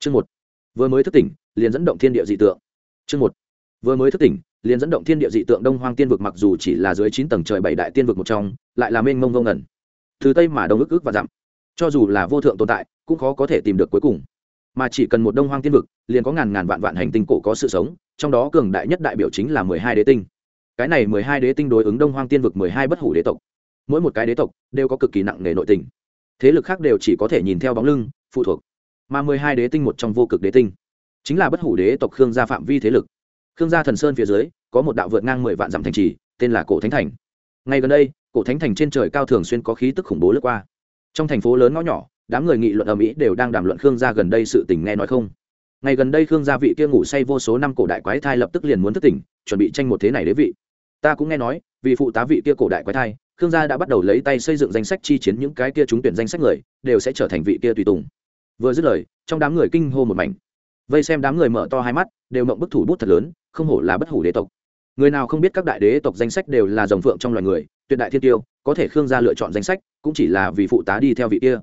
chương một. Vừa mới thức tỉnh, liền dẫn động thiên địa dị tượng. Chương một. Vừa mới thức tỉnh, liền dẫn động thiên địa dị tượng đông hoang tiên vực mặc dù chỉ là dưới chín tầng trời bảy đại tiên vực một trong, lại là mênh mông vô ngẩn từ tây mà đông ức ức và dặm. Cho dù là vô thượng tồn tại, cũng khó có thể tìm được cuối cùng. Mà chỉ cần một đông hoang tiên vực, liền có ngàn ngàn vạn vạn hành tinh cổ có sự sống, trong đó cường đại nhất đại biểu chính là mười hai đế tinh. Cái này mười hai đế tinh đối ứng đông hoang tiên vực mười hai bất hủ đế tộc. Mỗi một cái đế tộc đều có cực kỳ nặng nề nội tình. Thế lực khác đều chỉ có thể nhìn theo bóng lưng, phụ thuộc mà mười hai đế tinh một trong vô cực đế tinh. Chính là bất hủ đế tộc khương gia phạm vi thế lực. Khương gia thần sơn phía dưới, có một đạo vượt ngang mười vạn dặm thành trì, tên là cổ thánh thành. Ngay gần đây, cổ thánh thành trên trời cao thường xuyên có khí tức khủng bố lướt qua. Trong thành phố lớn ngõ nhỏ, đám người nghị luận ở mỹ đều đang đàm luận khương gia gần đây sự tình nghe nói không. Ngày gần đây khương gia vị kia ngủ say vô số năm cổ đại quái thai lập tức liền muốn thức tỉnh, chuẩn bị tranh một thế này đế vị. Ta cũng nghe nói, vì phụ tá vị kia cổ đại quái thai, khương gia đã bắt đầu lấy tay xây dựng danh sách chi chiến những cái kia trúng tuyển danh sách người, đều sẽ trở thành vị kia tùy tùng vừa dứt lời, trong đám người kinh hô một mảnh. Vây xem đám người mở to hai mắt, đều mộng bức thủ bút thật lớn, không hổ là bất hủ đế tộc. Người nào không biết các đại đế tộc danh sách đều là dòng phượng trong loài người, tuyệt đại thiên tiêu, có thể khương gia lựa chọn danh sách, cũng chỉ là vì phụ tá đi theo vị kia.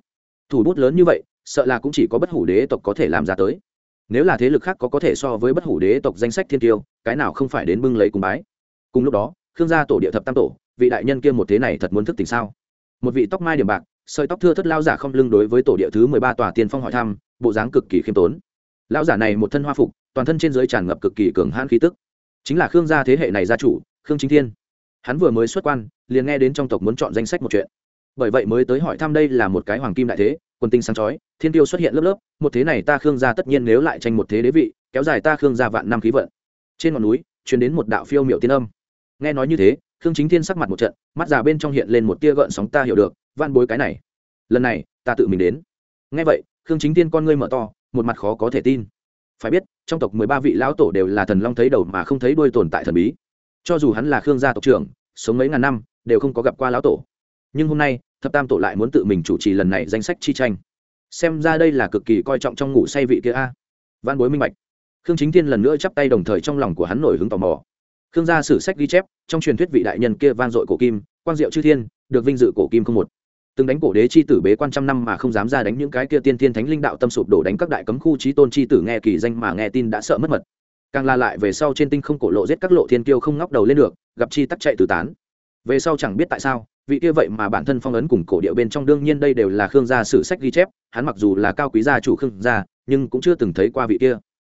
Thủ bút lớn như vậy, sợ là cũng chỉ có bất hủ đế tộc có thể làm ra tới. Nếu là thế lực khác có có thể so với bất hủ đế tộc danh sách thiên tiêu, cái nào không phải đến bưng lấy cùng bái? Cùng lúc đó, khương gia tổ địa thập tam tổ, vị đại nhân kia một thế này thật muốn thức tỉnh sao? Một vị tóc mai điểm bạc sợi tóc thưa thất lao giả không lưng đối với tổ địa thứ mười ba tòa tiên phong hỏi thăm, bộ dáng cực kỳ khiêm tốn. Lão giả này một thân hoa phục, toàn thân trên giới tràn ngập cực kỳ cường hãn khí tức. Chính là khương gia thế hệ này gia chủ, khương chính thiên. Hắn vừa mới xuất quan, liền nghe đến trong tộc muốn chọn danh sách một chuyện. Bởi vậy mới tới hỏi thăm đây là một cái hoàng kim đại thế quân tinh sáng chói, thiên tiêu xuất hiện lớp lớp, một thế này ta khương gia tất nhiên nếu lại tranh một thế đế vị, kéo dài ta khương gia vạn năm khí vận. Trên ngọn núi, truyền đến một đạo phiêu miệu tiên âm. Nghe nói như thế, khương chính thiên sắc mặt một trận, mắt già bên trong hiện lên một tia gợn sóng ta hiểu được van bối cái này. Lần này, ta tự mình đến. Nghe vậy, khương chính thiên con ngươi mở to, một mặt khó có thể tin. Phải biết, trong tộc mười ba vị lão tổ đều là thần long thấy đầu mà không thấy đuôi tồn tại thần bí. Cho dù hắn là khương gia tộc trưởng, sống mấy ngàn năm, đều không có gặp qua lão tổ. Nhưng hôm nay, thập tam tổ lại muốn tự mình chủ trì lần này danh sách chi tranh. Xem ra đây là cực kỳ coi trọng trong ngủ say vị kia a. Văn bối minh bạch. Khương chính thiên lần nữa chắp tay đồng thời trong lòng của hắn nổi hứng tò mò. Khương gia sử sách ghi chép, trong truyền thuyết vị đại nhân kia vang dội cổ kim, quang diệu chư thiên, được vinh dự cổ kim không một từng đánh cổ đế chi tử bế quan trăm năm mà không dám ra đánh những cái kia tiên thiên thánh linh đạo tâm sụp đổ đánh các đại cấm khu trí tôn chi tử nghe kỳ danh mà nghe tin đã sợ mất mật. Càng la lại về sau trên tinh không cổ lộ giết các lộ thiên kiêu không ngóc đầu lên được, gặp chi tắc chạy từ tán. Về sau chẳng biết tại sao, vị kia vậy mà bản thân phong ấn cùng cổ điệu bên trong đương nhiên đây đều là khương gia sử sách ghi chép, hắn mặc dù là cao quý gia chủ khương gia, nhưng cũng chưa từng thấy qua vị kia.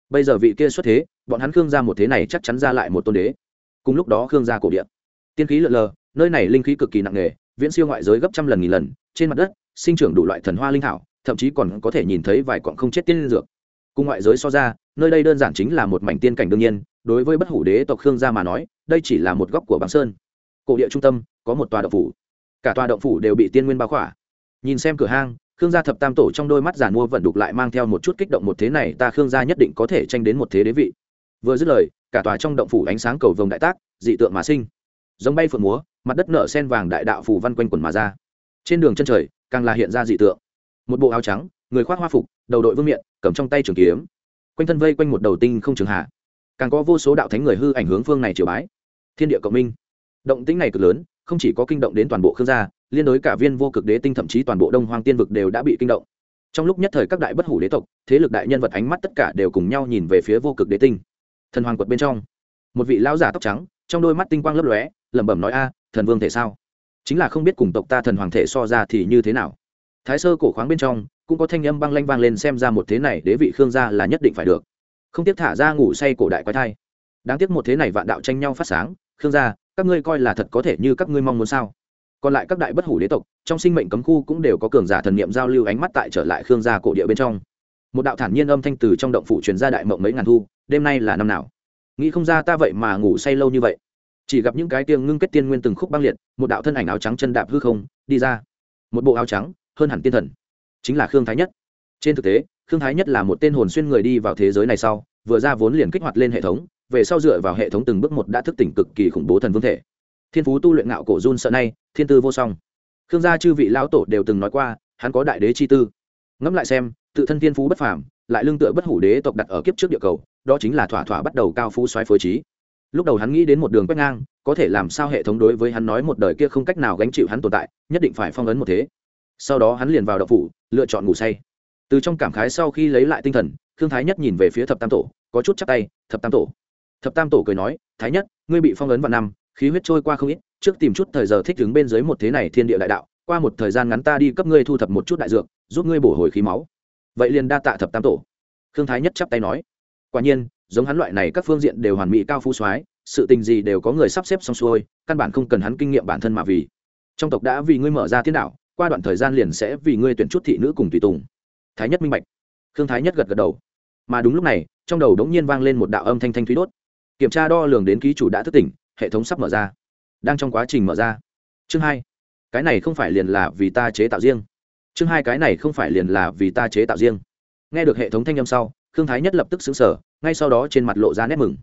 Bây giờ vị kia xuất thế, bọn hắn khương gia một thế này chắc chắn ra lại một tôn đế. Cùng lúc đó khương gia cổ điện tiên khí lượn lờ, nơi này linh khí cực kỳ nặng nề viễn siêu ngoại giới gấp trăm lần nghìn lần, trên mặt đất, sinh trưởng đủ loại thần hoa linh thảo, thậm chí còn có thể nhìn thấy vài quặng không chết tiên dược. Cùng ngoại giới so ra, nơi đây đơn giản chính là một mảnh tiên cảnh đương nhiên, đối với bất hủ đế tộc khương gia mà nói, đây chỉ là một góc của bảng sơn. Cổ địa trung tâm, có một tòa động phủ. Cả tòa động phủ đều bị tiên nguyên bao khỏa. Nhìn xem cửa hang, khương gia thập tam tổ trong đôi mắt giàn mua vận đục lại mang theo một chút kích động một thế này, ta khương gia nhất định có thể tranh đến một thế đế vị. Vừa dứt lời, cả tòa trong động phủ ánh sáng cầu vồng đại tác, dị tượng mà sinh. Giống bay phượng múa mặt đất nở sen vàng đại đạo phủ văn quanh quần mà ra. Trên đường chân trời, càng là hiện ra dị tượng. Một bộ áo trắng, người khoác hoa phục, đầu đội vương miện, cầm trong tay trường kiếm. Quanh thân vây quanh một đầu tinh không trường hạ. Càng có vô số đạo thánh người hư ảnh hướng phương này triều bái. Thiên địa cộng minh. Động tĩnh này cực lớn, không chỉ có kinh động đến toàn bộ khương gia, liên đối cả viên vô cực đế tinh thậm chí toàn bộ đông hoang tiên vực đều đã bị kinh động. Trong lúc nhất thời các đại bất hủ đế tộc, thế lực đại nhân vật ánh mắt tất cả đều cùng nhau nhìn về phía vô cực đế tinh. Thần hoàng quật bên trong, một vị lão giả tóc trắng trong đôi mắt tinh quang lấp lóe, lẩm bẩm nói, a, thần vương thể sao? Chính là không biết cùng tộc ta thần hoàng thể so ra thì như thế nào. Thái sơ cổ khoáng bên trong, cũng có thanh âm băng lanh vang lên xem ra một thế này đế vị khương gia là nhất định phải được. Không tiếc thả ra ngủ say cổ đại quái thai. Đáng tiếc một thế này vạn đạo tranh nhau phát sáng, khương gia, các ngươi coi là thật có thể như các ngươi mong muốn sao? Còn lại các đại bất hủ đế tộc, trong sinh mệnh cấm khu cũng đều có cường giả thần niệm giao lưu ánh mắt tại trở lại khương gia cổ địa bên trong. Một đạo thản nhiên âm thanh từ trong động phủ truyền ra đại mộng mấy ngàn thu, đêm nay là năm nào? Nghĩ không ra ta vậy mà ngủ say lâu như vậy. Chỉ gặp những cái tiêng ngưng kết tiên nguyên từng khúc băng liệt, một đạo thân ảnh áo trắng chân đạp hư không, đi ra. Một bộ áo trắng, hơn hẳn tiên thần. Chính là khương thái nhất. Trên thực tế, khương thái nhất là một tên hồn xuyên người đi vào thế giới này sau, vừa ra vốn liền kích hoạt lên hệ thống, về sau dựa vào hệ thống từng bước một đã thức tỉnh cực kỳ khủng bố thần vương thể. Thiên phú tu luyện ngạo cổ run sợ nay, thiên tư vô song. Khương gia chư vị lão tổ đều từng nói qua, hắn có đại đế chi tư. Ngẫm lại xem, tự thân thiên phú bất phàm lại lương tựa bất hủ đế tộc đặt ở kiếp trước địa cầu, đó chính là thỏa thỏa bắt đầu cao phú xoáy phối trí. Lúc đầu hắn nghĩ đến một đường quét ngang, có thể làm sao hệ thống đối với hắn nói một đời kia không cách nào gánh chịu hắn tồn tại, nhất định phải phong ấn một thế. Sau đó hắn liền vào đậu phủ, lựa chọn ngủ say. Từ trong cảm khái sau khi lấy lại tinh thần thương thái nhất nhìn về phía thập tam tổ, có chút chắc tay, thập tam tổ. Thập tam tổ cười nói, thái nhất, ngươi bị phong ấn vào năm, khí huyết trôi qua không ít, trước tìm chút thời giờ thích đứng bên dưới một thế này thiên địa đại đạo, qua một thời gian ngắn ta đi cấp ngươi thu thập một chút đại dược, giúp ngươi bổ hồi khí máu vậy liền đa tạ thập tam tổ. Khương thái nhất chắp tay nói. Quả nhiên, giống hắn loại này các phương diện đều hoàn mỹ cao phú soái, sự tình gì đều có người sắp xếp xong xuôi, căn bản không cần hắn kinh nghiệm bản thân mà vì. Trong tộc đã vì ngươi mở ra thiên đạo, qua đoạn thời gian liền sẽ vì ngươi tuyển chút thị nữ cùng tùy tùng. Thái nhất minh bạch. Khương thái nhất gật gật đầu. Mà đúng lúc này, trong đầu đống nhiên vang lên một đạo âm thanh thanh thúy đốt. Kiểm tra đo lường đến ký chủ đã thức tỉnh, hệ thống sắp mở ra. Đang trong quá trình mở ra. Chương hai. Cái này không phải liền là vì ta chế tạo riêng chương hai cái này không phải liền là vì ta chế tạo riêng. Nghe được hệ thống thanh âm sau, khương thái nhất lập tức xứng sở ngay sau đó trên mặt lộ ra nét mừng.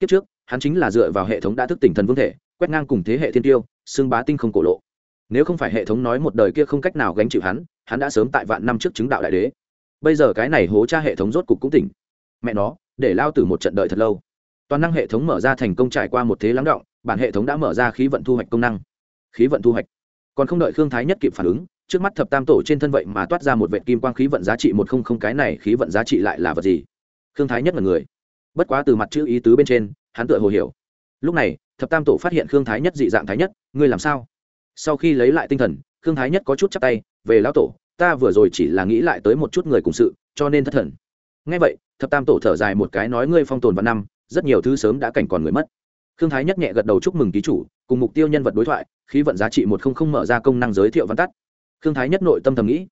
Kiếp trước, hắn chính là dựa vào hệ thống đã thức tỉnh thần vương thể, quét ngang cùng thế hệ thiên tiêu, xưng bá tinh không cổ lộ. Nếu không phải hệ thống nói một đời kia không cách nào gánh chịu hắn hắn đã sớm tại vạn năm trước chứng đạo đại đế. Bây giờ cái này hố cha hệ thống rốt cục cũng tỉnh. Mẹ nó, để lao từ một trận đợi thật lâu. Toàn năng hệ thống mở ra thành công trải qua một thế lắng động, bản hệ thống đã mở ra khí vận thu hoạch công năng. Khí vận thu hoạch. Còn không đợi khương thái nhất kịp phản ứng trước mắt thập tam tổ trên thân vậy mà toát ra một vệ kim quang khí vận giá trị một không không, cái này khí vận giá trị lại là vật gì? Khương thái nhất là người. Bất quá từ mặt chữ ý tứ bên trên, hắn tựa hồ hiểu. Lúc này, thập tam tổ phát hiện khương thái nhất dị dạng thái nhất, ngươi làm sao? Sau khi lấy lại tinh thần, khương thái nhất có chút chắc tay, về lão tổ, ta vừa rồi chỉ là nghĩ lại tới một chút người cùng sự, cho nên thất thần. Ngay vậy, thập tam tổ thở dài một cái nói ngươi phong tồn vào năm, rất nhiều thứ sớm đã cảnh còn người mất. Khương thái nhất nhẹ gật đầu chúc mừng ký chủ, cùng mục tiêu nhân vật đối thoại, khí vận giá trị một không không mở ra công năng giới thiệu văn tắt khương thái nhất nội tâm thầm nghĩ,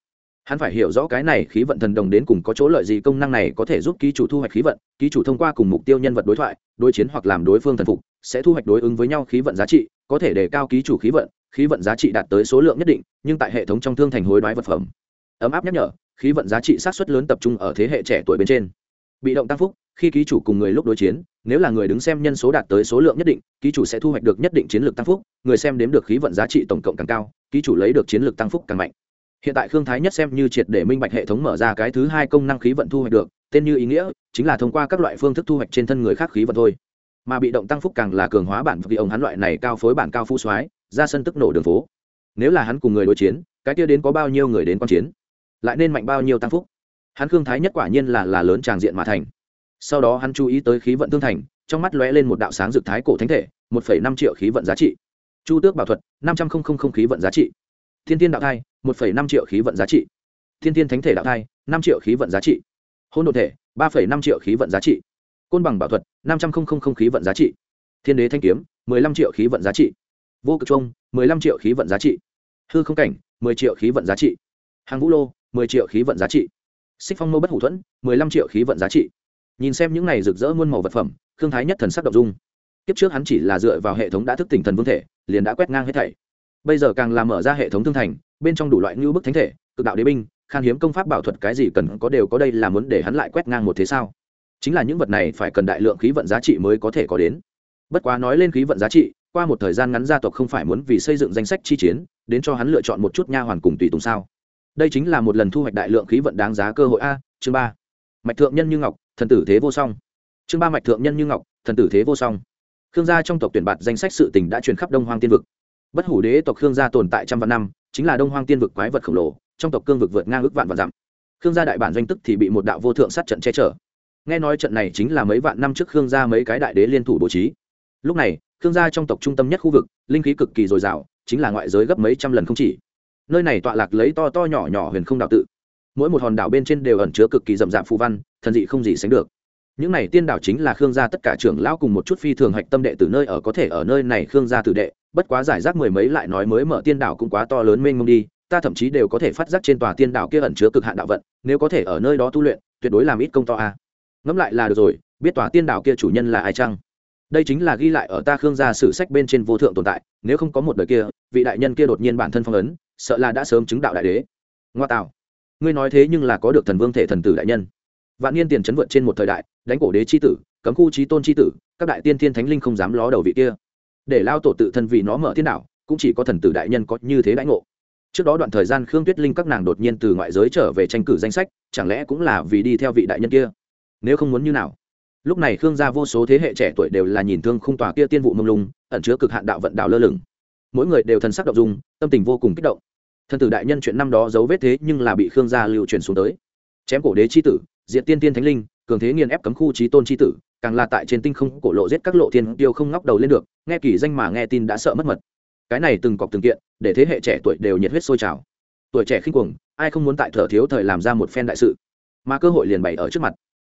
hắn phải hiểu rõ cái này khí vận thần đồng đến cùng có chỗ lợi gì công năng này có thể giúp ký chủ thu hoạch khí vận, ký chủ thông qua cùng mục tiêu nhân vật đối thoại, đối chiến hoặc làm đối phương thần phục, sẽ thu hoạch đối ứng với nhau khí vận giá trị, có thể đề cao ký chủ khí vận khí vận giá trị đạt tới số lượng nhất định, nhưng tại hệ thống trong thương thành hối đoái vật phẩm. Ấm áp nhắc nhở, khí vận giá trị sát xuất lớn tập trung ở thế hệ trẻ tuổi bên trên bị động tăng phúc, khi ký chủ cùng người lúc đối chiến, nếu là người đứng xem nhân số đạt tới số lượng nhất định, ký chủ sẽ thu hoạch được nhất định chiến lược tăng phúc, người xem đếm được khí vận giá trị tổng cộng càng cao, ký chủ lấy được chiến lược tăng phúc càng mạnh. Hiện tại khương thái nhất xem như triệt để minh bạch hệ thống mở ra cái thứ hai công năng khí vận thu hoạch được, tên như ý nghĩa, chính là thông qua các loại phương thức thu hoạch trên thân người khác khí vận thôi. Mà bị động tăng phúc càng là cường hóa bản vì ông hắn loại này cao phối bản cao phu soái, ra sân tức nổ đường phố. Nếu là hắn cùng người đối chiến, cái kia đến có bao nhiêu người đến quan chiến? Lại nên mạnh bao nhiêu tăng phúc? Hắn khương thái nhất quả nhiên là là lớn tràng diện mà thành sau đó hắn chú ý tới khí vận tương thành trong mắt lóe lên một đạo sáng rực thái cổ thánh thể một phẩy năm triệu khí vận giá trị chu tước bảo thuật năm trăm linh khí vận giá trị thiên tiên đạo thai một phẩy năm triệu khí vận giá trị thiên tiên thánh thể đạo thai năm triệu khí vận giá trị hôn đ ộ thể ba phẩy năm triệu khí vận giá trị côn bằng bảo thuật năm trăm linh khí vận giá trị thiên đế thanh kiếm mười lăm triệu khí vận giá trị vô cực trung mười lăm triệu khí vận giá trị hư không cảnh mười triệu khí vận giá trị hàng vũ lô mười triệu khí vận giá trị xích phong mô bất hủ thuẫn, mười lăm triệu khí vận giá trị. Nhìn xem những này rực rỡ muôn màu vật phẩm thương thái nhất thần sắc động dung. Kiếp trước hắn chỉ là dựa vào hệ thống đã thức tỉnh thần vương thể, liền đã quét ngang hết thảy. Bây giờ càng làm mở ra hệ thống thương thành, bên trong đủ loại ngưu bức thánh thể, cực đạo đế binh, khan hiếm công pháp bảo thuật cái gì cần có đều có đây là muốn để hắn lại quét ngang một thế sao? Chính là những vật này phải cần đại lượng khí vận giá trị mới có thể có đến. Bất quá nói lên khí vận giá trị, qua một thời gian ngắn gia tộc không phải muốn vì xây dựng danh sách chi chiến, đến cho hắn lựa chọn một chút nha hoàn cùng tùy tùng sao? Đây chính là một lần thu hoạch đại lượng khí vận đáng giá cơ hội a, chương ba. Mạch thượng nhân như ngọc, thần tử thế vô song. Chương ba mạch thượng nhân như ngọc, thần tử thế vô song. Khương gia trong tộc tuyển bạt danh sách sự tình đã truyền khắp đông hoang tiên vực. Bất hủ đế tộc khương gia tồn tại trăm vạn năm, chính là đông hoang tiên vực quái vật khổng lồ, trong tộc cương vực vượt ngang ước vạn vạn dặm. Khương gia đại bản doanh tức thì bị một đạo vô thượng sát trận che chở. Nghe nói trận này chính là mấy vạn năm trước khương gia mấy cái đại đế liên thủ bố trí. Lúc này, khương gia trong tộc trung tâm nhất khu vực, linh khí cực kỳ dồi dào, chính là ngoại giới gấp mấy trăm lần không chỉ nơi này tọa lạc lấy to to nhỏ nhỏ huyền không đảo tự. Mỗi một hòn đảo bên trên đều ẩn chứa cực kỳ rậm rạp phù văn, thần dị không gì sánh được. Những này tiên đảo chính là khương gia tất cả trưởng lão cùng một chút phi thường hạch tâm đệ từ nơi ở có thể ở nơi này khương gia tử đệ, bất quá giải rác mười mấy lại nói mới mở tiên đảo cũng quá to lớn mênh mông đi, ta thậm chí đều có thể phát giác trên tòa tiên đảo kia ẩn chứa cực hạn đạo vận, nếu có thể ở nơi đó tu luyện, tuyệt đối làm ít công to a. À. ngẫm lại là được rồi, biết tòa tiên đảo kia chủ nhân là ai chăng? Đây chính là ghi lại ở ta khương gia sử sách bên trên vô thượng tồn tại, nếu không có một đời kia, vị đại nhân kia đột nhiên bản thân phong ấn sợ là đã sớm chứng đạo đại đế. Ngoa tạo ngươi nói thế nhưng là có được thần vương thể thần tử đại nhân. Vạn niên tiền chấn vượt trên một thời đại, đánh cổ đế c h i tử, cấm khu trí tôn c h i tử, các đại tiên thiên thánh linh không dám ló đầu vị kia. Để lao tổ tự thân vì nó mở thiên đạo, cũng chỉ có thần tử đại nhân có như thế đãi ngộ. Trước đó đoạn thời gian khương tuyết linh các nàng đột nhiên từ ngoại giới trở về tranh cử danh sách, chẳng lẽ cũng là vì đi theo vị đại nhân kia? Nếu không muốn như nào? Lúc này khương gia vô số thế hệ trẻ tuổi đều là nhìn thương khung tòa kia tiên vụ mông lung, ẩn chứa cực hạn đạo vận đạo lơ lửng mỗi người đều thần sắc động dung, tâm tình vô cùng kích động. Thần tử đại nhân chuyện năm đó giấu vết thế nhưng là bị khương gia lưu truyền xuống tới. Chém cổ đế c h i tử diện tiên tiên thánh linh, cường thế nghiền ép cấm khu trí tôn chi tử, càng là tại trên tinh không cổ lộ giết các lộ thiên tiêu không ngóc đầu lên được, nghe kỳ danh mà nghe tin đã sợ mất mật. Cái này từng cọc từng kiện, để thế hệ trẻ tuổi đều nhiệt huyết sôi trào. Tuổi trẻ khinh cuồng, ai không muốn tại thở thiếu thời làm ra một phen đại sự? Mà cơ hội liền bày ở trước mặt.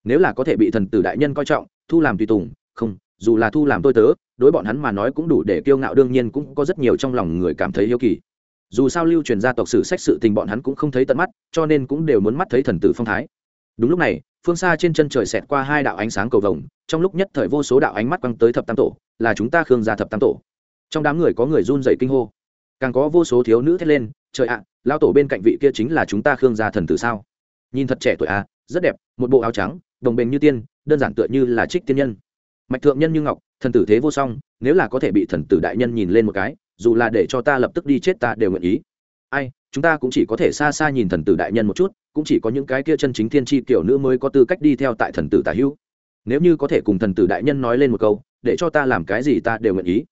Nếu là có thể bị thần tử đại nhân coi trọng, thu làm tùy tùng, không dù là thu làm tôi tớ, đối bọn hắn mà nói cũng đủ để kiêu ngạo, đương nhiên cũng có rất nhiều trong lòng người cảm thấy hiếu kỳ. Dù sao lưu truyền gia tộc sử sách sự tình bọn hắn cũng không thấy tận mắt, cho nên cũng đều muốn mắt thấy thần tử phong thái. Đúng lúc này, phương xa trên chân trời xẹt qua hai đạo ánh sáng cầu vồng, trong lúc nhất thời vô số đạo ánh mắt quăng tới thập tam tổ, là chúng ta khương gia thập tam tổ. Trong đám người có người run dày kinh hô. Càng có vô số thiếu nữ thét lên, trời ạ lao tổ bên cạnh vị kia chính là chúng ta khương gia thần tử sao? Nhìn thật trẻ tuổi à rất đẹp, một bộ áo trắng, đồng bền như tiên, đơn giản tựa như là trích tiên nhân mạch thượng nhân như ngọc, thần tử thế vô song, nếu là có thể bị thần tử đại nhân nhìn lên một cái, dù là để cho ta lập tức đi chết ta đều nguyện ý. Ai, chúng ta cũng chỉ có thể xa xa nhìn thần tử đại nhân một chút, cũng chỉ có những cái kia chân chính thiên tri kiểu nữ mới có tư cách đi theo tại thần tử tả hữu. Nếu như có thể cùng thần tử đại nhân nói lên một câu, để cho ta làm cái gì ta đều nguyện ý.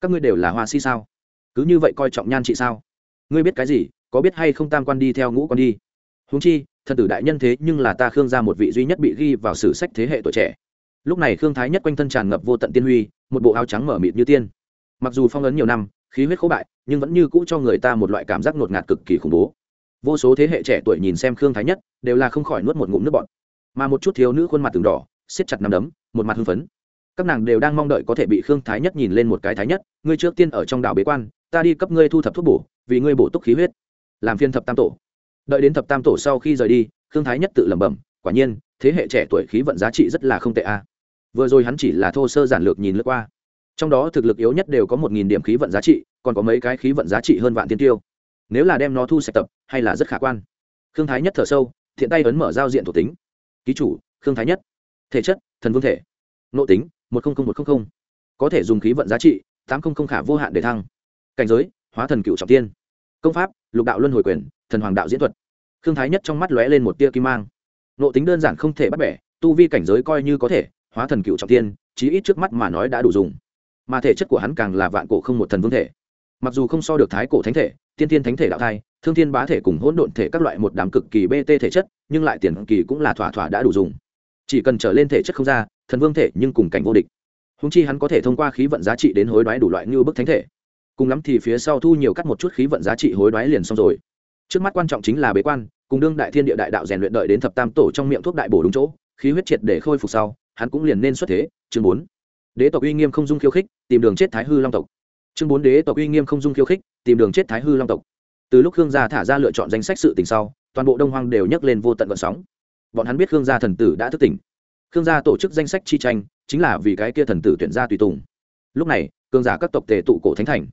Các ngươi đều là hoa si sao? Cứ như vậy coi trọng nhan chị sao? Ngươi biết cái gì, có biết hay không tam quan đi theo ngũ quan đi? Húng chi, thần tử đại nhân thế nhưng là ta khương ra một vị duy nhất bị ghi vào sử sách thế hệ tuổi trẻ lúc này khương thái nhất quanh thân tràn ngập vô tận tiên huy, một bộ áo trắng mở mịt như tiên. Mặc dù phong ấn nhiều năm, khí huyết khô bại, nhưng vẫn như cũ cho người ta một loại cảm giác ngột ngạt cực kỳ khủng bố. Vô số thế hệ trẻ tuổi nhìn xem khương thái nhất, đều là không khỏi nuốt một ngụm nước bọt. Mà một chút thiếu nữ khuôn mặt từng đỏ, siết chặt nằm đấm, một mặt hưng phấn. Các nàng đều đang mong đợi có thể bị khương thái nhất nhìn lên một cái thái nhất, ngươi trước tiên ở trong đảo bế quan, ta đi cấp ngươi thu thập thuốc bổ, vì ngươi bổ túc khí huyết. Làm phiên thập tam tổ. Đợi đến thập tam tổ sau khi rời đi, khương thái nhất tự lẩm bẩm, quả nhiên thế hệ trẻ tuổi khí vận giá trị rất là không tệ a. Vừa rồi hắn chỉ là thô sơ giản lược nhìn lướt qua. Trong đó thực lực yếu nhất đều có một nghìn điểm khí vận giá trị, còn có mấy cái khí vận giá trị hơn vạn tiên tiêu. Nếu là đem nó thu sạch tập, hay là rất khả quan. Khương thái nhất thở sâu, thiện tay ấn mở giao diện thuộc tính. Ký chủ, khương thái nhất. Thể chất, thần vương thể. Nội tính, một trăm linh một trăm linh có thể dùng khí vận giá trị, tám trăm linh khả vô hạn để thăng. Cảnh giới, hóa thần cựu trọng tiên. Công pháp, lục đạo luân hồi quyền, thần hoàng đạo diễn thuật. Khương thái nhất trong mắt lóe lên một tia kim mang nội tính đơn giản không thể bắt bẻ, tu vi cảnh giới coi như có thể, hóa thần cựu trọng tiên chí ít trước mắt mà nói đã đủ dùng. Mà thể chất của hắn càng là vạn cổ không một thần vương thể. Mặc dù không so được thái cổ thánh thể, tiên tiên thánh thể đạo thai, thương thiên bá thể cùng hỗn độn thể các loại một đám cực kỳ bt thể chất, nhưng lại tiền kỳ cũng là thỏa thỏa đã đủ dùng. Chỉ cần trở lên thể chất không ra, thần vương thể nhưng cùng cảnh vô địch. Húng chi hắn có thể thông qua khí vận giá trị đến hối đoái đủ loại như bức thánh thể. Cùng lắm thì phía sau thu nhiều cắt một chút khí vận giá trị hối đoái liền xong rồi trước mắt quan trọng chính là bế quan, cùng đương đại thiên địa đại đạo rèn luyện đợi đến thập tam tổ trong miệng thuốc đại bổ đúng chỗ, khí huyết triệt để khôi phục sau, hắn cũng liền nên xuất thế. Chương bốn. Đế tộc uy nghiêm không dung khiêu khích, tìm đường chết thái hư long tộc. Chương bốn, đế tộc uy nghiêm không dung khiêu khích, tìm đường chết thái hư long tộc. Từ lúc khương gia thả ra lựa chọn danh sách sự tình sau, toàn bộ đông hoang đều nhấc lên vô tận vận sóng. Bọn hắn biết khương gia thần tử đã thức tỉnh. Khương gia tổ chức danh sách chi tranh, chính là vì cái kia thần tử tuyển ra tùy tùng. Lúc này cương giả các tộc tề tụ cổ thánh thành.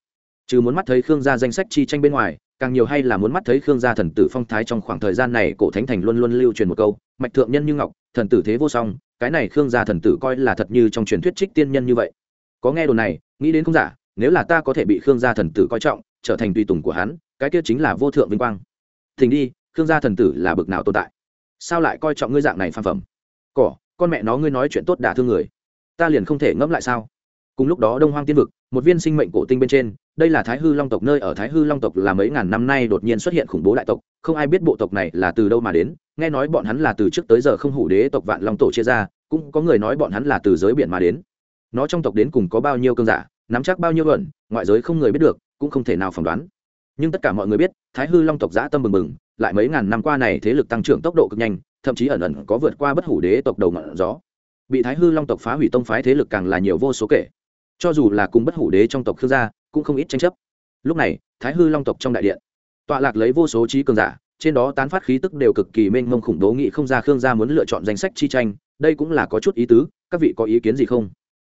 Trừ muốn mắt thấy khương gia danh sách chi tranh bên ngoài càng nhiều hay là muốn mắt thấy khương gia thần tử phong thái trong khoảng thời gian này, cổ thánh thành luôn luôn lưu truyền một câu, mạch thượng nhân như ngọc, thần tử thế vô song. Cái này khương gia thần tử coi là thật như trong truyền thuyết trích tiên nhân như vậy. Có nghe đồn này, nghĩ đến không giả, nếu là ta có thể bị khương gia thần tử coi trọng, trở thành tùy tùng của hắn, cái kia chính là vô thượng vinh quang. Thình đi, khương gia thần tử là bực nào tồn tại? Sao lại coi trọng ngươi dạng này phan phẩm? Cỏ, con mẹ nó ngươi nói chuyện tốt đả thương người. Ta liền không thể ngẫm lại sao? Cùng lúc đó đông hoang tiên vực, một viên sinh mệnh cổ tinh bên trên, đây là thái hư long tộc, nơi ở thái hư long tộc là mấy ngàn năm nay đột nhiên xuất hiện khủng bố đại tộc, không ai biết bộ tộc này là từ đâu mà đến, nghe nói bọn hắn là từ trước tới giờ không hủ đế tộc vạn long tổ chia ra, cũng có người nói bọn hắn là từ giới biển mà đến. Nó trong tộc đến cùng có bao nhiêu cơn giả, nắm chắc bao nhiêu luận, ngoại giới không người biết được, cũng không thể nào phỏng đoán. Nhưng tất cả mọi người biết, thái hư long tộc giã tâm mừng mừng lại mấy ngàn năm qua này thế lực tăng trưởng tốc độ cực nhanh, thậm chí ẩn ẩn có vượt qua bất hủ đế tộc đầu ngọn gió. Bị thái hư long tộc phá hủy tông phái thế lực càng là nhiều vô số kể cho dù là cùng bất hủ đế trong tộc khương gia, cũng không ít tranh chấp. Lúc này, thái hư long tộc trong đại điện, tọa lạc lấy vô số trí cường giả, trên đó tán phát khí tức đều cực kỳ mênh mông khủng bố nghị không ra khương gia muốn lựa chọn danh sách chi tranh, đây cũng là có chút ý tứ, các vị có ý kiến gì không?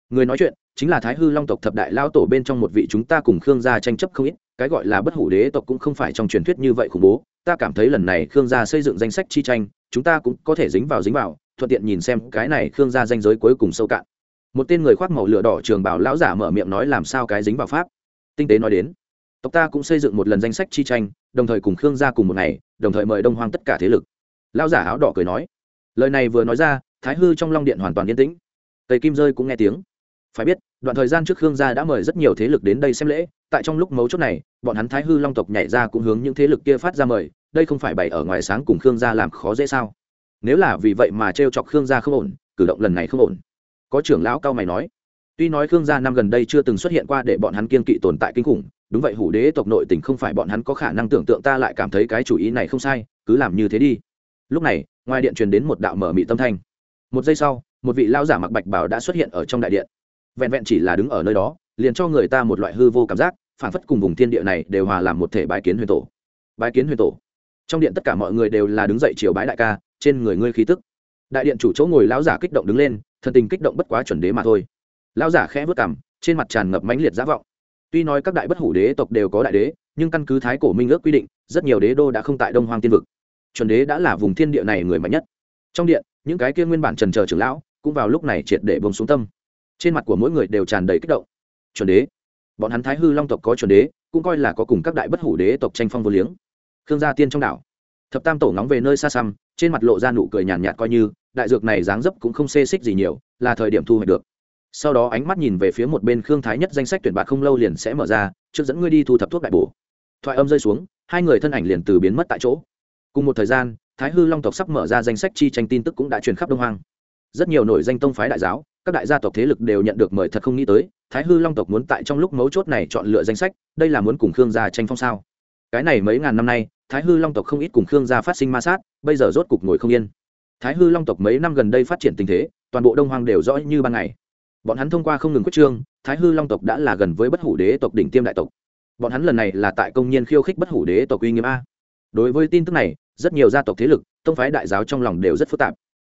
Người nói chuyện, chính là thái hư long tộc thập đại lao tổ bên trong một vị chúng ta cùng khương gia tranh chấp không ít, cái gọi là bất hủ đế tộc cũng không phải trong truyền thuyết như vậy khủng bố, ta cảm thấy lần này khương gia xây dựng danh sách chi tranh, chúng ta cũng có thể dính vào dính vào, thuận tiện nhìn xem cái này khương gia danh giới cuối cùng sâu cạn một tên người khoác màu lửa đỏ trường bảo lão giả mở miệng nói làm sao cái dính vào pháp. Tinh tế nói đến, tộc ta cũng xây dựng một lần danh sách chi tranh, đồng thời cùng khương gia cùng một ngày, đồng thời mời đông hoang tất cả thế lực. Lão giả áo đỏ cười nói, lời này vừa nói ra, thái hư trong long điện hoàn toàn yên tĩnh. Tây kim rơi cũng nghe tiếng. Phải biết, đoạn thời gian trước khương gia đã mời rất nhiều thế lực đến đây xem lễ, tại trong lúc mấu chốt này, bọn hắn thái hư long tộc nhảy ra cũng hướng những thế lực kia phát ra mời, đây không phải bày ở ngoài sáng cùng khương gia làm khó dễ sao? Nếu là vì vậy mà t chọc khương gia không ổn, cử động lần này không ổn có trưởng lão cao mày nói. Tuy nói khương gia năm gần đây chưa từng xuất hiện qua để bọn hắn kiên kỵ tồn tại kinh khủng, đúng vậy hủ đế tộc nội tình không phải bọn hắn có khả năng tưởng tượng ta lại cảm thấy cái chủ ý này không sai, cứ làm như thế đi. Lúc này, ngoài điện truyền đến một đạo mở mị tâm thanh. Một giây sau, một vị lao giả mặc bạch bảo đã xuất hiện ở trong đại điện. Vẹn vẹn chỉ là đứng ở nơi đó, liền cho người ta một loại hư vô cảm giác, phản phất cùng vùng thiên địa này đều hòa làm một thể bái kiến huyền tổ. Bái kiến huyền tổ. Trong điện tất cả mọi người đều là đứng dậy chiều bái đại ca, trên người ngươi khí tức đại điện chủ chỗ ngồi lão giả kích động đứng lên, thần tình kích động bất quá chuẩn đế mà thôi. Lão giả khẽ vớt cảm trên mặt tràn ngập mãnh liệt giả vọng. Tuy nói các đại bất hủ đế tộc đều có đại đế, nhưng căn cứ thái cổ minh ước quy định, rất nhiều đế đô đã không tại đông hoang tiên vực. Chuẩn đế đã là vùng thiên địa này người mạnh nhất. Trong điện, những cái kia nguyên bản trần chờ trưởng lão cũng vào lúc này triệt để bông xuống tâm. Trên mặt của mỗi người đều tràn đầy kích động. Chuẩn đế, bọn hắn thái hư long tộc có chuẩn đế, cũng coi là có cùng các đại bất hủ đế tộc tranh phong vô liếng. Khương gia tiên trong đảo, thập tam tổ ngóng về nơi xa xăm trên mặt lộ ra nụ cười nhàn nhạt coi như, đại dược này dáng dấp cũng không xê xích gì nhiều, là thời điểm thu hoạch được. Sau đó ánh mắt nhìn về phía một bên khương thái nhất danh sách tuyển bạt không lâu liền sẽ mở ra, trước dẫn ngươi đi thu thập thuốc đại bổ. Thoại âm rơi xuống, hai người thân ảnh liền từ biến mất tại chỗ. Cùng một thời gian, thái hư long tộc sắp mở ra danh sách chi tranh tin tức cũng đã truyền khắp đông hoang. Rất nhiều nổi danh tông phái đại giáo, các đại gia tộc thế lực đều nhận được mời thật không nghĩ tới, thái hư long tộc muốn tại trong lúc mấu chốt này chọn lựa danh sách, đây là muốn cùng khương gia tranh phong sao? Cái này mấy ngàn năm nay thái hư long tộc không ít cùng khương gia phát sinh ma sát, bây giờ rốt cục ngồi không yên. Thái hư long tộc mấy năm gần đây phát triển tình thế, toàn bộ đông hoang đều rõ như ban ngày. Bọn hắn thông qua không ngừng quyết trương, thái hư long tộc đã là gần với bất hủ đế tộc đỉnh tiêm đại tộc. Bọn hắn lần này là tại công nhiên khiêu khích bất hủ đế tộc uy nghiêm a. Đối với tin tức này, rất nhiều gia tộc thế lực, tông phái đại giáo trong lòng đều rất phức tạp.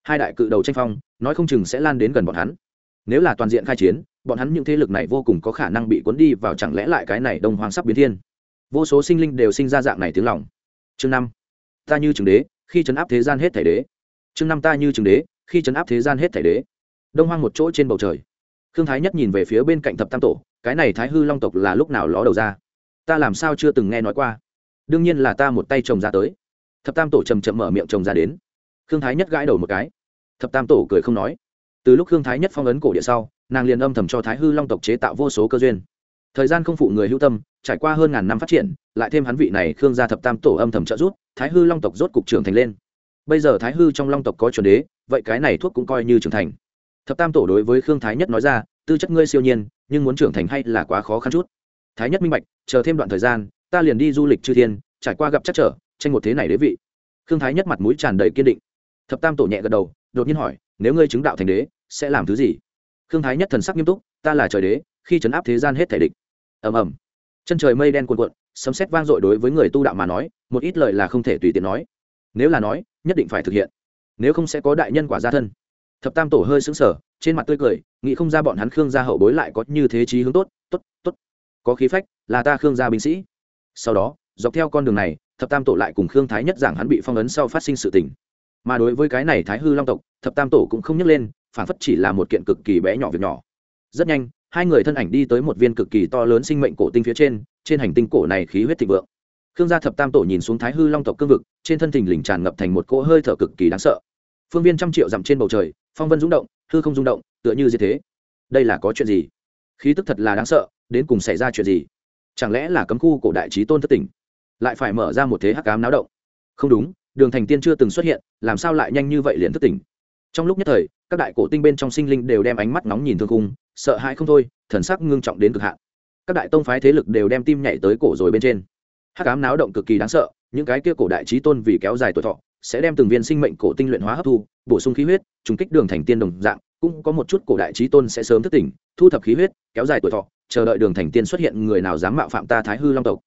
Hai đại cự đầu tranh phong, nói không chừng sẽ lan đến gần bọn hắn. Nếu là toàn diện khai chiến, bọn hắn những thế lực này vô cùng có khả năng bị cuốn đi vào chẳng lẽ lại cái này đông hoàng sắp biến thiên? Vô số sinh linh đều sinh ra dạng này tiếng lòng chương năm. Ta như trường đế, khi chấn áp thế gian hết thể đế. Chương năm ta như trường đế, khi chấn áp thế gian hết thể đế. Đông hoang một chỗ trên bầu trời. Khương thái nhất nhìn về phía bên cạnh thập tam tổ, cái này thái hư long tộc là lúc nào ló đầu ra? Ta làm sao chưa từng nghe nói qua? Đương nhiên là ta một tay chồng ra tới. Thập tam tổ chầm chậm mở miệng chồng ra đến. Khương thái nhất gãi đầu một cái. Thập tam tổ cười không nói. Từ lúc khương thái nhất phong ấn cổ địa sau, nàng liền âm thầm cho thái hư long tộc chế tạo vô số cơ duyên thời gian không phụ người hữu tâm, trải qua hơn ngàn năm phát triển, lại thêm hắn vị này khương gia thập tam tổ âm thầm trợ giúp, thái hư long tộc rốt cục trưởng thành lên. Bây giờ thái hư trong long tộc có chuẩn đế, vậy cái này thuốc cũng coi như trưởng thành. Thập tam tổ đối với khương thái nhất nói ra, tư chất ngươi siêu nhiên, nhưng muốn trưởng thành hay là quá khó khăn chút. Thái nhất minh bạch, chờ thêm đoạn thời gian, ta liền đi du lịch chư thiên, trải qua gặp chắc trở, tranh một thế này đế vị. Khương thái nhất mặt mũi tràn đầy kiên định. Thập tam tổ nhẹ gật đầu, đột nhiên hỏi, nếu ngươi chứng đạo thành đế, sẽ làm thứ gì? Khương thái nhất thần sắc nghiêm túc, ta là trời đế, khi chấn áp thế gian hết thể địch ầm ầm. Chân trời mây đen cuồn cuộn, sấm sét vang dội đối với người tu đạo mà nói, một ít lời là không thể tùy tiện nói. Nếu là nói, nhất định phải thực hiện. Nếu không sẽ có đại nhân quả gia thân. Thập tam tổ hơi sững sờ, trên mặt tươi cười, nghĩ không ra bọn hắn khương gia hậu bối lại có như thế trí hướng tốt tốt tốt. Có khí phách, là ta khương gia binh sĩ. Sau đó, dọc theo con đường này, thập tam tổ lại cùng khương thái nhất giảng hắn bị phong ấn sau phát sinh sự tình. Mà đối với cái này thái hư long tộc, thập tam tổ cũng không nhắc lên, phản phất chỉ là một kiện cực kỳ bé nhỏ việc nhỏ. Rất nhanh hai người thân ảnh đi tới một viên cực kỳ to lớn sinh mệnh cổ tinh phía trên trên hành tinh cổ này khí huyết thịnh vượng. Khương gia thập tam tổ nhìn xuống thái hư long tộc cương vực, trên thân thình lình tràn ngập thành một cỗ hơi thở cực kỳ đáng sợ. Phương viên trăm triệu dặm trên bầu trời, phong vân rung động, hư không rung động, tựa như như thế. Đây là có chuyện gì? Khí tức thật là đáng sợ, đến cùng xảy ra chuyện gì? Chẳng lẽ là cấm khu cổ đại trí tôn thất tỉnh? Lại phải mở ra một thế hắc cám náo động. Không đúng, đường thành tiên chưa từng xuất hiện, làm sao lại nhanh như vậy liền thất tỉnh? Trong lúc nhất thời, các đại cổ tinh bên trong sinh linh đều đem ánh mắt nóng nhìn thương cung sợ hãi không thôi, thần sắc ngưng trọng đến cực hạn. Các đại tông phái thế lực đều đem tim nhảy tới cổ rồi bên trên. Hắc ám náo động cực kỳ đáng sợ, những cái kia cổ đại trí tôn vì kéo dài tuổi thọ, sẽ đem từng viên sinh mệnh cổ tinh luyện hóa hấp thu, bổ sung khí huyết, trùng kích đường thành tiên đồng dạng, cũng có một chút cổ đại trí tôn sẽ sớm thức tỉnh, thu thập khí huyết, kéo dài tuổi thọ, chờ đợi đường thành tiên xuất hiện người nào dám mạo phạm ta thái hư long tộc.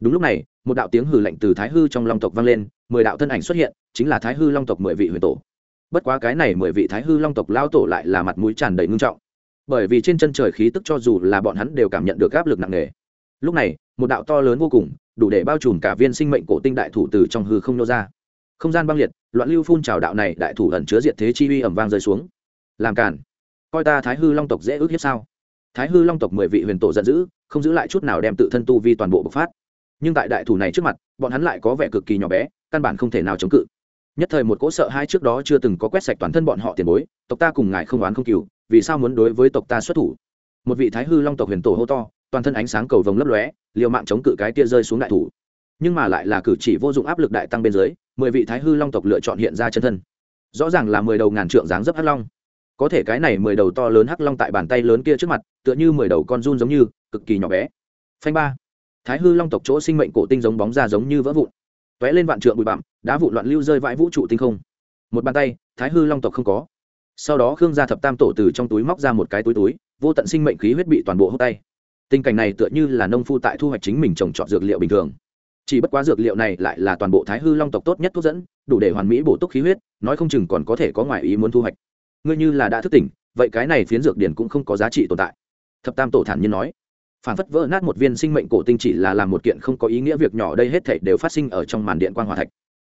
Đúng lúc này, một đạo tiếng hừ lạnh từ thái hư trong long tộc vang lên, mười đạo thân ảnh xuất hiện, chính là thái hư long tộc mười vị huyền tổ. Bất quá cái này mười vị thái hư long tộc lao tổ lại là mặt mũi tràn đầy ngưng trọng bởi vì trên chân trời khí tức cho dù là bọn hắn đều cảm nhận được áp lực nặng nề. Lúc này, một đạo to lớn vô cùng, đủ để bao trùm cả viên sinh mệnh cổ tinh đại thủ từ trong hư không nô ra. Không gian băng liệt, loạn lưu phun trào đạo này đại thủ ẩn chứa diệt thế chi uy ẩm vang rơi xuống. Làm cản coi ta thái hư long tộc dễ ước hiếp sao? Thái hư long tộc mười vị huyền tổ giận dữ, không giữ lại chút nào đem tự thân tu vi toàn bộ bộc phát. Nhưng tại đại thủ này trước mặt, bọn hắn lại có vẻ cực kỳ nhỏ bé, căn bản không thể nào chống cự. Nhất thời một cỗ sợ hai trước đó chưa từng có quét sạch toàn thân bọn họ tiền bối, tộc ta cùng ngài không oán không cừu vì sao muốn đối với tộc ta xuất thủ? Một vị thái hư long tộc huyền tổ hô to, toàn thân ánh sáng cầu vồng lấp lóe, liều mạng chống cự cái tia rơi xuống đại thủ. Nhưng mà lại là cử chỉ vô dụng áp lực đại tăng bên dưới, mười vị thái hư long tộc lựa chọn hiện ra chân thân. Rõ ràng là mười đầu ngàn trượng dáng dấp hắc long. Có thể cái này mười đầu to lớn hắc long tại bàn tay lớn kia trước mặt, tựa như mười đầu con run giống như, cực kỳ nhỏ bé. Phanh ba. Thái hư long tộc chỗ sinh mệnh cổ tinh giống bóng ra giống như vỡ vụn. T ó é lên vạn trượng bụi bặm, đá vụn loạn lưu rơi vãi vũ trụ tinh không. Một bàn tay, thái hư long tộc không có sau đó khương gia thập tam tổ từ trong túi móc ra một cái túi túi, vô tận sinh mệnh khí huyết bị toàn bộ hút tay. Tình cảnh này tựa như là nông phu tại thu hoạch chính mình trồng trọt dược liệu bình thường. Chỉ bất quá dược liệu này lại là toàn bộ thái hư long tộc tốt nhất thuốc dẫn, đủ để hoàn mỹ bổ túc khí huyết, nói không chừng còn có thể có ngoại ý muốn thu hoạch. Ngươi như là đã thức tỉnh, vậy cái này phiến dược điển cũng không có giá trị tồn tại. Thập tam tổ thản nhiên nói. Phản phất vỡ nát một viên sinh mệnh cổ tinh chỉ là làm một kiện không có ý nghĩa việc nhỏ đây hết thảy đều phát sinh ở trong màn điện quan hòa thạch.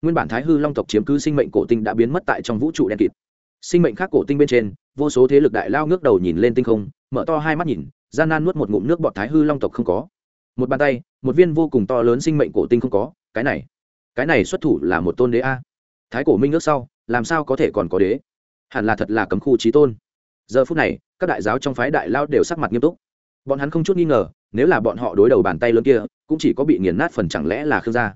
Nguyên bản thái hư long tộc chiếm cứ sinh mệnh cổ tinh đã biến mất tại trong vũ trụ đen kịt sinh mệnh khác cổ tinh bên trên, vô số thế lực đại lao ngước đầu nhìn lên tinh không, mở to hai mắt nhìn, gian nan nuốt một ngụm nước bọt thái hư long tộc không có. Một bàn tay, một viên vô cùng to lớn sinh mệnh cổ tinh không có, cái này cái này xuất thủ là một tôn đế a. Thái cổ minh ước sau, làm sao có thể còn có đế? Hẳn là thật là cấm khu trí tôn. Giờ phút này, các đại giáo trong phái đại lao đều sắc mặt nghiêm túc. Bọn hắn không chút nghi ngờ, nếu là bọn họ đối đầu bàn tay lớn kia, cũng chỉ có bị nghiền nát phần chẳng lẽ là khương gia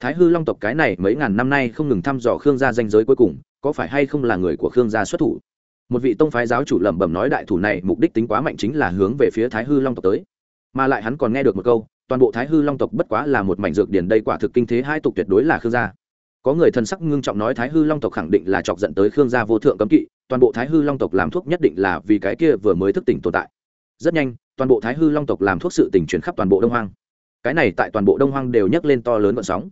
thái hư long tộc cái này mấy ngàn năm nay không ngừng thăm dò khương gia danh giới cuối cùng, có phải hay không là người của khương gia xuất thủ? Một vị tông phái giáo chủ lẩm bẩm nói đại thủ này mục đích tính quá mạnh chính là hướng về phía thái hư long tộc tới. Mà lại hắn còn nghe được một câu, toàn bộ thái hư long tộc bất quá là một mảnh dược điển đây quả thực kinh thế hai tục tuyệt đối là khương gia. Có người thần sắc ngưng trọng nói thái hư long tộc khẳng định là chọc dẫn tới khương gia vô thượng cấm kỵ, toàn bộ thái hư long tộc làm thuốc nhất định là vì cái kia vừa mới thức tỉnh tồn tại. Rất nhanh, toàn bộ thái hư long tộc làm thuốc sự tỉnh chuyển khắp toàn bộ đông hoang. Cái này tại toàn bộ đông hoang đều nhấc lên to lớn vận sóng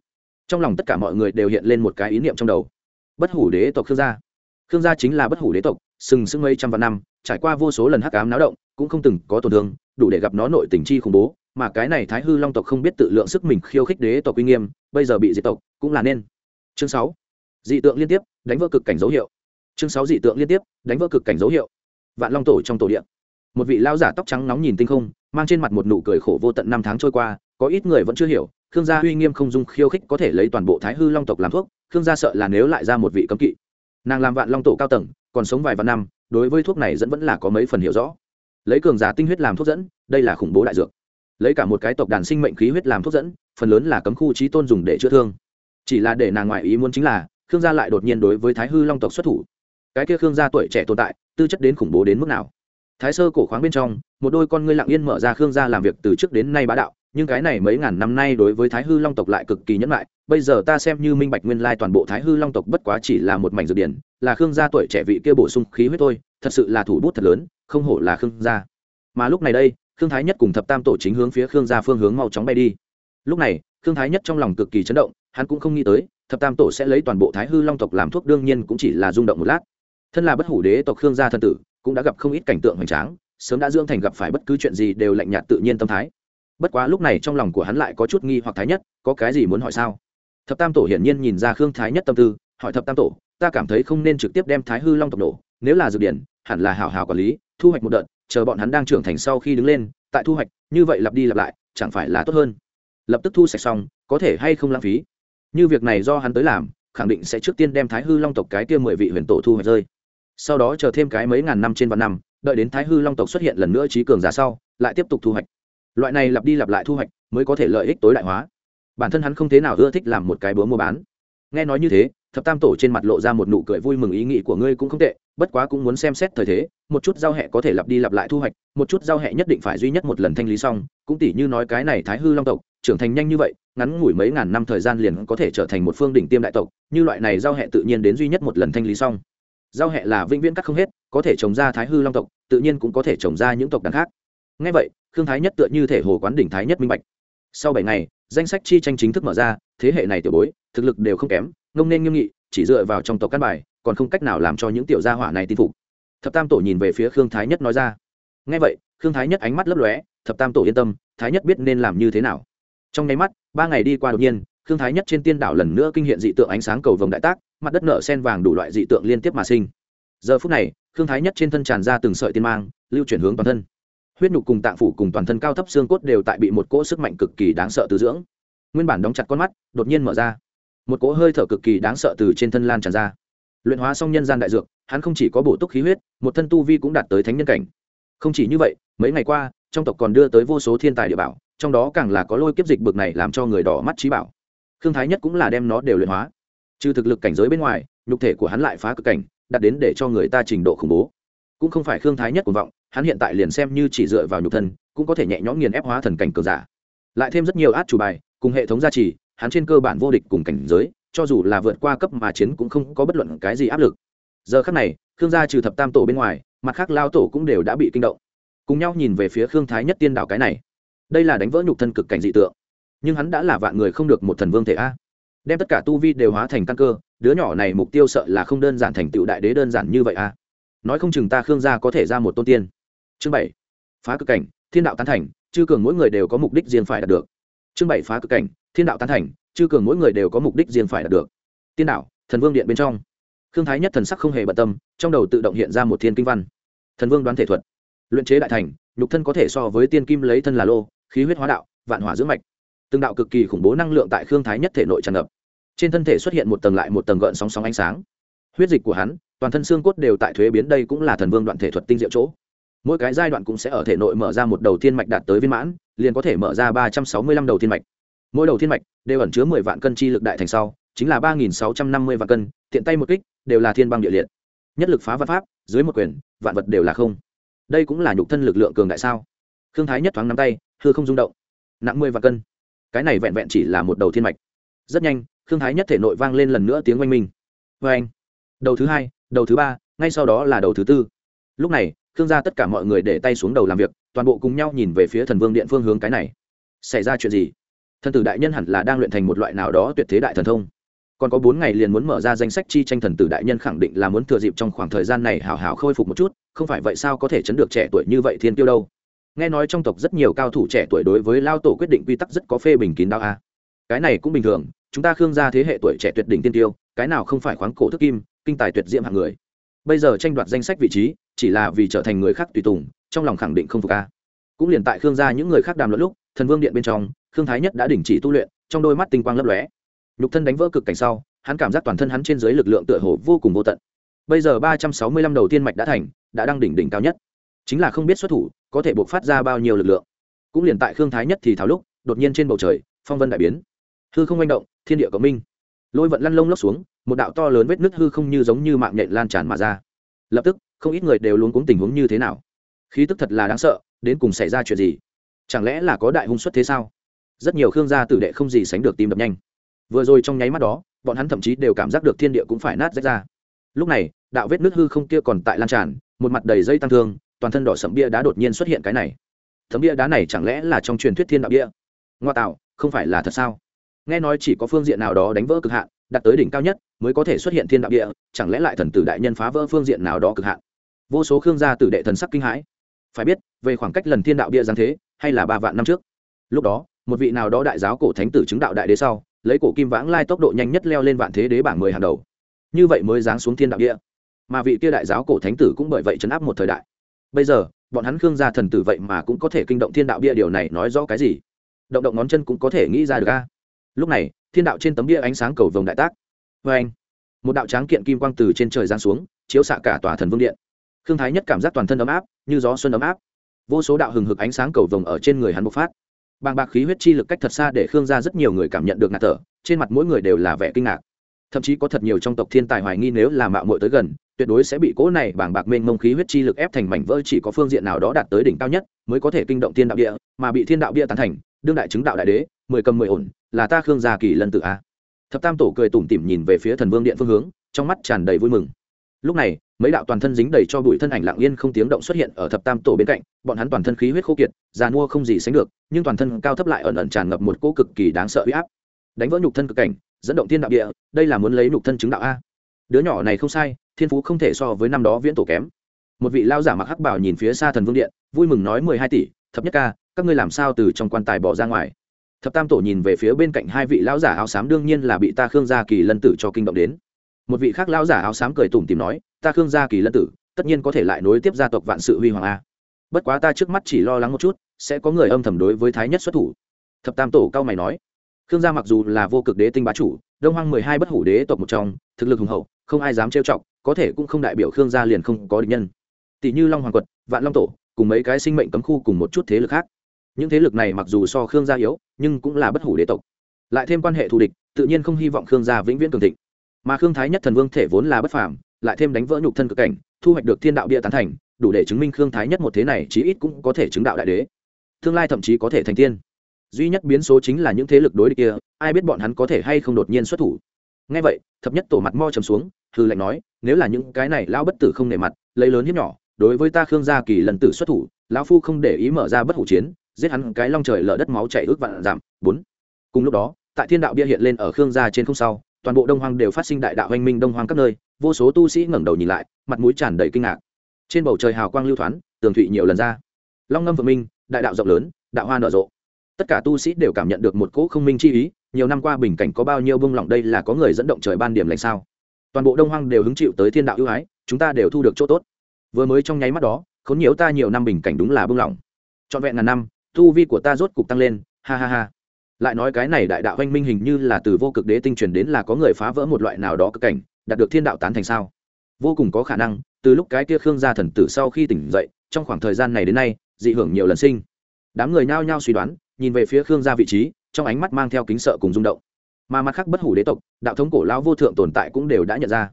trong lòng tất cả mọi người đều hiện lên một cái ý niệm trong đầu. Bất hủ đế tộc khương gia. Khương gia chính là bất hủ đế tộc, sừng sững mấy trăm vạn năm, trải qua vô số lần hắc ám náo động, cũng không từng có tổn thương, đủ để gặp nó nội tình chi khủng bố, mà cái này thái hư long tộc không biết tự lượng sức mình khiêu khích đế tộc uy nghiêm, bây giờ bị diệt tộc, cũng là nên. Chương sáu. Dị tượng liên tiếp, đánh vỡ cực cảnh dấu hiệu. Chương sáu dị tượng liên tiếp, đánh vỡ cực cảnh dấu hiệu. Vạn long tổ trong tổ điện một vị lao giả tóc trắng nóng nhìn tinh không, mang trên mặt một nụ cười khổ vô tận năm tháng trôi qua, có ít người vẫn chưa hiểu khương gia uy nghiêm không dung khiêu khích có thể lấy toàn bộ thái hư long tộc làm thuốc, khương gia sợ là nếu lại ra một vị cấm kỵ. Nàng làm vạn long tổ cao tầng, còn sống vài vạn năm, đối với thuốc này dẫn vẫn là có mấy phần hiểu rõ. Lấy cường giả tinh huyết làm thuốc dẫn, đây là khủng bố đại dược. Lấy cả một cái tộc đàn sinh mệnh khí huyết làm thuốc dẫn, phần lớn là cấm khu trí tôn dùng để chữa thương. Chỉ là để nàng ngoại ý muốn chính là, khương gia lại đột nhiên đối với thái hư long tộc xuất thủ. Cái kia khương gia tuổi trẻ tồn tại, tư chất đến khủng bố đến mức nào? Thái sơ cổ khoáng bên trong, một đôi con ngươi lặng yên mở ra khương gia làm việc từ trước đến nay bá đạo nhưng cái này mấy ngàn năm nay đối với thái hư long tộc lại cực kỳ nhẫn lại bây giờ ta xem như minh bạch nguyên lai toàn bộ thái hư long tộc bất quá chỉ là một mảnh dược điển, là khương gia tuổi trẻ vị kia bổ sung khí huyết thôi, thật sự là thủ bút thật lớn, không hổ là khương gia. Mà lúc này đây, khương thái nhất cùng thập tam tổ chính hướng phía khương gia phương hướng mau chóng bay đi. Lúc này, khương thái nhất trong lòng cực kỳ chấn động, hắn cũng không nghĩ tới, thập tam tổ sẽ lấy toàn bộ thái hư long tộc làm thuốc, đương nhiên cũng chỉ là rung động một lát. Thân là bất hủ đế tộc khương gia thân tử, cũng đã gặp không ít cảnh tượng hoành tráng, sớm đã dưỡng thành gặp phải bất cứ chuyện gì đều lạnh nhạt tự nhiên tâm thái bất quá lúc này trong lòng của hắn lại có chút nghi hoặc thái nhất, có cái gì muốn hỏi sao? Thập tam tổ hiển nhiên nhìn ra khương thái nhất tâm tư, hỏi thập tam tổ, ta cảm thấy không nên trực tiếp đem thái hư long tộc nổ, nếu là dược điển, hẳn là hảo hảo quản lý, thu hoạch một đợt, chờ bọn hắn đang trưởng thành sau khi đứng lên, tại thu hoạch, như vậy lặp đi lặp lại, chẳng phải là tốt hơn? Lập tức thu sạch xong, có thể hay không lãng phí? Như việc này do hắn tới làm, khẳng định sẽ trước tiên đem thái hư long tộc cái kia mười vị huyền tổ thu hoạch rơi. Sau đó chờ thêm cái mấy ngàn năm trên vạn năm, đợi đến thái hư long tộc xuất hiện lần nữa trí cường giả sau, lại tiếp tục thu hoạch loại này lặp đi lặp lại thu hoạch, mới có thể lợi ích tối đại hóa. Bản thân hắn không thế nào ưa thích làm một cái búa mua bán. Nghe nói như thế, thập tam tổ trên mặt lộ ra một nụ cười vui mừng ý nghĩ của ngươi cũng không tệ, bất quá cũng muốn xem xét thời thế, một chút giao hẹ có thể lặp đi lặp lại thu hoạch, một chút giao hẹ nhất định phải duy nhất một lần thanh lý xong, cũng tỷ như nói cái này thái hư long tộc, trưởng thành nhanh như vậy, ngắn ngủi mấy ngàn năm thời gian liền có thể trở thành một phương đỉnh tiêm đại tộc, như loại này giao hẹ tự nhiên đến duy nhất một lần thanh lý xong. Giao hẹ là vĩnh viễn cắt không hết, có thể trồng ra thái hư long tộc, tự nhiên cũng có thể trồng ra những tộc đàn khác ngay vậy, khương thái nhất tựa như thể hồ quán đỉnh thái nhất minh bạch. Sau bảy ngày, danh sách chi tranh chính thức mở ra, thế hệ này tiểu bối, thực lực đều không kém, ngông nên nghiêm nghị, chỉ dựa vào trong tộc căn bài, còn không cách nào làm cho những tiểu gia hỏa này tin phục. Thập tam tổ nhìn về phía khương thái nhất nói ra. Ngay vậy, khương thái nhất ánh mắt lấp lóe, thập tam tổ yên tâm, thái nhất biết nên làm như thế nào. Trong nháy mắt, ba ngày đi qua đột nhiên, khương thái nhất trên tiên đảo lần nữa kinh hiện dị tượng ánh sáng cầu vồng đại tác, mặt đất nở sen vàng đủ loại dị tượng liên tiếp mà sinh. Giờ phút này, khương thái nhất trên thân tràn ra từng sợi tiên mang, lưu chuyển hướng toàn thân huyết nhục cùng tạng phủ cùng toàn thân cao thấp xương cốt đều tại bị một cỗ sức mạnh cực kỳ đáng sợ từ dưỡng. Nguyên bản đóng chặt con mắt, đột nhiên mở ra. Một cỗ hơi thở cực kỳ đáng sợ từ trên thân lan tràn ra. Luyện hóa xong nhân gian đại dược, hắn không chỉ có bổ túc khí huyết, một thân tu vi cũng đạt tới thánh nhân cảnh. Không chỉ như vậy, mấy ngày qua, trong tộc còn đưa tới vô số thiên tài địa bảo, trong đó càng là có lôi kiếp dịch bực này làm cho người đỏ mắt trí bảo. Thương thái nhất cũng là đem nó đều luyện hóa. Trừ thực lực cảnh giới bên ngoài, nhục thể của hắn lại phá cực cảnh đặt đến để cho người ta trình độ khủng bố. Cũng không phải khương thái nhất cuồng vọng hắn hiện tại liền xem như chỉ dựa vào nhục thân, cũng có thể nhẹ nhõm nghiền ép hóa thần cảnh cường giả. Lại thêm rất nhiều át chủ bài, cùng hệ thống gia trì, hắn trên cơ bản vô địch cùng cảnh giới, cho dù là vượt qua cấp mà chiến cũng không có bất luận cái gì áp lực. Giờ khắc này, khương gia trừ thập tam tổ bên ngoài, mặt khác lao tổ cũng đều đã bị kinh động. Cùng nhau nhìn về phía khương thái nhất tiên đạo cái này, đây là đánh vỡ nhục thân cực cảnh dị tượng. Nhưng hắn đã là vạn người không được một thần vương thể a. Đem tất cả tu vi đều hóa thành căn cơ, đứa nhỏ này mục tiêu sợ là không đơn giản thành tựu đại đế đơn giản như vậy a. Nói không chừng ta khương gia có thể ra một tôn tiên chương bảy, phá cực cảnh, thiên đạo tán thành, chư cường mỗi người đều có mục đích riêng phải đạt được. Chương bảy, phá cực cảnh, thiên đạo tán thành, chư cường mỗi người đều có mục đích riêng phải đạt được. Tiên đạo, thần vương điện bên trong. Khương thái nhất thần sắc không hề bận tâm, trong đầu tự động hiện ra một thiên kinh văn. Thần vương đoán thể thuật. Luyện chế đại thành, nhục thân có thể so với tiên kim lấy thân là lô, khí huyết hóa đạo, vạn hỏa dưỡng mạch. Từng đạo cực kỳ khủng bố năng lượng tại khương thái nhất thể nội tràn ngập. Trên thân thể xuất hiện một tầng lại một tầng gợn sóng sóng ánh sáng. Huyết dịch của hắn, toàn thân xương cốt đều tại thuế biến, đây cũng là thần vương đoạn thể thuật tinh diệu chỗ mỗi cái giai đoạn cũng sẽ ở thể nội mở ra một đầu thiên mạch đạt tới viên mãn, liền có thể mở ra ba trăm sáu mươi lăm đầu thiên mạch. Mỗi đầu thiên mạch đều ẩn chứa mười vạn cân chi lực đại thành sau, chính là ba nghìn sáu trăm năm mươi vạn cân, tiện tay một kích đều là thiên băng địa liệt. Nhất lực phá văn pháp, dưới một quyền, vạn vật đều là không. Đây cũng là nhục thân lực lượng cường đại sao? Khương thái nhất thoáng nắm tay, hư không rung động. Nặng mười vạn cân. Cái này vẹn vẹn chỉ là một đầu thiên mạch. Rất nhanh, khương thái nhất thể nội vang lên lần nữa tiếng oanh minh. Vê anh đầu thứ hai, đầu thứ ba, ngay sau đó là đầu thứ tư lúc này thương gia tất cả mọi người để tay xuống đầu làm việc, toàn bộ cùng nhau nhìn về phía thần vương điện phương hướng cái này. Xảy ra chuyện gì? Thần tử đại nhân hẳn là đang luyện thành một loại nào đó tuyệt thế đại thần thông. Còn có bốn ngày liền muốn mở ra danh sách chi tranh thần tử đại nhân khẳng định là muốn thừa dịp trong khoảng thời gian này hào hào khôi phục một chút, không phải vậy sao có thể chấn được trẻ tuổi như vậy thiên tiêu đâu? Nghe nói trong tộc rất nhiều cao thủ trẻ tuổi đối với lao tổ quyết định quy tắc rất có phê bình kín đạo a. Cái này cũng bình thường, chúng ta khương gia thế hệ tuổi trẻ tuyệt đỉnh tiên tiêu, cái nào không phải khoáng cổ thức kim, kinh tài tuyệt diễm hạng người. Bây giờ tranh đoạt danh sách vị trí chỉ là vì trở thành người khác tùy tùng, trong lòng khẳng định không phục a. Cũng liền tại khương gia những người khác đàm luận lúc, thần vương điện bên trong, khương thái nhất đã đình chỉ tu luyện, trong đôi mắt tinh quang lấp lóe. Nhục thân đánh vỡ cực cảnh sau, hắn cảm giác toàn thân hắn trên dưới lực lượng tựa hồ vô cùng vô tận. Bây giờ ba trăm sáu mươi lăm đầu tiên mạch đã thành, đã đang đỉnh đỉnh cao nhất. Chính là không biết xuất thủ, có thể buộc phát ra bao nhiêu lực lượng. Cũng liền tại khương thái nhất thì tháo lúc, đột nhiên trên bầu trời, phong vân đại biến. Hư không manh động, thiên địa cộng minh. Lôi vận lăn lông lốc xuống, một đạo to lớn vết nứt hư không như giống như mạng nhện lan tràn mà ra. Lập tức không ít người đều luôn cuống tình huống như thế nào. Khí tức thật là đáng sợ, đến cùng xảy ra chuyện gì? Chẳng lẽ là có đại hung xuất thế sao? Rất nhiều khương gia tử đệ không gì sánh được tim đập nhanh. Vừa rồi trong nháy mắt đó, bọn hắn thậm chí đều cảm giác được thiên địa cũng phải nát rách ra. Lúc này, đạo vết nứt hư không kia còn tại lan tràn, một mặt đầy dây tăng thương, toàn thân đỏ sậm bia đá đột nhiên xuất hiện cái này. Thấm bia đá này chẳng lẽ là trong truyền thuyết thiên đạo bia? Ngoa tạo, không phải là thật sao? Nghe nói chỉ có phương diện nào đó đánh vỡ cực hạn, đạt tới đỉnh cao nhất, mới có thể xuất hiện thiên đạo địa chẳng lẽ lại thần tử đại nhân phá vỡ phương diện nào đó cực hạn? Vô số khương gia tử đệ thần sắc kinh hãi. Phải biết, về khoảng cách lần thiên đạo bia giáng thế, hay là ba vạn năm trước, lúc đó, một vị nào đó đại giáo cổ thánh tử chứng đạo đại đế sau, lấy cổ kim vãng lai tốc độ nhanh nhất leo lên vạn thế đế bảng mười hàng đầu. Như vậy mới giáng xuống thiên đạo địa mà vị kia đại giáo cổ thánh tử cũng bởi vậy chấn áp một thời đại. Bây giờ, bọn hắn khương gia thần tử vậy mà cũng có thể kinh động thiên đạo bia điều này nói rõ cái gì? Động động ngón chân cũng có thể nghĩ ra được a. Lúc này, thiên đạo trên tấm bia ánh sáng cầu vồng đại tác. Vê anh một đạo tráng kiện kim quang từ trên trời giáng xuống, chiếu xạ cả tòa thần vương điện khương thái nhất cảm giác toàn thân ấm áp, như gió xuân ấm áp. Vô số đạo hừng hực ánh sáng cầu vồng ở trên người hắn bộc phát. Bàng bạc khí huyết chi lực cách thật xa để khương gia rất nhiều người cảm nhận được ngạt thở, trên mặt mỗi người đều là vẻ kinh ngạc. Thậm chí có thật nhiều trong tộc thiên tài hoài nghi nếu là mạo muội tới gần, tuyệt đối sẽ bị cỗ này bàng bạc mênh mông khí huyết chi lực ép thành mảnh vỡ chỉ có phương diện nào đó đạt tới đỉnh cao nhất mới có thể kinh động thiên đạo địa, mà bị thiên đạo bia tán thành, đương đại chứng đạo đại đế, mười cầm mười ổn, là ta khương gia kỳ lân tự a. Thập tam tổ cười tủm tỉm nhìn về phía thần vương điện phương hướng, trong mắt tràn đầy vui mừng lúc này, mấy đạo toàn thân dính đầy cho bụi thân ảnh lặng yên không tiếng động xuất hiện ở thập tam tổ bên cạnh, bọn hắn toàn thân khí huyết khô kiệt, già mua không gì sánh được, nhưng toàn thân cao thấp lại ẩn ẩn tràn ngập một cỗ cực kỳ đáng sợ huy áp. Đánh vỡ nhục thân cực cảnh, dẫn động thiên đạo địa, đây là muốn lấy nhục thân chứng đạo a. Đứa nhỏ này không sai, thiên phú không thể so với năm đó viễn tổ kém. Một vị lao giả mặc hắc bảo nhìn phía xa thần vương điện, vui mừng nói mười hai tỷ, thập nhất ca, các ngươi làm sao từ trong quan tài bỏ ra ngoài? Thập tam tổ nhìn về phía bên cạnh hai vị lão giả áo xám đương nhiên là bị ta khương gia kỳ lân tử cho kinh động đến một vị khác lão giả áo xám cười tủm tìm nói, ta khương gia kỳ lân tử, tất nhiên có thể lại nối tiếp gia tộc vạn sự huy hoàng a. Bất quá ta trước mắt chỉ lo lắng một chút, sẽ có người âm thầm đối với thái nhất xuất thủ. Thập tam tổ cao mày nói, khương gia mặc dù là vô cực đế tinh bá chủ, đông hoang mười hai bất hủ đế tộc một trong, thực lực hùng hậu, không ai dám trêu chọc, có thể cũng không đại biểu khương gia liền không có địch nhân. Tỷ như long hoàng quật, vạn long tổ, cùng mấy cái sinh mệnh cấm khu cùng một chút thế lực khác. Những thế lực này mặc dù so khương gia yếu, nhưng cũng là bất hủ đế tộc. Lại thêm quan hệ thù địch, tự nhiên không hy vọng khương gia vĩnh viễn cường thịnh mà khương thái nhất thần vương thể vốn là bất phàm, lại thêm đánh vỡ nhục thân cực cảnh, thu hoạch được thiên đạo bia tán thành, đủ để chứng minh khương thái nhất một thế này chí ít cũng có thể chứng đạo đại đế. Tương lai thậm chí có thể thành tiên. Duy nhất biến số chính là những thế lực đối địch kia, ai biết bọn hắn có thể hay không đột nhiên xuất thủ. Ngay vậy, thập nhất tổ mặt mo trầm xuống hư lệnh nói, nếu là những cái này lão bất tử không nể mặt, lấy lớn hiếp nhỏ, đối với ta khương gia kỳ lần tử xuất thủ, lão phu không để ý mở ra bất hủ chiến, giết hắn cái long trời lở đất máu chảy ước vạn giảm. Bốn. Cùng lúc đó, tại thiên đạo bia hiện lên ở khương gia trên không sau toàn bộ đông hoang đều phát sinh đại đạo hoanh minh đông hoang các nơi, vô số tu sĩ ngẩng đầu nhìn lại, mặt mũi tràn đầy kinh ngạc. Trên bầu trời hào quang lưu thoáng, tường thụy nhiều lần ra. Long ngâm vượng minh, đại đạo rộng lớn, đạo hoa nở rộ. Tất cả tu sĩ đều cảm nhận được một cỗ không minh chi ý, nhiều năm qua bình cảnh có bao nhiêu bông lỏng đây là có người dẫn động trời ban điểm lành sao? Toàn bộ đông hoang đều hứng chịu tới thiên đạo ưu ái, chúng ta đều thu được chỗ tốt. Vừa mới trong nháy mắt đó, khốn nhiễu ta nhiều năm bình cảnh đúng là bông lỏng. Trọn vẹn ngàn năm, tu vi của ta rốt cục tăng lên, ha ha ha lại nói cái này đại đạo oanh minh hình như là từ vô cực đế tinh truyền đến là có người phá vỡ một loại nào đó cực cảnh, đạt được thiên đạo tán thành sao? Vô cùng có khả năng, từ lúc cái kia khương gia thần tử sau khi tỉnh dậy, trong khoảng thời gian này đến nay, dị hưởng nhiều lần sinh. Đám người nhao nhao suy đoán, nhìn về phía khương gia vị trí, trong ánh mắt mang theo kính sợ cùng rung động. Mà mặt khác bất hủ đế tộc, đạo thống cổ lão vô thượng tồn tại cũng đều đã nhận ra.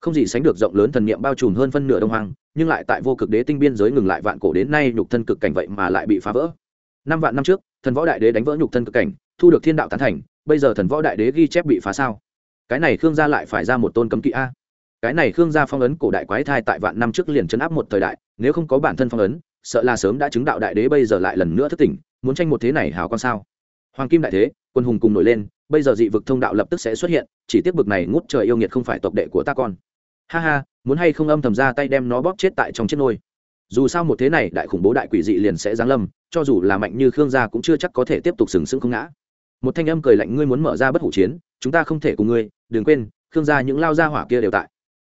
Không gì sánh được rộng lớn thần niệm bao trùm hơn phân nửa đông hoàng nhưng lại tại vô cực đế tinh biên giới ngừng lại vạn cổ đến nay nhục thân cực cảnh vậy mà lại bị phá vỡ. Năm vạn năm trước thần võ đại đế đánh vỡ nhục thân cực cảnh, thu được thiên đạo tán thành, bây giờ thần võ đại đế ghi chép bị phá sao? Cái này khương gia lại phải ra một tôn cấm kỵ a. Cái này khương gia phong ấn cổ đại quái thai tại vạn năm trước liền chấn áp một thời đại, nếu không có bản thân phong ấn, sợ là sớm đã chứng đạo đại đế bây giờ lại lần nữa thất tỉnh, muốn tranh một thế này hào con sao? Hoàng kim đại thế, quân hùng cùng nổi lên, bây giờ dị vực thông đạo lập tức sẽ xuất hiện, chỉ tiếc bực này ngút trời yêu nghiệt không phải tộc đệ của ta con. Ha ha, muốn hay không âm thầm ra tay đem nó bóp chết tại trong chiếc nôi. Dù sao một thế này đại khủng bố đại quỷ dị liền sẽ giáng lâm cho dù là mạnh như khương gia cũng chưa chắc có thể tiếp tục sừng sững không ngã. Một thanh âm cười lạnh, ngươi muốn mở ra bất hủ chiến, chúng ta không thể cùng ngươi, đừng quên, khương gia những lao gia hỏa kia đều tại.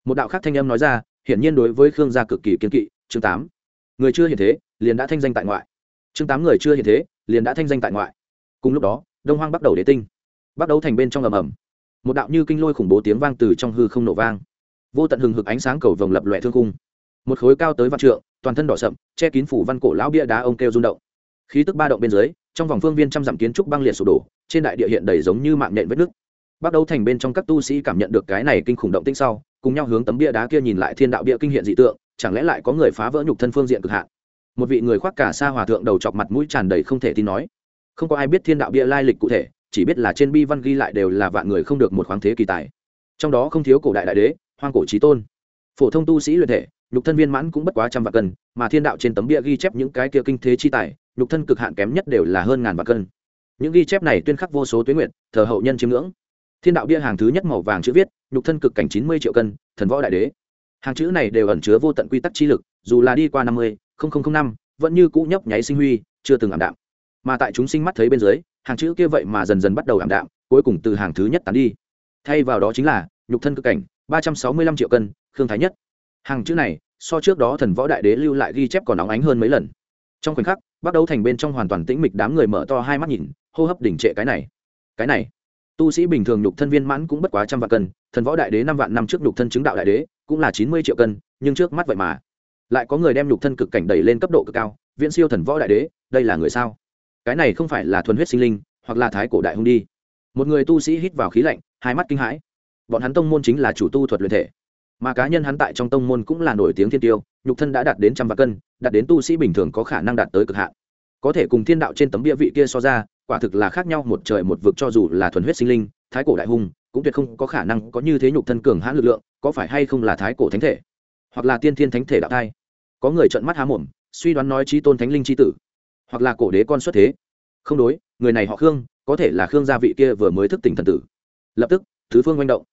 Một đạo khác thanh âm nói ra, hiển nhiên đối với khương gia cực kỳ kiên kỵ, chương tám, người chưa hiện thế, liền đã thanh danh tại ngoại. Chương tám, người chưa hiện thế, liền đã thanh danh tại ngoại. Cùng lúc đó, đông hoang bắt đầu đế tinh. Bắt đầu thành bên trong ầm ầm. Một đạo như kinh lôi khủng bố tiếng vang từ trong hư không nổ vang. Vô tận hừng hực ánh sáng cầu vồng lập lòe thương cung một khối cao tới vạn trượng, toàn thân đỏ sậm, che kín phủ văn cổ lão bia đá ông kêu rung động khí tức ba động bên dưới, trong vòng phương viên trăm dặm kiến trúc băng liệt sụp đổ, trên đại địa hiện đầy giống như mạng nhện vết nước bắt đầu thành bên trong các tu sĩ cảm nhận được cái này kinh khủng động tinh sau, cùng nhau hướng tấm bia đá kia nhìn lại thiên đạo bia kinh hiện dị tượng, chẳng lẽ lại có người phá vỡ nhục thân phương diện cực hạn? Một vị người khoác cả xa hòa thượng đầu chọc mặt mũi tràn đầy không thể tin nói. Không có ai biết thiên đạo bia lai lịch cụ thể, chỉ biết là trên bi văn ghi lại đều là vạn người không được một khoáng thế kỳ tài. Trong đó không thiếu cổ đại đại đế, hoang cổ trí tôn. Phổ thông tu sĩ luyện thể nhục thân viên mãn cũng bất quá trăm vạn cân, mà thiên đạo trên tấm bia ghi chép những cái kia kinh thế chi tài, nhục thân cực hạn kém nhất đều là hơn ngàn vạn cân. Những ghi chép này tuyên khắc vô số tuyến nguyện, thờ hậu nhân chiếm ngưỡng. Thiên đạo bia hàng thứ nhất màu vàng chữ viết, nhục thân cực cảnh chín mươi triệu cân, thần võ đại đế. Hàng chữ này đều ẩn chứa vô tận quy tắc chi lực, dù là đi qua năm mươi năm, vẫn như cũ nhấp nháy sinh huy, chưa từng ảm đạm. Mà tại chúng sinh mắt thấy bên dưới, hàng chữ kia vậy mà dần dần bắt đầu ảm đạm, cuối cùng từ hàng thứ nhất tán đi. Thay vào đó chính là, nhục thân cực cảnh, ba trăm sáu mươi lăm triệu cân, khương thái nhất hàng chữ này, so trước đó thần võ đại đế lưu lại ghi chép còn óng ánh hơn mấy lần. Trong khoảnh khắc bắt đầu thành bên trong hoàn toàn tĩnh mịch đám người mở to hai mắt nhìn, hô hấp đỉnh trệ cái này. Cái này, tu sĩ bình thường nhục thân viên mãn cũng bất quá trăm vạn cân, thần võ đại đế năm vạn năm trước nhục thân chứng đạo đại đế cũng là chín mươi triệu cân, nhưng trước mắt vậy mà. Lại có người đem nhục thân cực cảnh đẩy lên cấp độ cực cao, viễn siêu thần võ đại đế, đây là người sao? Cái này không phải là thuần huyết sinh linh, hoặc là thái cổ đại hung đi. Một người tu sĩ hít vào khí lạnh, hai mắt kinh hãi. Bọn hắn tông môn chính là chủ tu thuật luyện thể mà cá nhân hắn tại trong tông môn cũng là nổi tiếng thiên tiêu, nhục thân đã đạt đến trăm vạn cân, đạt đến tu sĩ bình thường có khả năng đạt tới cực hạn. Có thể cùng thiên đạo trên tấm địa vị kia so ra, quả thực là khác nhau một trời một vực cho dù là thuần huyết sinh linh, thái cổ đại hùng cũng tuyệt không có khả năng có như thế nhục thân cường hãn lực lượng, có phải hay không là thái cổ thánh thể, hoặc là tiên thiên thánh thể đạo thai. Có người trợn mắt há mồm, suy đoán nói trí tôn thánh linh c tử, hoặc là cổ đế con xuất thế. Không đối, người này họ khương, có thể là khương gia vị kia vừa mới thức tỉnh thần tử. Lập tức, thứ phương manh động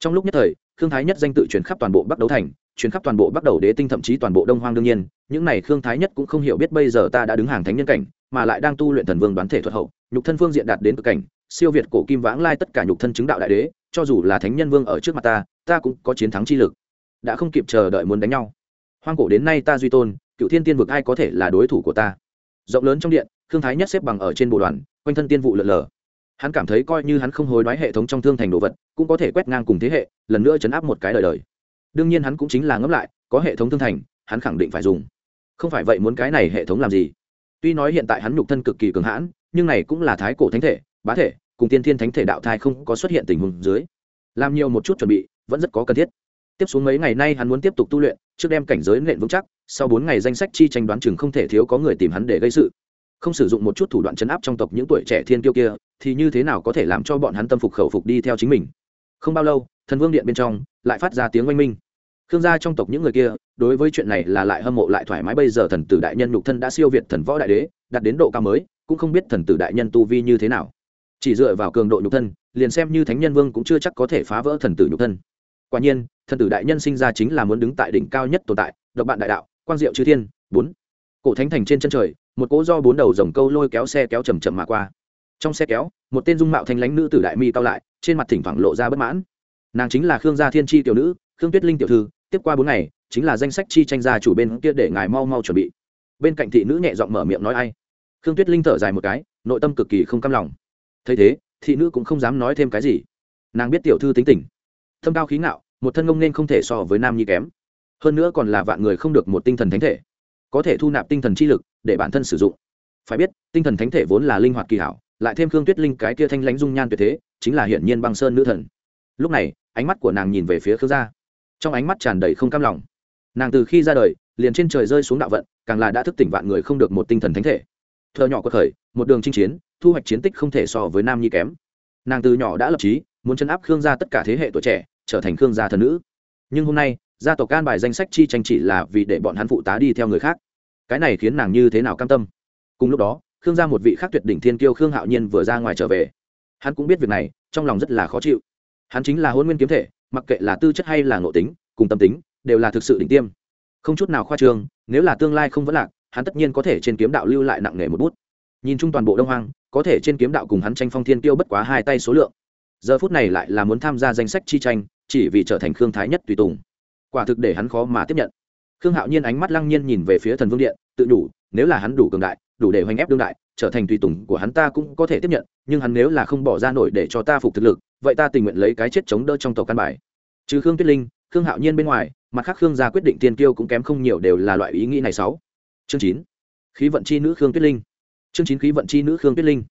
trong lúc nhất thời, khương thái nhất danh tự truyền khắp toàn bộ bắc đấu thành, truyền khắp toàn bộ bắc đầu đế tinh thậm chí toàn bộ đông hoang đương nhiên, những này khương thái nhất cũng không hiểu biết bây giờ ta đã đứng hàng thánh nhân cảnh, mà lại đang tu luyện thần vương đoán thể thuật hậu, nhục thân phương diện đạt đến cực cảnh, siêu việt cổ kim vãng lai tất cả nhục thân chứng đạo đại đế, cho dù là thánh nhân vương ở trước mặt ta ta cũng có chiến thắng chi lực. Đã không kịp chờ đợi muốn đánh nhau. Hoang cổ đến nay ta duy tôn, cựu thiên tiên vực ai có thể là đối thủ của ta? Rộng lớn trong điện, khương thái nhất xếp bằng ở trên bộ đoàn, quanh thân tiên vụ lượn lờ hắn cảm thấy coi như hắn không hối đoái hệ thống trong thương thành đồ vật, cũng có thể quét ngang cùng thế hệ, lần nữa chấn áp một cái đời đời. Đương nhiên hắn cũng chính là ngẫm lại, có hệ thống thương thành, hắn khẳng định phải dùng. Không phải vậy muốn cái này hệ thống làm gì? Tuy nói hiện tại hắn nhục thân cực kỳ cường hãn, nhưng này cũng là thái cổ thánh thể, bá thể, cùng tiên thiên thánh thể đạo thai không có xuất hiện tình huống dưới. Làm nhiều một chút chuẩn bị, vẫn rất có cần thiết. Tiếp xuống mấy ngày nay hắn muốn tiếp tục tu luyện, trước đem cảnh giới nện vững chắc, sau bốn ngày danh sách chi tranh đoán chừng không thể thiếu có người tìm hắn để gây sự không sử dụng một chút thủ đoạn chấn áp trong tộc những tuổi trẻ thiên tiêu kia, thì như thế nào có thể làm cho bọn hắn tâm phục khẩu phục đi theo chính mình? Không bao lâu, thần vương điện bên trong lại phát ra tiếng oanh minh. Khương gia trong tộc những người kia, đối với chuyện này là lại hâm mộ lại thoải mái. Bây giờ thần tử đại nhân nhục thân đã siêu việt thần võ đại đế, đạt đến độ cao mới, cũng không biết thần tử đại nhân tu vi như thế nào. Chỉ dựa vào cường độ nhục thân, liền xem như thánh nhân vương cũng chưa chắc có thể phá vỡ thần tử nhục thân. Quả nhiên, thần tử đại nhân sinh ra chính là muốn đứng tại đỉnh cao nhất tồn tại, độc bạn đại đạo, quang diệu chư thiên, bốn. Cổ thánh thành trên chân trời một cỗ do bốn đầu dòng câu lôi kéo xe kéo chầm chậm mà qua. Trong xe kéo, một tên dung mạo thanh lãnh nữ tử đại mi cao lại, trên mặt thỉnh thoảng lộ ra bất mãn. Nàng chính là khương gia thiên tri tiểu nữ, khương tuyết linh tiểu thư, tiếp qua bốn ngày, chính là danh sách chi tranh gia chủ bên kia để ngài mau mau chuẩn bị. Bên cạnh thị nữ nhẹ giọng mở miệng nói ai. Khương tuyết linh thở dài một cái, nội tâm cực kỳ không cam lòng. Thấy thế, thị nữ cũng không dám nói thêm cái gì. Nàng biết tiểu thư tính tình. Thâm cao khí ngạo, một thân ngông nên không thể so với nam nhi kém. Hơn nữa còn là vạn người không được một tinh thần thánh thể. Có thể thu nạp tinh thần chi lực để bản thân sử dụng. Phải biết, tinh thần thánh thể vốn là linh hoạt kỳ hảo, lại thêm khương tuyết linh cái kia thanh lãnh dung nhan tuyệt thế, chính là hiển nhiên băng sơn nữ thần. Lúc này, ánh mắt của nàng nhìn về phía khương gia. Trong ánh mắt tràn đầy không cam lòng. Nàng từ khi ra đời, liền trên trời rơi xuống đạo vận, càng là đã thức tỉnh vạn người không được một tinh thần thánh thể. Thợ nhỏ có khởi một đường chinh chiến, thu hoạch chiến tích không thể so với nam nhi kém. Nàng từ nhỏ đã lập trí muốn chấn áp khương gia tất cả thế hệ tuổi trẻ, trở thành khương gia thần nữ. Nhưng hôm nay, gia tộc can bài danh sách chi tranh chỉ là vì để bọn hắn phụ tá đi theo người khác cái này khiến nàng như thế nào cam tâm? Cùng lúc đó, khương gia một vị khác tuyệt đỉnh thiên kiêu khương hạo nhiên vừa ra ngoài trở về. Hắn cũng biết việc này, trong lòng rất là khó chịu. Hắn chính là hôn nguyên kiếm thể, mặc kệ là tư chất hay là ngộ tính, cùng tâm tính, đều là thực sự đỉnh tiêm. Không chút nào khoa trương, nếu là tương lai không vẫn lạc, hắn tất nhiên có thể trên kiếm đạo lưu lại nặng nề một bút. Nhìn chung toàn bộ đông hoang, có thể trên kiếm đạo cùng hắn tranh phong thiên tiêu bất quá hai tay số lượng. Giờ phút này lại là muốn tham gia danh sách chi tranh, chỉ vì trở thành khương thái nhất tùy tùng. Quả thực để hắn khó mà tiếp nhận khương hạo nhiên ánh mắt lăng nhiên nhìn về phía thần vương điện, tự đủ nếu là hắn đủ cường đại, đủ để hoành ép đương đại, trở thành tùy tùng của hắn ta cũng có thể tiếp nhận, nhưng hắn nếu là không bỏ ra nổi để cho ta phục thực lực, vậy ta tình nguyện lấy cái chết chống đỡ trong tàu căn bài. Trừ khương tuyết linh, khương hạo nhiên bên ngoài, mặt khác khương gia quyết định tiên tiêu cũng kém không nhiều đều là loại ý nghĩ này sáu. Chương chín. Khí vận chi nữ khương tuyết linh. Chương chín khí vận chi nữ khương tuyết linh.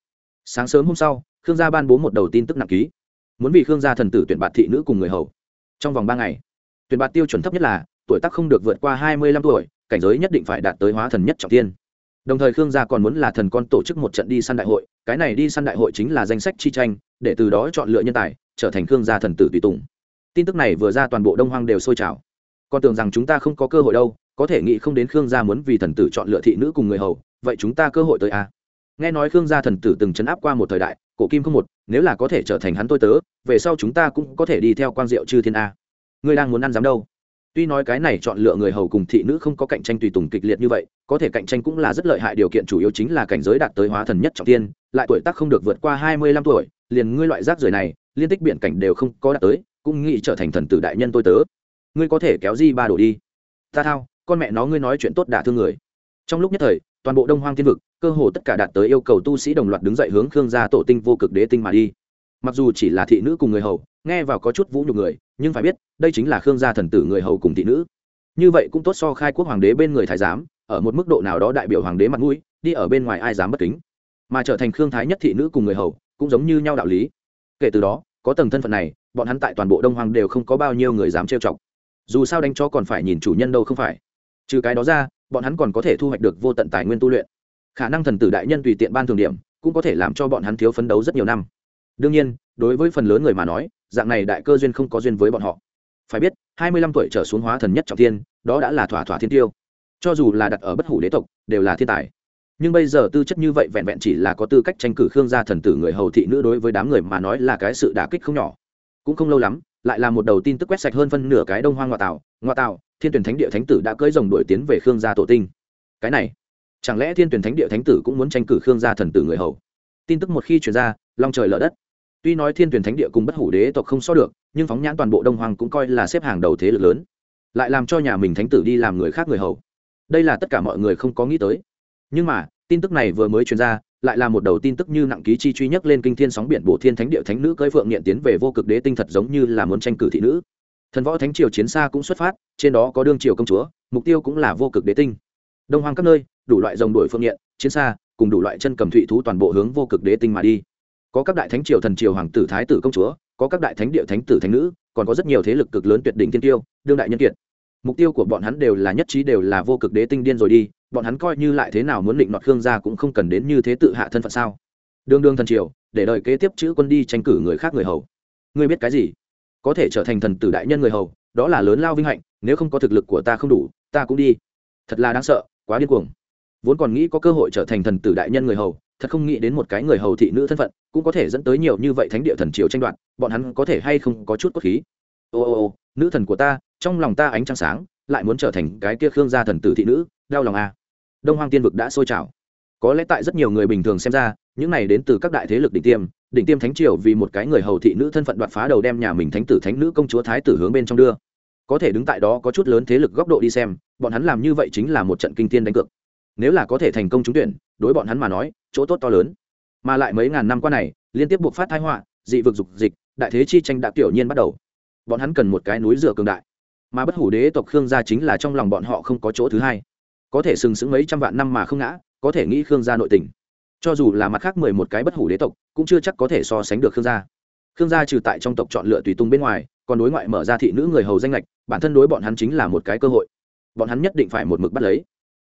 Sáng sớm hôm sau, khương gia ban bố một đầu tin tức nặng ký. Muốn vì khương gia thần tử tuyển bạt thị nữ cùng người hầu. Trong vòng ba ngày, tuyển bạt tiêu chuẩn thấp nhất là tuổi tác không được vượt qua hai mươi lăm tuổi, cảnh giới nhất định phải đạt tới hóa thần nhất trọng tiên đồng thời khương gia còn muốn là thần con tổ chức một trận đi săn đại hội, cái này đi săn đại hội chính là danh sách chi tranh, để từ đó chọn lựa nhân tài, trở thành khương gia thần tử tùy tùng. Tin tức này vừa ra toàn bộ đông hoang đều sôi trào. Con tưởng rằng chúng ta không có cơ hội đâu, có thể nghĩ không đến khương gia muốn vì thần tử chọn lựa thị nữ cùng người hầu, vậy chúng ta cơ hội tới à? nghe nói khương gia thần tử từng chấn áp qua một thời đại, cổ kim không một, nếu là có thể trở thành hắn tôi tớ, về sau chúng ta cũng có thể đi theo quang diệu chư thiên a. Ngươi đang muốn ăn dám đâu? Tuy nói cái này chọn lựa người hầu cùng thị nữ không có cạnh tranh tùy tùng kịch liệt như vậy, có thể cạnh tranh cũng là rất lợi hại điều kiện chủ yếu chính là cảnh giới đạt tới hóa thần nhất trọng tiên, lại tuổi tác không được vượt qua hai mươi lăm tuổi, liền ngươi loại rác rưởi này, liên tích biện cảnh đều không có đạt tới, cũng nghĩ trở thành thần tử đại nhân tôi tớ. Ngươi có thể kéo di ba đổ đi. Ta thao, con mẹ nó ngươi nói chuyện tốt đả thương người. Trong lúc nhất thời, toàn bộ đông hoang Thiên vực, cơ hồ tất cả đạt tới yêu cầu tu sĩ đồng loạt đứng dậy hướng khương gia tổ tinh vô cực đế tinh mà đi. Mặc dù chỉ là thị nữ cùng người hầu nghe vào có chút vũ nhục người, nhưng phải biết, đây chính là khương gia thần tử người hầu cùng thị nữ. Như vậy cũng tốt so khai quốc hoàng đế bên người thái giám, ở một mức độ nào đó đại biểu hoàng đế mặt mũi, đi ở bên ngoài ai dám bất kính. Mà trở thành khương thái nhất thị nữ cùng người hầu, cũng giống như nhau đạo lý. Kể từ đó, có tầng thân phận này, bọn hắn tại toàn bộ đông hoàng đều không có bao nhiêu người dám trêu chọc. Dù sao đánh cho còn phải nhìn chủ nhân đâu không phải. Trừ cái đó ra, bọn hắn còn có thể thu hoạch được vô tận tài nguyên tu luyện. Khả năng thần tử đại nhân tùy tiện ban thường điểm, cũng có thể làm cho bọn hắn thiếu phấn đấu rất nhiều năm. Đương nhiên, đối với phần lớn người mà nói dạng này đại cơ duyên không có duyên với bọn họ. Phải biết, hai mươi lăm tuổi trở xuống hóa thần nhất trọng thiên, đó đã là thỏa thỏa thiên tiêu. Cho dù là đặt ở bất hủ đế tộc, đều là thiên tài. Nhưng bây giờ tư chất như vậy vẹn vẹn chỉ là có tư cách tranh cử khương gia thần tử người hầu thị nữ đối với đám người mà nói là cái sự đả kích không nhỏ. Cũng không lâu lắm, lại là một đầu tin tức quét sạch hơn phân nửa cái đông hoang ngoại tảo. Ngoại tảo, thiên tuyển thánh địa thánh tử đã cưỡi rồng đuổi tiến về khương gia tổ tinh. Cái này, chẳng lẽ thiên tuyển thánh địa thánh tử cũng muốn tranh cử khương gia thần tử người hầu? Tin tức một khi chuyển ra, long trời lở đất tuy nói thiên tuyển thánh địa cùng bất hủ đế tộc không so được, nhưng phóng nhãn toàn bộ đông hoàng cũng coi là xếp hàng đầu thế lực lớn. Lại làm cho nhà mình thánh tử đi làm người khác người hầu. Đây là tất cả mọi người không có nghĩ tới. Nhưng mà, tin tức này vừa mới truyền ra, lại là một đầu tin tức như nặng ký chi truy nhất lên kinh thiên sóng biển bộ thiên thánh địa thánh nữ cơi phượng nghiện tiến về vô cực đế tinh thật giống như là muốn tranh cử thị nữ. Thần võ thánh triều chiến xa cũng xuất phát, trên đó có đương triều công chúa, mục tiêu cũng là vô cực đế tinh. Đông hoang các nơi, đủ loại dòng đuổi phương nghiện, chiến xa, cùng đủ loại chân cầm thụy thú toàn bộ hướng vô cực đế tinh mà đi có các đại thánh triều thần triều hoàng tử thái tử công chúa, có các đại thánh địa thánh tử thánh nữ, còn có rất nhiều thế lực cực lớn tuyệt đỉnh thiên tiêu, đương đại nhân kiệt. Mục tiêu của bọn hắn đều là nhất trí đều là vô cực đế tinh điên rồi đi, bọn hắn coi như lại thế nào muốn định đoạt khương gia cũng không cần đến như thế tự hạ thân phận sao? Đương đương thần triều, để đợi kế tiếp chữ quân đi tranh cử người khác người hầu. Ngươi biết cái gì? Có thể trở thành thần tử đại nhân người hầu, đó là lớn lao vinh hạnh, nếu không có thực lực của ta không đủ, ta cũng đi. Thật là đáng sợ, quá điên cuồng. Vốn còn nghĩ có cơ hội trở thành thần tử đại nhân người hầu thật không nghĩ đến một cái người hầu thị nữ thân phận cũng có thể dẫn tới nhiều như vậy thánh địa thần triều tranh đoạt, bọn hắn có thể hay không có chút cốt khí? Ô ô ô, nữ thần của ta, trong lòng ta ánh trăng sáng, lại muốn trở thành cái kia khương gia thần tử thị nữ, đau lòng à. đông hoang tiên vực đã sôi trào. Có lẽ tại rất nhiều người bình thường xem ra, những này đến từ các đại thế lực đỉnh tiêm đỉnh tiêm thánh triều vì một cái người hầu thị nữ thân phận đoạt phá đầu đem nhà mình thánh tử, thánh nữ công chúa, thái tử hướng bên trong đưa. Có thể đứng tại đó có chút lớn thế lực góc độ đi xem, bọn hắn làm như vậy chính là một trận kinh tiên đánh cược nếu là có thể thành công trúng tuyển, đối bọn hắn mà nói, chỗ tốt to lớn. Mà lại mấy ngàn năm qua này, liên tiếp buộc phát thái họa, dị vực dục dịch, đại thế chi tranh đã tiểu nhiên bắt đầu. Bọn hắn cần một cái núi rửa cường đại. Mà bất hủ đế tộc khương gia chính là trong lòng bọn họ không có chỗ thứ hai. Có thể sừng sững mấy trăm vạn năm mà không ngã, có thể nghĩ khương gia nội tình. Cho dù là mặt khác mười một cái bất hủ đế tộc, cũng chưa chắc có thể so sánh được khương gia. Khương gia trừ tại trong tộc chọn lựa tùy tung bên ngoài, còn đối ngoại mở ra thị nữ người hầu danh lệch bản thân đối bọn hắn chính là một cái cơ hội. Bọn hắn nhất định phải một mực bắt lấy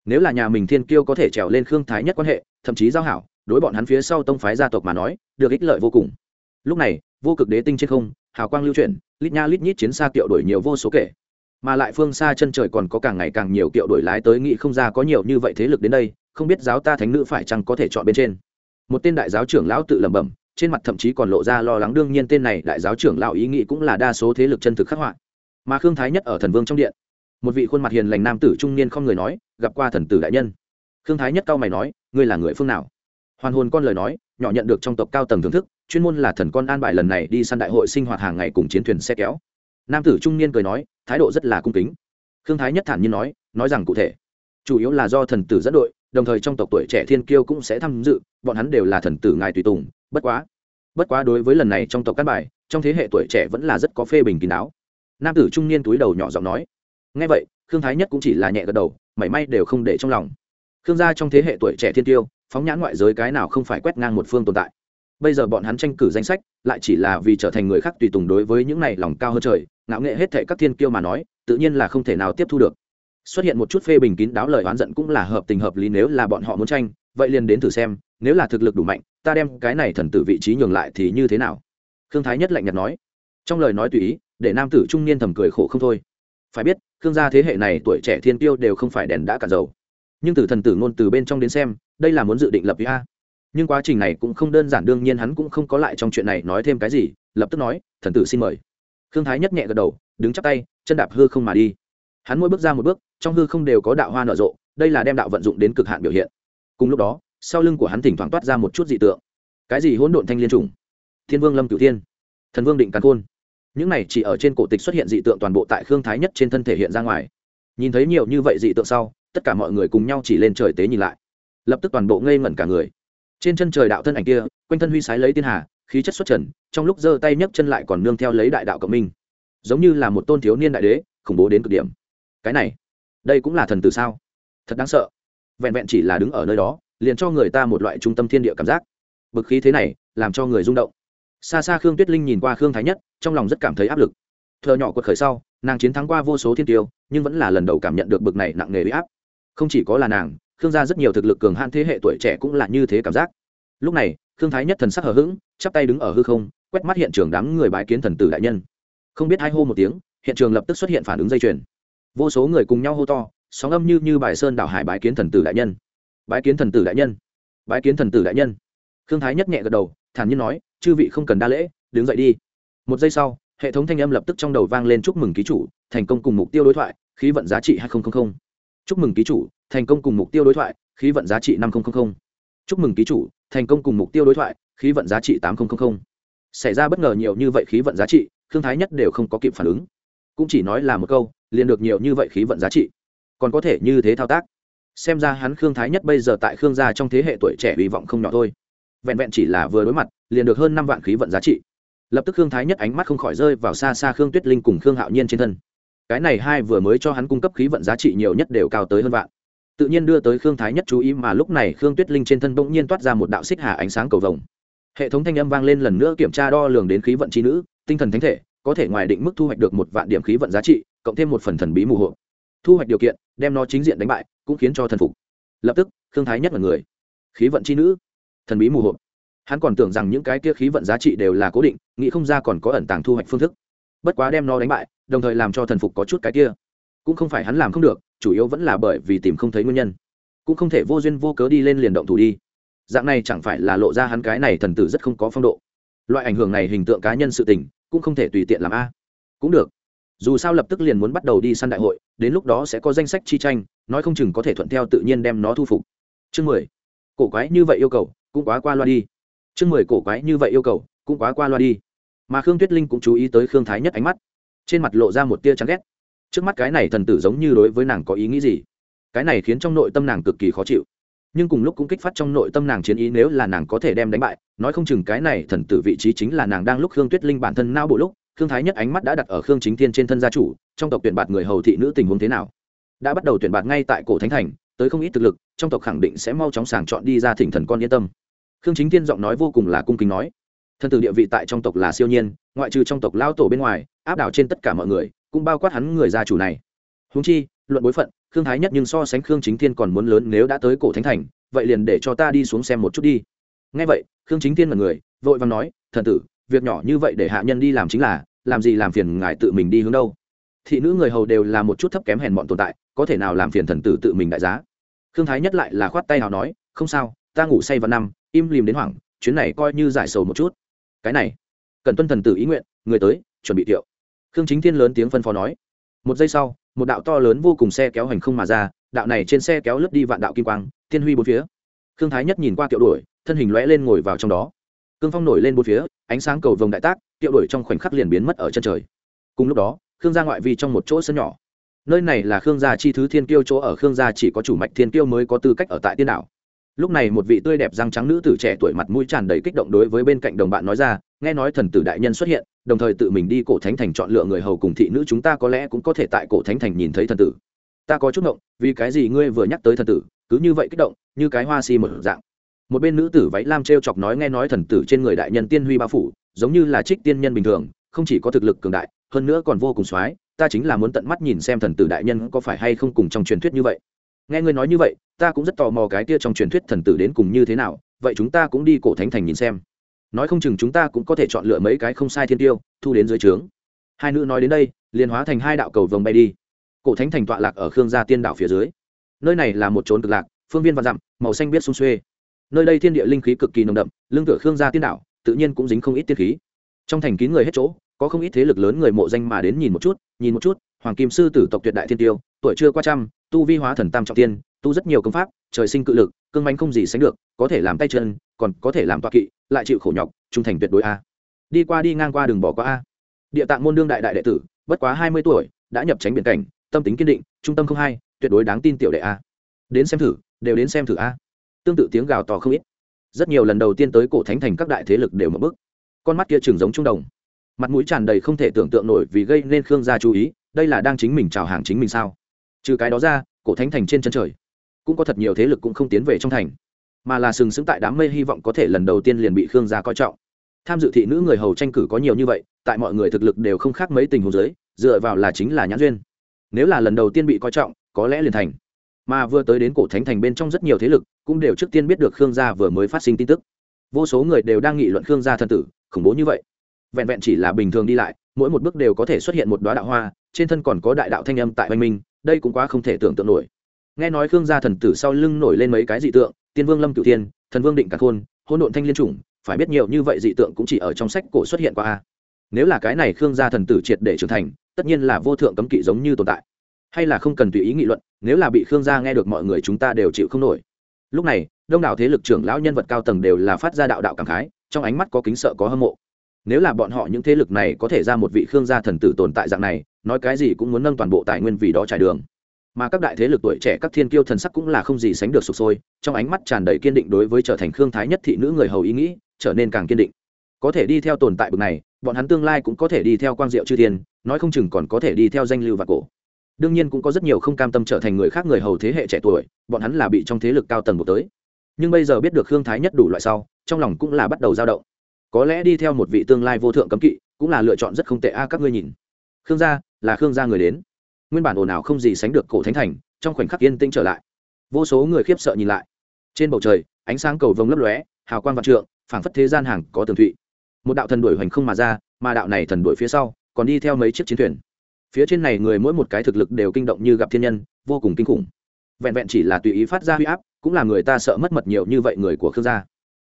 nếu là nhà mình thiên kiêu có thể trèo lên khương thái nhất quan hệ, thậm chí giao hảo, đối bọn hắn phía sau tông phái gia tộc mà nói, được ích lợi vô cùng. Lúc này, vô cực đế tinh trên không, hào quang lưu chuyển, lít nha lít nhít chiến xa kiệu đổi nhiều vô số kể. Mà lại phương xa chân trời còn có càng ngày càng nhiều kiệu đổi lái tới nghị không ra có nhiều như vậy thế lực đến đây, không biết giáo ta thánh nữ phải chăng có thể chọn bên trên. Một tên đại giáo trưởng lão tự lẩm bẩm, trên mặt thậm chí còn lộ ra lo lắng, đương nhiên tên này đại giáo trưởng lão ý nghĩ cũng là đa số thế lực chân thực khắc họa. Mà khương thái nhất ở thần vương trong điện một vị khuôn mặt hiền lành nam tử trung niên không người nói, gặp qua thần tử đại nhân. Khương thái nhất cao mày nói, ngươi là người phương nào? Hoàn hồn con lời nói, nhỏ nhận được trong tộc cao tầng thưởng thức, chuyên môn là thần con an bài lần này đi săn đại hội sinh hoạt hàng ngày cùng chiến thuyền xe kéo. Nam tử trung niên cười nói, thái độ rất là cung kính. Khương thái nhất thản nhiên nói nói rằng cụ thể. Chủ yếu là do thần tử dẫn đội, đồng thời trong tộc tuổi trẻ thiên kiêu cũng sẽ tham dự, bọn hắn đều là thần tử ngài tùy tùng, bất quá. Bất quá đối với lần này trong tộc cát bài, trong thế hệ tuổi trẻ vẫn là rất có phê bình kín đáo. Nam tử trung niên túi đầu nhỏ giọng nói ngay vậy, khương thái nhất cũng chỉ là nhẹ gật đầu, mảy may đều không để trong lòng. Khương gia trong thế hệ tuổi trẻ thiên tiêu, phóng nhãn ngoại giới cái nào không phải quét ngang một phương tồn tại. Bây giờ bọn hắn tranh cử danh sách, lại chỉ là vì trở thành người khác tùy tùng đối với những này lòng cao hơn trời, ngạo nghệ hết thệ các thiên kiêu mà nói, tự nhiên là không thể nào tiếp thu được. Xuất hiện một chút phê bình kín đáo lời oán giận cũng là hợp tình hợp lý nếu là bọn họ muốn tranh, vậy liền đến thử xem, nếu là thực lực đủ mạnh, ta đem cái này thần tử vị trí nhường lại thì như thế nào? Khương thái nhất lạnh nhạt nói. Trong lời nói tùy ý, để nam tử trung niên thầm cười khổ không thôi. Phải biết khương gia thế hệ này tuổi trẻ thiên tiêu đều không phải đèn đã cả dầu. Nhưng từ thần tử ngôn từ bên trong đến xem, đây là muốn dự định lập ý a. Nhưng quá trình này cũng không đơn giản, đương nhiên hắn cũng không có lại trong chuyện này nói thêm cái gì, lập tức nói, thần tử xin mời. Khương thái nhất nhẹ gật đầu, đứng chắp tay, chân đạp hư không mà đi. Hắn mỗi bước ra một bước, trong hư không đều có đạo hoa nở rộ, đây là đem đạo vận dụng đến cực hạn biểu hiện. Cùng lúc đó, sau lưng của hắn thỉnh thoảng toát ra một chút dị tượng. Cái gì hỗn độn thanh liên trùng? Thiên vương lâm cửu thiên. Thần vương định càn khôn những này chỉ ở trên cổ tịch xuất hiện dị tượng toàn bộ tại khương thái nhất trên thân thể hiện ra ngoài. Nhìn thấy nhiều như vậy dị tượng sau, tất cả mọi người cùng nhau chỉ lên trời tế nhìn lại. Lập tức toàn bộ ngây ngẩn cả người. Trên chân trời đạo thân ảnh kia, quanh thân huy sái lấy tiên hà, khí chất xuất trần, trong lúc giơ tay nhấc chân lại còn nương theo lấy đại đạo cộng minh. Giống như là một tôn thiếu niên đại đế, khủng bố đến cực điểm. Cái này, đây cũng là thần từ sao? Thật đáng sợ. Vẹn vẹn chỉ là đứng ở nơi đó, liền cho người ta một loại trung tâm thiên địa cảm giác. Bực khí thế này, làm cho người rung động xa xa khương tuyết linh nhìn qua khương thái nhất, trong lòng rất cảm thấy áp lực. Thợ nhỏ quật khởi sau, nàng chiến thắng qua vô số thiên tiêu, nhưng vẫn là lần đầu cảm nhận được bực này nặng nề bị áp. Không chỉ có là nàng, khương gia rất nhiều thực lực cường hạn thế hệ tuổi trẻ cũng là như thế cảm giác. Lúc này, khương thái nhất thần sắc hờ hững, chắp tay đứng ở hư không, quét mắt hiện trường đám người bái kiến thần tử đại nhân. Không biết hai hô một tiếng, hiện trường lập tức xuất hiện phản ứng dây chuyền. Vô số người cùng nhau hô to, sóng âm như như bài sơn đảo hải bái kiến thần tử đại nhân. Bái kiến thần tử đại nhân. Bái kiến thần tử đại nhân. Khương thái nhất nhẹ gật đầu, thản nhiên nói chư vị không cần đa lễ, đứng dậy đi. Một giây sau, hệ thống thanh âm lập tức trong đầu vang lên chúc mừng ký chủ, thành công cùng mục tiêu đối thoại, khí vận giá trị hai nghìn chúc mừng ký chủ, thành công cùng mục tiêu đối thoại, khí vận giá trị năm nghìn chúc mừng ký chủ, thành công cùng mục tiêu đối thoại, khí vận giá trị tám nghìn xảy ra bất ngờ nhiều như vậy khí vận giá trị, khương thái nhất đều không có kịp phản ứng. Cũng chỉ nói là một câu, liền được nhiều như vậy khí vận giá trị. Còn có thể như thế thao tác. Xem ra hắn khương thái nhất bây giờ tại khương gia trong thế hệ tuổi trẻ hy vọng không nhỏ thôi vẹn vẹn chỉ là vừa đối mặt, liền được hơn năm vạn khí vận giá trị. Lập tức khương thái nhất ánh mắt không khỏi rơi vào xa xa khương tuyết linh cùng khương hạo nhiên trên thân. Cái này hai vừa mới cho hắn cung cấp khí vận giá trị nhiều nhất đều cao tới hơn vạn. Tự nhiên đưa tới khương thái nhất chú ý mà lúc này khương tuyết linh trên thân bỗng nhiên toát ra một đạo xích hà ánh sáng cầu vồng. Hệ thống thanh âm vang lên lần nữa kiểm tra đo lường đến khí vận trí nữ, tinh thần thánh thể, có thể ngoài định mức thu hoạch được một vạn điểm khí vận giá trị, cộng thêm một phần thần bí mù hộ. Thu hoạch điều kiện, đem nó chính diện đánh bại, cũng khiến cho thần phục. Lập tức, khương thái nhất là người. Khí vận c h i nữ thần bí mù hộp hắn còn tưởng rằng những cái kia khí vận giá trị đều là cố định, nghĩ không ra còn có ẩn tàng thu hoạch phương thức. Bất quá đem nó đánh bại, đồng thời làm cho thần phục có chút cái kia. Cũng không phải hắn làm không được, chủ yếu vẫn là bởi vì tìm không thấy nguyên nhân. Cũng không thể vô duyên vô cớ đi lên liền động thủ đi. Dạng này chẳng phải là lộ ra hắn cái này thần tử rất không có phong độ. Loại ảnh hưởng này hình tượng cá nhân sự tình, cũng không thể tùy tiện làm a. Cũng được. Dù sao lập tức liền muốn bắt đầu đi săn đại hội, đến lúc đó sẽ có danh sách chi tranh, nói không chừng có thể thuận theo tự nhiên đem nó thu phục. Chương mười. Cổ quái như vậy yêu cầu cũng quá qua loa đi. Chương mười cổ quái như vậy yêu cầu, cũng quá qua loa đi. Mà khương tuyết linh cũng chú ý tới khương thái nhất ánh mắt. Trên mặt lộ ra một tia chán ghét. Trước mắt cái này thần tử giống như đối với nàng có ý nghĩ gì? Cái này khiến trong nội tâm nàng cực kỳ khó chịu. Nhưng cùng lúc cũng kích phát trong nội tâm nàng chiến ý nếu là nàng có thể đem đánh bại, nói không chừng cái này thần tử vị trí chính là nàng đang lúc khương tuyết linh bản thân nao bộ lúc, khương thái nhất ánh mắt đã đặt ở khương chính thiên trên thân gia chủ, trong tộc tuyển bạt người hầu thị nữ tình huống thế nào? Đã bắt đầu tuyển bạt ngay tại cổ thánh thành tới không ít thực lực, trong tộc khẳng định sẽ mau chóng sàng chọn đi ra thỉnh thần con yên tâm. Khương chính thiên giọng nói vô cùng là cung kính nói. Thần tử địa vị tại trong tộc là siêu nhiên, ngoại trừ trong tộc lao tổ bên ngoài, áp đảo trên tất cả mọi người, cũng bao quát hắn người gia chủ này. Húng chi, luận bối phận, khương thái nhất nhưng so sánh khương chính thiên còn muốn lớn nếu đã tới cổ thánh thành, vậy liền để cho ta đi xuống xem một chút đi. Ngay vậy, khương chính thiên là người, vội vàng nói, thần tử, việc nhỏ như vậy để hạ nhân đi làm chính là, làm gì làm phiền ngài tự mình đi hướng đâu? Thị nữ người hầu đều là một chút thấp kém hèn bọn tồn tại, có thể nào làm phiền thần tử tự mình đại giá? Khương thái nhất lại là khoát tay nào nói, không sao, ta ngủ say vào năm, im lìm đến hoảng, chuyến này coi như giải sầu một chút. Cái này, cần tuân thần tử ý nguyện, người tới, chuẩn bị tiệu. Khương chính thiên lớn tiếng phân phó nói. Một giây sau, một đạo to lớn vô cùng xe kéo hành không mà ra, đạo này trên xe kéo lướt đi vạn đạo kim quang, tiên huy bốn phía. Khương thái nhất nhìn qua kiệu đuổi, thân hình lõe lên ngồi vào trong đó. Cương phong nổi lên bốn phía, ánh sáng cầu vồng đại tác kiệu đuổi trong khoảnh khắc liền biến mất ở chân trời. Cùng lúc đó khương gia ngoại vi trong một chỗ sân nhỏ. Nơi này là khương gia chi thứ thiên kiêu chỗ ở, khương gia chỉ có chủ mạch thiên kiêu mới có tư cách ở tại tiên đảo. Lúc này một vị tươi đẹp răng trắng nữ tử trẻ tuổi mặt mũi tràn đầy kích động đối với bên cạnh đồng bạn nói ra, nghe nói thần tử đại nhân xuất hiện, đồng thời tự mình đi cổ thánh thành chọn lựa người hầu cùng thị nữ chúng ta có lẽ cũng có thể tại cổ thánh thành nhìn thấy thần tử. Ta có chút động vì cái gì ngươi vừa nhắc tới thần tử, cứ như vậy kích động, như cái hoa si một dạng. Một bên nữ tử váy lam t r e o chọc nói, nghe nói thần tử trên người đại nhân tiên huy bao phủ, giống như là trích tiên nhân bình thường, không chỉ có thực lực cường đại hơn nữa còn vô cùng x o á i ta chính là muốn tận mắt nhìn xem thần tử đại nhân có phải hay không cùng trong truyền thuyết như vậy. Nghe ngươi nói như vậy, ta cũng rất tò mò cái kia trong truyền thuyết thần tử đến cùng như thế nào, vậy chúng ta cũng đi cổ thánh thành nhìn xem. Nói không chừng chúng ta cũng có thể chọn lựa mấy cái không sai thiên tiêu, thu đến dưới trướng. Hai nữ nói đến đây, liền hóa thành hai đạo cầu vồng bay đi. Cổ thánh thành tọa lạc ở khương gia tiên đảo phía dưới. Nơi này là một trốn cực lạc, phương viên và dặm, màu xanh biết sung xuê. Nơi đây thiên địa linh khí cực kỳ nồng đậm, lưng cửa khương gia tiên đảo tự nhiên cũng dính không ít tiết khí. Trong thành kín người hết chỗ có không ít thế lực lớn người mộ danh mà đến nhìn một chút, nhìn một chút, hoàng kim sư tử tộc tuyệt đại thiên tiêu, tuổi chưa qua trăm, tu vi hóa thần tam trọng tiên, tu rất nhiều công pháp, trời sinh cự lực, cương manh không gì sánh được, có thể làm tay chân, còn có thể làm toa kỵ, lại chịu khổ nhọc, trung thành tuyệt đối a. Đi qua đi ngang qua đường bỏ qua a. Địa tạng môn đương đại đại đệ tử, bất quá hai mươi tuổi, đã nhập tránh biển cảnh, tâm tính kiên định, trung tâm không hai, tuyệt đối đáng tin tiểu đệ a. Đến xem thử, đều đến xem thử a. Tương tự tiếng gào to không ít. Rất nhiều lần đầu tiên tới cổ thánh thành các đại thế lực đều một bức con mắt kia trường giống trung đồng mặt mũi tràn đầy không thể tưởng tượng nổi vì gây nên khương gia chú ý, đây là đang chính mình chào hàng chính mình sao? Trừ cái đó ra, cổ thánh thành trên chân trời, cũng có thật nhiều thế lực cũng không tiến về trong thành, mà là sừng sững tại đám mây hy vọng có thể lần đầu tiên liền bị khương gia coi trọng. Tham dự thị nữ người hầu tranh cử có nhiều như vậy, tại mọi người thực lực đều không khác mấy tình huống giới dựa vào là chính là nhãn duyên. Nếu là lần đầu tiên bị coi trọng, có lẽ liền thành. Mà vừa tới đến cổ thánh thành bên trong rất nhiều thế lực, cũng đều trước tiên biết được khương gia vừa mới phát sinh tin tức. Vô số người đều đang nghị luận khương gia thân tử, khủng bố như vậy vẹn vẹn chỉ là bình thường đi lại, mỗi một bước đều có thể xuất hiện một đoá đạo hoa, trên thân còn có đại đạo thanh âm tại oanh minh, đây cũng quá không thể tưởng tượng nổi. Nghe nói khương gia thần tử sau lưng nổi lên mấy cái dị tượng, tiên vương lâm cửu tiên thần vương định cả khôn hôn độn thanh liên chủng, phải biết nhiều như vậy dị tượng cũng chỉ ở trong sách cổ xuất hiện qua a. Nếu là cái này khương gia thần tử triệt để trưởng thành, tất nhiên là vô thượng cấm kỵ giống như tồn tại. Hay là không cần tùy ý nghị luận, nếu là bị khương gia nghe được mọi người chúng ta đều chịu không nổi. Lúc này, đông đảo thế lực trưởng lão nhân vật cao tầng đều là phát ra đạo đạo cảm khái, trong ánh mắt có kính sợ, có hâm mộ nếu là bọn họ những thế lực này có thể ra một vị khương gia thần tử tồn tại dạng này, nói cái gì cũng muốn nâng toàn bộ tài nguyên vì đó trải đường. Mà các đại thế lực tuổi trẻ, các thiên kiêu thần sắc cũng là không gì sánh được sụp sôi, trong ánh mắt tràn đầy kiên định đối với trở thành khương thái nhất thị nữ người hầu ý nghĩ, trở nên càng kiên định. Có thể đi theo tồn tại bực này, bọn hắn tương lai cũng có thể đi theo quang diệu chư thiên, nói không chừng còn có thể đi theo danh lưu và cổ. Đương nhiên cũng có rất nhiều không cam tâm trở thành người khác người hầu thế hệ trẻ tuổi, bọn hắn là bị trong thế lực cao tầng một tới. Nhưng bây giờ biết được khương thái nhất đủ loại sau, trong lòng cũng là bắt đầu dao động có lẽ đi theo một vị tương lai vô thượng cấm kỵ cũng là lựa chọn rất không tệ a, các ngươi nhìn. Khương gia là khương gia người đến. Nguyên bản ồn ào không gì sánh được cổ thánh thành, trong khoảnh khắc yên tĩnh trở lại. Vô số người khiếp sợ nhìn lại. Trên bầu trời, ánh sáng cầu vồng lấp lóe, hào quang vạn trượng, phảng phất thế gian hàng có tường thụy. Một đạo thần đuổi hoành không mà ra, mà đạo này thần đuổi phía sau, còn đi theo mấy chiếc chiến thuyền. Phía trên này người mỗi một cái thực lực đều kinh động như gặp thiên nhân, vô cùng kinh khủng. Vẹn vẹn chỉ là tùy ý phát ra huy áp, cũng là người ta sợ mất mật nhiều như vậy người của khương gia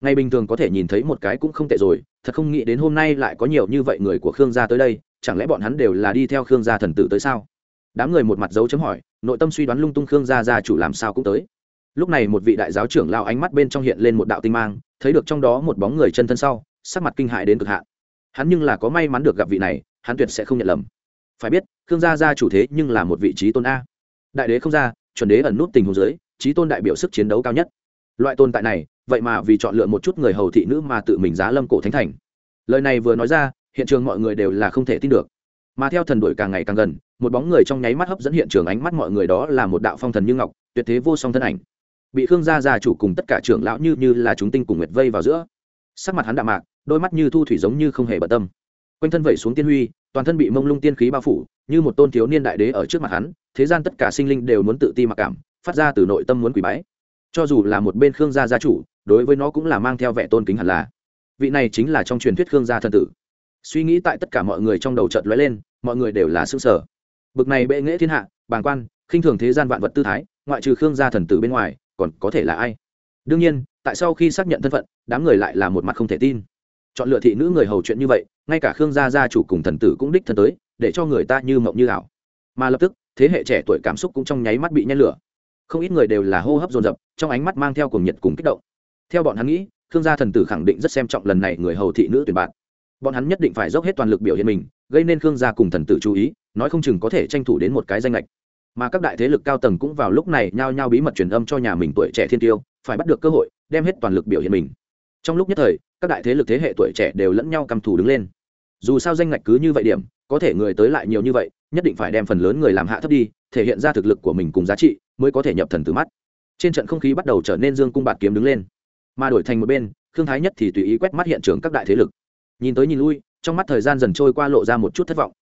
ngày bình thường có thể nhìn thấy một cái cũng không tệ rồi, thật không nghĩ đến hôm nay lại có nhiều như vậy người của khương gia tới đây, chẳng lẽ bọn hắn đều là đi theo khương gia thần tử tới sao? Đám người một mặt dấu chấm hỏi, nội tâm suy đoán lung tung khương gia gia chủ làm sao cũng tới. Lúc này một vị đại giáo trưởng lao ánh mắt bên trong hiện lên một đạo tinh mang, thấy được trong đó một bóng người chân thân sau, sắc mặt kinh hại đến cực hạn. Hắn nhưng là có may mắn được gặp vị này, hắn tuyệt sẽ không nhận lầm. Phải biết, khương gia gia chủ thế nhưng là một vị trí tôn a. Đại đế không ra, chuẩn đế ẩn nút tình huống dưới, trí tôn đại biểu sức chiến đấu cao nhất. Loại tồn tại này vậy mà vì chọn lựa một chút người hầu thị nữ mà tự mình giá lâm cổ thánh thành. Lời này vừa nói ra, hiện trường mọi người đều là không thể tin được. Mà theo thần đổi càng ngày càng gần, một bóng người trong nháy mắt hấp dẫn hiện trường ánh mắt mọi người đó là một đạo phong thần như ngọc, tuyệt thế vô song thân ảnh. Bị khương gia gia chủ cùng tất cả trưởng lão như như là chúng tinh cùng nguyệt vây vào giữa. Sắc mặt hắn đạm mạc, đôi mắt như thu thủy giống như không hề bận tâm. Quanh thân vẩy xuống tiên huy, toàn thân bị mông lung tiên khí bao phủ, như một tôn thiếu niên đại đế ở trước mặt hắn, thế gian tất cả sinh linh đều muốn tự ti mặc cảm, phát ra từ nội tâm muốn quỳ bái. Cho dù là một bên khương gia gia chủ đối với nó cũng là mang theo vẻ tôn kính hẳn là. Vị này chính là trong truyền thuyết khương gia thần tử. Suy nghĩ tại tất cả mọi người trong đầu trận lóe lên, mọi người đều là xương sở bực này bệ nghệ thiên hạ, bàng quan, khinh thường thế gian vạn vật tư thái, ngoại trừ khương gia thần tử bên ngoài, còn có thể là ai? Đương nhiên, tại sau khi xác nhận thân phận, đám người lại là một mặt không thể tin. Chọn lựa thị nữ người hầu chuyện như vậy, ngay cả khương gia gia chủ cùng thần tử cũng đích thân tới, để cho người ta như mộng như ảo. Mà lập tức, thế hệ trẻ tuổi cảm xúc cũng trong nháy mắt bị nhen lửa. Không ít người đều là hô hấp dồn dập, trong ánh mắt mang theo cuồng nhiệt cùng kích động theo bọn hắn nghĩ thương gia thần tử khẳng định rất xem trọng lần này người hầu thị nữ tuyển bạn. Bọn hắn nhất định phải dốc hết toàn lực biểu hiện mình, gây nên khương gia cùng thần tử chú ý, nói không chừng có thể tranh thủ đến một cái danh lệch mà các đại thế lực cao tầng cũng vào lúc này nhao nhao bí mật truyền âm cho nhà mình tuổi trẻ thiên tiêu, phải bắt được cơ hội, đem hết toàn lực biểu hiện mình. Trong lúc nhất thời, các đại thế lực thế hệ tuổi trẻ đều lẫn nhau cầm thủ đứng lên. Dù sao danh ngạch cứ như vậy điểm, có thể người tới lại nhiều như vậy, nhất định phải đem phần lớn người làm hạ thấp đi, thể hiện ra thực lực của mình cùng giá trị, mới có thể nhập thần từ mắt. Trên trận không khí bắt đầu trở nên dương cung bạt kiếm đứng lên mà đổi thành một bên, khương thái nhất thì tùy ý quét mắt hiện trường các đại thế lực. Nhìn tới nhìn lui, trong mắt thời gian dần trôi qua lộ ra một chút thất vọng.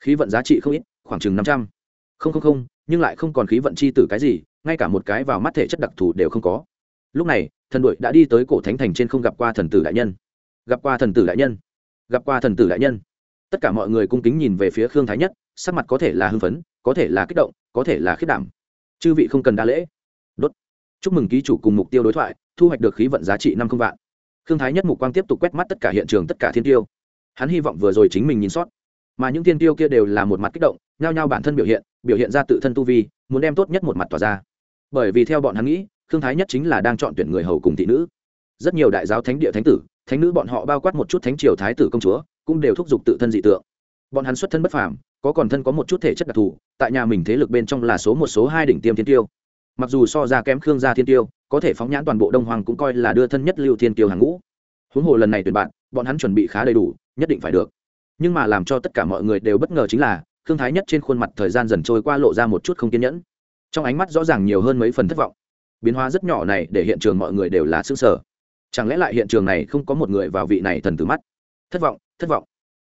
Khí vận giá trị không ít, khoảng chừng năm trăm. Không không không, nhưng lại không còn khí vận chi tử cái gì, ngay cả một cái vào mắt thể chất đặc thù đều không có. Lúc này, thần đội đã đi tới cổ thánh thành trên không gặp qua thần tử đại nhân. Gặp qua thần tử đại nhân. Gặp qua thần tử đại nhân. Tất cả mọi người cung kính nhìn về phía khương thái nhất, sắc mặt có thể là hưng phấn, có thể là kích động, có thể là khiết đảm. Chư vị không cần đa lễ chúc mừng ký chủ cùng mục tiêu đối thoại, thu hoạch được khí vận giá trị năm không vạn. Thương thái nhất mục quang tiếp tục quét mắt tất cả hiện trường, tất cả thiên tiêu. Hắn hy vọng vừa rồi chính mình nhìn sót. Mà những thiên tiêu kia đều là một mặt kích động, nhao nhao bản thân biểu hiện biểu hiện ra tự thân tu vi, muốn đem tốt nhất một mặt tỏa ra. Bởi vì theo bọn hắn nghĩ Thương thái nhất chính là đang chọn tuyển người hầu cùng thị nữ. Rất nhiều đại giáo thánh địa thánh tử, thánh nữ bọn họ bao quát một chút thánh triều thái tử công chúa, cũng đều thúc giục tự thân dị tượng. Bọn hắn xuất thân bất phàm, có còn thân có một chút thể chất đặc thù, tại nhà mình thế lực bên trong là số một, số hai đỉnh tiêm thiên tiêu mặc dù so ra kém khương gia thiên tiêu, có thể phóng nhãn toàn bộ đông hoàng cũng coi là đưa thân nhất lưu thiên tiêu hàng ngũ. Huống hồ lần này tuyển bạn, bọn hắn chuẩn bị khá đầy đủ, nhất định phải được. Nhưng mà làm cho tất cả mọi người đều bất ngờ chính là, khương thái nhất trên khuôn mặt thời gian dần trôi qua lộ ra một chút không kiên nhẫn. Trong ánh mắt rõ ràng nhiều hơn mấy phần thất vọng. Biến hóa rất nhỏ này để hiện trường mọi người đều là xương sở chẳng lẽ lại hiện trường này không có một người vào vị này thần tử mắt? Thất vọng thất vọng.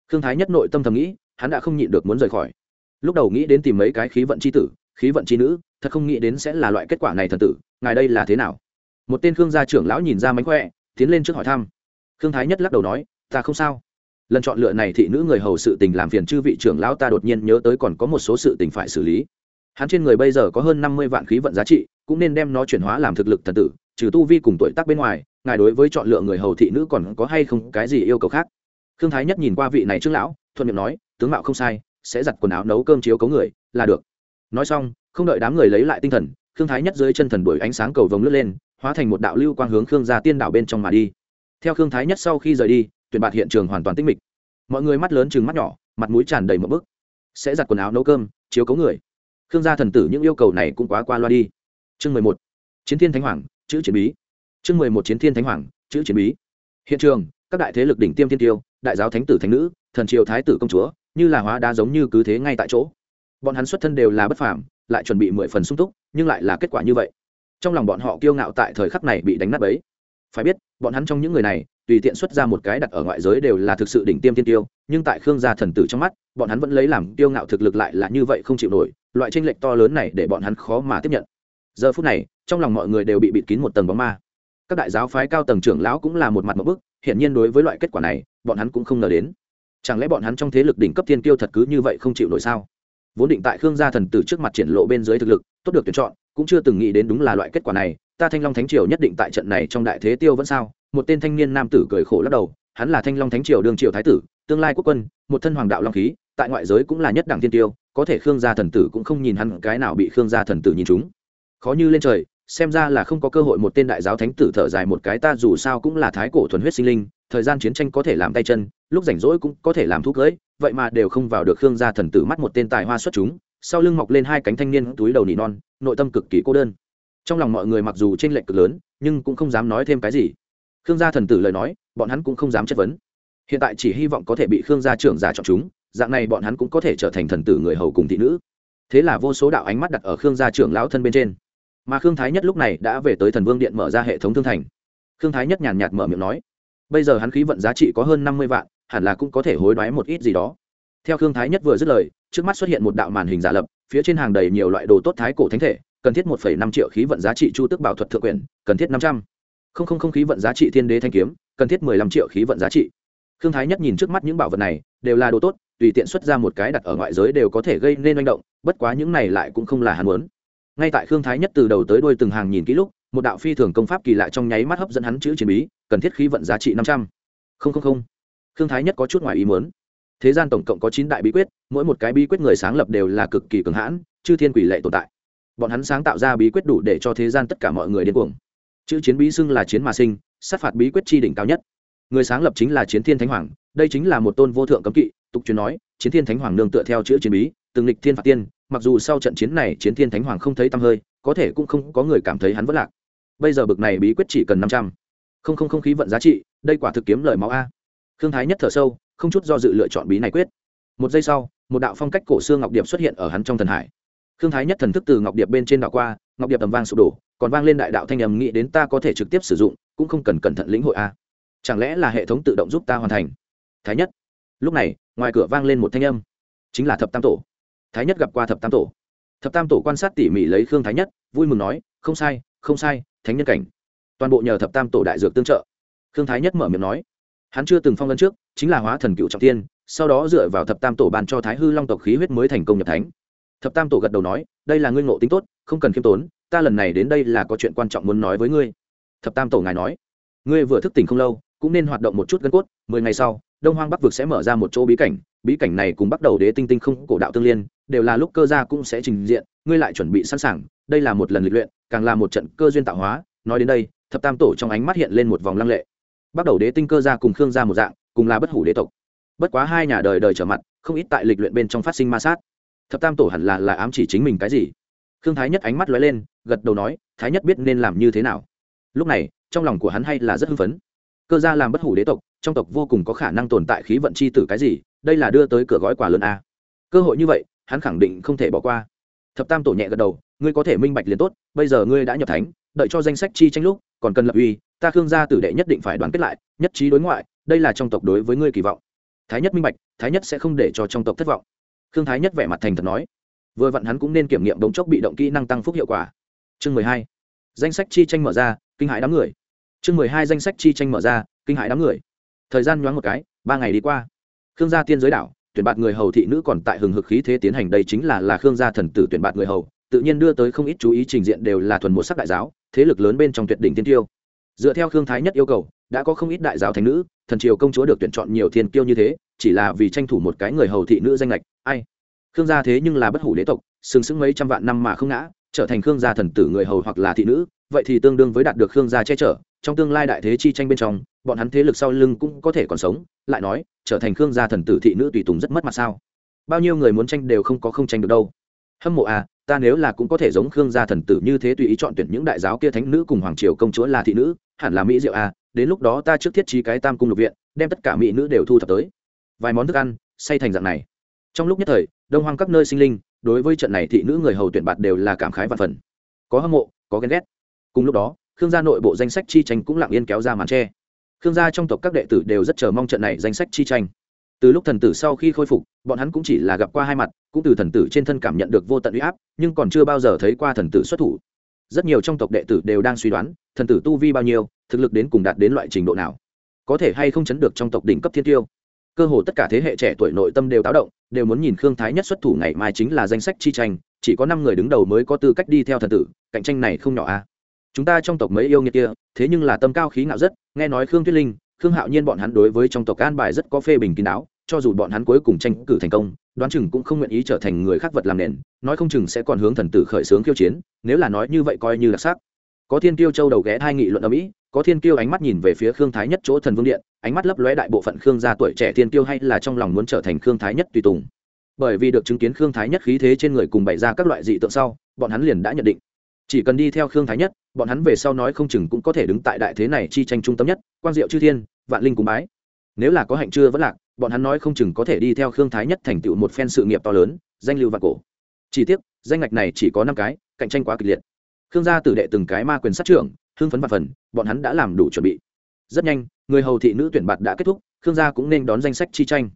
Khương thái nhất nội tâm thầm nghĩ, hắn đã không nhịn được muốn rời khỏi. Lúc đầu nghĩ đến tìm mấy cái khí vận c h i tử khí vận chi nữ, thật không nghĩ đến sẽ là loại kết quả này thần tử, ngài đây là thế nào? Một tên khương gia trưởng lão nhìn ra mánh khỏe, tiến lên trước hỏi thăm. Khương thái nhất lắc đầu nói, ta không sao. Lần chọn lựa này thị nữ người hầu sự tình làm phiền chư vị trưởng lão ta đột nhiên nhớ tới còn có một số sự tình phải xử lý. Hắn trên người bây giờ có hơn năm mươi vạn khí vận giá trị, cũng nên đem nó chuyển hóa làm thực lực thần tử, trừ tu vi cùng tuổi tác bên ngoài, ngài đối với chọn lựa người hầu thị nữ còn có hay không cái gì yêu cầu khác? Khương thái nhất nhìn qua vị này trước lão, thuận miệng nói, tướng mạo không sai, sẽ giặt quần áo nấu cơm chiếu cấu người, là được nói xong, không đợi đám người lấy lại tinh thần, khương thái nhất dưới chân thần đuổi ánh sáng cầu vồng lướt lên, hóa thành một đạo lưu quang hướng khương gia tiên đảo bên trong mà đi. Theo khương thái nhất sau khi rời đi, tuyển bạt hiện trường hoàn toàn tinh mịch. Mọi người mắt lớn chừng mắt nhỏ, mặt mũi tràn đầy một bức. Sẽ giặt quần áo nấu cơm, chiếu cấu người. Khương gia thần tử những yêu cầu này cũng quá qua loa đi. Chương mười một, chiến thiên thánh hoàng, chữ chiến bí. Chương mười một, chiến thiên thánh hoàng, chữ chiến bí. Hiện trường, các đại thế lực đỉnh tiêm thiên tiêu, đại giáo thánh tử thánh nữ, thần triều thái tử công chúa, như là hóa đá giống như cứ thế ngay tại chỗ bọn hắn xuất thân đều là bất phàm, lại chuẩn bị mười phần sung túc, nhưng lại là kết quả như vậy. Trong lòng bọn họ kiêu ngạo tại thời khắc này bị đánh nát ấy phải biết, bọn hắn trong những người này, tùy tiện xuất ra một cái đặt ở ngoại giới đều là thực sự đỉnh tiêm tiên tiêu, nhưng tại khương gia thần tử trong mắt, bọn hắn vẫn lấy làm kiêu ngạo thực lực lại là như vậy không chịu nổi, loại tranh lệch to lớn này để bọn hắn khó mà tiếp nhận. Giờ phút này, trong lòng mọi người đều bị bịt kín một tầng bóng ma. Các đại giáo phái cao tầng trưởng lão cũng là một mặt một bức, hiển nhiên đối với loại kết quả này, bọn hắn cũng không ngờ đến. Chẳng lẽ bọn hắn trong thế lực đỉnh cấp thiên tiêu thật cứ như vậy không chịu nổi sao? Vốn định tại khương gia thần tử trước mặt triển lộ bên dưới thực lực, tốt được tuyển chọn, cũng chưa từng nghĩ đến đúng là loại kết quả này. Ta thanh long thánh triều nhất định tại trận này trong đại thế tiêu vẫn sao? Một tên thanh niên nam tử cười khổ lắc đầu, hắn là thanh long thánh triều đương triều thái tử, tương lai quốc quân, một thân hoàng đạo long khí, tại ngoại giới cũng là nhất đẳng thiên tiêu, có thể khương gia thần tử cũng không nhìn hắn cái nào bị khương gia thần tử nhìn chúng. Khó như lên trời, xem ra là không có cơ hội một tên đại giáo thánh tử thở dài một cái, ta dù sao cũng là thái cổ thuần huyết sinh linh, thời gian chiến tranh có thể làm tay chân lúc rảnh rỗi cũng có thể làm thuốc cưỡi vậy mà đều không vào được khương gia thần tử mắt một tên tài hoa xuất chúng, sau lưng mọc lên hai cánh thanh niên túi đầu nỉ non, nội tâm cực kỳ cô đơn. Trong lòng mọi người mặc dù trên lệnh cực lớn, nhưng cũng không dám nói thêm cái gì. Khương gia thần tử lời nói, bọn hắn cũng không dám chất vấn. Hiện tại chỉ hy vọng có thể bị khương gia trưởng giả chọn chúng, dạng này bọn hắn cũng có thể trở thành thần tử người hầu cùng thị nữ. Thế là vô số đạo ánh mắt đặt ở khương gia trưởng lão thân bên trên. Mà khương thái nhất lúc này đã về tới thần vương điện mở ra hệ thống thương thành. Khương thái nhất nhàn nhạt mở miệng nói, bây giờ hắn khí vận giá trị có hơn năm mươi vạn hẳn là cũng có thể hối đoái một ít gì đó. Theo khương thái nhất vừa dứt lời, trước mắt xuất hiện một đạo màn hình giả lập, phía trên hàng đầy nhiều loại đồ tốt thái cổ thánh thể, cần thiết một năm triệu khí vận giá trị chu tức bảo thuật thượng quyền cần thiết năm trăm. Không không không khí vận giá trị thiên đế thanh kiếm, cần thiết mười lăm triệu khí vận giá trị. Khương thái nhất nhìn trước mắt những bảo vật này, đều là đồ tốt, tùy tiện xuất ra một cái đặt ở ngoại giới đều có thể gây nên manh động, bất quá những này lại cũng không là hắn muốn. Ngay tại khương thái nhất từ đầu tới đuôi từng hàng nhìn kỹ lúc, một đạo phi thường công pháp kỳ lạ trong nháy mắt hấp dẫn hắn chữ chiến bí, cần thiết khí vận giá trị năm trăm. Linh khương thái nhất có chút ngoài ý muốn. Thế gian tổng cộng có chín đại bí quyết, mỗi một cái bí quyết người sáng lập đều là cực kỳ cường hãn, chư thiên quỷ lệ tồn tại. Bọn hắn sáng tạo ra bí quyết đủ để cho thế gian tất cả mọi người điên cuồng. Chữ chiến bí xưng là chiến mà sinh, sát phạt bí quyết chi đỉnh cao nhất. Người sáng lập chính là chiến thiên thánh hoàng, đây chính là một tôn vô thượng cấm kỵ, tục truyền nói, chiến thiên thánh hoàng nương tựa theo chữ chiến bí, từng lịch thiên phạt tiên, mặc dù sau trận chiến này chiến thiên thánh hoàng không thấy tăm hơi, có thể cũng không có người cảm thấy hắn vất lạc. Bây giờ bực này bí quyết chỉ cần năm trăm. Không không không khí vận giá trị, đây quả thực kiếm lời máu a khương thái nhất thở sâu, không chút do dự lựa chọn bí này quyết. Một giây sau, một đạo phong cách cổ xương ngọc điệp xuất hiện ở hắn trong thần hải. Khương thái nhất thần thức từ ngọc điệp bên trên đạo qua, ngọc điệp tầm vang sụp đổ, còn vang lên đại đạo thanh âm nghĩ đến ta có thể trực tiếp sử dụng, cũng không cần cẩn thận lĩnh hội a. Chẳng lẽ là hệ thống tự động giúp ta hoàn thành? Thái nhất. Lúc này, ngoài cửa vang lên một thanh âm, chính là thập tam tổ. Thái nhất gặp qua thập tam tổ. Thập tam tổ quan sát tỉ mỉ lấy khương thái nhất, vui mừng nói, không sai không sai, thánh nhân cảnh. Toàn bộ nhờ thập tam tổ đại dược tương trợ. Khương thái nhất mở miệng nói hắn chưa từng phong ấn trước, chính là hóa thần cựu trọng tiên sau đó dựa vào thập tam tổ bàn cho thái hư long tộc khí huyết mới thành công nhập thánh. Thập tam tổ gật đầu nói, đây là ngươi ngộ tính tốt, không cần khiêm tốn, ta lần này đến đây là có chuyện quan trọng muốn nói với ngươi. Thập tam tổ ngài nói, ngươi vừa thức tỉnh không lâu, cũng nên hoạt động một chút gân cốt, mười ngày sau, đông hoang bắc vực sẽ mở ra một chỗ bí cảnh bí cảnh này cùng bắt đầu đế tinh tinh không cổ đạo tương liên, đều là lúc cơ gia cũng sẽ trình diện, ngươi lại chuẩn bị sẵn sàng, đây là một lần lịch luyện, càng là một trận cơ duyên tạo hóa. Nói đến đây, thập tam tổ trong ánh mắt hiện lên một vòng lăng lệ bắt đầu đế tinh cơ gia cùng khương gia một dạng, cùng là bất hủ đế tộc. Bất quá hai nhà đời đời trở mặt, không ít tại lịch luyện bên trong phát sinh ma sát. Thập tam tổ hẳn là là ám chỉ chính mình cái gì? Khương thái nhất ánh mắt lóe lên, gật đầu nói, thái nhất biết nên làm như thế nào? Lúc này, trong lòng của hắn hay là rất hưng phấn. Cơ gia làm bất hủ đế tộc, trong tộc vô cùng có khả năng tồn tại khí vận c h i tử cái gì, đây là đưa tới cửa gói quà lớn a. Cơ hội như vậy, hắn khẳng định không thể bỏ qua. Thập tam tổ nhẹ gật đầu, ngươi có thể minh bạch liền tốt, bây giờ ngươi đã nhập thánh, đợi cho danh sách chi tranh lúc còn cần lập uy, ta khương gia tử đệ nhất định phải đoàn kết lại, nhất trí đối ngoại, đây là trong tộc đối với ngươi kỳ vọng. Thái nhất minh bạch, thái nhất sẽ không để cho trong tộc thất vọng. Khương thái nhất vẻ mặt thành thật nói. Vừa vặn hắn cũng nên kiểm nghiệm đống chốc bị động kỹ năng tăng phúc hiệu quả. Chương mười hai. Danh sách chi tranh mở ra, kinh hãi đám người. Chương mười hai danh sách chi tranh mở ra, kinh hãi đám người. Thời gian nhoáng một cái, ba ngày đi qua. Khương gia tiên giới đảo, tuyển bạt người hầu thị nữ còn tại hừng hực khí thế tiến hành đây chính là là khương gia thần tử tuyển bạt người hầu, tự nhiên đưa tới không ít chú ý trình diện đều là thuần một sắc đại giáo thế lực lớn bên trong tuyệt đỉnh tiên tiêu. Dựa theo khương thái nhất yêu cầu, đã có không ít đại giáo thành nữ, thần triều công chúa được tuyển chọn nhiều thiên kiêu như thế, chỉ là vì tranh thủ một cái người hầu thị nữ danh lệch ai? Khương gia thế nhưng là bất hủ đế tộc, sừng sững mấy trăm vạn năm mà không ngã, trở thành khương gia thần tử người hầu hoặc là thị nữ, vậy thì tương đương với đạt được khương gia che chở, trong tương lai đại thế chi tranh bên trong, bọn hắn thế lực sau lưng cũng có thể còn sống, lại nói, trở thành khương gia thần tử thị nữ tùy tùng rất mất mặt sao? Bao nhiêu người muốn tranh đều không có không tranh được đâu. Hâm mộ à ta nếu là cũng có thể giống khương gia thần tử như thế tùy ý chọn tuyển những đại giáo kia thánh nữ cùng hoàng triều công chúa là thị nữ, hẳn là mỹ diệu à đến lúc đó ta trước thiết trí cái tam cung lục viện, đem tất cả mỹ nữ đều thu thập tới. Vài món thức ăn say thành dạng này. Trong lúc nhất thời, đông hoang các nơi sinh linh, đối với trận này thị nữ người hầu tuyển bạt đều là cảm khái và phần. Có hâm mộ, có ghen ghét. Cùng lúc đó, khương gia nội bộ danh sách chi tranh cũng lặng yên kéo ra màn tre. Khương gia trong tộc các đệ tử đều rất chờ mong trận này danh sách chi tranh từ lúc thần tử sau khi khôi phục, bọn hắn cũng chỉ là gặp qua hai mặt, cũng từ thần tử trên thân cảm nhận được vô tận u y áp, nhưng còn chưa bao giờ thấy qua thần tử xuất thủ. Rất nhiều trong tộc đệ tử đều đang suy đoán, thần tử tu vi bao nhiêu, thực lực đến cùng đạt đến loại trình độ nào. Có thể hay không chấn được trong tộc đỉnh cấp thiên tiêu. Cơ hồ tất cả thế hệ trẻ tuổi nội tâm đều táo động, đều muốn nhìn khương thái nhất xuất thủ ngày mai chính là danh sách chi tranh, chỉ có năm người đứng đầu mới có tư cách đi theo thần tử, cạnh tranh này không nhỏ a à? chúng ta trong tộc mấy yêu nghiệt kia, thế nhưng là tâm cao khí ngạo rất, nghe nói khương tuyết linh khương hạo nhiên bọn hắn đối với trong tộc an bài rất có phê bình kín đáo, cho dù bọn hắn cuối cùng tranh cử thành công, đoán chừng cũng không nguyện ý trở thành người khác vật làm nền, nói không chừng sẽ còn hướng thần tử khởi xướng khiêu chiến, nếu là nói như vậy coi như là xác. Có thiên kiêu châu đầu ghé hai nghị luận ở mỹ, có thiên kiêu ánh mắt nhìn về phía khương thái nhất chỗ thần vương điện, ánh mắt lấp lóe đại bộ phận khương gia tuổi trẻ thiên kiêu hay là trong lòng muốn trở thành khương thái nhất tùy tùng. Bởi vì được chứng kiến khương thái nhất khí thế trên người cùng bày ra các loại dị tượng sau, bọn hắn liền đã nhận định chỉ cần đi theo khương thái nhất, bọn hắn về sau nói không chừng cũng có thể đứng tại đại thế này chi tranh trung tâm nhất, quang diệu chư thiên, vạn linh cùng bái. Nếu là có hạnh chưa vẫn lạc, bọn hắn nói không chừng có thể đi theo khương thái nhất thành tựu một phen sự nghiệp to lớn, danh lưu vạn cổ. Chỉ tiếc, danh ngạch này chỉ có năm cái, cạnh tranh quá kịch liệt. Khương gia tử đệ từng cái ma quyền sát trưởng, hưng phấn và phần, bọn hắn đã làm đủ chuẩn bị. Rất nhanh, người hầu thị nữ tuyển bạt đã kết thúc, khương gia cũng nên đón danh sách chi tranh.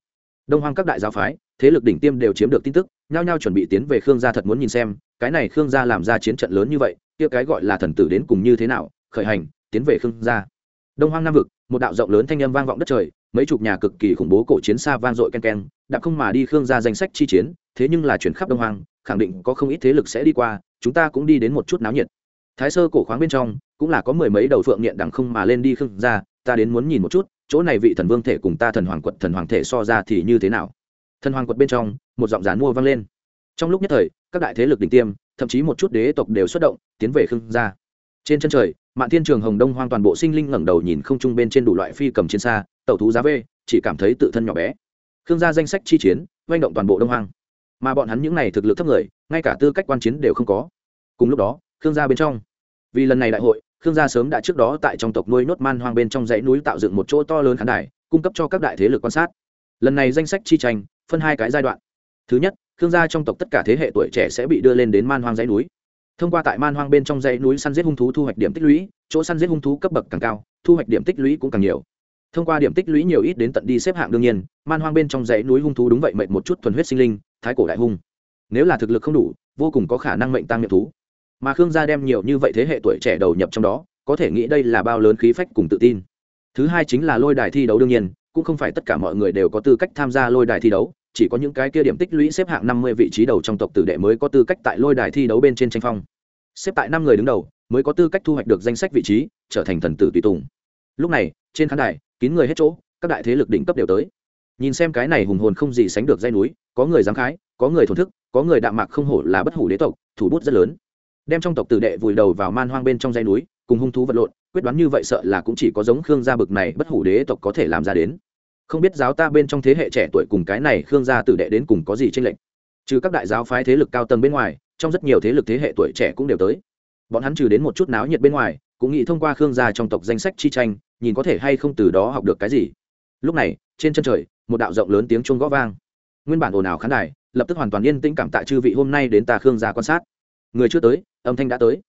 Đông hoang các đại giáo phái, thế lực đỉnh tiêm đều chiếm được tin tức, nhao nhao chuẩn bị tiến về khương gia thật muốn nhìn xem cái này khương gia làm ra chiến trận lớn như vậy, kia cái gọi là thần tử đến cùng như thế nào, khởi hành, tiến về khương gia. Đông hoang nam vực, một đạo rộng lớn thanh âm vang vọng đất trời, mấy chục nhà cực kỳ khủng bố cổ chiến xa vang dội ken ken đã không mà đi khương gia danh sách chi chiến, thế nhưng là chuyển khắp đông hoang, khẳng định có không ít thế lực sẽ đi qua, chúng ta cũng đi đến một chút náo nhiệt. Thái sơ cổ khoáng bên trong, cũng là có mười mấy đầu phượng nghiện đằng không mà lên đi khương gia, ta đến muốn nhìn một chút, chỗ này vị thần vương thể cùng ta thần hoàng quật thần hoàng thể so ra thì như thế nào. Thần hoàng quật bên trong, một giọng gián mua vang lên trong lúc nhất thời, các đại thế lực đỉnh tiêm, thậm chí một chút đế tộc đều xuất động, tiến về khương gia. Trên chân trời, mạn thiên trường hồng đông hoang toàn bộ sinh linh ngẩng đầu nhìn không trung bên trên đủ loại phi cầm trên xa, tẩu thú giá vê, chỉ cảm thấy tự thân nhỏ bé. Khương gia danh sách chi chiến oanh động toàn bộ đông hoang. Mà bọn hắn những n à y thực lực thấp người, ngay cả tư cách quan chiến đều không có. Cùng lúc đó, khương gia bên trong. Vì lần này đại hội, khương gia sớm đã trước đó tại trong tộc nuôi nốt man hoang bên trong dãy núi tạo dựng một chỗ to lớn khán đài, cung cấp cho các đại thế lực quan sát. Lần này danh sách chi tranh, phân hai cái giai đoạn. Thứ nhất khương gia trong tộc tất cả thế hệ tuổi trẻ sẽ bị đưa lên đến man hoang dãy núi. Thông qua tại man hoang bên trong dãy núi săn giết hung thú thu hoạch điểm tích lũy, chỗ săn giết hung thú cấp bậc càng cao, thu hoạch điểm tích lũy cũng càng nhiều. Thông qua điểm tích lũy nhiều ít đến tận đi xếp hạng đương nhiên, man hoang bên trong dãy núi hung thú đúng vậy mệnh một chút thuần huyết sinh linh, thái cổ đại hung. Nếu là thực lực không đủ, vô cùng có khả năng mệnh tăng miệng thú. Mà khương gia đem nhiều như vậy thế hệ tuổi trẻ đầu nhập trong đó, có thể nghĩ đây là bao lớn khí phách cùng tự tin. Thứ hai chính là lôi đài thi đấu đương nhiên, cũng không phải tất cả mọi người đều có tư cách tham gia lôi đài thi đấu chỉ có những cái kia điểm tích lũy xếp hạng năm mươi vị trí đầu trong tộc tử đệ mới có tư cách tại lôi đài thi đấu bên trên tranh phong. Xếp tại năm người đứng đầu, mới có tư cách thu hoạch được danh sách vị trí, trở thành thần tử tùy tùng. Lúc này, trên khán đài, kín người hết chỗ, các đại thế lực đỉnh cấp đều tới. Nhìn xem cái này hùng hồn không gì sánh được dây núi, có người dám khái, có người thổn thức, có người đạm mạc không hổ là bất hủ đế tộc, thủ bút rất lớn. Đem trong tộc tử đệ vùi đầu vào man hoang bên trong dây núi, cùng hung thú vật lộn, quyết đoán như vậy sợ là cũng chỉ có giống khương gia bực này bất hủ đế tộc có thể làm ra đến không biết giáo ta bên trong thế hệ trẻ tuổi cùng cái này khương gia tử đệ đến cùng có gì tranh lệch. Trừ các đại giáo phái thế lực cao tầng bên ngoài, trong rất nhiều thế lực thế hệ tuổi trẻ cũng đều tới. Bọn hắn trừ đến một chút náo nhiệt bên ngoài, cũng nghĩ thông qua khương gia trong tộc danh sách chi tranh, nhìn có thể hay không từ đó học được cái gì. Lúc này, trên chân trời, một đạo rộng lớn tiếng chuông gõ vang. Nguyên bản ồn ào khán đài, lập tức hoàn toàn yên tĩnh cảm tạ chư vị hôm nay đến ta khương gia quan sát. Người chưa tới, âm thanh đã tới.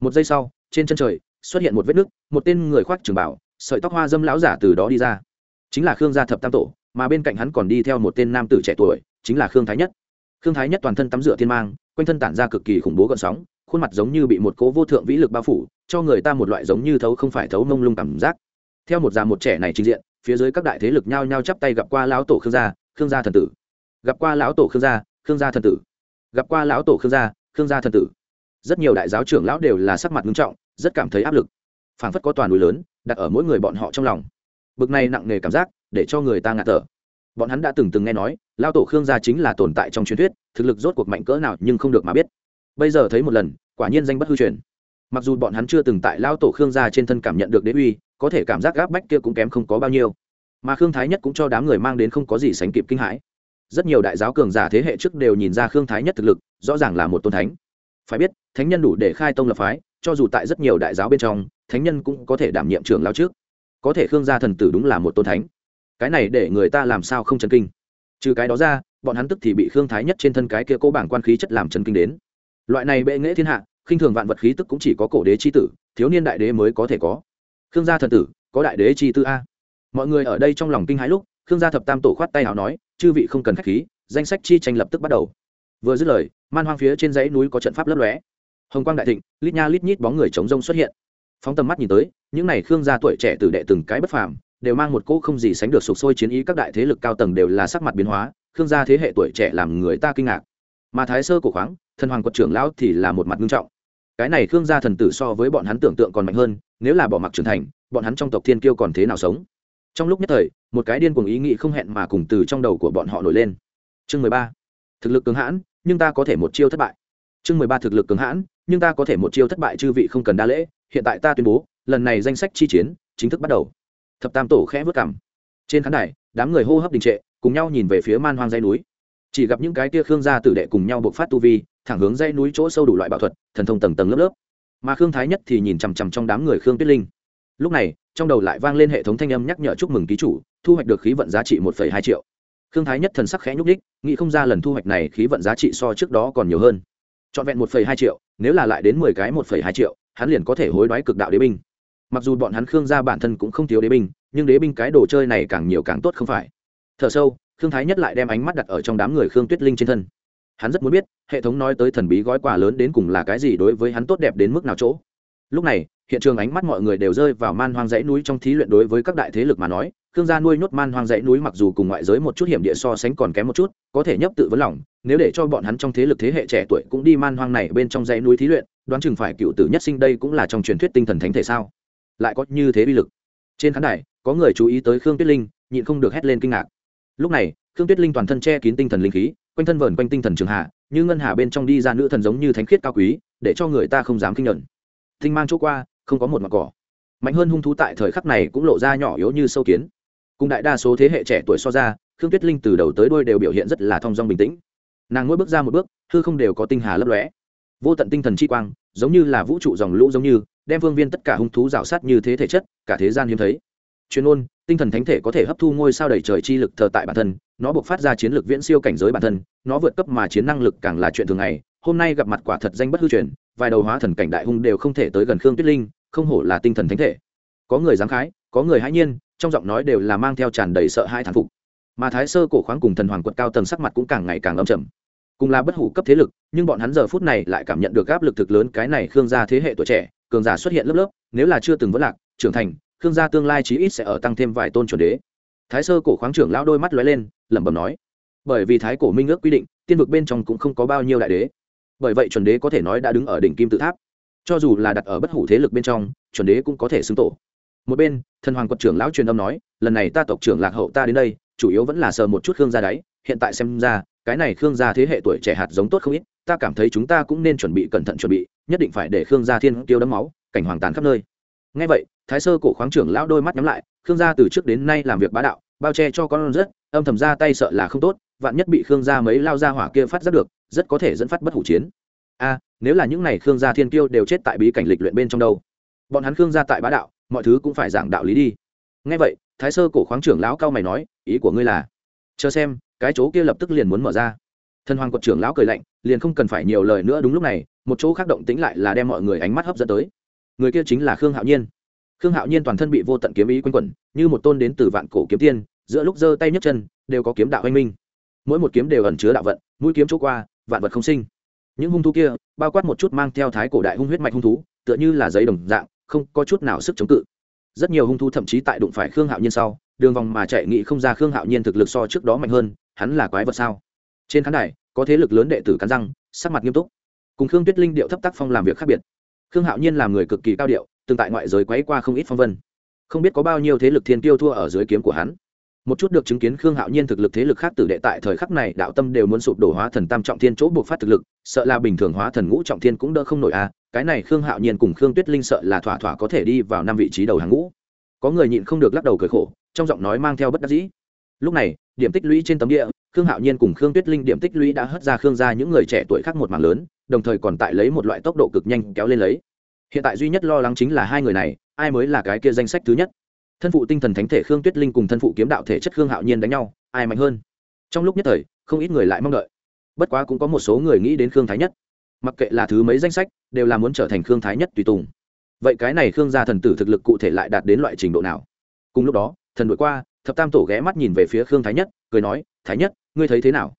Một giây sau, trên chân trời, xuất hiện một vết nứt, một tên người khoác trường bảo, sợi tóc hoa dâm lão giả từ đó đi ra chính là khương gia thập tam tổ, mà bên cạnh hắn còn đi theo một tên nam tử trẻ tuổi, chính là khương thái nhất. Khương thái nhất toàn thân tắm rửa thiên mang, quanh thân tản ra cực kỳ khủng bố gợn sóng, khuôn mặt giống như bị một cố vô thượng vĩ lực bao phủ, cho người ta một loại giống như thấu không phải thấu mông lung cảm giác. Theo một già một trẻ này trình diện, phía dưới các đại thế lực nhao nhao chắp tay gặp qua lão tổ khương gia khương gia thần tử. Gặp qua lão tổ khương gia khương gia thần tử. Gặp qua lão tổ khương gia khương gia thần tử. Rất nhiều đại giáo trưởng lão đều là sắc mặt nghiêm trọng, rất cảm thấy áp lực. Phảng phất có toàn núi lớn, đặt ở mỗi người bọn họ trong lòng bực này nặng nề cảm giác, để cho người ta ngạt thở. Bọn hắn đã từng từng nghe nói, lao tổ khương gia chính là tồn tại trong truyền thuyết, thực lực rốt cuộc mạnh cỡ nào nhưng không được mà biết. Bây giờ thấy một lần, quả nhiên danh bất hư truyền. Mặc dù bọn hắn chưa từng tại lao tổ khương gia trên thân cảm nhận được đế uy, có thể cảm giác gáp bách kia cũng kém không có bao nhiêu. Mà khương thái nhất cũng cho đám người mang đến không có gì sánh kịp kinh hãi. Rất nhiều đại giáo cường giả thế hệ trước đều nhìn ra khương thái nhất thực lực, rõ ràng là một tôn thánh. Phải biết, thánh nhân đủ để khai tông lập phái, cho dù tại rất nhiều đại giáo bên trong, thánh nhân cũng có thể đảm nhiệm trưởng lao trước có thể khương gia thần tử đúng là một tôn thánh. Cái này để người ta làm sao không chấn kinh? Trừ cái đó ra, bọn hắn tức thì bị khương thái nhất trên thân cái kia cố bảng quan khí chất làm chấn kinh đến. Loại này bệ nghệ thiên hạ, khinh thường vạn vật khí tức cũng chỉ có cổ đế c h i tử, thiếu niên đại đế mới có thể có. Khương gia thần tử, có đại đế chi tư a. Mọi người ở đây trong lòng kinh hãi lúc, khương gia thập tam tổ khoát tay nào nói, chư vị không cần khách khí, danh sách chi tranh lập tức bắt đầu. Vừa dứt lời, man hoang phía trên dãy núi có trận pháp lấp lóe. Hồng quang đại thịnh, lít nha lít nhít bóng người chống rông xuất hiện phóng tầm mắt nhìn tới, những n à y khương gia tuổi trẻ tử đệ từng cái bất phàm, đều mang một cỗ không gì sánh được sụp sôi chiến ý các đại thế lực cao tầng đều là sắc mặt biến hóa, khương gia thế hệ tuổi trẻ làm người ta kinh ngạc. Mà thái sơ cổ khoáng, thần hoàng quật trưởng lão thì là một mặt nghiêm trọng. Cái này khương gia thần tử so với bọn hắn tưởng tượng còn mạnh hơn, nếu là bỏ mặc trưởng thành, bọn hắn trong tộc thiên kiêu còn thế nào sống? Trong lúc nhất thời, một cái điên cuồng ý nghĩ không hẹn mà cùng từ trong đầu của bọn họ nổi lên. Chương mười ba. Thực lực cường hãn, nhưng ta có thể một chiêu thất bại. Chương mười ba thực lực cường hãn, nhưng ta có thể một chiêu thất bại chư vị không cần đa lễ hiện tại ta tuyên bố, lần này danh sách chi chiến chính thức bắt đầu. Thập tam tổ khẽ vớt cảm. Trên khán đài, đám người hô hấp đình trệ, cùng nhau nhìn về phía man hoang dây núi. Chỉ gặp những cái tia khương gia tử đệ cùng nhau buộc phát tu vi, thẳng hướng dây núi chỗ sâu đủ loại bảo thuật, thần thông tầng tầng lớp lớp. Mà khương thái nhất thì nhìn chằm chằm trong đám người khương tuyết linh. Lúc này, trong đầu lại vang lên hệ thống thanh âm nhắc nhở chúc mừng ký chủ, thu hoạch được khí vận giá trị một hai triệu. Khương thái nhất thần sắc khẽ nhúc đích nghĩ không ra lần thu hoạch này khí vận giá trị so trước đó còn nhiều hơn. Trọn vẹn một hai triệu, nếu là lại đến mười cái một hai triệu hắn liền có thể hối đoái cực đạo đế binh. Mặc dù bọn hắn khương gia bản thân cũng không thiếu đế binh, nhưng đế binh cái đồ chơi này càng nhiều càng tốt không phải. Thở sâu, khương thái nhất lại đem ánh mắt đặt ở trong đám người khương tuyết linh trên thân. Hắn rất muốn biết, hệ thống nói tới thần bí gói quà lớn đến cùng là cái gì đối với hắn tốt đẹp đến mức nào chỗ. Lúc này, hiện trường ánh mắt mọi người đều rơi vào man hoang dãy núi trong thí luyện đối với các đại thế lực mà nói, khương gia nuôi nhốt man hoang dãy núi mặc dù cùng ngoại giới một chút hiểm địa so sánh còn kém một chút, có thể nhấp tự vấn lòng, nếu để cho bọn hắn trong thế lực thế hệ trẻ tuổi cũng đi man hoang này bên trong dãy núi thí luyện đoán chừng phải cựu tử nhất sinh đây cũng là trong truyền thuyết tinh thần thánh thể sao? Lại có như thế uy lực. Trên khán đài, có người chú ý tới khương tuyết linh, nhịn không được hét lên kinh ngạc. Lúc này, khương tuyết linh toàn thân che kín tinh thần linh khí, quanh thân vờn quanh tinh thần trường hạ, như ngân hà bên trong đi ra nữ thần giống như thánh khiết cao quý, để cho người ta không dám kinh nhận tinh mang chỗ qua, không có một mặt cỏ. Mạnh hơn hung thú tại thời khắc này cũng lộ ra nhỏ yếu như sâu kiến. Cùng đại đa số thế hệ trẻ tuổi so ra, khương tuyết linh từ đầu tới đôi đều biểu hiện rất là thong dong bình tĩnh. Nàng mỗi bước ra một bước, hư không đều có tinh hà lấp lóe. Vô tận tinh thần chi quang giống như là vũ trụ dòng lũ giống như, đem vương viên tất cả hung thú rào sát như thế thể chất, cả thế gian hiếm thấy. Chuyên ôn tinh thần thánh thể có thể hấp thu ngôi sao đầy trời chi lực thờ tại bản thân, nó buộc phát ra chiến lược viễn siêu cảnh giới bản thân, nó vượt cấp mà chiến năng lực càng là chuyện thường ngày. Hôm nay gặp mặt quả thật danh bất hư truyền, vài đầu hóa thần cảnh đại hung đều không thể tới gần khương tuyết linh, không hổ là tinh thần thánh thể. Có người dám khái, có người hãi nhiên, trong giọng nói đều là mang theo tràn đầy sợ hai thán phục. Mà thái sơ cổ khoáng cùng thần hoàng quật cao tầng sắc mặt cũng càng ngày càng âm trầm cùng là bất hủ cấp thế lực, nhưng bọn hắn giờ phút này lại cảm nhận được áp lực thực lớn cái này khương gia thế hệ tuổi trẻ, cường giả xuất hiện lớp lớp, nếu là chưa từng vất lạc, trưởng thành, khương gia tương lai chí ít sẽ ở tăng thêm vài tôn chuẩn đế. Thái sơ cổ khoáng trưởng lão đôi mắt lóe lên, lẩm bẩm nói, bởi vì thái cổ minh ước quy định, tiên vực bên trong cũng không có bao nhiêu đại đế. Bởi vậy chuẩn đế có thể nói đã đứng ở đỉnh kim tự tháp. Cho dù là đặt ở bất hủ thế lực bên trong, chuẩn đế cũng có thể xưng tổ. Một bên, thần hoàng quật trưởng lão truyền âm nói, lần này ta tộc trưởng lạc hậu ta đến đây, chủ yếu vẫn là sờ một chút khương gia đáy, hiện tại xem ra cái này khương gia thế hệ tuổi trẻ hạt giống tốt không ít, ta cảm thấy chúng ta cũng nên chuẩn bị cẩn thận chuẩn bị, nhất định phải để khương gia thiên tiêu đấm máu, cảnh hoàng tàn khắp nơi. Ngay vậy, thái sơ cổ khoáng trưởng lão đôi mắt nhắm lại, khương gia từ trước đến nay làm việc bá đạo, bao che cho con rất, âm thầm ra tay sợ là không tốt, vạn nhất bị khương gia mấy lao ra hỏa kia phát giác được, rất có thể dẫn phát bất hủ chiến. A, nếu là những n à y khương gia thiên kiêu đều chết tại bí cảnh lịch luyện bên trong đâu? Bọn hắn khương gia tại bá đạo, mọi thứ cũng phải giảng đạo lý đi. Ngay vậy, thái sơ cổ khoáng trưởng lão cao mày nói, ý của ngươi là, chờ xem cái chỗ kia lập tức liền muốn mở ra. Thần hoàng quật trưởng lão cười lạnh, liền không cần phải nhiều lời nữa đúng lúc này, một chỗ khác động tĩnh lại là đem mọi người ánh mắt hấp dẫn tới. Người kia chính là khương hạo nhiên. Khương hạo nhiên toàn thân bị vô tận kiếm ý quanh quẩn, như một tôn đến từ vạn cổ kiếm tiên, giữa lúc giơ tay nhấc chân, đều có kiếm đạo anh minh. Mỗi một kiếm đều ẩn chứa đạo vận, mũi kiếm chỗ qua, vạn vật không sinh. Những hung thú kia, bao quát một chút mang theo thái cổ đại hung huyết mạch hung thú, tựa như là giấy đồng dạng, không có chút nào sức chống cự. Rất nhiều hung thú thậm chí tại đụng phải khương hạo nhiên sau, đường vòng mà chạy nghị không ra khương hạo nhiên thực lực so trước đó mạnh hơn hắn là quái vật sao? Trên khán đài, có thế lực lớn đệ tử cắn răng, sắc mặt nghiêm túc. Cùng khương tuyết linh điệu thấp tác phong làm việc khác biệt. Khương hạo nhiên là người cực kỳ cao điệu, từng tại ngoại giới quấy qua không ít phong vân. Không biết có bao nhiêu thế lực thiên tiêu thua ở dưới kiếm của hắn. Một chút được chứng kiến khương hạo nhiên thực lực thế lực khác tử đệ tại thời khắc này, đạo tâm đều muốn sụp đổ hóa thần tam trọng thiên chỗ buộc phát thực lực, sợ là bình thường hóa thần ngũ trọng thiên cũng đỡ không nổi à cái này khương hạo nhiên cùng khương tuyết linh sợ là thỏa thỏa có thể đi vào năm vị trí đầu hàng ngũ. Có người nhịn không được lắc đầu cười khổ, trong giọng nói mang theo bất đắc dĩ lúc này, điểm tích lũy trên tấm địa, khương hạo nhiên cùng khương tuyết linh điểm tích lũy đã hất ra khương ra những người trẻ tuổi khác một mảng lớn, đồng thời còn tại lấy một loại tốc độ cực nhanh kéo lên lấy. Hiện tại duy nhất lo lắng chính là hai người này, ai mới là cái kia danh sách thứ nhất? Thân phụ tinh thần thánh thể khương tuyết linh cùng thân phụ kiếm đạo thể chất khương hạo nhiên đánh nhau, ai mạnh hơn? Trong lúc nhất thời, không ít người lại mong đợi. Bất quá cũng có một số người nghĩ đến khương thái nhất. Mặc kệ là thứ mấy danh sách, đều là muốn trở thành khương thái nhất tùy tùng. Vậy cái này khương gia thần tử thực lực cụ thể lại đạt đến loại trình độ nào? Cùng lúc đó, thần đổi qua thập tam tổ ghé mắt nhìn về phía khương thái nhất, cười nói, thái nhất, ngươi thấy thế nào?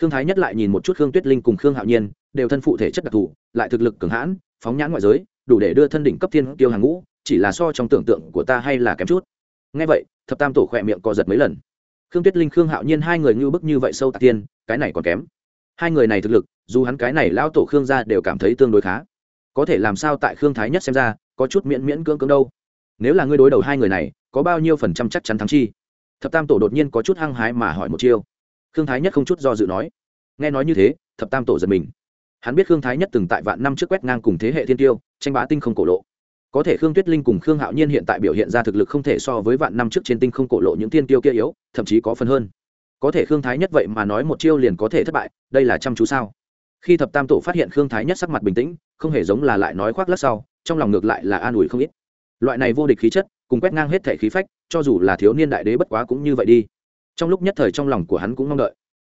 Khương thái nhất lại nhìn một chút khương tuyết linh cùng khương hạo nhiên, đều thân phụ thể chất đặc thù, lại thực lực cường hãn, phóng nhãn ngoại giới, đủ để đưa thân đỉnh cấp thiên tiêu hàng ngũ, chỉ là so trong tưởng tượng của ta hay là kém chút. Ngay vậy, thập tam tổ khỏe miệng co giật mấy lần. Khương tuyết linh, khương hạo nhiên hai người như bức như vậy sâu tạc tiên, cái này còn kém. Hai người này thực lực, dù hắn cái này lao tổ khương ra đều cảm thấy tương đối khá. Có thể làm sao tại khương thái nhất xem ra, có chút miễn miễn cưỡng cưỡng đâu. Nếu là ngươi đối đầu hai người này, có bao nhiêu phần trăm chắc chắn thắng chi? Thập tam tổ đột nhiên có chút hăng hái mà hỏi một chiêu. Khương thái nhất không chút do dự nói, nghe nói như thế, thập tam tổ giật mình. Hắn biết khương thái nhất từng tại vạn năm trước quét ngang cùng thế hệ thiên tiêu, tranh bá tinh không cổ lộ. Có thể khương tuyết linh cùng khương hạo nhiên hiện tại biểu hiện ra thực lực không thể so với vạn năm trước trên tinh không cổ lộ những thiên tiêu kia yếu, thậm chí có phần hơn. Có thể khương thái nhất vậy mà nói một chiêu liền có thể thất bại, đây là chăm chú sao? Khi thập tam tổ phát hiện khương thái nhất sắc mặt bình tĩnh, không hề giống là lại nói khoác lắc sau, trong lòng ngược lại là an ủi không ít. Loại này vô địch khí chất, cùng quét ngang hết thể khí phách cho dù là thiếu niên đại đế bất quá cũng như vậy đi. Trong lúc nhất thời trong lòng của hắn cũng mong đợi.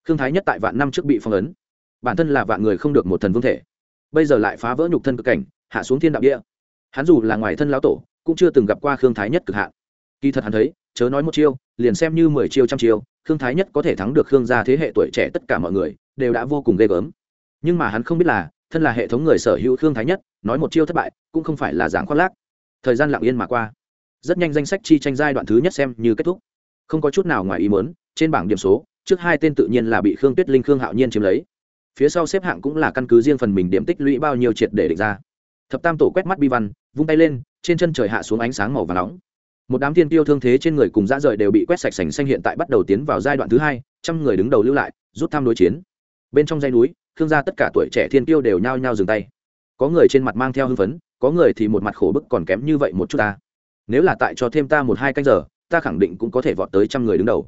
Khương thái nhất tại vạn năm trước bị phong ấn. Bản thân là vạn người không được một thần vương thể. Bây giờ lại phá vỡ nhục thân cực cảnh, hạ xuống thiên đạo địa. Hắn dù là ngoài thân lão tổ, cũng chưa từng gặp qua khương thái nhất cực hạn. Kỳ thật hắn thấy, chớ nói một chiêu, liền xem như mười chiêu trăm chiêu, khương thái nhất có thể thắng được khương gia thế hệ tuổi trẻ tất cả mọi người, đều đã vô cùng ghê gớm. Nhưng mà hắn không biết là, thân là hệ thống người sở hữu khương thái nhất, nói một chiêu thất bại, cũng không phải là giảng khoác lác. Thời gian lặng yên mà qua rất nhanh danh sách chi tranh giai đoạn thứ nhất xem như kết thúc. Không có chút nào ngoài ý mớn trên bảng điểm số, trước hai tên tự nhiên là bị khương tuyết linh, khương hạo nhiên chiếm lấy. Phía sau xếp hạng cũng là căn cứ riêng phần mình điểm tích lũy bao nhiêu triệt để định ra. Thập tam tổ quét mắt bi văn, vung tay lên, trên chân trời hạ xuống ánh sáng màu và nóng. Một đám thiên tiêu thương thế trên người cùng dã rời đều bị quét sạch sành xanh hiện tại bắt đầu tiến vào giai đoạn thứ hai, trăm người đứng đầu lưu lại, rút tham đối chiến. Bên trong dây núi thương gia tất cả tuổi trẻ thiên tiêu đều nhao nhao dừng tay. Có người trên mặt mang theo hưng phấn, có người thì một mặt khổ bức còn kém như vậy một chút ta nếu là tại cho thêm ta một hai canh giờ, ta khẳng định cũng có thể vọt tới trăm người đứng đầu.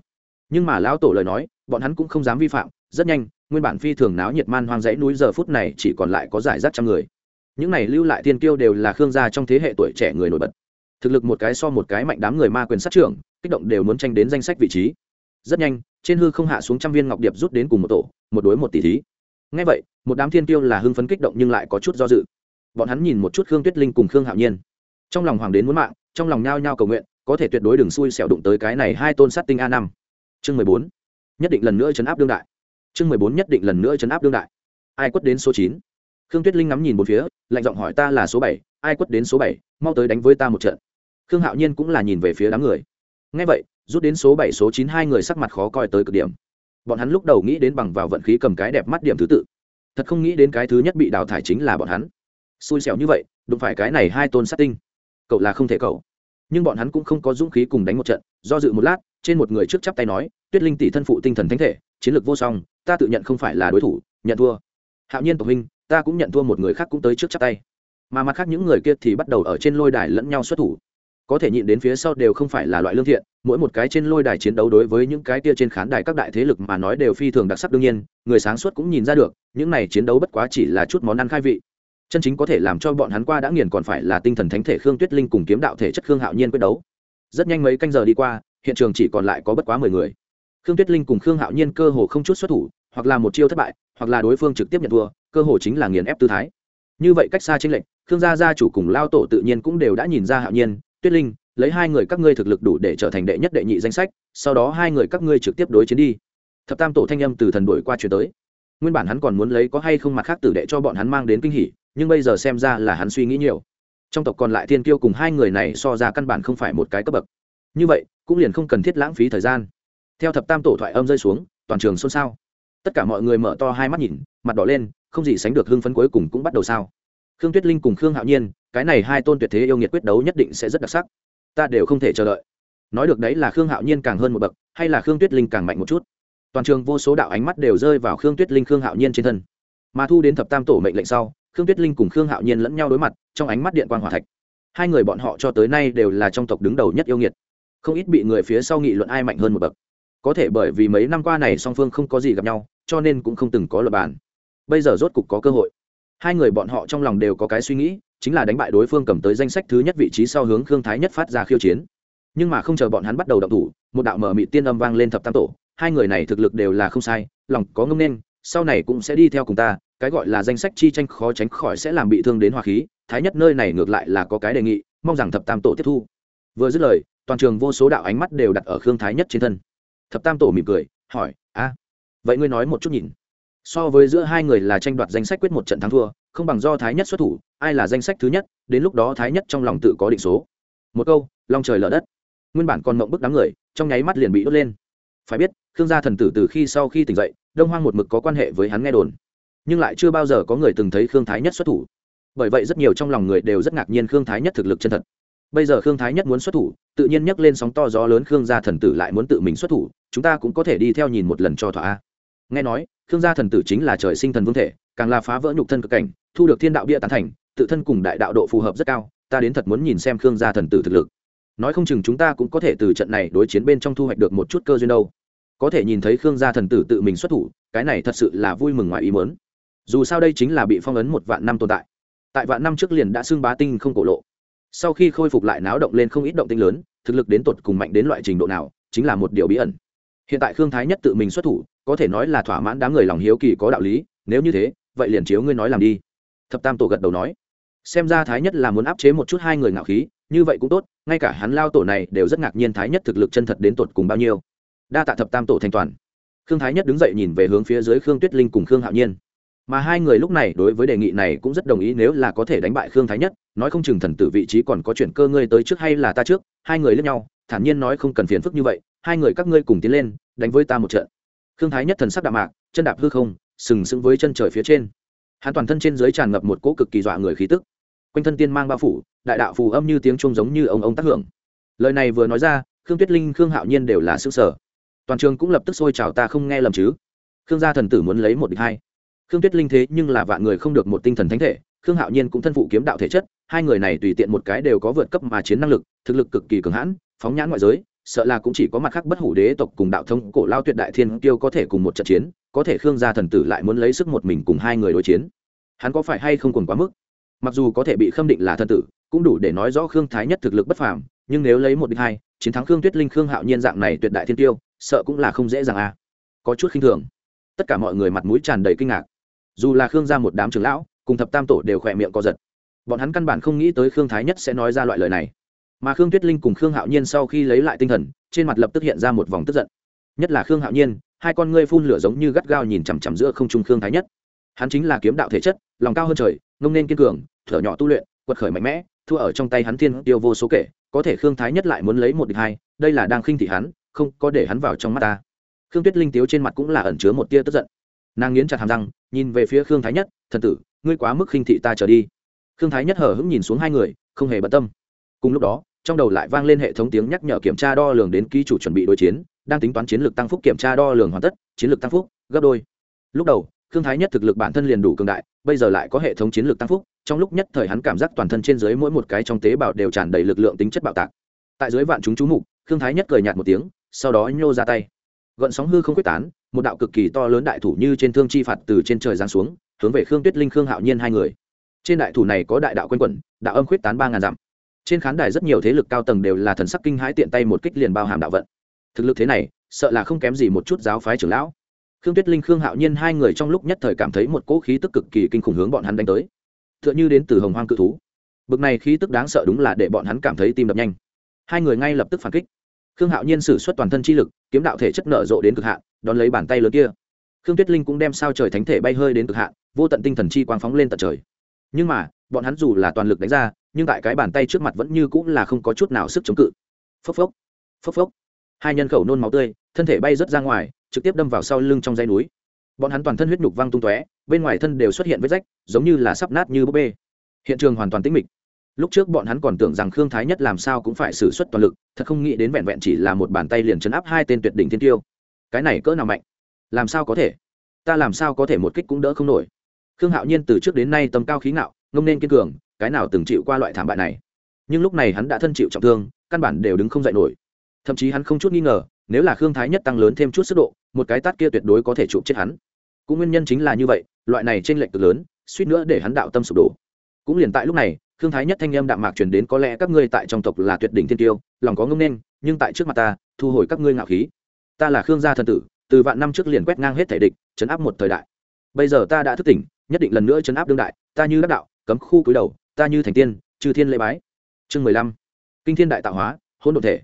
Nhưng mà lão tổ lời nói, bọn hắn cũng không dám vi phạm, rất nhanh, nguyên bản phi thường náo nhiệt man hoang dãy núi giờ phút này chỉ còn lại có giải rác trăm người. Những này lưu lại thiên kiêu đều là khương gia trong thế hệ tuổi trẻ người nổi bật. Thực lực một cái so một cái mạnh đám người ma quyền sát trưởng, kích động đều muốn tranh đến danh sách vị trí. Rất nhanh, trên hư không hạ xuống trăm viên ngọc điệp rút đến cùng một tổ, một đối một tỷ thí. Ngay vậy, một đám thiên kiêu là hưng phấn kích động nhưng lại có chút do dự. Bọn hắn nhìn một chút khương tuyết linh cùng khương hạo nhiên. Trong lòng hoàng đến muốn mạng trong lòng nhao nhao cầu nguyện, có thể tuyệt đối đừng xui xẻo đụng tới cái này hai tôn sát tinh a năm. Chương mười bốn, nhất định lần nữa chấn áp đương đại. Chương mười bốn, nhất định lần nữa chấn áp đương đại. Ai quất đến số chín? Khương tuyết linh ngắm nhìn một phía, lạnh giọng hỏi ta là số bảy, ai quất đến số bảy, mau tới đánh với ta một trận. Khương hạo nhiên cũng là nhìn về phía đám người. Ngay vậy, rút đến số bảy, số chín, hai người sắc mặt khó coi tới cực điểm. Bọn hắn lúc đầu nghĩ đến bằng vào vận khí cầm cái đẹp mắt điểm thứ tự. Thật không nghĩ đến cái thứ nhất bị đào thải chính là bọn hắn. Xui xẻo như vậy, đụng phải cái này hai tôn sát tinh. Cậu là không thể cậu nhưng bọn hắn cũng không có dũng khí cùng đánh một trận, do dự một lát, trên một người trước chắp tay nói, tuyết linh tỷ thân phụ tinh thần thánh thể, chiến lược vô song, ta tự nhận không phải là đối thủ, nhận thua. Hạo nhiên tộc huynh, ta cũng nhận thua một người khác cũng tới trước chắp tay. Mà mặt khác những người kia thì bắt đầu ở trên lôi đài lẫn nhau xuất thủ. Có thể nhịn đến phía sau đều không phải là loại lương thiện, mỗi một cái trên lôi đài chiến đấu đối với những cái kia trên khán đài các đại thế lực mà nói đều phi thường đặc sắc đương nhiên, người sáng suốt cũng nhìn ra được, những này chiến đấu bất quá chỉ là chút món ăn khai vị chân chính có thể làm cho bọn hắn qua đã nghiền còn phải là tinh thần thánh thể khương tuyết linh cùng kiếm đạo thể chất khương hạo nhiên quyết đấu. Rất nhanh mấy canh giờ đi qua, hiện trường chỉ còn lại có bất quá mười người. Khương tuyết linh cùng khương hạo nhiên cơ hồ không chút xuất thủ, hoặc là một chiêu thất bại, hoặc là đối phương trực tiếp nhận thua, cơ hồ chính là nghiền ép tư thái. Như vậy cách xa tranh lệch, khương gia gia chủ cùng lao tổ tự nhiên cũng đều đã nhìn ra hạo nhiên, tuyết linh, lấy hai người các ngươi thực lực đủ để trở thành đệ nhất đệ nhị danh sách, sau đó hai người các ngươi trực tiếp đối chiến đi. Thập tam tổ thanh âm từ thần đổi qua chuyển tới. Nguyên bản hắn còn muốn lấy có hay không mặt khác tử đệ cho bọn hắn mang đến kinh hỉ nhưng bây giờ xem ra là hắn suy nghĩ nhiều. Trong tộc còn lại thiên kiêu cùng hai người này so ra căn bản không phải một cái cấp bậc. Như vậy, cũng liền không cần thiết lãng phí thời gian. Theo thập tam tổ thoại âm rơi xuống, toàn trường xôn xao. Tất cả mọi người mở to hai mắt nhìn, mặt đỏ lên, không gì sánh được hưng phấn cuối cùng cũng bắt đầu sao. Khương tuyết linh cùng khương hạo nhiên, cái này hai tôn tuyệt thế yêu nghiệt quyết đấu nhất định sẽ rất đặc sắc. Ta đều không thể chờ đợi. Nói được đấy là khương hạo nhiên càng hơn một bậc, hay là khương tuyết linh càng mạnh một chút. Toàn trường vô số đạo ánh mắt đều rơi vào khương tuyết linh, khương hạo nhiên trên thân mà thu đến thập tam tổ mệnh lệnh sau, khương tuyết linh cùng khương hạo nhiên lẫn nhau đối mặt, trong ánh mắt điện quan g hòa thạch. Hai người bọn họ cho tới nay đều là trong tộc đứng đầu nhất yêu nghiệt. Không ít bị người phía sau nghị luận ai mạnh hơn một bậc. Có thể bởi vì mấy năm qua này song phương không có gì gặp nhau, cho nên cũng không từng có luật bàn. Bây giờ rốt cục có cơ hội. Hai người bọn họ trong lòng đều có cái suy nghĩ, chính là đánh bại đối phương cầm tới danh sách thứ nhất vị trí sau hướng khương thái nhất phát ra khiêu chiến. Nhưng mà không chờ bọn hắn bắt đầu động thủ, một đạo mở mị tiên âm vang lên thập tam tổ. Hai người này thực lực đều là không sai, lòng có ngông nên sau này cũng sẽ đi theo cùng ta, cái gọi là danh sách chi tranh khó tránh khỏi sẽ làm bị thương đến hòa khí, thái nhất nơi này ngược lại là có cái đề nghị, mong rằng thập tam tổ tiếp thu. Vừa dứt lời, toàn trường vô số đạo ánh mắt đều đặt ở khương thái nhất trên thân. Thập tam tổ mỉm cười, hỏi, a, vậy ngươi nói một chút nhìn. So với giữa hai người là tranh đoạt danh sách quyết một trận thắng thua, không bằng do thái nhất xuất thủ, ai là danh sách thứ nhất, đến lúc đó thái nhất trong lòng tự có định số. Một câu, long trời lở đất. Nguyên bản còn mộng bức đám người, trong nháy mắt liền bị đốt lên. Phải biết, khương gia thần tử từ khi sau khi tỉnh dậy đông hoang một mực có quan hệ với hắn nghe đồn, nhưng lại chưa bao giờ có người từng thấy khương thái nhất xuất thủ. Bởi vậy rất nhiều trong lòng người đều rất ngạc nhiên khương thái nhất thực lực chân thật. Bây giờ khương thái nhất muốn xuất thủ, tự nhiên nhắc lên sóng to gió lớn khương gia thần tử lại muốn tự mình xuất thủ, chúng ta cũng có thể đi theo nhìn một lần cho thỏa nghe nói, khương gia thần tử chính là trời sinh thần vương thể, càng là phá vỡ nhục thân cực cảnh, thu được thiên đạo bia tán thành, tự thân cùng đại đạo độ phù hợp rất cao, ta đến thật muốn nhìn xem khương gia thần tử thực lực. Nói không chừng chúng ta cũng có thể từ trận này đối chiến bên trong thu hoạch được một chút cơ duyên đâu có thể nhìn thấy khương gia thần tử tự mình xuất thủ, cái này thật sự là vui mừng ngoài ý mớn dù sao đây chính là bị phong ấn một vạn năm tồn tại. Tại vạn năm trước liền đã xưng bá tinh không cổ lộ. Sau khi khôi phục lại náo động lên không ít động tinh lớn, thực lực đến tột cùng mạnh đến loại trình độ nào, chính là một điều bí ẩn. Hiện tại khương thái nhất tự mình xuất thủ, có thể nói là thỏa mãn đám người lòng hiếu kỳ có đạo lý, nếu như thế, vậy liền chiếu ngươi nói làm đi. Thập tam tổ gật đầu nói. Xem ra thái nhất là muốn áp chế một chút hai người ngạo khí, như vậy cũng tốt, ngay cả hắn lao tổ này đều rất ngạc nhiên thái nhất thực lực chân thật đến tột cùng bao nhiêu đa tạ thập tam tổ thành toàn. Khương thái nhất đứng dậy nhìn về hướng phía dưới khương tuyết linh cùng khương hạo nhiên. Mà hai người lúc này đối với đề nghị này cũng rất đồng ý, nếu là có thể đánh bại khương thái nhất, nói không chừng thần tử vị trí còn có chuyện cơ ngươi tới trước hay là ta trước, hai người lẫn nhau, thản nhiên nói không cần phiền phức như vậy, hai người các ngươi cùng tiến lên, đánh với ta một trận. Khương thái nhất thần sắc đạm mạc, chân đạp hư không, sừng sững với chân trời phía trên. Hắn toàn thân trên dưới tràn ngập một cỗ cực kỳ dọa người khí tức. Quanh thân tiên mang bao phủ, đại đạo phù âm như tiếng trung giống như ông ông tác hưởng. Lời này vừa nói ra, khương tuyết linh, khương hạo nhiên đều là xứ sở toàn trường cũng lập tức xôi chào ta không nghe lầm chứ. Khương gia thần tử muốn lấy một địch hai. Khương tuyết linh thế nhưng là vạn người không được một tinh thần thánh thể, khương hạo nhiên cũng thân phụ kiếm đạo thể chất, hai người này tùy tiện một cái đều có vượt cấp mà chiến năng lực, thực lực cực kỳ cường hãn, phóng nhãn ngoại giới, sợ là cũng chỉ có mặt khác bất hủ đế tộc cùng đạo thông cổ lao tuyệt đại thiên tiêu có thể cùng một trận chiến, có thể khương gia thần tử lại muốn lấy sức một mình cùng hai người đối chiến. Hắn có phải hay không còn quá mức? Mặc dù có thể bị khâm định là thần tử, cũng đủ để nói rõ khương thái nhất thực lực bất phàm, nhưng nếu lấy một địch hai, chiến thắng khương tuyết linh, khương hạo nhiên dạng này tuyệt đại thiên tiêu sợ cũng là không dễ dàng à. Có chút khinh thường. Tất cả mọi người mặt mũi tràn đầy kinh ngạc. Dù là khương gia một đám trưởng lão, cùng thập tam tổ đều khỏe miệng co giật. Bọn hắn căn bản không nghĩ tới khương thái nhất sẽ nói ra loại lời này. Mà khương tuyết linh cùng khương hạo nhiên sau khi lấy lại tinh thần, trên mặt lập tức hiện ra một vòng tức giận. Nhất là khương hạo nhiên, hai con ngươi phun lửa giống như gắt gao nhìn chằm chằm giữa không trung khương thái nhất. Hắn chính là kiếm đạo thể chất, lòng cao hơn trời, ngông nên kiên cường, thở nhỏ tu luyện, quật khởi mạnh mẽ, thua ở trong tay hắn thiên tiêu vô số kể, có thể khương thái nhất lại muốn lấy một địch hai, đây là đang khinh thị hắn không có để hắn vào trong mắt ta. Khương tuyết linh tiếu trên mặt cũng là ẩn chứa một tia tức giận. Nàng nghiến chặt hàm răng, nhìn về phía khương thái nhất, thần tử, ngươi quá mức khinh thị ta trở đi. Khương thái nhất hở hững nhìn xuống hai người, không hề bận tâm. Cùng lúc đó, trong đầu lại vang lên hệ thống tiếng nhắc nhở kiểm tra đo lường đến ký chủ chuẩn bị đối chiến, đang tính toán chiến lược tăng phúc kiểm tra đo lường hoàn tất, chiến lược tăng phúc, gấp đôi. Lúc đầu, khương thái nhất thực lực bản thân liền đủ cường đại, bây giờ lại có hệ thống chiến lược tăng phúc, trong lúc nhất thời hắn cảm giác toàn thân trên dưới mỗi một cái trong tế bào đều tràn đầy lực lượng tính chất bạo tạc. Tại dưới vạn chúng chú mục, khương thái nhất cười nhạt một tiếng sau đó nhô ra tay. Gợn sóng hư không quyết tán, một đạo cực kỳ to lớn đại thủ như trên thương chi phạt từ trên trời giáng xuống, hướng về khương tuyết linh, khương hạo nhiên hai người. Trên đại thủ này có đại đạo quanh quẩn, đạo âm quyết tán ba ngàn dặm. Trên khán đài rất nhiều thế lực cao tầng đều là thần sắc kinh hãi tiện tay một kích liền bao hàm đạo vận. Thực lực thế này, sợ là không kém gì một chút giáo phái trưởng lão. Khương tuyết linh, khương hạo nhiên hai người trong lúc nhất thời cảm thấy một cỗ khí tức cực kỳ kinh khủng hướng bọn hắn đánh tới. T h ư ợ n h ư đến từ hồng hoang cự thú. Bực này khí tức đáng sợ đúng là để bọn hắn cảm thấy tim đập nhanh. Hai người ngay lập tức phản kích khương hạo nhiên xử suất toàn thân chi lực, kiếm đạo thể chất nở rộ đến cực hạn, đón lấy bàn tay lớn kia. Khương tuyết linh cũng đem sao trời thánh thể bay hơi đến cực hạn, vô tận tinh thần chi quang phóng lên tận trời. Nhưng mà, bọn hắn dù là toàn lực đánh ra, nhưng tại cái bàn tay trước mặt vẫn như cũng là không có chút nào sức chống cự. Phốc phốc phốc phốc. Hai nhân khẩu nôn máu tươi, thân thể bay rớt ra ngoài, trực tiếp đâm vào sau lưng trong dây núi. Bọn hắn toàn thân huyết nhục văng tung tóe, bên ngoài thân đều xuất hiện vết rách, giống như là sắp nát như búp bê. Hiện trường hoàn toàn tĩnh mịch lúc trước bọn hắn còn tưởng rằng khương thái nhất làm sao cũng phải xử suất toàn lực, thật không nghĩ đến vẹn vẹn chỉ là một bàn tay liền chấn áp hai tên tuyệt đỉnh thiên tiêu. Cái này cỡ nào mạnh? Làm sao có thể? Ta làm sao có thể một kích cũng đỡ không nổi? Khương hạo nhiên từ trước đến nay tầm cao khí ngạo, ngông nên kiên cường, cái nào từng chịu qua loại thảm bại này? Nhưng lúc này hắn đã thân chịu trọng thương, căn bản đều đứng không dậy nổi. Thậm chí hắn không chút nghi ngờ, nếu là khương thái nhất tăng lớn thêm chút sức độ, một cái tát kia tuyệt đối có thể chụp chết hắn. Cũng nguyên nhân chính là như vậy, loại này t r ê n lệch cực lớn, suýt nữa để hắn đạo tâm sụp đổ. Cũng liền tại lúc này khương thái nhất thanh em đạm mạc truyền đến, có lẽ các ngươi tại trong tộc là tuyệt đỉnh thiên tiêu, lòng có ngông nên, nhưng tại trước mặt ta, thu hồi các ngươi ngạo khí. Ta là khương gia thần tử, từ vạn năm trước liền quét ngang hết thể địch, chấn áp một thời đại. Bây giờ ta đã thức tỉnh, nhất định lần nữa chấn áp đương đại, ta như đắc đạo, cấm khu cúi đầu, ta như thành tiên, trừ thiên lễ bái. Chương mười lăm, kinh thiên đại tạo hóa, hỗn độn thể.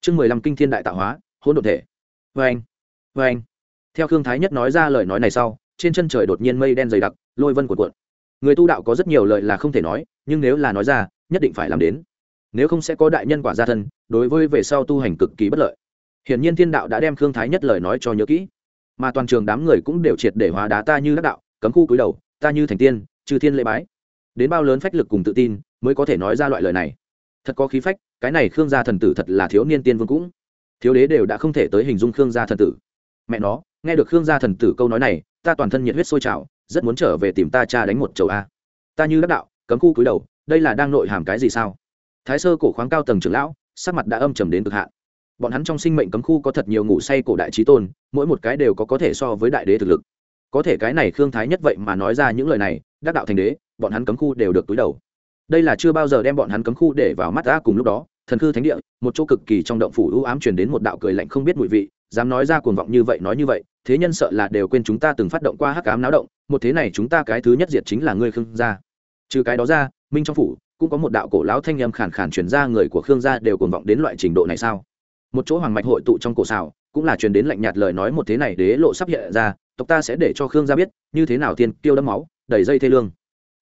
Chương mười lăm, kinh thiên đại tạo hóa, hỗn độn thể. Vê anh vê anh theo khương thái nhất nói ra lời nói này sau, trên chân trời đột nhiên mây đen dày đặc, lôi vân cuộn cuộn người tu đạo có rất nhiều lời là không thể nói, nhưng nếu là nói ra, nhất định phải làm đến. Nếu không sẽ có đại nhân quả gia thân, đối với về sau tu hành cực kỳ bất lợi. Hiển nhiên thiên đạo đã đem khương thái nhất lời nói cho nhớ kỹ. Mà toàn trường đám người cũng đều triệt để hóa đá ta như đắc đạo, cấm khu cúi đầu, ta như thành tiên, trừ thiên lễ bái. Đến bao lớn phách lực cùng tự tin, mới có thể nói ra loại lời này. Thật có khí phách, cái này khương gia thần tử thật là thiếu niên tiên vương cũng. Thiếu đế đều đã không thể tới hình dung khương gia thần tử. Mẹ nó, nghe được khương gia thần tử câu nói này, ta toàn thân nhiệt huyết sôi trào rất muốn trở về tìm ta cha đánh một chầu a. Ta như đắc đạo, cấm khu cúi đầu, đây là đang nội hàm cái gì sao? Thái sơ cổ khoáng cao tầng trưởng lão, sắc mặt đã âm trầm đến cực hạn. Bọn hắn trong sinh mệnh cấm khu có thật nhiều ngủ say cổ đại trí tôn, mỗi một cái đều có có thể so với đại đế thực lực. Có thể cái này khương thái nhất vậy mà nói ra những lời này, đắc đạo thành đế, bọn hắn cấm khu đều được túi đầu. Đây là chưa bao giờ đem bọn hắn cấm khu để vào mắt ta cùng lúc đó, thần khư thánh địa, một chỗ cực kỳ trong động phủ ưu ám truyền đến một đạo cười lạnh không biết mùi vị, dám nói ra cuồng vọng như vậy, nói như vậy thế nhân sợ là đều quên chúng ta từng phát động qua hắc ám náo động, một thế này chúng ta cái thứ nhất diệt chính là ngươi khương gia. Trừ cái đó ra, minh trong phủ cũng có một đạo cổ lão thanh âm khàn khàn truyền ra người của khương gia đều cuồng vọng đến loại trình độ này sao? Một chỗ hoàng mạch hội tụ trong cổ xào cũng là truyền đến lạnh nhạt lời nói một thế này đế lộ sắp hiện ra, tộc ta sẽ để cho khương gia biết, như thế nào tiên tiêu đẫm máu, đầy dây thê lương.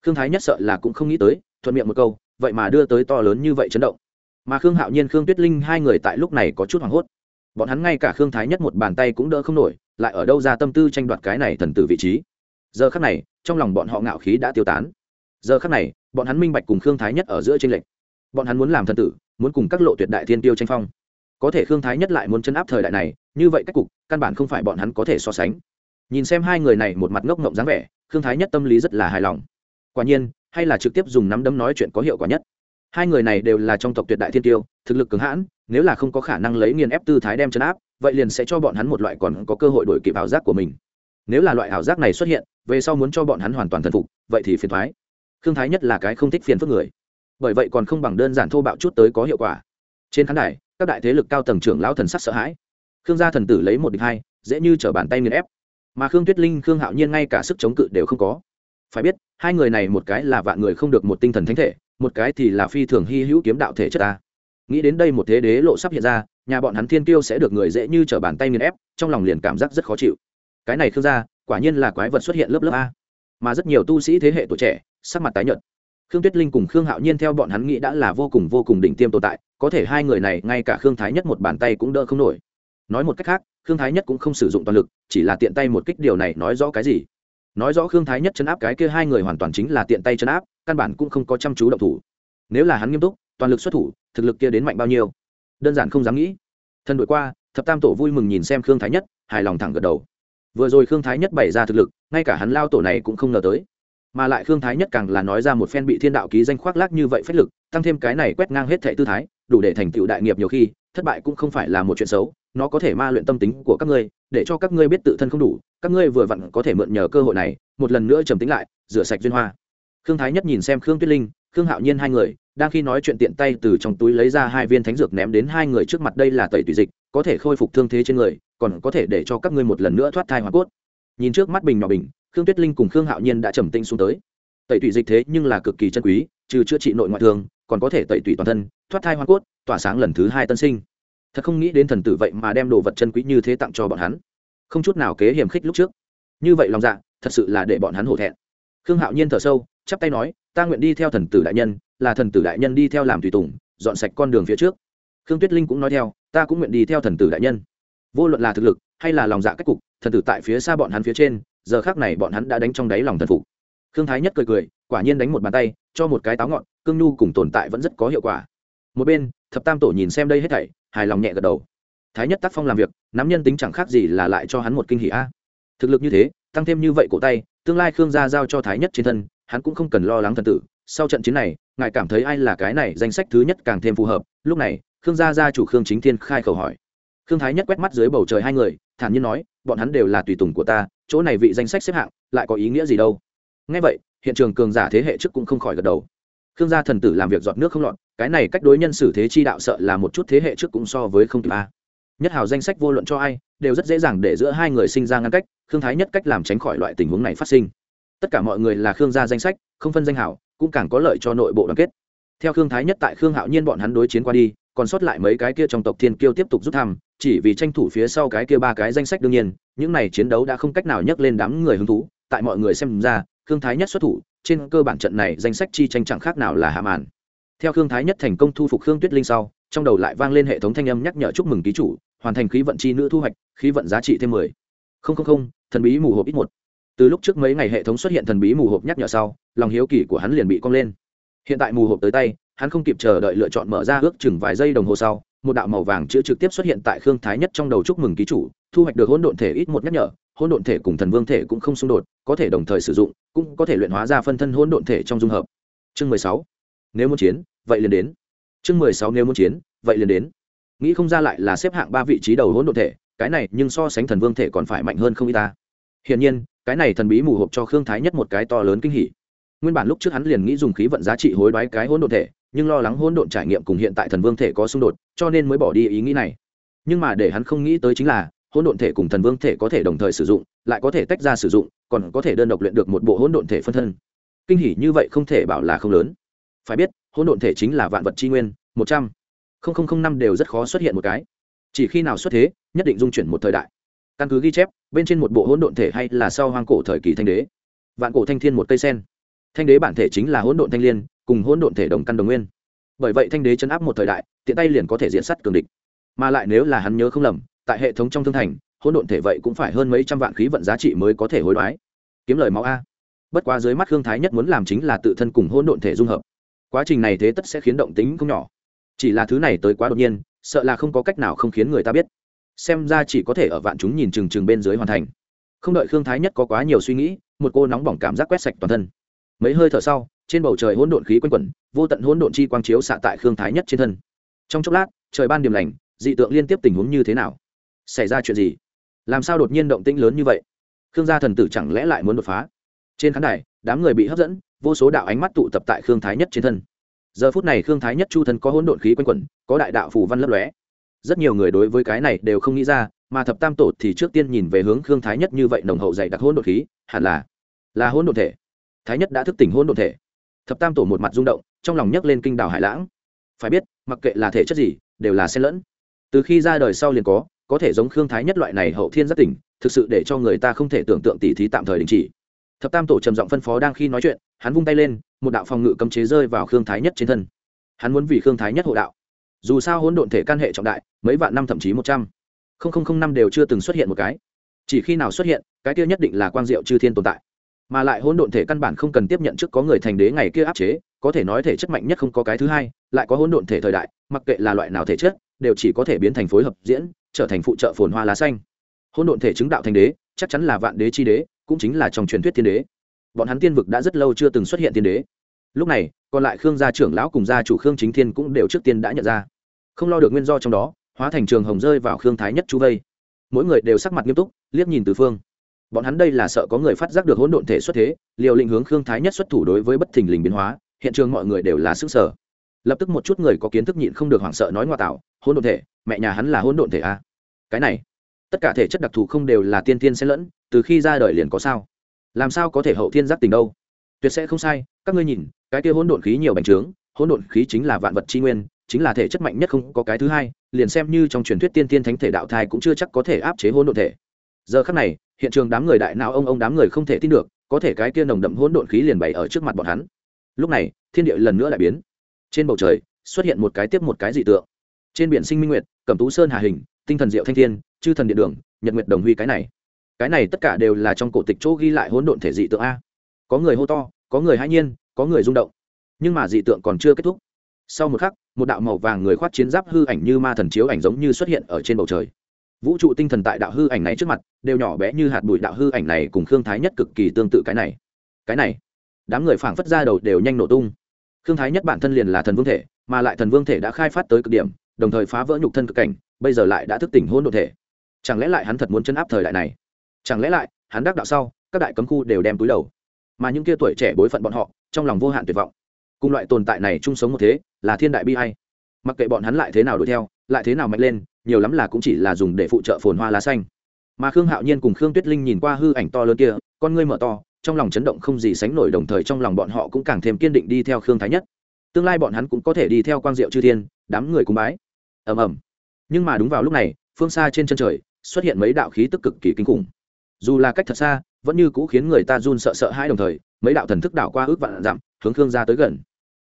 Khương thái nhất sợ là cũng không nghĩ tới, thuận miệng một câu, vậy mà đưa tới to lớn như vậy chấn động. Mà khương hạo nhiên, khương tuyết linh hai người tại lúc này có chút hoảng hốt bọn hắn ngay cả khương thái nhất một bàn tay cũng đỡ không nổi, lại ở đâu ra tâm tư tranh đoạt cái này thần tử vị trí. Giờ khắc này, trong lòng bọn họ ngạo khí đã tiêu tán. Giờ khắc này, bọn hắn minh bạch cùng khương thái nhất ở giữa tranh lệch. Bọn hắn muốn làm thần tử, muốn cùng các lộ tuyệt đại thiên tiêu tranh phong. Có thể khương thái nhất lại muốn chấn áp thời đại này, như vậy cách cục, căn bản không phải bọn hắn có thể so sánh. Nhìn xem hai người này một mặt ngốc ngộng dáng vẻ, khương thái nhất tâm lý rất là hài lòng. Quả nhiên, hay là trực tiếp dùng nắm đấm nói chuyện có hiệu quả nhất. Hai người này đều là trong tộc tuyệt đại thiên tiêu, thực lực cứng hãn nếu là không có khả năng lấy nghiền ép tư thái đem chấn áp, vậy liền sẽ cho bọn hắn một loại còn có cơ hội đổi kịp ảo giác của mình. Nếu là loại ảo giác này xuất hiện, về sau muốn cho bọn hắn hoàn toàn thần phục, vậy thì phiền thoái. Khương thái nhất là cái không thích phiền phức người. Bởi vậy còn không bằng đơn giản thô bạo chút tới có hiệu quả. Trên khán đài, các đại thế lực cao tầng trưởng lão thần sắc sợ hãi. Khương gia thần tử lấy một địch hai, dễ như t bàn tay nghiền ép. Mà khương tuyết linh, khương hạo nhiên ngay cả sức chống cự đều không có. Phải biết, hai người này một cái là vạn người không được một tinh thần thánh thể, một cái thì là phi thường hy hữu kiếm đạo thể chất ta nghĩ đến đây một thế đế lộ sắp hiện ra, nhà bọn hắn thiên tiêu sẽ được người dễ như t r ở bàn tay nghiền ép, trong lòng liền cảm giác rất khó chịu. Cái này khương gia, quả nhiên là quái vật xuất hiện lớp lớp a. Mà rất nhiều tu sĩ thế hệ tuổi trẻ, sắc mặt tái nhợt. Khương tuyết linh cùng khương hạo nhiên theo bọn hắn nghĩ đã là vô cùng vô cùng đỉnh tiêm tồn tại, có thể hai người này ngay cả khương thái nhất một bàn tay cũng đỡ không nổi. Nói một cách khác, khương thái nhất cũng không sử dụng toàn lực, chỉ là tiện tay một kích điều này nói rõ cái gì? Nói rõ khương thái nhất chấn áp cái kia hai người hoàn toàn chính là tiện tay chấn áp, căn bản cũng không có chăm chú động thủ. Nếu là hắn nghiêm túc, toàn lực xuất thủ thực lực kia đến mạnh bao nhiêu? Đơn giản không dám nghĩ. Thân đội qua, thập tam tổ vui mừng nhìn xem khương thái nhất, hài lòng thẳng gật đầu. Vừa rồi khương thái nhất bày ra thực lực, ngay cả hắn lao tổ này cũng không ngờ tới. Mà lại khương thái nhất càng là nói ra một phen bị thiên đạo ký danh khoác lác như vậy phách lực, tăng thêm cái này quét ngang hết thệ tư thái, đủ để thành tựu đại nghiệp nhiều khi, thất bại cũng không phải là một chuyện xấu, nó có thể ma luyện tâm tính của các ngươi, để cho các ngươi biết tự thân không đủ, các ngươi vừa vặn có thể mượn nhờ cơ hội này, một lần nữa trầm tính lại, rửa sạch duyên hoa. Khương thái nhất nhìn xem khương tuyết linh, khương hạo nhiên hai người đang khi nói chuyện tiện tay từ trong túi lấy ra hai viên thánh dược ném đến hai người trước mặt đây là tẩy tùy dịch, có thể khôi phục thương thế trên người, còn có thể để cho các ngươi một lần nữa thoát thai hoa cốt. Nhìn trước mắt bình nhỏ bình, khương tuyết linh cùng khương hạo nhiên đã trầm tinh xuống tới. Tẩy tùy dịch thế nhưng là cực kỳ chân quý, trừ chữa trị nội ngoại thương, còn có thể tẩy tùy toàn thân, thoát thai hoa cốt, tỏa sáng lần thứ hai tân sinh. Thật không nghĩ đến thần tử vậy mà đem đồ vật chân quý như thế tặng cho bọn hắn. Không chút nào kế hiểm khích lúc trước. Như vậy lòng dạ thật sự là để bọn hắn hổ thẹn. Khương hạo nhiên thở sâu, chắp tay nói, ta nguyện đi theo thần tử đại nhân là thần tử đại nhân đi theo làm tùy tùng, dọn sạch con đường phía trước. Khương tuyết linh cũng nói theo, ta cũng nguyện đi theo thần tử đại nhân. Vô luận là thực lực hay là lòng dạ cách cục, thần tử tại phía xa bọn hắn phía trên, giờ khác này bọn hắn đã đánh trong đáy lòng thần phục. Khương thái nhất cười cười, quả nhiên đánh một bàn tay, cho một cái táo ngọn, cương nhu cùng tồn tại vẫn rất có hiệu quả. Một bên, thập tam tổ nhìn xem đây hết thảy, hài lòng nhẹ gật đầu. Thái nhất tác phong làm việc, nắm nhân tính chẳng khác gì là lại cho hắn một kinh hỷ a. Thực lực như thế, tăng thêm như vậy cổ tay, tương lai khương gia giao cho thái nhất trên thân, hắn cũng không cần lo lắng thần tử sau trận chiến này, ngài cảm thấy ai là cái này danh sách thứ nhất càng thêm phù hợp? Lúc này, khương gia gia chủ khương chính thiên khai khẩu hỏi. Khương thái nhất quét mắt dưới bầu trời hai người, thản nhiên nói, bọn hắn đều là tùy tùng của ta, chỗ này vị danh sách xếp hạng lại có ý nghĩa gì đâu? Ngay vậy, hiện trường cường giả thế hệ trước cũng không khỏi gật đầu. Khương gia thần tử làm việc dọn nước không lọt, cái này cách đối nhân xử thế chi đạo sợ là một chút thế hệ trước cũng so với không kịp a. Nhất hào danh sách vô luận cho ai, đều rất dễ dàng để giữa hai người sinh ra ngăn cách, khương thái nhất cách làm tránh khỏi loại tình huống này phát sinh. Tất cả mọi người là khương gia danh sách, không phân danh hảo cũng càng có lợi cho nội bộ đoàn kết. Theo khương thái nhất tại khương hạo nhiên bọn hắn đối chiến qua đi, còn sót lại mấy cái kia trong tộc thiên kiêu tiếp tục rút thăm, chỉ vì tranh thủ phía sau cái kia ba cái danh sách đương nhiên, những này chiến đấu đã không cách nào nhấc lên đám người hứng thú, tại mọi người xem ra, khương thái nhất xuất thủ, trên cơ bản trận này danh sách chi tranh chẳng khác nào là hạ màn. Theo khương thái nhất thành công thu phục khương tuyết linh sau, trong đầu lại vang lên hệ thống thanh âm nhắc nhở chúc mừng ký chủ, hoàn thành khí vận chi nữ thu hoạch, khí vận giá trị thêm mười. Không không không, thần bí mù hộp ít một. Từ lúc trước mấy ngày hệ thống xuất hiện thần bí mù hộp nhắc nhở sau lòng hiếu kỳ của hắn liền bị cong lên. Hiện tại mù hộp tới tay, hắn không kịp chờ đợi lựa chọn mở ra ước chừng vài giây đồng hồ sau, một đạo màu vàng chữ trực tiếp xuất hiện tại khương thái nhất trong đầu chúc mừng ký chủ, thu hoạch được hỗn độn thể ít một nhắc nhở, hỗn độn thể cùng thần vương thể cũng không xung đột, có thể đồng thời sử dụng, cũng có thể luyện hóa ra phân thân hỗn độn thể trong dung hợp. Chương mười sáu, nếu muốn chiến, vậy liền đến. Chương mười sáu, nếu muốn chiến, vậy liền đến. Nghĩ không ra lại là xếp hạng ba vị trí đầu hỗn độn thể, cái này nhưng so sánh thần vương thể còn phải mạnh hơn không y ta. Hiển nhiên, cái này thần bí mù hộp cho khương thái nhất một cái to lớn kinh hỉ nguyên bản lúc trước hắn liền nghĩ dùng khí vận giá trị hối đoái cái hỗn độn thể, nhưng lo lắng hỗn độn trải nghiệm cùng hiện tại thần vương thể có xung đột, cho nên mới bỏ đi ý nghĩ này. Nhưng mà để hắn không nghĩ tới chính là, hỗn độn thể cùng thần vương thể có thể đồng thời sử dụng, lại có thể tách ra sử dụng, còn có thể đơn độc luyện được một bộ hỗn độn thể phân thân. Kinh hỉ như vậy không thể bảo là không lớn. Phải biết, hỗn độn thể chính là vạn vật tri nguyên, một trăm linh năm đều rất khó xuất hiện một cái. Chỉ khi nào xuất thế, nhất định dung chuyển một thời đại. Căn cứ ghi chép, bên trên một bộ hỗn độn thể hay là sau hoang cổ thời kỳ thanh đế. Vạn cổ thanh thiên một cây sen thanh đế bản thể chính là hỗn độn thanh liên, cùng hỗn độn thể đồng căn đồng nguyên. Bởi vậy thanh đế chấn áp một thời đại, tiện tay liền có thể diện sắt cường địch. Mà lại nếu là hắn nhớ không lầm, tại hệ thống trong thương thành, hỗn độn thể vậy cũng phải hơn mấy trăm vạn khí vận giá trị mới có thể hối đoái. Kiếm lời máu a. Bất quá dưới mắt hương thái nhất muốn làm chính là tự thân cùng hỗn độn thể dung hợp. Quá trình này thế tất sẽ khiến động tính không nhỏ. Chỉ là thứ này tới quá đột nhiên, sợ là không có cách nào không khiến người ta biết. Xem ra chỉ có thể ở vạn chúng nhìn chừng chừng bên dưới hoàn thành. Không đợi khương thái nhất có quá nhiều suy nghĩ, một cô nóng bỏng cảm giác quét sạch toàn thân mấy hơi thở sau, trên bầu trời hỗn độn khí quanh quẩn, vô tận hỗn độn chi quang chiếu xạ tại khương thái nhất trên thân. Trong chốc lát, trời ban điểm lành, dị tượng liên tiếp tình huống như thế nào? Xảy ra chuyện gì? Làm sao đột nhiên động tĩnh lớn như vậy? Khương gia thần tử chẳng lẽ lại muốn đột phá? Trên khán đài, đám người bị hấp dẫn, vô số đạo ánh mắt tụ tập tại khương thái nhất trên thân. Giờ phút này khương thái nhất chu thân có hỗn độn khí quanh quẩn, có đại đạo phù văn lấp lóe. Rất nhiều người đối với cái này đều không nghĩ ra, mà thập tam tổ thì trước tiên nhìn về hướng khương thái nhất như vậy nồng hậu dày đặc hỗn độn khí, hẳn là là hỗn độn thể thái nhất đã thức tỉnh hôn độn thể. Thập tam tổ một mặt rung động, trong lòng nhấc lên kinh đảo hải lãng. Phải biết, mặc kệ là thể chất gì, đều là xen lẫn. Từ khi ra đời sau liền có có thể giống khương thái nhất loại này hậu thiên rất tỉnh, thực sự để cho người ta không thể tưởng tượng tỉ thí tạm thời đình chỉ. Thập tam tổ trầm giọng phân phó đang khi nói chuyện, hắn vung tay lên, một đạo phòng ngự cấm chế rơi vào khương thái nhất trên thân. Hắn muốn vì khương thái nhất hộ đạo. Dù sao hỗn độn thể can hệ trọng đại, mấy vạn năm thậm chí một trăm. Linh năm đều chưa từng xuất hiện một cái. Chỉ khi nào xuất hiện, cái kia nhất định là quang diệu chư thiên tồn tại mà lại hỗn độn thể căn bản không cần tiếp nhận trước có người thành đế ngày kia áp chế, có thể nói thể chất mạnh nhất không có cái thứ hai, lại có hỗn độn thể thời đại, mặc kệ là loại nào thể chất, đều chỉ có thể biến thành phối hợp diễn, trở thành phụ trợ phồn hoa lá xanh. Hỗn độn thể chứng đạo thành đế, chắc chắn là vạn đế chi đế, cũng chính là trong truyền thuyết thiên đế. Bọn hắn tiên vực đã rất lâu chưa từng xuất hiện tiên đế. Lúc này, còn lại khương gia trưởng lão cùng gia chủ khương chính thiên cũng đều trước tiên đã nhận ra. Không lo được nguyên do trong đó, hóa thành trường hồng rơi vào khương thái nhất chu vây. Mỗi người đều sắc mặt nghiêm túc, liếc nhìn từ phương bọn hắn đây là sợ có người phát giác được hỗn độn thể xuất thế, liều lĩnh hướng khương thái nhất xuất thủ đối với bất thình lình biến hóa, hiện trường mọi người đều là sức sở lập tức một chút người có kiến thức nhịn không được hoảng sợ nói ngoa tạo, hỗn độn thể, mẹ nhà hắn là hỗn độn thể a à? cái này, tất cả thể chất đặc thù không đều là tiên tiên xen lẫn, từ khi ra đời liền có sao? Làm sao có thể hậu thiên giác tình đâu? Tuyệt sẽ không sai, các ngươi nhìn, cái kia hỗn độn khí nhiều bành trướng, hỗn độn khí chính là vạn vật tri nguyên, chính là thể chất mạnh nhất không có cái thứ hai, liền xem như trong truyền thuyết tiên tiên thánh thể đạo thai cũng chưa chắc có thể áp chế hỗn độn thể. Giờ khắc này hiện trường đám người đại não ông ông đám người không thể tin được, có thể cái kia nồng đậm hỗn độn khí liền bày ở trước mặt bọn hắn. Lúc này, thiên địa lần nữa lại biến. Trên bầu trời, xuất hiện một cái tiếp một cái dị tượng. Trên biển sinh minh nguyệt, cẩm tú sơn hà hình, tinh thần diệu thanh thiên, chư thần điện đường, nhật nguyệt đồng huy cái này. Cái này tất cả đều là trong cổ tịch chỗ ghi lại hỗn độn thể dị tượng a. Có người hô to, có người hãy nhiên, có người rung động. Nhưng mà dị tượng còn chưa kết thúc. Sau một khắc, một đạo màu vàng người khoác chiến giáp hư ảnh như ma thần chiếu ảnh giống như xuất hiện ở trên bầu trời vũ trụ tinh thần tại đạo hư ảnh này trước mặt, đều nhỏ bé như hạt bụi đạo hư ảnh này cùng khương thái nhất cực kỳ tương tự cái này. Cái này, đám người phảng phất ra đầu đều nhanh nổ tung. Khương thái nhất bản thân liền là thần vương thể, mà lại thần vương thể đã khai phát tới cực điểm, đồng thời phá vỡ nhục thân cực cảnh, bây giờ lại đã thức tỉnh hôn đ ộ thể. Chẳng lẽ lại hắn thật muốn chấn áp thời đại này? Chẳng lẽ lại, hắn đắc đạo sau, các đại cấm khu đều đem túi đầu. Mà những kia tuổi trẻ bối phận bọn họ, trong lòng vô hạn tuyệt vọng. Cùng loại tồn tại này chung sống một thế, là thiên đại bi hay mặc kệ bọn hắn lại thế nào đuổi theo, lại thế nào mạnh lên nhiều lắm là cũng chỉ là dùng để phụ trợ phồn hoa lá xanh. Mà khương hạo nhiên cùng khương tuyết linh nhìn qua hư ảnh to lớn kia, con ngươi mở to, trong lòng chấn động không gì sánh nổi, đồng thời trong lòng bọn họ cũng càng thêm kiên định đi theo khương thái nhất. Tương lai bọn hắn cũng có thể đi theo quang diệu chư thiên, đám người cung bái. Ầm ầm. Nhưng mà đúng vào lúc này, phương xa trên chân trời, xuất hiện mấy đạo khí tức cực kỳ kinh khủng. Dù là cách thật xa, vẫn như cũ khiến người ta run sợ sợ hãi đồng thời, mấy đạo thần thức đảo qua ước vạn dặm, hướng khương ra tới gần.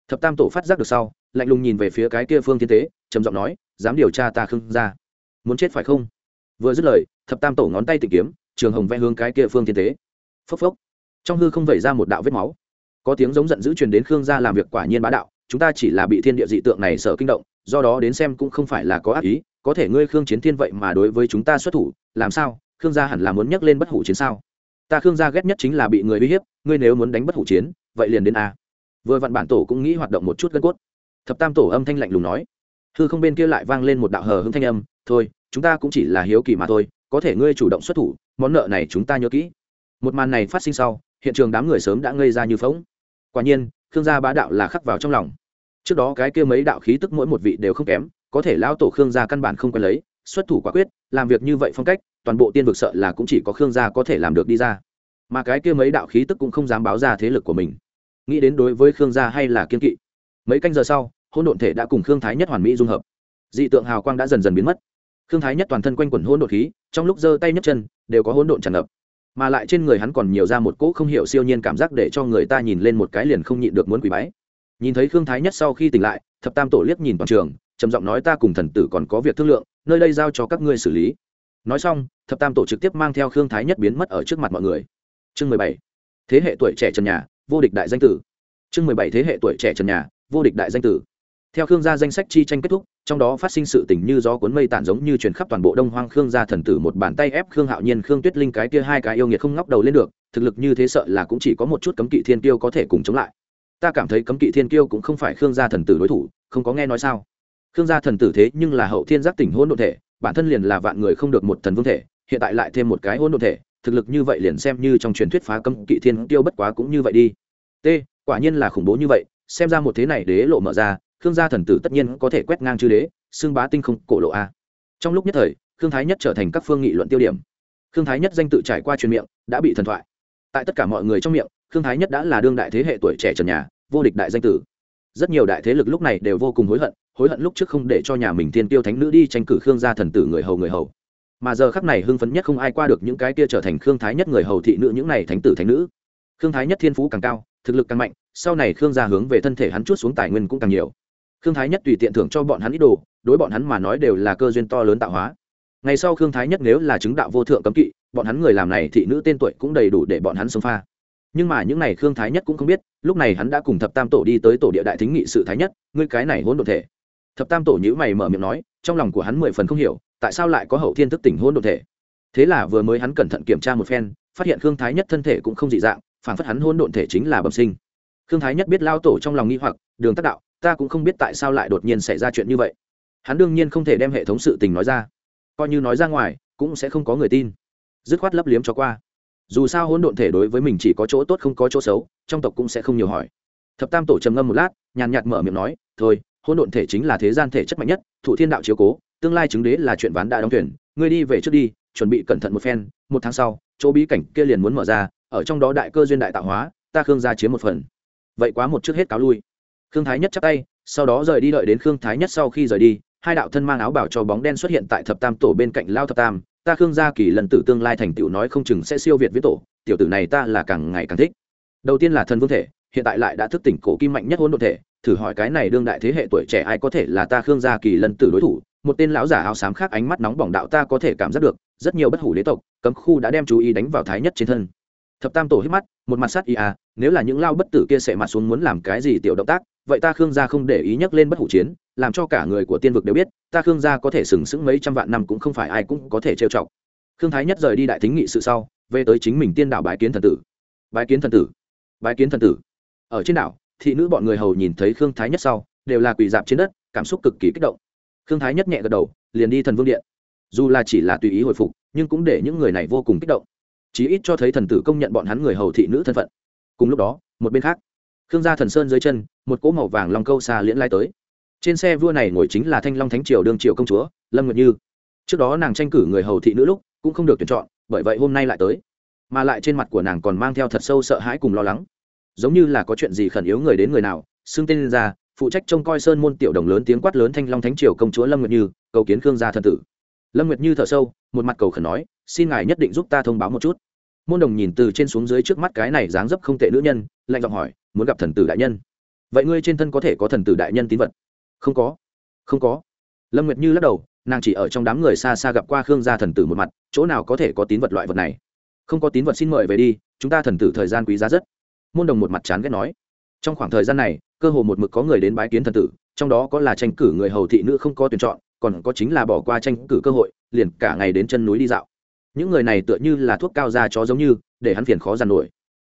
Thập tam tổ phát giác được sau, lạnh lùng nhìn về phía cái kia phương thiên tế, trầm giọng nói dám điều tra ta khương ra. Muốn chết phải không? Vừa dứt lời, thập tam tổ ngón tay tìm kiếm, trường hồng vẽ hướng cái kia phương thiên tế. Phốc phốc. Trong hư không vẩy ra một đạo vết máu. Có tiếng giống giận dữ truyền đến khương gia làm việc quả nhiên bá đạo, chúng ta chỉ là bị thiên địa dị tượng này sợ kinh động, do đó đến xem cũng không phải là có ác ý, có thể ngươi khương chiến thiên vậy mà đối với chúng ta xuất thủ, làm sao? Khương gia hẳn là muốn nhắc lên bất hủ chiến sao? Ta khương gia ghét nhất chính là bị người uy hiếp, ngươi nếu muốn đánh bất hủ chiến, vậy liền đến a. Vừa vặn bản tổ cũng nghĩ hoạt động một chút gân cốt. Thập tam tổ âm thanh lạnh lùng nói hư không bên kia lại vang lên một đạo hờ hững thanh âm, thôi, chúng ta cũng chỉ là hiếu kỳ mà thôi, có thể ngươi chủ động xuất thủ, món nợ này chúng ta nhớ kỹ. Một màn này phát sinh sau, hiện trường đám người sớm đã ngây ra như phóng quả nhiên, khương gia bá đạo là khắc vào trong lòng. Trước đó cái kia mấy đạo khí tức mỗi một vị đều không kém, có thể lão tổ khương gia căn bản không quen lấy, xuất thủ quả quyết, làm việc như vậy phong cách, toàn bộ tiên vực sợ là cũng chỉ có khương gia có thể làm được đi ra. Mà cái kia mấy đạo khí tức cũng không dám báo ra thế lực của mình. Nghĩ đến đối với khương gia hay là kiên kỵ. Mấy canh giờ sau Hỗn độn thể đã cùng khương thái nhất hoàn mỹ dung hợp. Dị tượng hào quang đã dần dần biến mất. Khương thái nhất toàn thân quanh quẩn hỗn độn khí, trong lúc giơ tay nhấc chân, đều có hỗn độn tràn ngập. Mà lại trên người hắn còn nhiều ra một cỗ không hiểu siêu nhiên cảm giác để cho người ta nhìn lên một cái liền không nhịn được muốn quỳ bái. Nhìn thấy khương thái nhất sau khi tỉnh lại, thập tam tổ liếc nhìn toàn trường, trầm giọng nói ta cùng thần tử còn có việc thương lượng, nơi đây giao cho các ngươi xử lý. Nói xong, thập tam tổ trực tiếp mang theo khương thái nhất biến mất ở trước mặt mọi người. Chương mười bảy, thế hệ tuổi trẻ trần nhà, vô địch đại danh tử. Chương mười bảy, thế hệ tuổi trẻ trần nhà, vô địch đại danh tử theo khương gia danh sách chi tranh kết thúc, trong đó phát sinh sự tình như gió cuốn mây tản giống như truyền khắp toàn bộ đông hoang khương gia thần tử một bàn tay ép khương hạo nhiên, khương tuyết linh cái kia hai cái yêu nghiệt không ngóc đầu lên được, thực lực như thế sợ là cũng chỉ có một chút cấm kỵ thiên kiêu có thể cùng chống lại. Ta cảm thấy cấm kỵ thiên kiêu cũng không phải khương gia thần tử đối thủ, không có nghe nói sao? Khương gia thần tử thế nhưng là hậu thiên giác tỉnh hôn đ ộ thể, bản thân liền là vạn người không được một thần vương thể, hiện tại lại thêm một cái hôn đ ộ thể, thực lực như vậy liền xem như trong truyền thuyết phá cấm kỵ thiên kiêu bất quá cũng như vậy đi. T, quả nhiên là khủng bố như vậy, xem ra một thế này đế lộ mở ra khương gia thần tử tất nhiên có thể quét ngang chư đế xương bá tinh không, cổ lộ a. Trong lúc nhất thời, khương thái nhất trở thành các phương nghị luận tiêu điểm. Khương thái nhất danh tự trải qua truyền miệng, đã bị thần thoại. Tại tất cả mọi người trong miệng, khương thái nhất đã là đương đại thế hệ tuổi trẻ trần nhà, vô địch đại danh tử. Rất nhiều đại thế lực lúc này đều vô cùng hối hận hối hận lúc trước không để cho nhà mình thiên tiêu thánh nữ đi tranh cử khương gia thần tử người hầu người hầu. Mà giờ khắc này hưng phấn nhất không ai qua được những cái kia trở thành khương thái nhất người hầu thị nữ những này thánh tử thánh nữ. Khương thái nhất thiên phú càng cao, thực lực càng mạnh, sau này khương gia hướng về thân thể hắn chút xuống tài nguyên cũng càng nhiều khương thái nhất tùy tiện thưởng cho bọn hắn ít đồ, đối bọn hắn mà nói đều là cơ duyên to lớn tạo hóa. Ngày sau khương thái nhất nếu là chứng đạo vô thượng cấm kỵ, bọn hắn người làm này thị nữ tên tuổi cũng đầy đủ để bọn hắn sống pha. Nhưng mà những này khương thái nhất cũng không biết, lúc này hắn đã cùng thập tam tổ đi tới tổ địa đại thính nghị sự thái nhất, ngươi cái này hôn đ ộ thể. Thập tam tổ nhữ mày mở miệng nói, trong lòng của hắn mười phần không hiểu, tại sao lại có hậu thiên thức tỉnh hôn đ ộ thể? Thế là vừa mới hắn cẩn thận kiểm tra một phen, phát hiện khương thái nhất thân thể cũng không dị dạng, phản phất hắn hôn đ ộ thể chính là bẩm sinh. Khương thái nhất biết lao tổ trong lòng nghi hoặc, đường tác đạo ta cũng không biết tại sao lại đột nhiên xảy ra chuyện như vậy. Hắn đương nhiên không thể đem hệ thống sự tình nói ra. Coi như nói ra ngoài, cũng sẽ không có người tin. Dứt khoát lấp liếm cho qua. Dù sao hỗn độn thể đối với mình chỉ có chỗ tốt không có chỗ xấu, trong tộc cũng sẽ không nhiều hỏi. Thập tam tổ trầm ngâm một lát, nhàn nhạt mở miệng nói, thôi, hỗn độn thể chính là thế gian thể chất mạnh nhất, thụ thiên đạo chiếu cố, tương lai chứng đế là chuyện ván đã đóng tuyển ngươi đi về trước đi, chuẩn bị cẩn thận một phen, một tháng sau, chỗ bí cảnh kia liền muốn mở ra, ở trong đó đại cơ duyên đại tạo hóa, ta khương gia chiếm một phần. Vậy quá một trước hết cáo lui khương thái nhất chắp tay, sau đó rời đi đợi đến khương thái nhất sau khi rời đi, hai đạo thân mang áo bảo cho bóng đen xuất hiện tại thập tam tổ bên cạnh lao thập tam. Ta khương gia kỳ lần tử tương lai thành tựu nói không chừng sẽ siêu việt với tổ, tiểu tử này ta là càng ngày càng thích. Đầu tiên là thần vương thể, hiện tại lại đã thức tỉnh cổ kim mạnh nhất hôn đ ộ thể, thử hỏi cái này đương đại thế hệ tuổi trẻ ai có thể là ta khương gia kỳ lần tử đối thủ? Một tên lão giả áo xám khác ánh mắt nóng bỏng đạo ta có thể cảm giác được, rất nhiều bất hủ đế tộc, cấm khu đã đem chú ý đánh vào thái nhất trên thân. Thập tam tổ hít mắt, một mặt sát ý à nếu là những lao bất tử kia sẽ mặt xuống muốn làm cái gì tiểu động tác, vậy ta khương gia không để ý nhắc lên bất hủ chiến, làm cho cả người của tiên vực đều biết, ta khương gia có thể sừng sững mấy trăm vạn năm cũng không phải ai cũng có thể trêu chọc. Khương thái nhất rời đi đại thính nghị sự sau, về tới chính mình tiên đảo bái kiến thần tử. Bái kiến thần tử, bái kiến thần tử. Ở trên đảo, thị nữ bọn người hầu nhìn thấy khương thái nhất sau, đều là quỳ dạp trên đất, cảm xúc cực kỳ kích động. Khương thái nhất nhẹ gật đầu, liền đi thần vương điện. Dù là chỉ là tùy ý hồi phục, nhưng cũng để những người này vô cùng kích động. Chí ít cho thấy thần tử công nhận bọn hắn người hầu thị nữ thân phận cùng lúc đó, một bên khác, khương gia thần sơn dưới chân, một cỗ màu vàng long câu xa liễn lai tới. Trên xe vua này ngồi chính là thanh long thánh triều đương triều công chúa, lâm nguyệt như. Trước đó nàng tranh cử người hầu thị nữ lúc, cũng không được tuyển chọn, bởi vậy hôm nay lại tới. Mà lại trên mặt của nàng còn mang theo thật sâu sợ hãi cùng lo lắng. Giống như là có chuyện gì khẩn yếu người đến người nào, xưng tên lên ra, phụ trách trông coi sơn môn tiểu đồng lớn tiếng quát lớn thanh long thánh triều công chúa lâm nguyệt như, cầu kiến khương gia thần tử. Lâm nguyệt như thở sâu, một mặt cầu khẩn nói, xin ngài nhất định giúp ta thông báo một chút môn đồng nhìn từ trên xuống dưới trước mắt cái này dáng dấp không tệ nữ nhân, lạnh giọng hỏi, muốn gặp thần tử đại nhân? Vậy ngươi trên thân có thể có thần tử đại nhân tín vật? Không có. Không có. Lâm nguyệt như lắc đầu, nàng chỉ ở trong đám người xa xa gặp qua khương gia thần tử một mặt, chỗ nào có thể có tín vật loại vật này? Không có tín vật xin mời về đi, chúng ta thần tử thời gian quý giá rất. Môn đồng một mặt chán ghét nói. Trong khoảng thời gian này, cơ hồ một mực có người đến bái kiến thần tử, trong đó có là tranh cử người hầu thị nữ không có tuyển chọn, còn có chính là bỏ qua tranh cử cơ hội, liền cả ngày đến chân núi đi dạo những người này tựa như là thuốc cao da chó giống như, để hắn phiền khó giàn nổi.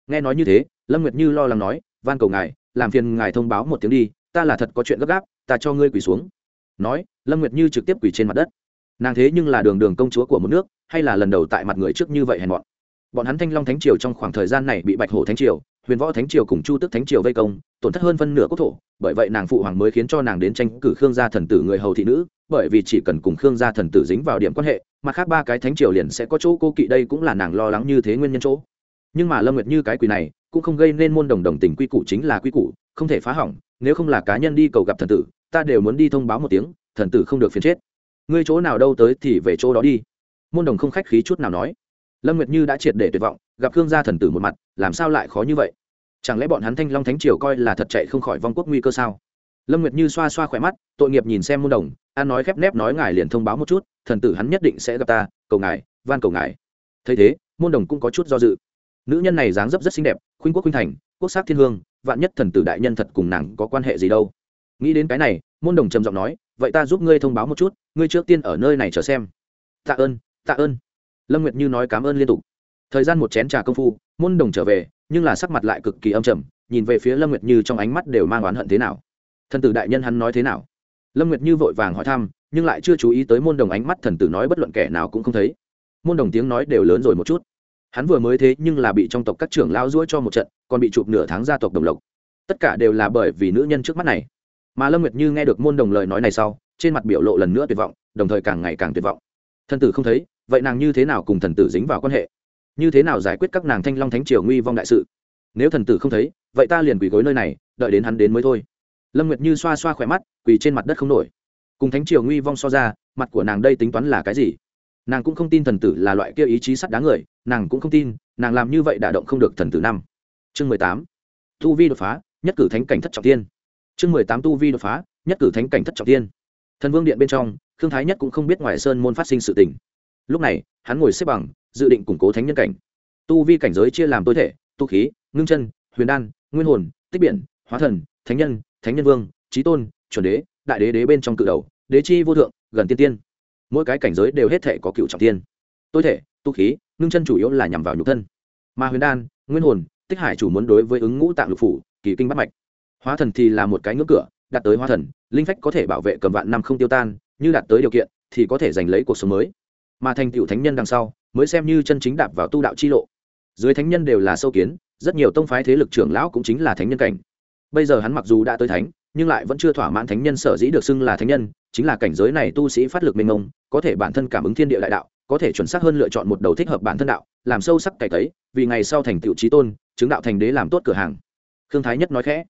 Nghe nói như thế, lâm nguyệt như lo lắng nói, van cầu ngài, làm phiền ngài thông báo một tiếng đi, ta là thật có chuyện gấp gáp, ta cho ngươi quỳ xuống. Nói, lâm nguyệt như trực tiếp quỳ trên mặt đất. Nàng thế nhưng là đường đường công chúa của một nước, hay là lần đầu tại mặt người trước như vậy hèn bọn bọn hắn thanh long thánh triều trong khoảng thời gian này bị bạch hổ thánh triều huyền võ thánh triều cùng chu tức thánh triều vây công, tổn thất hơn phân nửa quốc thổ, bởi vậy nàng phụ hoàng mới khiến cho nàng đến tranh cử khương gia thần tử người hầu thị nữ, bởi vì chỉ cần cùng khương gia thần tử dính vào điểm quan hệ mà khác ba cái thánh triều liền sẽ có chỗ cô kỵ, đây cũng là nàng lo lắng như thế nguyên nhân chỗ. Nhưng mà lâm nguyệt như cái quỷ này, cũng không gây nên môn đồng đồng tình quy củ chính là quy củ, không thể phá hỏng, nếu không là cá nhân đi cầu gặp thần tử, ta đều muốn đi thông báo một tiếng, thần tử không được phiền chết. Ngươi chỗ nào đâu tới thì về chỗ đó đi. Môn đồng không khách khí chút nào nói. Lâm nguyệt như đã triệt để tuyệt vọng, gặp khương gia thần tử một mặt, làm sao lại khó như vậy? Chẳng lẽ bọn hắn thanh long thánh triều coi là thật chạy không khỏi vong quốc nguy cơ sao? Lâm nguyệt như xoa xoa khỏe mắt, tội nghiệp nhìn xem môn đồng, an nói khép nép nói ngài liền thông báo một chút, thần tử hắn nhất định sẽ gặp ta, cầu ngài, van cầu ngài. Thấy thế, môn đồng cũng có chút do dự. Nữ nhân này dáng dấp rất xinh đẹp, khuynh quốc khuynh thành, quốc sắc thiên hương, vạn nhất thần tử đại nhân thật cùng nàng có quan hệ gì đâu. Nghĩ đến cái này, môn đồng trầm giọng nói, vậy ta giúp ngươi thông báo một chút, ngươi trước tiên ở nơi này chờ xem. Tạ ơn tạ ơn. Lâm nguyệt như nói cảm ơn liên tục. Thời gian một chén trà công phu, môn đồng trở về nhưng là sắc mặt lại cực kỳ âm trầm, nhìn về phía lâm nguyệt như trong ánh mắt đều mang oán hận thế nào. Thần tử đại nhân hắn nói thế nào? Lâm nguyệt như vội vàng hỏi thăm, nhưng lại chưa chú ý tới môn đồng ánh mắt thần tử nói bất luận kẻ nào cũng không thấy. Môn đồng tiếng nói đều lớn rồi một chút. Hắn vừa mới thế nhưng là bị trong tộc các trưởng lao rũa cho một trận, còn bị chụp nửa tháng gia tộc đồng lộc. Tất cả đều là bởi vì nữ nhân trước mắt này. Mà lâm nguyệt như nghe được môn đồng lời nói này sau, trên mặt biểu lộ lần nữa tuyệt vọng, đồng thời càng ngày càng tuyệt vọng. Thần tử không thấy, vậy nàng như thế nào cùng thần tử dính vào quan hệ? Như thế nào giải quyết các nàng thanh long thánh triều nguy vong đại sự? Nếu thần tử không thấy, vậy ta liền quỳ gối nơi này, đợi đến hắn đến mới thôi. Lâm nguyệt như xoa xoa khỏe mắt, quỳ trên mặt đất không nổi. Cùng thánh triều nguy vong so ra, mặt của nàng đây tính toán là cái gì? Nàng cũng không tin thần tử là loại kia ý chí sắt đá người, nàng cũng không tin, nàng làm như vậy đả động không được thần tử năm. Chương mười tám, tu vi đột phá, nhất cử thánh cảnh thất trọng tiên chương mười tám, tu vi đột phá, nhất cử thánh cảnh thất trọng tiên thần vương điện bên trong thương thái nhất cũng không biết ngoài sơn môn phát sinh sự tình. Lúc này, hắn ngồi xếp bằng dự định củng cố thánh nhân cảnh. Tu vi cảnh giới chia làm tối thể, tu khí, ngưng chân, huyền đan, nguyên hồn, tích biển, hóa thần, thánh nhân thánh nhân vương trí tôn, chuẩn đế, đại đế đế bên trong cự đầu, đế chi vô thượng, gần tiên tiên. Mỗi cái cảnh giới đều hết thể có cựu trọng tiên. Tối thể, tu khí, ngưng chân chủ yếu là nhằm vào nhục thân. Mà huyền đan, nguyên hồn, tích hải chủ muốn đối với ứng ngũ tạng lục phủ, kỳ kinh bắt mạch. Hóa thần thì là một cái ngưỡng cửa, đạt tới hóa thần, linh phách có thể bảo vệ cầm vạn năm không tiêu tan, như đạt tới điều kiện, thì có thể giành lấy cuộc sống mới. Mà thành tựu thánh nhân đằng sau mới xem như chân chính đạp vào tu đạo chi lộ. Dưới thánh nhân đều là sâu kiến, rất nhiều tông phái thế lực trưởng lão cũng chính là thánh nhân cảnh. Bây giờ hắn mặc dù đã tới thánh, nhưng lại vẫn chưa thỏa mãn thánh nhân sở dĩ được xưng là thánh nhân, chính là cảnh giới này tu sĩ phát lực mênh mông, có thể bản thân cảm ứng thiên địa đại đạo, có thể chuẩn xác hơn lựa chọn một đầu thích hợp bản thân đạo, làm sâu sắc cải tấy, vì ngày sau thành tựu trí tôn, chứng đạo thành đế làm tốt cửa hàng. Khương thái nhất nói khẽ,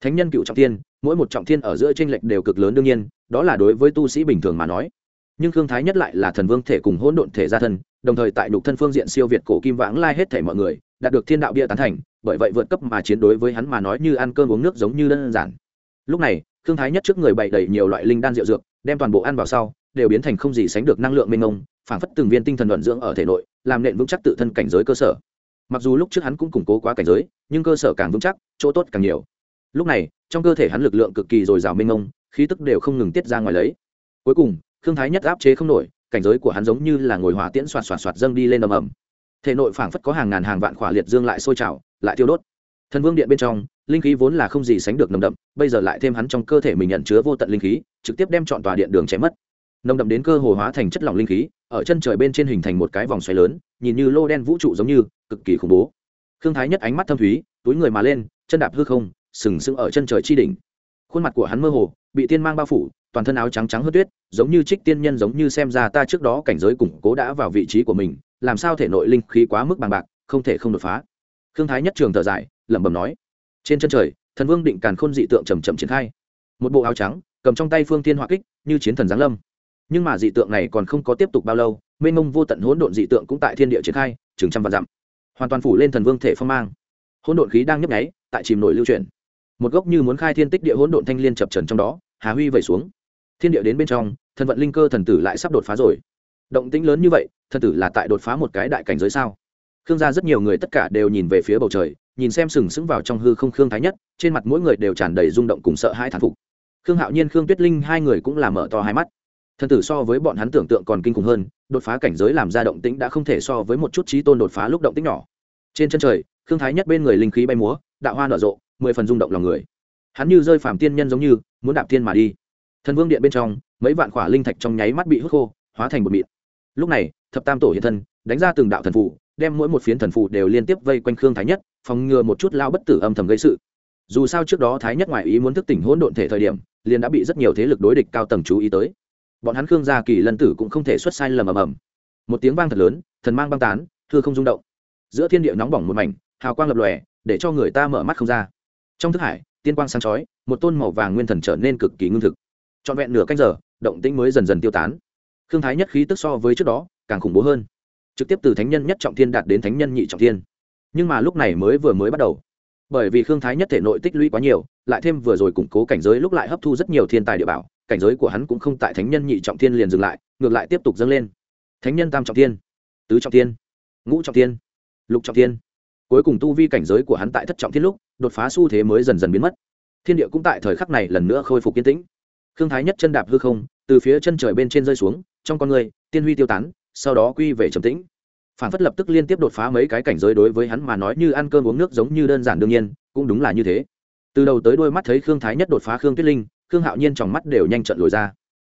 thánh nhân cựu trọng thiên, mỗi một trọng thiên ở giữa tranh lệch đều cực lớn đương nhiên, đó là đối với tu sĩ bình thường mà nói nhưng khương thái nhất lại là thần vương thể cùng hỗn độn thể gia thân, đồng thời tại nhục thân phương diện siêu việt cổ kim vãng lai hết thể mọi người, đạt được thiên đạo bia tán thành, bởi vậy vượt cấp mà chiến đối với hắn mà nói như ăn cơm uống nước giống như đơn giản. Lúc này, khương thái nhất trước người bày đầy nhiều loại linh đan rượu dược, đem toàn bộ ăn vào sau, đều biến thành không gì sánh được năng lượng mênh mông, phảng phất từng viên tinh thần vận dưỡng ở thể nội, làm nện vững chắc tự thân cảnh giới cơ sở. Mặc dù lúc trước hắn cũng củng cố quá cảnh giới, nhưng cơ sở càng vững chắc, chỗ tốt càng nhiều. Lúc này, trong cơ thể hắn lực lượng cực kỳ dồi dào mênh mông, khí tức đều không ngừng tiết ra ngoài lấy. Cuối cùng khương thái nhất áp chế không nổi, cảnh giới của hắn giống như là ngồi hỏa tiễn xoạt xoạt xoạt dâng đi lên ầm ầm. Thể nội phảng phất có hàng ngàn hàng vạn khỏa liệt dương lại sôi trào, lại tiêu đốt. Thần vương điện bên trong, linh khí vốn là không gì sánh được nồng đậm, bây giờ lại thêm hắn trong cơ thể mình nhận chứa vô tận linh khí, trực tiếp đem chọn tòa điện đường chém mất. Nồng đậm đến cơ hồ hóa thành chất lỏng linh khí, ở chân trời bên trên hình thành một cái vòng xoáy lớn, nhìn như lô đen vũ trụ giống như, cực kỳ khủng bố. Khương thái nhất ánh mắt thâm thúy, túi người mà lên, chân đạp hư không, sừng sững ở chân trời chi đỉnh khuôn mặt của hắn mơ hồ, bị tiên mang bao phủ, toàn thân áo trắng trắng hớt tuyết, giống như trích tiên nhân giống như xem ra ta trước đó cảnh giới củng cố đã vào vị trí của mình, làm sao thể nội linh khí quá mức bằng bạc, không thể không đột phá. Khương thái nhất trường thở dài, lẩm bẩm nói, trên chân trời, thần vương định càn khôn dị tượng chầm chậm triển khai. Một bộ áo trắng, cầm trong tay phương thiên hỏa kích, như chiến thần giáng lâm. Nhưng mà dị tượng này còn không có tiếp tục bao lâu, mênh mông vô tận hỗn độn dị tượng cũng tại thiên địa triển khai, chừng trăm vạn dặm. Hoàn toàn phủ lên thần vương thể phong mang. Hỗn độn khí đang nhấp nháy, tại chìm nổi lưu chuyển một gốc như muốn khai thiên tích địa hỗn độn thanh liên chập trần trong đó, hà huy vẩy xuống. Thiên địa đến bên trong, thần vận linh cơ thần tử lại sắp đột phá rồi. Động tĩnh lớn như vậy, thần tử là tại đột phá một cái đại cảnh giới sao? Khương gia rất nhiều người tất cả đều nhìn về phía bầu trời, nhìn xem sừng sững vào trong hư không khương thái nhất, trên mặt mỗi người đều tràn đầy rung động cùng sợ hãi thán phục. Khương hạo nhiên, khương tuyết linh hai người cũng là mở to hai mắt. Thần tử so với bọn hắn tưởng tượng còn kinh khủng hơn, đột phá cảnh giới làm ra động tĩnh đã không thể so với một chút trí tôn đột phá lúc động tĩnh nhỏ. Trên chân trời, khương thái nhất bên người linh khí bay múa, đạo hoa nở rộ mười phần rung động lòng người. Hắn như rơi phàm tiên nhân giống như, muốn đạp tiên mà đi. Thần vương điện bên trong, mấy vạn khỏa linh thạch trong nháy mắt bị hút khô, hóa thành một mịn. Lúc này, thập tam tổ hiện thân, đánh ra từng đạo thần phụ đem mỗi một phiến thần phụ đều liên tiếp vây quanh khương thái nhất, phòng ngừa một chút lao bất tử âm thầm gây sự. Dù sao trước đó thái nhất ngoại ý muốn thức tỉnh hỗn độn thể thời điểm, liền đã bị rất nhiều thế lực đối địch cao tầng chú ý tới. Bọn hắn khương gia kỳ lân tử cũng không thể xuất sai lầm ầm ầm. Một tiếng vang thật lớn, thần mang băng tán thưa không rung động. Giữa thiên địa nóng bỏng một mảnh, hào quang lập lòe, để cho người ta mở mắt không ra trong thức hải, tiên quang sáng chói, một tôn màu vàng nguyên thần trở nên cực kỳ ngưng thực. Trọn vẹn nửa canh giờ, động tĩnh mới dần dần tiêu tán. Khương thái nhất khí tức so với trước đó, càng khủng bố hơn. Trực tiếp từ thánh nhân nhất trọng thiên đạt đến thánh nhân nhị trọng thiên. Nhưng mà lúc này mới vừa mới bắt đầu. Bởi vì khương thái nhất thể nội tích lũy quá nhiều, lại thêm vừa rồi củng cố cảnh giới lúc lại hấp thu rất nhiều thiên tài địa bảo, cảnh giới của hắn cũng không tại thánh nhân nhị trọng thiên liền dừng lại, ngược lại tiếp tục dâng lên. Thánh nhân tam trọng thiên, tứ trọng thiên, ngũ trọng thiên, lục trọng thiên cuối cùng tu vi cảnh giới của hắn tại thất trọng thiên lúc, đột phá xu thế mới dần dần biến mất. Thiên địa cũng tại thời khắc này lần nữa khôi phục yên tĩnh. Khương thái nhất chân đạp hư không, từ phía chân trời bên trên rơi xuống, trong con người, tiên huy tiêu tán, sau đó quy về trầm tĩnh. Phản phất lập tức liên tiếp đột phá mấy cái cảnh giới đối với hắn mà nói như ăn cơm uống nước giống như đơn giản đương nhiên, cũng đúng là như thế. Từ đầu tới đôi mắt thấy khương thái nhất đột phá khương tuyết linh, khương hạo nhiên trong mắt đều nhanh trận lồi ra.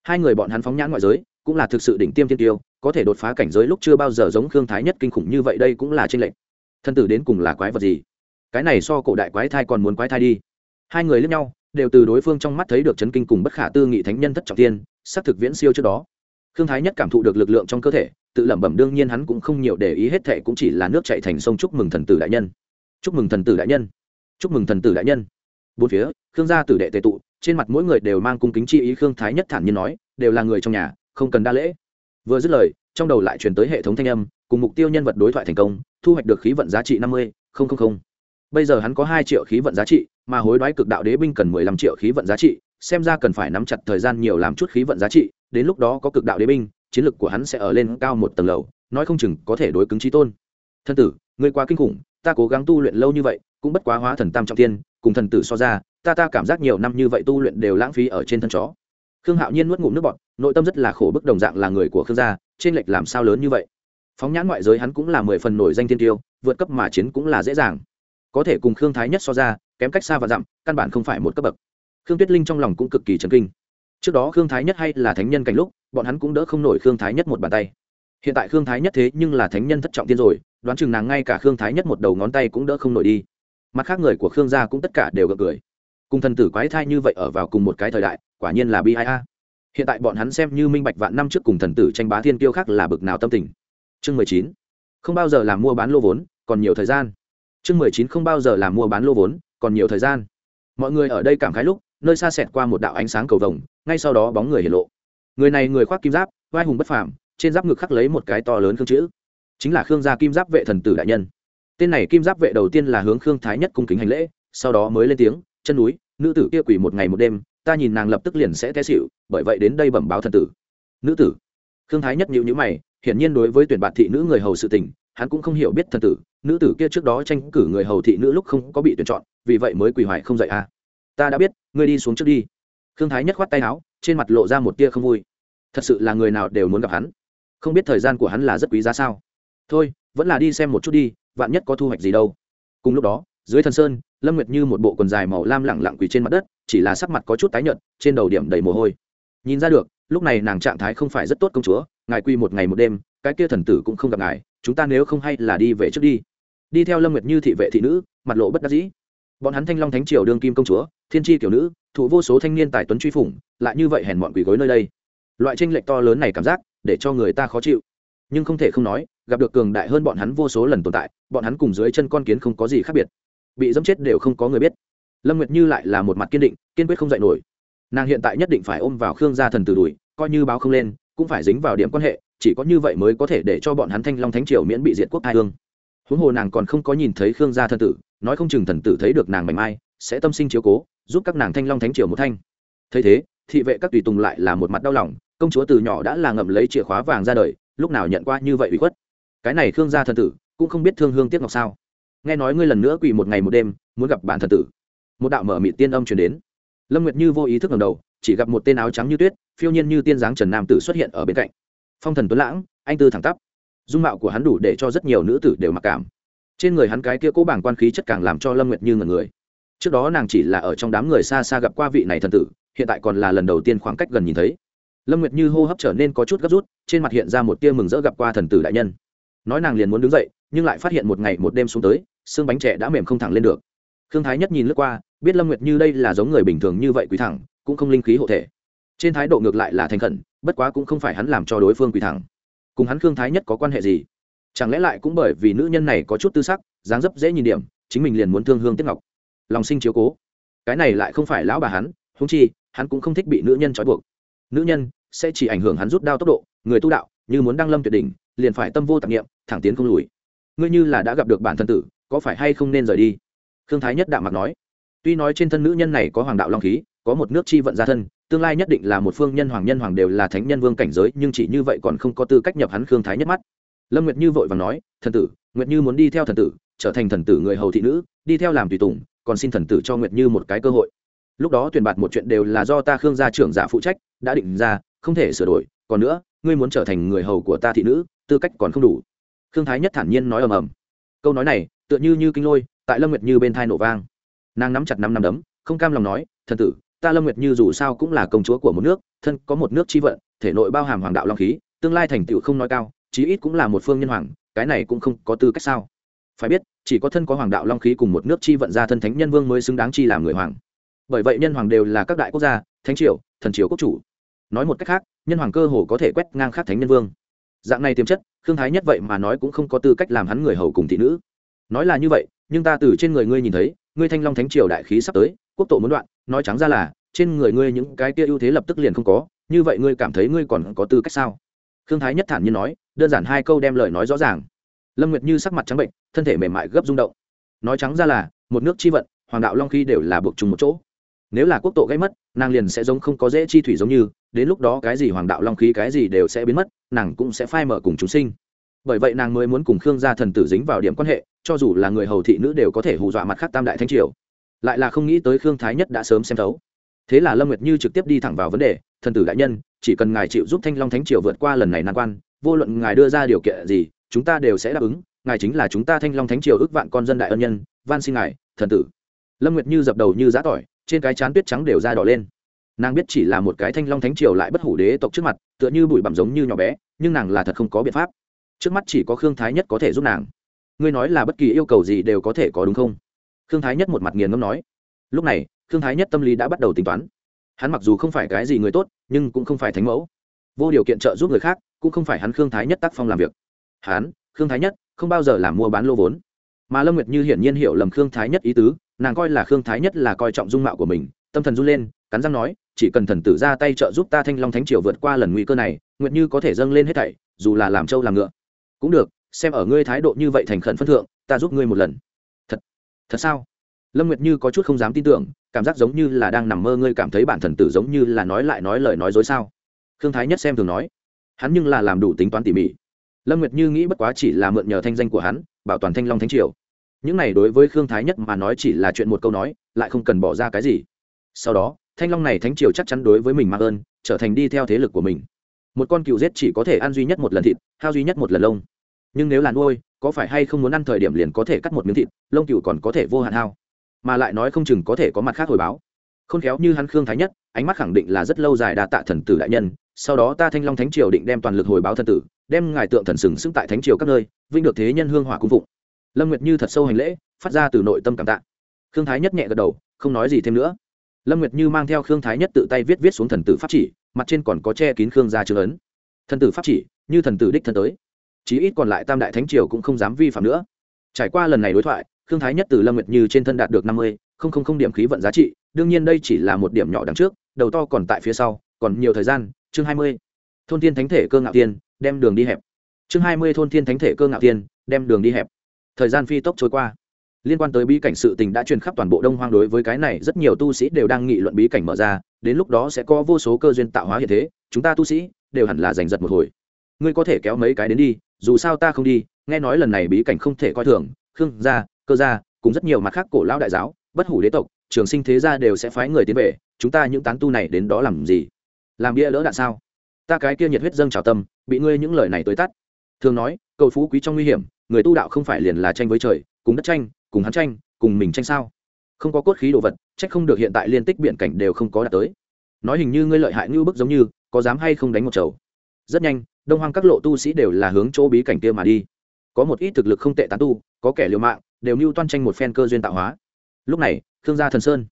Hai người bọn hắn phóng nhãn ngoại giới, cũng là thực sự đỉnh tiêm thiên tiêu, có thể đột phá cảnh giới lúc chưa bao giờ giống khương thái nhất kinh khủng như vậy đây cũng là trên lệch thân tử đến cùng là quái vật gì? Cái này so cổ đại quái thai còn muốn quái thai đi. Hai người lẫn nhau, đều từ đối phương trong mắt thấy được chấn kinh cùng bất khả tư nghị thánh nhân thất trọng tiên, xác thực viễn siêu trước đó. Khương thái nhất cảm thụ được lực lượng trong cơ thể, tự lẩm bẩm đương nhiên hắn cũng không nhiều để ý hết thệ cũng chỉ là nước chạy thành sông chúc mừng thần tử đại nhân. Chúc mừng thần tử đại nhân. Chúc mừng thần tử đại nhân. Bốn phía, khương gia tử đệ tề tụ, trên mặt mỗi người đều mang cung kính chi ý khương thái nhất thản nhiên nói, đều là người trong nhà, không cần đa lễ. Vừa dứt lời, trong đầu lại truyền tới hệ thống thanh âm, cùng mục tiêu nhân vật đối thoại thành công thu hoạch được khí vận giá trị năm mươi bây giờ hắn có hai triệu khí vận giá trị, mà hối đoái cực đạo đế binh cần mười lăm triệu khí vận giá trị, xem ra cần phải nắm chặt thời gian nhiều làm chút khí vận giá trị, đến lúc đó có cực đạo đế binh, chiến lực của hắn sẽ ở lên cao một tầng lầu, nói không chừng có thể đối cứng trí tôn. Thân tử, ngươi quá kinh khủng, ta cố gắng tu luyện lâu như vậy, cũng bất quá hóa thần tam trọng tiên cùng thần tử so ra, ta ta cảm giác nhiều năm như vậy tu luyện đều lãng phí ở trên thân chó. Khương hạo nhiên nuốt ngụm nước bọt, nội tâm rất là khổ bức đồng dạng là người của khương gia, trên lệch làm sao lớn như vậy? Phóng nhãn ngoại giới hắn cũng là mười phần nổi danh thiên tiêu, vượt cấp mà chiến cũng là dễ dàng. Có thể cùng khương thái nhất so ra, kém cách xa và dặm, căn bản không phải một cấp bậc. Khương tuyết linh trong lòng cũng cực kỳ chấn kinh. Trước đó khương thái nhất hay là thánh nhân cảnh lúc, bọn hắn cũng đỡ không nổi khương thái nhất một bàn tay. Hiện tại khương thái nhất thế nhưng là thánh nhân thất trọng tiên rồi, đoán chừng nàng ngay cả khương thái nhất một đầu ngón tay cũng đỡ không nổi đi. Mặt khác người của khương gia cũng tất cả đều gật cười. Cùng thần tử quái thai như vậy ở vào cùng một cái thời đại, quả nhiên là bi ai a. Hiện tại bọn hắn xem như minh bạch vạn năm trước cùng thần tử tranh bá thiên kiêu khác là bực nào tâm tình chương mười chín. Không bao giờ làm mua bán lô vốn, còn nhiều thời gian. Chương mười chín không bao giờ làm mua bán lô vốn, còn nhiều thời gian. Mọi người ở đây cảm khái lúc, nơi xa xẹt qua một đạo ánh sáng cầu vồng, ngay sau đó bóng người hiển lộ. Người này người khoác kim giáp, vai hùng bất phàm, trên giáp ngực khắc lấy một cái to lớn khương chữ. Chính là khương gia kim giáp vệ thần tử đại nhân. Tên này kim giáp vệ đầu tiên là hướng khương thái nhất cung kính hành lễ, sau đó mới lên tiếng, chân núi, nữ tử kia quỷ một ngày một đêm, ta nhìn nàng lập tức liền sẽ té xịu bởi vậy đến đây bẩm báo thần tử. Nữ tử? Khương thái nhất nhịu nhữ mày hiển nhiên đối với tuyển bạt thị nữ người hầu sự tình, hắn cũng không hiểu biết thần tử, nữ tử kia trước đó tranh cử người hầu thị nữ lúc không có bị tuyển chọn, vì vậy mới quỳ hoài không dạy a à. ta đã biết, ngươi đi xuống trước đi. Khương thái nhất khoát tay áo, trên mặt lộ ra một tia không vui. Thật sự là người nào đều muốn gặp hắn. Không biết thời gian của hắn là rất quý giá sao. Thôi, vẫn là đi xem một chút đi, vạn nhất có thu hoạch gì đâu. Cùng lúc đó, dưới thần sơn, lâm nguyệt như một bộ quần dài màu lam lẳng lặng quỳ trên mặt đất, chỉ là sắc mặt có chút tái nhợt, trên đầu điểm đầy mồ hôi. Nhìn ra được, lúc này nàng trạng thái không phải rất tốt công chúa ngài quy một ngày một đêm, cái kia thần tử cũng không gặp ngài, chúng ta nếu không hay là đi về trước đi. Đi theo lâm nguyệt như thị vệ thị nữ, mặt lộ bất đắc dĩ. Bọn hắn thanh long thánh triều đương kim công chúa, thiên tri kiểu nữ thụ vô số thanh niên tài tuấn truy phủng, lại như vậy hèn mọn quỷ gối nơi đây. Loại tranh lệch to lớn này cảm giác, để cho người ta khó chịu. Nhưng không thể không nói, gặp được cường đại hơn bọn hắn vô số lần tồn tại, bọn hắn cùng dưới chân con kiến không có gì khác biệt. Bị dẫm chết đều không có người biết. Lâm nguyệt như lại là một mặt kiên định, kiên quyết không dạy nổi. Nàng hiện tại nhất định phải ôm vào khương gia thần tử đuổi, coi như báo không lên cũng phải dính vào điểm quan hệ, chỉ có như vậy mới có thể để cho bọn hắn thanh long thánh triều miễn bị diệt quốc hai hương. Huống hồ nàng còn không có nhìn thấy khương gia thần tử, nói không chừng thần tử thấy được nàng mảnh mai, sẽ tâm sinh chiếu cố, giúp các nàng thanh long thánh triều một thanh. Thấy thế, thị vệ các tùy tùng lại là một mặt đau lòng, công chúa từ nhỏ đã là ngậm lấy chìa khóa vàng ra đời, lúc nào nhận qua như vậy bị khuất. Cái này khương gia thần tử, cũng không biết thương hương tiếc ngọc sao. Nghe nói ngươi lần nữa quỳ một ngày một đêm, muốn gặp bản thần tử. Một đạo mở mị tiên âm truyền đến. Lâm nguyệt như vô ý thức ngầm đầu, chỉ gặp một tên áo trắng như tuyết phiêu nhiên như tiên dáng trần nam tử xuất hiện ở bên cạnh. Phong thần tuấn lãng, anh tư thẳng tắp. Dung mạo của hắn đủ để cho rất nhiều nữ tử đều mặc cảm. Trên người hắn cái kia cố bảng quan khí chất càng làm cho lâm nguyệt như ngần người. Trước đó nàng chỉ là ở trong đám người xa xa gặp qua vị này thần tử, hiện tại còn là lần đầu tiên khoảng cách gần nhìn thấy. Lâm nguyệt như hô hấp trở nên có chút gấp rút, trên mặt hiện ra một tia mừng rỡ gặp qua thần tử đại nhân. Nói nàng liền muốn đứng dậy, nhưng lại phát hiện một ngày một đêm xuống tới, xương bánh trẻ đã mềm không thẳng lên được. Khương thái nhất nhìn lướt qua, biết lâm nguyệt như đây là giống người bình thường như vậy quý thẳng, cũng không linh khí hộ thể trên thái độ ngược lại là thành khẩn, bất quá cũng không phải hắn làm cho đối phương quỳ thẳng. Cùng hắn khương thái nhất có quan hệ gì? Chẳng lẽ lại cũng bởi vì nữ nhân này có chút tư sắc, dáng dấp dễ nhìn điểm, chính mình liền muốn thương hương tiếp ngọc? Lòng sinh chiếu cố. Cái này lại không phải lão bà hắn húng chi, hắn cũng không thích bị nữ nhân trói buộc. Nữ nhân sẽ chỉ ảnh hưởng hắn rút đao tốc độ, người tu đạo, như muốn đăng lâm tuyệt đỉnh, liền phải tâm vô tạp nghiệm thẳng tiến không lùi. Ngươi như là đã gặp được bản thân tử, có phải hay không nên rời đi? Khương thái nhất đạo mặt nói. Tuy nói trên thân nữ nhân này có hoàng đạo long khí, có một nước chi vận gia thân tương lai nhất định là một phương nhân hoàng nhân hoàng đều là thánh nhân vương cảnh giới, nhưng chỉ như vậy còn không có tư cách nhập hắn khương thái nhất mắt. Lâm nguyệt như vội và nói, thần tử, nguyệt như muốn đi theo thần tử, trở thành thần tử người hầu thị nữ, đi theo làm tùy tùng, còn xin thần tử cho nguyệt như một cái cơ hội. Lúc đó tuyển bạt một chuyện đều là do ta khương gia trưởng giả phụ trách, đã định ra, không thể sửa đổi, còn nữa, ngươi muốn trở thành người hầu của ta thị nữ, tư cách còn không đủ. Khương thái nhất thản nhiên nói ầm ầm. Câu nói này, tựa như như kinh lôi, tại lâm nguyệt như bên thai nổ vang. Nàng nắm chặt năm năm đấm, không cam lòng nói, thần tử ta lâm nguyệt như dù sao cũng là công chúa của một nước, thân có một nước chi vận, thể nội bao hàm hoàng đạo long khí, tương lai thành tựu không nói cao, chí ít cũng là một phương nhân hoàng, cái này cũng không có tư cách sao? Phải biết, chỉ có thân có hoàng đạo long khí cùng một nước chi vận ra thân thánh nhân vương mới xứng đáng chi làm người hoàng. Bởi vậy nhân hoàng đều là các đại quốc gia, thánh triều, thần triều quốc chủ. Nói một cách khác, nhân hoàng cơ hồ có thể quét ngang khác thánh nhân vương. Dạng này tiềm chất thương thái nhất vậy mà nói cũng không có tư cách làm hắn người hầu cùng thị nữ. Nói là như vậy, nhưng ta từ trên người ngươi nhìn thấy, ngươi thanh long thánh triều đại khí sắp tới, quốc tổ muốn đoạn nói trắng ra là, trên người ngươi những cái kia ưu thế lập tức liền không có, như vậy ngươi cảm thấy ngươi còn có tư cách sao? Khương thái nhất thản nhiên nói, đơn giản hai câu đem lời nói rõ ràng. Lâm nguyệt như sắc mặt trắng bệnh, thân thể mềm mại gấp rung động. Nói trắng ra là, một nước chi vận, hoàng đạo long khi đều là buộc chung một chỗ. Nếu là quốc tổ gây mất, nàng liền sẽ giống không có dễ chi thủy giống như, đến lúc đó cái gì hoàng đạo long khí cái gì đều sẽ biến mất, nàng cũng sẽ phai mở cùng chúng sinh. Bởi vậy nàng mới muốn cùng khương gia thần tử dính vào điểm quan hệ, cho dù là người hầu thị nữ đều có thể hù dọa mặt khác tam đại thanh triều lại là không nghĩ tới khương thái nhất đã sớm xem thấu. Thế là lâm nguyệt như trực tiếp đi thẳng vào vấn đề, thần tử đại nhân, chỉ cần ngài chịu giúp thanh long thánh triều vượt qua lần này nan quan, vô luận ngài đưa ra điều kiện gì, chúng ta đều sẽ đáp ứng, ngài chính là chúng ta thanh long thánh triều ước vạn con dân đại ân nhân, van xin ngài, thần tử. Lâm nguyệt như dập đầu như giã tỏi, trên cái chán tuyết trắng đều da đỏ lên. Nàng biết chỉ là một cái thanh long thánh triều lại bất hủ đế tộc trước mặt, tựa như bụi bặm giống như nhỏ bé, nhưng nàng là thật không có biện pháp. Trước mắt chỉ có khương thái nhất có thể giúp nàng. Ngươi nói là bất kỳ yêu cầu gì đều có thể có đúng không? Khương thái nhất một mặt nghiền ngâm nói, lúc này, khương thái nhất tâm lý đã bắt đầu tính toán. Hắn mặc dù không phải cái gì người tốt, nhưng cũng không phải thánh mẫu. Vô điều kiện trợ giúp người khác, cũng không phải hắn khương thái nhất tác phong làm việc. Hắn, khương thái nhất, không bao giờ làm mua bán lô vốn. Mà lâm nguyệt như hiển nhiên hiểu lầm khương thái nhất ý tứ, nàng coi là khương thái nhất là coi trọng dung mạo của mình, tâm thần run lên, cắn răng nói, chỉ cần thần tử ra tay trợ giúp ta thanh long thánh triều vượt qua lần nguy cơ này, nguyệt như có thể dâng lên hết thảy, dù là làm trâu làm ngựa. Cũng được, xem ở ngươi thái độ như vậy thành khẩn phân thượng, ta giúp ngươi một lần thật sao? Lâm nguyệt như có chút không dám tin tưởng, cảm giác giống như là đang nằm mơ, ngươi cảm thấy bản thần tử giống như là nói lại nói lời nói dối sao? Khương thái nhất xem thường nói. Hắn nhưng là làm đủ tính toán tỉ mỉ. Lâm nguyệt như nghĩ bất quá chỉ là mượn nhờ thanh danh của hắn, bảo toàn thanh long thánh triều. Những này đối với khương thái nhất mà nói chỉ là chuyện một câu nói, lại không cần bỏ ra cái gì. Sau đó, thanh long này thánh triều chắc chắn đối với mình mang ơn, trở thành đi theo thế lực của mình. Một con cựu giết chỉ có thể ăn duy nhất một lần thịt, hao duy nhất một lần lông nhưng nếu là nuôi, có phải hay không muốn ăn thời điểm liền có thể cắt một miếng thịt, lông cừu còn có thể vô hạn hao? Mà lại nói không chừng có thể có mặt khác hồi báo. Không khéo như hắn khương thái nhất, ánh mắt khẳng định là rất lâu dài đa tạ thần tử đại nhân, sau đó ta thanh long thánh triều định đem toàn lực hồi báo thần tử, đem ngài tượng thần sừng sững tại thánh triều các nơi, vinh được thế nhân hương hỏa cung phụng. Lâm nguyệt như thật sâu hành lễ, phát ra từ nội tâm cảm tạ. Khương thái nhất nhẹ gật đầu, không nói gì thêm nữa. Lâm nguyệt như mang theo khương thái nhất tự tay viết viết xuống thần tử pháp chỉ, mặt trên còn có che kín khương gia chữ ấn. Thần tử pháp chỉ, như thần tử đích thân tới chí ít còn lại tam đại thánh triều cũng không dám vi phạm nữa. Trải qua lần này đối thoại, khương thái nhất từ lâm nguyệt như trên thân đạt được năm mươi, không không không điểm khí vận giá trị, đương nhiên đây chỉ là một điểm nhỏ đằng trước, đầu to còn tại phía sau, còn nhiều thời gian, chương hai mươi. Thôn thiên thánh thể cơ ngạo tiên, đem đường đi hẹp. Chương hai mươi thôn thiên thánh thể cơ ngạo tiên, đem đường đi hẹp. Thời gian phi tốc trôi qua. Liên quan tới bí cảnh sự tình đã truyền khắp toàn bộ đông hoang đối với cái này, rất nhiều tu sĩ đều đang nghị luận bí cảnh mở ra, đến lúc đó sẽ có vô số cơ duyên tạo hóa hiện thế, chúng ta tu sĩ đều hẳn là giành giật một hồi. Ngươi có thể kéo mấy cái đến đi dù sao ta không đi, nghe nói lần này bí cảnh không thể coi thường, khương gia, cơ gia, cùng rất nhiều mặt khác cổ lão đại giáo, bất hủ đế tộc, trường sinh thế gia đều sẽ phái người tiến về, chúng ta những tán tu này đến đó làm gì? Làm bia lỡ đạn sao? Ta cái kia nhiệt huyết dâng trào tâm, bị ngươi những lời này tới tắt. Thường nói, cầu phú quý trong nguy hiểm, người tu đạo không phải liền là tranh với trời, cùng đất tranh, cùng hắn tranh, cùng mình tranh sao? Không có cốt khí đồ vật trách không được hiện tại liên tích biện cảnh đều không có đạt tới. Nói hình như ngươi lợi hại như bức giống như, có dám hay không đánh một chầu? Rất nhanh đông hoang các lộ tu sĩ đều là hướng chỗ bí cảnh kia mà đi. Có một ít thực lực không tệ tán tu, có kẻ liều mạng, đều mưu toan tranh một phen cơ duyên tạo hóa. Lúc này, khương gia thần sơn,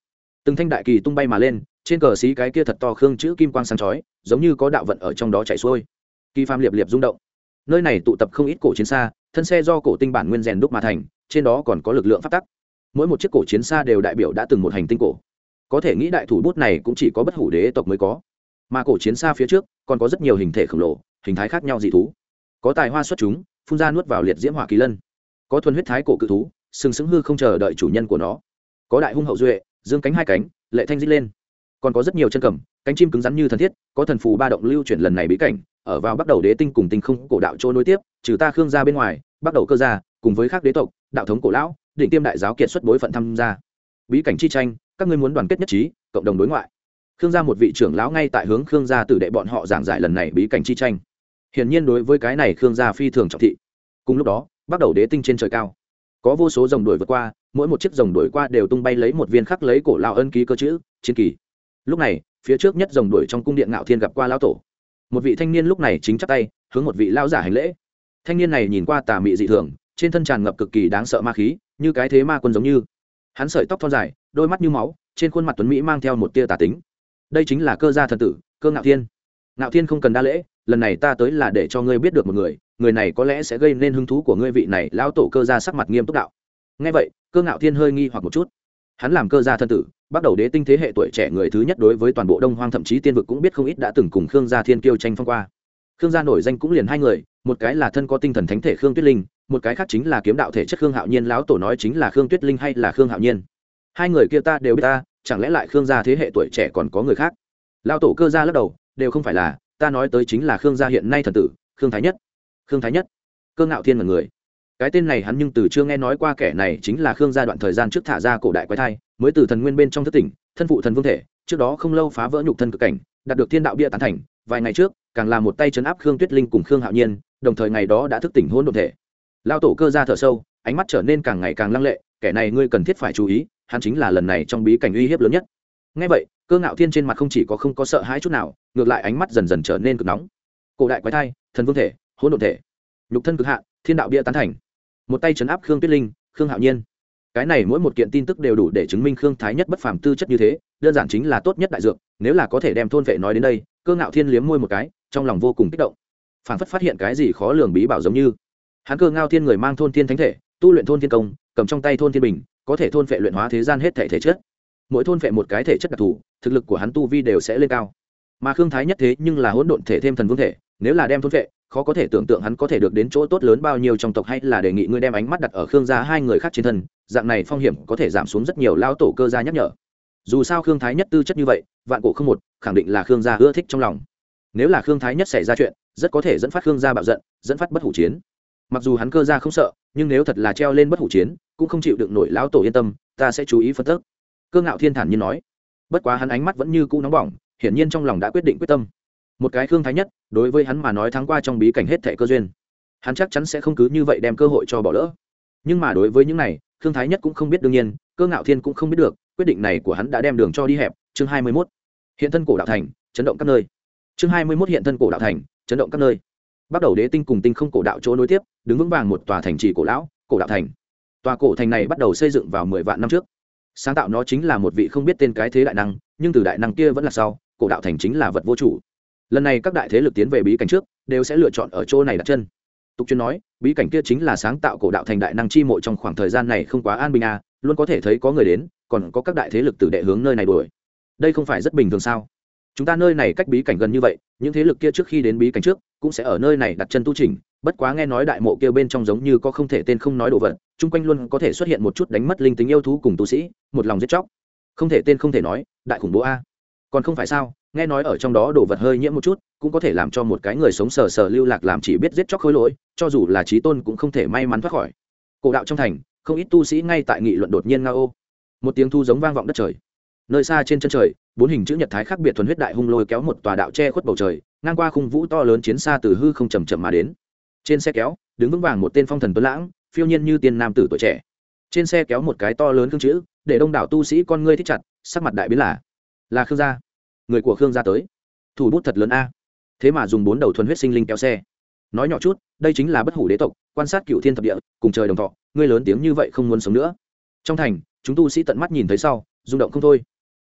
từng thanh đại kỳ tung bay mà lên, trên cờ xí cái kia thật to khương chữ kim quang sáng chói, giống như có đạo vận ở trong đó chạy xuôi. Kỳ phàm liệp liệp rung động. Nơi này tụ tập không ít cổ chiến xa, thân xe do cổ tinh bản nguyên rèn đúc mà thành, trên đó còn có lực lượng phát tắc. Mỗi một chiếc cổ chiến xa đều đại biểu đã từng một hành tinh cổ. Có thể nghĩ đại thủ bút này cũng chỉ có bất hủ đế tộc mới có. Mà cổ chiến xa phía trước, còn có rất nhiều hình thể khổng lồ hình thái khác nhau dị thú. Có tài hoa xuất chúng, phun ra nuốt vào liệt diễm hỏa kỳ lân. Có thuần huyết thái cổ cự thú, sừng sững hư không chờ đợi chủ nhân của nó. Có đại hung hậu duệ, dương cánh hai cánh, lệ thanh dít lên. Còn có rất nhiều chân cầm, cánh chim cứng rắn như thần thiết, có thần phù ba động lưu chuyển lần này bí cảnh, ở vào bắt đầu đế tinh cùng tinh không cổ đạo chỗ nối tiếp, trừ ta khương gia bên ngoài bắt đầu cơ gia, cùng với các đế tộc, đạo thống cổ lão định tiêm đại giáo kiệt xuất bối phận tham gia. Bí cảnh chi tranh, các ngươi muốn đoàn kết nhất trí, cộng đồng đối ngoại. Khương gia một vị trưởng lão ngay tại hướng khương gia tử đệ bọn họ giảng giải lần này bí cảnh chi tranh hiển nhiên đối với cái này khương gia phi thường trọng thị. Cùng lúc đó, bắt đầu đế tinh trên trời cao. Có vô số dòng đuổi vượt qua, mỗi một chiếc dòng đuổi qua đều tung bay lấy một viên khắc lấy cổ lao ân ký cơ chữ, chiến kỳ. Lúc này, phía trước nhất dòng đuổi trong cung điện ngạo thiên gặp qua lao tổ. Một vị thanh niên lúc này chính chắp tay, hướng một vị lao giả hành lễ. Thanh niên này nhìn qua tà mị dị thường, trên thân tràn ngập cực kỳ đáng sợ ma khí, như cái thế ma quân giống như. Hắn sợi tóc thon dài, đôi mắt như máu, trên khuôn mặt tuấn mỹ mang theo một tia tà tính. Đây chính là cơ gia thần tử, cơ ngạo thiên. Ngạo thiên không cần đa lễ lần này ta tới là để cho ngươi biết được một người người này có lẽ sẽ gây nên hứng thú của ngươi vị này lão tổ cơ gia sắc mặt nghiêm túc đạo. Ngay vậy, cơ ngạo thiên hơi nghi hoặc một chút. Hắn làm cơ gia thân tử, bắt đầu đế tinh thế hệ tuổi trẻ người thứ nhất đối với toàn bộ đông hoang thậm chí tiên vực cũng biết không ít đã từng cùng khương gia thiên kiêu tranh phong qua. Khương gia nổi danh cũng liền hai người, một cái là thân có tinh thần thánh thể khương tuyết linh, một cái khác chính là kiếm đạo thể chất khương hạo nhiên, lão tổ nói chính là khương tuyết linh hay là khương hạo nhiên. Hai người kia ta đều biết ta, chẳng lẽ lại khương gia thế hệ tuổi trẻ còn có người khác? Lão tổ cơ gia lắc đầu, đều không phải là ta nói tới chính là khương gia hiện nay thần tử, khương thái nhất. Khương thái nhất. Cơ ngạo thiên là người. Cái tên này hắn nhưng từ chưa nghe nói qua kẻ này chính là khương gia đoạn thời gian trước thả ra cổ đại quái thai, mới từ thần nguyên bên trong thất tỉnh, thân phụ thần vương thể, trước đó không lâu phá vỡ nhục thân cực cảnh, đạt được thiên đạo bia tán thành, vài ngày trước, càng là một tay chấn áp khương tuyết linh cùng khương hạo nhiên, đồng thời ngày đó đã thức tỉnh hôn đồn thể. Lao tổ cơ ra thở sâu, ánh mắt trở nên càng ngày càng lăng lệ, kẻ này ngươi cần thiết phải chú ý, hắn chính là lần này trong bí cảnh uy hiếp lớn nhất ngay vậy, cơ ngạo thiên trên mặt không chỉ có không có sợ hãi chút nào, ngược lại ánh mắt dần dần trở nên cực nóng. Cổ đại quái thai, thần vương thể, hỗn độn thể. Nhục thân cực hạ thiên đạo bia tán thành. Một tay chấn áp khương tuyết linh, khương hạo nhiên. Cái này mỗi một kiện tin tức đều đủ để chứng minh khương thái nhất bất phàm tư chất như thế, đơn giản chính là tốt nhất đại dược, nếu là có thể đem thôn vệ nói đến đây, cơ ngạo thiên liếm môi một cái, trong lòng vô cùng kích động. Phản phất phát hiện cái gì khó lường bí bảo giống như. Hắn cơ ngao thiên người mang thôn thiên thánh thể, tu luyện thôn thiên công, cầm trong tay thôn thiên bình, có thể thôn vệ luyện hóa thế gian hết thể thể chất mỗi thôn phệ một cái thể chất đặc thù thực lực của hắn tu vi đều sẽ lên cao. Mà khương thái nhất thế nhưng là hỗn độn thể thêm thần vương thể nếu là đem thôn phệ, khó có thể tưởng tượng hắn có thể được đến chỗ tốt lớn bao nhiêu trong tộc hay là đề nghị ngươi đem ánh mắt đặt ở khương gia hai người khác trên thân dạng này phong hiểm có thể giảm xuống rất nhiều lao tổ cơ gia nhắc nhở. Dù sao khương thái nhất tư chất như vậy vạn cổ không một khẳng định là khương gia ưa thích trong lòng. Nếu là khương thái nhất xảy ra chuyện rất có thể dẫn phát khương gia bạo giận dẫn phát bất hủ chiến. Mặc dù hắn cơ gia không sợ nhưng nếu thật là treo lên bất hủ chiến cũng không chịu được nổi lão tổ yên tâm ta sẽ chú ý phân tức cơ ngạo thiên thản nhiên nói. Bất quá hắn ánh mắt vẫn như cũ nóng bỏng, hiển nhiên trong lòng đã quyết định quyết tâm. Một cái khương thái nhất, đối với hắn mà nói thắng qua trong bí cảnh hết thẻ cơ duyên. Hắn chắc chắn sẽ không cứ như vậy đem cơ hội cho bỏ lỡ. Nhưng mà đối với những này, khương thái nhất cũng không biết đương nhiên, cơ ngạo thiên cũng không biết được, quyết định này của hắn đã đem đường cho đi hẹp. Chương hai mươi mốt. Hiện thân cổ đạo thành, chấn động các nơi. Chương hai mươi mốt hiện thân cổ đạo thành, chấn động các nơi. Bắt đầu đế tinh cùng tinh không cổ đạo chỗ nối tiếp, đứng vững vàng một tòa thành trì cổ lão, cổ đạo thành. Tòa cổ thành này bắt đầu xây dựng vào mười vạn năm trước sáng tạo nó chính là một vị không biết tên cái thế đại năng, nhưng từ đại năng kia vẫn là sau, cổ đạo thành chính là vật vô chủ. Lần này các đại thế lực tiến về bí cảnh trước, đều sẽ lựa chọn ở chỗ này đặt chân. Tục chuyên nói, bí cảnh kia chính là sáng tạo cổ đạo thành đại năng chi mộ trong khoảng thời gian này không quá an bình à luôn có thể thấy có người đến, còn có các đại thế lực từ đệ hướng nơi này đuổi. Đây không phải rất bình thường sao? Chúng ta nơi này cách bí cảnh gần như vậy, những thế lực kia trước khi đến bí cảnh trước, cũng sẽ ở nơi này đặt chân tu trình bất quá nghe nói đại mộ kia bên trong giống như có không thể tên không nói đồ vật, chung quanh luôn có thể xuất hiện một chút đánh mất linh tính yêu thú cùng tu sĩ, một lòng giết chóc. Không thể tên không thể nói, đại khủng bố a. Còn không phải sao, nghe nói ở trong đó đồ vật hơi nhiễm một chút, cũng có thể làm cho một cái người sống sờ sờ lưu lạc làm chỉ biết giết chóc khối lỗi, cho dù là trí tôn cũng không thể may mắn thoát khỏi. Cổ đạo trong thành, không ít tu sĩ ngay tại nghị luận đột nhiên nga ô. Một tiếng thu giống vang vọng đất trời. Nơi xa trên chân trời, bốn hình chữ nhật thái khác biệt thuần huyết đại hung lôi kéo một tòa đạo che khuất bầu trời, ngang qua khung vũ to lớn chiến xa từ hư không chầm chậm mà đến trên xe kéo, đứng vững vàng một tên phong thần tuấn lãng, phiêu nhiên như tiên nam tử tuổi trẻ. Trên xe kéo một cái to lớn khương chữ, để đông đảo tu sĩ con ngươi thích chặt, sắc mặt đại biến là là khương gia. Người của khương gia tới. Thủ bút thật lớn a. Thế mà dùng bốn đầu thuần huyết sinh linh kéo xe. Nói nhỏ chút, đây chính là bất hủ đế tộc, quan sát cựu thiên thập địa, cùng trời đồng thọ, ngươi lớn tiếng như vậy không muốn sống nữa. Trong thành, chúng tu sĩ tận mắt nhìn thấy sau, rung động không thôi.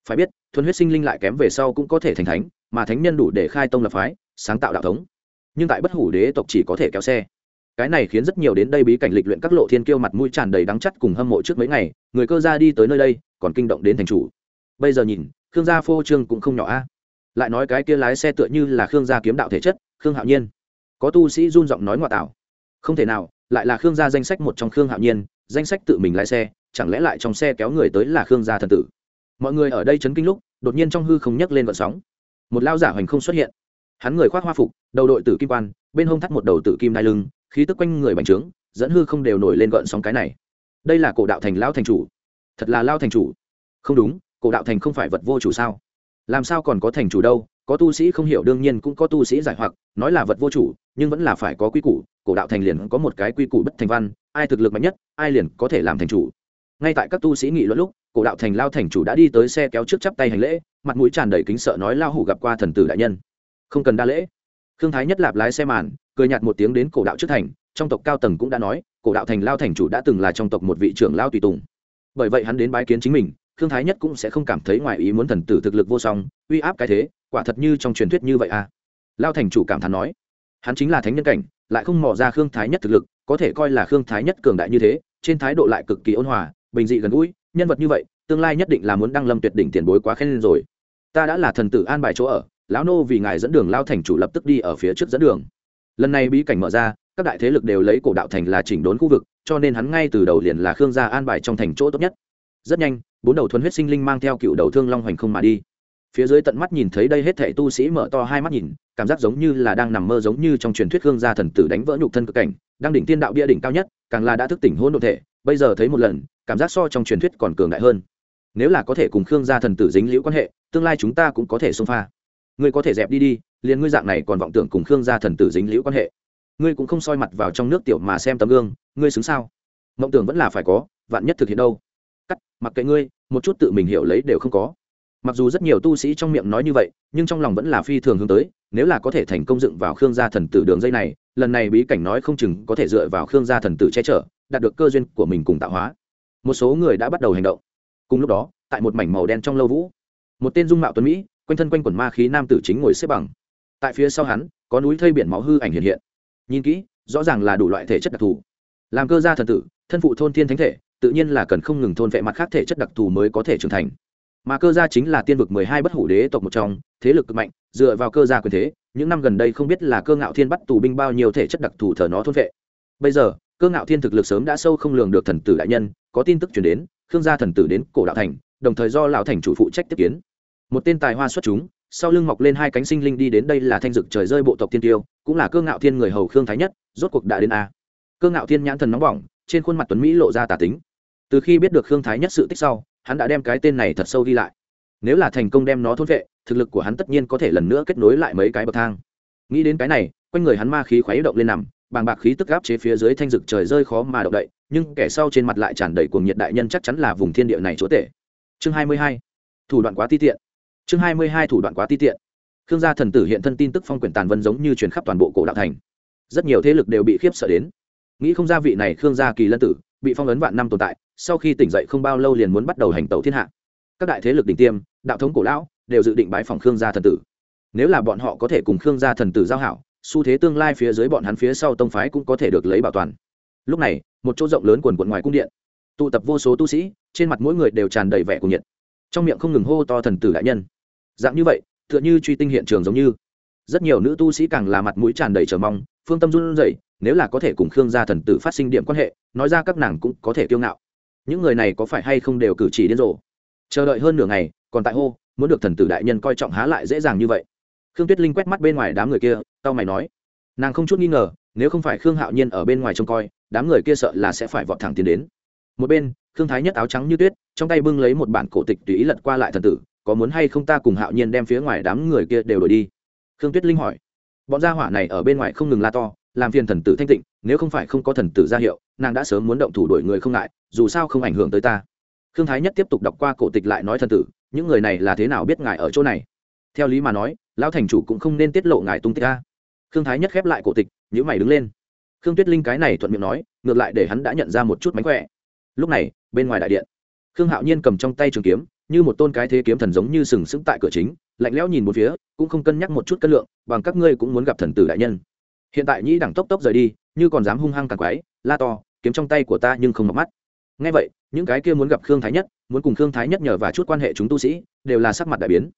Phải biết, thuần huyết sinh linh lại kém về sau cũng có thể thành thánh, mà thánh nhân đủ để khai tông lập phái, sáng tạo đạo thống nhưng tại bất hủ đế tộc chỉ có thể kéo xe. Cái này khiến rất nhiều đến đây bí cảnh lịch luyện các lộ thiên kiêu mặt mũi tràn đầy đắng chắt cùng hâm mộ trước mấy ngày, người cơ gia đi tới nơi đây, còn kinh động đến thành chủ. Bây giờ nhìn, khương gia phô trương cũng không nhỏ a. Lại nói cái kia lái xe tựa như là khương gia kiếm đạo thể chất, khương hạo nhiên. Có tu sĩ run giọng nói ngoại tạo. Không thể nào, lại là khương gia danh sách một trong khương hạo nhiên, danh sách tự mình lái xe, chẳng lẽ lại trong xe kéo người tới là khương gia thần tử? Mọi người ở đây chấn kinh lúc, đột nhiên trong hư không nhấc lên vận sóng. Một lao giả hoành không xuất hiện hắn người khoác hoa phục, đầu đội tử kim quan, bên hông thắt một đầu tử kim đai lưng, khí tức quanh người bành trướng, dẫn hư không đều nổi lên gợn sóng cái này. Đây là cổ đạo thành lao thành chủ. Thật là lao thành chủ. Không đúng, cổ đạo thành không phải vật vô chủ sao? Làm sao còn có thành chủ đâu? Có tu sĩ không hiểu, đương nhiên cũng có tu sĩ giải hoặc, nói là vật vô chủ, nhưng vẫn là phải có quy củ. Cổ đạo thành liền có một cái quy củ bất thành văn, ai thực lực mạnh nhất, ai liền có thể làm thành chủ. Ngay tại các tu sĩ nghị luận lúc, cổ đạo thành lao thành chủ đã đi tới xe kéo trước chắp tay hành lễ, mặt mũi tràn đầy kính sợ nói lao hủ gặp qua thần tử đại nhân không cần đa lễ. Khương thái nhất lạp lái xe màn, cười nhạt một tiếng đến cổ đạo trước thành, trong tộc cao tầng cũng đã nói, cổ đạo thành lao thành chủ đã từng là trong tộc một vị trưởng lao tùy tùng. Bởi vậy hắn đến bái kiến chính mình, khương thái nhất cũng sẽ không cảm thấy ngoài ý muốn thần tử thực lực vô song, uy áp cái thế, quả thật như trong truyền thuyết như vậy à. Lao thành chủ cảm thán nói, hắn chính là thánh nhân cảnh, lại không mò ra khương thái nhất thực lực, có thể coi là khương thái nhất cường đại như thế, trên thái độ lại cực kỳ ôn hòa, bình dị gần gũi, nhân vật như vậy, tương lai nhất định là muốn đăng lâm tuyệt đỉnh tiền bối quá khen lên rồi. Ta đã là thần tử an bài chỗ ở lão nô vì ngài dẫn đường lao thành chủ lập tức đi ở phía trước dẫn đường. Lần này bí cảnh mở ra, các đại thế lực đều lấy cổ đạo thành là chỉnh đốn khu vực, cho nên hắn ngay từ đầu liền là khương gia an bài trong thành chỗ tốt nhất. Rất nhanh, bốn đầu thuần huyết sinh linh mang theo cựu đầu thương long hoành không mà đi. Phía dưới tận mắt nhìn thấy đây hết thảy tu sĩ mở to hai mắt nhìn, cảm giác giống như là đang nằm mơ giống như trong truyền thuyết khương gia thần tử đánh vỡ nhục thân cực cảnh, đang đỉnh tiên đạo bia đỉnh cao nhất, càng là đã thức tỉnh hôn đ thể, bây giờ thấy một lần, cảm giác so trong truyền thuyết còn cường đại hơn. Nếu là có thể cùng khương gia thần tử dính liễu quan hệ, tương lai chúng ta cũng có thể xông pha ngươi có thể dẹp đi đi, liền ngươi dạng này còn vọng tưởng cùng khương gia thần tử dính liễu quan hệ. Ngươi cũng không soi mặt vào trong nước tiểu mà xem tấm gương, ngươi xứng sao? Mộng tưởng vẫn là phải có, vạn nhất thực hiện đâu? Cắt, mặc kệ ngươi, một chút tự mình hiểu lấy đều không có. Mặc dù rất nhiều tu sĩ trong miệng nói như vậy, nhưng trong lòng vẫn là phi thường hướng tới, nếu là có thể thành công dựng vào khương gia thần tử đường dây này, lần này bí cảnh nói không chừng có thể dựa vào khương gia thần tử che chở, đạt được cơ duyên của mình cùng tạo hóa. Một số người đã bắt đầu hành động. Cùng lúc đó, tại một mảnh màu đen trong lâu vũ, một tên dung mạo tuấn mỹ quanh thân quanh quần ma khí nam tử chính ngồi xếp bằng. Tại phía sau hắn, có núi thây biển máu hư ảnh hiện hiện. Nhìn kỹ, rõ ràng là đủ loại thể chất đặc thù. Làm cơ gia thần tử, thân phụ thôn thiên thánh thể, tự nhiên là cần không ngừng thôn vệ mặt khác thể chất đặc thù mới có thể trưởng thành. Mà cơ gia chính là tiên vực mười hai bất hủ đế tộc một trong, thế lực cực mạnh, dựa vào cơ gia quyền thế, những năm gần đây không biết là cơ ngạo thiên bắt tù binh bao nhiêu thể chất đặc thù thờ nó thôn vệ. Bây giờ, cơ ngạo thiên thực lực sớm đã sâu không lường được thần tử đại nhân, có tin tức chuyển đến, khương gia thần tử đến cổ đạo thành, đồng thời do lão thành chủ phụ trách tiếp kiến một tên tài hoa xuất chúng, sau lưng mọc lên hai cánh sinh linh đi đến đây là thanh dực trời rơi bộ tộc tiên tiêu, cũng là cơ ngạo thiên người hầu khương thái nhất, rốt cuộc đã đến a. Cơ ngạo thiên nhãn thần nóng bỏng, trên khuôn mặt tuấn mỹ lộ ra tà tính. Từ khi biết được khương thái nhất sự tích sau, hắn đã đem cái tên này thật sâu đi lại. Nếu là thành công đem nó thôn vệ, thực lực của hắn tất nhiên có thể lần nữa kết nối lại mấy cái bậc thang. Nghĩ đến cái này, quanh người hắn ma khí khuấy động lên nằm, bàng bạc khí tức gáp chế phía dưới thanh dực trời rơi khó mà động đậy, nhưng kẻ sau trên mặt lại tràn đầy cuồng nhiệt đại nhân chắc chắn là vùng thiên địa này chúa tể. Chương hai mươi hai. Thủ đoạn quá ti tiện chương hai mươi hai thủ đoạn quá ti tiện. Khương gia thần tử hiện thân tin tức phong quyển tàn vân giống như truyền khắp toàn bộ cổ đạo thành. Rất nhiều thế lực đều bị khiếp sợ đến. Nghĩ không gia vị này khương gia kỳ lân tử, bị phong ấn vạn năm tồn tại, sau khi tỉnh dậy không bao lâu liền muốn bắt đầu hành tẩu thiên hạ. Các đại thế lực đỉnh tiêm, đạo thống cổ lão, đều dự định bái phòng khương gia thần tử. Nếu là bọn họ có thể cùng khương gia thần tử giao hảo, xu thế tương lai phía dưới bọn hắn phía sau tông phái cũng có thể được lấy bảo toàn. Lúc này, một chỗ rộng lớn quần quận ngoài cung điện, tụ tập vô số tu sĩ, trên mặt mỗi người đều tràn đầy vẻ cùng nhiệt. Trong miệng không ngừng hô to thần tử đại nhân dạng như vậy, tựa như truy tinh hiện trường giống như. Rất nhiều nữ tu sĩ càng là mặt mũi tràn đầy chờ mong, phương tâm run rẩy, nếu là có thể cùng khương gia thần tử phát sinh điểm quan hệ, nói ra các nàng cũng có thể kiêu ngạo. Những người này có phải hay không đều cử chỉ điên rồ? Chờ đợi hơn nửa ngày, còn tại hô, muốn được thần tử đại nhân coi trọng há lại dễ dàng như vậy. Khương tuyết linh quét mắt bên ngoài đám người kia tao mày nói. Nàng không chút nghi ngờ, nếu không phải khương hạo nhiên ở bên ngoài trông coi, đám người kia sợ là sẽ phải vọt thẳng tiến đến. Một bên, khương thái nhất áo trắng như tuyết, trong tay bưng lấy một bản cổ tịch tùy ý lật qua lại thần tử có muốn hay không ta cùng hạo nhiên đem phía ngoài đám người kia đều đổi đi? Khương tuyết linh hỏi. Bọn gia hỏa này ở bên ngoài không ngừng la to, làm phiền thần tử thanh tịnh, nếu không phải không có thần tử ra hiệu, nàng đã sớm muốn động thủ đổi người không ngại, dù sao không ảnh hưởng tới ta. Khương thái nhất tiếp tục đọc qua cổ tịch lại nói thần tử, những người này là thế nào biết ngài ở chỗ này? Theo lý mà nói, lão thành chủ cũng không nên tiết lộ ngài tung tích ta khương thái nhất khép lại cổ tịch nhữ mày đứng lên. Khương tuyết linh cái này thuận miệng nói, ngược lại để hắn đã nhận ra một chút mánh khỏe. Lúc này, bên ngoài đại điện, khương hạo nhiên cầm trong tay trường kiếm như một tôn cái thế kiếm thần giống như sừng sững tại cửa chính, lạnh lẽo nhìn một phía, cũng không cân nhắc một chút cân lượng, bằng các ngươi cũng muốn gặp thần tử đại nhân. Hiện tại nhĩ đẳng tốc tốc rời đi, như còn dám hung hăng càng quái, la to, kiếm trong tay của ta nhưng không mặc mắt. Ngay vậy, những cái kia muốn gặp khương thái nhất, muốn cùng khương thái nhất nhờ và chút quan hệ chúng tu sĩ, đều là sắc mặt đại biến.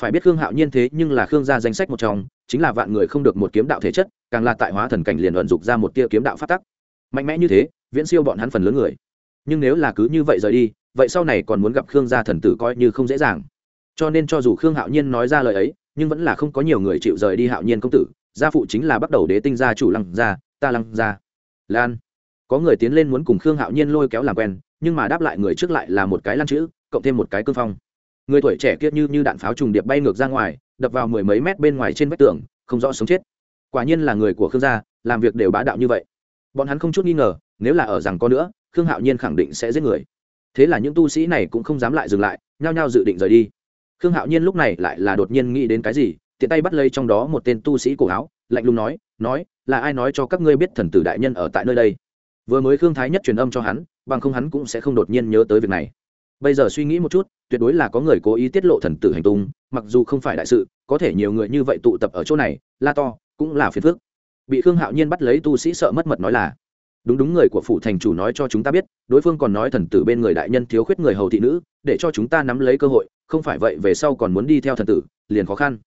Phải biết khương hạo nhiên thế nhưng là khương gia danh sách một trong, chính là vạn người không được một kiếm đạo thể chất, càng là tại hóa thần cảnh liền vận dục ra một tia kiếm đạo phát tắc. Mạnh mẽ như thế, viễn siêu bọn hắn phần lớn người. Nhưng nếu là cứ như vậy rời đi vậy sau này còn muốn gặp khương gia thần tử coi như không dễ dàng. Cho nên cho dù khương hạo nhiên nói ra lời ấy, nhưng vẫn là không có nhiều người chịu rời đi hạo nhiên công tử, gia phụ chính là bắt đầu đế tinh gia chủ lăng gia, ta lăng gia. Lan. Có người tiến lên muốn cùng khương hạo nhiên lôi kéo làm quen, nhưng mà đáp lại người trước lại là một cái lan chữ, cộng thêm một cái cương phong. Người tuổi trẻ kia như như đạn pháo trùng điệp bay ngược ra ngoài, đập vào mười mấy mét bên ngoài trên vách tường, không rõ sống chết. Quả nhiên là người của khương gia, làm việc đều bá đạo như vậy. Bọn hắn không chút nghi ngờ, nếu là ở rằng có nữa, khương hạo nhiên khẳng định sẽ giết người thế là những tu sĩ này cũng không dám lại dừng lại, nhao nhao dự định rời đi. Khương hạo nhiên lúc này lại là đột nhiên nghĩ đến cái gì, tiện tay bắt lấy trong đó một tên tu sĩ cổ áo, lạnh lùng nói nói, là ai nói cho các ngươi biết thần tử đại nhân ở tại nơi đây? Vừa mới khương thái nhất truyền âm cho hắn, bằng không hắn cũng sẽ không đột nhiên nhớ tới việc này. Bây giờ suy nghĩ một chút, tuyệt đối là có người cố ý tiết lộ thần tử hành tung, mặc dù không phải đại sự, có thể nhiều người như vậy tụ tập ở chỗ này, la to, cũng là phiền phức. Bị khương hạo nhiên bắt lấy tu sĩ sợ mất mật nói là đúng đúng người của phủ thành chủ nói cho chúng ta biết, đối phương còn nói thần tử bên người đại nhân thiếu khuyết người hầu thị nữ, để cho chúng ta nắm lấy cơ hội, không phải vậy về sau còn muốn đi theo thần tử, liền khó khăn.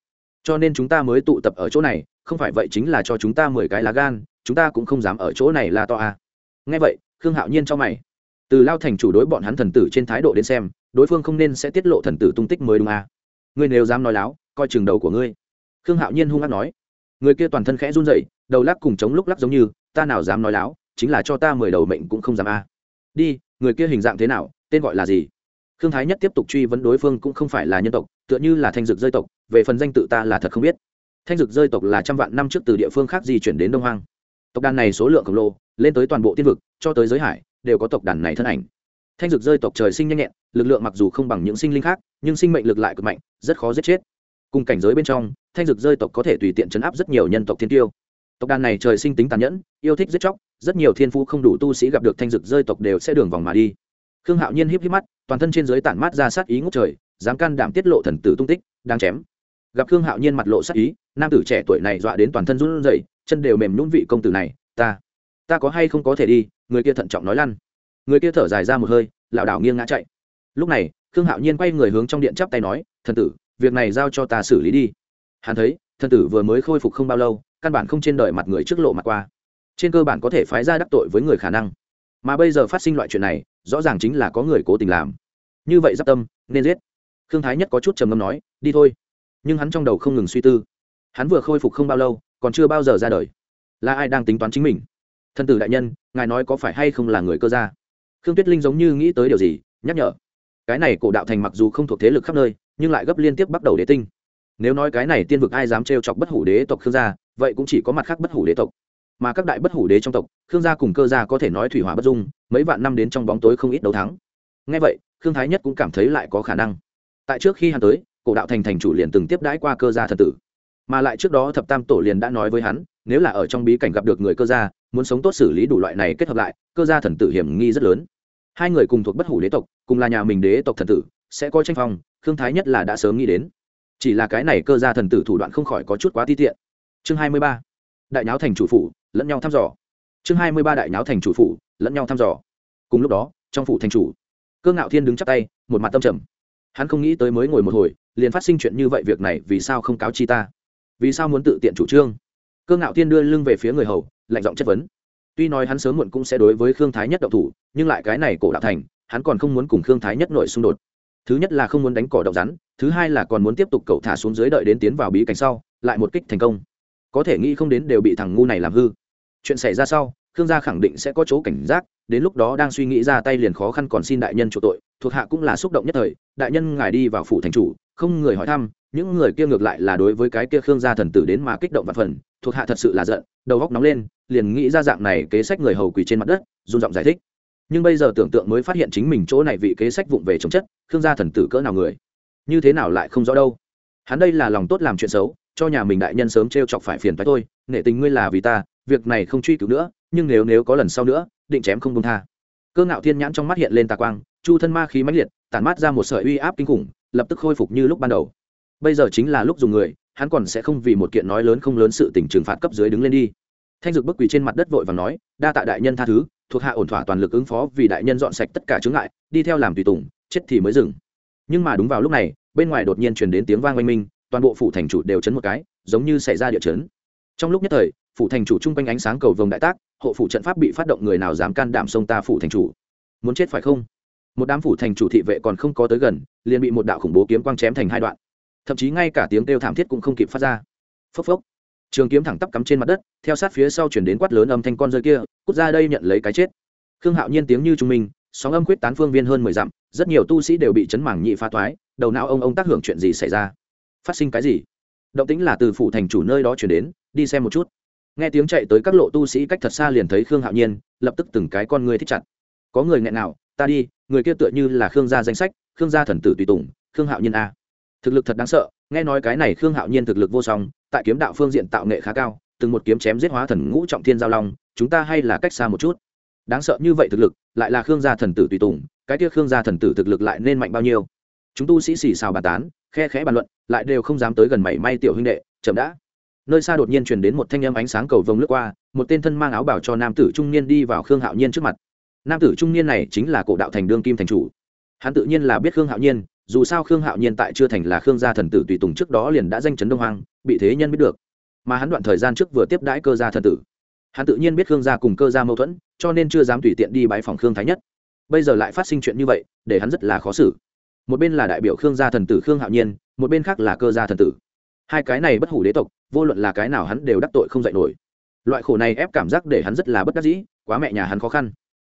Cho nên chúng ta mới tụ tập ở chỗ này, không phải vậy chính là cho chúng ta mười cái lá gan, chúng ta cũng không dám ở chỗ này là to à. nghe vậy, khương hạo nhiên cho mày. Từ lao thành chủ đối bọn hắn thần tử trên thái độ đến xem, đối phương không nên sẽ tiết lộ thần tử tung tích mới đúng à. ngươi nếu dám nói láo, coi chừng đầu của ngươi. Khương hạo nhiên hung hát nói. Người kia toàn thân khẽ run rẩy, đầu lắc cùng chống lúc lắc giống như, ta nào dám nói láo chính là cho ta mười đầu mệnh cũng không dám a. Đi, người kia hình dạng thế nào, tên gọi là gì? Khương thái nhất tiếp tục truy vấn đối phương cũng không phải là nhân tộc, tựa như là thanh dực rơi tộc, về phần danh tự ta là thật không biết. Thanh dực rơi tộc là trăm vạn năm trước từ địa phương khác di chuyển đến đông hoang. Tộc đàn này số lượng khổng lồ, lên tới toàn bộ tiên vực, cho tới giới hải, đều có tộc đàn này thân ảnh. Thanh dực rơi tộc trời sinh nhanh nhẹn, lực lượng mặc dù không bằng những sinh linh khác, nhưng sinh mệnh lực lại cực mạnh, rất khó giết chết. Cùng cảnh giới bên trong, thanh dực rơi tộc có thể tùy tiện chấn áp rất nhiều nhân tộc thiên tiêu tộc đàn này trời sinh tính tàn nhẫn, yêu thích giết chóc, rất nhiều thiên phú không đủ tu sĩ gặp được thanh dực rơi tộc đều sẽ đường vòng mà đi. Khương hạo nhiên híp híp mắt, toàn thân trên dưới tản mát ra sát ý ngốc trời, dám can đảm tiết lộ thần tử tung tích, đang chém. Gặp khương hạo nhiên mặt lộ sát ý, nam tử trẻ tuổi này dọa đến toàn thân run rẩy, chân đều mềm nhún vị công tử này, ta ta có hay không có thể đi? Người kia thận trọng nói lăn. Người kia thở dài ra một hơi, lảo đảo nghiêng ngã chạy. Lúc này, khương hạo nhiên quay người hướng trong điện chắp tay nói, thần tử, việc này giao cho ta xử lý đi. Hắn thấy, thần tử vừa mới khôi phục không bao lâu căn bản không trên đời mặt người trước lộ mặt qua. Trên cơ bản có thể phái ra đắc tội với người khả năng. Mà bây giờ phát sinh loại chuyện này, rõ ràng chính là có người cố tình làm. Như vậy giáp tâm, nên giết. Khương thái nhất có chút trầm ngâm nói, đi thôi. Nhưng hắn trong đầu không ngừng suy tư. Hắn vừa khôi phục không bao lâu, còn chưa bao giờ ra đời. Là ai đang tính toán chính mình? Thân tử đại nhân, ngài nói có phải hay không là người cơ gia? Khương tuyết linh giống như nghĩ tới điều gì, nhắc nhở. Cái này cổ đạo thành mặc dù không thuộc thế lực khắp nơi, nhưng lại gấp liên tiếp bắt đầu đế tinh nếu nói cái này tiên vực ai dám trêu chọc bất hủ đế tộc khương gia, vậy cũng chỉ có mặt khác bất hủ đế tộc. Mà các đại bất hủ đế trong tộc, khương gia cùng cơ gia có thể nói thủy hỏa bất dung, mấy vạn năm đến trong bóng tối không ít đấu thắng. Ngay vậy, khương thái nhất cũng cảm thấy lại có khả năng. Tại trước khi hắn tới, cổ đạo thành thành chủ liền từng tiếp đãi qua cơ gia thần tử. Mà lại trước đó thập tam tổ liền đã nói với hắn, nếu là ở trong bí cảnh gặp được người cơ gia, muốn sống tốt xử lý đủ loại này kết hợp lại, cơ gia thần tử hiểm nghi rất lớn. Hai người cùng thuộc bất hủ đế tộc, cùng là nhà mình đế tộc thần tử, sẽ có tranh phong, khương thái nhất là đã sớm nghĩ đến chỉ là cái này cơ gia thần tử thủ đoạn không khỏi có chút quá ti tiện. Chương hai mươi ba, đại nháo thành chủ phủ, lẫn nhau thăm dò. Chương hai mươi ba, đại nháo thành chủ phủ, lẫn nhau thăm dò. Cùng lúc đó, trong phủ thành chủ, cơ ngạo thiên đứng chắp tay, một mặt tâm trầm. Hắn không nghĩ tới mới ngồi một hồi, liền phát sinh chuyện như vậy việc này, vì sao không cáo chi ta? Vì sao muốn tự tiện chủ trương? Cơ ngạo thiên đưa lưng về phía người hầu, lạnh giọng chất vấn. Tuy nói hắn sớm muộn cũng sẽ đối với khương thái nhất đậu thủ, nhưng lại cái này cổ đạo thành, hắn còn không muốn cùng khương thái nhất nội xung đột. Thứ nhất là không muốn đánh cỏ động rắn thứ hai là còn muốn tiếp tục cậu thả xuống dưới đợi đến tiến vào bí cảnh sau, lại một kích thành công. Có thể nghĩ không đến đều bị thằng ngu này làm hư. Chuyện xảy ra sau, khương gia khẳng định sẽ có chỗ cảnh giác, đến lúc đó đang suy nghĩ ra tay liền khó khăn còn xin đại nhân chủ tội, thuộc hạ cũng là xúc động nhất thời, đại nhân ngài đi vào phủ thành chủ, không người hỏi thăm, những người kia ngược lại là đối với cái kia khương gia thần tử đến mà kích động và phần, thuộc hạ thật sự là giận, đầu góc nóng lên, liền nghĩ ra dạng này kế sách người hầu quỳ trên mặt đất, run giọng giải thích. Nhưng bây giờ tưởng tượng mới phát hiện chính mình chỗ này vị kế sách vụng về chống chất, khương gia thần tử cỡ nào người như thế nào lại không rõ đâu. Hắn đây là lòng tốt làm chuyện xấu, cho nhà mình đại nhân sớm t r e o chọc phải phiền phái thôi, nể tình ngươi là vì ta, việc này không truy cứu nữa, nhưng nếu nếu có lần sau nữa, định chém không công tha. Cơ ngạo thiên nhãn trong mắt hiện lên tà quang, chu thân ma khí mãnh liệt, tản mát ra một sợi uy áp kinh khủng, lập tức khôi phục như lúc ban đầu. Bây giờ chính là lúc dùng người, hắn còn sẽ không vì một kiện nói lớn không lớn sự tình trừng phạt cấp dưới đứng lên đi. Thanh dực bức quỳ trên mặt đất vội và nói, đa tạ đại nhân tha thứ, thuộc hạ ổn thỏa toàn lực ứng phó vì đại nhân dọn sạch tất cả chướng ngại, đi theo làm tùy tùng, chết thì mới dừng nhưng mà đúng vào lúc này, bên ngoài đột nhiên truyền đến tiếng vang oanh minh, toàn bộ phủ thành chủ đều chấn một cái, giống như xảy ra địa chấn. Trong lúc nhất thời, phủ thành chủ chung quanh ánh sáng cầu vồng đại tác, hộ phủ trận pháp bị phát động người nào dám can đảm xông ta phủ thành chủ? Muốn chết phải không? Một đám phủ thành chủ thị vệ còn không có tới gần, liền bị một đạo khủng bố kiếm quang chém thành hai đoạn. Thậm chí ngay cả tiếng kêu thảm thiết cũng không kịp phát ra. Phốc phốc. Trường kiếm thẳng tắp cắm trên mặt đất, theo sát phía sau chuyển đến quát lớn âm thanh con rơi kia, cút ra đây nhận lấy cái chết. Khương hạo nhiên tiếng như trung minh, sóng âm quyết tán phương viên hơn mười dặm rất nhiều tu sĩ đều bị chấn mảng nhị pha toái, đầu não ông ông tác hưởng chuyện gì xảy ra? Phát sinh cái gì? Động tĩnh là từ phủ thành chủ nơi đó chuyển đến, đi xem một chút. Nghe tiếng chạy tới các lộ tu sĩ cách thật xa liền thấy khương hạo nhiên, lập tức từng cái con người thích chặt. Có người nghẹn nào, ta đi, người kia tựa như là khương gia danh sách, khương gia thần tử tùy tùng, khương hạo nhiên a. Thực lực thật đáng sợ, nghe nói cái này khương hạo nhiên thực lực vô song, tại kiếm đạo phương diện tạo nghệ khá cao, từng một kiếm chém giết hóa thần ngũ trọng thiên giao long, chúng ta hay là cách xa một chút. Đáng sợ như vậy thực lực, lại là khương gia thần tử tùy tùng cái kia khương gia thần tử thực lực lại nên mạnh bao nhiêu? Chúng tu sĩ xì xào bàn tán, khe khẽ bàn luận, lại đều không dám tới gần mảy may tiểu huynh đệ, chậm đã. Nơi xa đột nhiên truyền đến một thanh âm ánh sáng cầu vồng lướt qua, một tên thân mang áo bảo cho nam tử trung niên đi vào khương hạo nhiên trước mặt. Nam tử trung niên này chính là cổ đạo thành đương kim thành chủ. Hắn tự nhiên là biết khương hạo nhiên, dù sao khương hạo nhiên tại chưa thành là khương gia thần tử tùy tùng trước đó liền đã danh chấn đông hoang, bị thế nhân biết được. Mà hắn đoạn thời gian trước vừa tiếp đãi cơ gia thần tử. Hắn tự nhiên biết khương gia cùng cơ gia mâu thuẫn, cho nên chưa dám tùy tiện đi bãi phòng khương thái nhất bây giờ lại phát sinh chuyện như vậy, để hắn rất là khó xử. Một bên là đại biểu khương gia thần tử khương hạo nhiên, một bên khác là cơ gia thần tử. Hai cái này bất hủ đế tộc, vô luận là cái nào hắn đều đắc tội không dạy nổi. Loại khổ này ép cảm giác để hắn rất là bất đắc dĩ, quá mẹ nhà hắn khó khăn.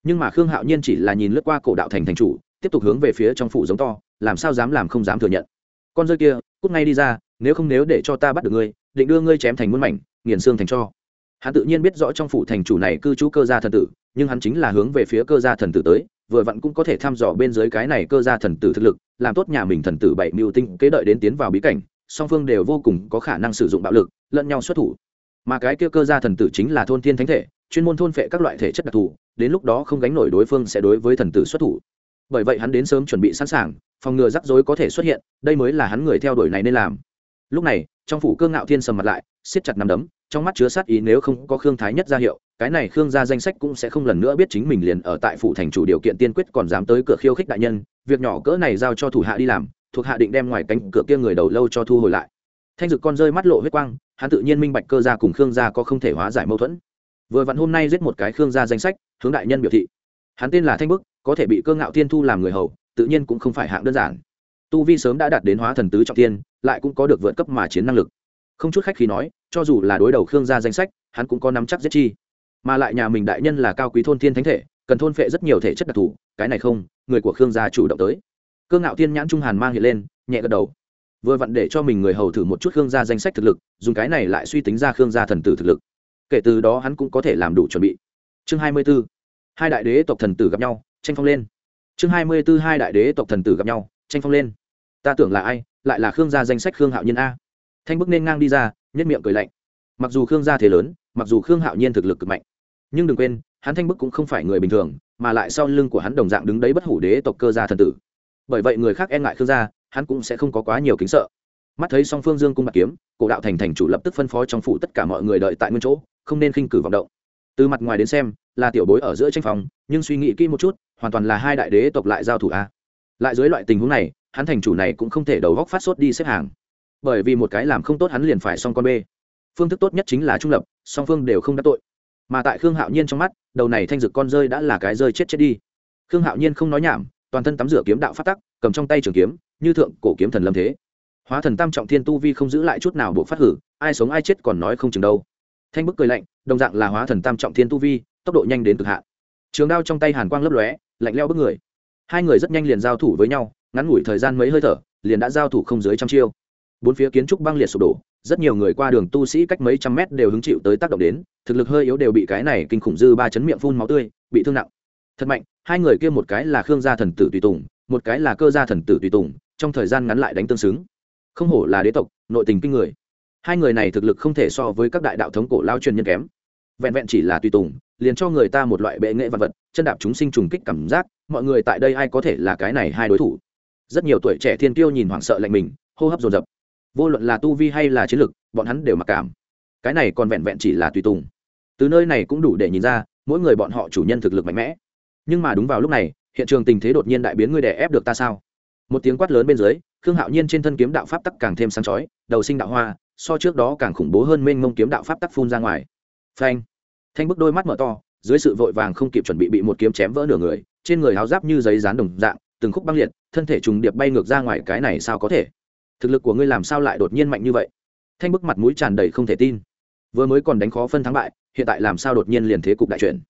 Nhưng mà khương hạo nhiên chỉ là nhìn lướt qua cổ đạo thành thành chủ, tiếp tục hướng về phía trong phủ giống to, làm sao dám làm không dám thừa nhận. Con rơi kia, cút ngay đi ra, nếu không nếu để cho ta bắt được ngươi, định đưa ngươi chém thành muôn mảnh, nghiền xương thành cho. Hắn tự nhiên biết rõ trong phủ thành chủ này cư trú cơ gia thần tử, nhưng hắn chính là hướng về phía cơ gia thần tử tới vừa vặn cũng có thể thăm dò bên dưới cái này cơ gia thần tử thực lực, làm tốt nhà mình thần tử bảy mưu tinh kế đợi đến tiến vào bí cảnh, song phương đều vô cùng có khả năng sử dụng bạo lực, lẫn nhau xuất thủ. Mà cái kia cơ gia thần tử chính là thôn thiên thánh thể, chuyên môn thôn phệ các loại thể chất đặc thù, đến lúc đó không gánh nổi đối phương sẽ đối với thần tử xuất thủ. Bởi vậy hắn đến sớm chuẩn bị sẵn sàng, phòng ngừa rắc rối có thể xuất hiện, đây mới là hắn người theo đuổi này nên làm. Lúc này, trong phủ cương ngạo thiên sầm mặt lại siết chặt nằm đấm, trong mắt chứa sát ý nếu không có khương thái nhất ra hiệu, cái này khương gia danh sách cũng sẽ không lần nữa biết chính mình liền ở tại phủ thành chủ điều kiện tiên quyết còn dám tới cửa khiêu khích đại nhân, việc nhỏ cỡ này giao cho thủ hạ đi làm, thuộc hạ định đem ngoài cánh cửa kia người đầu lâu cho thu hồi lại. Thanh dực con rơi mắt lộ huyết quang, hắn tự nhiên minh bạch cơ gia cùng khương gia có không thể hóa giải mâu thuẫn. Vừa vặn hôm nay giết một cái khương gia danh sách, hướng đại nhân biểu thị. Hắn tên là thanh bức, có thể bị cơ ngạo tiên thu làm người hầu, tự nhiên cũng không phải hạng đơn giản. Tu vi sớm đã đạt đến hóa thần tứ trọng tiên lại cũng có được vượt cấp mà chiến năng lực không chút khách khi nói, cho dù là đối đầu khương gia danh sách, hắn cũng có nắm chắc giết chi. Mà lại nhà mình đại nhân là cao quý thôn thiên thánh thể, cần thôn phệ rất nhiều thể chất đặc thù, cái này không, người của khương gia chủ động tới. Cương ngạo thiên nhãn trung hàn mang hiện lên, nhẹ gật đầu. Vừa vặn để cho mình người hầu thử một chút khương gia danh sách thực lực, dùng cái này lại suy tính ra khương gia thần tử thực lực. Kể từ đó hắn cũng có thể làm đủ chuẩn bị. Chương hai mươi b ố hai đại đế tộc thần tử gặp nhau, tranh phong lên. Chương hai mươi b ố hai đại đế tộc thần tử gặp nhau, tranh phong lên. Ta tưởng là ai, lại là khương gia danh sách khương hạo nhân a thanh bức nên ngang đi ra nhất miệng cười lạnh. Mặc dù khương gia thế lớn, mặc dù khương hạo nhiên thực lực cực mạnh, nhưng đừng quên, hắn thanh bức cũng không phải người bình thường, mà lại sau lưng của hắn đồng dạng đứng đấy bất hủ đế tộc cơ gia thần tử. Bởi vậy người khác e ngại khương gia, hắn cũng sẽ không có quá nhiều kính sợ. Mắt thấy song phương dương cung bạc kiếm, cổ đạo thành thành chủ lập tức phân phó trong phủ tất cả mọi người đợi tại nguyên chỗ, không nên khinh cử vọng động. Từ mặt ngoài đến xem, là tiểu bối ở giữa tranh phòng nhưng suy nghĩ kỹ một chút, hoàn toàn là hai đại đế tộc lại giao thủ a. Lại dưới loại tình huống này, hắn thành chủ này cũng không thể đầu góc phát sốt đi xếp hàng bởi vì một cái làm không tốt hắn liền phải xong con bê. Phương thức tốt nhất chính là trung lập, song phương đều không đắc tội. Mà tại khương hạo nhiên trong mắt, đầu này thanh dực con rơi đã là cái rơi chết chết đi. Khương hạo nhiên không nói nhảm, toàn thân tắm rửa kiếm đạo phát tắc, cầm trong tay trường kiếm, như thượng cổ kiếm thần lâm thế. Hóa thần tam trọng thiên tu vi không giữ lại chút nào bộ phát hử, ai sống ai chết còn nói không chừng đâu. Thanh bức cười lạnh, đồng dạng là hóa thần tam trọng thiên tu vi, tốc độ nhanh đến cực hạn. Trường đao trong tay hàn quang lấp lóe, lạnh leo bức người. Hai người rất nhanh liền giao thủ với nhau, ngắn ngủi thời gian mấy hơi thở, liền đã giao thủ không dưới trăm chiêu bốn phía kiến trúc băng liệt sụp đổ, rất nhiều người qua đường tu sĩ cách mấy trăm mét đều hứng chịu tới tác động đến, thực lực hơi yếu đều bị cái này kinh khủng dư ba chấn miệng phun máu tươi, bị thương nặng. Thật mạnh, hai người kia một cái là khương gia thần tử tùy tùng, một cái là cơ gia thần tử tùy tùng, trong thời gian ngắn lại đánh tương xứng. Không hổ là đế tộc, nội tình kinh người. Hai người này thực lực không thể so với các đại đạo thống cổ lao truyền nhân kém. Vẹn vẹn chỉ là tùy tùng, liền cho người ta một loại bệ nghệ vật vật, chân đạp chúng sinh trùng kích cảm giác, mọi người tại đây ai có thể là cái này hai đối thủ. Rất nhiều tuổi trẻ thiên tiêu nhìn hoảng sợ lạnh mình, hô hấp dồn dập vô luận là tu vi hay là chiến lực, bọn hắn đều mặc cảm. Cái này còn vẹn vẹn chỉ là tùy tùng. Từ nơi này cũng đủ để nhìn ra, mỗi người bọn họ chủ nhân thực lực mạnh mẽ. Nhưng mà đúng vào lúc này, hiện trường tình thế đột nhiên đại biến ngươi đè ép được ta sao? Một tiếng quát lớn bên dưới, khương hạo nhiên trên thân kiếm đạo pháp tắc càng thêm sáng chói, đầu sinh đạo hoa, so trước đó càng khủng bố hơn mênh mông kiếm đạo pháp tắc phun ra ngoài. Phanh! Thanh bức đôi mắt mở to, dưới sự vội vàng không kịp chuẩn bị bị một kiếm chém vỡ nửa người, trên người háo giáp như giấy dán đồng dạng, từng khúc băng liệt, thân thể trùng điệp bay ngược ra ngoài cái này sao có thể? Thực lực của ngươi làm sao lại đột nhiên mạnh như vậy? Thanh bức mặt mũi tràn đầy không thể tin. Vừa mới còn đánh khó phân thắng bại, hiện tại làm sao đột nhiên liền thế cục đại chuyển?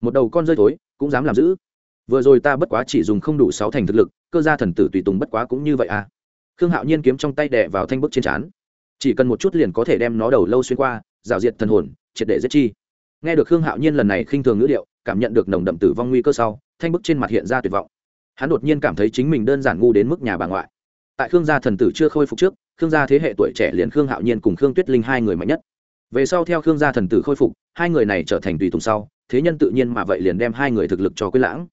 Một đầu con rơi thối, cũng dám làm giữ vừa rồi ta bất quá chỉ dùng không đủ sáu thành thực lực, cơ gia thần tử tùy tùng bất quá cũng như vậy à? Khương hạo nhiên kiếm trong tay đè vào thanh bức trên trán. Chỉ cần một chút liền có thể đem nó đầu lâu xuyên qua, rào diệt thần hồn, triệt để giết chi. Nghe được khương hạo nhiên lần này khinh thường ngữ điệu, cảm nhận được nồng đậm tử vong nguy cơ sau, thanh bức trên mặt hiện ra tuyệt vọng. Hắn đột nhiên cảm thấy chính mình đơn giản ngu đến mức nhà bà ngoại tại khương gia thần tử chưa khôi phục trước, khương gia thế hệ tuổi trẻ liền khương hạo nhiên cùng khương tuyết linh hai người mạnh nhất về sau theo khương gia thần tử khôi phục, hai người này trở thành tùy tùng sau, thế nhân tự nhiên mà vậy liền đem hai người thực lực cho quyết lãng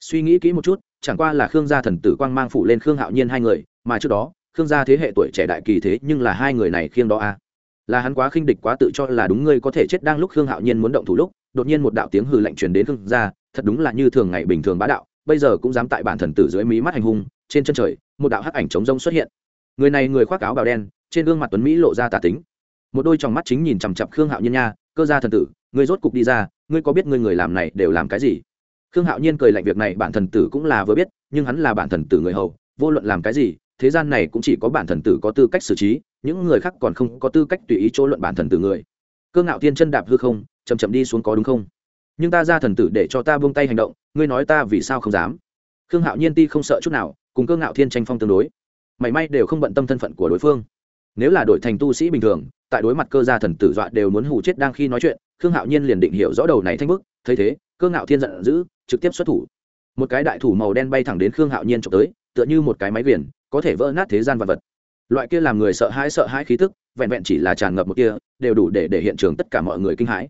suy nghĩ kỹ một chút, chẳng qua là khương gia thần tử quang mang phủ lên khương hạo nhiên hai người, mà trước đó, khương gia thế hệ tuổi trẻ đại kỳ thế nhưng là hai người này khiêng đó a à. là hắn quá khinh địch quá tự cho là đúng ngươi có thể chết đang lúc khương hạo nhiên muốn động thủ lúc, đột nhiên một đạo tiếng hư lạnh truyền đến khương gia, thật đúng là như thường ngày bình thường bá đạo, bây giờ cũng dám tại bản thần tử dưới mí mắt hành hung trên chân trời, một đạo hắc ảnh trống rông xuất hiện. Người này người khoác áo bào đen, trên gương mặt tuấn mỹ lộ ra tà tính. Một đôi tròng mắt chính nhìn chằm chặp khương hạo nhiên nha, cơ gia thần tử, ngươi rốt cục đi ra, ngươi có biết ngươi người làm này đều làm cái gì? Khương hạo nhiên cười lạnh việc này, bản thần tử cũng là vừa biết, nhưng hắn là bản thần tử người hầu, vô luận làm cái gì, thế gian này cũng chỉ có bản thần tử có tư cách xử trí, những người khác còn không có tư cách tùy ý chỗ luận bản thần tử người. Cơ ngạo thiên chân đạp hư không chầm chậm đi xuống có đúng không? Nhưng ta ra thần tử để cho ta buông tay hành động, ngươi nói ta vì sao không dám? Khương hạo nhiên ti không sợ chút nào cùng cơ ngạo thiên tranh phong tương đối. Mảy may đều không bận tâm thân phận của đối phương. Nếu là đổi thành tu sĩ bình thường, tại đối mặt cơ gia thần tử dọa đều muốn hù chết đang khi nói chuyện, khương hạo nhiên liền định hiểu rõ đầu này thanh bức thấy thế, cơ ngạo thiên giận dữ, trực tiếp xuất thủ. Một cái đại thủ màu đen bay thẳng đến khương hạo nhiên trộm tới, tựa như một cái máy viền, có thể vỡ nát thế gian vật vật. Loại kia làm người sợ hãi sợ hãi khí tức, vẹn vẹn chỉ là tràn ngập một kia, đều đủ để để hiện trường tất cả mọi người kinh hãi.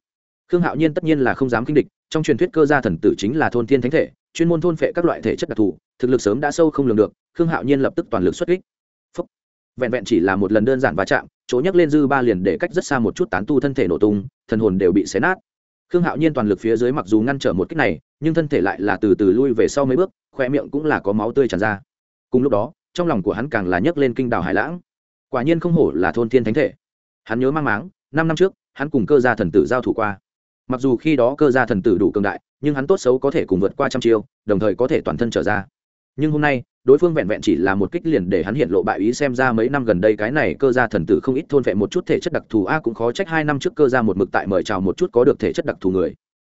Khương hạo nhiên tất nhiên là không dám kinh địch, trong truyền thuyết cơ gia thần tử chính là thôn thiên thánh thể, chuyên môn thôn phệ các loại thể chất đặc thù thực lực sớm đã sâu không lường được, khương hạo nhiên lập tức toàn lực xuất kích. Phúc. vẹn vẹn chỉ là một lần đơn giản va chạm, chỗ nhắc lên dư ba liền để cách rất xa một chút tán tu thân thể nổ tung, thần hồn đều bị xé nát. Khương hạo nhiên toàn lực phía dưới mặc dù ngăn trở một kích này, nhưng thân thể lại là từ từ lui về sau mấy bước khoe miệng cũng là có máu tươi tràn ra. Cùng lúc đó, trong lòng của hắn càng là nhấc lên kinh đảo hải lãng. Quả nhiên không hổ là thôn thiên thánh thể. Hắn nhớ mang máng, năm năm trước, hắn cùng cơ gia thần tử giao thủ qua. Mặc dù khi đó cơ gia thần tử đủ cường đại, nhưng hắn tốt xấu có thể cùng vượt qua trăm chiêu, đồng thời có thể toàn thân trở ra nhưng hôm nay, đối phương vẹn vẹn chỉ là một kích liền để hắn hiện lộ bại ý xem ra mấy năm gần đây cái này cơ gia thần tử không ít thôn vẹn một chút thể chất đặc thù a cũng khó trách hai năm trước cơ gia một mực tại mời chào một chút có được thể chất đặc thù người.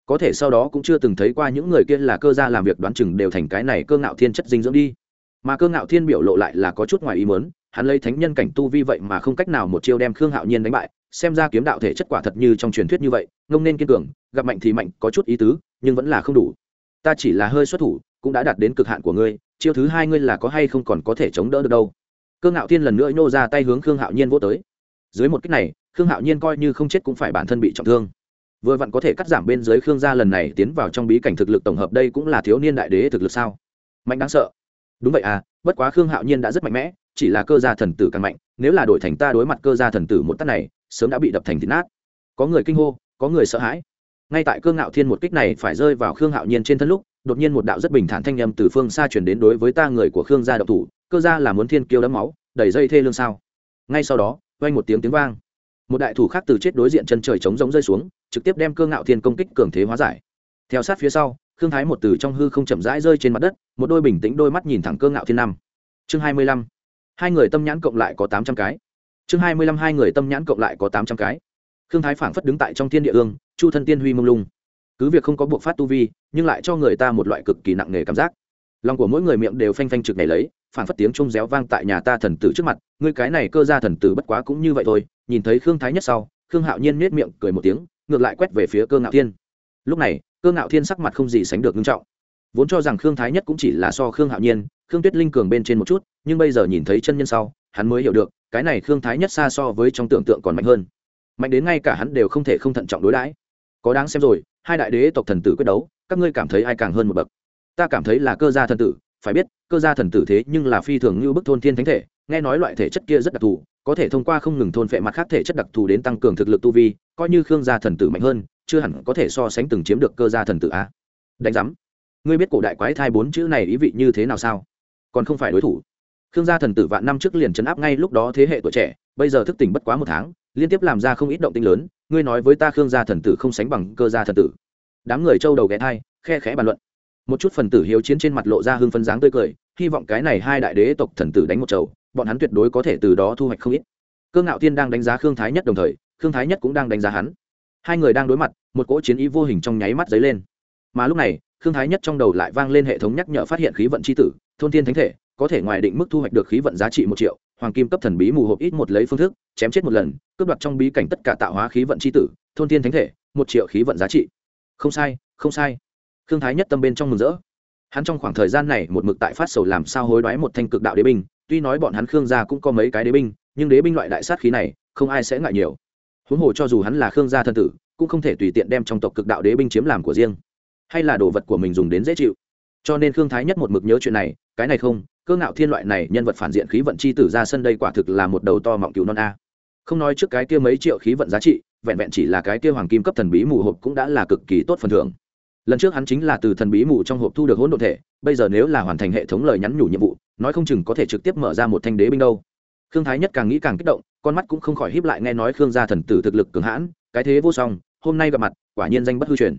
Có thể sau đó cũng chưa từng thấy qua những người kia là cơ gia làm việc đoán chừng đều thành cái này cơ ngạo thiên chất dinh dưỡng đi. Mà cơ ngạo thiên biểu lộ lại là có chút ngoài ý mớn hắn lấy thánh nhân cảnh tu vi vậy mà không cách nào một chiêu đem khương hạo nhiên đánh bại, xem ra kiếm đạo thể chất quả thật như trong truyền thuyết như vậy, ngông nên kiên cường, gặp mạnh thì mạnh, có chút ý tứ, nhưng vẫn là không đủ. Ta chỉ là hơi xuất thủ, cũng đã đạt đến cực hạn của ngươi chiêu thứ hai ngươi là có hay không còn có thể chống đỡ được đâu. Cơ ngạo thiên lần nữa nhô ra tay hướng khương hạo nhiên vô tới. Dưới một cách này, khương hạo nhiên coi như không chết cũng phải bản thân bị trọng thương. Vừa vặn có thể cắt giảm bên dưới khương gia lần này tiến vào trong bí cảnh thực lực tổng hợp đây cũng là thiếu niên đại đế thực lực sao? Mạnh đáng sợ. Đúng vậy à bất quá khương hạo nhiên đã rất mạnh mẽ, chỉ là cơ gia thần tử càng mạnh, nếu là đổi thành ta đối mặt cơ gia thần tử một tắt này, sớm đã bị đập thành thịt nát. Có người kinh hô, có người sợ hãi. Ngay tại cơ ngạo thiên một kích này phải rơi vào khương hạo nhiên trên thân lúc đột nhiên một đạo rất bình thản thanh â m từ phương xa chuyển đến đối với ta người của khương gia độc thủ, cơ gia là muốn thiên kiêu đấm máu, đẩy dây thê lương sao? Ngay sau đó, vang một tiếng tiếng vang. Một đại thủ khác từ chết đối diện chân trời trống giống rơi xuống, trực tiếp đem cơ ngạo thiên công kích cường thế hóa giải. Theo sát phía sau, khương thái một từ trong hư không chậm rãi rơi trên mặt đất, một đôi bình tĩnh đôi mắt nhìn thẳng cơ ngạo thiên năm. Chương hai mươi lăm. Hai người tâm nhãn cộng lại có tám trăm cái. Chương hai mươi lăm, hai người tâm nhãn cộng lại có tám trăm cái. Khương thái phảng phất đứng tại trong thiên địa ương, chu thân tiên huy mông lung cứ việc không có buộc phát tu vi, nhưng lại cho người ta một loại cực kỳ nặng nề cảm giác. Lòng của mỗi người miệng đều phanh phanh trực này lấy, phảng phất tiếng trung réo vang tại nhà ta thần tử trước mặt. Ngươi cái này cơ ra thần tử bất quá cũng như vậy thôi, nhìn thấy khương thái nhất sau, khương hạo nhiên nết miệng cười một tiếng, ngược lại quét về phía cơ ngạo thiên. Lúc này, cơ ngạo thiên sắc mặt không gì sánh được nghiêm trọng. Vốn cho rằng khương thái nhất cũng chỉ là so khương hạo nhiên, khương tuyết linh cường bên trên một chút, nhưng bây giờ nhìn thấy chân nhân sau, hắn mới hiểu được, cái này khương thái nhất xa so với trong tưởng tượng còn mạnh hơn. Mạnh đến ngay cả hắn đều không thể không thận trọng đối đãi. Có đáng xem rồi hai đại đế tộc thần tử quyết đấu, các ngươi cảm thấy ai càng hơn một bậc? Ta cảm thấy là cơ gia thần tử, phải biết, cơ gia thần tử thế nhưng là phi thường như bức thôn thiên thánh thể, nghe nói loại thể chất kia rất đặc thù, có thể thông qua không ngừng thôn phệ mặt khác thể chất đặc thù đến tăng cường thực lực tu vi, coi như khương gia thần tử mạnh hơn, chưa hẳn có thể so sánh từng chiếm được cơ gia thần tử a. Đánh giám, ngươi biết cổ đại quái thai bốn chữ này ý vị như thế nào sao? Còn không phải đối thủ. Khương gia thần tử vạn năm trước liền chấn áp ngay lúc đó thế hệ tuổi trẻ, bây giờ thức tỉnh bất quá một tháng, liên tiếp làm ra không ít động tinh lớn ngươi nói với ta khương gia thần tử không sánh bằng cơ gia thần tử. Đám người trâu đầu ghé thai, khe khẽ bàn luận. Một chút phần tử hiếu chiến trên mặt lộ ra hương phân dáng tươi cười, hy vọng cái này hai đại đế tộc thần tử đánh một chầu, bọn hắn tuyệt đối có thể từ đó thu hoạch không ít. Cơ ngạo tiên đang đánh giá khương thái nhất đồng thời, khương thái nhất cũng đang đánh giá hắn. Hai người đang đối mặt, một cỗ chiến ý vô hình trong nháy mắt dấy lên. Mà lúc này, khương thái nhất trong đầu lại vang lên hệ thống nhắc nhở phát hiện khí vận c h i tử, thôn thiên thánh thể, có thể ngoài định mức thu hoạch được khí vận giá trị một triệu hoàng kim cấp thần bí mù hộp ít một lấy phương thức, chém chết một lần, cướp đoạt trong bí cảnh tất cả tạo hóa khí vận c h i tử, thôn thiên thánh thể, một triệu khí vận giá trị. Không sai không sai. Khương thái nhất tâm bên trong mừng rỡ. Hắn trong khoảng thời gian này một mực tại phát sầu làm sao hối đoái một thanh cực đạo đế binh, tuy nói bọn hắn khương gia cũng có mấy cái đế binh, nhưng đế binh loại đại sát khí này, không ai sẽ ngại nhiều. Huống hồ cho dù hắn là khương gia thân tử, cũng không thể tùy tiện đem trong tộc cực đạo đế binh chiếm làm của riêng. Hay là đồ vật của mình dùng đến dễ chịu. Cho nên khương thái nhất một mực nhớ chuyện này, cái này không cơ ngạo thiên loại này nhân vật phản diện khí vận chi tử ra sân đây quả thực là một đầu to mọng cứu non a. Không nói trước cái kia mấy triệu khí vận giá trị, vẹn vẹn chỉ là cái kia hoàng kim cấp thần bí mù hộp cũng đã là cực kỳ tốt phần thưởng. Lần trước hắn chính là từ thần bí mù trong hộp thu được hỗn độn thể, bây giờ nếu là hoàn thành hệ thống lời nhắn nhủ nhiệm vụ, nói không chừng có thể trực tiếp mở ra một thanh đế binh đâu. Khương thái nhất càng nghĩ càng kích động, con mắt cũng không khỏi híp lại nghe nói khương gia thần tử thực lực cường hãn, cái thế vô song, hôm nay gặp mặt, quả nhiên danh bất hư truyền.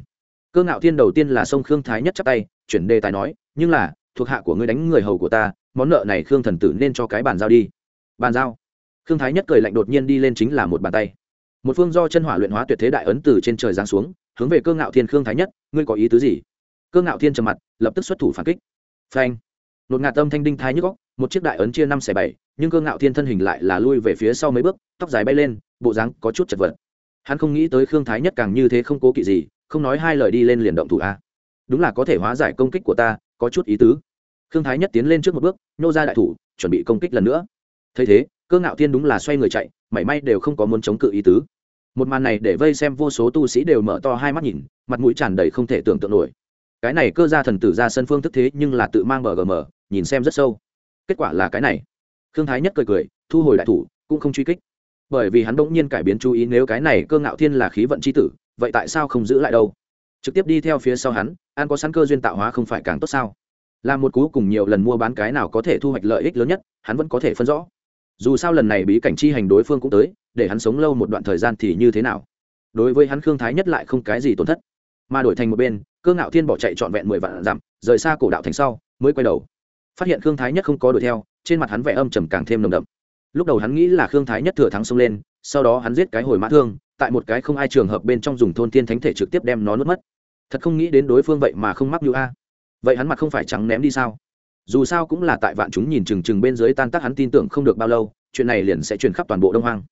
Cơ ngạo thiên đầu tiên là sông khương thái nhất chắp tay, chuyển đề tài nói, nhưng là thuộc hạ của ngươi đánh người hầu của ta, món nợ này khương thần tử nên cho cái bàn giao đi. Bàn giao? Khương thái nhất cười lạnh đột nhiên đi lên chính là một bàn tay. Một phương do chân hỏa luyện hóa tuyệt thế đại ấn từ trên trời giáng xuống, hướng về cơ ngạo thiên khương thái nhất, ngươi có ý tứ gì? Cơ ngạo thiên trầm mặt, lập tức xuất thủ phản kích. Phanh! Nột ngạt tâm thanh đinh thái nhức góc một chiếc đại ấn chia năm xẻ bảy, nhưng cơ ngạo thiên thân hình lại là lui về phía sau mấy bước, tóc dài bay lên, bộ dáng có chút chật vật. Hắn không nghĩ tới khương thái nhất càng như thế không cố kỵ gì, không nói hai lời đi lên liền động thủ a. Đúng là có thể hóa giải công kích của ta, có chút ý tứ khương thái nhất tiến lên trước một bước nhô ra đại thủ, chuẩn bị công kích lần nữa. Thấy thế, cơ ngạo thiên đúng là xoay người chạy, mảy may đều không có muốn chống cự ý tứ. Một màn này để vây xem vô số tu sĩ đều mở to hai mắt nhìn, mặt mũi tràn đầy không thể tưởng tượng nổi. Cái này cơ ra thần tử ra sân phương thức thế nhưng là tự mang bờ gm nhìn xem rất sâu. Kết quả là cái này. Khương thái nhất cười cười, thu hồi đại thủ, cũng không truy kích. Bởi vì hắn đ ỗ n g nhiên cải biến chú ý nếu cái này cơ ngạo thiên là khí vận c h i tử, vậy tại sao không giữ lại đâu? Trực tiếp đi theo phía sau hắn an có sẵn cơ duyên tạo hóa không phải càng tốt sao? Là một cú cùng nhiều lần mua bán cái nào có thể thu hoạch lợi ích lớn nhất, hắn vẫn có thể phân rõ. Dù sao lần này bí cảnh chi hành đối phương cũng tới, để hắn sống lâu một đoạn thời gian thì như thế nào? Đối với hắn khương thái nhất lại không cái gì tổn thất. Mà đổi thành một bên, cơ ngạo thiên bỏ chạy trọn vẹn mười vạn dặm, rời xa cổ đạo thành sau, mới quay đầu. Phát hiện khương thái nhất không có đuổi theo, trên mặt hắn vẻ âm trầm càng thêm nồng đậm. Lúc đầu hắn nghĩ là khương thái nhất thừa thắng xông lên, sau đó hắn giết cái hồi mã thương, tại một cái không ai trường hợp bên trong dùng thôn thiên thánh thể trực tiếp đem nó nuốt mất. Thật không nghĩ đến đối phương vậy mà không mắc như a vậy hắn mặt không phải trắng ném đi sao? Dù sao cũng là tại vạn chúng nhìn chừng chừng bên dưới tan tác hắn tin tưởng không được bao lâu, chuyện này liền sẽ truyền khắp toàn bộ đông hoang.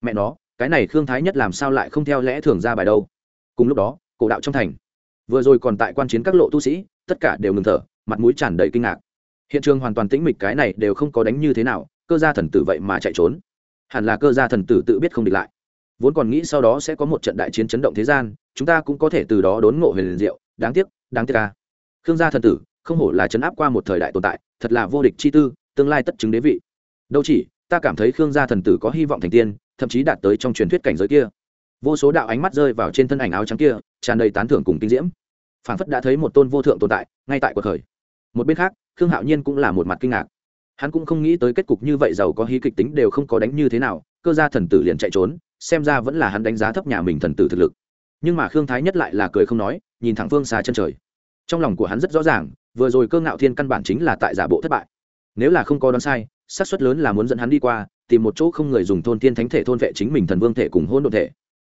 Mẹ nó, cái này khương thái nhất làm sao lại không theo lẽ thường ra bài đâu? Cùng lúc đó, cổ đạo trong thành. Vừa rồi còn tại quan chiến các lộ tu sĩ, tất cả đều ngừng thở, mặt mũi tràn đầy kinh ngạc. Hiện trường hoàn toàn tĩnh mịch cái này đều không có đánh như thế nào, cơ gia thần tử vậy mà chạy trốn. Hẳn là cơ gia thần tử tự biết không địch lại. Vốn còn nghĩ sau đó sẽ có một trận đại chiến chấn động thế gian, chúng ta cũng có thể từ đó đốn ngộ huyền liền diệu, đáng tiếc đáng tiếc ca khương gia thần tử, không hổ là chấn áp qua một thời đại tồn tại, thật là vô địch chi tư, tương lai tất chứng đế vị. Đâu chỉ, ta cảm thấy khương gia thần tử có hy vọng thành tiên, thậm chí đạt tới trong truyền thuyết cảnh giới kia. Vô số đạo ánh mắt rơi vào trên thân ảnh áo trắng kia, tràn đầy tán thưởng cùng kinh diễm. Phảng phất đã thấy một tôn vô thượng tồn tại, ngay tại cuộc khởi. Một bên khác, khương hạo nhiên cũng là một mặt kinh ngạc. Hắn cũng không nghĩ tới kết cục như vậy giàu có hí kịch tính đều không có đánh như thế nào, cơ gia thần tử liền chạy trốn, xem ra vẫn là hắn đánh giá thấp nhà mình thần tử thực lực. Nhưng mà khương thái nhất lại là cười không nói, nhìn thẳng phương xa chân trời trong lòng của hắn rất rõ ràng, vừa rồi cơ ngạo thiên căn bản chính là tại giả bộ thất bại. Nếu là không có đoán sai, xác suất lớn là muốn dẫn hắn đi qua, tìm một chỗ không người dùng thôn tiên thánh thể thôn vệ chính mình thần vương thể cùng hôn đ ộ thể.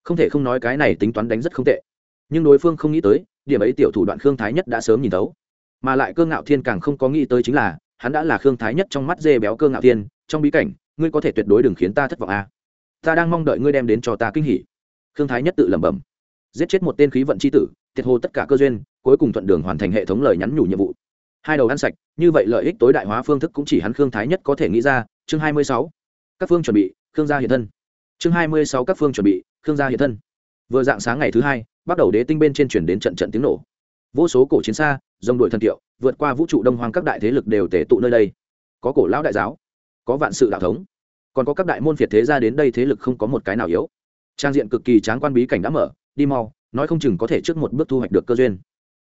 Không thể không nói cái này tính toán đánh rất không tệ. Nhưng đối phương không nghĩ tới, điểm ấy tiểu thủ đoạn khương thái nhất đã sớm nhìn tấu mà lại cơ ngạo thiên càng không có nghĩ tới chính là, hắn đã là khương thái nhất trong mắt dê béo cơ ngạo thiên, trong bí cảnh, ngươi có thể tuyệt đối đừng khiến ta thất vọng a à. ta đang mong đợi ngươi đem đến cho ta kinh hỉ. Khương thái nhất tự lẩm bẩm giết chết một tên khí vận c h i tử, thiệt hồ tất cả cơ duyên, cuối cùng thuận đường hoàn thành hệ thống lời nhắn nhủ nhiệm vụ. Hai đầu ăn sạch, như vậy lợi ích tối đại hóa phương thức cũng chỉ hắn khương thái nhất có thể nghĩ ra. Chương hai mươi sáu, các phương chuẩn bị, khương gia hiện thân. Chương hai mươi sáu, các phương chuẩn bị, khương gia hiện thân. Vừa dạng sáng ngày thứ hai, bắt đầu đế tinh bên trên chuyển đến trận trận tiếng nổ. Vô số cổ chiến xa, dòng đội thần tiệu, vượt qua vũ trụ đông hoang các đại thế lực đều tể tụ nơi đây. Có cổ lão đại giáo, có vạn sự đạo thống, còn có các đại môn phiệt thế ra đến đây thế lực không có một cái nào yếu. Trang diện cực kỳ tráng quan bí cảnh đã mở đi mau, nói không chừng có thể trước một bước thu hoạch được cơ duyên.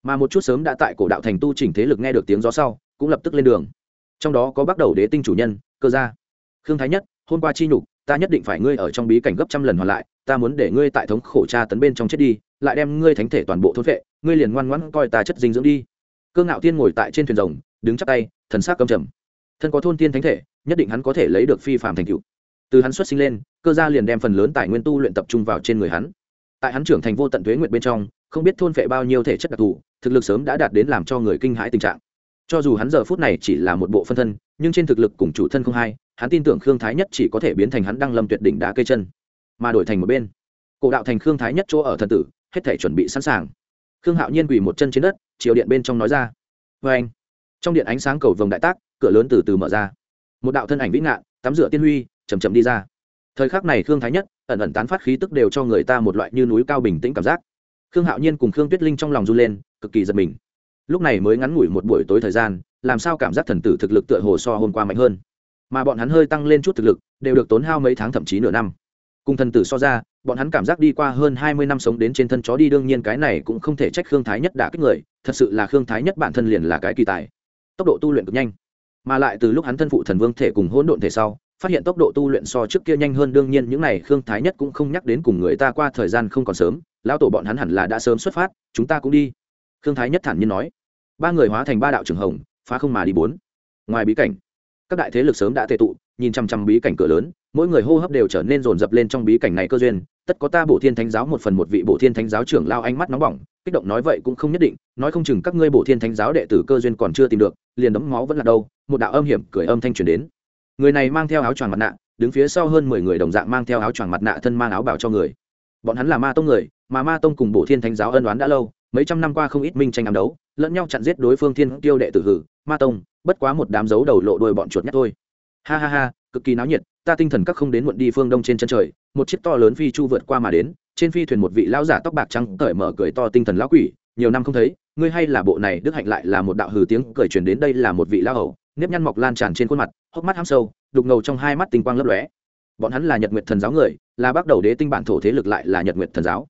Mà một chút sớm đã tại cổ đạo thành tu chỉnh thế lực nghe được tiếng gió sau, cũng lập tức lên đường. Trong đó có bắt đầu đế tinh chủ nhân, cơ gia. Khương thái nhất, hôm qua chi nhục, ta nhất định phải ngươi ở trong bí cảnh gấp trăm lần hoàn lại, ta muốn để ngươi tại thống khổ tra tấn bên trong chết đi, lại đem ngươi thánh thể toàn bộ thôn vệ ngươi liền ngoan ngoãn coi ta chất dinh dưỡng đi. Cơ ngạo tiên ngồi tại trên thuyền rồng, đứng chắp tay, thần sắc cầm trầm. Thân có thôn tiên thánh thể, nhất định hắn có thể lấy được phi phạm thành cựu từ hắn xuất sinh lên, cơ gia liền đem phần lớn tài nguyên tu luyện tập trung vào trên người hắn tại hắn trưởng thành vô tận thuế nguyện bên trong, không biết thôn phệ bao nhiêu thể chất đặc thù, thực lực sớm đã đạt đến làm cho người kinh hãi tình trạng. Cho dù hắn giờ phút này chỉ là một bộ phân thân, nhưng trên thực lực cùng chủ thân không hai, hắn tin tưởng khương thái nhất chỉ có thể biến thành hắn đăng lâm tuyệt đỉnh đá cây chân, mà đổi thành một bên. Cổ đạo thành khương thái nhất chỗ ở thần tử, hết thể chuẩn bị sẵn sàng. Khương hạo nhiên quỳ một chân trên đất, chiều điện bên trong nói ra. Vê anh. Trong điện ánh sáng cầu vồng đại tác, cửa lớn từ từ mở ra. Một đạo thân ảnh vĩ ngạn tắm rửa tiên huy chầm chậm đi ra. Thời khắc này khương thái nhất ẩn ẩn tán phát khí tức đều cho người ta một loại như núi cao bình tĩnh cảm giác. Khương hạo nhiên cùng khương tuyết linh trong lòng run lên, cực kỳ giật mình. Lúc này mới ngắn ngủi một buổi tối thời gian, làm sao cảm giác thần tử thực lực tựa hồ so hôm qua mạnh hơn. Mà bọn hắn hơi tăng lên chút thực lực, đều được tốn hao mấy tháng thậm chí nửa năm. Cùng thần tử so ra, bọn hắn cảm giác đi qua hơn hai mươi năm sống đến trên thân chó đi, đương nhiên cái này cũng không thể trách khương thái nhất đã kích người, thật sự là khương thái nhất bản thân liền là cái kỳ tài. Tốc độ tu luyện cực nhanh. Mà lại từ lúc hắn thân phụ thần vương thể cùng hỗn độn thể sau phát hiện tốc độ tu luyện so trước kia nhanh hơn, đương nhiên những n à y khương thái nhất cũng không nhắc đến cùng người ta qua thời gian không còn sớm, lão tổ bọn hắn hẳn là đã sớm xuất phát, chúng ta cũng đi. Khương thái nhất thản nhiên nói. Ba người hóa thành ba đạo trường hồng, phá không mà đi bốn. Ngoài bí cảnh, các đại thế lực sớm đã tệ tụ, nhìn chăm chăm bí cảnh cửa lớn, mỗi người hô hấp đều trở nên rồn rập lên trong bí cảnh này cơ duyên. Tất có ta bổ thiên thánh giáo một phần một vị bổ thiên thánh giáo trưởng lao ánh mắt nóng bỏng, kích động nói vậy cũng không nhất định, nói không chừng các ngươi bổ thiên thánh giáo đệ tử cơ duyên còn chưa tìm được, liền đấm máu vẫn là đâu. Một đạo âm hiểm, cười âm thanh truyền đến người này mang theo áo choàng mặt nạ, đứng phía sau hơn mười người đồng dạng mang theo áo choàng mặt nạ thân mang áo bảo cho người. Bọn hắn là ma tông người, mà ma tông cùng bổ thiên thánh giáo ân đoán đã lâu, mấy trăm năm qua không ít minh tranh ám đấu, lẫn nhau chặn giết đối phương thiên tiêu đệ tử hử, ma tông, bất quá một đám dấu đầu lộ đuôi bọn chuột nhát thôi. Ha ha ha, cực kỳ náo nhiệt, ta tinh thần các không đến muộn đi phương đông trên chân trời, một chiếc to lớn phi chu vượt qua mà đến, trên phi thuyền một vị lão giả tóc bạc trắng cởi mở cười to tinh thần lão quỷ, nhiều năm không thấy, ngươi hay là bộ này đức hạnh lại là một đạo hừ tiếng cười truyền đến đây là một vị lão hầu nếp nhăn mọc lan tràn trên khuôn mặt, hốc mắt hăm sâu, đục ngầu trong hai mắt tinh quang lấp lóe. Bọn hắn là nhật nguyệt thần giáo người, là bắt đầu đế tinh bản thổ thế lực lại là nhật nguyệt thần giáo.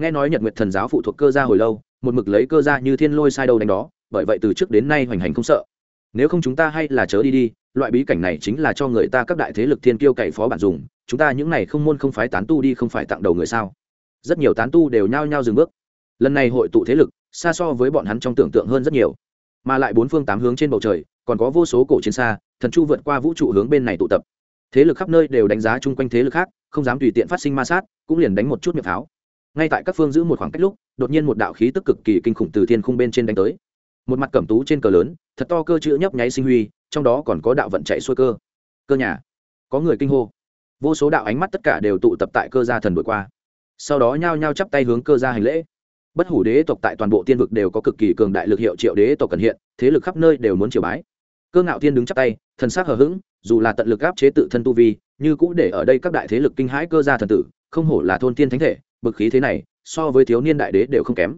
Nghe nói nhật nguyệt thần giáo phụ thuộc cơ gia hồi lâu, một mực lấy cơ gia như thiên lôi sai đầu đánh đó, bởi vậy từ trước đến nay hoành hành không sợ. Nếu không chúng ta hay là chớ đi đi, loại bí cảnh này chính là cho người ta các đại thế lực thiên kiêu cậy phó bản dùng, chúng ta những này không môn không phái tán tu đi không phải tặng đầu người sao? Rất nhiều tán tu đều nhao nhao dừng bước. Lần này hội tụ thế lực, xa so với bọn hắn trong tưởng tượng hơn rất nhiều. Mà lại bốn phương tám hướng trên bầu trời còn có vô số cổ chiến xa, thần chu vượt qua vũ trụ hướng bên này tụ tập. Thế lực khắp nơi đều đánh giá chung quanh thế lực khác, không dám tùy tiện phát sinh ma sát, cũng liền đánh một chút miệng pháo. Ngay tại các phương giữ một khoảng cách lúc, đột nhiên một đạo khí tức cực kỳ kinh khủng từ thiên khung bên trên đánh tới. Một mặt cẩm tú trên cờ lớn, thật to cơ chữ nhấp nháy sinh huy, trong đó còn có đạo vận chạy xuôi cơ. Cơ nhà. Có người kinh hô. Vô số đạo ánh mắt tất cả đều tụ tập tại cơ gia thần đội qua. Sau đó nhao nhao chắp tay hướng cơ gia hành lễ. Bất hủ đế tộc tại toàn bộ tiên vực đều có cực kỳ cường đại lực hiệu triệu đế tộc cần hiện, thế lực khắp nơi đều muốn triều bái cơ ngạo Thiên đứng chắp tay, thần sắc hờ hững, dù là tận lực áp chế tự thân tu vi, như cũ để ở đây các đại thế lực kinh hãi cơ gia thần tử, không hổ là thôn tiên thánh thể, bực khí thế này, so với thiếu niên đại đế đều không kém.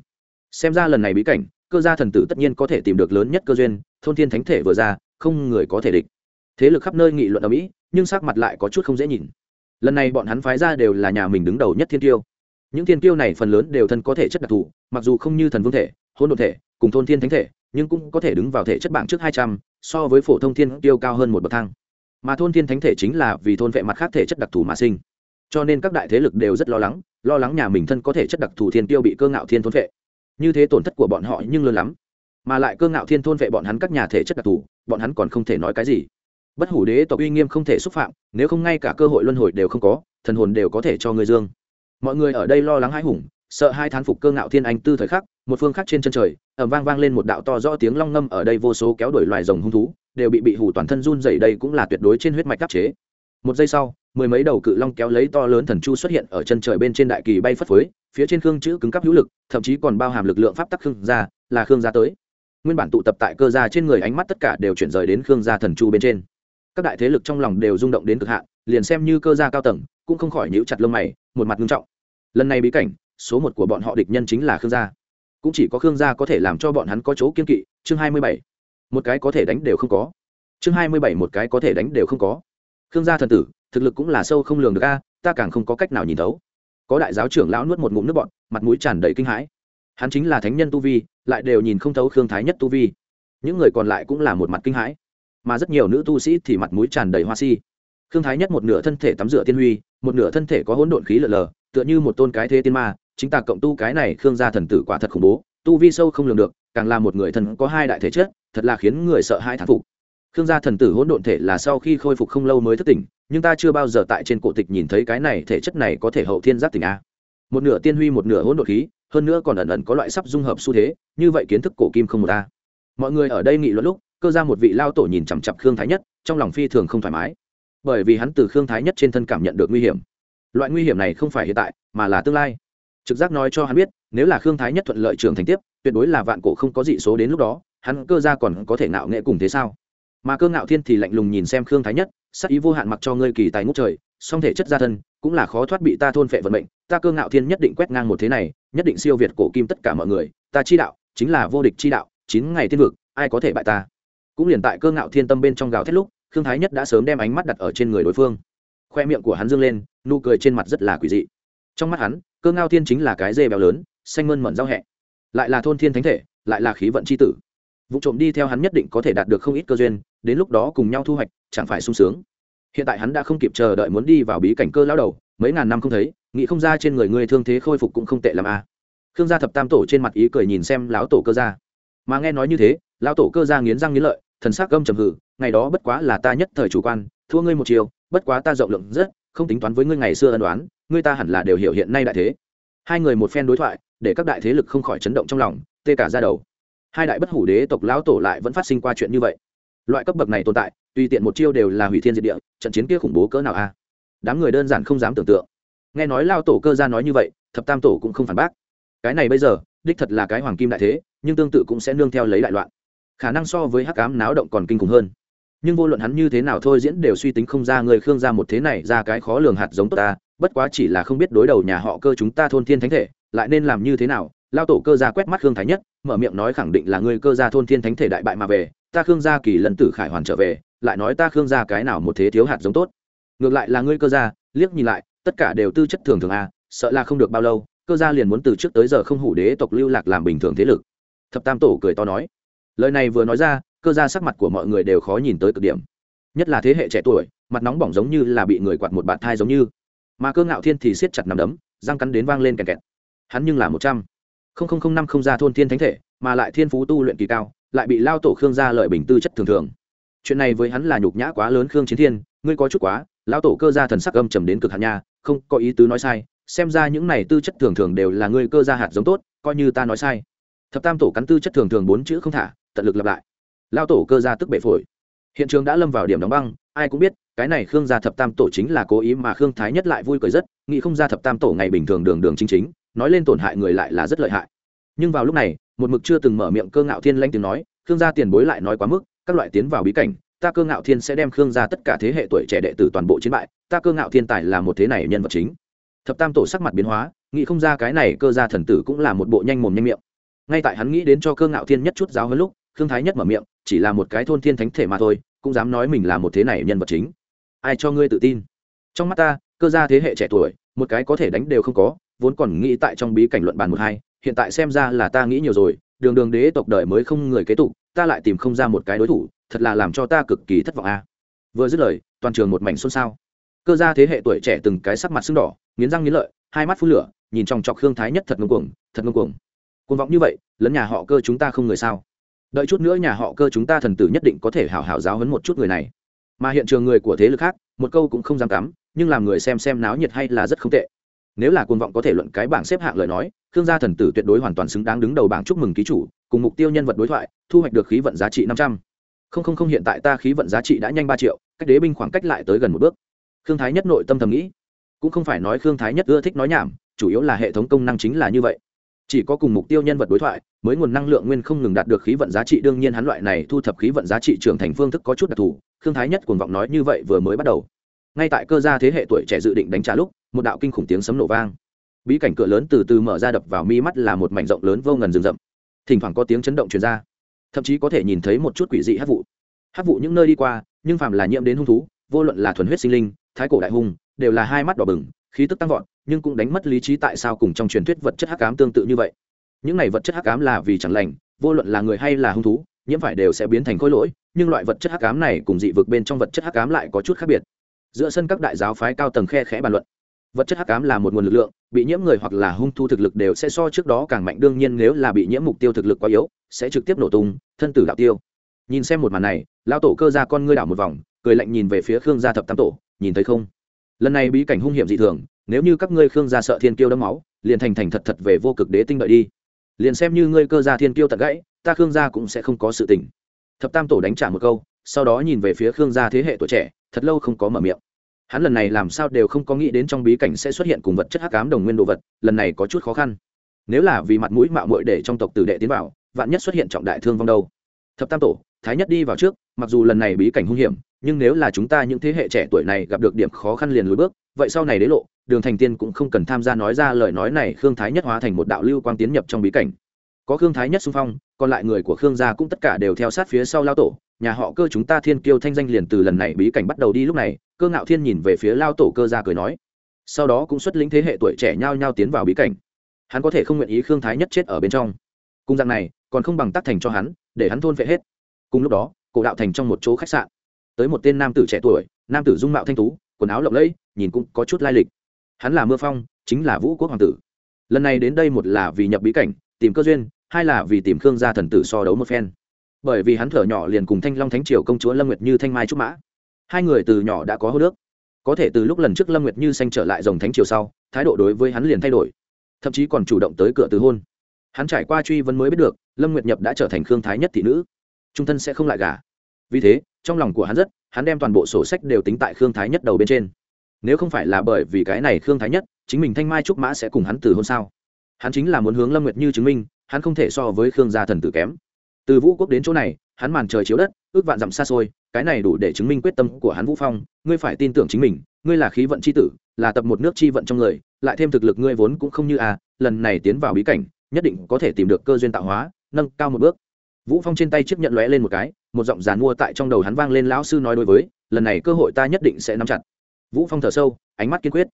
Xem ra lần này bí cảnh, cơ gia thần tử tất nhiên có thể tìm được lớn nhất cơ duyên, thôn tiên thánh thể vừa ra, không người có thể địch. Thế lực khắp nơi nghị luận ở mỹ, nhưng sắc mặt lại có chút không dễ nhìn. Lần này bọn hắn phái ra đều là nhà mình đứng đầu nhất thiên tiêu những thiên tiêu này phần lớn đều thân có thể chất đặc thù, mặc dù không như thần vương thể hôn đ thể cùng thôn thiên thánh thể, nhưng cũng có thể đứng vào thể chất bảng trước hai trăm, so với phổ thông thiên tiêu cao hơn một bậc thang. Mà thôn thiên thánh thể chính là vì thôn vệ mặt khác thể chất đặc thù mà sinh. Cho nên các đại thế lực đều rất lo lắng lo lắng nhà mình thân có thể chất đặc thù thiên tiêu bị cơ ngạo thiên thôn vệ. Như thế tổn thất của bọn họ nhưng lớn lắm. Mà lại cơ ngạo thiên thôn vệ bọn hắn các nhà thể chất đặc thù, bọn hắn còn không thể nói cái gì. Bất hủ đế tộc uy nghiêm không thể xúc phạm, nếu không ngay cả cơ hội luân hồi đều không có, thần hồn đều có thể cho người dương. Mọi người ở đây lo lắng hãi hùng sợ hai thán phục cơ ngạo thiên anh tư thời khắc, một phương khác trên chân trời ẩm vang vang lên một đạo to rõ tiếng long ngâm ở đây vô số kéo đuổi loài rồng hung thú, đều bị bị hủ toàn thân run dày đây cũng là tuyệt đối trên huyết mạch đắc chế. Một giây sau, mười mấy đầu cự long kéo lấy to lớn thần chu xuất hiện ở chân trời bên trên đại kỳ bay phất phới, phía trên khương chữ cứng cắp hữu lực, thậm chí còn bao hàm lực lượng pháp tắc khương gia, là khương gia tới. Nguyên bản tụ tập tại cơ gia trên người ánh mắt tất cả đều chuyển rời đến khương gia thần chu bên trên. Các đại thế lực trong lòng đều rung động đến cực hạn, liền xem như cơ gia cao tầng, cũng không khỏi nhíu chặt lông mày, một mặt nghiêm trọng. Lần này bí cảnh số một của bọn họ địch nhân chính là khương gia. Cũng chỉ có khương gia có thể làm cho bọn hắn có chỗ kiên kỵ, chương hai mươi bảy. Một cái có thể đánh đều không có. Chương hai mươi bảy một cái có thể đánh đều không có. Khương gia thần tử, thực lực cũng là sâu không lường được a, ta càng không có cách nào nhìn thấu. Có đại giáo trưởng lão nuốt một ngụm nước bọn mặt mũi tràn đầy kinh hãi. Hắn chính là thánh nhân tu vi, lại đều nhìn không thấu khương thái nhất tu vi. Những người còn lại cũng là một mặt kinh hãi. Mà rất nhiều nữ tu sĩ thì mặt mũi tràn đầy hoa si. Khương thái nhất một nửa thân thể tắm rửa tiên huy, một nửa thân thể có hỗn độn khí lở lờ, tựa như một tôn cái thế tiên ma chính ta cộng tu cái này khương gia thần tử quả thật khủng bố, tu vi sâu không lường được, càng là một người thần có hai đại thể chất, thật là khiến người sợ hai thán phục. Khương gia thần tử hỗn độn thể là sau khi khôi phục không lâu mới thức tỉnh, nhưng ta chưa bao giờ tại trên cổ tịch nhìn thấy cái này thể chất này có thể hậu thiên giác tỉnh a. Một nửa tiên huy, một nửa hỗn độn khí, hơn nữa còn ẩn ẩn có loại sắp dung hợp xu thế, như vậy kiến thức cổ kim không một a. Mọi người ở đây nghị luận lúc, cơ ra một vị lao tổ nhìn chằm chặp khương thái nhất, trong lòng phi thường không thoải mái. Bởi vì hắn từ khương thái nhất trên thân cảm nhận được nguy hiểm. Loại nguy hiểm này không phải hiện tại, mà là tương lai trực giác nói cho hắn biết, nếu là khương thái nhất thuận lợi trường thành tiếp, tuyệt đối là vạn cổ không có dị số đến lúc đó, hắn cơ ra còn có thể ngạo nghệ cùng thế sao? Mà cơ ngạo thiên thì lạnh lùng nhìn xem khương thái nhất, sắc ý vô hạn mặc cho ngươi kỳ tài ngút trời, song thể chất gia thân, cũng là khó thoát bị ta thôn phệ vận mệnh, ta cơ ngạo thiên nhất định quét ngang một thế này, nhất định siêu việt cổ kim tất cả mọi người, ta chi đạo, chính là vô địch chi đạo, chín ngày thiên vực, ai có thể bại ta? Cũng liền tại cơ ngạo thiên tâm bên trong gào thét lúc, khương thái nhất đã sớm đem ánh mắt đặt ở trên người đối phương. Khoe miệng của hắn dương lên, nụ cười trên mặt rất là quỷ dị trong mắt hắn, cơ ngao thiên chính là cái dê béo lớn, xanh mơn mận giao hẹ. Lại là thôn thiên thánh thể, lại là khí vận c h i tử. Vụ trộm đi theo hắn nhất định có thể đạt được không ít cơ duyên, đến lúc đó cùng nhau thu hoạch, chẳng phải sung sướng. Hiện tại hắn đã không kịp chờ đợi muốn đi vào bí cảnh cơ lao đầu, mấy ngàn năm không thấy, nghĩ không ra trên người ngươi thương thế khôi phục cũng không tệ làm a à. khương gia thập tam tổ trên mặt ý cười nhìn xem lão tổ cơ gia. Mà nghe nói như thế, lão tổ cơ gia nghiến răng nghiến lợi, thần s ắ c gâm trầm hử ngày đó bất quá là ta nhất thời chủ quan, thua ngươi một chiều, bất quá ta rộng lượng rất, không tính toán với ngươi ngày xưa ân đoán ngươi ta hẳn là đều hiểu hiện nay đại thế. Hai người một phen đối thoại, để các đại thế lực không khỏi chấn động trong lòng, tê cả ra đầu. Hai đại bất hủ đế tộc lão tổ lại vẫn phát sinh qua chuyện như vậy. Loại cấp bậc này tồn tại, tùy tiện một chiêu đều là hủy thiên diệt địa, trận chiến kia khủng bố cỡ nào a? À? Đám người đơn giản không dám tưởng tượng. Nghe nói lao tổ cơ ra nói như vậy, thập tam tổ cũng không phản bác. Cái này bây giờ, đích thật là cái hoàng kim đại thế, nhưng tương tự cũng sẽ nương theo lấy đại loạn. Khả năng so với hắc cám náo động còn kinh khủng hơn. Nhưng vô luận hắn như thế nào thôi diễn đều suy tính không ra, người khương ra một thế này ra cái khó lường hạt giống tốt ta bất quá chỉ là không biết đối đầu nhà họ cơ chúng ta thôn thiên thánh thể, lại nên làm như thế nào? Lao tổ cơ gia quét mắt khương thái nhất, mở miệng nói khẳng định là ngươi cơ gia thôn thiên thánh thể đại bại mà về, ta khương gia kỳ lần tử khải hoàn trở về, lại nói ta khương gia cái nào một thế thiếu hạt giống tốt. Ngược lại là ngươi cơ gia, liếc nhìn lại, tất cả đều tư chất thường thường a, sợ là không được bao lâu, cơ gia liền muốn từ trước tới giờ không hủ đế tộc lưu lạc làm bình thường thế lực. Thập tam tổ cười to nói. Lời này vừa nói ra, cơ gia sắc mặt của mọi người đều khó nhìn tới cực điểm. Nhất là thế hệ trẻ tuổi, mặt nóng bỏng giống như là bị người quạt một bạt thai giống như mà cơ ngạo thiên thì siết chặt nằm đấm, răng cắn đến vang lên kẹt kẹt. Hắn nhưng là một trăm. Linh năm không ra thôn thiên thánh thể, mà lại thiên phú tu luyện kỳ cao, lại bị lao tổ khương gia lợi bình tư chất thường thường. Chuyện này với hắn là nhục nhã quá lớn khương chiến thiên, ngươi có chút quá, lao tổ cơ gia thần sắc âm trầm đến cực hạt nha, không, có ý tứ nói sai, xem ra những này tư chất thường thường đều là ngươi cơ gia hạt giống tốt, coi như ta nói sai. Thập tam tổ cắn tư chất thường thường bốn chữ không thả, tận lực lặp lại. Lao tổ cơ gia tức bệ phổi hiện trường đã lâm vào điểm đóng băng, ai cũng biết, cái này khương gia thập tam tổ chính là cố ý mà khương thái nhất lại vui cười rất, nghĩ không ra thập tam tổ ngày bình thường đường đường chính chính, nói lên tổn hại người lại là rất lợi hại. Nhưng vào lúc này, một mực chưa từng mở miệng cơ ngạo thiên lanh tiếng nói, khương gia tiền bối lại nói quá mức, các loại tiến vào bí cảnh, ta cơ ngạo thiên sẽ đem khương gia tất cả thế hệ tuổi trẻ đệ tử toàn bộ chiến bại, ta cơ ngạo thiên tài là một thế này nhân vật chính. Thập tam tổ sắc mặt biến hóa, nghĩ không ra cái này cơ gia thần tử cũng là một bộ nhanh mồm nhanh miệng. Ngay tại hắn nghĩ đến cho cơ ngạo thiên nhất chút giáo hơn lúc khương thái nhất mở miệng, chỉ là một cái thôn thiên thánh thể mà thôi, cũng dám nói mình là một thế này nhân vật chính. Ai cho ngươi tự tin? Trong mắt ta, cơ gia thế hệ trẻ tuổi, một cái có thể đánh đều không có, vốn còn nghĩ tại trong bí cảnh luận bàn một hai, hiện tại xem ra là ta nghĩ nhiều rồi, đường đường đế tộc đời mới không người kế tục, ta lại tìm không ra một cái đối thủ, thật là làm cho ta cực kỳ thất vọng a. Vừa dứt lời, toàn trường một mảnh xôn xao. Cơ gia thế hệ tuổi trẻ từng cái sắc mặt sưng đỏ, nghiến răng nghiến lợi, hai mắt phun lửa, nhìn trong trọc khương thái nhất thật ngưng cuồng, thật ngưng cuồng. Cuồng vọng như vậy lấn nhà họ cơ chúng ta không người sao? Đợi chút nữa nhà họ cơ chúng ta thần tử nhất định có thể hảo hảo giáo hấn một chút người này. Mà hiện trường người của thế lực khác, một câu cũng không dám cắm, nhưng làm người xem xem náo nhiệt hay là rất không tệ. Nếu là cuồng vọng có thể luận cái bảng xếp hạng lời nói thương gia thần tử tuyệt đối hoàn toàn xứng đáng đứng đầu bảng chúc mừng ký chủ, cùng mục tiêu nhân vật đối thoại, thu hoạch được khí vận giá trị năm trăm. Không không không, hiện tại ta khí vận giá trị đã nhanh ba triệu, cách đế binh khoảng cách lại tới gần một bước. Khương thái nhất nội tâm thầm nghĩ. Cũng không phải nói khương thái nhất ưa thích nói nhảm, chủ yếu là hệ thống công năng chính là như vậy chỉ có cùng mục tiêu nhân vật đối thoại, mới nguồn năng lượng nguyên không ngừng đạt được khí vận giá trị. Đương nhiên hắn loại này thu thập khí vận giá trị trưởng thành phương thức có chút đặc thù thương thái nhất cuồng vọng nói như vậy vừa mới bắt đầu. Ngay tại cơ gia thế hệ tuổi trẻ dự định đánh trả lúc, một đạo kinh khủng tiếng sấm nổ vang. Bí cảnh cửa lớn từ từ mở ra đập vào mi mắt là một mảnh rộng lớn vô ngần rừng rậm. Thỉnh thoảng có tiếng chấn động truyền ra. Thậm chí có thể nhìn thấy một chút quỷ dị hát vụ. Hát vụ những nơi đi qua, nhưng phàm là nhiễm đến hung thú, vô luận là thuần huyết sinh linh, thái cổ đại hung, đều là hai mắt đỏ bừng, khí tức tăng vọt nhưng cũng đánh mất lý trí tại sao cùng trong truyền thuyết vật chất hắc ám tương tự như vậy. Những này vật chất hắc ám là vì chẳng lành, vô luận là người hay là hung thú, nhiễm phải đều sẽ biến thành khối lỗi, nhưng loại vật chất hắc ám này cùng dị vực bên trong vật chất hắc ám lại có chút khác biệt. Giữa sân các đại giáo phái cao tầng khe khẽ bàn luận. Vật chất hắc ám là một nguồn lực lượng, bị nhiễm người hoặc là hung thu thực lực đều sẽ so trước đó càng mạnh, đương nhiên nếu là bị nhiễm mục tiêu thực lực quá yếu, sẽ trực tiếp nổ tung, thân tử đạo tiêu. Nhìn xem một màn này lao tổ cơ ra con ngươi đảo một vòng, cười lạnh nhìn về phía khương gia thập tam tổ, nhìn thấy không? Lần này bí cảnh hung hiểm dị thường nếu như các ngươi khương gia sợ thiên kiêu đấm máu, liền thành thành thật thật về vô cực đế tinh đợi đi. Liền xem như ngươi cơ gia thiên kiêu tận gãy, ta khương gia cũng sẽ không có sự tình. Thập tam tổ đánh trả một câu, sau đó nhìn về phía khương gia thế hệ tuổi trẻ, thật lâu không có mở miệng. Hắn lần này làm sao đều không có nghĩ đến trong bí cảnh sẽ xuất hiện cùng vật chất hắc ám đồng nguyên đồ vật, lần này có chút khó khăn. Nếu là vì mặt mũi mạo muội để trong tộc tử đệ tiến vào, vạn nhất xuất hiện trọng đại thương vong đâu? Thập tam tổ, thái nhất đi vào trước, mặc dù lần này bí cảnh hung hiểm, nhưng nếu là chúng ta những thế hệ trẻ tuổi này gặp được điểm khó khăn liền lùi bước vậy sau này đế lộ, đường thành tiên cũng không cần tham gia nói ra lời nói này, khương thái nhất hóa thành một đạo lưu quang tiến nhập trong bí cảnh. Có khương thái nhất xung phong, còn lại người của khương gia cũng tất cả đều theo sát phía sau lao tổ, nhà họ cơ chúng ta thiên kiêu thanh danh liền từ lần này bí cảnh bắt đầu đi lúc này, cơ ngạo thiên nhìn về phía lao tổ cơ gia cười nói. Sau đó cũng xuất lĩnh thế hệ tuổi trẻ nhao nhao tiến vào bí cảnh. Hắn có thể không nguyện ý khương thái nhất chết ở bên trong. Cung rằng này, còn không bằng tác thành cho hắn, để hắn thôn vệ hết. Cùng lúc đó, cổ đạo thành trong một chỗ khách sạn. Tới một tên nam tử trẻ tuổi, nam tử dung mạo thanh tú, quần áo lộng lẫy nhìn cũng có chút lai lịch. Hắn là mưa phong, chính là vũ quốc hoàng tử. Lần này đến đây một là vì nhập bí cảnh, tìm cơ duyên, hai là vì tìm khương gia thần tử so đấu một phen. Bởi vì hắn thở nhỏ liền cùng thanh long thánh triều công chúa lâm nguyệt như thanh mai trúc mã. Hai người từ nhỏ đã có hô nước. Có thể từ lúc lần trước lâm nguyệt như xanh trở lại dòng thánh triều sau, thái độ đối với hắn liền thay đổi. Thậm chí còn chủ động tới cửa từ hôn. Hắn trải qua truy vấn mới biết được, lâm nguyệt nhập đã trở thành khương thái nhất thị nữ. Trung thân sẽ không lại gả. Vì thế, trong lòng của hắn rất, hắn đem toàn bộ sổ sách đều tính tại khương thái nhất đầu bên trên nếu không phải là bởi vì cái này khương thái nhất, chính mình thanh mai trúc mã sẽ cùng hắn từ hôn sao? Hắn chính là muốn hướng lâm nguyệt như chứng minh, hắn không thể so với khương gia thần tử kém. Từ vũ quốc đến chỗ này, hắn màn trời chiếu đất, ước vạn dặm xa xôi, cái này đủ để chứng minh quyết tâm của hắn vũ phong, ngươi phải tin tưởng chính mình, ngươi là khí vận c h i tử, là tập một nước c h i vận trong người, lại thêm thực lực ngươi vốn cũng không như a lần này tiến vào bí cảnh, nhất định có thể tìm được cơ duyên tạo hóa, nâng cao một bước. Vũ phong trên tay chiếc nhận lóe lên một cái, một giọng giàn mua tại trong đầu hắn vang lên, lão sư nói đối với, lần này cơ hội ta nhất định sẽ nắm chặt vũ phong thở sâu, ánh mắt kiên quyết.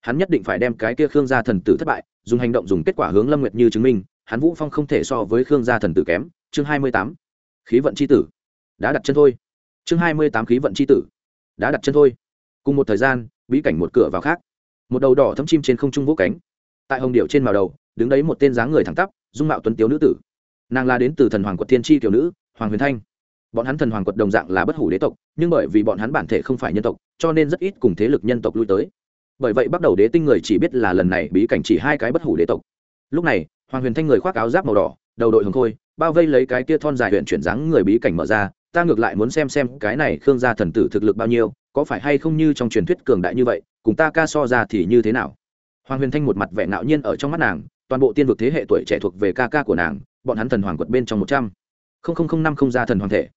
Hắn nhất định phải đem cái kia khương gia thần tử thất bại, dùng hành động dùng kết quả hướng lâm nguyệt như chứng minh, hắn vũ phong không thể so với khương gia thần tử kém. Chương hai mươi tám. Khí vận chi tử. Đã đặt chân thôi. Chương hai mươi tám khí vận chi tử. Đã đặt chân thôi. Cùng một thời gian, bí cảnh một cửa vào khác. Một đầu đỏ thấm chim trên không trung vỗ cánh. Tại hồng điệu trên màu đầu, đứng đấy một tên dáng người thẳng tắp, dung mạo tuấn tiếu nữ tử. Nàng là đến từ thần hoàng quật thiên tri tiểu nữ, hoàng huyền thanh bọn hắn thần hoàng quật đồng dạng là bất hủ đế tộc, nhưng bởi vì bọn hắn bản thể không phải nhân tộc, cho nên rất ít cùng thế lực nhân tộc lui tới. Bởi vậy bắt đầu đế tinh người chỉ biết là lần này bí cảnh chỉ hai cái bất hủ đế tộc. Lúc này, hoàng huyền thanh người khoác áo giáp màu đỏ, đầu đội hồng khôi, bao vây lấy cái kia thon dài huyện chuyển dáng người bí cảnh mở ra, ta ngược lại muốn xem xem cái này khương gia thần tử thực lực bao nhiêu, có phải hay không như trong truyền thuyết cường đại như vậy, cùng ta ca so ra thì như thế nào? Hoàng huyền thanh một mặt vẻ ngạo nhiên ở trong mắt nàng, toàn bộ tiên vực thế hệ tuổi trẻ thuộc về ca ca của nàng, bọn hắn thần hoàng quật bên trong một trăm. Linh năm không ra thần hoàng thể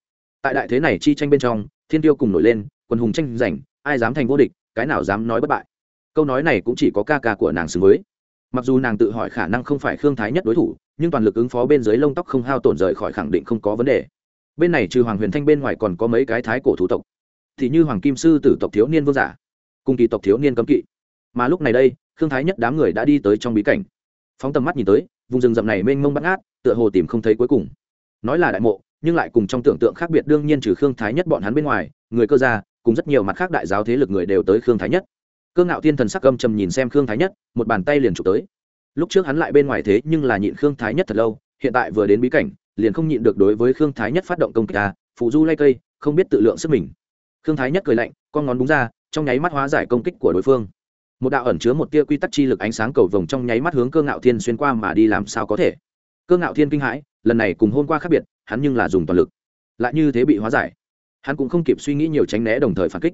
tại đại thế này chi tranh bên trong, thiên tiêu cùng nổi lên, quần hùng tranh giành, ai dám thành vô địch, cái nào dám nói bất bại. Câu nói này cũng chỉ có ca ca của nàng xứng với. Mặc dù nàng tự hỏi khả năng không phải khương thái nhất đối thủ, nhưng toàn lực ứng phó bên dưới lông tóc không hao tổn rời khỏi khẳng định không có vấn đề. Bên này trừ hoàng huyền thanh bên ngoài còn có mấy cái thái cổ thủ tộc. Thì như hoàng kim sư tử tộc thiếu niên vương giả, cùng kỳ tộc thiếu niên cấm kỵ. Mà lúc này đây, khương thái nhất đám người đã đi tới trong bí cảnh. Phóng tầm mắt nhìn tới, vùng rừng rậm này mênh mông bắt ngát, tựa hồ tìm không thấy cuối cùng. Nói là đại mộ nhưng lại cùng trong tưởng tượng khác biệt đương nhiên trừ khương thái nhất bọn hắn bên ngoài, người cơ gia, cùng rất nhiều mặt khác đại giáo thế lực người đều tới khương thái nhất. Cơ ngạo thiên thần sắc âm trầm nhìn xem khương thái nhất, một bàn tay liền chụp tới. Lúc trước hắn lại bên ngoài thế nhưng là nhịn khương thái nhất thật lâu, hiện tại vừa đến bí cảnh, liền không nhịn được đối với khương thái nhất phát động công kích à, ta phụ du lay cây, không biết tự lượng sức mình. Khương thái nhất cười lạnh, con ngón búng ra, trong nháy mắt hóa giải công kích của đối phương. Một đạo ẩn chứa một tia quy tắc chi lực ánh sáng cầu vồng trong nháy mắt hướng cơ ngạo thiên xuyên qua mà đi làm sao có thể. Cơ ngạo thiên kinh hãi lần này cùng hôm qua khác biệt, hắn nhưng là dùng toàn lực. Lại như thế bị hóa giải, hắn cũng không kịp suy nghĩ nhiều tránh né đồng thời phản kích.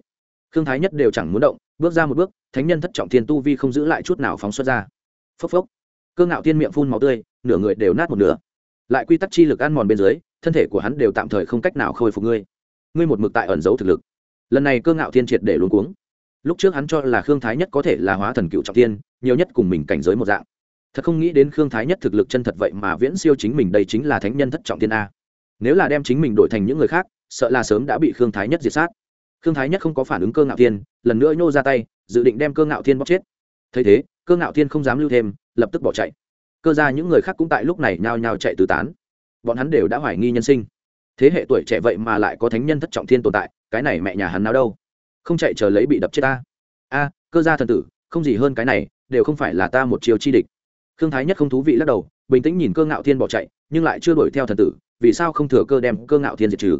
Khương thái nhất đều chẳng muốn động, bước ra một bước, thánh nhân thất trọng thiên tu vi không giữ lại chút nào phóng xuất ra. Phốc phốc. Cơ ngạo thiên miệng phun máu tươi, nửa người đều nát một nửa. Lại quy tắc chi lực ăn mòn bên dưới, thân thể của hắn đều tạm thời không cách nào khôi phục ngươi. Ngươi một mực tại ẩn giấu thực lực. Lần này cơ ngạo thiên triệt để luôn cuống. Lúc trước hắn cho là khương thái nhất có thể là hóa thần cựu trọng tiên nhiều nhất cùng mình cảnh giới một dạng thật không nghĩ đến khương thái nhất thực lực chân thật vậy mà viễn siêu chính mình, đây chính là thánh nhân thất trọng tiên a. Nếu là đem chính mình đổi thành những người khác, sợ là sớm đã bị khương thái nhất diệt sát. Khương thái nhất không có phản ứng cơ ngạo thiên, lần nữa nhô ra tay, dự định đem cơ ngạo thiên bóc chết. Thấy thế, cơ ngạo thiên không dám lưu thêm, lập tức bỏ chạy. Cơ ra những người khác cũng tại lúc này nhao nhao chạy tứ tán. Bọn hắn đều đã hoài nghi nhân sinh. Thế hệ tuổi trẻ vậy mà lại có thánh nhân thất trọng thiên tồn tại, cái này mẹ nhà hắn nào đâu? Không chạy chờ lấy bị đập chết ta. A, cơ gia thần tử, không gì hơn cái này, đều không phải là ta một chiều chi địch khương thái nhất không thú vị lắc đầu, bình tĩnh nhìn cơ ngạo thiên bỏ chạy, nhưng lại chưa đuổi theo thần tử, vì sao không thừa cơ đem cơ ngạo thiên diệt trừ?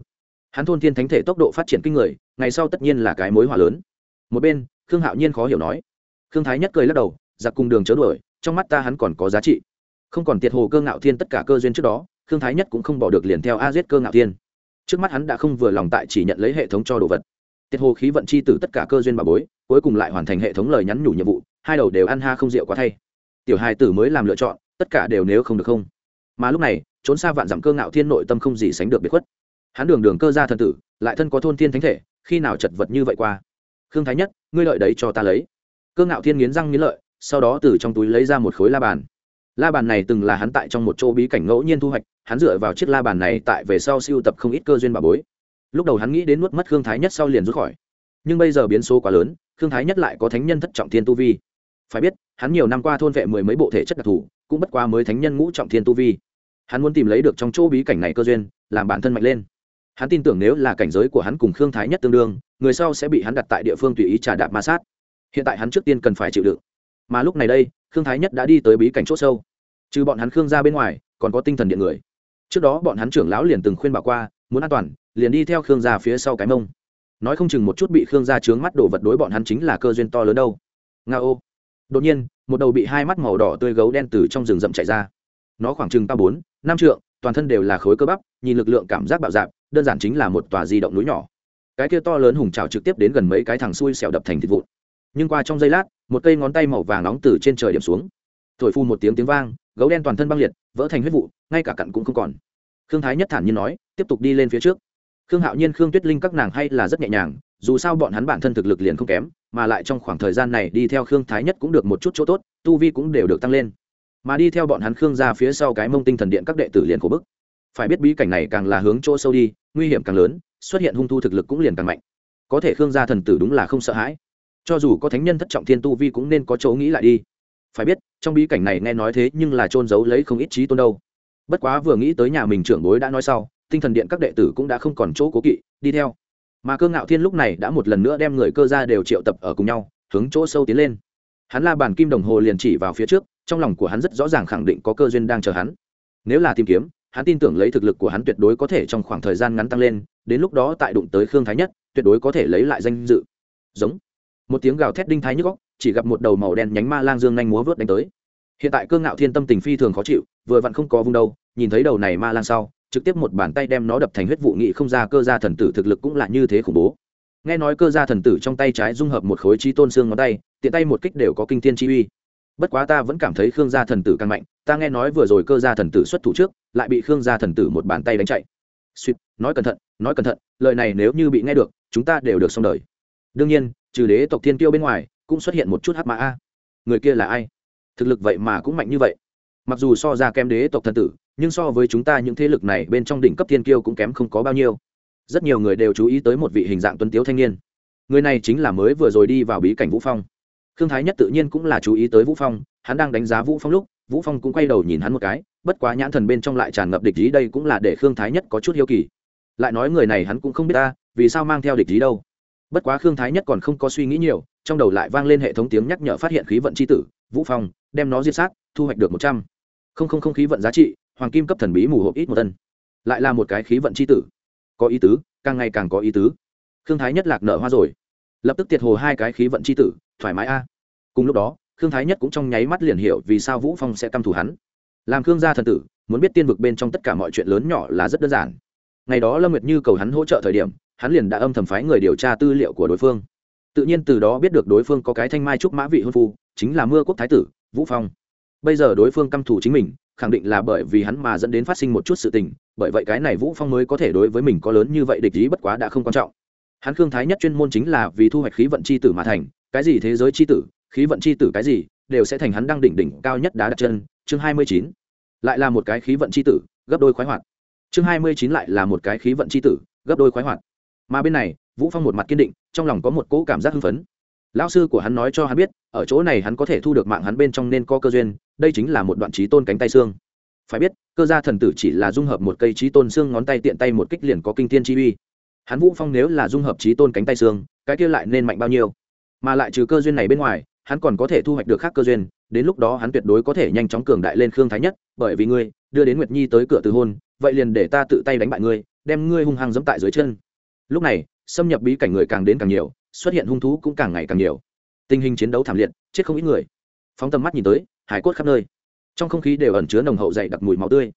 Hắn thôn thiên thánh thể tốc độ phát triển kinh người, ngày sau tất nhiên là cái mối hỏa lớn. Một bên, khương hạo nhiên khó hiểu nói. Khương thái nhất cười lắc đầu, giặc cùng đường chớ đuổi, trong mắt ta hắn còn có giá trị. Không còn tiệt hồ cơ ngạo thiên tất cả cơ duyên trước đó, khương thái nhất cũng không bỏ được liền theo a giết cơ ngạo thiên. Trước mắt hắn đã không vừa lòng tại chỉ nhận lấy hệ thống cho đồ vật. Tiệt hồ khí vận chi tử tất cả cơ duyên bà bối, cuối cùng lại hoàn thành hệ thống lời nhắn nhủ nhiệm vụ, hai đầu đều ăn ha không rượu quá thay tiểu hài tử mới làm lựa chọn, tất cả đều nếu không được không. Mà lúc này, trốn xa vạn dặm cơ ngạo thiên nội tâm không gì sánh được biệt khuất. Hắn đường đường cơ ra thần tử, lại thân có thôn thiên thánh thể, khi nào chật vật như vậy qua? Khương thái nhất, ngươi lợi đấy cho ta lấy. Cơ ngạo thiên nghiến răng nghiến lợi, sau đó từ trong túi lấy ra một khối la bàn. La bàn này từng là hắn tại trong một chỗ bí cảnh ngẫu nhiên thu hoạch, hắn dựa vào chiếc la bàn này tại về sau siêu tập không ít cơ duyên bà bối. Lúc đầu hắn nghĩ đến nuốt mất khương thái nhất sau liền rút khỏi. Nhưng bây giờ biến số quá lớn, khương thái nhất lại có thánh nhân thất trọng thiên tu vi phải biết, hắn nhiều năm qua thôn vệ mười mấy bộ thể chất đặc thù, cũng bất qua mới thánh nhân ngũ trọng thiên tu vi. Hắn muốn tìm lấy được trong chỗ bí cảnh này cơ duyên, làm bản thân mạnh lên. Hắn tin tưởng nếu là cảnh giới của hắn cùng khương thái nhất tương đương, người sau sẽ bị hắn đặt tại địa phương tùy ý trả đạp ma sát. Hiện tại hắn trước tiên cần phải chịu đựng. Mà lúc này đây, khương thái nhất đã đi tới bí cảnh c h ỗ sâu. Trừ bọn hắn khương ra bên ngoài, còn có tinh thần điện người. Trước đó bọn hắn trưởng lão liền từng khuyên bảo qua, muốn an toàn, liền đi theo khương gia phía sau cái mông. Nói không chừng một chút bị khương gia trướng mắt đổ vật đối bọn hắn chính là cơ duyên to lớn đâu. Nga ô đột nhiên, một đầu bị hai mắt màu đỏ tươi gấu đen từ trong rừng rậm chạy ra. Nó khoảng chừng ba bốn, năm trượng, toàn thân đều là khối cơ bắp, nhìn lực lượng cảm giác bạo dạp đơn giản chính là một tòa di động núi nhỏ. Cái kia to lớn hùng trào trực tiếp đến gần mấy cái thằng xui xẻo đập thành thịt vụn. Nhưng qua trong giây lát, một cây ngón tay màu vàng nóng từ trên trời điểm xuống. Thổi phu một tiếng tiếng vang, gấu đen toàn thân băng liệt, vỡ thành huyết vụ, ngay cả cặn cũng không còn. Khương thái nhất thản nhiên nói, tiếp tục đi lên phía trước. Khương hạo nhiên, khương tuyết linh các nàng hay là rất nhẹ nhàng, dù sao bọn hắn bản thân thực lực liền không kém mà lại trong khoảng thời gian này đi theo khương thái nhất cũng được một chút chỗ tốt, tu vi cũng đều được tăng lên. Mà đi theo bọn hắn khương ra phía sau cái mông tinh thần điện các đệ tử liền khổ bức. Phải biết bí cảnh này càng là hướng chỗ sâu đi, nguy hiểm càng lớn, xuất hiện hung thu thực lực cũng liền càng mạnh. Có thể khương gia thần tử đúng là không sợ hãi. Cho dù có thánh nhân thất trọng thiên tu vi cũng nên có chỗ nghĩ lại đi. Phải biết, trong bí cảnh này nghe nói thế nhưng là trôn giấu lấy không ít trí tôn đâu. Bất quá vừa nghĩ tới nhà mình trưởng bối đã nói sau, tinh thần điện các đệ tử cũng đã không còn chỗ cố kỵ, đi theo mà cơ ngạo thiên lúc này đã một lần nữa đem người cơ ra đều triệu tập ở cùng nhau, hướng chỗ sâu tiến lên. Hắn la bàn kim đồng hồ liền chỉ vào phía trước, trong lòng của hắn rất rõ ràng khẳng định có cơ duyên đang chờ hắn. Nếu là tìm kiếm, hắn tin tưởng lấy thực lực của hắn tuyệt đối có thể trong khoảng thời gian ngắn tăng lên, đến lúc đó tại đụng tới khương thái nhất, tuyệt đối có thể lấy lại danh dự. Giống. Một tiếng gào thét đinh thái nhức góc chỉ gặp một đầu màu đen nhánh ma lang dương nhanh múa vớt đánh tới. Hiện tại cơ ngạo thiên tâm tình phi thường khó chịu, vừa vặn không có vung đâu, nhìn thấy đầu này ma lang sau trực tiếp một bàn tay đem nó đập thành huyết vụ nghị không ra cơ gia thần tử thực lực cũng là như thế khủng bố. Nghe nói cơ gia thần tử trong tay trái dung hợp một khối chi tôn xương ngón tay, tiện tay một kích đều có kinh thiên chi uy. Bất quá ta vẫn cảm thấy khương gia thần tử càng mạnh, ta nghe nói vừa rồi cơ gia thần tử xuất thủ trước, lại bị khương gia thần tử một bàn tay đánh chạy. Suýt nói cẩn thận, nói cẩn thận, lời này nếu như bị nghe được, chúng ta đều được xong đời. Đương nhiên, trừ đế tộc thiên tiêu bên ngoài, cũng xuất hiện một chút hát mã a. Người kia là ai? Thực lực vậy mà cũng mạnh như vậy mặc dù so ra kém đế tộc thần tử, nhưng so với chúng ta những thế lực này bên trong đỉnh cấp thiên kiêu cũng kém không có bao nhiêu. Rất nhiều người đều chú ý tới một vị hình dạng tuấn tiếu thanh niên. Người này chính là mới vừa rồi đi vào bí cảnh vũ phong. Khương thái nhất tự nhiên cũng là chú ý tới vũ phong, hắn đang đánh giá vũ phong lúc, vũ phong cũng quay đầu nhìn hắn một cái, bất quá nhãn thần bên trong lại tràn ngập địch ý đây cũng là để khương thái nhất có chút hiếu kỳ. Lại nói người này hắn cũng không biết ta, vì sao mang theo địch ý đâu. Bất quá khương thái nhất còn không có suy nghĩ nhiều, trong đầu lại vang lên hệ thống tiếng nhắc nhở phát hiện khí vận c h i tử, vũ phong, đem nó diệt sát, thu hoạch được một trăm không không không khí vận giá trị, hoàng kim cấp thần bí mù hộp ít một tân lại là một cái khí vận c h i tử. Có ý tứ, càng ngày càng có ý tứ. Khương thái nhất lạc nợ hoa rồi. Lập tức tiệt hồ hai cái khí vận c h i tử, thoải mái a. Cùng lúc đó, khương thái nhất cũng trong nháy mắt liền hiểu vì sao vũ phong sẽ căm thù hắn. Làm khương gia thần tử, muốn biết tiên vực bên trong tất cả mọi chuyện lớn nhỏ là rất đơn giản. Ngày đó lâm nguyệt như cầu hắn hỗ trợ thời điểm, hắn liền đã âm thầm phái người điều tra tư liệu của đối phương. Tự nhiên từ đó biết được đối phương có cái thanh mai trúc mã vị hôn phu, chính là mưa quốc thái tử, vũ phong bây giờ đối phương căm thù chính mình, khẳng định là bởi vì hắn mà dẫn đến phát sinh một chút sự tình, bởi vậy cái này vũ phong mới có thể đối với mình có lớn như vậy địch ý bất quá đã không quan trọng. Hắn khương thái nhất chuyên môn chính là vì thu hoạch khí vận c h i tử mà thành, cái gì thế giới c h i tử, khí vận c h i tử cái gì, đều sẽ thành hắn đăng đỉnh đỉnh cao nhất đá đặt chân. Chương hai mươi chín, lại là một cái khí vận c h i tử, gấp đôi khoái hoạt. Chương hai mươi chín lại là một cái khí vận c h i tử, gấp đôi khoái hoạt. Mà bên này, vũ phong một mặt kiên định, trong lòng có một cỗ cảm giác hưng phấn. Lão sư của hắn nói cho hắn biết, ở chỗ này hắn có thể thu được mạng hắn bên trong nên có cơ duyên đây chính là một đoạn trí tôn cánh tay xương. Phải biết, cơ gia thần tử chỉ là dung hợp một cây trí tôn xương ngón tay tiện tay một kích liền có kinh tiên chi uy. Hắn vũ phong nếu là dung hợp trí tôn cánh tay xương, cái kia lại nên mạnh bao nhiêu? Mà lại trừ cơ duyên này bên ngoài, hắn còn có thể thu hoạch được khác cơ duyên, đến lúc đó hắn tuyệt đối có thể nhanh chóng cường đại lên khương thái nhất, bởi vì ngươi đưa đến nguyệt nhi tới cửa từ hôn, vậy liền để ta tự tay đánh bại ngươi, đem ngươi hung hăng dẫm tại dưới chân. Lúc này, xâm nhập bí cảnh người càng đến càng nhiều, xuất hiện hung thú cũng càng ngày càng nhiều. Tình hình chiến đấu thảm liệt, chết không ít người. Phóng tầm mắt nhìn tới hải cốt khắp nơi. Trong không khí đều ẩn chứa nồng hậu dày đặc mùi máu tươi.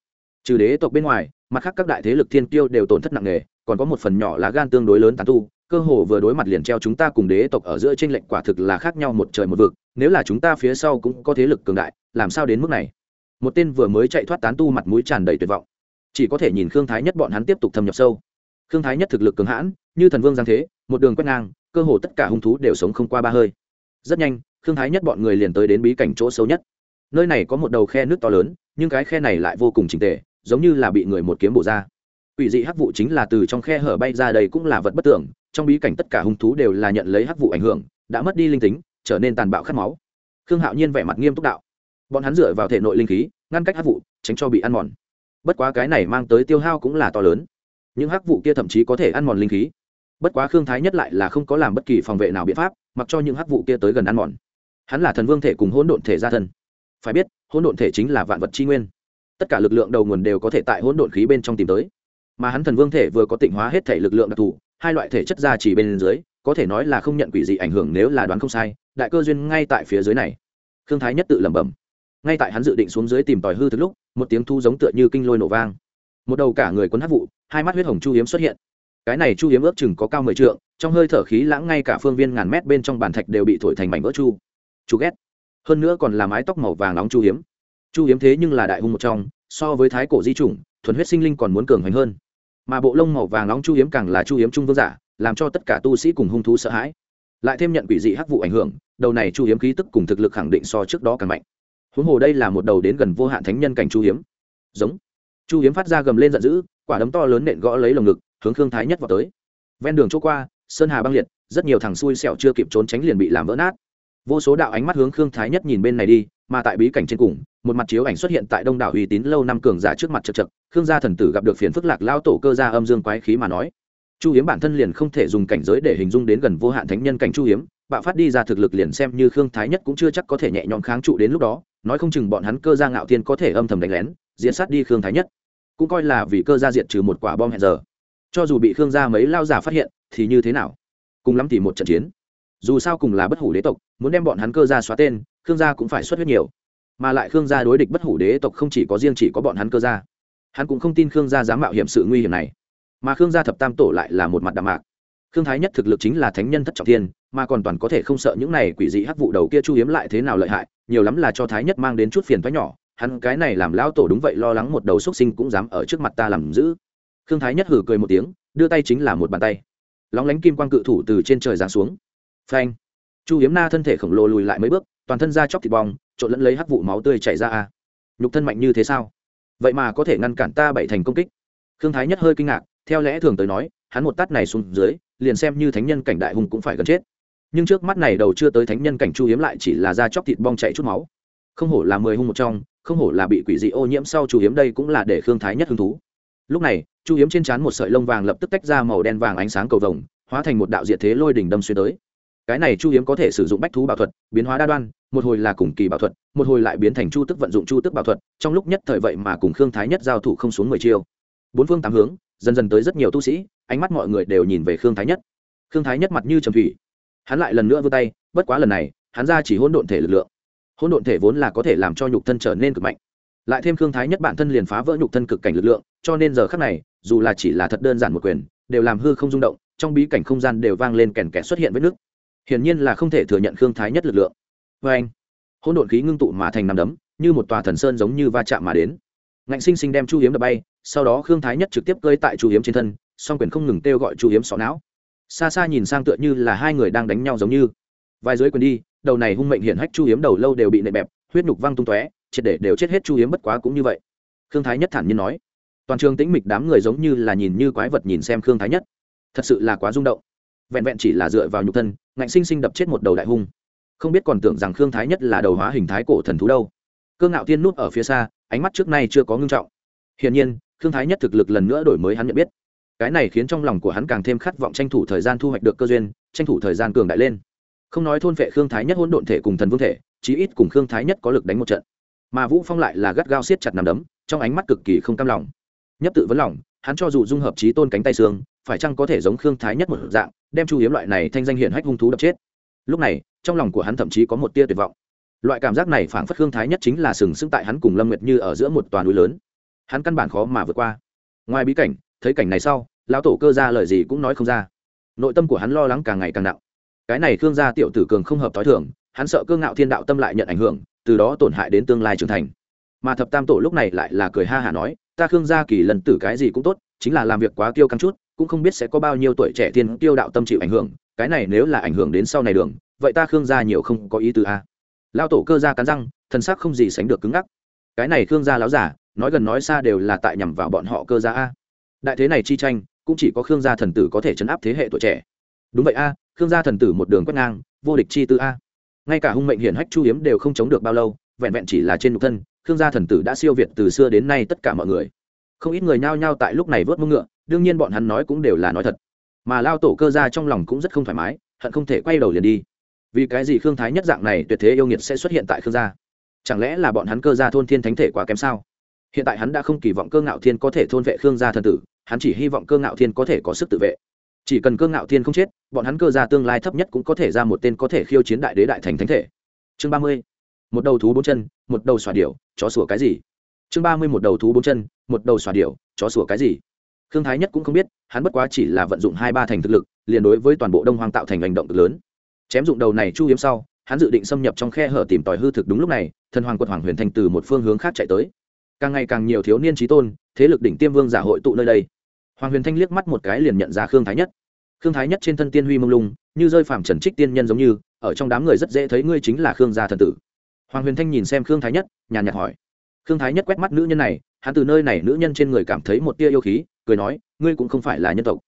Trừ đế tộc bên ngoài, mặt khác các đại thế lực thiên tiêu đều tổn thất nặng nề, còn có một phần nhỏ lá gan tương đối lớn tán tu, cơ hồ vừa đối mặt liền treo chúng ta cùng đế tộc ở giữa tranh lệnh quả thực là khác nhau một trời một vực, nếu là chúng ta phía sau cũng có thế lực cường đại, làm sao đến mức này? Một tên vừa mới chạy thoát tán tu mặt mũi tràn đầy tuyệt vọng. Chỉ có thể nhìn khương thái nhất bọn hắn tiếp tục thâm nhập sâu. Khương thái nhất thực lực cường hãn, như thần vương giang thế, một đường quét ngang, cơ hồ tất cả hung thú đều sống không qua ba hơi. Rất nhanh, khương thái nhất bọn người liền tới đến bí cảnh chỗ sâu nhất nơi này có một đầu khe nước to lớn, nhưng cái khe này lại vô cùng trình tề, giống như là bị người một kiếm bổ ra. Quỷ dị hắc vụ chính là từ trong khe hở bay ra đây cũng là vật bất tưởng, trong bí cảnh tất cả hung thú đều là nhận lấy hắc vụ ảnh hưởng, đã mất đi linh tính, trở nên tàn bạo khát máu. Khương hạo nhiên vẻ mặt nghiêm túc đạo. Bọn hắn dựa vào thể nội linh khí, ngăn cách hắc vụ, tránh cho bị ăn mòn. Bất quá cái này mang tới tiêu hao cũng là to lớn. Những hắc vụ kia thậm chí có thể ăn mòn linh khí. Bất quá khương thái nhất lại là không có làm bất kỳ phòng vệ nào biện pháp, mặc cho những hắc vụ kia tới gần ăn mòn. Hắn là thần vương thể cùng hỗn độn thể gia thân phải biết, hỗn độn thể chính là vạn vật tri nguyên. Tất cả lực lượng đầu nguồn đều có thể tại hỗn độn khí bên trong tìm tới. Mà hắn thần vương thể vừa có tịnh hóa hết thể lực lượng đặc thù, hai loại thể chất ra chỉ bên dưới, có thể nói là không nhận quỷ gì ảnh hưởng nếu là đoán không sai, đại cơ duyên ngay tại phía dưới này. Khương thái nhất tự lẩm bẩm. Ngay tại hắn dự định xuống dưới tìm tòi hư thực lúc, một tiếng thu giống tựa như kinh lôi nổ vang. Một đầu cả người quấn hát vụ, hai mắt huyết hồng chu hiếm xuất hiện. Cái này chu hiếm ước chừng có cao mười trượng, trong hơi thở khí lãng ngay cả phương viên ngàn mét bên trong bàn thạch đều bị thổi thành mảnh vỡ chu. Chu ghét hơn nữa còn là mái tóc màu vàng nóng chu hiếm. Chu hiếm thế nhưng là đại hung một trong, so với thái cổ di chủng, thuần huyết sinh linh còn muốn cường hoành hơn. Mà bộ lông màu vàng nóng chu hiếm càng là chu hiếm trung vương giả, làm cho tất cả tu sĩ cùng hung thú sợ hãi. Lại thêm nhận quỷ dị hắc vụ ảnh hưởng, đầu này chu hiếm khí tức cùng thực lực khẳng định so trước đó càng mạnh. Huống hồ đây là một đầu đến gần vô hạn thánh nhân cảnh chu hiếm. Giống. Chu hiếm phát ra gầm lên giận dữ, quả đấm to lớn nện gõ lấy lồng ngực, hướng khương thái nhất vào tới. Ven đường chỗ qua, sơn hà băng liệt, rất nhiều thằng xui xẻo chưa kịp trốn tránh liền bị làm vỡ nát vô số đạo ánh mắt hướng khương thái nhất nhìn bên này đi, mà tại bí cảnh trên cùng, một mặt chiếu ảnh xuất hiện tại đông đảo uy tín lâu năm cường giả trước mặt chật chật, khương gia thần tử gặp được phiền phức lạc lao tổ cơ gia âm dương quái khí mà nói. Chu hiếm bản thân liền không thể dùng cảnh giới để hình dung đến gần vô hạn thánh nhân cảnh chu hiếm, bạo phát đi ra thực lực liền xem như khương thái nhất cũng chưa chắc có thể nhẹ nhõm kháng trụ đến lúc đó, nói không chừng bọn hắn cơ gia ngạo thiên có thể âm thầm đánh lén diễn sát đi khương thái nhất. Cũng coi là vì cơ gia diệt trừ một quả bom hẹn giờ. Cho dù bị khương gia mấy lao giả phát hiện, thì như thế nào? Cùng lắm thì một trận chiến dù sao cùng là bất hủ đế tộc, muốn đem bọn hắn cơ gia xóa tên, khương gia cũng phải xuất huyết nhiều. Mà lại khương gia đối địch bất hủ đế tộc không chỉ có riêng chỉ có bọn hắn cơ gia. Hắn cũng không tin khương gia dám mạo hiểm sự nguy hiểm này. Mà khương gia thập tam tổ lại là một mặt đạm mạc. Khương thái nhất thực lực chính là thánh nhân thất trọng thiên, mà còn toàn có thể không sợ những này quỷ dị hắc vụ đầu kia chu hiếm lại thế nào lợi hại, nhiều lắm là cho thái nhất mang đến chút phiền thoái nhỏ, hắn cái này làm lão tổ đúng vậy lo lắng một đầu xuất sinh cũng dám ở trước mặt ta làm giữ khương thái nhất hử cười một tiếng, đưa tay chính là một bàn tay. Lóng lánh kim quang cự thủ từ trên trời giáng xuống phanh. Chu hiếm na thân thể khổng lồ lùi lại mấy bước, toàn thân ra chóc thịt bong, trộn lẫn lấy hắc vụ máu tươi chảy ra a. Nhục thân mạnh như thế sao? Vậy mà có thể ngăn cản ta bảy thành công kích. Khương thái nhất hơi kinh ngạc, theo lẽ thường tới nói, hắn một tát này xuống dưới, liền xem như thánh nhân cảnh đại hùng cũng phải gần chết. Nhưng trước mắt này đầu chưa tới thánh nhân cảnh chu hiếm lại chỉ là da chóc thịt bong chạy chút máu. Không hổ là mười hung một trong, không hổ là bị quỷ dị ô nhiễm sau chu hiếm đây cũng là để khương thái nhất hứng thú. Lúc này, chu hiếm trên trán một sợi lông vàng lập tức tách ra màu đen vàng ánh sáng cầu vồng, hóa thành một đạo diệt thế lôi đỉnh đâm xuyên tới cái này chu hiếm có thể sử dụng bách thú bảo thuật, biến hóa đa đoan, một hồi là cùng kỳ bảo thuật, một hồi lại biến thành chu tức vận dụng chu tức bảo thuật, trong lúc nhất thời vậy mà cùng khương thái nhất giao thủ không xuống mười chiêu. Bốn phương tám hướng, dần dần tới rất nhiều tu sĩ, ánh mắt mọi người đều nhìn về khương thái nhất. Khương thái nhất mặt như trầm thủy. Hắn lại lần nữa vươn tay, bất quá lần này, hắn ra chỉ hỗn độn thể lực lượng. Hỗn độn thể vốn là có thể làm cho nhục thân trở nên cực mạnh. Lại thêm khương thái nhất bản thân liền phá vỡ nhục thân cực cảnh lực lượng, cho nên giờ khắc này, dù là chỉ là thật đơn giản một quyền, đều làm hư không rung động, trong bí cảnh không gian đều vang lên kèn kẻ xuất hiện vết nước hiển nhiên là không thể thừa nhận khương thái nhất lực lượng. Vê anh, hỗn độn khí ngưng tụ mà thành nằm đấm, như một tòa thần sơn giống như va chạm mà đến. Ngạnh sinh sinh đem chu hiếm đập bay, sau đó khương thái nhất trực tiếp cơi tại chu hiếm trên thân, song quyền không ngừng kêu gọi chu hiếm sọ não. Xa xa nhìn sang tựa như là hai người đang đánh nhau giống như. Vài dưới quyền đi, đầu này hung mệnh hiển hách chu hiếm đầu lâu đều bị nệ bẹp, huyết nhục văng tung tóe, triệt để đều chết hết chu hiếm bất quá cũng như vậy. Khương thái nhất thản nhiên nói. Toàn trường tĩnh mịch đám người giống như là nhìn như quái vật nhìn xem khương thái nhất. Thật sự là quá rung động. Vẹn vẹn chỉ là dựa vào nhục thân ngạnh sinh sinh đập chết một đầu đại hung. Không biết còn tưởng rằng khương thái nhất là đầu hóa hình thái cổ thần thú đâu. Cơ ngạo thiên núp ở phía xa, ánh mắt trước nay chưa có ngưng trọng. Hiển nhiên, khương thái nhất thực lực lần nữa đổi mới hắn nhận biết. Cái này khiến trong lòng của hắn càng thêm khát vọng tranh thủ thời gian thu hoạch được cơ duyên, tranh thủ thời gian cường đại lên. Không nói thôn vệ khương thái nhất hỗn độn thể cùng thần vương thể, chí ít cùng khương thái nhất có lực đánh một trận. Mà vũ phong lại là gắt gao siết chặt nằm đấm, trong ánh mắt cực kỳ không cam lòng. Nhấp tự vấn lòng, hắn cho dù dung hợp trí tôn cánh tay xương phải chăng có thể giống khương thái nhất một dạng, đem chu hiếm loại này thanh danh hiển hách hung thú đập chết? Lúc này, trong lòng của hắn thậm chí có một tia tuyệt vọng. Loại cảm giác này phảng phất khương thái nhất chính là sừng sững tại hắn cùng lâm nguyệt như ở giữa một toàn núi lớn. Hắn căn bản khó mà vượt qua. Ngoài bí cảnh, thấy cảnh này sau, lão tổ cơ ra lời gì cũng nói không ra. Nội tâm của hắn lo lắng càng ngày càng nặng. Cái này khương gia tiểu tử cường không hợp t h o i thường, hắn sợ cơ ngạo thiên đạo tâm lại nhận ảnh hưởng, từ đó tổn hại đến tương lai trưởng thành. Mà thập tam tổ lúc này lại là cười ha hả nói, ta khương gia kỳ lần tử cái gì cũng tốt, chính là làm việc quá kiêu căng chút cũng không biết sẽ có bao nhiêu tuổi trẻ thiên tiêu đạo tâm chịu ảnh hưởng, cái này nếu là ảnh hưởng đến sau này đường, vậy ta khương gia nhiều không có ý tứ a. Lao tổ cơ gia cắn răng thân xác không gì sánh được cứng ngắc. Cái này khương gia láo giả nói gần nói xa đều là tại nhằm vào bọn họ cơ gia a. Đại thế này chi tranh, cũng chỉ có khương gia thần tử có thể chấn áp thế hệ tuổi trẻ. Đúng vậy a, khương gia thần tử một đường quét ngang, vô địch chi tư a. Ngay cả hung mệnh hiển hách chu hiếm đều không chống được bao lâu, vẹn vẹn chỉ là trên nhục thân, khương gia thần tử đã siêu việt từ xưa đến nay tất cả mọi người. Không ít người nhao nhao tại lúc này vớt mông ngựa đương nhiên bọn hắn nói cũng đều là nói thật. Mà lao tổ cơ gia trong lòng cũng rất không thoải mái hận không thể quay đầu liền đi. Vì cái gì khương thái nhất dạng này tuyệt thế yêu nghiệt sẽ xuất hiện tại khương gia? Chẳng lẽ là bọn hắn cơ gia thôn thiên thánh thể quá kém sao? Hiện tại hắn đã không kỳ vọng cơ ngạo thiên có thể thôn vệ khương gia thần tử hắn chỉ hy vọng cơ ngạo thiên có thể có sức tự vệ. Chỉ cần cơ ngạo thiên không chết bọn hắn cơ gia tương lai thấp nhất cũng có thể ra một tên có thể khiêu chiến đại đế đại thành thánh thể. Chương ba mươi một đầu thú bốn chân một đầu xòa điểu, chó sủa cái gì? Chương ba mươi một đầu thú bốn chân một đầu xòa điểu, chó sủa cái gì? Khương thái nhất cũng không biết, hắn bất quá chỉ là vận dụng hai ba thành thực lực, liền đối với toàn bộ đông Hoang tạo thành hành động cực lớn. Chém dụng đầu này chu hiếm sau, hắn dự định xâm nhập trong khe hở tìm tòi hư thực đúng lúc này, thần hoàng quật hoàng huyền thành từ một phương hướng khác chạy tới. Càng ngày càng nhiều thiếu niên trí tôn, thế lực đỉnh tiêm vương giả hội tụ nơi đây. Hoàng huyền thanh liếc mắt một cái liền nhận ra khương thái nhất. Khương thái nhất trên thân tiên huy mông lung, như rơi phàm trần trích tiên nhân giống như, ở trong đám người rất dễ thấy ngươi chính là khương gia thần tử. Hoàng huyền thanh nhìn xem khương thái nhất, nhàn nhạt hỏi. Khương thái nhất quét mắt nữ nhân này, hắn từ nơi này nữ nhân trên người cảm thấy một tia yêu khí cười nói, ngươi cũng không phải là nhân tộc.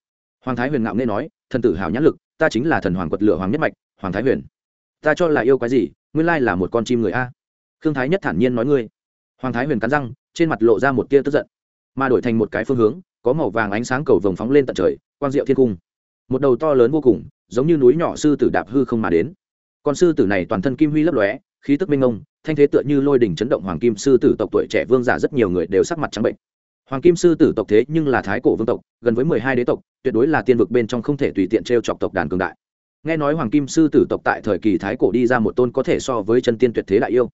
Hoàng thái huyền ngạo nghe nói, thần tử hào nhãn lực, ta chính là thần hoàng quật lửa hoàng nhất mạch, hoàng thái huyền. Ta cho là yêu cái gì, nguyên lai là một con chim người a. Khương thái nhất thản nhiên nói ngươi. Hoàng thái huyền cắn răng, trên mặt lộ ra một tia tức giận. Mà đổi thành một cái phương hướng, có màu vàng ánh sáng cầu vồng phóng lên tận trời, quang diệu thiên cung. Một đầu to lớn vô cùng, giống như núi nhỏ sư tử đạp hư không mà đến. Con sư tử này toàn thân kim huy lấp lóe, khí tức minh ông thanh thế tựa như lôi đỉnh chấn động hoàng kim sư tử tộc tuổi trẻ vương giả rất nhiều người đều sắc mặt trắng bệnh hoàng kim sư tử tộc thế nhưng là thái cổ vương tộc, gần với mười hai đế tộc, tuyệt đối là tiên vực bên trong không thể tùy tiện t r e o chọc tộc đàn cường đại. Nghe nói hoàng kim sư tử tộc tại thời kỳ thái cổ đi ra một tôn có thể so với chân tiên tuyệt thế đại yêu.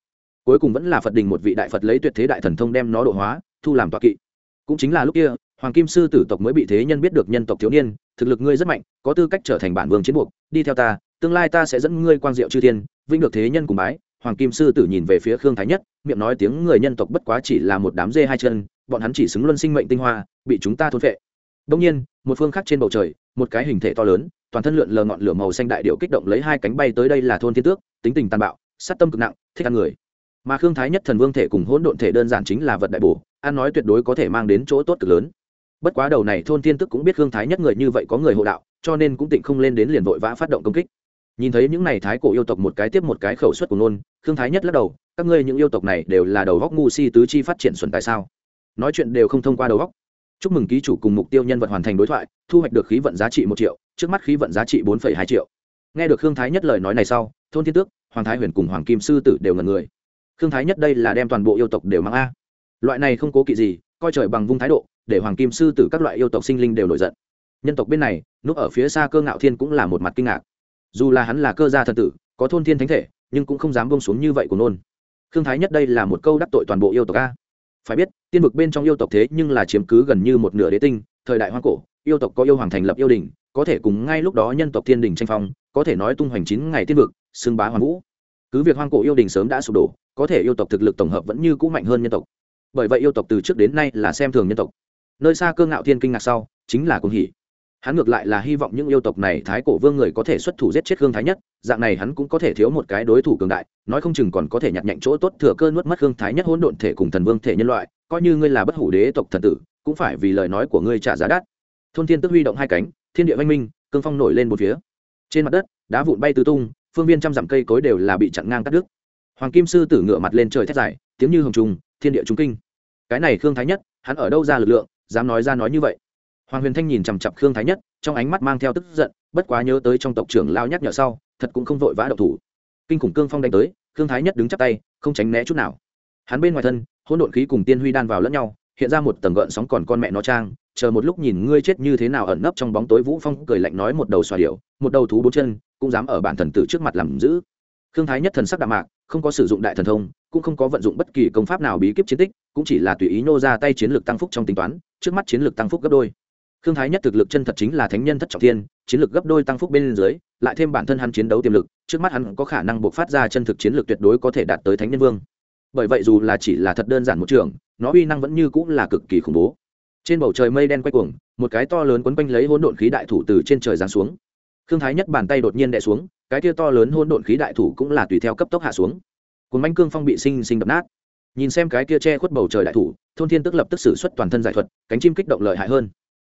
Cuối cùng vẫn là phật đình một vị đại phật lấy tuyệt thế đại thần thông đem nó độ hóa, thu làm tọa kỵ. Cũng chính là lúc kia, hoàng kim sư tử tộc mới bị thế nhân biết được nhân tộc thiếu niên, thực lực ngươi rất mạnh, có tư cách trở thành bản vương chiến buộc, đi theo ta, tương lai ta sẽ dẫn ngươi quang diệu chư thiên vinh được thế nhân cùng bái. Hoàng kim sư tử nhìn về phía khương thái nhất, miệng nói tiếng người nhân tộc bất quá chỉ là một đám dê hai chân bọn hắn chỉ xứng luân sinh mệnh tinh hoa, bị chúng ta thôn vệ đông nhiên, một phương khác trên bầu trời, một cái hình thể to lớn, toàn thân lượn lờ ngọn lửa màu xanh đại điệu kích động lấy hai cánh bay tới đây là thôn thiên tước, tính tình tàn bạo, sát tâm cực nặng, thích ăn người. Mà khương thái nhất thần vương thể cùng hỗn độn thể đơn giản chính là vật đại bổ, ăn nói tuyệt đối có thể mang đến chỗ tốt cực lớn. Bất quá đầu này thôn thiên tức cũng biết khương thái nhất người như vậy có người hộ đạo, cho nên cũng tịnh không lên đến liền vội vã phát động công kích. Nhìn thấy những này thái cổ yêu tộc một cái tiếp một cái khẩu suất của nôn, khương thái nhất lắc đầu, các ngươi những yêu tộc này đều là đầu góc ngu si tứ chi phát triển xuẩn tại sao? Nói chuyện đều không thông qua đầu góc chúc mừng ký chủ cùng mục tiêu nhân vật hoàn thành đối thoại, thu hoạch được khí vận giá trị một triệu, trước mắt khí vận giá trị bốn hai triệu. Nghe được khương thái nhất lời nói này sau, thôn thiên tước, hoàng thái huyền cùng hoàng kim sư tử đều ngần người. Khương thái nhất đây là đem toàn bộ yêu tộc đều mang a. Loại này không cố kỵ gì, coi trời bằng vung thái độ, để hoàng kim sư tử các loại yêu tộc sinh linh đều nổi giận. Nhân tộc bên này, núp ở phía xa cơ ngạo thiên cũng là một mặt kinh ngạc. Dù là hắn là cơ gia thần tử, có thôn thiên thánh thể, nhưng cũng không dám bông xuống như vậy của nôn. Khương thái nhất đây là một câu đắc tội toàn bộ yêu tộc a phải biết, tiên vực bên trong yêu tộc thế nhưng là chiếm cứ gần như một nửa đế tinh, thời đại hoang cổ, yêu tộc có yêu hoàng thành lập yêu đình, có thể cùng ngay lúc đó nhân tộc thiên đình tranh phong, có thể nói tung hoành chín ngày tiên vực, xưng bá hoàng vũ. Cứ việc hoang cổ yêu đình sớm đã sụp đổ, có thể yêu tộc thực lực tổng hợp vẫn như cũ mạnh hơn nhân tộc. Bởi vậy yêu tộc từ trước đến nay là xem thường nhân tộc. Nơi xa cơ ngạo thiên kinh ngạc sau, chính là cung hỉ hắn ngược lại là hy vọng những yêu tộc này thái cổ vương người có thể xuất thủ giết chết khương thái nhất, dạng này hắn cũng có thể thiếu một cái đối thủ cường đại, nói không chừng còn có thể nhặt nhạnh chỗ tốt thừa cơ nuốt mất khương thái nhất hỗn độn thể cùng thần vương thể nhân loại, coi như ngươi là bất hủ đế tộc thần tử, cũng phải vì lời nói của ngươi trả giá đắt. Thôn thiên tức huy động hai cánh, thiên địa văn minh, cương phong nổi lên một phía. Trên mặt đất, đá vụn bay tứ tung, phương viên trăm dặm cây cối đều là bị chặn ngang cắt đứt. Hoàng kim sư tử ngựa mặt lên trời thét dài, tiếng như hồng trùng, thiên địa trung kinh. Cái này khương thái nhất, hắn ở đâu ra lực lượng, dám nói ra nói như vậy? Hoàng huyền thanh nhìn chằm chặp khương thái nhất, trong ánh mắt mang theo tức giận, bất quá nhớ tới trong tộc trưởng lao nhắc nhở sau, thật cũng không vội vã độc thủ. Kinh khủng cương phong đánh tới, khương thái nhất đứng chắp tay, không tránh né chút nào. Hắn bên ngoài thân, hỗn độn khí cùng tiên huy đan vào lẫn nhau, hiện ra một tầng gợn sóng còn con mẹ nó trang, chờ một lúc nhìn ngươi chết như thế nào ẩn nấp trong bóng tối vũ phong cười lạnh nói một đầu xòa điệu một đầu thú bốn chân, cũng dám ở bản thần tử trước mặt làm giữ. Khương thái nhất thần sắc đạm mạc, không có sử dụng đại thần thông, cũng không có vận dụng bất kỳ công pháp nào bí kíp chiến tích, cũng chỉ là tùy ý nô ra tay chiến lược tăng phúc trong tính toán, trước mắt chiến lược tăng phúc gấp đôi khương thái nhất thực lực chân thật chính là thánh nhân thất trọng thiên, chiến lược gấp đôi tăng phúc bên dưới, lại thêm bản thân hắn chiến đấu tiềm lực, trước mắt hắn có khả năng buộc phát ra chân thực chiến lược tuyệt đối có thể đạt tới thánh nhân vương. Bởi vậy dù là chỉ là thật đơn giản một trường, nó uy năng vẫn như cũng là cực kỳ khủng bố. Trên bầu trời mây đen quay cuồng, một cái to lớn quấn quanh lấy hỗn độn khí đại thủ từ trên trời giáng xuống. Khương thái nhất bàn tay đột nhiên đè xuống, cái kia to lớn hỗn độn khí đại thủ cũng là tùy theo cấp tốc hạ xuống. Cuốn bánh cương phong bị sinh sinh đập nát. Nhìn xem cái kia che khuất bầu trời đại thủ, thôn thiên tức lập tức xử xuất toàn thân giải thuật, cánh chim kích động lợi hại hơn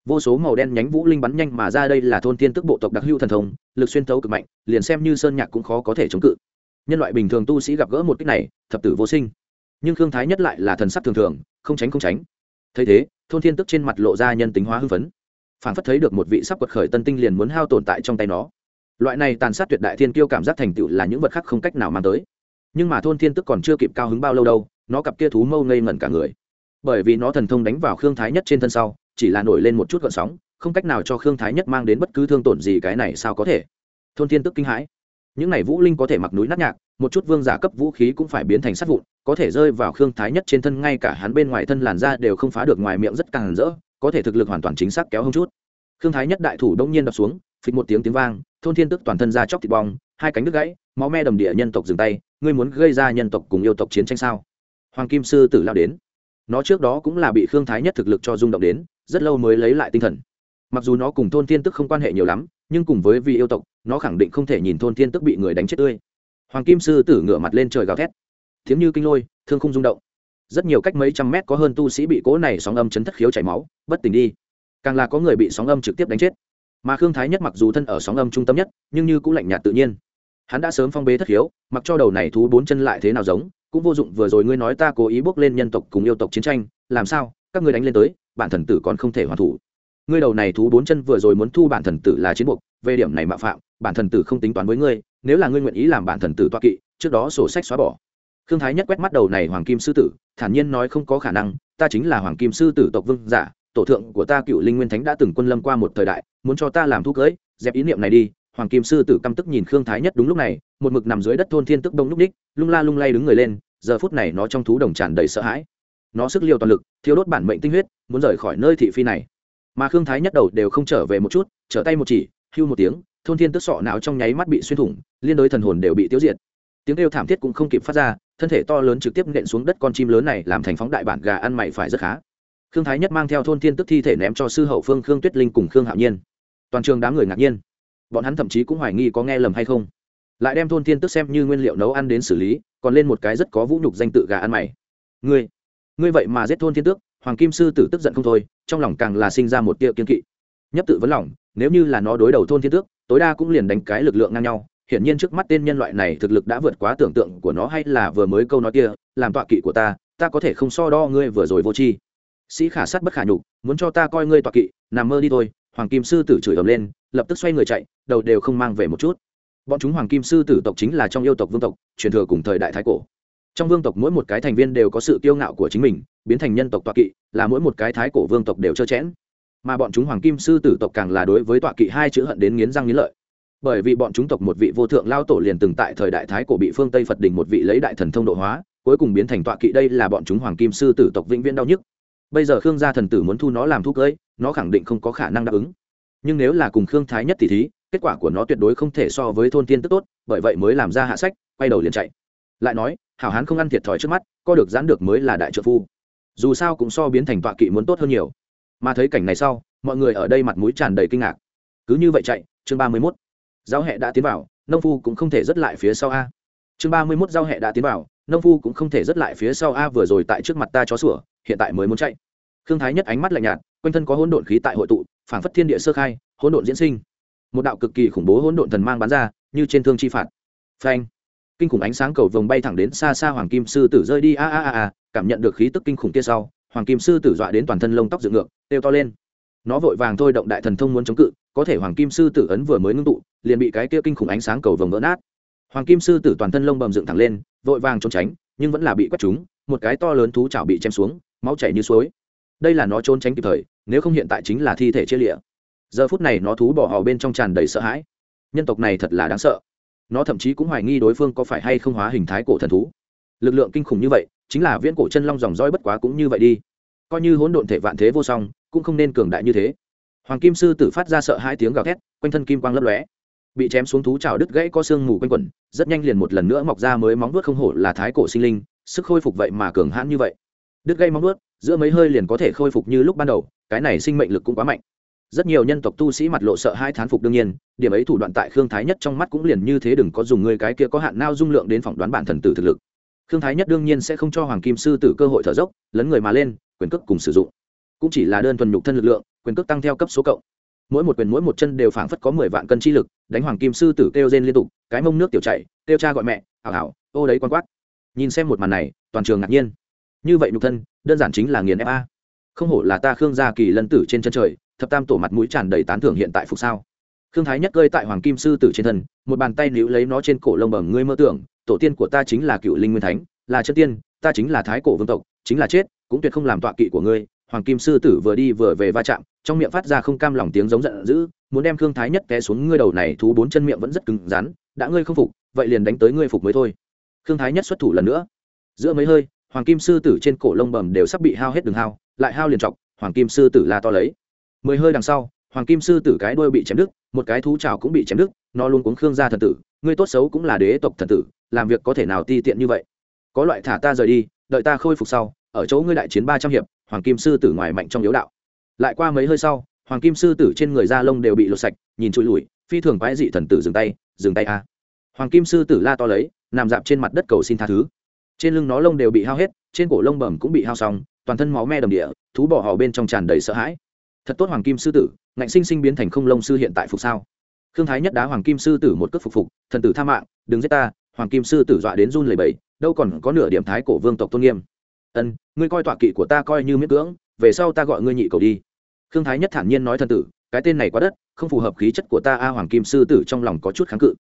vô số màu đen nhánh vũ linh bắn nhanh mà ra đây là thôn tiên tức bộ tộc đặc hữu thần thông, lực xuyên thấu cực mạnh, liền xem như sơn nhạc cũng khó có thể chống cự. Nhân loại bình thường tu sĩ gặp gỡ một cách này, thập tử vô sinh. Nhưng khương thái nhất lại là thần sắc thường thường, không tránh không tránh. Thấy thế, thôn thiên tức trên mặt lộ ra nhân tính hóa hưng phấn. Phản phất thấy được một vị sắp quật khởi tân tinh liền muốn hao tồn tại trong tay nó. Loại này tàn sát tuyệt đại thiên kiêu cảm giác thành tựu là những vật khác không cách nào mang tới. Nhưng mà thôn thiên tức còn chưa kịp cao hứng bao lâu đâu, nó cặp kia thú mâu ngây ngẩn cả người. Bởi vì nó thần thông đánh vào khương thái nhất trên thân sau chỉ là nổi lên một chút gợn sóng, không cách nào cho khương thái nhất mang đến bất cứ thương tổn gì cái này sao có thể. Thôn thiên tức kinh hãi. Những này vũ linh có thể mặc núi nát nhạc, một chút vương giả cấp vũ khí cũng phải biến thành sắt vụn, có thể rơi vào khương thái nhất trên thân ngay cả hắn bên ngoài thân làn da đều không phá được ngoài miệng rất càng rỡ, có thể thực lực hoàn toàn chính xác kéo hơn chút. Khương thái nhất đại thủ đông nhiên đập xuống, phịch một tiếng tiếng vang, thôn thiên tức toàn thân ra chóc thịt bong, hai cánh đứt gãy, máu me đầm địa nhân tộc dừng tay, ngươi muốn gây ra nhân tộc cùng yêu tộc chiến tranh sao? Hoàng kim sư tử lao đến. Nó trước đó cũng là bị khương thái nhất thực lực cho rung động đến rất lâu mới lấy lại tinh thần. Mặc dù nó cùng thôn thiên tức không quan hệ nhiều lắm, nhưng cùng với vì yêu tộc, nó khẳng định không thể nhìn thôn thiên tức bị người đánh chết tươi. Hoàng kim sư tử ngửa mặt lên trời gào thét. Tiếng như kinh lôi, thương không rung động. Rất nhiều cách mấy trăm mét có hơn tu sĩ bị cố này sóng âm chấn thất khiếu chảy máu, bất tỉnh đi. Càng là có người bị sóng âm trực tiếp đánh chết. Mà khương thái nhất mặc dù thân ở sóng âm trung tâm nhất, nhưng như cũng lạnh nhạt tự nhiên. Hắn đã sớm phong bế thất khiếu, mặc cho đầu này thú bốn chân lại thế nào giống, cũng vô dụng vừa rồi ngươi nói ta cố ý bước lên nhân tộc cùng yêu tộc chiến tranh, làm sao? Các ngươi đánh lên tới, bản thần tử còn không thể hoàn thủ. Ngươi đầu này thú bốn chân vừa rồi muốn thu bản thần tử là chiến buộc, về điểm này mạo phạm, bản thần tử không tính toán với ngươi, nếu là ngươi nguyện ý làm bản thần tử toa kỵ, trước đó sổ sách xóa bỏ. Khương thái nhất quét mắt đầu này hoàng kim sư tử, thản nhiên nói không có khả năng, ta chính là hoàng kim sư tử tộc vương giả, tổ thượng của ta cựu linh nguyên thánh đã từng quân lâm qua một thời đại, muốn cho ta làm thu cưới, dẹp ý niệm này đi. Hoàng kim sư tử căm tức nhìn khương thái nhất đúng lúc này, một mực nằm dưới đất thôn thiên tức bông lúc ních lung la lung lay đứng người lên, giờ phút này nó trong thú đồng tràn đầy sợ hãi nó sức liều toàn lực thiếu đốt bản mệnh tinh huyết, muốn rời khỏi nơi thị phi này. Mà khương thái nhất đầu đều không trở về một chút, trở tay một chỉ, hưu một tiếng, thôn thiên tức sọ não trong nháy mắt bị xuyên thủng, liên đối thần hồn đều bị tiêu diệt. Tiếng kêu thảm thiết cũng không kịp phát ra, thân thể to lớn trực tiếp nện xuống đất con chim lớn này làm thành phóng đại bản gà ăn mày phải rất khá. Khương thái nhất mang theo thôn thiên tức thi thể ném cho sư hậu phương khương tuyết linh cùng khương hạo nhiên. Toàn trường đám người ngạc nhiên. Bọn hắn thậm chí cũng hoài nghi có nghe lầm hay không. Lại đem thôn thiên tức xem như nguyên liệu nấu ăn đến xử lý, còn lên một cái rất có vũ nhục danh tự gà ăn mày. Ngươi ngươi vậy mà giết thôn thiên tước, hoàng kim sư tử tức giận không thôi, trong lòng càng là sinh ra một tia kiên kỵ. Nhấp tự vấn lòng, nếu như là nó đối đầu thôn thiên tước, tối đa cũng liền đánh cái lực lượng ngang nhau. Hiển nhiên trước mắt tên nhân loại này thực lực đã vượt quá tưởng tượng của nó hay là vừa mới câu nói kia, làm tọa kỵ của ta ta có thể không so đo ngươi vừa rồi vô tri. Sĩ khả sát bất khả nhục, muốn cho ta coi ngươi tọa kỵ, nằm mơ đi thôi. Hoàng kim sư tử chửi ầm lên, lập tức xoay người chạy, đầu đều không mang về một chút. Bọn chúng hoàng kim sư tử tộc chính là trong yêu tộc vương tộc, truyền thừa cùng thời đại thái cổ trong vương tộc mỗi một cái thành viên đều có sự kiêu ngạo của chính mình, biến thành nhân tộc tọa kỵ, là mỗi một cái thái cổ vương tộc đều trơ chẽn. Mà bọn chúng hoàng kim sư tử tộc càng là đối với tọa kỵ hai chữ hận đến nghiến răng nghiến lợi. Bởi vì bọn chúng tộc một vị vô thượng lao tổ liền từng tại thời đại thái cổ bị phương tây phật đình một vị lấy đại thần thông độ hóa, cuối cùng biến thành tọa kỵ đây là bọn chúng hoàng kim sư tử tộc vĩnh viễn đau nhức. Bây giờ khương gia thần tử muốn thu nó làm thuốc cưỡi nó khẳng định không có khả năng đáp ứng. Nhưng nếu là cùng khương thái nhất thì thí, kết quả của nó tuyệt đối không thể so với thôn tiên tức tốt, bởi vậy mới làm ra hạ sách, quay đầu liền chạy. Lại nói hảo hán không ăn thiệt thòi trước mắt, co được giãn được mới là đại trợ phu. Dù sao cũng so biến thành tọa kỵ muốn tốt hơn nhiều. Mà thấy cảnh này sau, mọi người ở đây mặt mũi tràn đầy kinh ngạc. Cứ như vậy chạy, chương ba mươi mốt. Giao hẹ đã tiến vào, nông phu cũng không thể dứt lại phía sau a. Chương ba mươi mốt giao hẹ đã tiến vào, nông phu cũng không thể dứt lại phía sau a vừa rồi tại trước mặt ta chó sủa, hiện tại mới muốn chạy. Khương thái nhất ánh mắt lạnh nhạt, quanh thân có hỗn độn khí tại hội tụ, phảng phất thiên địa sơ khai, hỗn độn diễn sinh. Một đạo cực kỳ khủng bố hỗn độn thần mang bắn ra, như trên thương chi phạt. Phanh kinh khủng ánh sáng cầu vồng bay thẳng đến xa xa hoàng kim sư tử rơi đi. A a a a, cảm nhận được khí tức kinh khủng kia sau, hoàng kim sư tử dọa đến toàn thân lông tóc dựng ngược têu to lên. Nó vội vàng thôi động đại thần thông muốn chống cự, có thể hoàng kim sư tử ấn vừa mới ngưng tụ, liền bị cái kia kinh khủng ánh sáng cầu vồng vỡ nát. Hoàng kim sư tử toàn thân lông bầm dựng thẳng lên, vội vàng trốn tránh, nhưng vẫn là bị quét trúng, một cái to lớn thú chảo bị chém xuống, máu chảy như suối. Đây là nó trốn tránh kịp thời, nếu không hiện tại chính là thi thể chia lịa. Giờ phút này nó thú bỏ hò bên trong tràn đầy sợ hãi. Nhân tộc này thật là đáng sợ nó thậm chí cũng hoài nghi đối phương có phải hay không hóa hình thái cổ thần thú. Lực lượng kinh khủng như vậy, chính là viễn cổ chân long dòng roi bất quá cũng như vậy đi. Coi như hỗn độn thể vạn thế vô song, cũng không nên cường đại như thế. Hoàng kim sư tử phát ra sợ hai tiếng gào thét, quanh thân kim quang lấp lóe. Bị chém xuống thú trào đứt gãy có xương mù quanh quẩn, rất nhanh liền một lần nữa mọc ra mới móng vuốt không hổ là thái cổ sinh linh, sức khôi phục vậy mà cường hãn như vậy. Đứt gãy móng vuốt, giữa mấy hơi liền có thể khôi phục như lúc ban đầu, cái này sinh mệnh lực cũng quá mạnh rất nhiều nhân tộc tu sĩ mặt lộ sợ hai thán phục đương nhiên, điểm ấy thủ đoạn tại khương thái nhất trong mắt cũng liền như thế đừng có dùng người cái kia có hạn nao dung lượng đến phỏng đoán bản thần tử thực lực. Khương thái nhất đương nhiên sẽ không cho hoàng kim sư tử cơ hội thở dốc, lấn người mà lên, quyền cước cùng sử dụng. Cũng chỉ là đơn thuần nhục thân lực lượng, quyền cước tăng theo cấp số cộng. Mỗi một quyền mỗi một chân đều phảng phất có mười vạn cân chi lực, đánh hoàng kim sư tử kêu rên liên tục, cái mông nước tiểu chảy, kêu cha gọi mẹ, hảo hảo, ô đấy quan quát. Nhìn xem một màn này, toàn trường ngạc nhiên. Như vậy nhục thân, đơn giản chính là nghiền ép a. Không hổ là ta khương gia kỳ lân tử trên chân trời thập tam tổ mặt mũi tràn đầy tán thưởng hiện tại phục sao? Khương thái nhất cơi tại hoàng kim sư tử trên thân, một bàn tay níu lấy nó trên cổ lông bẩm, ngươi mơ tưởng, tổ tiên của ta chính là cựu linh nguyên thánh, là chân tiên, ta chính là thái cổ vương tộc, chính là chết, cũng tuyệt không làm tọa kỵ của ngươi. Hoàng kim sư tử vừa đi vừa về va chạm, trong miệng phát ra không cam lòng tiếng giống giận dữ, muốn đem khương thái nhất té xuống, ngươi đầu này thú bốn chân miệng vẫn rất cứng rắn, đã ngươi không phục, vậy liền đánh tới ngươi phục mới thôi. Khương thái nhất xuất thủ lần nữa. Giữa mấy hơi, hoàng kim sư tử trên cổ lông bầm đều sắp bị hao hết đường hao, lại hao liền trọc hoàng kim sư tử la to lấy mười hơi đằng sau, hoàng kim sư tử cái đuôi bị chém đứt, một cái thú trào cũng bị chém đứt, nó luôn cuống khương gia thần tử, ngươi tốt xấu cũng là đế tộc thần tử, làm việc có thể nào ti tiện như vậy? Có loại thả ta rời đi, đợi ta khôi phục sau, ở chỗ ngươi đại chiến ba trăm hiệp, hoàng kim sư tử ngoài mạnh trong yếu đạo. Lại qua mấy hơi sau, hoàng kim sư tử trên người da lông đều bị lột sạch, nhìn trụi lùi, phi thường quái dị thần tử dừng tay dừng tay a. Hoàng kim sư tử la to lấy, nằm dạp trên mặt đất cầu xin tha thứ. Trên lưng nó lông đều bị hao hết, trên cổ lông bẩm cũng bị hao xong, toàn thân máu me đầm địa, thú bỏ họ bên trong tràn đầy sợ hãi thật tốt hoàng kim sư tử, ngạnh sinh sinh biến thành không lông sư hiện tại phục sao? Khương thái nhất đá hoàng kim sư tử một cước phục phục, thần tử tha mạng, đừng giết ta, hoàng kim sư tử dọa đến run lầy bẫy đâu còn có nửa điểm thái cổ vương tộc tôn nghiêm. Ân, ngươi coi tọa kỵ của ta coi như miễn cưỡng, về sau ta gọi ngươi nhị cầu đi. Khương thái nhất thản nhiên nói thần tử, cái tên này quá đất, không phù hợp khí chất của ta a, hoàng kim sư tử trong lòng có chút kháng cự.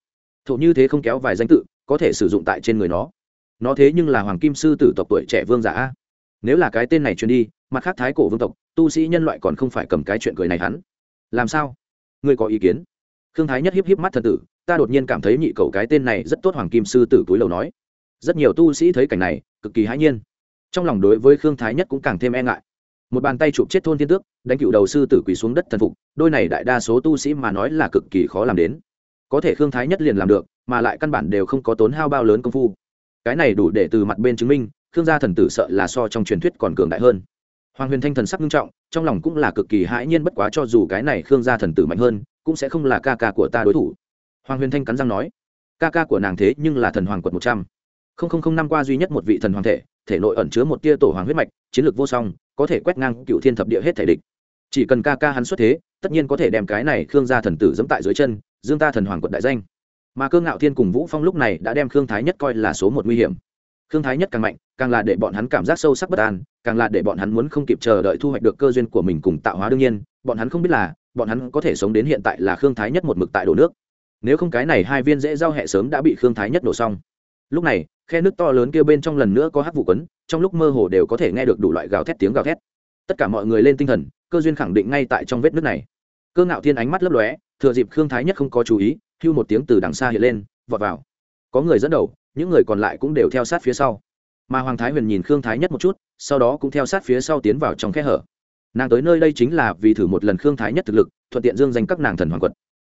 Thổ như thế không kéo vài danh tự, có thể sử dụng tại trên người nó. Nó thế nhưng là hoàng kim sư tử tộc tuổi trẻ vương giả a. Nếu là cái tên này truyền đi, mặt khác thái cổ vương tộc tu sĩ nhân loại còn không phải cầm cái chuyện cười này hắn. Làm sao? Ngươi có ý kiến? Khương thái nhất hiếp hiếp mắt thần tử, ta đột nhiên cảm thấy nhị cầu cái tên này rất tốt, hoàng kim sư tử túi lầu nói. Rất nhiều tu sĩ thấy cảnh này, cực kỳ hãi nhiên. Trong lòng đối với khương thái nhất cũng càng thêm e ngại. Một bàn tay chụp chết thôn thiên tước, đánh cựu đầu sư tử quỳ xuống đất thần phục, đôi này đại đa số tu sĩ mà nói là cực kỳ khó làm đến. Có thể khương thái nhất liền làm được, mà lại căn bản đều không có tốn hao bao lớn công phu. Cái này đủ để từ mặt bên chứng minh, khương gia thần tử sợ là so trong truyền thuyết còn cường đại hơn hoàng huyền thanh thần sắc nghiêm trọng, trong lòng cũng là cực kỳ hãi nhiên bất quá cho dù cái này khương gia thần tử mạnh hơn, cũng sẽ không là ca ca của ta đối thủ. Hoàng huyền thanh cắn răng nói, ca ca của nàng thế nhưng là thần hoàng quật một trăm. Không không không năm qua duy nhất một vị thần hoàng thể thể nội ẩn chứa một tia tổ hoàng huyết mạch, chiến lược vô song, có thể quét ngang cựu thiên thập địa hết thể địch. Chỉ cần ca ca hắn xuất thế, tất nhiên có thể đem cái này khương gia thần tử dẫm tại dưới chân, dương ta thần hoàng quận đại danh. Mà cơ ngạo thiên cùng vũ phong lúc này đã đem khương thái nhất coi là số một nguy hiểm khương thái nhất càng mạnh, càng là để bọn hắn cảm giác sâu sắc bất an, càng là để bọn hắn muốn không kịp chờ đợi thu hoạch được cơ duyên của mình cùng tạo hóa đương nhiên, bọn hắn không biết là, bọn hắn có thể sống đến hiện tại là khương thái nhất một mực tại đổ nước. Nếu không cái này hai viên dễ giao hẹ sớm đã bị khương thái nhất đổ xong. Lúc này, khe nước to lớn kia bên trong lần nữa có hát vụ quấn, trong lúc mơ hồ đều có thể nghe được đủ loại gào thét tiếng gào thét. Tất cả mọi người lên tinh thần, cơ duyên khẳng định ngay tại trong vết nước này. Cơ ngạo thiên ánh mắt lấp lóe, thừa dịp khương thái nhất không có chú ý, hưu một tiếng từ đằng xa hiện lên, vọt vào. Có người dẫn đầu những người còn lại cũng đều theo sát phía sau. Mà hoàng thái huyền nhìn khương thái nhất một chút, sau đó cũng theo sát phía sau tiến vào trong khe hở. Nàng tới nơi đây chính là vì thử một lần khương thái nhất thực lực, thuận tiện dương danh các nàng thần hoàng quật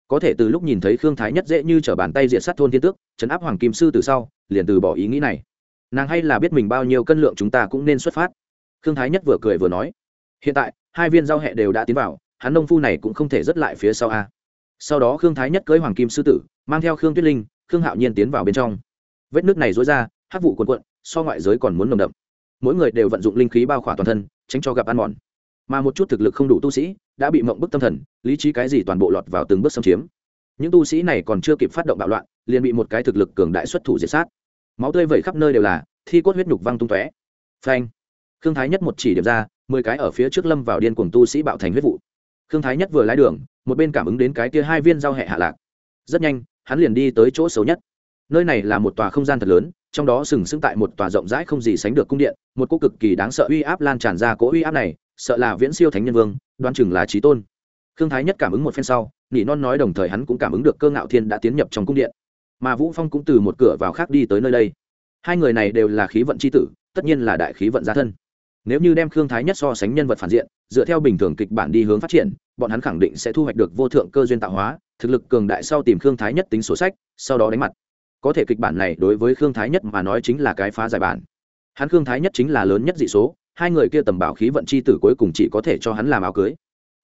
có thể từ lúc nhìn thấy khương thái nhất dễ như t r ở bàn tay diện sát thôn thiên tước chấn áp hoàng kim sư từ sau, liền từ bỏ ý nghĩ này. Nàng hay là biết mình bao nhiêu cân lượng chúng ta cũng nên xuất phát. Khương thái nhất vừa cười vừa nói, hiện tại, hai viên giao hẹ đều đã tiến vào, hắn nông phu này cũng không thể dứt lại phía sau a. Sau đó khương thái nhất cưới hoàng kim sư tử, mang theo khương tuyết linh, khương hạo nhiên tiến vào bên trong vết nước này dối ra hát vụ quần quận so ngoại giới còn muốn nồng đậm. Mỗi người đều vận dụng linh khí bao khỏa toàn thân, tránh cho gặp ăn mòn. Mà một chút thực lực không đủ tu sĩ đã bị mộng bức tâm thần, lý trí cái gì toàn bộ lọt vào từng bước xâm chiếm. Những tu sĩ này còn chưa kịp phát động bạo loạn, liền bị một cái thực lực cường đại xuất thủ diệt sát. Máu tươi vẩy khắp nơi đều là, thi cốt huyết nhục văng tung tóe. Phanh. Khương thái nhất một chỉ điểm ra, mười cái ở phía trước lâm vào điên cuồng tu sĩ bạo thành huyết vụ. Khương thái nhất vừa lái đường, một bên cảm ứng đến cái kia hai viên giao hẹ hạ lạc. Rất nhanh, hắn liền đi tới chỗ xấu nhất nơi này là một tòa không gian thật lớn, trong đó sừng sững tại một tòa rộng rãi không gì sánh được cung điện, một cô cực kỳ đáng sợ uy áp lan tràn ra cỗ uy áp này, sợ là viễn siêu thánh nhân vương đoan chừng là trí tôn. Khương thái nhất cảm ứng một phen sau, nỉ non nói đồng thời hắn cũng cảm ứng được cơ ngạo thiên đã tiến nhập trong cung điện. Mà vũ phong cũng từ một cửa vào khác đi tới nơi đây. Hai người này đều là khí vận c h i tử, tất nhiên là đại khí vận gia thân. Nếu như đem khương thái nhất so sánh nhân vật phản diện, dựa theo bình thường kịch bản đi hướng phát triển, bọn hắn khẳng định sẽ thu hoạch được vô thượng cơ duyên tạo hóa, thực lực cường đại sau tìm khương thái nhất tính sổ sách, sau đó đánh mặt có thể kịch bản này đối với khương thái nhất mà nói chính là cái phá giải bản. Hắn khương thái nhất chính là lớn nhất dị số, hai người kia tầm bảo khí vận c h i tử cuối cùng chỉ có thể cho hắn làm áo cưới.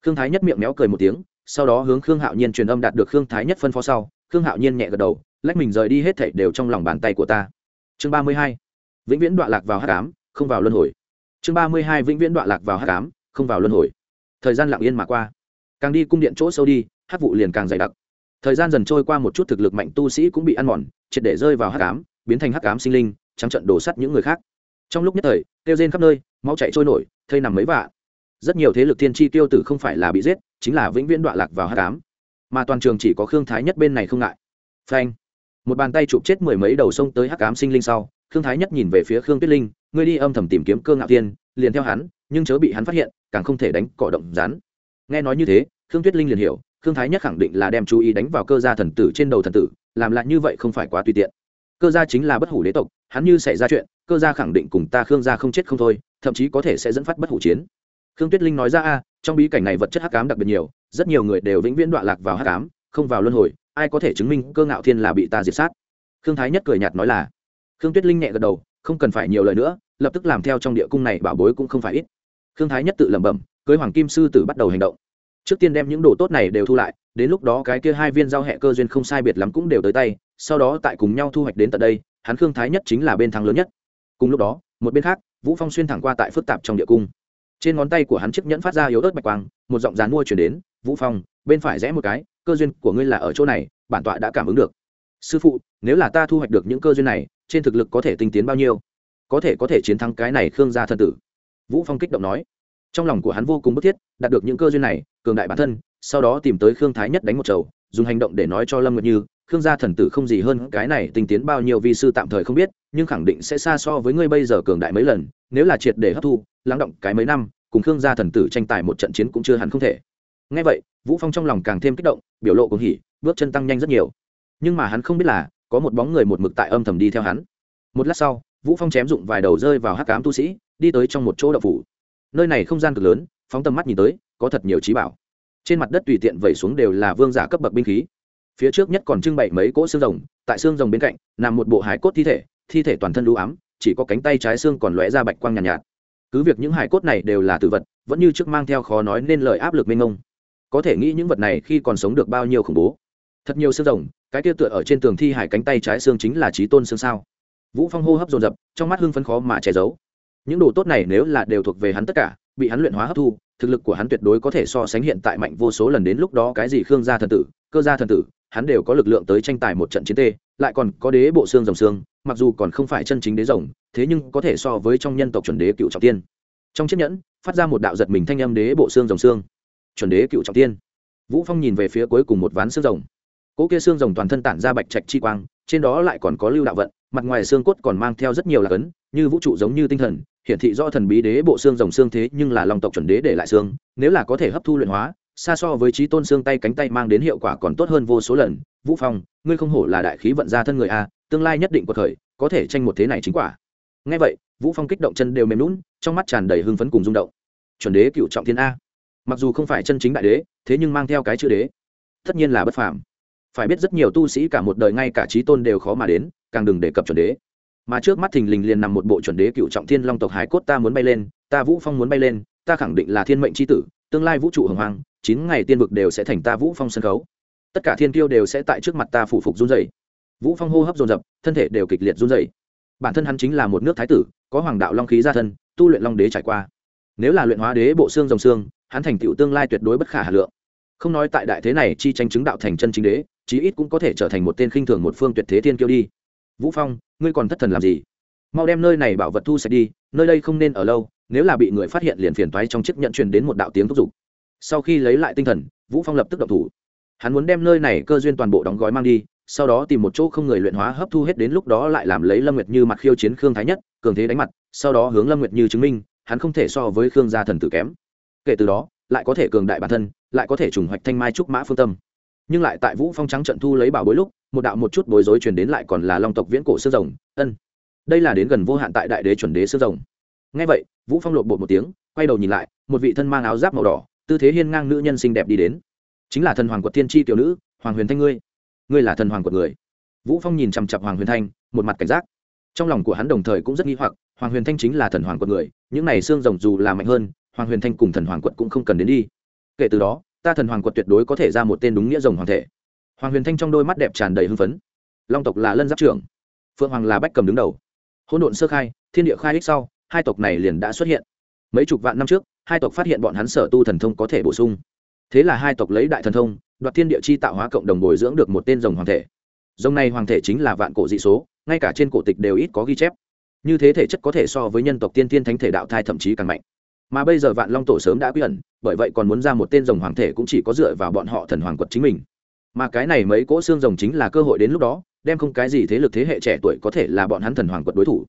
Khương thái nhất miệng méo cười một tiếng, sau đó hướng khương hạo nhiên truyền âm đạt được khương thái nhất phân phó sau, khương hạo nhiên nhẹ gật đầu, lách mình rời đi hết thảy đều trong lòng bàn tay của ta. Chương ba mươi hai, vĩnh viễn đoạn lạc vào hát cám không vào luân hồi. Chương ba mươi hai, vĩnh viễn đoạn lạc vào hát cám không vào luân hồi. Thời gian lặng yên mà qua. Càng đi cung điện chỗ sâu đi hát vụ liền càng dày đặc thời gian dần trôi qua một chút thực lực mạnh tu sĩ cũng bị ăn mòn triệt để rơi vào hắc ám, biến thành hắc ám sinh linh trắng trận đổ sắt những người khác. Trong lúc nhất thời tiêu rên khắp nơi máu chạy trôi nổi thây nằm mấy vạ rất nhiều thế lực thiên tri tiêu tử không phải là bị giết chính là vĩnh viễn đoạn lạc vào hắc ám. mà toàn trường chỉ có khương thái nhất bên này không ngại. Phanh. Một bàn tay chụp chết mười mấy đầu sông tới hắc ám sinh linh sau khương thái nhất nhìn về phía khương tuyết linh ngươi đi âm thầm tìm kiếm cơ ngạo tiên, liền theo hắn nhưng chớ bị hắn phát hiện càng không thể đánh cỏ động rắn. Nghe nói như thế khương tuyết linh liền hiểu khương thái nhất khẳng định là đem chú ý đánh vào cơ gia thần tử trên đầu thần tử, làm lại như vậy không phải quá tùy tiện. Cơ gia chính là bất hủ đế tộc, hắn như xảy ra chuyện, cơ gia khẳng định cùng ta khương gia không chết không thôi, thậm chí có thể sẽ dẫn phát bất hủ chiến. Khương tuyết linh nói ra, a, trong bí cảnh này vật chất hắc ám đặc biệt nhiều, rất nhiều người đều vĩnh viễn đoạn lạc vào hắc ám, không vào luân hồi, ai có thể chứng minh cơ ngạo thiên là bị ta diệt sát? Khương thái nhất cười nhạt nói là, khương tuyết linh nhẹ gật đầu, không cần phải nhiều lời nữa, lập tức làm theo trong địa cung này bảo bối cũng không phải ít. Khương thái nhất tự lẩm bẩm, cưới hoàng kim sư tử bắt đầu hành động trước tiên đem những đồ tốt này đều thu lại, đến lúc đó cái kia hai viên giao hẹ cơ duyên không sai biệt lắm cũng đều tới tay, sau đó tại cùng nhau thu hoạch đến tận đây, hắn khương thái nhất chính là bên thắng lớn nhất. Cùng lúc đó, một bên khác, vũ phong xuyên thẳng qua tại phức tạp trong địa cung. Trên ngón tay của hắn chiếc nhẫn phát ra yếu ớt bạch quang, một giọng dán mua chuyển đến, vũ phong, bên phải rẽ một cái, cơ duyên của ngươi là ở chỗ này, bản tọa đã cảm ứng được. Sư phụ, nếu là ta thu hoạch được những cơ duyên này, trên thực lực có thể tinh tiến bao nhiêu? Có thể có thể chiến thắng cái này khương gia thân tử. Vũ phong kích động nói. Trong lòng của hắn vô cùng bức thiết, đạt được những cơ duyên này cường đại bản thân, sau đó tìm tới khương thái nhất đánh một chầu, dùng hành động để nói cho lâm nguyệt như, khương gia thần tử không gì hơn cái này tinh tiến bao nhiêu vi sư tạm thời không biết, nhưng khẳng định sẽ xa so với ngươi bây giờ cường đại mấy lần, nếu là triệt để hấp thu, lắng động cái mấy năm, cùng khương gia thần tử tranh tài một trận chiến cũng chưa hẳn không thể. Ngay vậy, vũ phong trong lòng càng thêm kích động, biểu lộ cũng hỉ, bước chân tăng nhanh rất nhiều. Nhưng mà hắn không biết là, có một bóng người một mực tại âm thầm đi theo hắn. Một lát sau, vũ phong chém dụng vài đầu rơi vào hắc cám tu sĩ, đi tới trong một chỗ đậu phủ. Nơi này không gian cực lớn, phóng tầm mắt nhìn tới có thật nhiều trí bảo. Trên mặt đất tùy tiện vẩy xuống đều là vương giả cấp bậc binh khí. Phía trước nhất còn trưng bày mấy cỗ xương rồng tại xương rồng bên cạnh nằm một bộ hải cốt thi thể thi thể toàn thân lũ ám chỉ có cánh tay trái xương còn lóe ra bạch quang nhàn nhạt, nhạt. Cứ việc những hải cốt này đều là tử vật vẫn như trước mang theo khó nói nên lời áp lực mênh ngông có thể nghĩ những vật này khi còn sống được bao nhiêu khủng bố. Thật nhiều xương rồng cái tiêu tựa ở trên tường thi hải cánh tay trái xương chính là trí tôn xương sao? Vũ phong hô hấp dồn dập trong mắt hưng phấn khó mà che giấu. Những đồ tốt này nếu là đều thuộc về hắn tất cả bị hắn luyện hóa hấp thu thực lực của hắn tuyệt đối có thể so sánh hiện tại mạnh vô số lần đến lúc đó cái gì khương gia thần tử, cơ gia thần tử, hắn đều có lực lượng tới tranh tài một trận chiến tê, lại còn có đế bộ xương rồng xương, mặc dù còn không phải chân chính đế rồng, thế nhưng có thể so với trong nhân tộc chuẩn đế cựu trọng tiên. Trong chiếc nhẫn, phát ra một đạo giật mình thanh âm đế bộ xương rồng xương. Chuẩn đế cựu trọng tiên. Vũ phong nhìn về phía cuối cùng một ván xương rồng. Cỗ kia xương rồng toàn thân tản ra bạch trạch chi quang, trên đó lại còn có lưu đạo vận, mặt ngoài xương cốt còn mang theo rất nhiều lạc ấn, như vũ trụ giống như tinh thần hiển thị do thần bí đế bộ xương rồng xương thế nhưng là lòng tộc chuẩn đế để lại xương, nếu là có thể hấp thu luyện hóa, xa so với trí tôn xương tay cánh tay mang đến hiệu quả còn tốt hơn vô số lần. Vũ phong, ngươi không hổ là đại khí vận ra thân người a, tương lai nhất định có thời, có thể tranh một thế này chính quả. Ngay vậy, vũ phong kích động chân đều mềm lún trong mắt tràn đầy hưng phấn cùng rung động. Chuẩn đế cựu trọng thiên a. Mặc dù không phải chân chính đại đế, thế nhưng mang theo cái chữ đế, tất nhiên là bất phàm. Phải biết rất nhiều tu sĩ cả một đời ngay cả trí tôn đều khó mà đến, càng đừng đề cập chuẩn đế mà trước mắt thình lình liền nằm một bộ chuẩn đế cựu trọng thiên long tộc hải cốt ta muốn bay lên, ta vũ phong muốn bay lên, ta khẳng định là thiên mệnh tri tử, tương lai vũ trụ hồng hoàng chín ngày tiên vực đều sẽ thành ta vũ phong sân khấu. Tất cả thiên kiêu đều sẽ tại trước mặt ta phụ phục run dày vũ phong hô hấp dồn dập, thân thể đều kịch liệt run dày bản thân hắn chính là một nước thái tử, có hoàng đạo long khí gia thân, tu luyện long đế trải qua. Nếu là luyện hóa đế bộ xương dòng xương, hắn thành tựu tương lai tuyệt đối bất khả hà lượng. Không nói tại đại thế này chi tranh chứng đạo thành chân chính đế, chí ít cũng có thể trở thành một tên khinh thường một phương tuyệt thế thiên kiêu đi. Vũ phong ngươi còn thất thần làm gì? Mau đem nơi này bảo vật thu sạch đi, nơi đây không nên ở lâu, nếu là bị người phát hiện liền phiền toái trong chiếc nhận truyền đến một đạo tiếng thúc giục. Sau khi lấy lại tinh thần, vũ phong lập tức động thủ. Hắn muốn đem nơi này cơ duyên toàn bộ đóng gói mang đi, sau đó tìm một chỗ không người luyện hóa hấp thu hết đến lúc đó lại làm lấy lâm nguyệt như mặt khiêu chiến khương thái nhất, cường thế đánh mặt, sau đó hướng lâm nguyệt như chứng minh, hắn không thể so với khương gia thần tử kém. Kể từ đó, lại có thể cường đại bản thân, lại có thể trùng hoạch thanh mai trúc mã phương tâm nhưng lại tại vũ phong trắng trận thu lấy bảo bối lúc, một đạo một chút bối rối truyền đến lại còn là long tộc viễn cổ xương rồng, ân, đây là đến gần vô hạn tại đại đế chuẩn đế xương rồng. Ngay vậy, vũ phong lột bột một tiếng, quay đầu nhìn lại, một vị thân mang áo giáp màu đỏ, tư thế hiên ngang nữ nhân xinh đẹp đi đến. Chính là thần hoàng quật thiên tri tiểu nữ, hoàng huyền thanh ngươi. Ngươi là thần hoàng quật người. Vũ phong nhìn chằm chặp hoàng huyền thanh, một mặt cảnh giác. Trong lòng của hắn đồng thời cũng rất nghi hoặc, hoàng huyền thanh chính là thần hoàng quật người, những này xương rồng dù là mạnh hơn, hoàng huyền thanh cùng thần hoàng quật cũng không cần đến đi. Kể từ đó ta thần hoàng quật tuyệt đối có thể ra một tên đúng nghĩa rồng hoàng thể. Hoàng huyền thanh trong đôi mắt đẹp tràn đầy hưng phấn. Long tộc là lân giáp trưởng, phượng hoàng là bách cầm đứng đầu. Hỗn độn sơ khai, thiên địa khai ích sau, hai tộc này liền đã xuất hiện. Mấy chục vạn năm trước, hai tộc phát hiện bọn hắn sở tu thần thông có thể bổ sung. Thế là hai tộc lấy đại thần thông, đoạt thiên địa chi tạo hóa cộng đồng bồi dưỡng được một tên rồng hoàng thể. Rồng này hoàng thể chính là vạn cổ dị số, ngay cả trên cổ tịch đều ít có ghi chép. Như thế thể chất có thể so với nhân tộc tiên tiên thánh thể đạo thai thậm chí càng mạnh. Mà bây giờ vạn long tổ sớm đã quy ẩn bởi vậy còn muốn ra một tên rồng hoàng thể cũng chỉ có dựa vào bọn họ thần hoàng quật chính mình. Mà cái này mấy cỗ xương rồng chính là cơ hội đến lúc đó, đem không cái gì thế lực thế hệ trẻ tuổi có thể là bọn hắn thần hoàng quật đối thủ.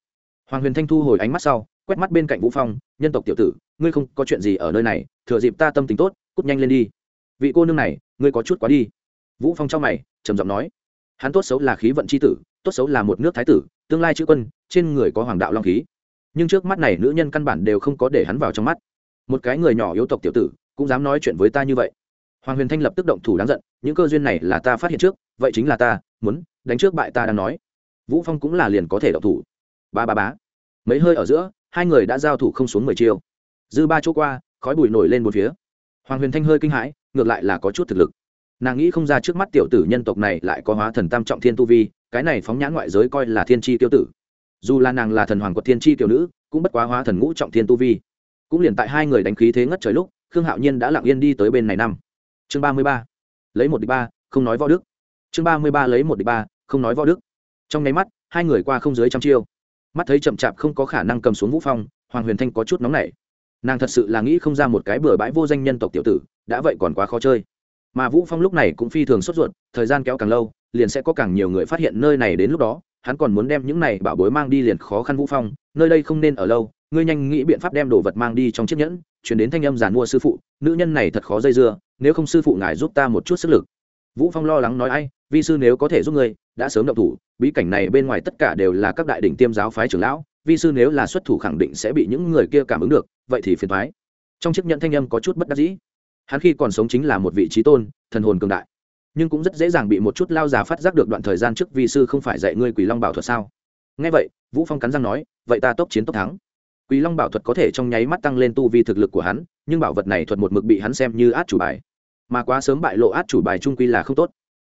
Hoàng huyền thanh thu hồi ánh mắt sau, quét mắt bên cạnh vũ phong, nhân tộc tiểu tử, ngươi không có chuyện gì ở nơi này, thừa dịp ta tâm tình tốt, cút nhanh lên đi. Vị cô nương này, ngươi có chút quá đi. Vũ phong trong mày, trầm giọng nói, hắn tốt xấu là khí vận c h i tử, tốt xấu là một nước thái tử, tương lai chữ quân, trên người có hoàng đạo long khí. Nhưng trước mắt này nữ nhân căn bản đều không có để hắn vào trong mắt một cái người nhỏ yếu tộc tiểu tử, cũng dám nói chuyện với ta như vậy. Hoàng huyền thanh lập tức động thủ đáng giận, những cơ duyên này là ta phát hiện trước, vậy chính là ta, muốn đánh trước bại ta đang nói. Vũ phong cũng là liền có thể động thủ. Ba ba bá mấy hơi ở giữa, hai người đã giao thủ không xuống mười chiêu. Dư ba chỗ qua, khói bụi nổi lên một phía. Hoàng huyền thanh hơi kinh hãi, ngược lại là có chút thực lực. Nàng nghĩ không ra trước mắt tiểu tử nhân tộc này lại có hóa thần tam trọng thiên tu vi, cái này phóng nhãn ngoại giới coi là thiên tri tiêu tử. Dù là nàng là thần hoàng của thiên tri tiểu nữ, cũng bất quá hóa thần ngũ trọng thiên tu vi cũng liền tại hai người đánh khí thế ngất trời lúc, khương hạo nhiên đã lặng yên đi tới bên này năm. Chương ba mươi ba. Lấy một đ ba, không nói võ đức. Chương ba mươi ba lấy một đ ba, không nói võ đức. Trong nháy mắt, hai người qua không dưới trăm chiêu. Mắt thấy chậm chạp không có khả năng cầm xuống vũ phong, hoàng huyền thanh có chút nóng nảy. Nàng thật sự là nghĩ không ra một cái bừa bãi vô danh nhân tộc tiểu tử, đã vậy còn quá khó chơi. Mà vũ phong lúc này cũng phi thường sốt ruột, thời gian kéo càng lâu, liền sẽ có càng nhiều người phát hiện nơi này đến lúc đó, hắn còn muốn đem những này bảo bối mang đi liền khó khăn vũ phong, nơi đây không nên ở lâu ngươi nhanh nghĩ biện pháp đem đồ vật mang đi trong chiếc nhẫn, chuyển đến thanh âm giàn mua sư phụ, nữ nhân này thật khó dây dưa, nếu không sư phụ ngài giúp ta một chút sức lực. Vũ phong lo lắng nói ai, vi sư nếu có thể giúp ngươi, đã sớm động thủ, bí cảnh này bên ngoài tất cả đều là các đại đỉnh tiêm giáo phái trưởng lão, vi sư nếu là xuất thủ khẳng định sẽ bị những người kia cảm ứng được, vậy thì phiền thoái trong chiếc nhẫn thanh âm có chút bất đắc dĩ. Hắn khi còn sống chính là một vị trí tôn, thần hồn cường đại. Nhưng cũng rất dễ dàng bị một chút lao già phát giác được đoạn thời gian trước vi sư không phải dạy ngươi quỷ long bảo thuật sao? Nghe vậy, vũ phong cắn răng nói, vậy ta tốc chiến tốc thắng quỷ long bảo thuật có thể trong nháy mắt tăng lên tu vi thực lực của hắn, nhưng bảo vật này thuật một mực bị hắn xem như át chủ bài. Mà quá sớm bại lộ át chủ bài trung quy là không tốt.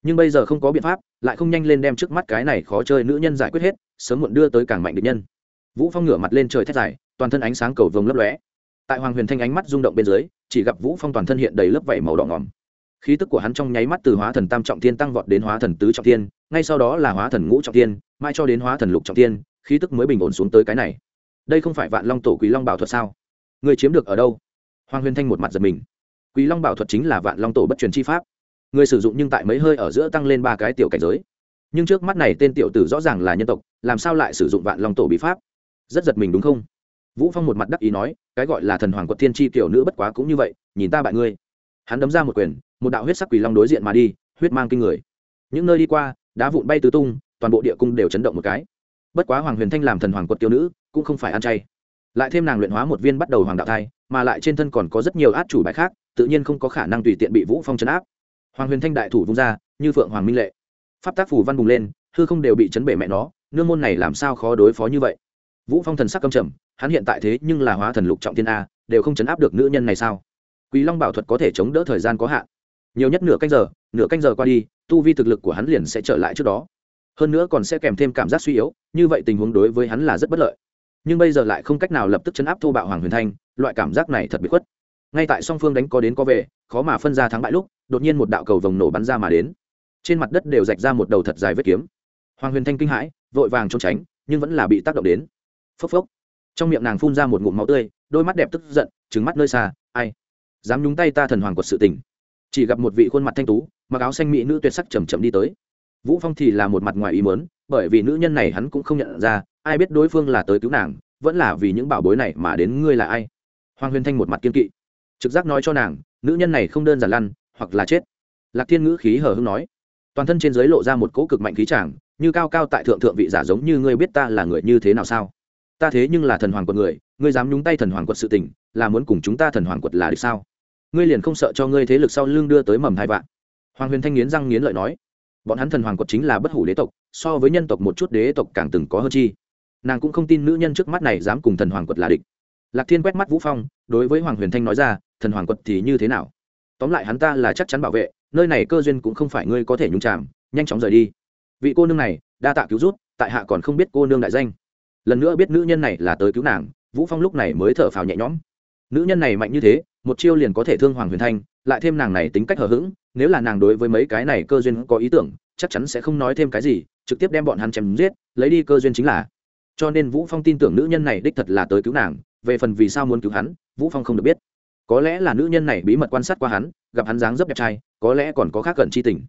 Nhưng bây giờ không có biện pháp, lại không nhanh lên đem trước mắt cái này khó chơi nữ nhân giải quyết hết, sớm muộn đưa tới càng mạnh địch nhân. Vũ phong ngửa mặt lên trời thét dài, toàn thân ánh sáng cầu vồng lấp lóe. Tại hoàng huyền thanh ánh mắt rung động bên dưới, chỉ gặp vũ phong toàn thân hiện đầy lớp vảy màu đỏ ngỏm. Khí tức của hắn trong nháy mắt từ hóa thần tam trọng thiên tăng vọt đến hóa thần tứ trọng thiên, ngay sau đó là hóa thần ngũ trọng thiên, mai cho đến hóa thần lục trọng thiên, khí tức mới bình ổn xuống tới cái này đây không phải vạn long tổ quý long bảo thuật sao? Người chiếm được ở đâu? Hoàng huyền thanh một mặt giật mình. Quý long bảo thuật chính là vạn long tổ bất truyền chi pháp. Người sử dụng nhưng tại mấy hơi ở giữa tăng lên ba cái tiểu cảnh giới. Nhưng trước mắt này tên tiểu tử rõ ràng là nhân tộc, làm sao lại sử dụng vạn long tổ bí pháp? Rất giật mình đúng không? Vũ phong một mặt đắc ý nói, cái gọi là thần hoàng quật thiên chi tiểu nữ bất quá cũng như vậy, nhìn ta bại ngươi. Hắn đấm ra một quyền, một đạo huyết sắc quỷ long đối diện mà đi, huyết mang kinh người. Những nơi đi qua, đá vụn bay tứ tung, toàn bộ địa cung đều chấn động một cái. Bất quá hoàng huyền thanh làm thần hoàng quật tiểu nữ cũng không phải ăn chay. Lại thêm nàng luyện hóa một viên bắt đầu hoàng đạo thai, mà lại trên thân còn có rất nhiều át chủ bài khác, tự nhiên không có khả năng tùy tiện bị vũ phong chấn áp. Hoàng huyền thanh đại thủ vung ra, như phượng hoàng minh lệ. Pháp tác phủ văn bùng lên, hư không đều bị chấn bể mẹ nó, nương môn này làm sao khó đối phó như vậy? Vũ phong thần sắc căm trầm, hắn hiện tại thế nhưng là hóa thần lục trọng thiên a, đều không chấn áp được nữ nhân này sao? Quý long bảo thuật có thể chống đỡ thời gian có hạn. Nhiều nhất nửa canh giờ, nửa canh giờ qua đi, tu vi thực lực của hắn liền sẽ trở lại trước đó. Hơn nữa còn sẽ kèm thêm cảm giác suy yếu, như vậy tình huống đối với hắn là rất bất lợi nhưng bây giờ lại không cách nào lập tức chấn áp thô bạo hoàng huyền thanh, loại cảm giác này thật bị khuất. Ngay tại song phương đánh có đến có về, khó mà phân ra thắng bại lúc, đột nhiên một đạo cầu vồng nổ bắn ra mà đến. Trên mặt đất đều rạch ra một đầu thật dài vết kiếm. Hoàng huyền thanh kinh hãi, vội vàng trốn tránh, nhưng vẫn là bị tác động đến. Phốc phốc. Trong miệng nàng phun ra một ngụm máu tươi, đôi mắt đẹp tức giận trứng mắt nơi xa, ai? Dám nhúng tay ta thần hoàng của sự tình. Chỉ gặp một vị khuôn mặt thanh tú, mặc áo xanh mỹ nữ tuyệt sắc chầm chậm đi tới. Vũ phong thì là một mặt ngoài ý mớn bởi vì nữ nhân này hắn cũng không nhận ra ai biết đối phương là tới cứu nàng, vẫn là vì những bảo bối này mà đến ngươi là ai? Hoàng huyền thanh một mặt kiên kỵ. Trực giác nói cho nàng, nữ nhân này không đơn giản lăn, hoặc là chết. Lạc thiên ngữ khí hờ hưng nói. Toàn thân trên giới lộ ra một cỗ cực mạnh khí tràng, như cao cao tại thượng thượng vị giả giống như ngươi biết ta là người như thế nào sao? Ta thế nhưng là thần hoàng quật người, ngươi dám nhúng tay thần hoàng quật sự tình, là muốn cùng chúng ta thần hoàng quật là được sao? Ngươi liền không sợ cho ngươi thế lực sau lưng đưa tới mầm hai vạn? Hoàng huyền thanh nghiến răng nghiến lợi nói. Bọn hắn thần hoàng quật chính là bất hủ đế tộc, so với nhân tộc một chút đế tộc càng từng có hơn chi nàng cũng không tin nữ nhân trước mắt này dám cùng thần hoàng quật là địch. Lạc thiên quét mắt vũ phong, đối với hoàng huyền thanh nói ra, thần hoàng quật thì như thế nào? Tóm lại hắn ta là chắc chắn bảo vệ, nơi này cơ duyên cũng không phải ngươi có thể nhúng chạm nhanh chóng rời đi. Vị cô nương này, đa tạ cứu rút, tại hạ còn không biết cô nương đại danh. Lần nữa biết nữ nhân này là tới cứu nàng, vũ phong lúc này mới thở phào nhẹ nhõm. Nữ nhân này mạnh như thế, một chiêu liền có thể thương hoàng huyền thanh, lại thêm nàng này tính cách hờ hững, nếu là nàng đối với mấy cái này cơ duyên có ý tưởng, chắc chắn sẽ không nói thêm cái gì, trực tiếp đem bọn hắn chém giết, lấy đi cơ duyên chính là cho nên vũ phong tin tưởng nữ nhân này đích thật là tới cứu nàng, về phần vì sao muốn cứu hắn, vũ phong không được biết. Có lẽ là nữ nhân này bí mật quan sát qua hắn, gặp hắn dáng dấp đẹp trai, có lẽ còn có khác gần chi tình.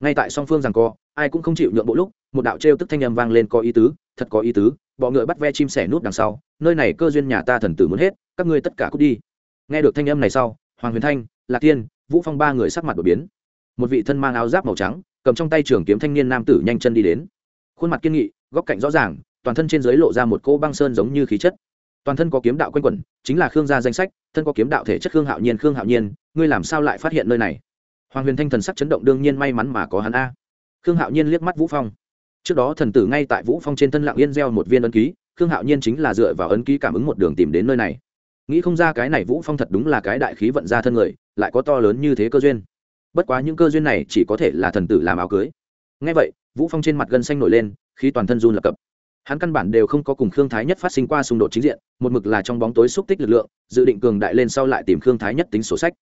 Ngay tại song phương rằng co, ai cũng không chịu nhượng bộ lúc, một đạo trêu tức thanh âm vang lên có ý tứ, thật có ý tứ, bọ ngựa bắt ve chim sẻ nút đằng sau, nơi này cơ duyên nhà ta thần tử muốn hết, các ngươi tất cả cút đi. Nghe được thanh âm này sau, hoàng huyền thanh, lạc tiên vũ phong ba người sắc mặt đột biến. Một vị thân mang áo giáp màu trắng, cầm trong tay trường kiếm thanh niên nam tử nhanh chân đi đến. Khuôn mặt kiên nghị, góc cạnh rõ ràng toàn thân trên dưới lộ ra một cỗ băng sơn giống như khí chất. Toàn thân có kiếm đạo quanh quẩn, chính là khương gia danh sách, thân có kiếm đạo thể chất khương hạo nhiên, khương hạo nhiên, ngươi làm sao lại phát hiện nơi này? Hoàng huyền thanh thần sắc chấn động đương nhiên may mắn mà có hắn a. Khương hạo nhiên liếc mắt vũ phong. Trước đó thần tử ngay tại vũ phong trên thân lạng yên gieo một viên ấn ký, khương hạo nhiên chính là dựa vào ấn ký cảm ứng một đường tìm đến nơi này. Nghĩ không ra cái này vũ phong thật đúng là cái đại khí vận ra thân người, lại có to lớn như thế cơ duyên. Bất quá những cơ duyên này chỉ có thể là thần tử làm áo cưới. Ngay vậy, vũ phong trên mặt gân xanh nổi lên khi toàn thân run lập cập hắn căn bản đều không có cùng khương thái nhất phát sinh qua xung đột chính diện, một mực là trong bóng tối xúc tích lực lượng, dự định cường đại lên sau lại tìm khương thái nhất tính sổ sách.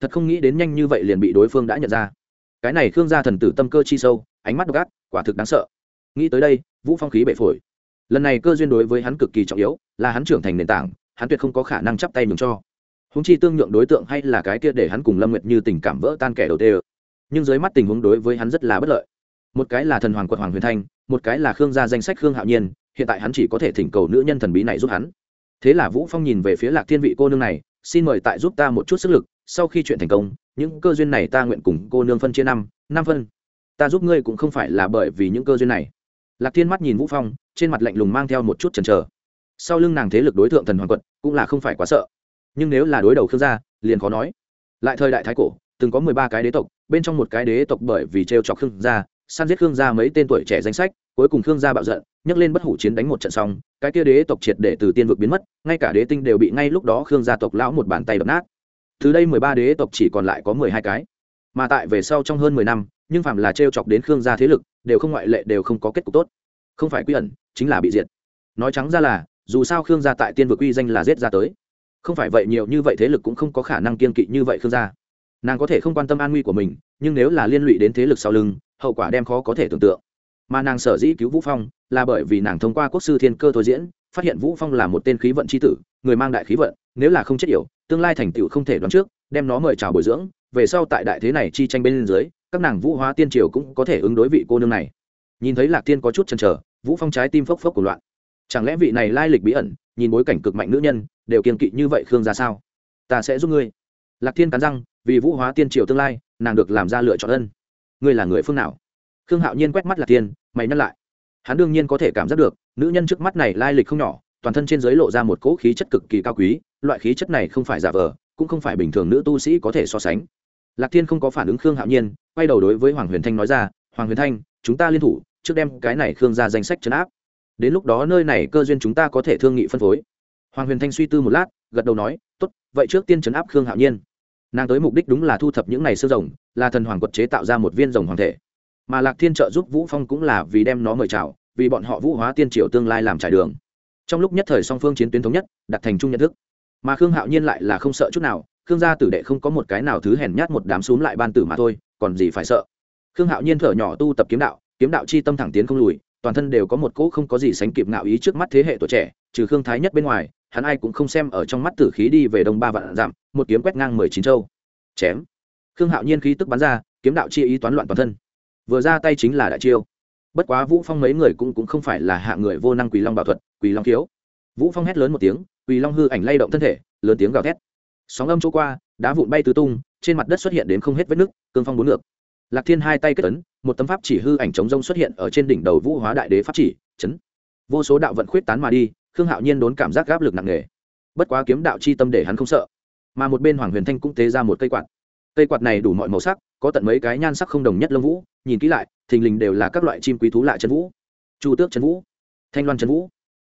Thật không nghĩ đến nhanh như vậy liền bị đối phương đã nhận ra. Cái này khương gia thần tử tâm cơ chi sâu, ánh mắt độc ác, quả thực đáng sợ. Nghĩ tới đây, vũ phong khí bệ phổi. Lần này cơ duyên đối với hắn cực kỳ trọng yếu, là hắn trưởng thành nền tảng, hắn tuyệt không có khả năng chắp tay mừng cho. Húng chi tương nhượng đối tượng hay là cái kia để hắn cùng lâm nguyệt như tình cảm vỡ tan kẻ đầu tê nhưng dưới mắt tình huống đối với hắn rất là bất lợi một cái là thần hoàng quật hoàng huyền thanh, một cái là khương gia danh sách khương hạo nhiên, hiện tại hắn chỉ có thể thỉnh cầu nữ nhân thần bí này giúp hắn. Thế là vũ phong nhìn về phía lạc thiên vị cô nương này, xin mời tại giúp ta một chút sức lực, sau khi chuyện thành công, những cơ duyên này ta nguyện cùng cô nương phân chia năm năm phân. Ta giúp ngươi cũng không phải là bởi vì những cơ duyên này. Lạc thiên mắt nhìn vũ phong, trên mặt lạnh lùng mang theo một chút chần chờ. Sau lưng nàng thế lực đối tượng thần hoàng quận, cũng là không phải quá sợ. Nhưng nếu là đối đầu khương gia, liền khó nói. Lại thời đại thái cổ, từng có mười ba cái đế tộc, bên trong một cái đế tộc bởi vì trêu chọc khương gia săn giết khương gia mấy tên tuổi trẻ danh sách, cuối cùng khương gia bạo giận, nhấc lên bất hủ chiến đánh một trận xong, cái kia đế tộc triệt để từ tiên vực biến mất, ngay cả đế tinh đều bị ngay lúc đó khương gia tộc lão một bàn tay đập nát. Từ đây mười ba đế tộc chỉ còn lại có mười hai cái. Mà tại về sau trong hơn mười năm, nhưng phạm là t chọc đến khương gia thế lực, đều không ngoại lệ, đều không có kết cục tốt. Không phải quy ẩn, chính là bị diệt. Nói trắng ra là, dù sao khương gia tại tiên vực uy danh là giết ra tới. Không phải vậy nhiều như vậy thế lực cũng không có khả năng kiên kỵ như vậy khương gia. Nàng có thể không quan tâm an nguy của mình, nhưng nếu là liên lụy đến thế lực sau lưng hậu quả đem khó có thể tưởng tượng. Mà nàng sở dĩ cứu vũ phong là bởi vì nàng thông qua quốc sư thiên cơ thôi diễn, phát hiện vũ phong là một tên khí vận c h i tử, người mang đại khí vận, nếu là không chết yểu, tương lai thành tựu không thể đoán trước, đem nó mời chào bồi dưỡng. Về sau tại đại thế này chi tranh bên dưới, các nàng vũ hóa tiên triều cũng có thể ứng đối vị cô nương này. Nhìn thấy lạc tiên có chút chần chờ, vũ phong trái tim phốc phốc của loạn. Chẳng lẽ vị này lai lịch bí ẩn, nhìn bối cảnh cực mạnh nữ nhân, đều kiên kỵ như vậy khương ra sao? Ta sẽ giúp ngươi. Lạc thiên cắn răng, vì vũ hóa tiên triều tương lai, nàng được làm ra lựa chọn ân ngươi là người phương nào? Khương hạo nhiên quét mắt lạc tiên mày nhắc lại. Hắn đương nhiên có thể cảm giác được, nữ nhân trước mắt này lai lịch không nhỏ, toàn thân trên giới lộ ra một cỗ khí chất cực kỳ cao quý, loại khí chất này không phải giả vờ, cũng không phải bình thường nữ tu sĩ có thể so sánh. Lạc thiên không có phản ứng khương hạo nhiên, quay đầu đối với hoàng huyền thanh nói ra, hoàng huyền thanh, chúng ta liên thủ, trước đem cái này khương ra danh sách chấn áp. Đến lúc đó nơi này cơ duyên chúng ta có thể thương nghị phân phối. Hoàng huyền thanh suy tư một lát, gật đầu nói, tốt, vậy trước tiên chấn áp khương hạo nhiên. Nàng tới mục đích đúng là thu thập những này xương rồng là thần hoàng quật chế tạo ra một viên rồng hoàng thể. Mà lạc thiên trợ giúp vũ phong cũng là vì đem nó mời chào vì bọn họ vũ hóa tiên triều tương lai làm trải đường. Trong lúc nhất thời song phương chiến tuyến thống nhất đặt thành chung nhận thức. Mà khương hạo nhiên lại là không sợ chút nào khương gia tử đệ không có một cái nào thứ hèn nhát một đám xúm lại ban tử mà thôi còn gì phải sợ. Khương hạo nhiên thở nhỏ tu tập kiếm đạo kiếm đạo chi tâm thẳng tiến không lùi toàn thân đều có một cỗ không có gì sánh kịp ngạo ý trước mắt thế hệ tuổi trẻ trừ khương thái nhất bên ngoài hắn ai cũng không xem ở trong mắt tử khí đi về đông ba vạn giảm, một kiếm quét ngang mười chín châu. Chém khương hạo nhiên khí tức bắn ra, kiếm đạo chi ý toán loạn toàn thân. Vừa ra tay chính là đại chiêu. Bất quá vũ phong mấy người cũng cũng không phải là hạ người vô năng quỳ long bảo thuật, quỳ long thiếu vũ phong hét lớn một tiếng, quỳ long hư ảnh lay động thân thể, lớn tiếng gào thét. Sóng âm chỗ qua, đá vụn bay tứ tung, trên mặt đất xuất hiện đến không hết vết nứt, cương phong bốn ngược. Lạc thiên hai tay kết tấn một tấm pháp chỉ hư ảnh chống rông xuất hiện ở trên đỉnh đầu vũ hóa đại đế pháp chỉ, chấn. Vô số đạo vận khuyết tán mà đi, khương hạo nhiên đốn cảm giác gáp lực nặng nề. Bất quá kiếm đạo chi tâm để hắn không sợ, mà một bên hoàng huyền thanh cũng tế ra một cây quạt cây quạt này đủ mọi màu sắc, có tận mấy cái nhan sắc không đồng nhất lông vũ, nhìn kỹ lại, thình lình đều là các loại chim quý thú lạ chân vũ. Chu tước chân vũ, thanh loan chân vũ,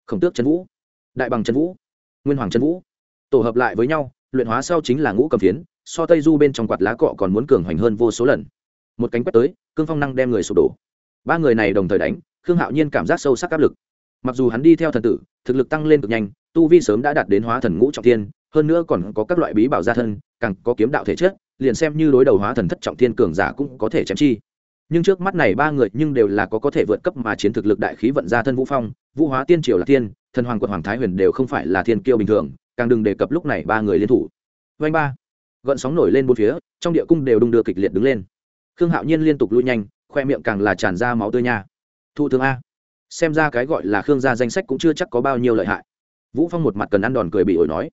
khổng tước chân vũ, đại bằng chân vũ, nguyên hoàng chân vũ. Tổ hợp lại với nhau, luyện hóa sau chính là ngũ cầm phiến, so tây du bên trong quạt lá cọ còn muốn cường hoành hơn vô số lần. Một cánh quét tới, cương phong năng đem người sụp đổ. Ba người này đồng thời đánh, khương hạo nhiên cảm giác sâu sắc áp lực. Mặc dù hắn đi theo thần tử, thực lực tăng lên cực nhanh, tu vi sớm đã đạt đến hóa thần ngũ trọng thiên, hơn nữa còn có các loại bí bảo gia thân, càng có kiếm đạo thể chất liền xem như đối đầu hóa thần thất trọng thiên cường giả cũng có thể chém chi. Nhưng trước mắt này ba người nhưng đều là có có thể vượt cấp mà chiến thực lực đại khí vận ra thân vũ phong, vũ hóa tiên triều là tiên, thần hoàng quận hoàng thái huyền đều không phải là thiên kiêu bình thường, càng đừng đề cập lúc này ba người liên thủ. Vanh ba, gợn sóng nổi lên bốn phía, trong địa cung đều đung đưa kịch liệt đứng lên. Khương hạo nhiên liên tục lui nhanh, khoe miệng càng là tràn ra máu tươi nha. Thu thương a, xem ra cái gọi là khương gia danh sách cũng chưa chắc có bao nhiêu lợi hại. Vũ phong một mặt cần ăn đòn cười bị ổi nói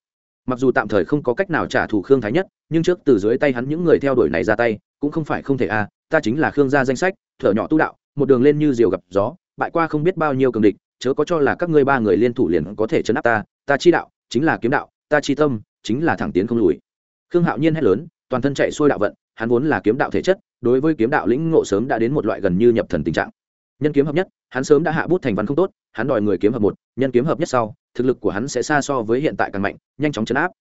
mặc dù tạm thời không có cách nào trả thù khương thái nhất, nhưng trước từ dưới tay hắn những người theo đuổi này ra tay, cũng không phải không thể a ta chính là khương gia danh sách, thở nhỏ tu đạo, một đường lên như diều gặp gió, bại qua không biết bao nhiêu cường địch, chớ có cho là các ngươi ba người liên thủ liền có thể chấn áp ta ta chi đạo, chính là kiếm đạo, ta chi tâm, chính là thẳng tiến không lùi. Khương hạo nhiên hét lớn, toàn thân chạy xuôi đạo vận, hắn vốn là kiếm đạo thể chất, đối với kiếm đạo lĩnh ngộ sớm đã đến một loại gần như nhập thần tình trạng. Nhân kiếm hợp nhất, hắn sớm đã hạ bút thành văn không tốt, hắn đòi người kiếm hợp một, nhân kiếm hợp nhất sau thực lực của hắn sẽ xa so với hiện tại càng mạnh, nhanh chóng chấn áp.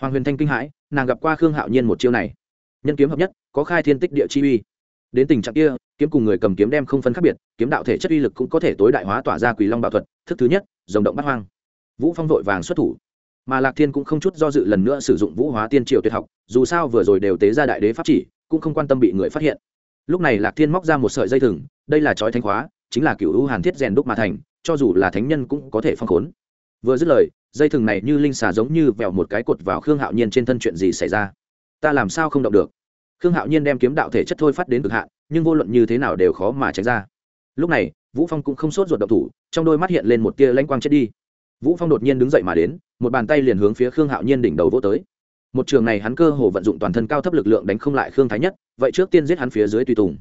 Hoàng huyền thanh kinh hãi, nàng gặp qua khương hạo nhiên một chiêu này. Nhân kiếm hợp nhất, có khai thiên tích địa chi uy. Đến tình trạng kia, kiếm cùng người cầm kiếm đem không phân khác biệt, kiếm đạo thể chất uy lực cũng có thể tối đại hóa tỏa ra quỳ long bảo thuật, thức thứ nhất dòng động bắt hoang. Vũ phong vội vàng xuất thủ. Mà lạc thiên cũng không chút do dự lần nữa sử dụng vũ hóa tiên triều tuyệt học, dù sao vừa rồi đều tế ra đại đế pháp chỉ, cũng không quan tâm bị người phát hiện. Lúc này lạc thiên móc ra một sợi dây thừng, đây là chói thanh khóa, chính là cựu hữu hàn thiết rèn đúc mà thành, cho dù là thánh nhân cũng có thể phong khốn vừa dứt lời, dây thừng này như linh xà giống như vẹo một cái cột vào khương hạo nhiên trên thân chuyện gì xảy ra. Ta làm sao không động được? Khương hạo nhiên đem kiếm đạo thể chất thôi phát đến cực hạn, nhưng vô luận như thế nào đều khó mà tránh ra. Lúc này, vũ phong cũng không sốt ruột động thủ, trong đôi mắt hiện lên một tia lãnh quang chết đi. Vũ phong đột nhiên đứng dậy mà đến, một bàn tay liền hướng phía khương hạo nhiên đỉnh đầu vỗ tới. Một trường này hắn cơ hồ vận dụng toàn thân cao thấp lực lượng đánh không lại khương thái nhất, vậy trước tiên giết hắn phía dưới tùy tùng.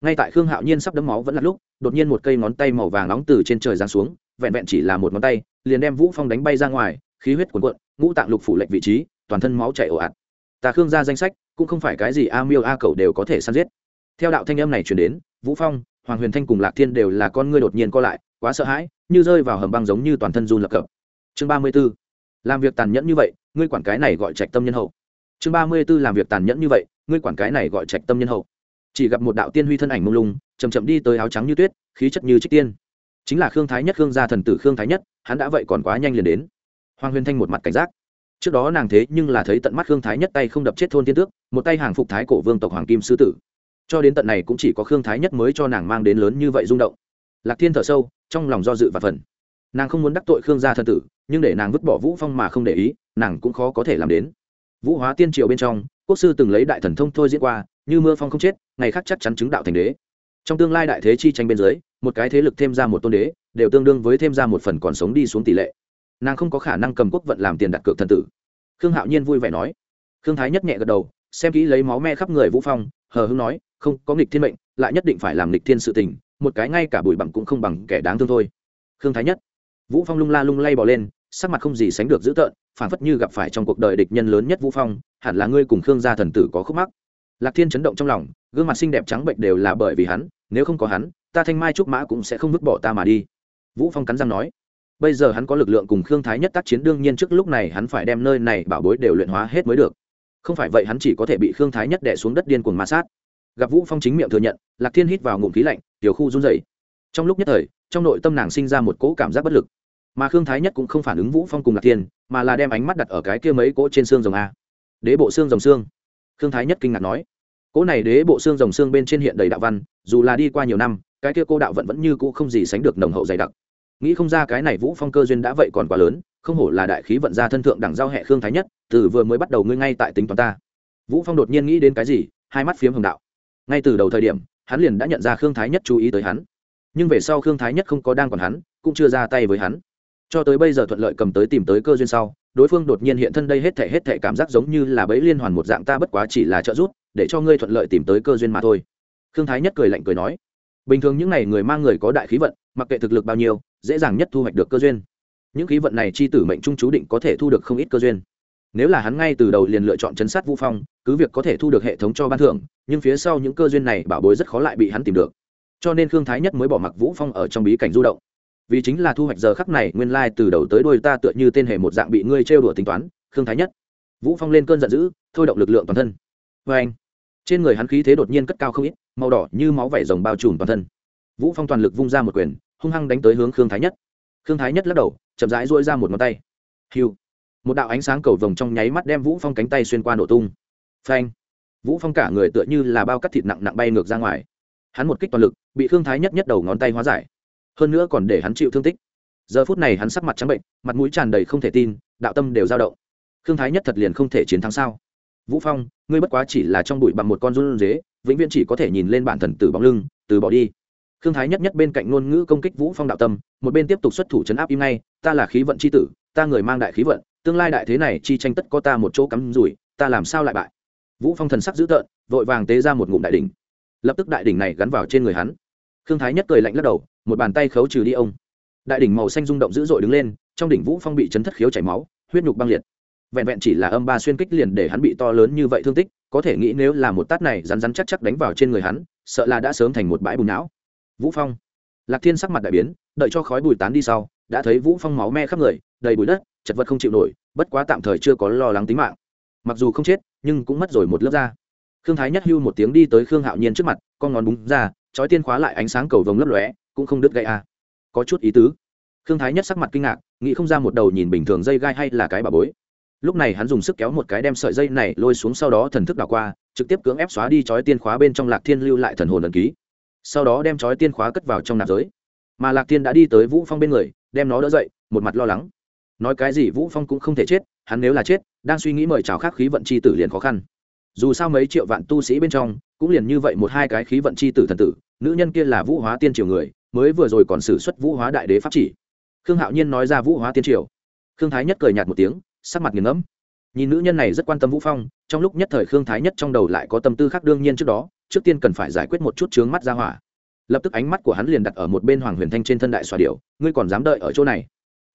Ngay tại khương hạo nhiên sắp đấm máu vẫn là lúc, đột nhiên một cây ngón tay màu vàng nóng từ trên trời giáng xuống, vẹn vẹn chỉ là một ngón tay liền đem vũ phong đánh bay ra ngoài, khí huyết cuồn cuộn, ngũ tạng lục phủ lệnh vị trí, toàn thân máu chảy ồ ạt. Ta khương ra danh sách, cũng không phải cái gì a miêu a cầu đều có thể săn giết. Theo đạo thanh âm này truyền đến, vũ phong, hoàng huyền thanh cùng lạc thiên đều là con ngươi đột nhiên co lại, quá sợ hãi, như rơi vào hầm băng giống như toàn thân run lập cập. Chương ba mươi 34. làm việc tàn nhẫn như vậy, ngươi quản cái này gọi trạch tâm nhân hậu. Chương ba mươi 34 làm việc tàn nhẫn như vậy, ngươi quản cái này gọi trạch tâm nhân hậu. Chỉ gặp một đạo tiên huy thân ảnh mông lung, chậm chậm đi tới áo trắng như tuyết, khí chất như trích tiên. Chính là khương thái nhất, khương gia thần tử khương thái nhất hắn đã vậy còn quá nhanh liền đến. Hoàng huyền thanh một mặt cảnh giác. Trước đó nàng thế nhưng là thấy tận mắt khương thái nhất tay không đập chết thôn tiên tước, một tay hàng phục thái cổ vương tộc hoàng kim sư tử. Cho đến tận này cũng chỉ có khương thái nhất mới cho nàng mang đến lớn như vậy rung động. Lạc thiên thở sâu, trong lòng do dự và phần. Nàng không muốn đắc tội khương gia thân tử, nhưng để nàng vứt bỏ vũ phong mà không để ý, nàng cũng khó có thể làm đến. Vũ hóa tiên triều bên trong, quốc sư từng lấy đại thần thông thôi diễn qua, như mưa phong không chết, ngày khác chắc chắn chứng đạo thành đế trong tương lai đại thế chi tranh bên dưới, một cái thế lực thêm ra một tôn đế, đều tương đương với thêm ra một phần còn sống đi xuống tỷ lệ. Nàng không có khả năng cầm quốc vận làm tiền đặt cược thần tử. Khương hạo nhiên vui vẻ nói. Khương thái nhất nhẹ gật đầu, xem kỹ lấy máu me khắp người vũ phong, hờ hưng nói, không, có nghịch thiên mệnh, lại nhất định phải làm nghịch thiên sự tình, một cái ngay cả bụi bằng cũng không bằng kẻ đáng thương thôi. Khương thái nhất vũ phong lung la lung lay bỏ lên, sắc mặt không gì sánh được dữ tợn phản phất như gặp phải trong cuộc đời địch nhân lớn nhất vũ phong, hẳn là ngươi cùng khương gia thần tử có khúc mắc. Lạc thiên chấn động trong lòng, gương mặt xinh đẹp trắng bệnh đều là bởi vì hắn nếu không có hắn, ta thanh mai trúc mã cũng sẽ không vứt bỏ ta mà đi. Vũ phong cắn răng nói. Bây giờ hắn có lực lượng cùng khương thái nhất tác chiến, đương nhiên trước lúc này hắn phải đem nơi này bảo bối đều luyện hóa hết mới được. Không phải vậy hắn chỉ có thể bị khương thái nhất đẻ xuống đất điên cuồng ma sát. Gặp vũ phong chính miệng thừa nhận, lạc thiên hít vào ngụm khí lạnh, tiểu khu run rẩy. Trong lúc nhất thời, trong nội tâm nàng sinh ra một cỗ cảm giác bất lực. Mà khương thái nhất cũng không phản ứng vũ phong cùng lạc thiên, mà là đem ánh mắt đặt ở cái kia mấy cỗ trên xương rồng a. Đế bộ xương rồng xương. Khương thái nhất kinh ngạc nói cỗ này đế bộ xương rồng xương bên trên hiện đầy đạo văn, dù là đi qua nhiều năm, cái kia cô đạo vẫn vẫn như cũ không gì sánh được nồng hậu dày đặc. Nghĩ không ra cái này vũ phong cơ duyên đã vậy còn quá lớn, không hổ là đại khí vận ra thân thượng đẳng giao hệ khương thái nhất, từ vừa mới bắt đầu ngươi ngay tại tính toán ta. Vũ phong đột nhiên nghĩ đến cái gì, hai mắt phiếm hồng đạo. Ngay từ đầu thời điểm, hắn liền đã nhận ra khương thái nhất chú ý tới hắn. Nhưng về sau khương thái nhất không có đang còn hắn, cũng chưa ra tay với hắn. Cho tới bây giờ thuận lợi cầm tới tìm tới cơ duyên sau, đối phương đột nhiên hiện thân đây hết thể hết thể cảm giác giống như là bẫy liên hoàn một dạng ta bất quá chỉ là trợ giúp để cho ngươi thuận lợi tìm tới cơ duyên mà thôi. Khương thái nhất cười lạnh cười nói, bình thường những n à y người mang người có đại khí vận, mặc kệ thực lực bao nhiêu, dễ dàng nhất thu hoạch được cơ duyên. Những khí vận này chi tử mệnh trung chú định có thể thu được không ít cơ duyên. Nếu là hắn ngay từ đầu liền lựa chọn chấn sát vũ phong, cứ việc có thể thu được hệ thống cho ban thưởng, nhưng phía sau những cơ duyên này bảo bối rất khó lại bị hắn tìm được. Cho nên khương thái nhất mới bỏ mặc vũ phong ở trong bí cảnh du động. Vì chính là thu hoạch giờ khắc này, nguyên lai từ đầu tới đuôi ta tựa như tên hề một dạng bị ngươi trêu đùa tính toán, khương thái nhất. Vũ phong lên cơn giận dữ, thôi động lực lượng toàn thân. Vê anh trên người hắn khí thế đột nhiên cất cao không ít, màu đỏ như máu vảy rồng bao trùm toàn thân. Vũ phong toàn lực vung ra một quyền, hung hăng đánh tới hướng khương thái nhất. Khương thái nhất lắc đầu, chậm rãi duỗi ra một ngón tay. Hiu một đạo ánh sáng cầu vồng trong nháy mắt đem vũ phong cánh tay xuyên qua nổ tung. Phanh. Vũ phong cả người tựa như là bao cắt thịt nặng nặng bay ngược ra ngoài. Hắn một kích toàn lực, bị khương thái nhất nhất đầu ngón tay hóa giải. Hơn nữa còn để hắn chịu thương tích. Giờ phút này hắn sắc mặt trắng bệnh, mặt mũi tràn đầy không thể tin, đạo tâm đều dao động. Khương thái nhất thật liền không thể chiến thắng sao? Vũ phong, ngươi bất quá chỉ là trong bụi bằng một con run dế vĩnh viễn chỉ có thể nhìn lên bản thần tử bóng lưng, từ bỏ đi. Khương thái nhất nhất bên cạnh ngôn ngữ công kích vũ phong đạo tâm, một bên tiếp tục xuất thủ chấn áp im ngay, ta là khí vận c h i tử, ta người mang đại khí vận, tương lai đại thế này chi tranh tất có ta một chỗ cắm rủi, ta làm sao lại bại? Vũ phong thần sắc dữ tợn, vội vàng tế ra một ngụm đại đỉnh. Lập tức đại đỉnh này gắn vào trên người hắn. Khương thái nhất cười lạnh lắc đầu, một bàn tay khấu trừ đi ông. Đại đỉnh màu xanh rung động dữ dội đứng lên, trong đỉnh vũ phong bị chấn thất khiếu chảy máu, huyết nhục băng liệt vẹn vẹn chỉ là âm ba xuyên kích liền để hắn bị to lớn như vậy thương tích, có thể nghĩ nếu là một tát này rắn rắn chắc chắc đánh vào trên người hắn, sợ là đã sớm thành một bãi bùn não. Vũ phong. Lạc thiên sắc mặt đại biến, đợi cho khói bùi tán đi sau, đã thấy vũ phong máu me khắp người, đầy bụi đất, chật vật không chịu nổi, bất quá tạm thời chưa có lo lắng tính mạng. Mặc dù không chết, nhưng cũng mất rồi một lớp da. Khương thái nhất hưu một tiếng đi tới khương hạo nhiên trước mặt, con ngón búng ra, chói tiên khóa lại ánh sáng cầu vồng lấp lóe, cũng không đứt gãy a à. có chút ý tứ. Khương thái nhất sắc mặt kinh ngạc, nghĩ không ra một đầu nhìn bình thường dây gai hay là cái bà bối lúc này hắn dùng sức kéo một cái đem sợi dây này lôi xuống sau đó thần thức đảo qua, trực tiếp cưỡng ép xóa đi chói tiên khóa bên trong lạc thiên lưu lại thần hồn ẩn ký. Sau đó đem chói tiên khóa cất vào trong nạp giới. Mà lạc thiên đã đi tới vũ phong bên người, đem nó đỡ dậy, một mặt lo lắng. Nói cái gì vũ phong cũng không thể chết, hắn nếu là chết, đang suy nghĩ mời chào khác khí vận chi tử liền khó khăn. Dù sao mấy triệu vạn tu sĩ bên trong, cũng liền như vậy một hai cái khí vận chi tử thần tử, nữ nhân kia là vũ hóa tiên triều người, mới vừa rồi còn xử xuất vũ hóa đại đế pháp chỉ. Khương hạo nhiên nói ra vũ hóa tiên triều. Khương thái nhất cười nhạt một tiếng sắc mặt nghiền ngẫm. Nhìn nữ nhân này rất quan tâm vũ phong, trong lúc nhất thời khương thái nhất trong đầu lại có tâm tư khác đương nhiên trước đó, trước tiên cần phải giải quyết một chút chướng mắt ra hỏa. Lập tức ánh mắt của hắn liền đặt ở một bên hoàng huyền thanh trên thân đại xòa điệu ngươi còn dám đợi ở chỗ này?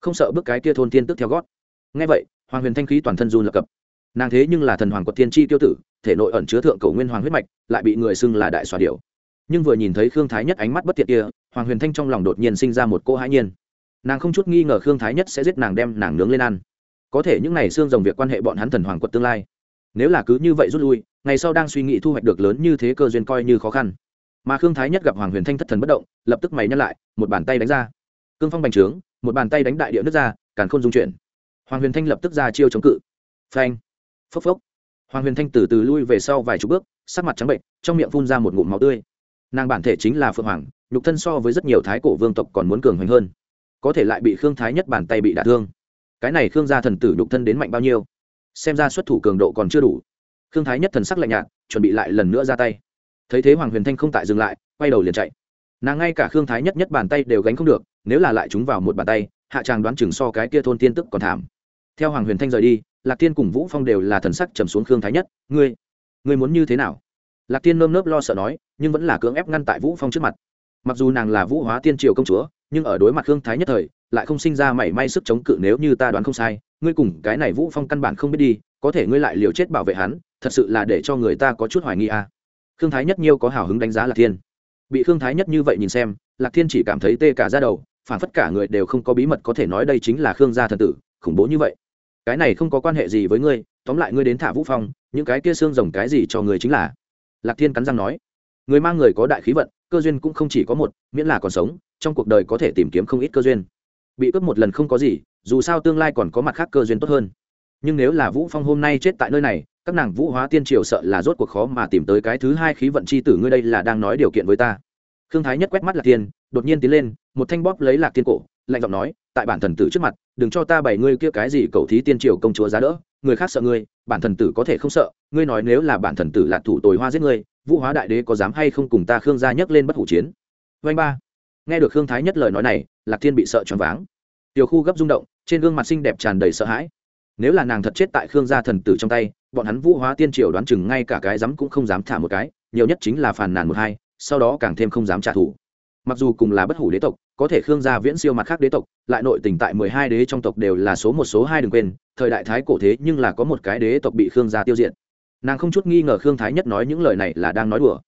Không sợ bước cái kia thôn tiên tức theo gót. Ngay vậy, hoàng huyền thanh khí toàn thân run lập cập. Nàng thế nhưng là thần hoàng quật thiên tri tiêu tử, thể nội ẩn chứa thượng cầu nguyên hoàng huyết mạch, lại bị người xưng là đại xòa điệu nhưng vừa nhìn thấy khương thái nhất ánh mắt bất thiện kia, hoàng huyền thanh trong lòng đột nhiên sinh ra một cô hãi nhiên. Nàng không chút nghi ngờ khương thái nhất sẽ giết nàng đem nàng nướng lên ăn có thể những ngày xương rồng việc quan hệ bọn hắn thần hoàng quật tương lai. Nếu là cứ như vậy rút lui, ngày sau đang suy nghĩ thu hoạch được lớn như thế cơ duyên coi như khó khăn. Mà khương thái nhất gặp hoàng huyền thanh thất thần bất động, lập tức mày nhắc lại, một bàn tay đánh ra. Cương phong bành trướng, một bàn tay đánh đại địa nước ra, càn khôn dung chuyển. Hoàng huyền thanh lập tức ra chiêu chống cự. Phanh, phốc phốc. Hoàng huyền thanh từ từ lui về sau vài chục bước, sắc mặt trắng bệnh, trong miệng phun ra một ngụm máu tươi. Nàng bản thể chính là phượng hoàng, nhục thân so với rất nhiều thái cổ vương tộc còn muốn cường hoành hơn. Có thể lại bị khương thái nhất bàn tay bị đả thương cái này khương gia thần tử đục thân đến mạnh bao nhiêu? Xem ra xuất thủ cường độ còn chưa đủ. Khương thái nhất thần sắc lạnh nhạt, chuẩn bị lại lần nữa ra tay. Thấy thế hoàng huyền thanh không tại dừng lại, quay đầu liền chạy. Nàng ngay cả khương thái nhất nhất bàn tay đều gánh không được, nếu là lại chúng vào một bàn tay, hạ tràng đoán chừng so cái kia thôn tiên tức còn thảm. Theo hoàng huyền thanh rời đi, lạc tiên cùng vũ phong đều là thần sắc trầm xuống khương thái nhất, ngươi ngươi muốn như thế nào? Lạc tiên nơm nớp lo sợ nói, nhưng vẫn là cưỡng ép ngăn tại vũ phong trước mặt. Mặc dù nàng là vũ hóa tiên triều công chúa nhưng ở đối mặt khương thái nhất thời, lại không sinh ra mảy may sức chống cự nếu như ta đoán không sai, ngươi cùng cái này vũ phong căn bản không biết đi, có thể ngươi lại liều chết bảo vệ hắn, thật sự là để cho người ta có chút hoài nghi à. khương thái nhất nhiêu có hào hứng đánh giá lạc thiên. Bị khương thái nhất như vậy nhìn xem, lạc thiên chỉ cảm thấy tê cả ra đầu, phản phất cả người đều không có bí mật có thể nói đây chính là khương gia thần tử, khủng bố như vậy. Cái này không có quan hệ gì với ngươi, tóm lại ngươi đến thả vũ phong, những cái kia xương rồng cái gì cho người chính là. Lạc thiên cắn răng nói người mang người có đại khí vận, cơ duyên cũng không chỉ có một, miễn là còn sống, trong cuộc đời có thể tìm kiếm không ít cơ duyên. Bị cướp một lần không có gì, dù sao tương lai còn có mặt khác cơ duyên tốt hơn. Nhưng nếu là vũ phong hôm nay chết tại nơi này, các nàng vũ hóa tiên triều sợ là rốt cuộc khó mà tìm tới cái thứ hai khí vận chi tử ngươi đây là đang nói điều kiện với ta. Khương thái nhất quét mắt lạc tiên đột nhiên tiến lên, một thanh bóp lấy lạc tiên cổ, lạnh giọng nói, tại bản thần tử trước mặt, đừng cho ta bày ngươi kia cái gì cầu thí tiên triều công chúa giá đỡ, người khác sợ ngươi, bản thần tử có thể không sợ, ngươi nói nếu là bản thần tử lạc thủ tồi hoa giết ngươi vũ hóa đại đế có dám hay không cùng ta khương gia nhấc lên bất hủ chiến? Vanh ba. Nghe được khương thái nhất lời nói này, lạc thiên bị sợ choáng váng. Tiểu khu gấp rung động, trên gương mặt xinh đẹp tràn đầy sợ hãi. Nếu là nàng thật chết tại khương gia thần tử trong tay, bọn hắn vũ hóa tiên triều đoán chừng ngay cả cái dám cũng không dám thả một cái, nhiều nhất chính là phàn nàn một hai, sau đó càng thêm không dám trả thù. Mặc dù cùng là bất hủ đế tộc, có thể khương gia viễn siêu mặt khác đế tộc, lại nội tình tại mười hai đế trong tộc đều là số một số hai đừng quên, thời đại thái cổ thế nhưng là có một cái đế tộc bị khương gia tiêu diệt nàng không chút nghi ngờ khương thái nhất nói những lời này là đang nói đùa.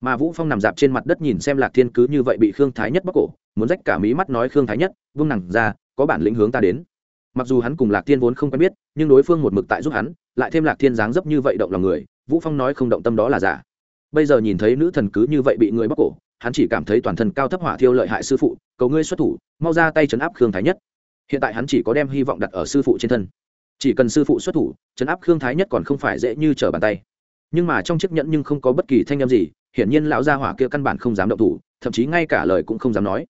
Mà vũ phong nằm dạp trên mặt đất nhìn xem lạc thiên cứ như vậy bị khương thái nhất bóc cổ, muốn rách cả mí mắt nói khương thái nhất vương nặng ra, có bản lĩnh hướng ta đến. Mặc dù hắn cùng lạc thiên vốn không quen biết, nhưng đối phương một mực tại giúp hắn, lại thêm lạc thiên dáng dấp như vậy động lòng người, vũ phong nói không động tâm đó là giả. Bây giờ nhìn thấy nữ thần cứ như vậy bị người bóc cổ, hắn chỉ cảm thấy toàn thân cao thấp hỏa thiêu lợi hại sư phụ, cầu ngươi xuất thủ, mau ra tay chấn áp khương thái nhất. Hiện tại hắn chỉ có đem hy vọng đặt ở sư phụ trên thân chỉ cần sư phụ xuất thủ chấn áp khương thái nhất còn không phải dễ như trở bàn tay. Nhưng mà trong chiếc nhẫn nhưng không có bất kỳ thanh â m gì, hiển nhiên lão gia hỏa kia căn bản không dám động thủ, thậm chí ngay cả lời cũng không dám nói.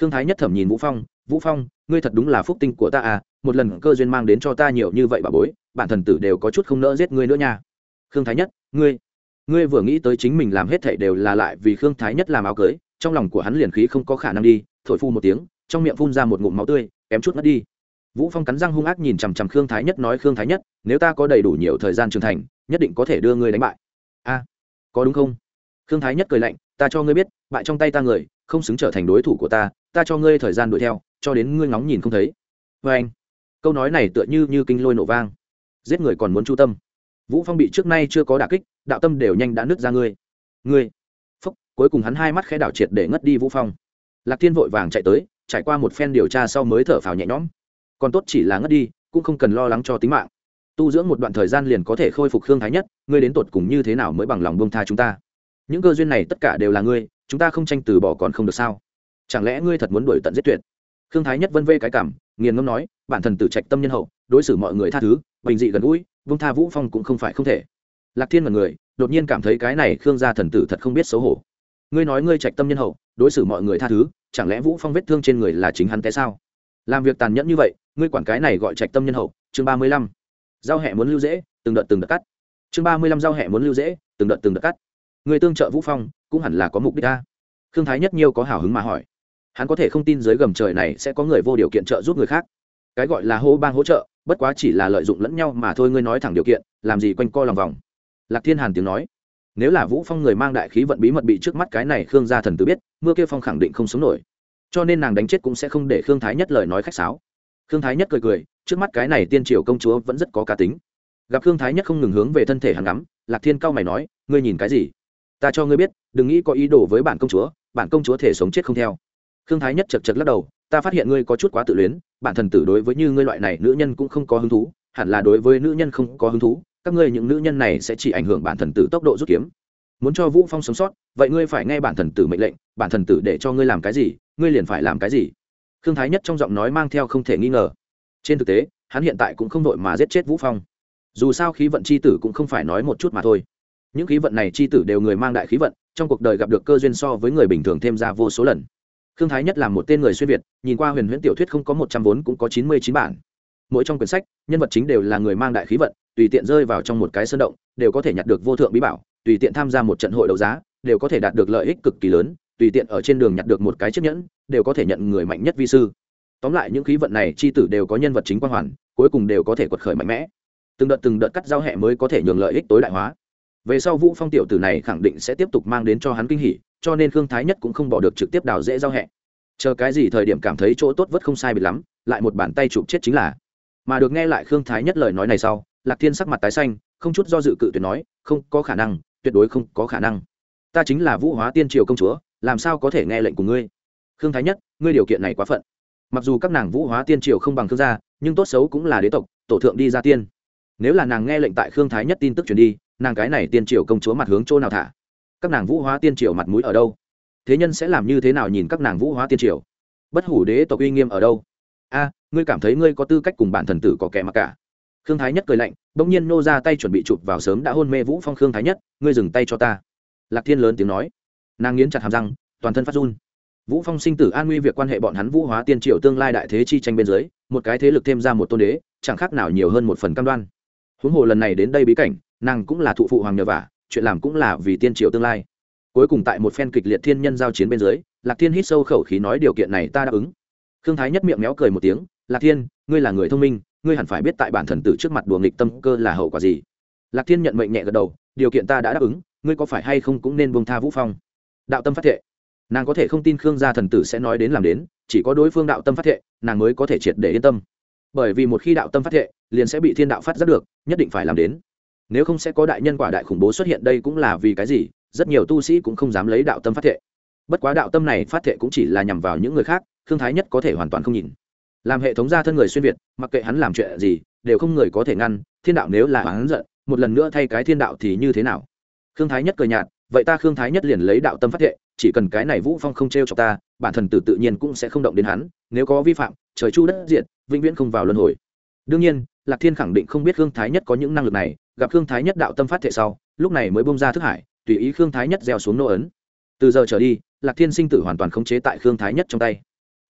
Khương thái nhất thẩm nhìn vũ phong vũ phong, ngươi thật đúng là phúc tinh của ta à một lần cơ duyên mang đến cho ta nhiều như vậy bà bối, bản thần tử đều có chút không nỡ giết ngươi nữa nha. Khương thái nhất, ngươi ngươi vừa nghĩ tới chính mình làm hết thảy đều là lại vì khương thái nhất làm áo cưới, trong lòng của hắn liền khí không có khả năng đi, thổi phu một tiếng, trong miệng phun ra một ngụm máu tươi, kém chút mất đi vũ phong cắn răng hung ác nhìn chằm chằm khương thái nhất, nói, khương thái nhất, nếu ta có đầy đủ nhiều thời gian trưởng thành, nhất định có thể đưa ngươi đánh bại. A, có đúng không? Khương thái nhất cười lạnh, ta cho ngươi biết, bại trong tay ta người, không xứng trở thành đối thủ của ta ta cho ngươi thời gian đuổi theo, cho đến ngươi ngóng nhìn không thấy. Vê anh, câu nói này tựa như như kinh lôi nổ vang. Giết người còn muốn chu tâm. Vũ phong bị trước nay chưa có đả kích, đạo tâm đều nhanh đã nứt ra ngươi. Ngươi. Phúc, cuối cùng hắn hai mắt khẽ đảo triệt để ngất đi vũ phong. Lạc thiên vội vàng chạy tới, trải qua một phen điều tra sau mới thở phào nhẹ nhõm còn tốt chỉ là ngất đi, cũng không cần lo lắng cho tính mạng. Tu dưỡng một đoạn thời gian liền có thể khôi phục khương thái nhất, ngươi đến tột cùng như thế nào mới bằng lòng bông tha chúng ta? Những cơ duyên này tất cả đều là ngươi, chúng ta không tranh từ bỏ còn không được sao? Chẳng lẽ ngươi thật muốn đuổi tận giết tuyệt? Khương thái nhất vân vê cái cảm, nghiền ngâm nói, bản thần tử trạch tâm nhân hậu, đối xử mọi người tha thứ, bình dị gần gũi vương tha vũ phong cũng không phải không thể. Lạc thiên mật người, đột nhiên cảm thấy cái này khương gia thần tử thật không biết xấu hổ. Ngươi nói ngươi trạch tâm nhân hậu, đối xử mọi người tha thứ, chẳng lẽ vũ phong vết thương trên người là chính hắn té sao? Làm việc tàn nhẫn như vậy, ngươi quản cái này gọi trạch tâm nhân hậu, chương ba mươi lăm. Giao hẹ muốn lưu dễ, từng đợt từng đợt cắt. Chương ba mươi lăm giao hẹ muốn lưu dễ, từng đợt từng đợt cắt. Người tương trợ vũ phong, cũng hẳn là có mục đích ta khương thái nhất nhiêu có hào hứng mà hỏi. Hắn có thể không tin dưới gầm trời này sẽ có người vô điều kiện trợ giúp người khác. Cái gọi là hô bang hỗ trợ, bất quá chỉ là lợi dụng lẫn nhau mà thôi, ngươi nói thẳng điều kiện, làm gì quanh co lòng vòng. Lạc thiên hàn tiếng nói. Nếu là vũ phong người mang đại khí vận bí mật bị trước mắt cái này khương gia thần tử biết, mưa kia phong khẳng định không sống nổi cho nên nàng đánh chết cũng sẽ không để khương thái nhất lời nói khách sáo. Khương thái nhất cười cười, trước mắt cái này tiên triều công chúa vẫn rất có cá tính. Gặp khương thái nhất không ngừng hướng về thân thể hắn ngắm, lạc thiên cao mày nói, ngươi nhìn cái gì? Ta cho ngươi biết, đừng nghĩ có ý đồ với bản công chúa, bản công chúa thể sống chết không theo. Khương thái nhất chật chật lắc đầu, ta phát hiện ngươi có chút quá tự luyến, bản thần tử đối với như ngươi loại này nữ nhân cũng không có hứng thú, hẳn là đối với nữ nhân không có hứng thú, các ngươi những nữ nhân này sẽ chỉ ảnh hưởng bản thần tử tốc độ rút kiếm. Muốn cho vũ phong sống sót, vậy ngươi phải nghe bản thần tử mệnh lệnh, bản thần tử để cho ngươi làm cái gì ngươi liền phải làm cái gì? Khương thái nhất trong giọng nói mang theo không thể nghi ngờ. Trên thực tế, hắn hiện tại cũng không đội mà giết chết vũ phong. Dù sao khí vận c h i tử cũng không phải nói một chút mà thôi. Những khí vận này c h i tử đều người mang đại khí vận, trong cuộc đời gặp được cơ duyên so với người bình thường thêm ra vô số lần. Khương thái nhất là một tên người xuyên việt, nhìn qua huyền huyễn tiểu thuyết không có một trăm vốn cũng có chín mươi chín bản. Mỗi trong quyển sách, nhân vật chính đều là người mang đại khí vận, tùy tiện rơi vào trong một cái sơn động, đều có thể nhặt được vô thượng bí bảo, tùy tiện tham gia một trận hội đấu giá, đều có thể đạt được lợi ích cực kỳ lớn tùy tiện ở trên đường nhặt được một cái chiếc nhẫn, đều có thể nhận người mạnh nhất vi sư. Tóm lại, những khí vận này c h i tử đều có nhân vật chính quang hoàn, cuối cùng đều có thể quật khởi mạnh mẽ. Từng đợt từng đợt cắt giao hẹ mới có thể nhường lợi ích tối đại hóa. Về sau vũ phong tiểu tử này khẳng định sẽ tiếp tục mang đến cho hắn kinh hỉ, cho nên khương thái nhất cũng không bỏ được trực tiếp đào dễ giao hẹ. Chờ cái gì thời điểm cảm thấy chỗ tốt vất không sai bị lắm, lại một bàn tay chụp chết chính là. Mà được nghe lại khương thái nhất lời nói này sau, lạc thiên sắc mặt tái xanh, không chút do dự cự tuyệt nói, không có khả năng, tuyệt đối không có khả năng. Ta chính là vũ hóa tiên triều công chúa làm sao có thể nghe lệnh của ngươi? Khương thái nhất, ngươi điều kiện này quá phận. Mặc dù các nàng vũ hóa tiên triều không bằng khương gia, nhưng tốt xấu cũng là đế tộc, tổ thượng đi ra tiên. Nếu là nàng nghe lệnh tại khương thái nhất tin tức truyền đi, nàng cái này tiên triều công chúa mặt hướng chỗ nào thả? Các nàng vũ hóa tiên triều mặt mũi ở đâu? Thế nhân sẽ làm như thế nào nhìn các nàng vũ hóa tiên triều? Bất hủ đế tộc uy nghiêm ở đâu? A, ngươi cảm thấy ngươi có tư cách cùng bản thần tử có kẻ mặc cả. Khương thái nhất cười lạnh, bỗng nhiên nô ra tay chuẩn bị chụp vào sớm đã hôn mê vũ phong khương thái nhất, ngươi dừng tay cho ta. Lạc thiên lớn tiếng nói nàng nghiến chặt hàm răng, toàn thân phát run. Vũ phong sinh tử an nguy việc quan hệ bọn hắn vũ hóa tiên triều tương lai đại thế chi tranh bên dưới, một cái thế lực thêm ra một tôn đế, chẳng khác nào nhiều hơn một phần cam đoan. Huống hồ lần này đến đây bí cảnh, nàng cũng là thụ phụ hoàng nhờ vả, chuyện làm cũng là vì tiên triều tương lai. Cuối cùng tại một phen kịch liệt thiên nhân giao chiến bên dưới, lạc thiên hít sâu khẩu khí nói điều kiện này ta đáp ứng. Khương thái nhất miệng méo cười một tiếng, lạc thiên, ngươi là người thông minh, ngươi hẳn phải biết tại bản thần tử trước mặt đùa nghịch tâm cơ là hậu quả gì. Lạc thiên nhận mệnh nhẹ gật đầu, điều kiện ta đã đáp ứng, ngươi có phải hay không cũng nên buông tha vũ phong? Đạo tâm phát thệ. Nàng có thể không tin khương gia thần tử sẽ nói đến làm đến, chỉ có đối phương đạo tâm phát thệ, nàng mới có thể triệt để yên tâm. Bởi vì một khi đạo tâm phát thệ, liền sẽ bị thiên đạo phát giác được, nhất định phải làm đến. Nếu không sẽ có đại nhân quả đại khủng bố xuất hiện đây cũng là vì cái gì, rất nhiều tu sĩ cũng không dám lấy đạo tâm phát thệ. Bất quá đạo tâm này phát thệ cũng chỉ là nhằm vào những người khác thương thái nhất có thể hoàn toàn không nhìn. Làm hệ thống gia thân người xuyên việt, mặc kệ hắn làm chuyện gì, đều không người có thể ngăn, thiên đạo nếu là hắn giận, một lần nữa thay cái thiên đạo thì như thế nào? Thương thái nhất cười nhạt vậy ta khương thái nhất liền lấy đạo tâm phát thệ, chỉ cần cái này vũ phong không t r e o cho ta, bản thần tử tự nhiên cũng sẽ không động đến hắn, nếu có vi phạm, trời chu đất diện vĩnh viễn không vào luân hồi. Đương nhiên, lạc thiên khẳng định không biết khương thái nhất có những năng lực này, gặp khương thái nhất đạo tâm phát thệ sau, lúc này mới bông ra thức hải, tùy ý khương thái nhất gieo xuống nô ấn. Từ giờ trở đi, lạc thiên sinh tử hoàn toàn khống chế tại khương thái nhất trong tay.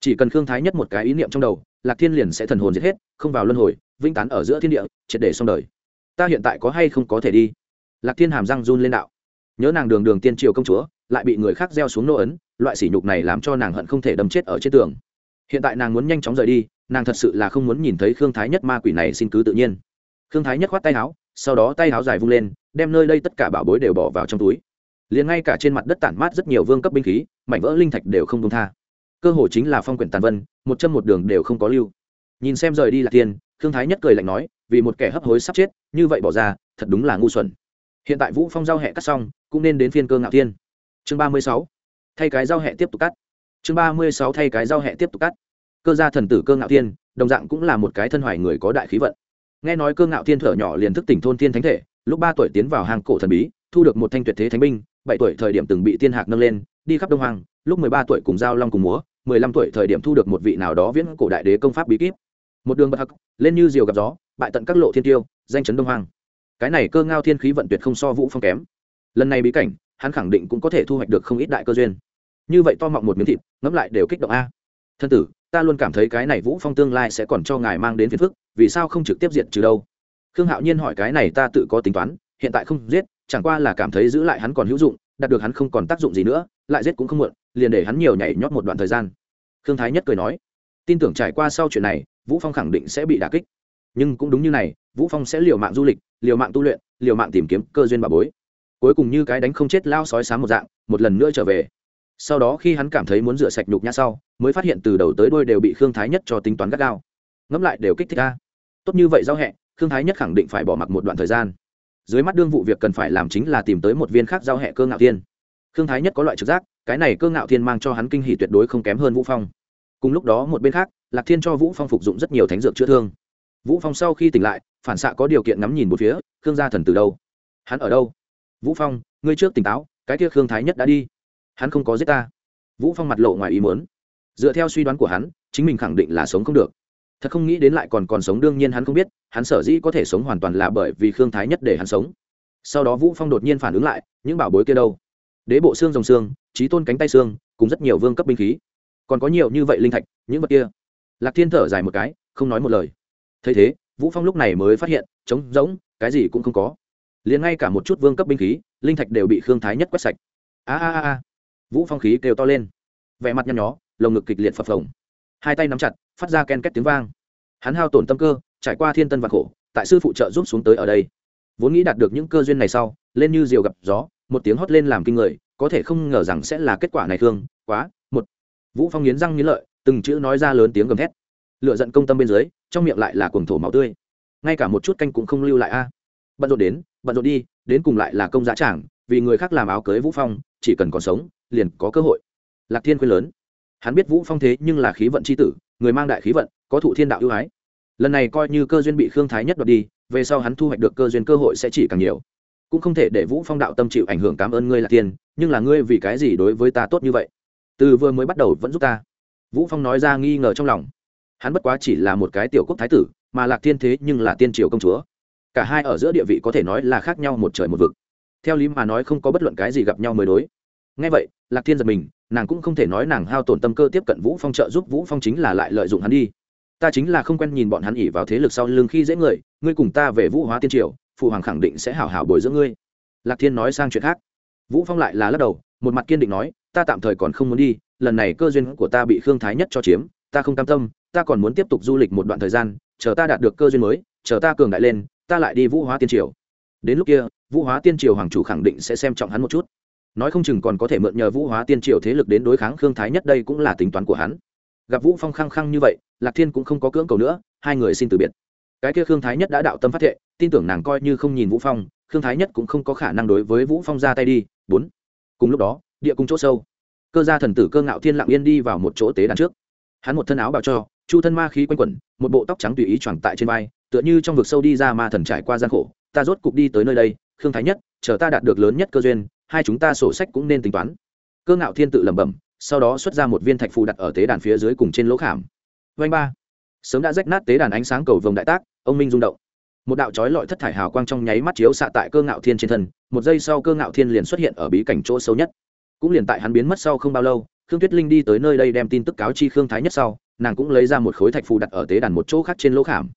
Chỉ cần khương thái nhất một cái ý niệm trong đầu, lạc thiên liền sẽ thần hồn giết hết, không vào luân hồi, vĩnh tán ở giữa thiên địa, triệt để xong đời. Ta hiện tại có hay không có thể đi? Lạc thiên hàm răng run lên đạo nhớ nàng đường đường tiên triều công chúa, lại bị người khác gieo xuống nô ấn, loại sỉ nhục này làm cho nàng hận không thể đâm chết ở trên tường. Hiện tại nàng muốn nhanh chóng rời đi, nàng thật sự là không muốn nhìn thấy khương thái nhất ma quỷ này xin cứ tự nhiên. Khương thái nhất khoát tay áo, sau đó tay áo dài vung lên, đem nơi đây tất cả bảo bối đều bỏ vào trong túi. Liền ngay cả trên mặt đất tản mát rất nhiều vương cấp binh khí, mảnh vỡ linh thạch đều không công tha. Cơ hồ chính là phong quyển tàn vân, một chân một đường đều không có lưu. Nhìn xem rời đi là tiền khương thái nhất cười lạnh nói, vì một kẻ hấp hối sắp chết, như vậy bỏ ra, thật đúng là ngu xuẩn hiện tại vũ phong giao hẹ cắt xong, cũng nên đến phiên cơ ngạo thiên. Chương ba mươi sáu. Thay cái giao hẹ tiếp tục cắt. Chương ba mươi sáu thay cái giao hẹ tiếp tục cắt. Cơ gia thần tử cơ ngạo thiên, đồng dạng cũng là một cái thân hoài người có đại khí vận. Nghe nói cơ ngạo thiên thở nhỏ liền thức tỉnh thôn thiên thánh thể, lúc ba tuổi tiến vào hàng cổ thần bí, thu được một thanh tuyệt thế thánh binh, bảy tuổi thời điểm từng bị tiên hạc nâng lên, đi khắp đông hoàng lúc mười ba tuổi cùng giao long cùng múa, mười lăm tuổi thời điểm thu được một vị nào đó viễn cổ đại đế công pháp bí kíp. Một đường bậc hắc, lên như diều gặp gió, bại tận các lộ thiên tiêu, danh chấn đông hoàng cái này cơ ngao thiên khí vận tuyệt không so vũ phong kém. Lần này bí cảnh, hắn khẳng định cũng có thể thu hoạch được không ít đại cơ duyên. Như vậy to mọng một miếng thịt, ngẫm lại đều kích động a. Thân tử, ta luôn cảm thấy cái này vũ phong tương lai sẽ còn cho ngài mang đến phiền phức, vì sao không trực tiếp diện trừ đâu? Khương hạo nhiên hỏi cái này ta tự có tính toán, hiện tại không giết, chẳng qua là cảm thấy giữ lại hắn còn hữu dụng, đạt được hắn không còn tác dụng gì nữa, lại giết cũng không muộn, liền để hắn nhiều nhảy nhót một đoạn thời gian. Khương thái nhất cười nói, tin tưởng trải qua sau chuyện này, vũ phong khẳng định sẽ bị đả kích nhưng cũng đúng như này, vũ phong sẽ liều mạng du lịch, liều mạng tu luyện, liều mạng tìm kiếm cơ duyên bà bối. Cuối cùng như cái đánh không chết lao sói sáng một dạng, một lần nữa trở về. Sau đó khi hắn cảm thấy muốn rửa sạch nhục nhã sau, mới phát hiện từ đầu tới đuôi đều bị khương thái nhất cho tính toán gắt gao. Ngẫm lại đều kích thích ra tốt như vậy giao hẹ khương thái nhất khẳng định phải bỏ mặc một đoạn thời gian. Dưới mắt đương vụ việc cần phải làm chính là tìm tới một viên khác giao hẹ cơ ngạo thiên. Khương thái nhất có loại trực giác, cái này cơ ngạo thiên mang cho hắn kinh hỷ tuyệt đối không kém hơn vũ phong. Cùng lúc đó một bên khác, lạc thiên cho vũ phong phục dụng rất nhiều thánh dược chữa thương vũ phong sau khi tỉnh lại, phản xạ có điều kiện ngắm nhìn một phía, khương gia thần từ đâu? Hắn ở đâu? Vũ phong, ngươi trước tỉnh táo, cái kia khương thái nhất đã đi. Hắn không có giết ta. Vũ phong mặt lộ ngoài ý muốn. Dựa theo suy đoán của hắn, chính mình khẳng định là sống không được. Thật không nghĩ đến lại còn còn sống, đương nhiên hắn không biết, hắn sở dĩ có thể sống hoàn toàn là bởi vì khương thái nhất để hắn sống. Sau đó vũ phong đột nhiên phản ứng lại, những bảo bối kia đâu? Đế bộ xương rồng xương trí tôn cánh tay xương, cùng rất nhiều vương cấp binh khí. Còn có nhiều như vậy linh thạch, những vật kia. Lạc thiên thở dài một cái, không nói một lời thấy thế, vũ phong lúc này mới phát hiện, trống rỗng, cái gì cũng không có. Liền ngay cả một chút vương cấp binh khí, linh thạch đều bị khương thái nhất quét sạch. A a a vũ phong khí kêu to lên. Vẻ mặt nhăn nhó, lồng ngực kịch liệt phập phồng. Hai tay nắm chặt, phát ra ken két tiếng vang. Hắn hao tổn tâm cơ, trải qua thiên tân và khổ, tại sư phụ trợ giúp xuống tới ở đây. Vốn nghĩ đạt được những cơ duyên này sau, lên như diều gặp gió, một tiếng hót lên làm kinh người, có thể không ngờ rằng sẽ là kết quả này thương quá, một. Vũ phong nghiến răng nghiến lợi, từng chữ nói ra lớn tiếng gầm thét. Lựa giận công tâm bên dưới trong miệng lại là cuồng thổ máu tươi. Ngay cả một chút canh cũng không lưu lại a. Bận rộn đến, bận rộn đi, đến cùng lại là công giá trảng, vì người khác làm áo cưới vũ phong, chỉ cần còn sống, liền có cơ hội. Lạc thiên khuyên lớn. Hắn biết vũ phong thế nhưng là khí vận c h i tử, người mang đại khí vận, có thụ thiên đạo ưu ái. Lần này coi như cơ duyên bị khương thái nhất đoạt đi, về sau hắn thu hoạch được cơ duyên cơ hội sẽ chỉ càng nhiều. Cũng không thể để vũ phong đạo tâm chịu ảnh hưởng cảm ơn ngươi, lạc thiên, nhưng là ngươi vì cái gì đối với ta tốt như vậy? Từ vừa mới bắt đầu vẫn giúp ta. Vũ phong nói ra nghi ngờ trong lòng hắn bất quá chỉ là một cái tiểu quốc thái tử, mà lạc thiên thế nhưng là tiên triều công chúa. Cả hai ở giữa địa vị có thể nói là khác nhau một trời một vực. Theo lý mà nói không có bất luận cái gì gặp nhau mới đối. Ngay vậy, lạc thiên giật mình, nàng cũng không thể nói nàng hao tổn tâm cơ tiếp cận vũ phong trợ giúp vũ phong chính là lại lợi dụng hắn đi. Ta chính là không quen nhìn bọn hắn ỉ vào thế lực sau lưng khi dễ người, ngươi cùng ta về vũ hóa tiên triều, phụ hoàng khẳng định sẽ hảo hảo bồi dưỡng ngươi. Lạc thiên nói sang chuyện khác. Vũ phong lại là lắc đầu, một mặt kiên định nói, ta tạm thời còn không muốn đi, lần này cơ duyên của ta bị khương thái nhất cho chiếm, ta không cam tâm ta còn muốn tiếp tục du lịch một đoạn thời gian, chờ ta đạt được cơ duyên mới, chờ ta cường đại lên, ta lại đi vũ hóa tiên triều. Đến lúc kia, vũ hóa tiên triều hoàng chủ khẳng định sẽ xem trọng hắn một chút. Nói không chừng còn có thể mượn nhờ vũ hóa tiên triều thế lực đến đối kháng khương thái nhất đây cũng là tính toán của hắn. Gặp vũ phong khăng khăng như vậy, lạc thiên cũng không có cưỡng cầu nữa, hai người xin từ biệt. Cái kia khương thái nhất đã đạo tâm phát thệ, tin tưởng nàng coi như không nhìn vũ phong, khương thái nhất cũng không có khả năng đối với vũ phong ra tay đi. Bốn. Cùng lúc đó, địa cung chỗ sâu, cơ gia thần tử cơ ngạo thiên lặng yên đi vào một chỗ tế đàn trước. Hắn một thân áo bào cho chu thân ma khí quanh quẩn, một bộ tóc trắng tùy ý choàng tại trên vai, tựa như trong vực sâu đi ra ma thần trải qua gian khổ. Ta rốt cục đi tới nơi đây, khương thái nhất, chờ ta đạt được lớn nhất cơ duyên, hai chúng ta sổ sách cũng nên tính toán. Cơ ngạo thiên tự lẩm bẩm, sau đó xuất ra một viên thạch phù đặt ở tế đàn phía dưới cùng trên lỗ khảm. Vanh ba. Sớm đã rách nát tế đàn ánh sáng cầu vồng đại tác, ông minh rung động. Một đạo trói lọi thất thải hào quang trong nháy mắt chiếu xạ tại cơ ngạo thiên trên thân, một giây sau cơ ngạo thiên liền xuất hiện ở bí cảnh chỗ sâu nhất. Cũng liền tại hắn biến mất sau không bao lâu, khương tuyết linh đi tới nơi đây đem tin tức cáo chi khương thái nhất sau nàng cũng lấy ra một khối thạch phù đặt ở tế đàn một chỗ khác trên lỗ khảm.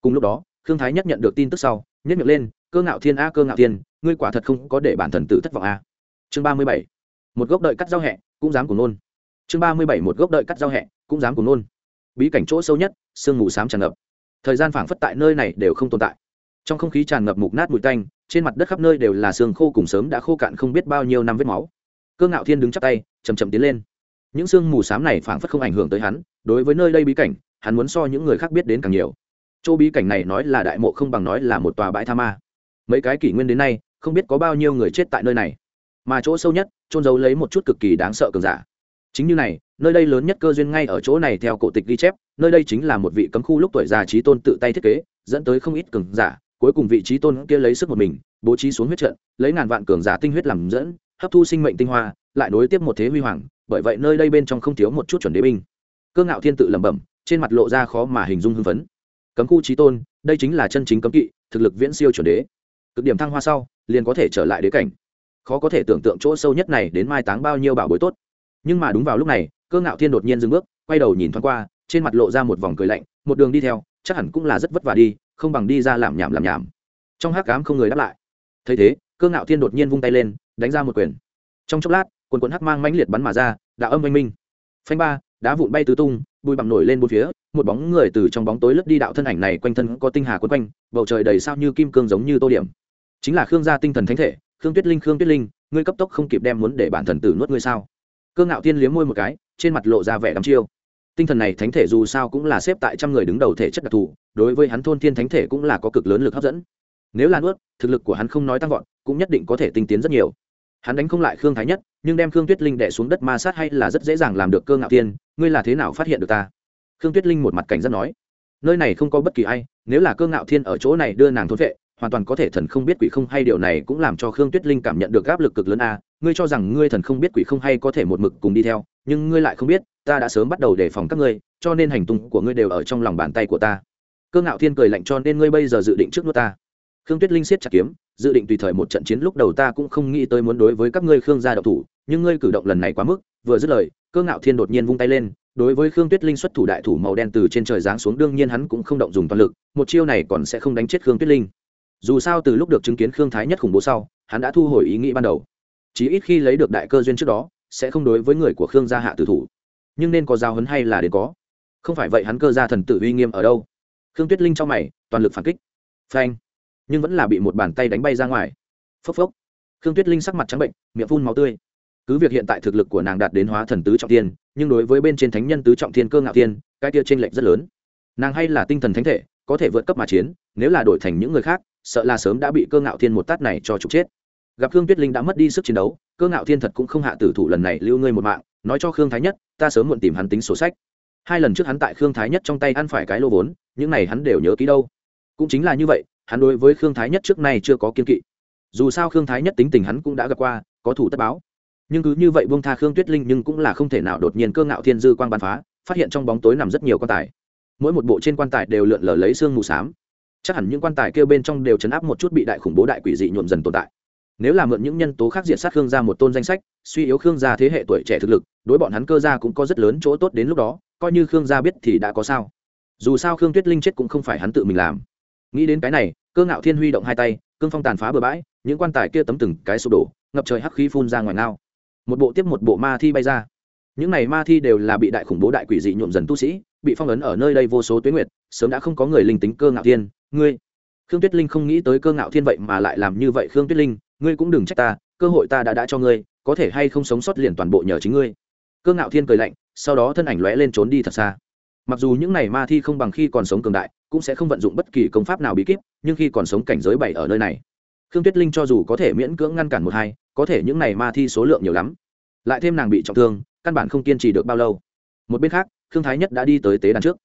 Cùng lúc đó, khương thái nhất nhận được tin tức sau nhất miệng lên, cơ ngạo thiên a, cơ ngạo thiên, ngươi quả thật không có để bản thần tử thất vọng a. Chương ba mươi bảy, một gốc đợi cắt giao hẹ, cũng dám cùng nôn. Chương ba mươi bảy, một gốc đợi cắt giao hẹ, cũng dám cùng nôn. Bí cảnh chỗ sâu nhất, sương mù xám tràn ngập. Thời gian phảng phất tại nơi này đều không tồn tại. Trong không khí tràn ngập mục nát mùi tanh, trên mặt đất khắp nơi đều là xương khô cùng sớm đã khô cạn không biết bao nhiêu năm vết máu. Cơ ngạo thiên đứng chắp tay chầm chậm tiến lên. Những sương mù xám này phảng phất không ảnh hưởng tới hắn đối với nơi đây bí cảnh, hắn muốn so những người khác biết đến càng nhiều. Chỗ bí cảnh này nói là đại mộ không bằng nói là một tòa bãi tha ma. Mấy cái kỷ nguyên đến nay, không biết có bao nhiêu người chết tại nơi này. Mà chỗ sâu nhất trôn giấu lấy một chút cực kỳ đáng sợ cường giả. Chính như này, nơi đây lớn nhất cơ duyên ngay ở chỗ này theo cổ tịch ghi chép, nơi đây chính là một vị cấm khu lúc tuổi già trí tôn tự tay thiết kế, dẫn tới không ít cường giả, cuối cùng vị trí tôn kia lấy sức một mình, bố trí xuống huyết trận, lấy ngàn vạn cường giả tinh huyết làm dẫn, hấp thu sinh mệnh tinh hoa, lại nối tiếp một thế huy hoàng, bởi vậy nơi đây bên trong không thiếu một chút chuẩn đế binh cơ ngạo thiên tự lẩm bẩm, trên mặt lộ ra khó mà hình dung hưng phấn. Cấm khu trí tôn, đây chính là chân chính cấm kỵ, thực lực viễn siêu chuẩn đế. Cực điểm thăng hoa sau, liền có thể trở lại đế cảnh. Khó có thể tưởng tượng chỗ sâu nhất này đến mai táng bao nhiêu bảo bối tốt. Nhưng mà đúng vào lúc này, cơ ngạo thiên đột nhiên dừng bước, quay đầu nhìn thoáng qua, trên mặt lộ ra một vòng cười lạnh, một đường đi theo, chắc hẳn cũng là rất vất vả đi, không bằng đi ra làm nhảm làm nhảm. Trong hát cám không người đáp lại. Thấy thế, cơ ngạo thiên đột nhiên vung tay lên, đánh ra một quyền. Trong chốc lát, quần quần hắc mang mãnh liệt bắn mà ra, đạo âm oanh minh. Phanh ba đá vụn bay tứ tung, bụi bặm nổi lên bốn phía, một bóng người từ trong bóng tối lướt đi đạo thân ảnh này quanh thân có tinh hà quấn quanh, bầu trời đầy sao như kim cương giống như tô điểm. Chính là khương gia tinh thần thánh thể, khương tuyết linh, khương tuyết linh, ngươi cấp tốc không kịp đem muốn để bản thần tử nuốt ngươi sao? Cơ ngạo tiên liếm môi một cái, trên mặt lộ ra vẻ đắm chiêu. Tinh thần này thánh thể dù sao cũng là xếp tại trăm người đứng đầu thể chất đặc thù, đối với hắn thôn thiên thánh thể cũng là có cực lớn lực hấp dẫn. Nếu là nuốt, thực lực của hắn không nói tăng vọt, cũng nhất định có thể tinh tiến rất nhiều. Hắn đánh không lại khương thái nhất, nhưng đem khương tuyết linh đẻ xuống đất ma sát hay là rất dễ dàng làm được cơ ngạo tiên ngươi là thế nào phát hiện được ta? Khương tuyết linh một mặt cảnh giác nói, nơi này không có bất kỳ ai, nếu là cơ ngạo thiên ở chỗ này đưa nàng thốt vệ, hoàn toàn có thể thần không biết quỷ không hay điều này cũng làm cho khương tuyết linh cảm nhận được áp lực cực lớn a. Ngươi cho rằng ngươi thần không biết quỷ không hay có thể một mực cùng đi theo, nhưng ngươi lại không biết, ta đã sớm bắt đầu đề phòng các ngươi, cho nên hành tung của ngươi đều ở trong lòng bàn tay của ta. Cơ ngạo thiên cười lạnh cho nên ngươi bây giờ dự định trước nước ta. Khương tuyết linh siết chặt kiếm, dự định tùy thời một trận chiến lúc đầu ta cũng không nghĩ tới muốn đối với các ngươi khương gia độc thủ, nhưng ngươi cử động lần này quá mức vừa dứt lời, cơ ngạo thiên đột nhiên vung tay lên, đối với khương tuyết linh xuất thủ đại thủ màu đen từ trên trời giáng xuống, đương nhiên hắn cũng không động dùng toàn lực, một chiêu này còn sẽ không đánh chết khương tuyết linh. Dù sao từ lúc được chứng kiến khương thái nhất khủng bố sau, hắn đã thu hồi ý nghĩ ban đầu. Chỉ ít khi lấy được đại cơ duyên trước đó, sẽ không đối với người của khương gia hạ tử thủ. Nhưng nên có giao hấn hay là đến có? Không phải vậy hắn cơ gia thần tử uy nghiêm ở đâu? Khương tuyết linh trong mày, toàn lực phản kích. Phanh. Nhưng vẫn là bị một bàn tay đánh bay ra ngoài. Phốc phốc. Khương tuyết linh sắc mặt trắng bệnh, miệng phun máu tươi cứ việc hiện tại thực lực của nàng đạt đến hóa thần tứ trọng thiên, nhưng đối với bên trên thánh nhân tứ trọng thiên cơ ngạo Thiên, cái tia t r ê n lệch rất lớn. Nàng hay là tinh thần thánh thể có thể vượt cấp mà chiến nếu là đổi thành những người khác sợ là sớm đã bị cơ ngạo thiên một tát này cho trục chết. Gặp khương tuyết linh đã mất đi sức chiến đấu cơ ngạo thiên thật cũng không hạ tử thủ lần này lưu ngươi một mạng nói cho khương thái nhất ta sớm muộn tìm hắn tính sổ sách. Hai lần trước hắn tại khương thái nhất trong tay ăn phải cái lô vốn những này hắn đều nhớ kỹ đâu. Cũng chính là như vậy hắn đối với khương thái nhất trước nay chưa có kiên kỵ. Dù sao khương thái nhất tính tình hắn cũng đã gặp qua có thủ tất báo nhưng cứ như vậy buông tha khương tuyết linh nhưng cũng là không thể nào đột nhiên cơ ngạo thiên dư quang bắn phá, phát hiện trong bóng tối nằm rất nhiều quan tài. Mỗi một bộ trên quan tài đều lượn lờ lấy xương mù xám. Chắc hẳn những quan tài kêu bên trong đều chấn áp một chút bị đại khủng bố đại quỷ dị nhuộm dần tồn tại. Nếu là mượn những nhân tố khác diện sát khương gia một tôn danh sách, suy yếu khương gia thế hệ tuổi trẻ thực lực, đối bọn hắn cơ gia cũng có rất lớn chỗ tốt đến lúc đó, coi như khương gia biết thì đã có sao. Dù sao khương tuyết linh chết cũng không phải hắn tự mình làm. Nghĩ đến cái này, cơ ngạo thiên huy động hai tay, cương phong tàn phá bừa bãi, những quan tài kia tấm từng cái sụp đổ, ngập trời hắc khí phun ra ngoài ngao một bộ tiếp một bộ ma thi bay ra. Những này ma thi đều là bị đại khủng bố đại quỷ dị nhuộm dần tu sĩ, bị phong ấn ở nơi đây vô số tuyến nguyệt, sớm đã không có người linh tính cơ ngạo thiên. Ngươi, khương tuyết linh không nghĩ tới cơ ngạo thiên vậy mà lại làm như vậy, khương tuyết linh, ngươi cũng đừng trách ta, cơ hội ta đã đã cho ngươi, có thể hay không sống sót liền toàn bộ nhờ chính ngươi. Cơ ngạo thiên cười lạnh, sau đó thân ảnh lóe lên trốn đi thật xa. Mặc dù những này ma thi không bằng khi còn sống cường đại, cũng sẽ không vận dụng bất kỳ công pháp nào bí kíp, nhưng khi còn sống cảnh giới bảy ở nơi này, khương tuyết linh cho dù có thể miễn cưỡng ngăn cản một hai có thể những này ma thi số lượng nhiều lắm. Lại thêm nàng bị trọng thương, căn bản không kiên trì được bao lâu. Một bên khác, khương thái nhất đã đi tới tế đàn trước.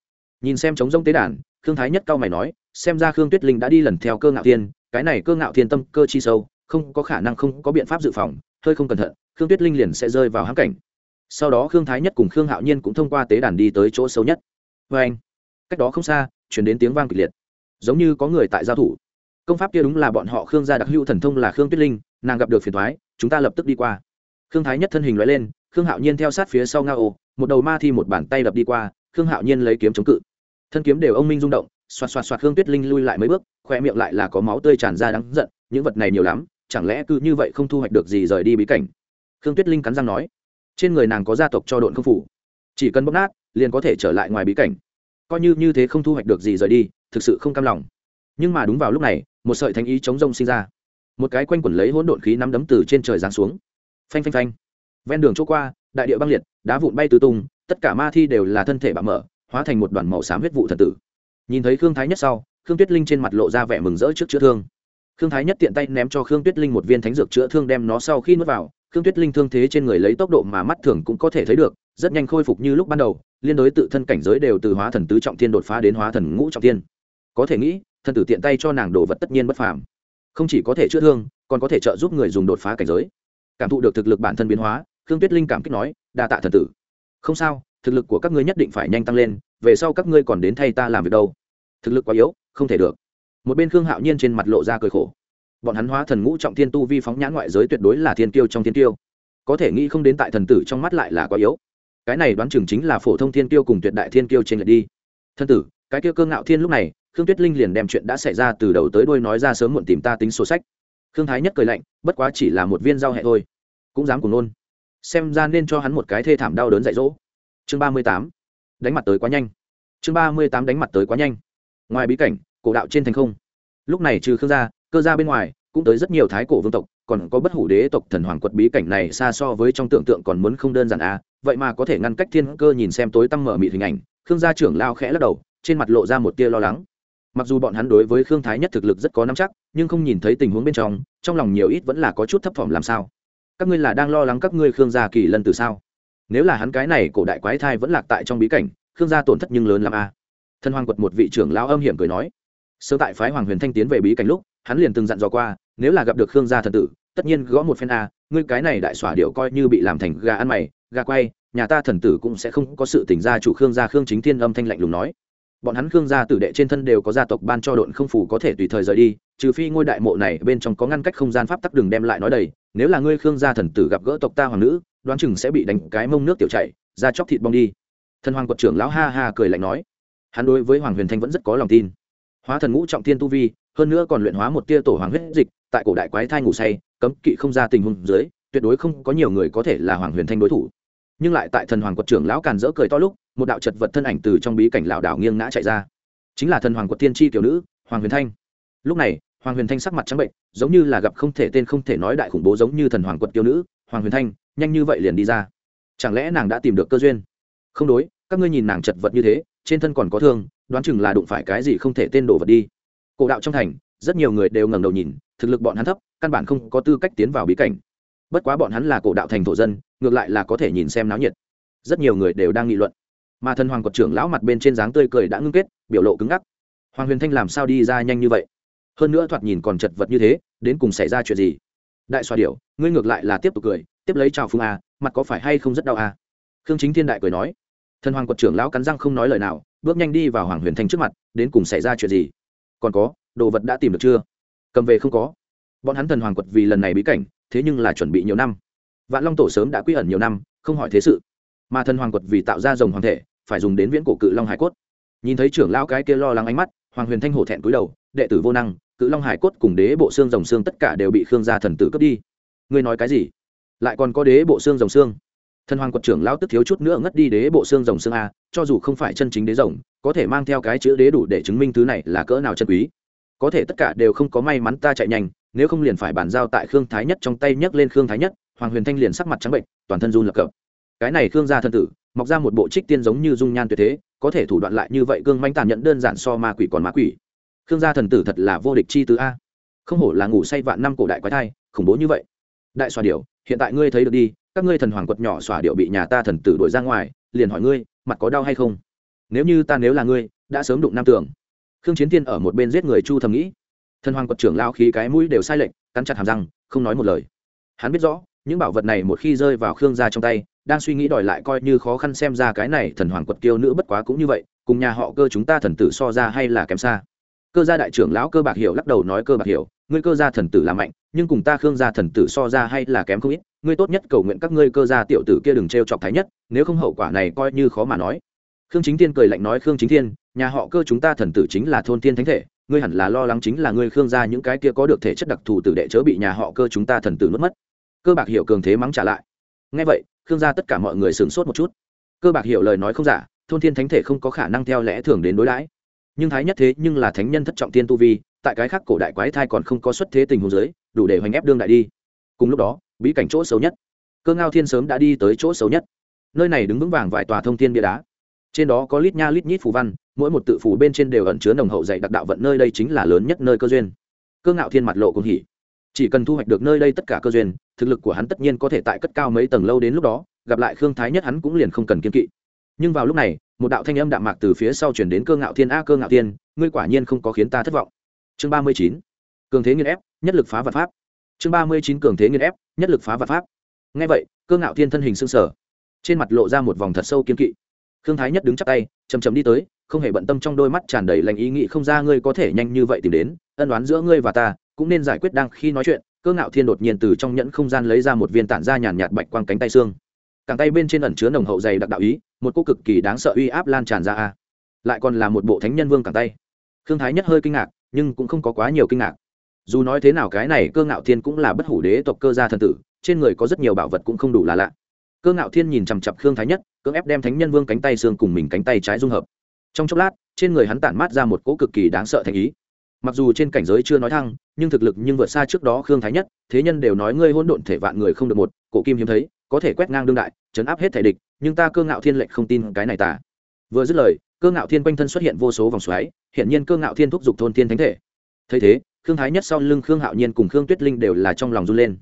Nhìn xem chống rông tế đàn, khương thái nhất cao mày nói, xem ra khương tuyết linh đã đi lần theo cơ ngạo thiên, cái này cơ ngạo thiên tâm cơ chi sâu, không có khả năng không có biện pháp dự phòng, hơi không cẩn thận, khương tuyết linh liền sẽ rơi vào hãm cảnh. Sau đó khương thái nhất cùng khương hạo nhiên cũng thông qua tế đàn đi tới chỗ sâu nhất. Vê anh cách đó không xa chuyển đến tiếng vang kịch liệt. Giống như có người tại giao thủ công pháp kia đúng là bọn họ khương gia đặc hữu thần thông là khương tuyết linh, nàng gặp được phiền thoái chúng ta lập tức đi qua. Khương thái nhất thân hình loại lên, khương hạo nhiên theo sát phía sau nga ô, một đầu ma thi một bàn tay đập đi qua, khương hạo nhiên lấy kiếm chống cự. Thân kiếm đều ông minh rung động, xoạt xoạt xoạt khương tuyết linh lui lại mấy bước khoe miệng lại là có máu tươi tràn ra đáng giận, những vật này nhiều lắm, chẳng lẽ cứ như vậy không thu hoạch được gì rời đi bí cảnh? Khương tuyết linh cắn răng nói, trên người nàng có gia tộc cho độn không phủ, chỉ cần bóp nát, liền có thể trở lại ngoài bí cảnh. Coi như như thế không thu hoạch được gì rời đi, thực sự không cam lòng. Nhưng mà đúng vào lúc này một sợi thanh ý chống rông sinh ra. Một cái quanh quẩn lấy hỗn độn khí nắm đấm từ trên trời giáng xuống. Phanh phanh phanh. Ven đường chỗ qua, đại địa băng liệt, đá vụn bay tứ tung, tất cả ma thi đều là thân thể bạo mở, hóa thành một đoàn màu xám huyết vụ thần tử. Nhìn thấy khương thái nhất sau, khương tuyết linh trên mặt lộ ra vẻ mừng rỡ trước chữa thương. Khương thái nhất tiện tay ném cho khương tuyết linh một viên thánh dược chữa thương đem nó sau khi nuốt vào, khương tuyết linh thương thế trên người lấy tốc độ mà mắt thường cũng có thể thấy được, rất nhanh khôi phục như lúc ban đầu, liên đối tự thân cảnh giới đều từ hóa thần tứ trọng thiên đột phá đến hóa thần ngũ trọng thiên. Có thể nghĩ thân tử tiện tay cho nàng đồ vật tất nhiên bất phàm. Không chỉ có thể chữa thương còn có thể trợ giúp người dùng đột phá cảnh giới. Cảm thụ được thực lực bản thân biến hóa khương tuyết linh cảm kích nói đa tạ thần tử. Không sao thực lực của các ngươi nhất định phải nhanh tăng lên về sau các ngươi còn đến thay ta làm việc đâu. Thực lực quá yếu không thể được. Một bên khương hạo nhiên trên mặt lộ ra cười khổ. Bọn hắn hóa thần ngũ trọng thiên tu vi phóng nhãn ngoại giới tuyệt đối là thiên tiêu trong thiên tiêu, có thể nghĩ không đến tại thần tử trong mắt lại là quá yếu. Cái này đoán chừng chính là phổ thông thiên tiêu cùng tuyệt đại thiên tiêu trên lệch đi. Thân tử cái kia cơ ngạo thiên lúc này khương tuyết linh liền đem chuyện đã xảy ra từ đầu tới đuôi nói ra sớm muộn tìm ta tính sổ sách. Khương thái nhất cười lạnh, bất quá chỉ là một viên giao hẹ thôi. Cũng dám cùng nôn. Xem ra nên cho hắn một cái thê thảm đau đớn dạy dỗ. Chương ba mươi tám. Đánh mặt tới quá nhanh. Chương ba mươi tám đánh mặt tới quá nhanh. Ngoài bí cảnh, cổ đạo trên thành không. Lúc này trừ khương gia, cơ gia bên ngoài, cũng tới rất nhiều thái cổ vương tộc, còn có bất hủ đế tộc thần hoàng quật bí cảnh này xa so với trong tưởng tượng còn muốn không đơn giản à. Vậy mà có thể ngăn cách thiên cơ nhìn xem tối tăm mở mịt hình ảnh, khương gia trưởng lao khẽ lắc đầu, trên mặt lộ ra một tia lo lắng mặc dù bọn hắn đối với khương thái nhất thực lực rất có nắm chắc, nhưng không nhìn thấy tình huống bên trong trong lòng nhiều ít vẫn là có chút thấp thỏm làm sao. Các ngươi là đang lo lắng các ngươi khương gia kỳ lân từ sao? Nếu là hắn cái này cổ đại quái thai vẫn lạc tại trong bí cảnh, khương gia tổn thất nhưng lớn lắm a. À. thân hoàng quật một vị trưởng lao âm hiểm cười nói. Sơ tại phái hoàng huyền thanh tiến về bí cảnh lúc, hắn liền từng dặn dò qua, nếu là gặp được khương gia thần tử, tất nhiên gõ một phen a, ngươi cái này đại xỏa điệu coi như bị làm thành gà ăn mày, gà quay, nhà ta thần tử cũng sẽ không có sự tỉnh gia chủ khương gia khương chính thiên âm thanh lạnh lùng nói bọn hắn khương gia tử đệ trên thân đều có gia tộc ban cho độn không phủ có thể tùy thời rời đi, trừ phi ngôi đại mộ này bên trong có ngăn cách không gian pháp tắc đường đem lại nói đầy. Nếu là ngươi khương gia thần tử gặp gỡ tộc ta hoàng nữ, đoán chừng sẽ bị đánh cái mông nước tiểu chảy ra chóc thịt bong đi. Thần hoàng quật trưởng lão ha ha cười lạnh nói. Hắn đối với hoàng huyền thanh vẫn rất có lòng tin. Hóa thần ngũ trọng thiên tu vi, hơn nữa còn luyện hóa một tia tổ hoàng huyết dịch, tại cổ đại quái thai ngủ say, cấm kỵ không ra tình huống dưới, tuyệt đối không có nhiều người có thể là hoàng huyền thanh đối thủ nhưng lại tại thần hoàng quật trưởng lão càn dỡ cười to lúc, một đạo chật vật thân ảnh từ trong bí cảnh lão đảo nghiêng ngã chạy ra. Chính là thần hoàng quật tiên tri tiểu nữ, hoàng huyền thanh. Lúc này, hoàng huyền thanh sắc mặt trắng bệnh, giống như là gặp không thể tên không thể nói đại khủng bố giống như thần hoàng quật tiểu nữ, hoàng huyền thanh, nhanh như vậy liền đi ra. Chẳng lẽ nàng đã tìm được cơ duyên? Không đối, các ngươi nhìn nàng chật vật như thế, trên thân còn có thương, đoán chừng là đụng phải cái gì không thể tên đổ vật đi. Cổ đạo trong thành, rất nhiều người đều ngẩng đầu nhìn, thực lực bọn hắn thấp, căn bản không có tư cách tiến vào bí cảnh bất quá bọn hắn là cổ đạo thành thổ dân, ngược lại là có thể nhìn xem náo nhiệt. Rất nhiều người đều đang nghị luận. Mà thần hoàng quật trưởng lão mặt bên trên dáng tươi cười đã ngưng kết, biểu lộ cứng ngắc. Hoàng huyền thanh làm sao đi ra nhanh như vậy? Hơn nữa thoạt nhìn còn chật vật như thế, đến cùng xảy ra chuyện gì? Đại xoa điểu, ngươi ngược lại là tiếp tục cười, tiếp lấy chào phương a, mặt có phải hay không rất đau a? Khương chính thiên đại cười nói. Thần hoàng quật trưởng lão cắn răng không nói lời nào, bước nhanh đi vào hoàng huyền thanh trước mặt, đến cùng xảy ra chuyện gì? Còn có, đồ vật đã tìm được chưa? Cầm về không có. Bọn hắn thần hoàng quật vì lần này bí cảnh thế nhưng là chuẩn bị nhiều năm. Vạn long tổ sớm đã quy ẩn nhiều năm, không hỏi thế sự. Mà thần hoàng quật vì tạo ra rồng hoàng thể, phải dùng đến viễn cổ cự long hải cốt. Nhìn thấy trưởng lão cái kia lo lắng ánh mắt, hoàng huyền thanh hổ thẹn cúi đầu, đệ tử vô năng, cự long hải cốt cùng đế bộ xương rồng xương tất cả đều bị khương gia thần tử cướp đi. Ngươi nói cái gì? Lại còn có đế bộ xương rồng xương? Thần hoàng quật trưởng lão tức thiếu chút nữa ngất đi đế bộ xương rồng xương a, cho dù không phải chân chính đế rồng, có thể mang theo cái chữ đế đủ để chứng minh thứ này là cỡ nào chân quý. Có thể tất cả đều không có may mắn ta chạy nhanh nếu không liền phải bàn giao tại khương thái nhất trong tay nhấc lên khương thái nhất, hoàng huyền thanh liền sắc mặt trắng bệnh, toàn thân run lập cập. Cái này khương gia thân tử, mọc ra một bộ trích tiên giống như dung nhan tuyệt thế, có thể thủ đoạn lại như vậy cương manh tàn nhẫn đơn giản so ma quỷ còn ma quỷ. Khương gia thần tử thật là vô địch chi tứ a. Không hổ là ngủ say vạn năm cổ đại quái thai, khủng bố như vậy. Đại xòa điệu hiện tại ngươi thấy được đi, các ngươi thần hoàng quật nhỏ xòa điệu bị nhà ta thần tử đuổi ra ngoài, liền hỏi ngươi, mặt có đau hay không? Nếu như ta nếu là ngươi, đã sớm đụng nam tưởng khương chiến tiên ở một bên giết người chu thầm nghĩ thần hoàng quật trưởng lao khí cái mũi đều sai lệch, cắn chặt hàm răng, không nói một lời. Hắn biết rõ, những bảo vật này một khi rơi vào khương gia trong tay, đang suy nghĩ đòi lại coi như khó khăn xem ra cái này thần hoàng quật kiêu nữ bất quá cũng như vậy, cùng nhà họ cơ chúng ta thần tử so ra hay là kém xa. Cơ gia đại trưởng lão cơ bạc hiểu lắc đầu nói cơ bạc hiểu, ngươi cơ gia thần tử là mạnh, nhưng cùng ta khương gia thần tử so ra hay là kém không ít, ngươi tốt nhất cầu nguyện các ngươi cơ gia tiểu tử kia đừng t r e o chọc thái nhất, nếu không hậu quả này coi như khó mà nói. Khương chính thiên cười lạnh nói, khương chính thiên, nhà họ cơ chúng ta thần tử chính là thôn thiên thánh thể ngươi hẳn là lo lắng chính là ngươi khương gia những cái kia có được thể chất đặc thù tử đệ chớ bị nhà họ cơ chúng ta thần tử nuốt mất. Cơ bạc hiểu cường thế mắng trả lại. Ngay vậy, khương gia tất cả mọi người sửng sốt một chút. Cơ bạc hiểu lời nói không giả, thôn thiên thánh thể không có khả năng theo lẽ thường đến đối đãi. Nhưng thái nhất thế nhưng là thánh nhân thất trọng tiên tu vi, tại cái khác cổ đại quái thai còn không có xuất thế tình huống giới đủ để hoành ép đương đại đi. Cùng lúc đó, bí cảnh chỗ xấu nhất. Cơ ngao thiên sớm đã đi tới chỗ xấu nhất. Nơi này đứng vững vàng vài tòa thông thiên bia đá. Trên đó có lít nha lít nhít phù văn mỗi một tự phủ bên trên đều ẩn chứa nồng hậu dạy đặc đạo vận nơi đây chính là lớn nhất nơi cơ duyên. Cơ ngạo thiên mặt lộ cũng hỉ. Chỉ cần thu hoạch được nơi đây tất cả cơ duyên, thực lực của hắn tất nhiên có thể tại cất cao mấy tầng lâu đến lúc đó, gặp lại khương thái nhất hắn cũng liền không cần kiên kỵ. Nhưng vào lúc này, một đạo thanh âm đạm mạc từ phía sau chuyển đến cơ ngạo thiên, a cơ ngạo thiên, ngươi quả nhiên không có khiến ta thất vọng. Chương ba mươi chín, cường thế nghiên ép, nhất lực phá vật pháp. Chương ba mươi chín, cường thế nghiên ép, nhất lực phá vật pháp. Ngay vậy, cơ ngạo thiên thân hình s ư n g sở trên mặt lộ ra một vòng thật sâu kiên kỵ. Khương thái nhất đứng chắc tay chầm chầm đi tới không hề bận tâm trong đôi mắt tràn đầy lành ý nghĩ không ra ngươi có thể nhanh như vậy tìm đến, ân đoán giữa ngươi và ta, cũng nên giải quyết đang khi nói chuyện. Cơ ngạo thiên đột nhiên từ trong nhẫn không gian lấy ra một viên tản ra nhàn nhạt bạch quang cánh tay xương. Cẳng tay bên trên ẩn chứa nồng hậu dày đặc đạo ý, một cô cực kỳ đáng sợ uy áp lan tràn ra a. Lại còn là một bộ thánh nhân vương cẳng tay. Khương thái nhất hơi kinh ngạc, nhưng cũng không có quá nhiều kinh ngạc. Dù nói thế nào cái này, cơ ngạo thiên cũng là bất hủ đế tộc cơ gia thần tử, trên người có rất nhiều bảo vật cũng không đủ là lạ. Cơ ngạo thiên nhìn chằm chặp khương thái nhất, cưỡng ép đem thánh nhân vương cánh tay xương cùng mình cánh tay trái dung hợp trong chốc lát, trên người hắn tản mát ra một cỗ cực kỳ đáng sợ thành ý. Mặc dù trên cảnh giới chưa nói thăng, nhưng thực lực nhưng vượt xa trước đó khương thái nhất, thế nhân đều nói ngươi hôn độn thể vạn người không được một, cổ kim hiếm thấy, có thể quét ngang đương đại chấn áp hết thể địch, nhưng ta cơ ngạo thiên lệnh không tin cái này tả vừa dứt lời, cơ ngạo thiên quanh thân xuất hiện vô số vòng xoáy hiện nhiên cơ ngạo thiên thúc giục thôn thiên thánh thể. Thấy thế, khương thái nhất sau lưng khương hạo nhiên cùng khương tuyết linh đều là trong lòng run lên.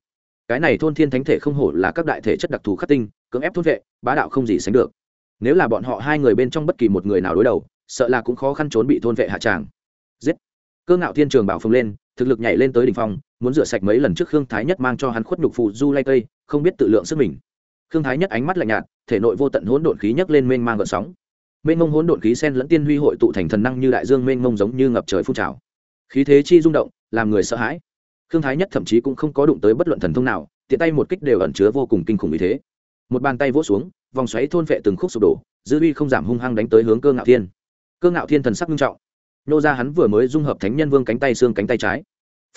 Cái này thôn thiên thánh thể không hổ là các đại thể chất đặc thù khắc tinh, cưỡng ép thôn vệ, bá đạo không gì sánh được nếu là bọn họ hai người bên trong bất kỳ một người nào đối đầu, sợ là cũng khó khăn trốn bị thôn vệ hạ tràng. Giết! Cơ ngạo thiên trường bảo phồng lên, thực lực nhảy lên tới đỉnh phong, muốn rửa sạch mấy lần trước khương thái nhất mang cho hắn khuất nhục phụ du lay cây, không biết tự lượng sức mình. Khương thái nhất ánh mắt lạnh nhạt, thể nội vô tận hỗn độn khí nhấc lên mênh mang gợn sóng. Mênh mông hỗn độn khí sen lẫn tiên huy hội tụ thành thần năng như đại dương mênh mông giống như ngập trời phun trào. Khí thế chi rung động, làm người sợ hãi. Khương thái nhất thậm chí cũng không có đụng tới bất luận thần thông nào, tiện tay một kích đều ẩn chứa vô cùng kinh khủng ý thế. Một bàn tay vỗ xuống vòng xoáy thôn vệ từng khúc sụp đổ, dư uy không giảm hung hăng đánh tới hướng cơ ngạo thiên. Cơ ngạo thiên thần sắc nghiêm trọng. Nô ra hắn vừa mới dung hợp thánh nhân vương cánh tay xương cánh tay trái.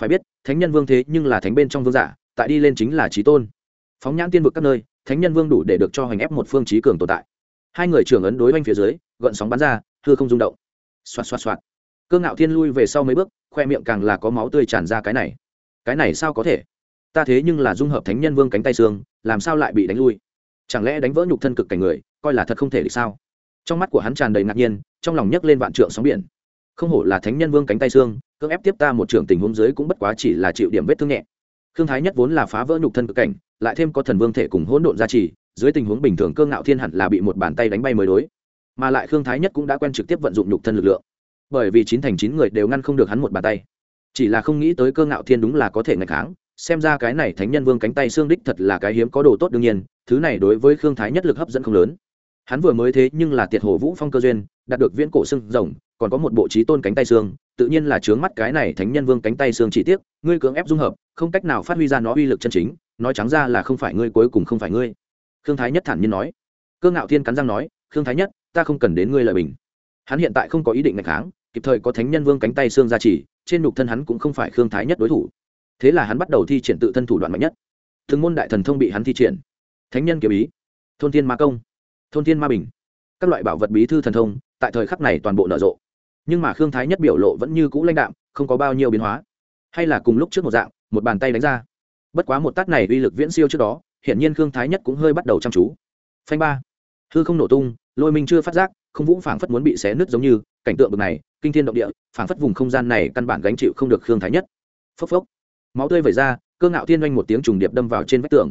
Phải biết, thánh nhân vương thế nhưng là thánh bên trong vương giả, tại đi lên chính là trí tôn. Phóng nhãn tiên vực các nơi, thánh nhân vương đủ để được cho hành ép một phương trí cường tồn tại. Hai người trưởng ấn đối oanh phía dưới gợn sóng bắn ra thưa không rung động. Xoạt xoạt xoạt. Cơ ngạo thiên lui về sau mấy bước, khoe miệng càng là có máu tươi tràn ra cái này. Cái này sao có thể? Ta thế nhưng là dung hợp thánh nhân vương cánh tay xương, làm sao lại bị đánh lui? Chẳng lẽ đánh vỡ nhục thân cực cảnh người, coi là thật không thể được sao? Trong mắt của hắn tràn đầy ngạc nhiên, trong lòng nhấc lên vạn trượng sóng biển. Không hổ là thánh nhân vương cánh tay xương, cưỡng ép tiếp ta một trưởng tình huống dưới cũng bất quá chỉ là chịu điểm vết thương nhẹ. Thương thái nhất vốn là phá vỡ nhục thân cực cảnh, lại thêm có thần vương thể cùng hỗn độn gia trì, dưới tình huống bình thường cơ ngạo thiên hẳn là bị một bàn tay đánh bay mới đối. Mà lại khương thái nhất cũng đã quen trực tiếp vận dụng nhục thân lực lượng. Bởi vì chín thành chín người đều ngăn không được hắn một bàn tay. Chỉ là không nghĩ tới cơ ngạo thiên đúng là có thể ngày kháng xem ra cái này thánh nhân vương cánh tay xương đích thật là cái hiếm có đồ tốt đương nhiên, thứ này đối với khương thái nhất lực hấp dẫn không lớn. Hắn vừa mới thế nhưng là tiệt hồ vũ phong cơ duyên, đạt được viễn cổ xương rồng, còn có một bộ trí tôn cánh tay xương, tự nhiên là chướng mắt cái này thánh nhân vương cánh tay xương chỉ tiếc, ngươi cưỡng ép dung hợp, không cách nào phát huy ra nó uy lực chân chính, nói trắng ra là không phải ngươi, cuối cùng không phải ngươi. Khương thái nhất thản nhiên nói. Cơ ngạo thiên cắn răng nói, khương thái nhất, ta không cần đến ngươi lợi bình. Hắn hiện tại không có ý định ngày kháng, kịp thời có thánh nhân vương cánh tay xương ra chỉ, trên nhục thân hắn cũng không phải khương thái nhất đối thủ thế là hắn bắt đầu thi triển tự thân thủ đoạn mạnh nhất. Thường môn đại thần thông bị hắn thi triển. Thánh nhân kiểu ý, thôn thiên ma công, thôn thiên ma bình, các loại bảo vật bí thư thần thông, tại thời khắc này toàn bộ nở rộ. Nhưng mà khương thái nhất biểu lộ vẫn như cũ lãnh đạm, không có bao nhiêu biến hóa. Hay là cùng lúc trước một dạng, một bàn tay đánh ra. Bất quá một tát này uy lực viễn siêu trước đó, hiển nhiên khương thái nhất cũng hơi bắt đầu chăm chú. Phanh ba. Hư không nổ tung, lôi minh chưa phát giác, không vũ phảng phất muốn bị xé nứt giống như, cảnh tượng bực này, kinh thiên động địa, phảng phất vùng không gian này căn bản gánh chịu không được khương thái nhất. Phốc phốc máu tươi vẩy ra, cơ ngạo thiên oanh một tiếng trùng điệp đâm vào trên vách tường.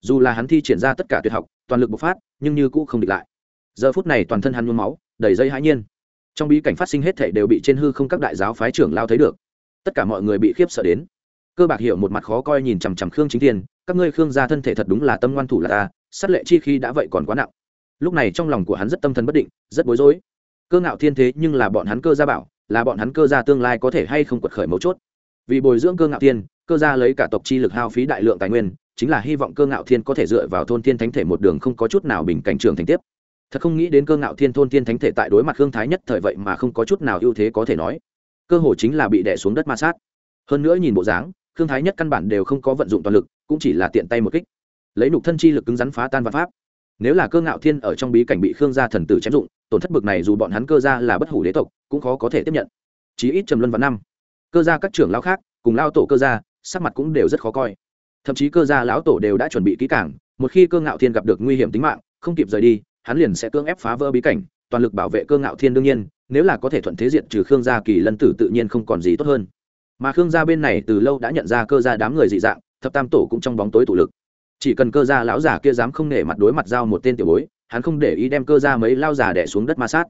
Dù là hắn thi triển ra tất cả tuyệt học, toàn lực bộc phát, nhưng như cũ không địch lại. Giờ phút này toàn thân hắn nhuốm máu, đầy dây hãi nhiên. Trong bí cảnh phát sinh hết thể đều bị trên hư không các đại giáo phái trưởng lao thấy được. Tất cả mọi người bị khiếp sợ đến. Cơ bạc hiểu một mặt khó coi nhìn chằm chằm khương chính thiên, các ngươi khương gia thân thể thật đúng là tâm ngoan thủ là ta, sát lệ chi khi đã vậy còn quá nặng. Lúc này trong lòng của hắn rất tâm thần bất định, rất bối rối. Cơ ngạo thiên thế nhưng là bọn hắn cơ gia bảo, là bọn hắn cơ gia tương lai có thể hay không quật khởi mấu chốt. Vì bồi dưỡng cơ ngạo thiên cơ gia lấy cả tộc chi lực hao phí đại lượng tài nguyên, chính là hy vọng cơ ngạo thiên có thể dựa vào thôn thiên thánh thể một đường không có chút nào bình cảnh trường thành tiếp. Thật không nghĩ đến cơ ngạo thiên thôn thiên thánh thể tại đối mặt hương thái nhất thời vậy mà không có chút nào ưu thế có thể nói. Cơ hồ chính là bị đẻ xuống đất ma sát. Hơn nữa nhìn bộ dáng, khương thái nhất căn bản đều không có vận dụng toàn lực, cũng chỉ là tiện tay một kích. Lấy nục thân chi lực cứng rắn phá tan văn pháp. Nếu là cơ ngạo thiên ở trong bí cảnh bị khương gia thần tử chém dụng, tổn thất bực này dù bọn hắn cơ gia là bất hủ đế tộc, cũng khó có thể tiếp nhận. Chí ít trầm luân vào năm. Cơ gia các trưởng lao khác, cùng lao tổ cơ gia sắc mặt cũng đều rất khó coi. Thậm chí cơ gia lão tổ đều đã chuẩn bị kỹ cảng một khi cơ ngạo thiên gặp được nguy hiểm tính mạng, không kịp rời đi, hắn liền sẽ cưỡng ép phá vỡ bí cảnh, toàn lực bảo vệ cơ ngạo thiên đương nhiên, nếu là có thể thuận thế diện trừ khương gia kỳ lân tử tự nhiên không còn gì tốt hơn. Mà khương gia bên này từ lâu đã nhận ra cơ gia đám người dị dạng, thập tam tổ cũng trong bóng tối tụ lực. Chỉ cần cơ gia lão giả kia dám không nể mặt đối mặt giao một tên tiểu bối, hắn không để ý đem cơ gia mấy lao giả đẻ xuống đất ma sát.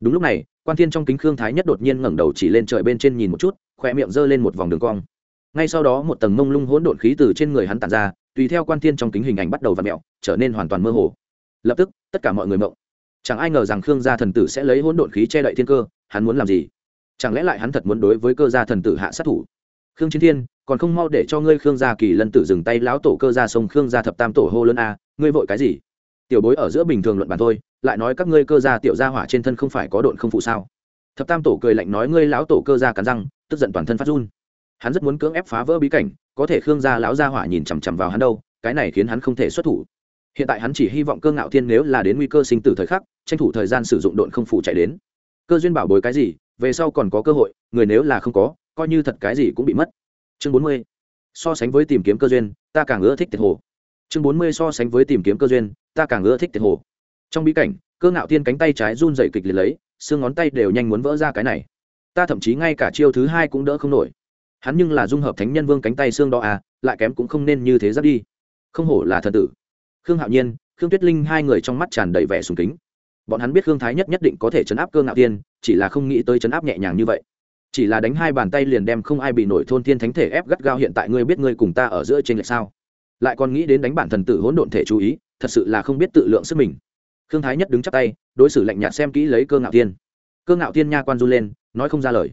Đúng lúc này, quan thiên trong kính khương thái nhất đột nhiên ngẩng đầu chỉ lên trời bên trên nhìn một chút khỏe miệng giơ lên một vòng đường cong ngay sau đó một tầng mông lung hỗn độn khí từ trên người hắn tàn ra, tùy theo quan thiên trong kính hình ảnh bắt đầu v ặ mẹo trở nên hoàn toàn mơ hồ. Lập tức, tất cả mọi người mộng. Chẳng ai ngờ rằng khương gia thần tử sẽ lấy hỗn độn khí che đậy thiên cơ, hắn muốn làm gì? Chẳng lẽ lại hắn thật muốn đối với cơ gia thần tử hạ sát thủ? Khương chiến thiên, còn không mau để cho ngươi khương gia kỳ lân tử dừng tay lão tổ cơ gia sông khương gia thập tam tổ hô lớn a, ngươi vội cái gì? Tiểu bối ở giữa bình thường luận bàn thôi, lại nói các ngươi cơ gia tiểu gia hỏa trên thân không phải có độn không phụ sao? Thập tam tổ cười lạnh nói ngươi lão tổ cơ gia cắn răng, tức giận toàn thân phát run hắn rất muốn cưỡng ép phá vỡ bí cảnh, có thể khương gia lão gia hỏa nhìn chằm chằm vào hắn đâu, cái này khiến hắn không thể xuất thủ. Hiện tại hắn chỉ hy vọng cơ ngạo thiên nếu là đến nguy cơ sinh tử thời khắc, tranh thủ thời gian sử dụng độn không phủ chạy đến. Cơ duyên bảo bối cái gì, về sau còn có cơ hội, người nếu là không có, coi như thật cái gì cũng bị mất. Chương bốn mươi, so sánh với tìm kiếm cơ duyên, ta càng ưa thích tiệt hồ. Chương bốn mươi, so sánh với tìm kiếm cơ duyên, ta càng ưa thích tiệt hồ. Trong bí cảnh cơ ngạo thiên cánh tay trái run rẩy kịch liệt lấy, xương ngón tay đều nhanh muốn vỡ ra cái này. Ta thậm chí ngay cả chiêu thứ hai cũng đỡ không nổi hắn nhưng là dung hợp thánh nhân vương cánh tay xương đó à lại kém cũng không nên như thế giáp đi. Không hổ là thần tử. Khương hạo nhiên, khương tuyết linh hai người trong mắt tràn đầy vẻ sùng kính. Bọn hắn biết khương thái nhất nhất định có thể chấn áp cơ ngạo tiên chỉ là không nghĩ tới chấn áp nhẹ nhàng như vậy. Chỉ là đánh hai bàn tay liền đem không ai bị nổi thôn thiên thánh thể ép gắt gao hiện tại ngươi biết ngươi cùng ta ở giữa trên lệch sao? Lại còn nghĩ đến đánh bản thần tử hỗn độn thể chú ý, thật sự là không biết tự lượng sức mình. Khương thái nhất đứng chắp tay, đối xử lạnh nhạt xem kỹ lấy cơ ngạo tiên cơ ngạo tiên nha quan run lên, nói không ra lời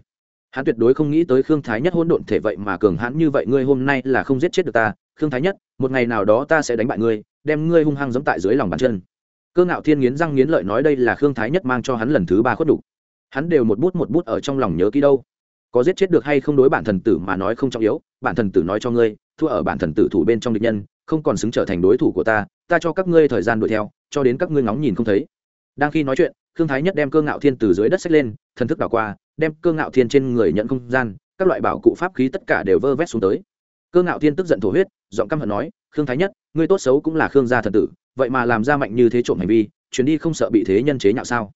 hắn tuyệt đối không nghĩ tới khương thái nhất hôn độn thể vậy mà cường hãn như vậy, ngươi hôm nay là không giết chết được ta, khương thái nhất, một ngày nào đó ta sẽ đánh bại ngươi, đem ngươi hung hăng giẫm tại dưới lòng bàn chân. Cơ ngạo thiên nghiến răng nghiến lợi nói đây là khương thái nhất mang cho hắn lần thứ ba khuất đục hắn đều một bút một bút ở trong lòng nhớ kỹ đâu. Có giết chết được hay không đối bản thần tử mà nói không trọng yếu, bản thần tử nói cho ngươi, thua ở bản thần tử thủ bên trong địch nhân, không còn xứng trở thành đối thủ của ta ta cho các ngươi thời gian đuổi theo, cho đến các ngươi ngóng nhìn không thấy. Đang khi nói chuyện, khương thái nhất đem cơ ngạo thiên từ dưới đất xách lên, thần thức đảo qua đem cơ ngạo thiên trên người nhận không gian, các loại bảo cụ pháp khí tất cả đều vơ vét xuống tới. Cơ ngạo thiên tức giận thổ huyết, giọng căm hận nói, khương thái nhất, ngươi tốt xấu cũng là khương gia thần tử, vậy mà làm ra mạnh như thế trộm hành vi, chuyến đi không sợ bị thế nhân chế nhạo sao?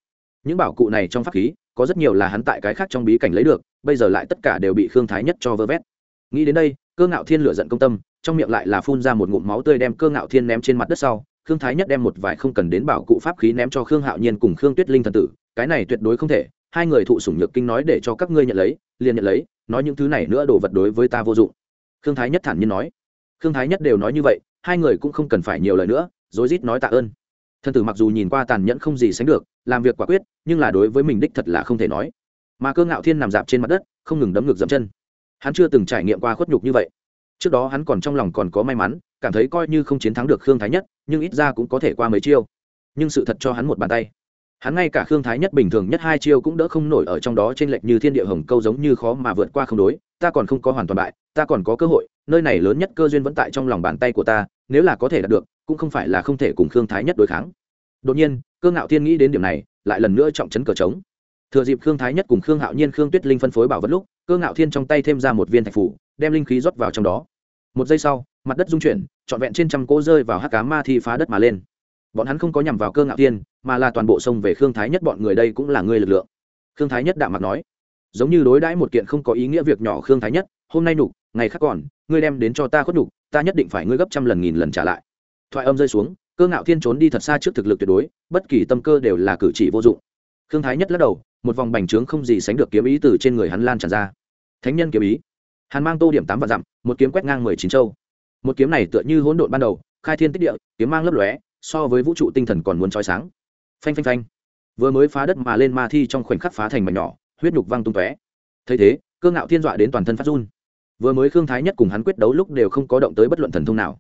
Những bảo cụ này trong pháp khí, có rất nhiều là hắn tại cái khác trong bí cảnh lấy được, bây giờ lại tất cả đều bị khương thái nhất cho vơ vét. Nghĩ đến đây, cơ ngạo thiên lửa giận công tâm, trong miệng lại là phun ra một ngụm máu tươi đem cơ ngạo thiên ném trên mặt đất sau, khương thái nhất đem một vài không cần đến bảo cụ pháp khí ném cho khương hạo nhiên cùng khương tuyết linh thần tử, cái này tuyệt đối không thể hai người thụ sủng nhược kinh nói để cho các ngươi nhận lấy, liền nhận lấy, nói những thứ này nữa đồ vật đối với ta vô dụng. Khương thái nhất thản nhiên nói. Khương thái nhất đều nói như vậy, hai người cũng không cần phải nhiều lời nữa, rối rít nói tạ ơn. Thân tử mặc dù nhìn qua tàn nhẫn không gì sánh được, làm việc quả quyết, nhưng là đối với mình đích thật là không thể nói. Mà cơ ngạo thiên nằm dạp trên mặt đất, không ngừng đấm ngược dậm chân. Hắn chưa từng trải nghiệm qua khuất nhục như vậy. Trước đó hắn còn trong lòng còn có may mắn, cảm thấy coi như không chiến thắng được khương thái nhất, nhưng ít ra cũng có thể qua mấy chiêu. Nhưng sự thật cho hắn một bàn tay hắn ngay cả khương thái nhất bình thường nhất hai chiêu cũng đỡ không nổi ở trong đó trên lệch như thiên địa hồng câu giống như khó mà vượt qua không đối, ta còn không có hoàn toàn bại, ta còn có cơ hội, nơi này lớn nhất cơ duyên vẫn tại trong lòng bàn tay của ta, nếu là có thể đạt được, cũng không phải là không thể cùng khương thái nhất đối kháng. Đột nhiên, cơ ngạo thiên nghĩ đến điểm này, lại lần nữa trọng chấn cờ trống. Thừa dịp khương thái nhất cùng khương hạo nhiên, khương tuyết linh phân phối bảo vật lúc, cơ ngạo thiên trong tay thêm ra một viên thạch phủ, đem linh khí rót vào trong đó. Một giây sau, mặt đất dung chuyển, trọn vẹn trên trăm cỗ rơi vào hắc cá ma thi phá đất mà lên. Bọn hắn không có nhằm vào cơ ngạo thiên mà là toàn bộ sông về khương thái nhất bọn người đây cũng là người lực lượng. Khương thái nhất đạm mặt nói, giống như đối đãi một kiện không có ý nghĩa việc nhỏ khương thái nhất, hôm nay nục ngày khác còn, ngươi đem đến cho ta khuất nục ta nhất định phải ngươi gấp trăm lần nghìn lần trả lại. Thoại âm rơi xuống, cơ ngạo thiên trốn đi thật xa trước thực lực tuyệt đối, bất kỳ tâm cơ đều là cử chỉ vô dụng. Khương thái nhất lắc đầu, một vòng bành trướng không gì sánh được kiếm ý từ trên người hắn lan tràn ra. Thánh nhân kiếm ý. Hắn mang tô điểm tám vạn dặm, một kiếm quét ngang mười chín châu. Một kiếm này tựa như hỗn độn ban đầu, khai thiên tích địa, kiếm mang lấp lóe, so với vũ trụ tinh thần còn muốn trói sáng phanh phanh phanh. Vừa mới phá đất mà lên ma thi trong khoảnh khắc phá thành mảnh nhỏ, huyết nhục văng tung tóe. Thấy thế, cơ ngạo thiên dọa đến toàn thân phát run. Vừa mới khương thái nhất cùng hắn quyết đấu lúc đều không có động tới bất luận thần thông nào.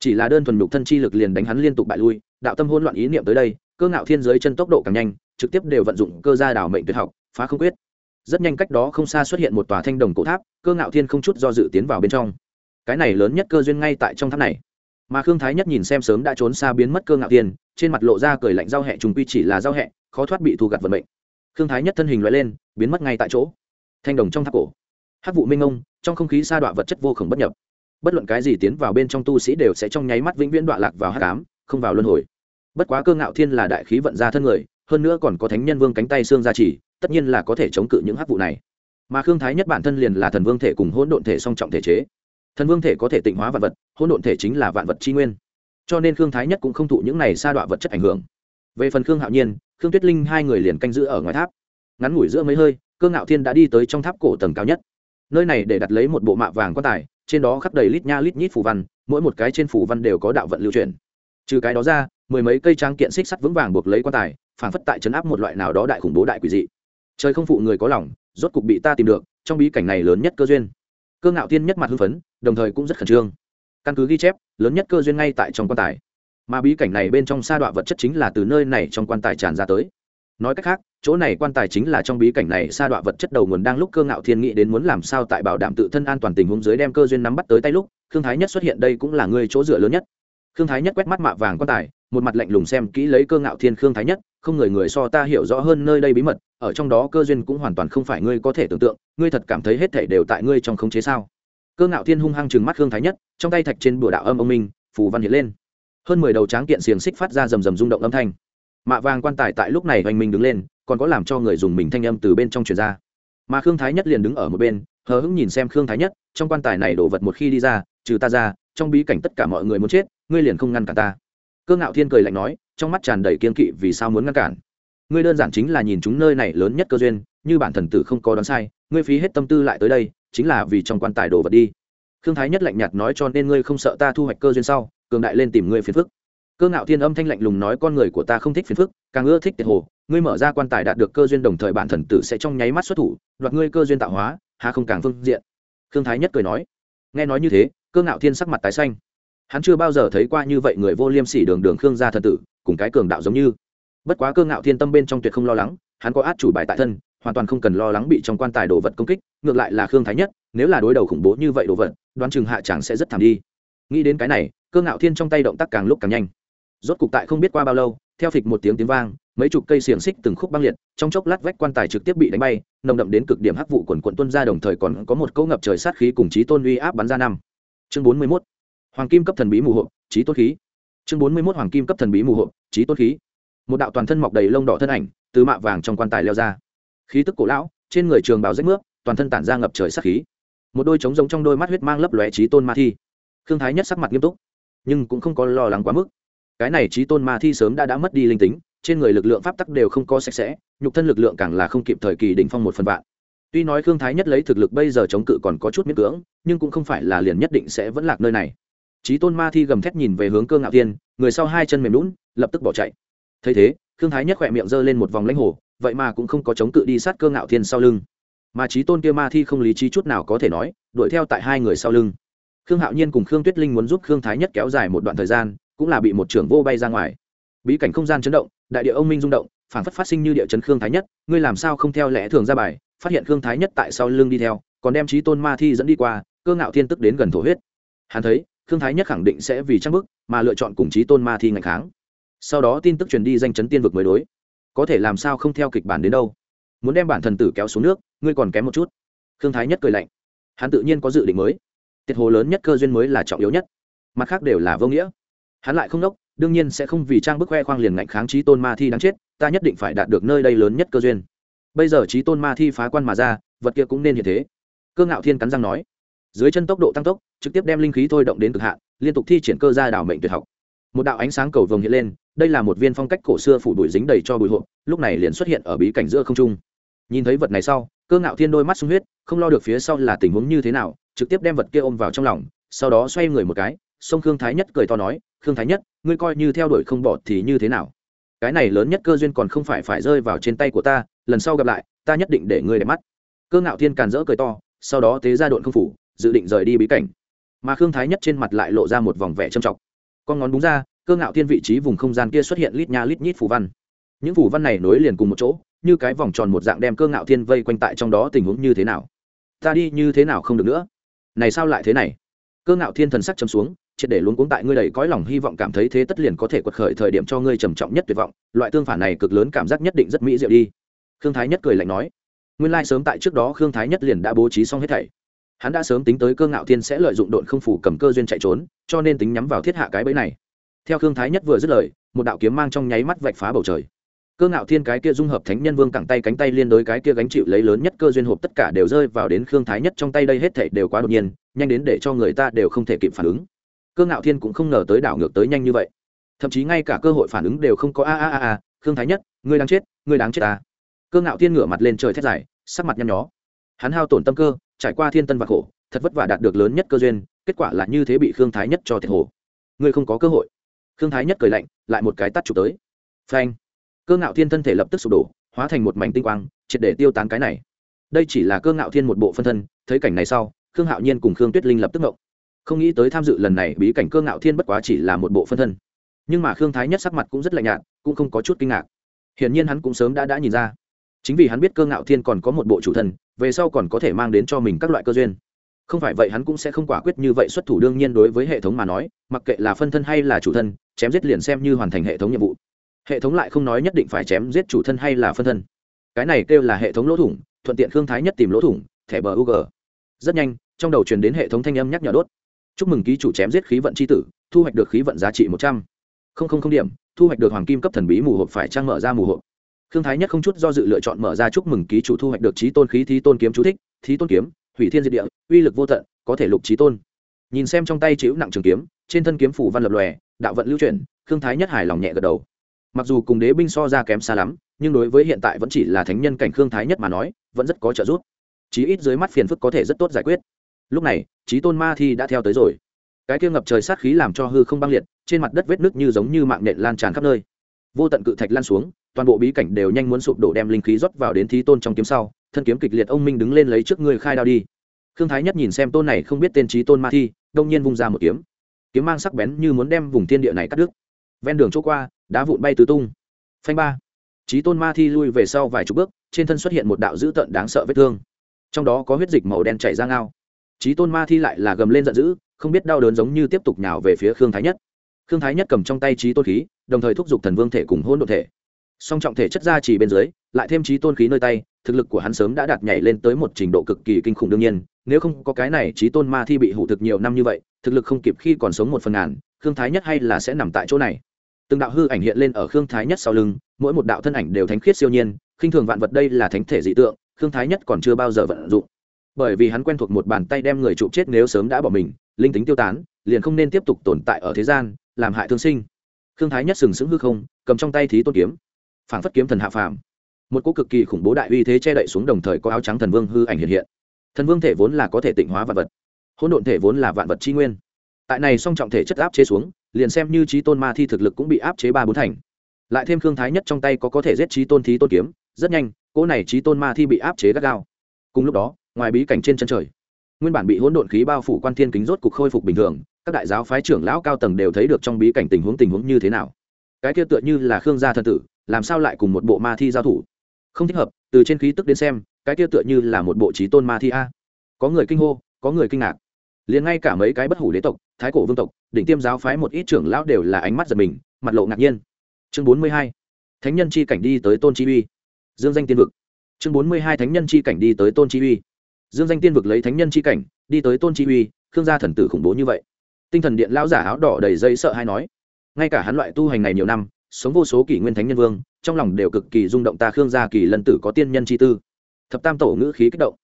Chỉ là đơn thuần nhục thân chi lực liền đánh hắn liên tục bại lui, đạo tâm hỗn loạn ý niệm tới đây, cơ ngạo thiên giới chân tốc độ càng nhanh, trực tiếp đều vận dụng cơ gia đảo mệnh tuyệt học, phá không quyết. Rất nhanh cách đó không xa xuất hiện một tòa thanh đồng cổ tháp, cơ ngạo thiên không chút do dự tiến vào bên trong. Cái này lớn nhất cơ duyên ngay tại trong tháp này. Mà khương thái nhất nhìn xem sớm đã trốn xa biến mất cơ ngạo thiên trên mặt lộ ra cười lạnh giao hẹ, trùng quy chỉ là giao hẹ, khó thoát bị thu gặt vận mệnh. Khương thái nhất thân hình loại lên, biến mất ngay tại chỗ. Thanh đồng trong tháp cổ. Hát vụ minh ông trong không khí sa đọa vật chất vô khổng bất nhập. Bất luận cái gì tiến vào bên trong tu sĩ đều sẽ trong nháy mắt vĩnh viễn đọa lạc vào hát cám không vào luân hồi. Bất quá cơ ngạo thiên là đại khí vận ra thân người, hơn nữa còn có thánh nhân vương cánh tay xương gia trì, tất nhiên là có thể chống cự những hắc vụ này. Mà khương thái nhất bản thân liền là thần vương thể cùng hỗn độn thể song trọng thể chế. Thần vương thể có thể tịnh hóa vạn vật, hỗn độn thể chính là vạn vật tri nguyên cho nên khương thái nhất cũng không thụ những này sa đọa vật chất ảnh hưởng. Về phần khương hạo nhiên, khương tuyết linh hai người liền canh giữ ở ngoài tháp. Ngắn ngủi giữa mấy hơi, cơ ngạo thiên đã đi tới trong tháp cổ tầng cao nhất. Nơi này để đặt lấy một bộ mạ vàng quan tài, trên đó khắp đầy lít nha lít nhít phủ văn, mỗi một cái trên phủ văn đều có đạo vận lưu truyền. Trừ cái đó ra, mười mấy cây tráng kiện xích sắt vững vàng buộc lấy quan tài phản phất tại chấn áp một loại nào đó đại khủng bố đại quỷ dị. Trời không phụ người có lòng, rốt cục bị ta tìm được, trong bí cảnh này lớn nhất cơ duyên. Cơ ngạo thiên nhất mặt hưng phấn, đồng thời cũng rất khẩn trương căn cứ ghi chép, lớn nhất cơ duyên ngay tại trong quan tài. Mà bí cảnh này bên trong sa đọa vật chất chính là từ nơi này trong quan tài tràn ra tới. Nói cách khác, chỗ này quan tài chính là trong bí cảnh này sa đọa vật chất đầu nguồn đang lúc cơ ngạo thiên nghĩ đến muốn làm sao tại bảo đảm tự thân an toàn tình huống dưới đem cơ duyên nắm bắt tới tay lúc thương thái nhất xuất hiện đây cũng là người chỗ dựa lớn nhất. Thương thái nhất quét mắt mạ vàng quan tài, một mặt lạnh lùng xem kỹ lấy cơ ngạo thiên khương thái nhất, không người người so ta hiểu rõ hơn nơi đây bí mật, ở trong đó cơ duyên cũng hoàn toàn không phải ngươi có thể tưởng tượng, ngươi thật cảm thấy hết thể đều tại ngươi trong khống chế sao? Cơ ngạo thiên hung hăng chừng mắt khương thái nhất, trong tay thạch trên bùa đạo âm ông minh, phù văn hiện lên. Hơn mười đầu tráng kiện xiềng xích phát ra rầm rầm rung động âm thanh. Mạ vàng quan tài tại lúc này hoành minh đứng lên, còn có làm cho người dùng mình thanh âm từ bên trong truyền ra. Mà khương thái nhất liền đứng ở một bên, hờ hững nhìn xem khương thái nhất, trong quan tài này đổ vật một khi đi ra, trừ ta ra, trong bí cảnh tất cả mọi người muốn chết, ngươi liền không ngăn cản ta. Cơ ngạo thiên cười lạnh nói, trong mắt tràn đầy kiên kỵ vì sao muốn ngăn cản? Ngươi đơn giản chính là nhìn chúng nơi này lớn nhất cơ duyên, như bản thần tử không có đoán sai, ngươi phí hết tâm tư lại tới đây chính là vì trong quan tài đồ vật đi. Khương thái nhất lạnh nhạt nói cho nên ngươi không sợ ta thu hoạch cơ duyên sau, cường đại lên tìm ngươi phiền phức. Cơ ngạo thiên âm thanh lạnh lùng nói con người của ta không thích phiền phức, càng ưa thích tiệt hồ, ngươi mở ra quan tài đạt được cơ duyên đồng thời bản thần tử sẽ trong nháy mắt xuất thủ, đoạt ngươi cơ duyên tạo hóa hà không càng phương diện. Khương thái nhất cười nói. Nghe nói như thế, cơ ngạo thiên sắc mặt tái xanh. Hắn chưa bao giờ thấy qua như vậy người vô liêm sỉ đường đường khương gia thần tử, cùng cái cường đạo giống như. Bất quá cơ ngạo thiên tâm bên trong tuyệt không lo lắng, hắn có át chủ bài tại thân hoàn toàn không cần lo lắng bị trong quan tài đồ vật công kích, ngược lại là khương thái nhất, nếu là đối đầu khủng bố như vậy đồ vật, đoán chừng hạ chẳng sẽ rất thảm đi. Nghĩ đến cái này, cơ ngạo thiên trong tay động tác càng lúc càng nhanh. Rốt cục tại không biết qua bao lâu, theo phịch một tiếng tiếng vang, mấy chục cây xiềng xích từng khúc băng liệt, trong chốc lát vách quan tài trực tiếp bị đánh bay, nồng đậm đến cực điểm hắc vụ quần quận tuân ra đồng thời còn có một cỗ ngập trời sát khí cùng chí tôn uy áp bắn ra năm. Chương bốn mươi 41. hoàng kim cấp thần bí mù hộ chí tôn khí. Chương bốn mươi 41 hoàng kim cấp thần bí mù hộ chí tôn khí. Một đạo toàn thân mọc đầy lông đỏ thân ảnh, từ mạ vàng trong quan tài leo ra khí tức cổ lão, trên người trường bào rách nước toàn thân tản ra ngập trời sát khí. Một đôi trống giống trong đôi mắt huyết mang lấp lóe trí tôn ma thi. Khương thái nhất sắc mặt nghiêm túc, nhưng cũng không có lo lắng quá mức. Cái này trí tôn ma thi sớm đã đã mất đi linh tính, trên người lực lượng pháp tắc đều không có sạch sẽ, nhục thân lực lượng càng là không kịp thời kỳ đỉnh phong một phần vạn. Tuy nói khương thái nhất lấy thực lực bây giờ chống cự còn có chút miễn cưỡng, nhưng cũng không phải là liền nhất định sẽ vẫn lạc nơi này. Trí tôn ma thi gầm thét nhìn về hướng cơ ngạo tiên người sau hai chân mềm lún lập tức bỏ chạy. Thấy thế, khương thái nhất khỏe miệng giơ lên một vòng lãnh hồ vậy mà cũng không có chống cự đi sát cơ ngạo thiên sau lưng. Mà trí tôn kia ma thi không lý trí chút nào có thể nói, đuổi theo tại hai người sau lưng. Khương hạo nhiên cùng khương tuyết linh muốn giúp khương thái nhất kéo dài một đoạn thời gian, cũng là bị một trưởng vô bay ra ngoài. Bí cảnh không gian chấn động, đại địa ông minh rung động, phản phất phát sinh như địa chấn khương thái nhất, ngươi làm sao không theo lẽ thường ra bài, phát hiện khương thái nhất tại sau lưng đi theo, còn đem trí tôn ma thi dẫn đi qua, cơ ngạo thiên tức đến gần thổ huyết. Hắn thấy, khương thái nhất khẳng định sẽ vì trang bức mà lựa chọn cùng trí tôn ma thi ngày kháng. Sau đó tin tức truyền đi danh chấn tiên vực mới đối có thể làm sao không theo kịch bản đến đâu? Muốn đem bản thần tử kéo xuống nước, ngươi còn kém một chút. Khương thái nhất cười lạnh. Hắn tự nhiên có dự định mới. Tiệt hồ lớn nhất cơ duyên mới là trọng yếu nhất. Mặt khác đều là vô nghĩa. Hắn lại không đốc, đương nhiên sẽ không vì trang bức khoe khoang liền ngạnh kháng trí tôn ma thi đáng chết, ta nhất định phải đạt được nơi đây lớn nhất cơ duyên. Bây giờ trí tôn ma thi phá quan mà ra, vật kia cũng nên như thế. Cơ ngạo thiên cắn răng nói. Dưới chân tốc độ tăng tốc, trực tiếp đem linh khí thôi động đến cực hạn, liên tục thi triển cơ ra đảo mệnh tuyệt học. Một đạo ánh sáng cầu vồng hiện lên đây là một viên phong cách cổ xưa phủ bụi dính đầy cho bụi hộp, lúc này liền xuất hiện ở bí cảnh giữa không trung. Nhìn thấy vật này sau, cơ ngạo thiên đôi mắt sung huyết, không lo được phía sau là tình huống như thế nào, trực tiếp đem vật kia ôm vào trong lòng, sau đó xoay người một cái, sông khương thái nhất cười to nói, khương thái nhất, ngươi coi như theo đuổi không bỏ thì như thế nào? Cái này lớn nhất cơ duyên còn không phải phải rơi vào trên tay của ta, lần sau gặp lại, ta nhất định để ngươi đẹp mắt. Cơ ngạo thiên càn rỡ cười to, sau đó tế ra độn không phủ, dự định rời đi bí cảnh. Mà khương thái nhất trên mặt lại lộ ra một vòng vẻ trầm trọng. Con ngón búng ra cơ ngạo thiên vị trí vùng không gian kia xuất hiện lít nha lít nhít phù văn. Những phù văn này nối liền cùng một chỗ, như cái vòng tròn một dạng đem cơ ngạo thiên vây quanh tại trong đó tình huống như thế nào. Ta đi như thế nào không được nữa? Này sao lại thế này? Cơ ngạo thiên thần sắc chấm xuống, triệt để luôn cuống tại ngươi đầy cõi lòng hy vọng cảm thấy thế tất liền có thể quật khởi thời điểm cho ngươi trầm trọng nhất tuyệt vọng, loại tương phản này cực lớn cảm giác nhất định rất mỹ diệu đi. Khương thái nhất cười lạnh nói, nguyên lai sớm tại trước đó khương thái nhất liền đã bố trí xong hết thảy. Hắn đã sớm tính tới cơ ngạo thiên sẽ lợi dụng độn không phủ cầm cơ duyên chạy trốn, cho nên tính nhắm vào thiết hạ cái bẫy này theo khương thái nhất vừa dứt lời, một đạo kiếm mang trong nháy mắt vạch phá bầu trời. Cơ ngạo thiên cái kia dung hợp thánh nhân vương cẳng tay cánh tay liên đối cái kia gánh chịu lấy lớn nhất cơ duyên hộp tất cả đều rơi vào đến khương thái nhất trong tay đây hết thể đều quá đột nhiên, nhanh đến để cho người ta đều không thể kịp phản ứng. Cơ ngạo thiên cũng không ngờ tới đảo ngược tới nhanh như vậy. Thậm chí ngay cả cơ hội phản ứng đều không có. A a a a, khương thái nhất, ngươi đang chết, ngươi đáng chết ta. Cơ ngạo thiên ngửa mặt lên trời thét dài, sắc mặt nhăn nhó. Hắn hao tổn tâm cơ, trải qua thiên tân và khổ, thật vất vả đạt được lớn nhất cơ duyên, kết quả là như thế bị khương thái nhất cho thiệt hồ ngươi không có cơ hội thương thái nhất cười lạnh, lại một cái tắt chụp tới. Phanh. Cơ ngạo thiên thân thể lập tức sụp đổ, hóa thành một mảnh tinh quang, triệt để tiêu tán cái này. Đây chỉ là cơ ngạo thiên một bộ phân thân, thấy cảnh này sau, khương hạo nhiên cùng khương tuyết linh lập tức ngộng. Không nghĩ tới tham dự lần này, bí cảnh cơ ngạo thiên bất quá chỉ là một bộ phân thân. Nhưng mà khương thái nhất sắc mặt cũng rất lạnh nhạt, cũng không có chút kinh ngạc. Hiển nhiên hắn cũng sớm đã đã nhìn ra. Chính vì hắn biết cơ ngạo thiên còn có một bộ chủ thân về sau còn có thể mang đến cho mình các loại cơ duyên không phải vậy hắn cũng sẽ không quả quyết như vậy xuất thủ, đương nhiên đối với hệ thống mà nói, mặc kệ là phân thân hay là chủ thân, chém giết liền xem như hoàn thành hệ thống nhiệm vụ. Hệ thống lại không nói nhất định phải chém giết chủ thân hay là phân thân. Cái này kêu là hệ thống lỗ thủng, thuận tiện khương thái nhất tìm lỗ thủng, thẻ bờ u g rất nhanh, trong đầu truyền đến hệ thống thanh âm nhắc nhở đốt. Chúc mừng ký chủ chém giết khí vận c h i tử, thu hoạch được khí vận giá trị một trăm. Linh điểm, thu hoạch được hoàng kim cấp thần bí mù hộp phải trang mở ra mù hộp. Khương thái nhất không chút do dự lựa chọn mở ra chúc mừng ký chủ thu hoạch được trí tôn khí, thí tôn kiếm chú thích, thí tôn kiếm hủy thiên diệt địa, uy lực vô tận, có thể lục trí tôn. Nhìn xem trong tay chịu nặng trường kiếm, trên thân kiếm phủ văn lập lòe, đạo vận lưu chuyển, khương thái nhất hài lòng nhẹ gật đầu. Mặc dù cùng đế binh so ra kém xa lắm, nhưng đối với hiện tại vẫn chỉ là thánh nhân cảnh khương thái nhất mà nói, vẫn rất có trợ giúp. Chí ít dưới mắt phiền phức có thể rất tốt giải quyết. Lúc này trí tôn ma thi đã theo tới rồi. Cái kia ngập trời sát khí làm cho hư không băng liệt, trên mặt đất vết nước như giống như mạng nện lan tràn khắp nơi. Vô tận cự thạch lan xuống, toàn bộ bí cảnh đều nhanh muốn sụp đổ đem linh khí rót vào đến thí tôn trong kiếm sau thân kiếm kịch liệt ông minh đứng lên lấy trước người khai đao đi. Khương thái nhất nhìn xem tôn này không biết tên trí tôn ma thi, đông nhiên vung ra một kiếm. Kiếm mang sắc bén như muốn đem vùng thiên địa này cắt đứt. Ven đường chỗ qua, đá vụn bay tứ tung. Phanh ba. Trí tôn ma thi lui về sau vài chục bước, trên thân xuất hiện một đạo dữ tợn đáng sợ vết thương. Trong đó có huyết dịch màu đen chảy ra ngao. Trí tôn ma thi lại là gầm lên giận dữ, không biết đau đớn giống như tiếp tục nhào về phía khương thái nhất. Khương thái nhất cầm trong tay trí tôn khí, đồng thời thúc giục thần vương thể cùng hôn đ ộ thể. Song trọng thể chất ra chỉ bên dưới, lại thêm trí tôn khí nơi tay thực lực của hắn sớm đã đạt nhảy lên tới một trình độ cực kỳ kinh khủng đương nhiên, nếu không có cái này trí tôn ma thi bị hủ thực nhiều năm như vậy, thực lực không kịp khi còn sống một phần ngàn, khương thái nhất hay là sẽ nằm tại chỗ này. Từng đạo hư ảnh hiện lên ở khương thái nhất sau lưng, mỗi một đạo thân ảnh đều thánh khiết siêu nhiên, khinh thường vạn vật đây là thánh thể dị tượng, khương thái nhất còn chưa bao giờ vận dụng. Bởi vì hắn quen thuộc một bàn tay đem người trụ chết nếu sớm đã bỏ mình, linh tính tiêu tán, liền không nên tiếp tục tồn tại ở thế gian, làm hại thương sinh. Khương thái nhất sừng sững hư không, cầm trong tay thí tôn kiếm. Phảng phất kiếm thần hạ phàm một cỗ cực kỳ khủng bố đại uy thế che đậy xuống đồng thời có áo trắng thần vương hư ảnh hiện hiện. Thần vương thể vốn là có thể tịnh hóa vạn vật, hỗn độn thể vốn là vạn vật tri nguyên. Tại này song trọng thể chất áp chế xuống, liền xem như trí tôn ma thi thực lực cũng bị áp chế ba bốn thành. Lại thêm thương thái nhất trong tay có có thể giết trí tôn thí tôn kiếm, rất nhanh, cỗ này trí tôn ma thi bị áp chế gắt gao. Cùng lúc đó, ngoài bí cảnh trên chân trời, nguyên bản bị hỗn độn khí bao phủ quan thiên kính rốt cục khôi phục bình thường, các đại giáo phái trưởng lão cao tầng đều thấy được trong bí cảnh tình huống tình huống như thế nào. Cái kia tựa như là khương gia thần tử, làm sao lại cùng một bộ ma thi giao thủ? Không thích hợp, từ trên khí tức đến xem, cái kia tựa như là một bộ trí tôn ma thi a. Có người kinh hô, có người kinh ngạc. Liền ngay cả mấy cái bất hủ đế tộc, thái cổ vương tộc, đỉnh tiêm giáo phái một ít trưởng lão đều là ánh mắt giật mình, mặt lộ ngạc nhiên. Chương bốn mươi hai, thánh nhân chi cảnh đi tới tôn chi uy. Dương danh tiên vực. Chương bốn mươi hai, thánh nhân chi cảnh đi tới tôn chi uy. Dương danh tiên vực lấy thánh nhân chi cảnh, đi tới tôn chi uy, khương gia thần tử khủng bố như vậy. Tinh thần điện lão giả áo đỏ đầy dây sợ hay nói. Ngay cả hắn loại tu hành này nhiều năm sống vô số kỷ nguyên thánh nhân vương, trong lòng đều cực kỳ rung động ta khương gia kỳ lân tử có tiên nhân chi tư. Thập tam tổ ngữ khí kích động.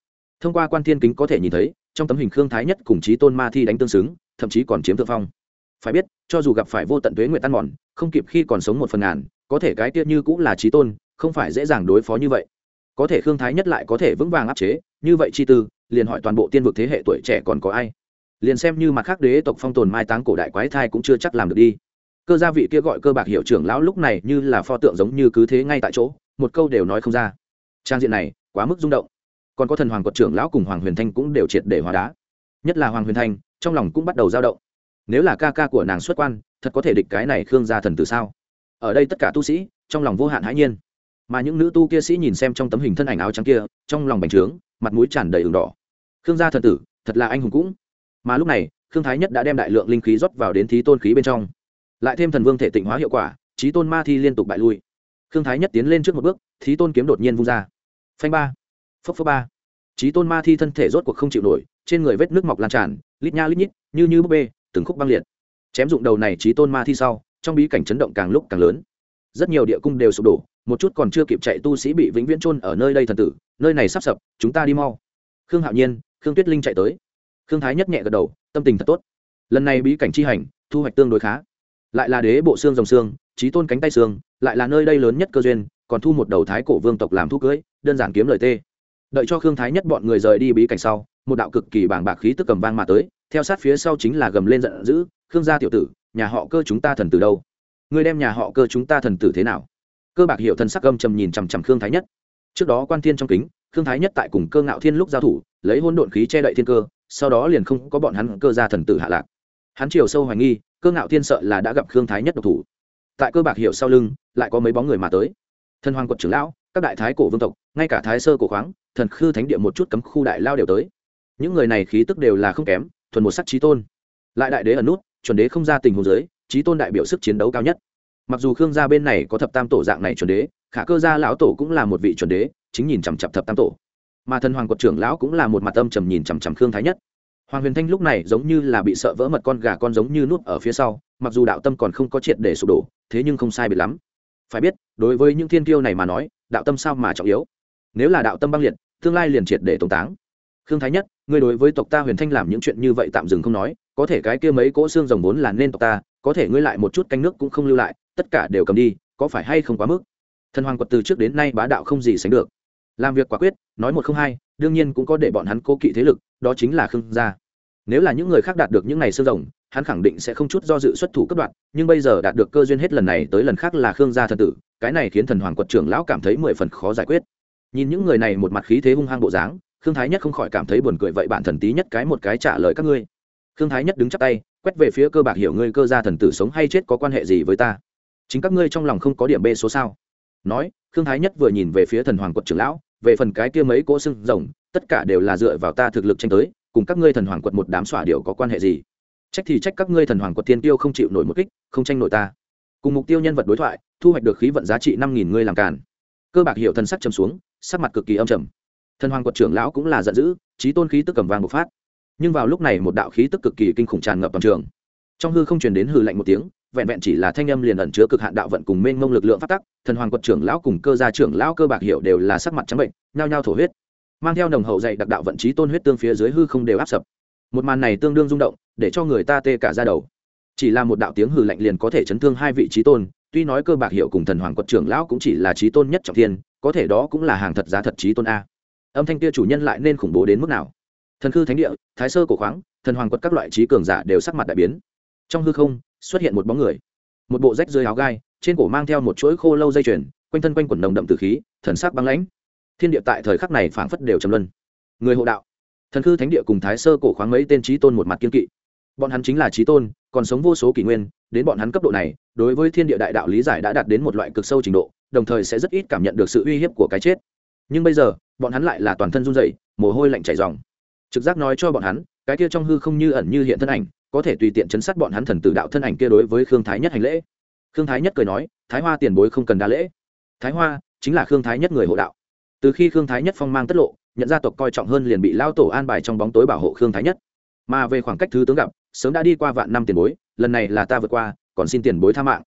Thông qua quan thiên kính có thể nhìn thấy, trong tấm hình khương thái nhất cùng chí tôn ma thi đánh tương xứng, thậm chí còn chiếm thượng phong. Phải biết, cho dù gặp phải vô tận tuế nguyện tan mòn, không kịp khi còn sống một phần ngàn, có thể cái tiết như cũng là chí tôn, không phải dễ dàng đối phó như vậy. Có thể khương thái nhất lại có thể vững vàng áp chế, như vậy chi tư, liền hỏi toàn bộ tiên vực thế hệ tuổi trẻ còn có ai. Liền xem như mặt khác đế tộc phong tồn mai táng cổ đại quái thai cũng chưa chắc làm được đi cơ gia vị kia gọi cơ bạc hiệu trưởng lão lúc này như là pho tượng giống như cứ thế ngay tại chỗ, một câu đều nói không ra. Trang diện này quá mức rung động. Còn có thần hoàng quật trưởng lão cùng hoàng huyền thanh cũng đều triệt để hóa đá. Nhất là hoàng huyền thanh, trong lòng cũng bắt đầu dao động. Nếu là ca ca của nàng xuất quan, thật có thể địch cái này khương gia thần từ sao? Ở đây tất cả tu sĩ, trong lòng vô hạn hãi nhiên. Mà những nữ tu kia sĩ nhìn xem trong tấm hình thân ảnh áo trắng kia, trong lòng bành trướng, mặt mũi tràn đầy ửng đỏ. Khương gia thần tử, thật là anh hùng cũng. Mà lúc này, khương thái nhất đã đem đại lượng linh khí rót vào đến thí tôn khí bên trong lại thêm thần vương thể tịnh hóa hiệu quả trí tôn ma thi liên tục bại lui. Khương thái nhất tiến lên trước một bước, thí tôn kiếm đột nhiên vung ra. Phanh ba. Phốc phốc ba. Trí tôn ma thi thân thể rốt cuộc không chịu nổi, trên người vết nước mọc lan tràn, lít nha lít nhít, như như búp bê, từng khúc băng liệt. Chém dụng đầu này trí tôn ma thi sau, trong bí cảnh chấn động càng lúc càng lớn. Rất nhiều địa cung đều sụp đổ, một chút còn chưa kịp chạy tu sĩ bị vĩnh viễn trôn ở nơi đây thần tử, nơi này sắp sập, chúng ta đi mau. Khương hạo nhiên, khương tuyết linh chạy tới. Khương thái nhất nhẹ gật đầu, tâm tình thật tốt. Lần này bí cảnh chi hành, thu hoạch tương đối khá lại là đế bộ xương rồng xương trí tôn cánh tay xương, lại là nơi đây lớn nhất cơ duyên, còn thu một đầu thái cổ vương tộc làm thu cưới, đơn giản kiếm lời tê. Đợi cho khương thái nhất bọn người rời đi bí cảnh sau, một đạo cực kỳ bàng bạc khí tức cầm vang mà tới, theo sát phía sau chính là gầm lên giận dữ, khương gia tiểu tử, nhà họ cơ chúng ta thần tử đâu? Người đem nhà họ cơ chúng ta thần tử thế nào? Cơ bạc hiệu thần sắc âm trầm nhìn chằm chằm khương thái nhất. Trước đó quan thiên trong kính, khương thái nhất tại cùng cơ ngạo thiên lúc giao thủ, lấy hôn độn khí che đậy thiên cơ, sau đó liền không có bọn hắn cơ gia thần tử hạ lạc hắn chiều sâu hoài nghi, cơ ngạo thiên sợ là đã gặp khương thái nhất độc thủ. Tại cơ bạc hiểu sau lưng, lại có mấy bóng người mà tới. Thần hoàng quật trưởng lão, các đại thái cổ vương tộc, ngay cả thái sơ cổ khoáng, thần khư thánh địa một chút cấm khu đại lao đều tới. Những người này khí tức đều là không kém, thuần một sắc trí tôn. Lại đại đế ẩn nút, chuẩn đế không ra tình hồ giới trí tôn đại biểu sức chiến đấu cao nhất. Mặc dù khương gia bên này có thập tam tổ dạng này chuẩn đế, khả cơ gia lão tổ cũng là một vị chuẩn đế, chính nhìn chằm chặp thập tam tổ. Mà thần hoàng quật trưởng lão cũng là một mặt âm trầm nhìn chằm chằm khương thái nhất hoàng huyền thanh lúc này giống như là bị sợ vỡ mật con gà con giống như nuốt ở phía sau, mặc dù đạo tâm còn không có triệt để sụp đổ, thế nhưng không sai biệt lắm. Phải biết, đối với những thiên tiêu này mà nói, đạo tâm sao mà trọng yếu? Nếu là đạo tâm băng liệt, tương lai liền triệt để tống táng. Khương thái nhất, ngươi đối với tộc ta huyền thanh làm những chuyện như vậy tạm dừng không nói, có thể cái kia mấy cỗ xương rồng vốn là nên tộc ta, có thể ngươi lại một chút canh nước cũng không lưu lại, tất cả đều cầm đi, có phải hay không quá mức? Thần hoàng quật từ trước đến nay bá đạo không gì sánh được. Làm việc quả quyết, nói một không hai đương nhiên cũng có để bọn hắn cố kỵ thế lực, đó chính là khương gia. Nếu là những người khác đạt được những ngày sơ rồng, hắn khẳng định sẽ không chút do dự xuất thủ cấp đoạn nhưng bây giờ đạt được cơ duyên hết lần này tới lần khác là khương gia thần tử, cái này khiến thần hoàng quật trưởng lão cảm thấy mười phần khó giải quyết. Nhìn những người này một mặt khí thế hung hăng bộ dáng, khương thái nhất không khỏi cảm thấy buồn cười vậy bạn thần tí nhất cái một cái trả lời các ngươi. Khương thái nhất đứng chắp tay, quét về phía cơ bạc hiểu ngươi cơ gia thần tử sống hay chết có quan hệ gì với ta? Chính các ngươi trong lòng không có điểm b số sao? Nói, khương thái nhất vừa nhìn về phía thần hoàng quật trưởng lão về phần cái kia mấy cỗ xương rồng, tất cả đều là dựa vào ta thực lực tranh tới, cùng các ngươi thần hoàng quật một đám xỏa điệu có quan hệ gì? Trách thì trách các ngươi thần hoàng quật tiên tiêu không chịu nổi một kích, không tranh nổi ta. Cùng mục tiêu nhân vật đối thoại, thu hoạch được khí vận giá trị năm nghìn ngươi làm càn. Cơ bạc hiệu thần sắc trầm xuống, sắc mặt cực kỳ âm trầm. Thần hoàng quật trưởng lão cũng là giận dữ trí tôn khí tức cầm vàng một phát. Nhưng vào lúc này một đạo khí tức cực kỳ kinh khủng tràn ngập toàn trường. Trong hư không truyền đến hư lạnh một tiếng vẹn vẹn chỉ là thanh âm liền ẩn chứa cực hạn đạo vận cùng mênh mông lực lượng phát tắc, thần hoàng quật trưởng lão cùng cơ gia trưởng lão cơ bạc hiệu đều là sắc mặt trắng bệnh, nhao nhao thổ huyết. Mang theo nồng hậu dạy đặc đạo vận trí tôn huyết tương phía dưới hư không đều áp sập. Một màn này tương đương rung động, để cho người ta tê cả ra đầu. Chỉ là một đạo tiếng hư lạnh liền có thể chấn thương hai vị trí tôn, tuy nói cơ bạc hiệu cùng thần hoàng quật trưởng lão cũng chỉ là trí tôn nhất trọng thiên, có thể đó cũng là hàng thật giá thật trí tôn a. Âm thanh kia chủ nhân lại nên khủng bố đến mức nào? Thần khư thánh địa, thái sơ cổ khoáng, thần hoàng quật các loại trí cường giả đều sắc mặt đại biến trong hư không, xuất hiện một bóng người. Một bộ rách dưới áo gai, trên cổ mang theo một chuỗi khô lâu dây chuyền, quanh thân quanh quần nồng đậm từ khí, thần sắc băng lãnh. Thiên địa tại thời khắc này phảng phất đều trầm luân. Người hộ đạo. Thần khư thánh địa cùng thái sơ cổ khoáng mấy tên trí tôn một mặt kiên kỵ. Bọn hắn chính là trí tôn, còn sống vô số kỷ nguyên, đến bọn hắn cấp độ này, đối với thiên địa đại đạo lý giải đã đạt đến một loại cực sâu trình độ, đồng thời sẽ rất ít cảm nhận được sự uy hiếp của cái chết. Nhưng bây giờ, bọn hắn lại là toàn thân run rẩy, mồ hôi lạnh chảy ròng. Trực giác nói cho bọn hắn, cái kia trong hư không như ẩn như hiện thân ảnh có thể tùy tiện chấn sát bọn hắn thần tử đạo thân ảnh kia đối với khương thái nhất hành lễ. Khương thái nhất cười nói, thái hoa tiền bối không cần đa lễ. Thái hoa chính là khương thái nhất người hộ đạo. Từ khi khương thái nhất phong mang tất lộ, nhận gia tộc coi trọng hơn liền bị lao tổ an bài trong bóng tối bảo hộ khương thái nhất. Mà về khoảng cách thứ tướng gặp, sớm đã đi qua vạn năm tiền bối, lần này là ta vượt qua, còn xin tiền bối tha mạng.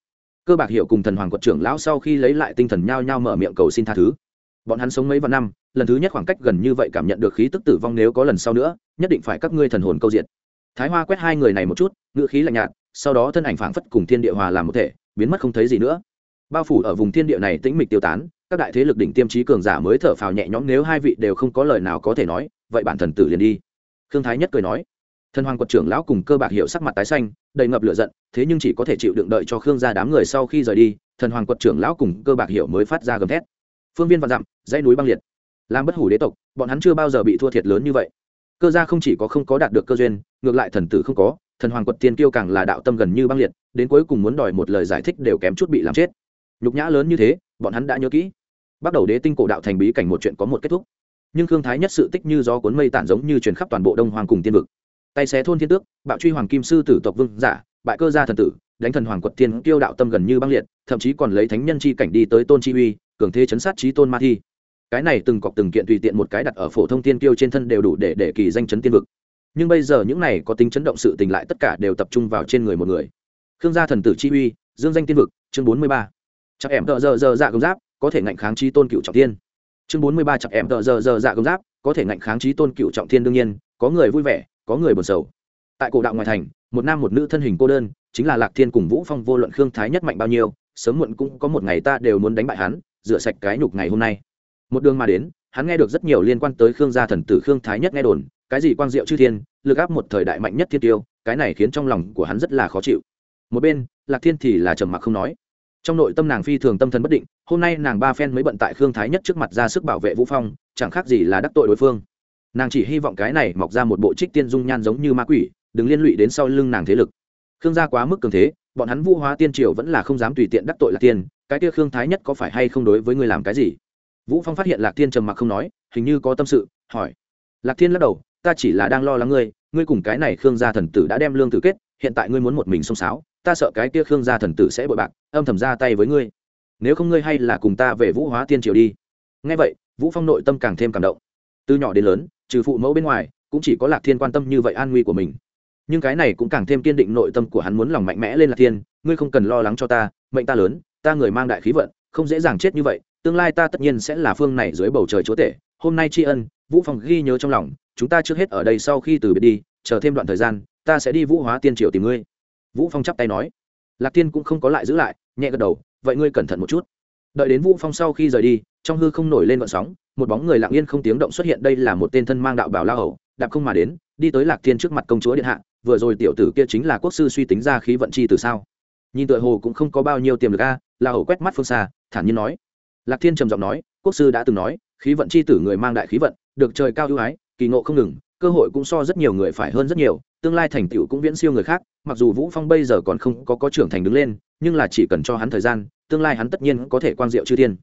Cơ bạc hiệu cùng thần hoàng quật trưởng lão sau khi lấy lại tinh thần nhao nhao mở miệng cầu xin tha thứ. Bọn hắn sống mấy vạn năm, lần thứ nhất khoảng cách gần như vậy cảm nhận được khí tức tử vong nếu có lần sau nữa, nhất định phải các ngươi thần hồn câu diện thái hoa quét hai người này một chút ngựa khí lạnh nhạt, sau đó thân ảnh phảng phất cùng thiên địa hòa làm một thể, biến mất không thấy gì nữa. Bao phủ ở vùng thiên địa này tĩnh mịch tiêu tán, các đại thế lực đỉnh tiêm trí cường giả mới thở phào nhẹ nhõm, nếu hai vị đều không có lời nào có thể nói, vậy bản thần tử liền đi. Khương thái nhất cười nói, thần hoàng quật trưởng lão cùng cơ bạc hiệu sắc mặt tái xanh, đầy ngập lửa giận, thế nhưng chỉ có thể chịu đựng đợi cho khương gia đám người sau khi rời đi, thần hoàng quật trưởng lão cùng cơ bạc hiệu mới phát ra gầm thét. Phương viên và dặm, dãy núi băng liệt. Làm bất hủ đế tộc, bọn hắn chưa bao giờ bị thua thiệt lớn như vậy cơ gia không chỉ có không có đạt được cơ duyên, ngược lại thần tử không có, thần hoàng quật tiên kiêu càng là đạo tâm gần như băng liệt, đến cuối cùng muốn đòi một lời giải thích đều kém chút bị làm chết. Nhục nhã lớn như thế, bọn hắn đã nhớ kỹ. Bắt đầu đế tinh cổ đạo thành bí cảnh một chuyện có một kết thúc. Nhưng thương thái nhất sự tích như gió cuốn mây tản giống như truyền khắp toàn bộ đông hoàng cùng tiên vực. Tay xé thôn thiên tước, bạo truy hoàng kim sư tử tộc vương giả, bại cơ gia thần tử, đánh thần hoàng quật tiên kiêu đạo tâm gần như băng liệt, thậm chí còn lấy thánh nhân chi cảnh đi tới tôn chi uy, cường thế chấn sát trí tôn ma thi cái này từng cọc từng kiện tùy tiện một cái đặt ở phổ thông tiên kiêu trên thân đều đủ để để kỳ danh chấn tiên vực. Nhưng bây giờ những này có tính chấn động sự tình lại tất cả đều tập trung vào trên người một người. Khương gia thần tử chi uy, dương danh tiên vực, chương bốn mươi ba. Chắc em tợ giờ giờ dạ công giáp, có thể ngạnh kháng trí tôn cựu trọng thiên. Chương bốn mươi ba chắc em tợ giờ giờ dạ công giáp, có thể ngạnh kháng trí tôn cựu trọng thiên đương nhiên, có người vui vẻ, có người buồn sầu. Tại cổ đạo ngoại thành, một nam một nữ thân hình cô đơn, chính là lạc thiên cùng vũ phong vô luận khương thái nhất mạnh bao nhiêu, sớm muộn cũng có một ngày ta đều muốn đánh bại hắn, rửa sạch cái nhục ngày hôm nay một đường mà đến, hắn nghe được rất nhiều liên quan tới khương gia thần tử khương thái nhất nghe đồn, cái gì quang diệu chư thiên, lực áp một thời đại mạnh nhất thiên tiêu, cái này khiến trong lòng của hắn rất là khó chịu. Một bên, lạc thiên thì là trầm mặc không nói. Trong nội tâm nàng phi thường tâm thần bất định, hôm nay nàng ba phen mới bận tại khương thái nhất trước mặt ra sức bảo vệ vũ phong, chẳng khác gì là đắc tội đối phương. Nàng chỉ hy vọng cái này mọc ra một bộ trích tiên dung nhan giống như ma quỷ, đừng liên lụy đến sau lưng nàng thế lực. Khương gia quá mức cường thế, bọn hắn vũ hóa tiên triều vẫn là không dám tùy tiện đắc tội lạc tiên cái kia khương thái nhất có phải hay không đối với người làm cái gì? Vũ phong phát hiện lạc thiên trầm mặc không nói, hình như có tâm sự, hỏi. Lạc thiên lắc đầu, ta chỉ là đang lo lắng ngươi ngươi cùng cái này khương gia thần tử đã đem lương tử kết, hiện tại ngươi muốn một mình xông xáo, ta sợ cái kia khương gia thần tử sẽ bội bạc, âm thầm ra tay với ngươi. Nếu không ngươi hay là cùng ta về vũ hóa tiên triều đi. Ngay vậy, vũ phong nội tâm càng thêm cảm động. Từ nhỏ đến lớn, trừ phụ mẫu bên ngoài, cũng chỉ có lạc thiên quan tâm như vậy an nguy của mình. Nhưng cái này cũng càng thêm kiên định nội tâm của hắn muốn lòng mạnh mẽ lên lạc thiên, ngươi không cần lo lắng cho ta, mệnh ta lớn, ta người mang đại khí vận, không dễ dàng chết như vậy tương lai ta tất nhiên sẽ là phương này dưới bầu trời chúa tể. Hôm nay tri ân, vũ phong ghi nhớ trong lòng, chúng ta trước hết ở đây sau khi từ biệt đi, chờ thêm đoạn thời gian, ta sẽ đi vũ hóa tiên triều tìm ngươi. Vũ phong chắp tay nói. Lạc tiên cũng không có lại giữ lại, nhẹ gật đầu, vậy ngươi cẩn thận một chút. Đợi đến vũ phong sau khi rời đi, trong hư không nổi lên vận sóng, một bóng người lặng yên không tiếng động xuất hiện, đây là một tên thân mang đạo bảo la hầu, đạp không mà đến, đi tới lạc thiên trước mặt công chúa điện hạ, vừa rồi tiểu tử kia chính là quốc sư suy tính ra khí vận chi từ sao? Nhìn tựa hồ cũng không có bao nhiêu tiềm lực a, la hầu quét mắt phương xa, thản nhiên nói lạc thiên trầm giọng nói, quốc sư đã từng nói, khí vận chi tử người mang đại khí vận, được trời cao ưu ái, kỳ ngộ không ngừng, cơ hội cũng so rất nhiều người phải hơn rất nhiều, tương lai thành tựu cũng viễn siêu người khác, mặc dù vũ phong bây giờ còn không có có trưởng thành đứng lên, nhưng là chỉ cần cho hắn thời gian, tương lai hắn tất nhiên có thể quang diệu chư thiên.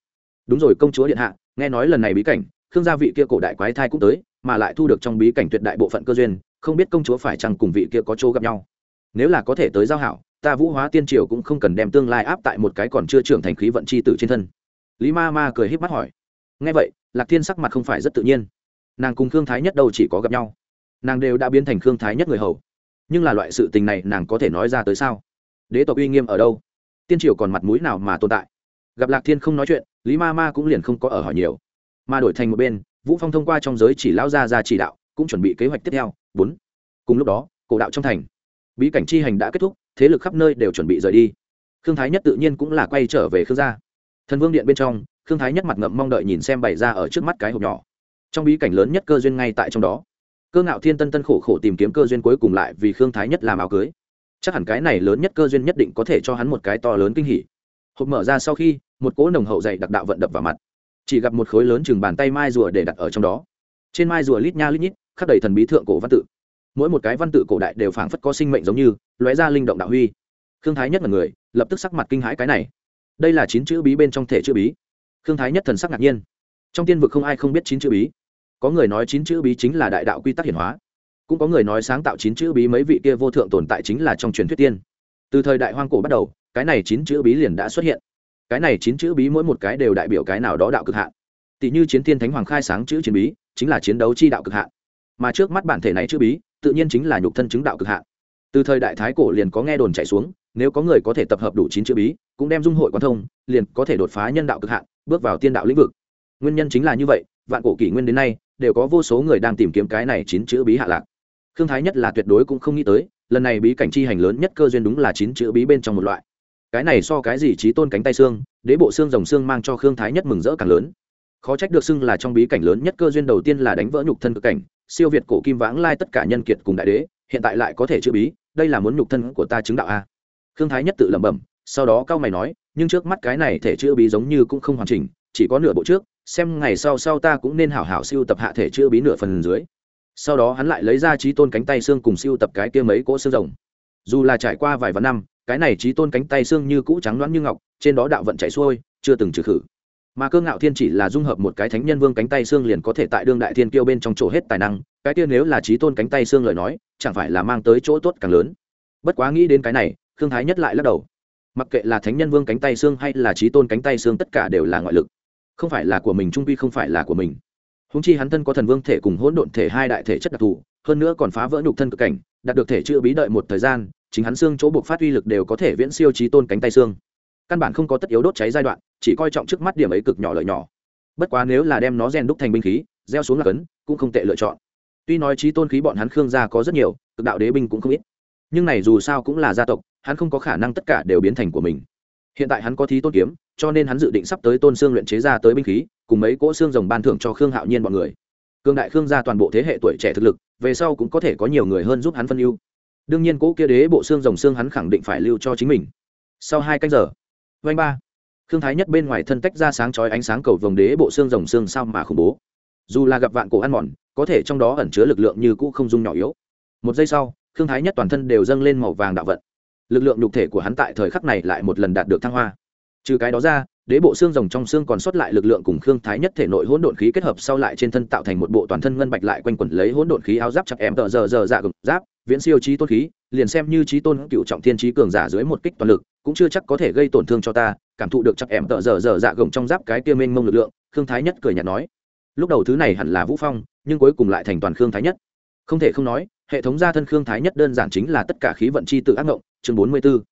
Đúng rồi, công chúa điện hạ, nghe nói lần này bí cảnh, khương gia vị kia cổ đại quái thai cũng tới, mà lại thu được trong bí cảnh tuyệt đại bộ phận cơ duyên, không biết công chúa phải chăng cùng vị kia có chỗ gặp nhau. Nếu là có thể tới giao hảo, ta vũ hóa tiên triều cũng không cần đem tương lai áp tại một cái còn chưa trưởng thành khí vận c h i tử trên thân lý ma ma cười híp mắt hỏi. Ngay vậy, lạc thiên sắc mặt không phải rất tự nhiên. Nàng cùng khương thái nhất đâu chỉ có gặp nhau. Nàng đều đã biến thành khương thái nhất người hầu. Nhưng là loại sự tình này nàng có thể nói ra tới sao? Đế tộc uy nghiêm ở đâu? Tiên triều còn mặt mũi nào mà tồn tại? Gặp lạc thiên không nói chuyện, lý ma ma cũng liền không có ở hỏi nhiều. Mà đổi thành một bên, vũ phong thông qua trong giới chỉ lão gia ra chỉ đạo, cũng chuẩn bị kế hoạch tiếp theo. Bốn. Cùng lúc đó, cổ đạo trong thành. Bí cảnh chi hành đã kết thúc, thế lực khắp nơi đều chuẩn bị rời đi. Khương thái nhất tự nhiên cũng là quay trở về khương gia thần vương điện bên trong thương thái nhất mặt ngậm mong đợi nhìn xem bày ra ở trước mắt cái hộp nhỏ. Trong bí cảnh lớn nhất cơ duyên ngay tại trong đó. Cơ ngạo thiên tân tân khổ khổ tìm kiếm cơ duyên cuối cùng lại vì khương thái nhất làm áo cưới. Chắc hẳn cái này lớn nhất cơ duyên nhất định có thể cho hắn một cái to lớn kinh hỉ. Hộp mở ra sau khi, một cỗ nồng hậu dày đặc đạo vận đập vào mặt. Chỉ gặp một khối lớn chừng bàn tay mai rùa để đặt ở trong đó. Trên mai rùa lít nha lít nhít, khắc đầy thần bí thượng cổ văn tự. Mỗi một cái văn tự cổ đại đều phảng phất có sinh mệnh giống như, lóe ra linh động đạo huy. Khương thái nhất là người, lập tức sắc mặt kinh hãi cái này đây là chín chữ bí bên trong thể chữ bí. Khương thái nhất thần sắc ngạc nhiên. Trong tiên vực không ai không biết chín chữ bí. Có người nói chín chữ bí chính là đại đạo quy tắc hiển hóa. Cũng có người nói sáng tạo chín chữ bí mấy vị kia vô thượng tồn tại chính là trong truyền thuyết tiên. Từ thời đại hoang cổ bắt đầu, cái này chín chữ bí liền đã xuất hiện. Cái này chín chữ bí mỗi một cái đều đại biểu cái nào đó đạo cực hạn. Tỷ như chiến thiên thánh hoàng khai sáng chữ chiến bí, chính là chiến đấu chi đạo cực hạn. Mà trước mắt bản thể này chữ bí, tự nhiên chính là nhục thân chứng đạo cực hạn từ thời đại thái cổ liền có nghe đồn chạy xuống, nếu có người có thể tập hợp đủ chín chữ bí, cũng đem dung hội quan thông, liền có thể đột phá nhân đạo cực hạn, bước vào tiên đạo lĩnh vực. Nguyên nhân chính là như vậy, vạn cổ kỷ nguyên đến nay, đều có vô số người đang tìm kiếm cái này chín chữ bí hạ lạc. Thương thái nhất là tuyệt đối cũng không nghĩ tới, lần này bí cảnh chi hành lớn nhất cơ duyên đúng là chín chữ bí bên trong một loại. Cái này so cái gì trí tôn cánh tay xương, đế bộ xương rồng xương mang cho khương thái nhất mừng rỡ càng lớn. Khó trách được xưng là trong bí cảnh lớn nhất cơ duyên đầu tiên là đánh vỡ nhục thân cực cảnh, siêu việt cổ kim vãng lai tất cả nhân kiệt cùng đại đế hiện tại lại có thể chữ bí, đây là muốn nhục thân của ta chứng đạo a. Khương thái nhất tự lẩm bẩm, sau đó cao mày nói, nhưng trước mắt cái này thể chữ bí giống như cũng không hoàn chỉnh, chỉ có nửa bộ trước, xem ngày sau sau ta cũng nên hảo hảo siêu tập hạ thể chữ bí nửa phần dưới. Sau đó hắn lại lấy ra trí tôn cánh tay xương cùng siêu tập cái kia mấy cỗ xương rồng. Dù là trải qua vài vạn năm, cái này trí tôn cánh tay xương như cũ trắng loãng như ngọc, trên đó đạo vận chạy xuôi, chưa từng trừ khử mà cơ ngạo thiên chỉ là dung hợp một cái thánh nhân vương cánh tay xương liền có thể tại đương đại thiên kiêu bên trong chỗ hết tài năng, cái kia nếu là trí tôn cánh tay xương lời nói, chẳng phải là mang tới chỗ tốt càng lớn. Bất quá nghĩ đến cái này thương thái nhất lại lắc đầu. Mặc kệ là thánh nhân vương cánh tay xương hay là trí tôn cánh tay xương tất cả đều là ngoại lực. Không phải là của mình trung quy không phải là của mình. Húng chi hắn thân có thần vương thể cùng hỗn độn thể hai đại thể chất đặc thù, hơn nữa còn phá vỡ nhục thân cực cảnh, đạt được thể chữ bí đợi một thời gian, chính hắn xương chỗ buộc phát uy lực đều có thể viễn siêu trí tôn cánh tay xương căn bản không có tất yếu đốt cháy giai đoạn, chỉ coi trọng trước mắt điểm ấy cực nhỏ lợi nhỏ. Bất quá nếu là đem nó rèn đúc thành binh khí, gieo xuống là cấn, cũng không tệ lựa chọn. Tuy nói trí tôn khí bọn hắn khương gia có rất nhiều, cực đạo đế binh cũng không ít. Nhưng này dù sao cũng là gia tộc, hắn không có khả năng tất cả đều biến thành của mình. Hiện tại hắn có thí tôn kiếm, cho nên hắn dự định sắp tới tôn xương luyện chế ra tới binh khí, cùng mấy cỗ xương rồng ban thưởng cho khương hạo nhiên bọn người. Cương đại khương gia toàn bộ thế hệ tuổi trẻ thực lực, về sau cũng có thể có nhiều người hơn giúp hắn phân ưu. Đương nhiên cỗ kia đế bộ xương rồng xương hắn khẳng định phải lưu cho chính mình. Sau hai canh giờ vanh ba. Khương thái nhất bên ngoài thân tách ra sáng chói ánh sáng cầu vồng đế bộ xương rồng xương sao mà khủng bố. Dù là gặp vạn cổ ăn mòn, có thể trong đó ẩn chứa lực lượng như cũ không dung nhỏ yếu. Một giây sau, khương thái nhất toàn thân đều dâng lên màu vàng đạo vận. Lực lượng nhục thể của hắn tại thời khắc này lại một lần đạt được thăng hoa. Trừ cái đó ra đế bộ xương rồng trong xương còn sót lại lực lượng cùng khương thái nhất thể nội hỗn độn khí kết hợp sau lại trên thân tạo thành một bộ toàn thân ngân bạch lại quanh quẩn lấy hỗn độn khí áo giáp chặt em tờ giờ giờ dạ gừng giáp, viễn siêu trí tôn khí, liền xem như trí tôn cựu trọng thiên trí cường giả dưới một kích toàn lực, cũng chưa chắc có thể gây tổn thương cho ta, cảm thụ được chặt em tờ giờ giờ dạ gừng trong giáp cái kia mênh mông lực lượng, khương thái nhất cười nhạt nói. Lúc đầu thứ này hẳn là vũ phong, nhưng cuối cùng lại thành toàn khương thái nhất. Không thể không nói, hệ thống gia thân khương thái nhất đơn giản chính là tất cả khí vận chi tự ác ngộng, chương 44.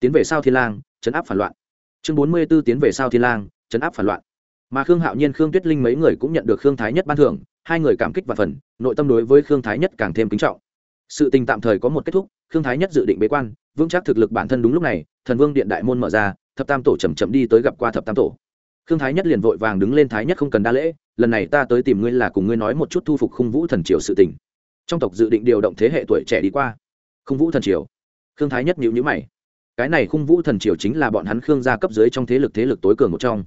tiến về sao thiên lang, chấn áp phản loạn chương 44 tiến về sao thiên lang, chấn áp phản loạn. Mà khương hạo nhiên, khương tuyết linh mấy người cũng nhận được khương thái nhất ban thưởng, hai người cảm kích và phần, nội tâm đối với khương thái nhất càng thêm kính trọng. Sự tình tạm thời có một kết thúc, khương thái nhất dự định bế quan, vững chắc thực lực bản thân đúng lúc này, thần vương điện đại môn mở ra, thập tam tổ chầm chậm đi tới gặp qua thập tam tổ. Khương thái nhất liền vội vàng đứng lên, thái nhất không cần đa lễ, lần này ta tới tìm ngươi là cùng ngươi nói một chút thu phục khung vũ thần triều sự tình. Trong tộc dự định điều động thế hệ tuổi trẻ đi qua. Khung vũ thần triều. Khương thái nhất nhịu nhữ mày cái này khung vũ thần triều chính là bọn hắn khương gia cấp dưới trong thế lực thế lực tối cường một trong.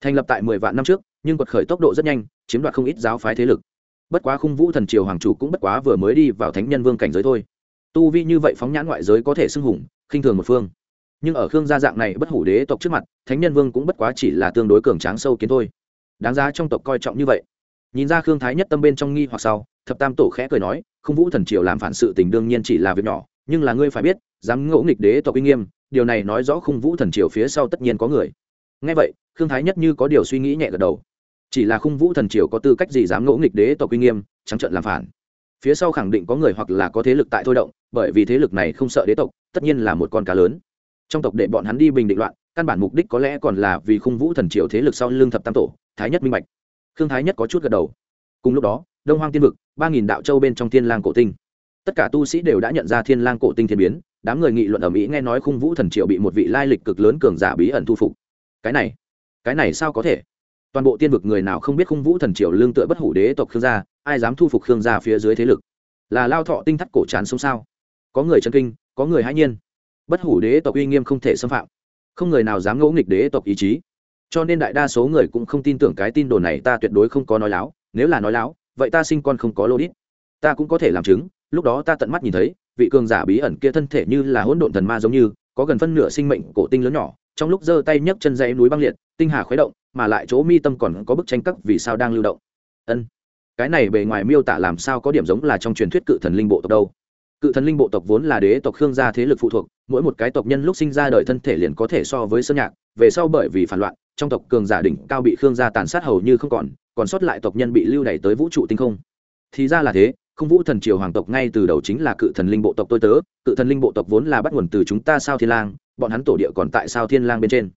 Thành lập tại mười vạn năm trước, nhưng quật khởi tốc độ rất nhanh, chiếm đoạt không ít giáo phái thế lực. Bất quá khung vũ thần triều hoàng chủ cũng bất quá vừa mới đi vào thánh nhân vương cảnh giới thôi. Tu vi như vậy phóng nhãn ngoại giới có thể xưng hùng, khinh thường một phương. Nhưng ở khương gia dạng này bất hủ đế tộc trước mặt, thánh nhân vương cũng bất quá chỉ là tương đối cường tráng sâu kiến thôi. Đáng giá trong tộc coi trọng như vậy. Nhìn ra khương thái nhất tâm bên trong nghi hoặc sau, thập tam tổ khẽ cười nói không vũ thần triều làm phản sự tình đương nhiên chỉ là việc nhỏ nhưng là ngươi phải biết dám ngỗ nghịch đế tộc uy nghiêm, điều này nói rõ khung vũ thần triều phía sau tất nhiên có người. Ngay vậy, khương thái nhất như có điều suy nghĩ nhẹ gật đầu. Chỉ là khung vũ thần triều có tư cách gì dám ngỗ nghịch đế tộc uy nghiêm, trắng trợn làm phản? Phía sau khẳng định có người hoặc là có thế lực tại thôi động, bởi vì thế lực này không sợ đế tộc, tất nhiên là một con cá lớn. Trong tộc để bọn hắn đi bình định loạn, căn bản mục đích có lẽ còn là vì khung vũ thần triều thế lực sau lương thập tam tổ, thái nhất minh bạch. Khương thái nhất có chút gật đầu. Cùng lúc đó, đông hoang tiên vực, ba nghìn đạo châu bên trong thiên lang cổ tinh tất cả tu sĩ đều đã nhận ra thiên lang cổ tinh thiên biến, đám người nghị luận ở mỹ nghe nói khung vũ thần triệu bị một vị lai lịch cực lớn cường giả bí ẩn thu phục. Cái này cái này sao có thể? Toàn bộ tiên vực người nào không biết khung vũ thần triệu lương tựa bất hủ đế tộc khương gia, ai dám thu phục khương gia phía dưới thế lực? Là lao thọ tinh thắt cổ chán sông sao? Có người chân kinh, có người hãi nhiên. Bất hủ đế tộc uy nghiêm không thể xâm phạm. Không người nào dám ngỗ nghịch đế tộc ý chí. Cho nên đại đa số người cũng không tin tưởng cái tin đồn này, ta tuyệt đối không có nói láo. Nếu là nói láo, vậy ta sinh con không có lô đít. Ta cũng có thể làm chứng lúc đó ta tận mắt nhìn thấy, vị cường giả bí ẩn kia thân thể như là hỗn độn thần ma giống như, có gần phân nửa sinh mệnh cổ tinh lớn nhỏ, trong lúc giơ tay nhấc chân dãy núi băng liệt, tinh hà khuấy động, mà lại chỗ mi tâm còn có bức tranh các vì sao đang lưu động. Ân, cái này bề ngoài miêu tả làm sao có điểm giống là trong truyền thuyết cự thần linh bộ tộc đâu. Cự thần linh bộ tộc vốn là đế tộc khương gia thế lực phụ thuộc, mỗi một cái tộc nhân lúc sinh ra đời thân thể liền có thể so với sơn nhạc, về sau bởi vì phản loạn, trong tộc cường giả đỉnh cao bị khương gia tàn sát hầu như không còn còn sót lại tộc nhân bị lưu đày tới vũ trụ tinh không. Thì ra là thế không vũ thần triều hoàng tộc ngay từ đầu chính là cự thần linh bộ tộc tôi tớ, cự thần linh bộ tộc vốn là bắt nguồn từ chúng ta sao thiên lang, bọn hắn tổ địa còn tại sao thiên lang bên trên.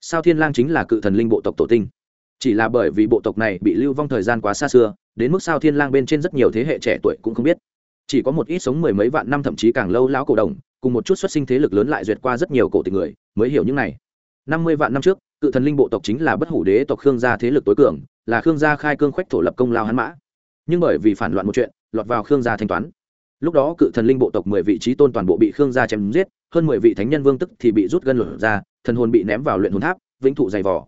Sao thiên lang chính là cự thần linh bộ tộc tổ tinh. Chỉ là bởi vì bộ tộc này bị lưu vong thời gian quá xa xưa, đến mức sao thiên lang bên trên rất nhiều thế hệ trẻ tuổi cũng không biết. Chỉ có một ít sống mười mấy vạn năm thậm chí càng lâu lão cổ đồng, cùng một chút xuất sinh thế lực lớn lại duyệt qua rất nhiều cổ tình người, mới hiểu những này. Năm mươi vạn năm trước, cự thần linh bộ tộc chính là bất hủ đế tộc khương gia thế lực tối cường, là khương gia khai cương khoách thổ lập công lao hắn mã. Nhưng bởi vì phản loạn một chuyện lọt vào khương gia thanh toán. Lúc đó cự thần linh bộ tộc mười vị trí tôn toàn bộ bị khương gia chém giết, hơn mười vị thánh nhân vương tức thì bị rút gân lửa ra, thần hồn bị ném vào luyện hồn tháp, vĩnh thụ dày vỏ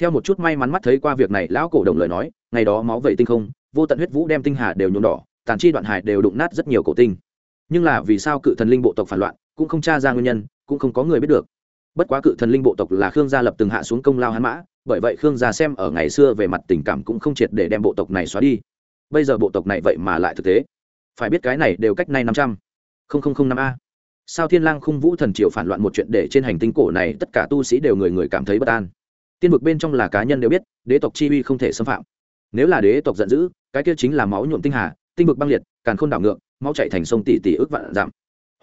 theo một chút may mắn mắt thấy qua việc này, lão cổ đồng lời nói, ngày đó máu vẩy tinh không, vô tận huyết vũ đem tinh hà đều nhuộm đỏ, tàn chi đoạn hải đều đụng nát rất nhiều cổ tinh. Nhưng là vì sao cự thần linh bộ tộc phản loạn, cũng không tra ra nguyên nhân, cũng không có người biết được. Bất quá cự thần linh bộ tộc là khương gia lập từng hạ xuống công lao hắn mã, bởi vậy khương gia xem ở ngày xưa về mặt tình cảm cũng không triệt để đem bộ tộc này xóa đi bây giờ bộ tộc này vậy mà lại thực tế. Phải biết cái này đều cách nay năm trăm. Linh năm a. Sao thiên lang khung vũ thần triều phản loạn một chuyện để trên hành tinh cổ này tất cả tu sĩ đều người người cảm thấy bất an. Tiên vực bên trong là cá nhân đều biết, đế tộc chi uy không thể xâm phạm. Nếu là đế tộc giận dữ, cái kia chính là máu nhuộm tinh hà, tinh vực băng liệt, càn khôn đảo ngược, máu chạy thành sông tỷ tỷ ước vạn giảm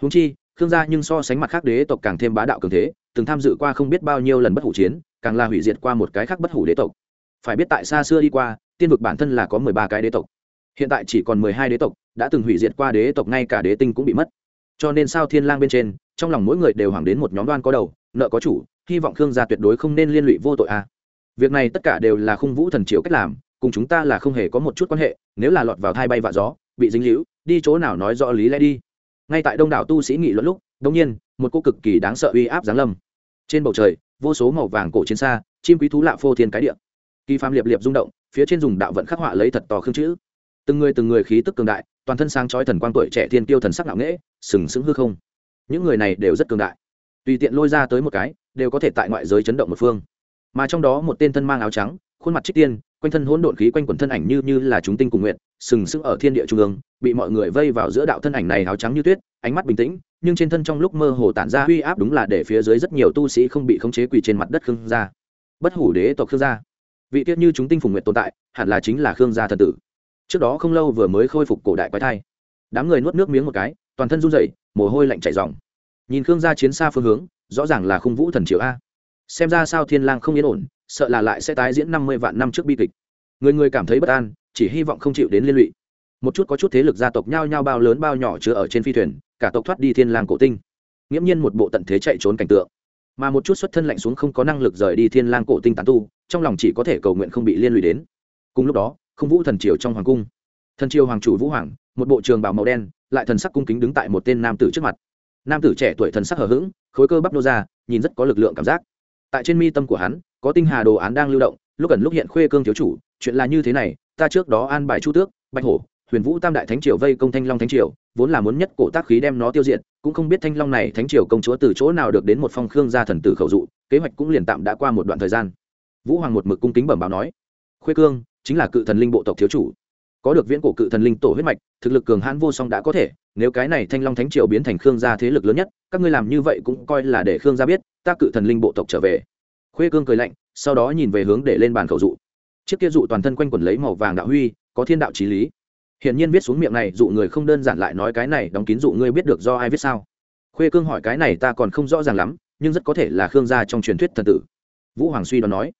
húng chi, khương gia nhưng so sánh mặt khác đế tộc càng thêm bá đạo cường thế, từng tham dự qua không biết bao nhiêu lần bất hủ chiến, càng là hủy diệt qua một cái khác bất hủ đế tộc. Phải biết tại xa xưa đi qua, tiên vực bản thân là có mười ba cái đế tộc hiện tại chỉ còn mười hai đế tộc, đã từng hủy diệt qua đế tộc, ngay cả đế tinh cũng bị mất. Cho nên sao thiên lang bên trên, trong lòng mỗi người đều hoảng đến một nhóm đoan có đầu, nợ có chủ, hy vọng khương gia tuyệt đối không nên liên lụy vô tội a. À. Việc này tất cả đều là khung vũ thần triều cách làm, cùng chúng ta là không hề có một chút quan hệ, nếu là lọt vào thai bay vạ gió, bị dính hữu đi chỗ nào nói rõ lý lẽ đi. Ngay tại đông đảo tu sĩ nghị luận lúc đông nhiên, một cô cực kỳ đáng sợ uy áp giáng lâm. Trên bầu trời, vô số màu vàng cổ chiến xa, chim quý thú lạ phô thiên cái địa. Kỳ phàm liệp liệp rung động, phía trên dùng đạo vận khắc họa lấy thật to khương chữ từng người từng người khí tức cường đại, toàn thân sáng chói thần quang tuổi trẻ thiên tiêu thần sắc ngạo nghễ, sừng sững hư không. Những người này đều rất cường đại. Tùy tiện lôi ra tới một cái, đều có thể tại ngoại giới chấn động một phương. Mà trong đó một tên thân mang áo trắng, khuôn mặt trích tiên, quanh thân hỗn độn khí quanh quần thân ảnh như như là chúng tinh cùng nguyện, sừng sững ở thiên địa trung ương, bị mọi người vây vào giữa đạo thân ảnh này áo trắng như tuyết, ánh mắt bình tĩnh, nhưng trên thân trong lúc mơ hồ tản ra uy áp đúng là để phía dưới rất nhiều tu sĩ không bị khống chế quỳ trên mặt đất khương gia. Bất hủ đế tộc khương gia. Vị tiết như chúng tinh phùng nguyện tồn tại, hẳn là chính là khương gia thần tử trước đó không lâu vừa mới khôi phục cổ đại quái thai. Đám người nuốt nước miếng một cái, toàn thân run rẩy, mồ hôi lạnh chảy ròng. Nhìn khương gia chiến xa phương hướng, rõ ràng là khung vũ thần triều a. Xem ra sao thiên lang không yên ổn, sợ là lại sẽ tái diễn năm mươi vạn năm trước bi kịch. Người người cảm thấy bất an, chỉ hy vọng không chịu đến liên lụy. Một chút có chút thế lực gia tộc nhao nhao bao lớn bao nhỏ chứa ở trên phi thuyền, cả tộc thoát đi thiên lang cổ tinh. Nghiễm nhiên một bộ tận thế chạy trốn cảnh tượng. Mà một chút xuất thân lạnh xuống không có năng lực rời đi thiên lang cổ tinh tán tu, trong lòng chỉ có thể cầu nguyện không bị liên lụy đến. Cùng lúc đó không vũ thần triều trong hoàng cung. Thần triều hoàng chủ vũ hoàng, một bộ trường bào màu đen, lại thần sắc cung kính đứng tại một tên nam tử trước mặt. Nam tử trẻ tuổi thần sắc hờ hững, khối cơ bắp nô ra, nhìn rất có lực lượng cảm giác. Tại trên mi tâm của hắn, có tinh hà đồ án đang lưu động, lúc ẩn lúc hiện khuê cương thiếu chủ, chuyện là như thế này, ta trước đó an bài chu tước, bạch hổ, huyền vũ tam đại thánh triều vây công thanh long thánh triều, vốn là muốn nhất cổ tác khí đem nó tiêu diệt, cũng không biết thanh long này thánh triều công chúa từ chỗ nào được đến một phong khương gia thần tử khẩu dụ, kế hoạch cũng liền tạm đã qua một đoạn thời gian. Vũ hoàng một mực cung kính bẩm báo nói, khuê cương chính là cự thần linh bộ tộc thiếu chủ. Có được viễn cổ cự thần linh tổ huyết mạch, thực lực cường hãn vô song đã có thể, nếu cái này thanh long thánh triều biến thành khương gia thế lực lớn nhất, các ngươi làm như vậy cũng coi là để khương gia biết, ta cự thần linh bộ tộc trở về. Khuê cương cười lạnh, sau đó nhìn về hướng để lên bàn khẩu dụ. Chiếc kia dụ toàn thân quanh quần lấy màu vàng đạo huy, có thiên đạo trí lý. Hiển nhiên viết xuống miệng này, dụ người không đơn giản lại nói cái này, đóng kín dụ ngươi biết được do ai viết sao? Khuê cương hỏi cái này ta còn không rõ ràng lắm, nhưng rất có thể là khương gia trong truyền thuyết thần tử. Vũ hoàng suy đoán nói.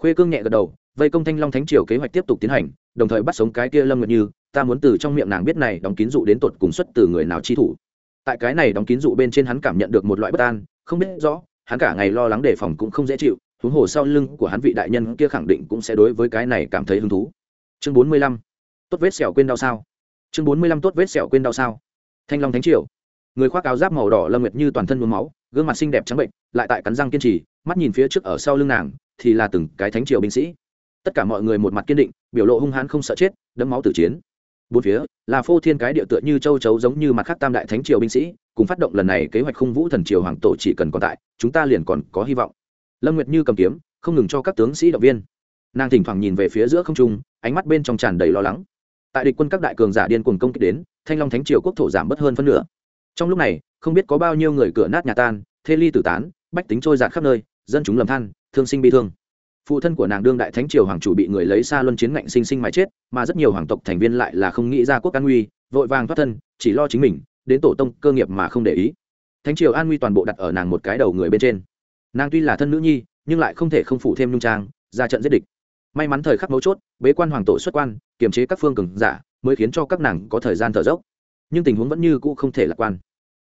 Khuê cương nhẹ gật đầu vây công thanh long thánh triều kế hoạch tiếp tục tiến hành, đồng thời bắt sống cái kia lâm nguyệt như, ta muốn từ trong miệng nàng biết này đóng kín dụ đến tột cùng xuất từ người nào chi thủ. Tại cái này đóng kín dụ bên trên hắn cảm nhận được một loại bất an, không biết rõ, hắn cả ngày lo lắng đề phòng cũng không dễ chịu, huống hồ sau lưng của hắn vị đại nhân kia khẳng định cũng sẽ đối với cái này cảm thấy hứng thú. Chương bốn mươi lăm, tốt vết sẹo quên đau sao? Chương bốn mươi lăm, tốt vết sẹo quên đau sao? Thanh long thánh triều. Người khoác áo giáp màu đỏ lâm nguyệt như toàn thân nhuốm máu, gương mặt xinh đẹp trắng bệnh lại tại cắn răng kiên trì, mắt nhìn phía trước ở sau lưng nàng, thì là từng cái thánh triều binh sĩ tất cả mọi người một mặt kiên định, biểu lộ hung hãn không sợ chết, đẫm máu tử chiến. Bốn phía, là phô thiên cái địa tựa như châu chấu giống như mặt khác tam đại thánh triều binh sĩ, cùng phát động lần này kế hoạch khung vũ thần triều hoàng tổ chỉ cần còn tại, chúng ta liền còn có hy vọng. Lâm nguyệt như cầm kiếm, không ngừng cho các tướng sĩ động viên. Nàng thỉnh thoảng nhìn về phía giữa không trung, ánh mắt bên trong tràn đầy lo lắng. Tại địch quân các đại cường giả điên cuồng công kích đến, thanh long thánh triều quốc thổ giảm bớt hơn phân nửa. Trong lúc này, không biết có bao nhiêu người cửa nát nhà tan, thê ly tử tán, bách tính trôi giạt khắp nơi, dân chúng lầm than, thương sinh bi thương phụ thân của nàng đương đại thánh triều hoàng chủ bị người lấy xa luân chiến ngạnh sinh sinh mà chết, mà rất nhiều hoàng tộc thành viên lại là không nghĩ ra quốc an nguy, vội vàng thoát thân, chỉ lo chính mình, đến tổ tông cơ nghiệp mà không để ý. Thánh triều an nguy toàn bộ đặt ở nàng một cái đầu người bên trên. Nàng tuy là thân nữ nhi, nhưng lại không thể không phụ thêm nhung trang, ra trận giết địch. May mắn thời khắc mấu chốt, bế quan hoàng tổ xuất quan, kiềm chế các phương cường giả, mới khiến cho các nàng có thời gian thở dốc. Nhưng tình huống vẫn như cũ không thể lạc quan.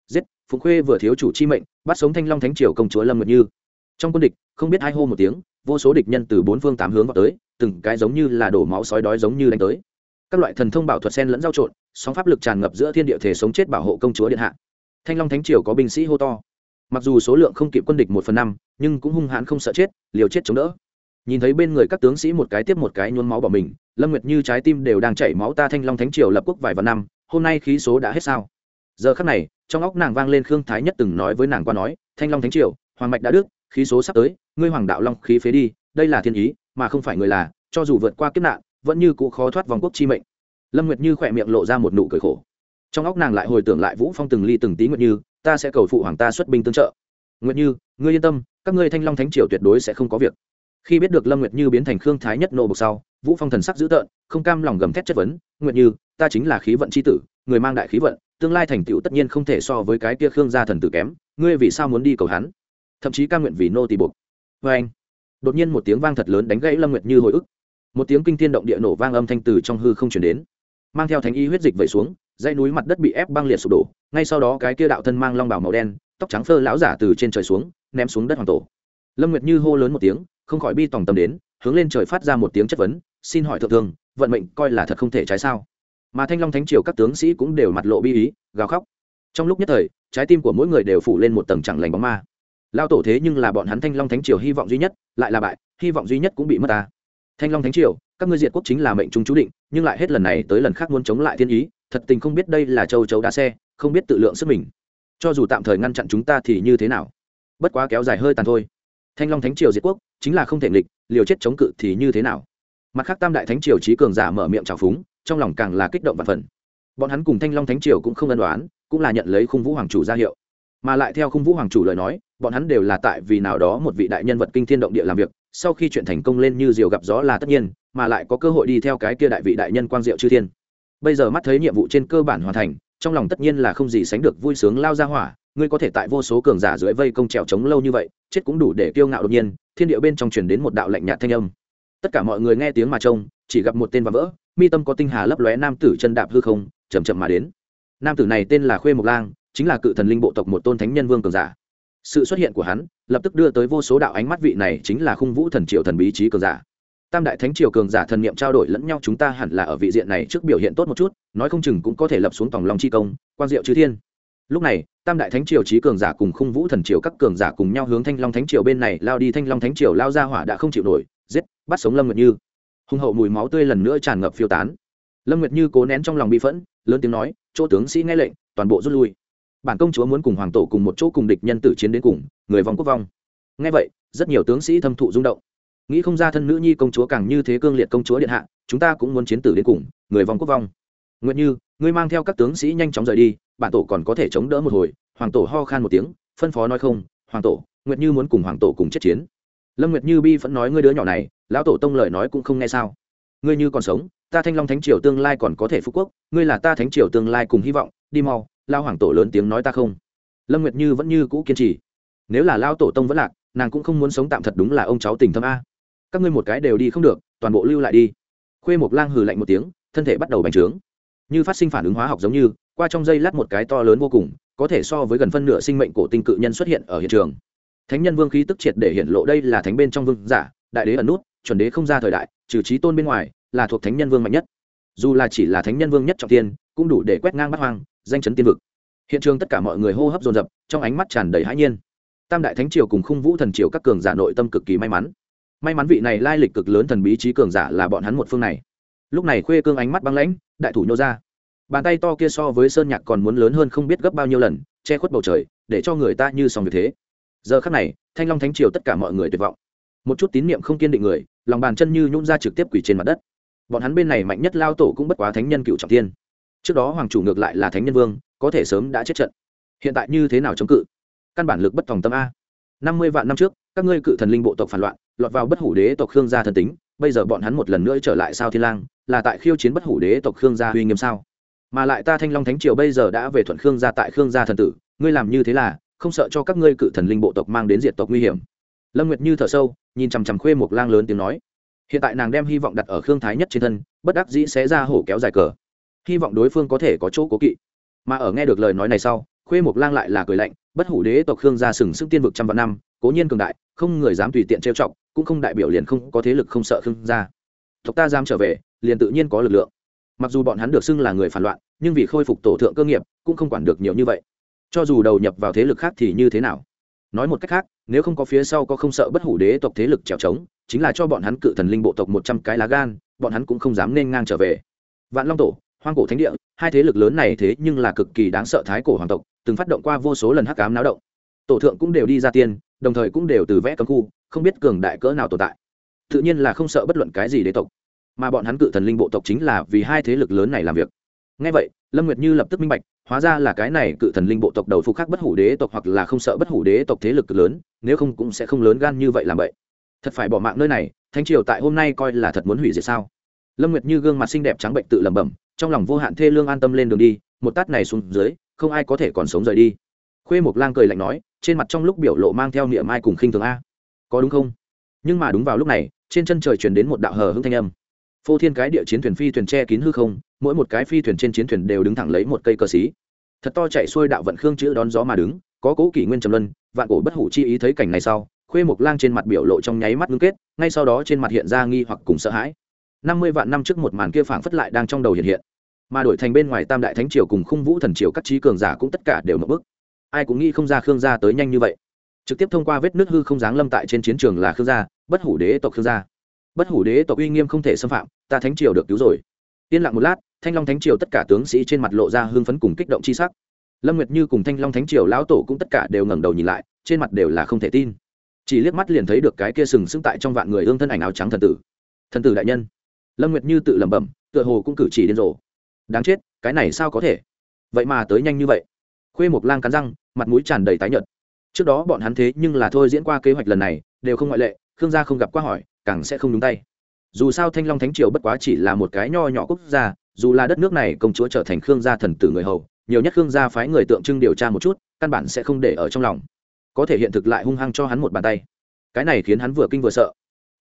Giết, phụng khuê vừa thiếu chủ chi mệnh, bắt sống thanh long thánh triều công chúa lâm nguyệt như trong quân địch, không biết hai hô một tiếng, vô số địch nhân từ bốn phương tám hướng vào tới, từng cái giống như là đổ máu sói đói giống như đánh tới. Các loại thần thông bảo thuật sen lẫn giao trộn, sóng pháp lực tràn ngập giữa thiên địa thể sống chết bảo hộ công chúa điện hạ. Thanh long thánh triều có binh sĩ hô to. Mặc dù số lượng không kịp quân địch một phần năm, nhưng cũng hung hãn không sợ chết, liều chết chống đỡ. Nhìn thấy bên người các tướng sĩ một cái tiếp một cái nhuốm máu bỏ mình, lâm nguyệt như trái tim đều đang chảy máu ta thanh long thánh triều lập quốc vài vạn năm, hôm nay khí số đã hết sao? Giờ khắc này, trong óc nàng vang lên khương thái nhất từng nói với nàng qua nói, thanh long thánh triều, hoàng mạch đã đức khí số sắp tới, ngươi hoàng đạo long khí phế đi, đây là thiên ý, mà không phải người là, cho dù vượt qua kiếp nạn, vẫn như cũ khó thoát vòng quốc chi mệnh. Lâm nguyệt như khỏe miệng lộ ra một nụ cười khổ. Trong óc nàng lại hồi tưởng lại vũ phong từng ly từng tí nguyệt như, ta sẽ cầu phụ hoàng ta xuất binh tương trợ. Nguyệt như, ngươi yên tâm, các ngươi thanh long thánh triều tuyệt đối sẽ không có việc. Khi biết được lâm nguyệt như biến thành khương thái nhất nô bục sau, vũ phong thần sắc dữ tợn, không cam lòng gầm thét chất vấn, nguyệt như, ta chính là khí vận c h i tử, người mang đại khí vận, tương lai thành tựu tất nhiên không thể so với cái kia khương gia thần tử kém, ngươi vì sao muốn đi cầu hắn? Thậm chí ca nguyện vì nô tỳ buộc. Vê anh. Đột nhiên một tiếng vang thật lớn đánh gãy lâm nguyệt như hồi ức. Một tiếng kinh thiên động địa nổ vang âm thanh từ trong hư không chuyển đến. Mang theo thánh y huyết dịch vẩy xuống, dãy núi mặt đất bị ép băng liệt sụp đổ. Ngay sau đó cái kia đạo thân mang long bào màu đen, tóc trắng phơ lão giả từ trên trời xuống, ném xuống đất hoàng tổ. Lâm nguyệt như hô lớn một tiếng, không khỏi bi tòng tâm đến, hướng lên trời phát ra một tiếng chất vấn, xin hỏi thượng thương, vận mệnh coi là thật không thể trái sao? Mà thanh long thánh triều các tướng sĩ cũng đều mặt lộ bi ý, gào khóc. Trong lúc nhất thời, trái tim của mỗi người đều phủ lên một tầng chẳng lành bóng ma lao tổ thế nhưng là bọn hắn thanh long thánh triều hy vọng duy nhất, lại là bại, hy vọng duy nhất cũng bị mất ta. Thanh long thánh triều, các ngươi diệt quốc chính là mệnh trung chú định, nhưng lại hết lần này tới lần khác muốn chống lại thiên ý, thật tình không biết đây là châu chấu đá xe, không biết tự lượng sức mình. Cho dù tạm thời ngăn chặn chúng ta thì như thế nào? Bất quá kéo dài hơi tàn thôi. Thanh long thánh triều diệt quốc, chính là không thể nghịch, liều chết chống cự thì như thế nào? Mặt khác tam đại thánh triều trí cường giả mở miệng trào phúng, trong lòng càng là kích động và phần. Bọn hắn cùng thanh long thánh triều cũng không ân đoán cũng là nhận lấy khung vũ hoàng chủ ra hiệu mà lại theo khung vũ hoàng chủ lời nói, bọn hắn đều là tại vì nào đó một vị đại nhân vật kinh thiên động địa làm việc, sau khi chuyện thành công lên như diều gặp gió là tất nhiên, mà lại có cơ hội đi theo cái kia đại vị đại nhân quang diệu chư thiên. Bây giờ mắt thấy nhiệm vụ trên cơ bản hoàn thành, trong lòng tất nhiên là không gì sánh được vui sướng lao ra hỏa, ngươi có thể tại vô số cường giả dưới vây công trèo trống lâu như vậy, chết cũng đủ để kiêu ngạo đột nhiên, thiên địa bên trong truyền đến một đạo lạnh nhạt thanh âm. Tất cả mọi người nghe tiếng mà trông, chỉ gặp một tên và vỡ, mi tâm có tinh hà lấp lóe nam tử chân đạp hư không chầm chậm mà đến. Nam tử này tên là khuê mộc lang chính là cự thần linh bộ tộc một tôn thánh nhân vương cường giả. Sự xuất hiện của hắn lập tức đưa tới vô số đạo ánh mắt vị này chính là khung vũ thần triều thần bí trí cường giả. Tam đại thánh triều cường giả thần niệm trao đổi lẫn nhau chúng ta hẳn là ở vị diện này trước biểu hiện tốt một chút, nói không chừng cũng có thể lập xuống tòng long chi công quan diệu chư thiên. Lúc này, tam đại thánh triều trí cường giả cùng khung vũ thần triều các cường giả cùng nhau hướng thanh long thánh triều bên này lao đi, thanh long thánh triều lao ra hỏa đã không chịu nổi, giết, bắt sống lâm nguyệt như. Hùng hậu mùi máu tươi lần nữa tràn ngập phiêu tán. Lâm nguyệt như cố nén trong lòng bị phẫn, lớn tiếng nói, chỗ tướng sĩ nghe lệnh, toàn bộ rút lui bản công chúa muốn cùng hoàng tổ cùng một chỗ cùng địch nhân tử chiến đến cùng, người vòng quốc vong. Nghe vậy, rất nhiều tướng sĩ thâm thụ rung động. Nghĩ không ra thân nữ nhi công chúa càng như thế cương liệt công chúa điện hạ, chúng ta cũng muốn chiến tử đến cùng, người vòng quốc vong. Nguyện như, ngươi mang theo các tướng sĩ nhanh chóng rời đi, bản tổ còn có thể chống đỡ một hồi, hoàng tổ ho khan một tiếng, phân phó nói không, hoàng tổ, nguyệt như muốn cùng hoàng tổ cùng chết chiến. Lâm nguyệt như bi vẫn nói, ngươi đứa nhỏ này, lão tổ tông lời nói cũng không nghe sao? Ngươi như còn sống, ta thanh long thánh triều tương lai còn có thể phú quốc, ngươi là ta thánh triều tương lai cùng hy vọng, đi mau lao hoàng tổ lớn tiếng nói ta không. Lâm nguyệt như vẫn như cũ kiên trì. Nếu là lao tổ tông vẫn lạc, nàng cũng không muốn sống tạm thật đúng là ông cháu tình thâm a. Các ngươi một cái đều đi không được, toàn bộ lưu lại đi. Khuê một lang hừ lạnh một tiếng, thân thể bắt đầu bành trướng. Như phát sinh phản ứng hóa học giống như, qua trong dây lát một cái to lớn vô cùng, có thể so với gần phân nửa sinh mệnh cổ tinh cự nhân xuất hiện ở hiện trường. Thánh nhân vương khí tức triệt để hiện lộ đây là thánh bên trong vương giả, đại đế ẩn nút, chuẩn đế không ra thời đại, trừ trí tôn bên ngoài, là thuộc thánh nhân vương mạnh nhất dù là chỉ là thánh nhân vương nhất trọng tiên cũng đủ để quét ngang bắt hoang, danh chấn tiên vực. Hiện trường tất cả mọi người hô hấp dồn dập, trong ánh mắt tràn đầy hãi nhiên. Tam đại thánh triều cùng khung vũ thần triều các cường giả nội tâm cực kỳ may mắn. May mắn vị này lai lịch cực lớn thần bí trí cường giả là bọn hắn một phương này. Lúc này khuê cương ánh mắt băng lãnh, đại thủ nhô ra. Bàn tay to kia so với sơn nhạc còn muốn lớn hơn không biết gấp bao nhiêu lần, che khuất bầu trời, để cho người ta như sòng việc thế. Giờ khắc này, thanh long thánh triều tất cả mọi người tuyệt vọng. Một chút tín niệm không kiên định người, lòng bàn chân như nhún ra trực tiếp quỷ trên mặt đất bọn hắn bên này mạnh nhất lao tổ cũng bất quá thánh nhân cựu trọng tiên trước đó hoàng chủ ngược lại là thánh nhân vương, có thể sớm đã chết trận. Hiện tại như thế nào chống cự? Căn bản lực bất phòng tâm a. Năm mươi vạn năm trước, các ngươi cự thần linh bộ tộc phản loạn, lọt vào bất hủ đế tộc khương gia thần tính, bây giờ bọn hắn một lần nữa trở lại sao thiên lang, là tại khiêu chiến bất hủ đế tộc khương gia uy nghiêm sao? Mà lại ta thanh long thánh triều bây giờ đã về thuận khương gia tại khương gia thần tử, ngươi làm như thế là, không sợ cho các ngươi cự thần linh bộ tộc mang đến diệt tộc nguy hiểm? Lâm nguyệt như thở sâu, nhìn chằm chằm khuê một lang lớn tiếng nói hiện tại nàng đem hy vọng đặt ở khương thái nhất trên thân, bất đắc dĩ sẽ ra hổ kéo dài cờ. Hy vọng đối phương có thể có chỗ cố kỵ. Mà ở nghe được lời nói này sau, khuê mộc lang lại là cười lạnh, bất hủ đế tộc khương gia sừng sức tiên vực trăm vạn năm, cố nhiên cường đại, không người dám tùy tiện trêu chọc, cũng không đại biểu liền không có thế lực không sợ khương gia. Tộc ta dám trở về, liền tự nhiên có lực lượng. Mặc dù bọn hắn được xưng là người phản loạn, nhưng vì khôi phục tổ thượng cơ nghiệp, cũng không quản được nhiều như vậy. Cho dù đầu nhập vào thế lực khác thì như thế nào? Nói một cách khác, nếu không có phía sau có không sợ bất hủ đế tộc thế lực trèo trống chính là cho bọn hắn cự thần linh bộ tộc một trăm cái lá gan, bọn hắn cũng không dám nên ngang trở về. Vạn long tổ, hoang cổ thánh địa, hai thế lực lớn này thế nhưng là cực kỳ đáng sợ thái cổ hoàng tộc, từng phát động qua vô số lần hắc cám náo động. Tổ thượng cũng đều đi ra tiên, đồng thời cũng đều từ vẽ cấm khu, không biết cường đại cỡ nào tồn tại. Tự nhiên là không sợ bất luận cái gì đế tộc. Mà bọn hắn cự thần linh bộ tộc chính là vì hai thế lực lớn này làm việc. Ngay vậy, lâm nguyệt như lập tức minh bạch, hóa ra là cái này cự thần linh bộ tộc đầu phục khác bất hủ đế tộc hoặc là không sợ bất hủ đế tộc thế lực lớn, nếu không cũng sẽ không lớn gan như vậy làm vậy thật phải bỏ mạng nơi này thanh triều tại hôm nay coi là thật muốn hủy diệt sao? Lâm nguyệt như gương mặt xinh đẹp trắng bệnh tự lẩm bẩm, trong lòng vô hạn thê lương an tâm lên đường đi, một tát này xuống dưới, không ai có thể còn sống rời đi. Khuê Mộc lang cười lạnh nói, trên mặt trong lúc biểu lộ mang theo niệm ai cùng khinh thường a. Có đúng không? Nhưng mà đúng vào lúc này, trên chân trời truyền đến một đạo hờ hững thanh âm. Phô thiên cái địa chiến thuyền phi thuyền che kín hư không, mỗi một cái phi thuyền trên chiến thuyền đều đứng thẳng lấy một cây cờ xí. Thật to chạy xuôi đạo vận khương chữ đón gió mà đứng, có cố kỷ nguyên trầm luân, vạn cổ bất hủ chi ý thấy cảnh này sau khuê mộc lang trên mặt biểu lộ trong nháy mắt ngưng kết, ngay sau đó trên mặt hiện ra nghi hoặc cùng sợ hãi. Năm mươi vạn năm trước một màn kia phảng phất lại đang trong đầu hiện hiện. Mà đổi thành bên ngoài tam đại thánh triều cùng khung vũ thần triều các trí cường giả cũng tất cả đều mập bức. Ai cũng nghĩ không ra khương gia tới nhanh như vậy. Trực tiếp thông qua vết nước hư không giáng lâm tại trên chiến trường là khương gia, bất hủ đế tộc khương gia. Bất hủ đế tộc uy nghiêm không thể xâm phạm, ta thánh triều được cứu rồi. Yên lặng một lát, thanh long thánh triều tất cả tướng sĩ trên mặt lộ ra hưng phấn cùng kích động c h i sắc. Lâm nguyệt như cùng thanh long thánh triều lão tổ cũng tất cả đều ngẩng đầu nhìn lại, trên mặt đều là không thể tin chỉ liếc mắt liền thấy được cái kia sừng sững tại trong vạn người ương thân ảnh áo trắng thần tử. Thần tử đại nhân. Lâm nguyệt như tự lẩm bẩm, tựa hồ cũng cử chỉ điên rồ. Đáng chết, cái này sao có thể? Vậy mà tới nhanh như vậy. Khuê một lang cắn răng, mặt mũi tràn đầy tái nhợt. Trước đó bọn hắn thế nhưng là thôi diễn qua kế hoạch lần này, đều không ngoại lệ, khương gia không gặp qua hỏi, càng sẽ không đúng tay. Dù sao thanh long thánh triều bất quá chỉ là một cái nho nhỏ quốc gia, dù là đất nước này công chúa trở thành khương gia thần tử người hầu, nhiều nhất khương gia phái người tượng trưng điều tra một chút, căn bản sẽ không để ở trong lòng có thể hiện thực lại hung hăng cho hắn một bàn tay. Cái này khiến hắn vừa kinh vừa sợ.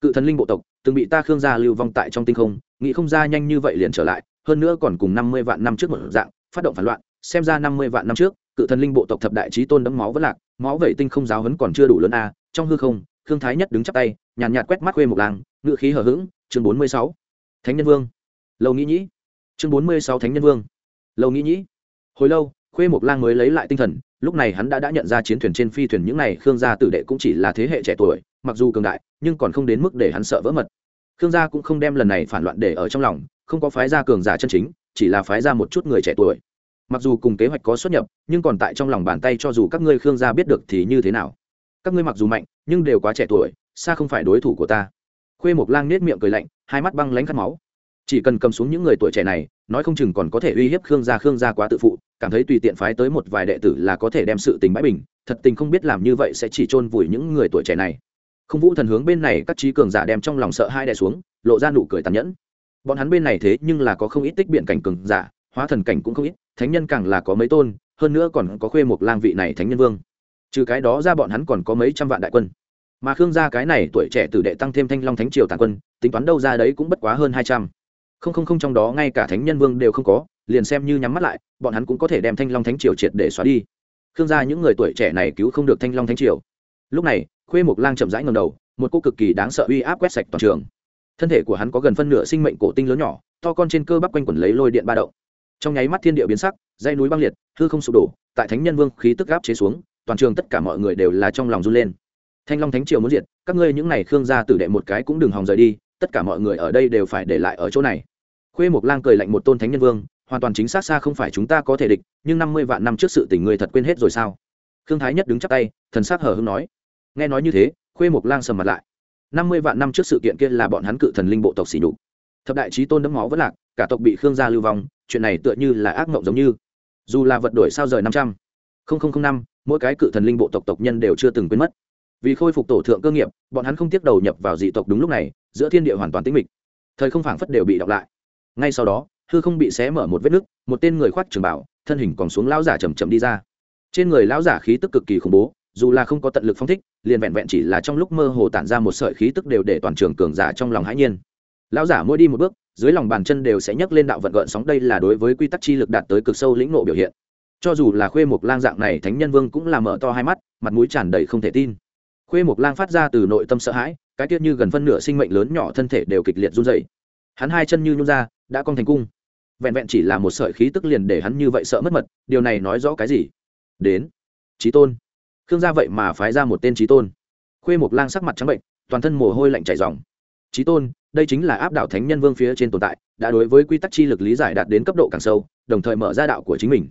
Cự thần linh bộ tộc từng bị ta khương gia lưu vong tại trong tinh không nghĩ không ra nhanh như vậy liền trở lại hơn nữa còn cùng năm mươi vạn năm trước một dạng phát động phản loạn xem ra năm mươi vạn năm trước cự thần linh bộ tộc thập đại trí tôn đấm máu vẫn lạc máu vậy tinh không giáo hấn còn chưa đủ lớn a trong hư không khương thái nhất đứng chắp tay nhàn nhạt, nhạt quét mắt khuê một lang ngự khí hở h ữ g chương bốn mươi sáu. Thánh nhân vương. Lâu nghĩ nhĩ. Chương bốn mươi sáu thánh nhân vương. Lâu nghĩ nhĩ. Hồi lâu khuê mộc lang mới lấy lại tinh thần lúc này hắn đã đã nhận ra chiến thuyền trên phi thuyền những này, khương gia tử đệ cũng chỉ là thế hệ trẻ tuổi, mặc dù cường đại, nhưng còn không đến mức để hắn sợ vỡ mật. Khương gia cũng không đem lần này phản loạn để ở trong lòng, không có phái gia cường giả chân chính, chỉ là phái ra một chút người trẻ tuổi. Mặc dù cùng kế hoạch có xuất nhập, nhưng còn tại trong lòng bàn tay cho dù các ngươi khương gia biết được thì như thế nào. Các ngươi mặc dù mạnh, nhưng đều quá trẻ tuổi, xa không phải đối thủ của ta. Khuê mộc lang nết miệng cười lạnh, hai mắt băng lánh khát máu. Chỉ cần cầm xuống những người tuổi trẻ này nói không chừng còn có thể uy hiếp khương gia khương gia quá tự phụ, cảm thấy tùy tiện phái tới một vài đệ tử là có thể đem sự tình bãi bình, thật tình không biết làm như vậy sẽ chỉ chôn vùi những người tuổi trẻ này. Không vũ thần hướng bên này các trí cường giả đem trong lòng sợ hai đè xuống, lộ ra nụ cười tàn nhẫn. Bọn hắn bên này thế nhưng là có không ít tích biện cảnh cường giả, hóa thần cảnh cũng không ít, thánh nhân càng là có mấy tôn, hơn nữa còn có khuê một lang vị này thánh nhân vương. Trừ cái đó ra bọn hắn còn có mấy trăm vạn đại quân. Mà khương gia cái này tuổi trẻ tử đệ tăng thêm thanh long thánh triều tàn quân, tính toán đâu ra đấy cũng bất quá hơn hai trăm không không không trong đó ngay cả thánh nhân vương đều không có, liền xem như nhắm mắt lại, bọn hắn cũng có thể đem thanh long thánh triều triệt để xóa đi. Khương gia những người tuổi trẻ này cứu không được thanh long thánh triều. Lúc này, khuê mộc lang chậm rãi ngầm đầu, một cô cực kỳ đáng sợ uy áp quét sạch toàn trường. Thân thể của hắn có gần phân nửa sinh mệnh cổ tinh lớn nhỏ, to con trên cơ bắp quanh quẩn lấy lôi điện ba động. Trong nháy mắt thiên địa biến sắc dây núi băng liệt, hư không sụp đổ, tại thánh nhân vương khí tức gáp chế xuống, toàn trường tất cả mọi người đều là trong lòng run lên. Thanh long thánh triều muốn diệt, các ngươi những này khương gia tử đệ một cái cũng đừng hòng rời đi, tất cả mọi người ở đây đều phải để lại ở chỗ này khuê mộc lang cười lạnh một tôn thánh nhân vương, hoàn toàn chính xác xa không phải chúng ta có thể địch, nhưng năm mươi vạn năm trước sự tình người thật quên hết rồi sao? Khương thái nhất đứng chắc tay, thần s hờ c hở hưng nói. Nghe nói như thế khuê mộc lang sầm mặt lại. Năm mươi vạn năm trước sự kiện kia là bọn hắn cự thần linh bộ tộc xỉ đục thập đại trí tôn đấm máu vẫn lạc, cả tộc bị khương gia lưu vong, chuyện này tựa như là ác mộng giống như. Dù là vật đổi sao rời năm trăm linh năm, mỗi cái cự thần linh bộ tộc tộc nhân đều chưa từng quên mất. Vì khôi phục tổ thượng cơ nghiệp, bọn hắn không tiếp đầu nhập vào dị tộc đúng lúc này, giữa thiên địa hoàn toàn tĩnh mịch. Thời không phảng phất đều bị đọc lại ngay sau đó, hư không bị xé mở một vết nứt, một tên người khoác trường bảo, thân hình còn xuống lão giả chầm chậm đi ra. Trên người lão giả khí tức cực kỳ khủng bố, dù là không có tận lực phong thích, liền vẹn vẹn chỉ là trong lúc mơ hồ tản ra một sợi khí tức đều để toàn trường cường giả trong lòng hãi nhiên. Lão giả mỗi đi một bước, dưới lòng bàn chân đều sẽ nhấc lên đạo vận gợn sóng, đây là đối với quy tắc chi lực đạt tới cực sâu lĩnh nộ biểu hiện. Cho dù là khuê mục lang dạng này, thánh nhân vương cũng là mở to hai mắt, mặt mũi tràn đầy không thể tin. Khuê mục lang phát ra từ nội tâm sợ hãi, cái tiết như gần phân nửa sinh mệnh lớn nhỏ thân thể đều kịch liệt run dày hắn hai chân như nhún ra đã con thành cung. Vẹn vẹn chỉ là một sợi khí tức liền để hắn như vậy sợ mất mật, điều này nói rõ cái gì? Đến. Trí tôn. Khương gia vậy mà phái ra một tên trí tôn. Khuê một lang sắc mặt trắng bệnh, toàn thân mồ hôi lạnh chảy dòng trí tôn, đây chính là áp đảo thánh nhân vương phía trên tồn tại, đã đối với quy tắc chi lực lý giải đạt đến cấp độ càng sâu, đồng thời mở ra đạo của chính mình.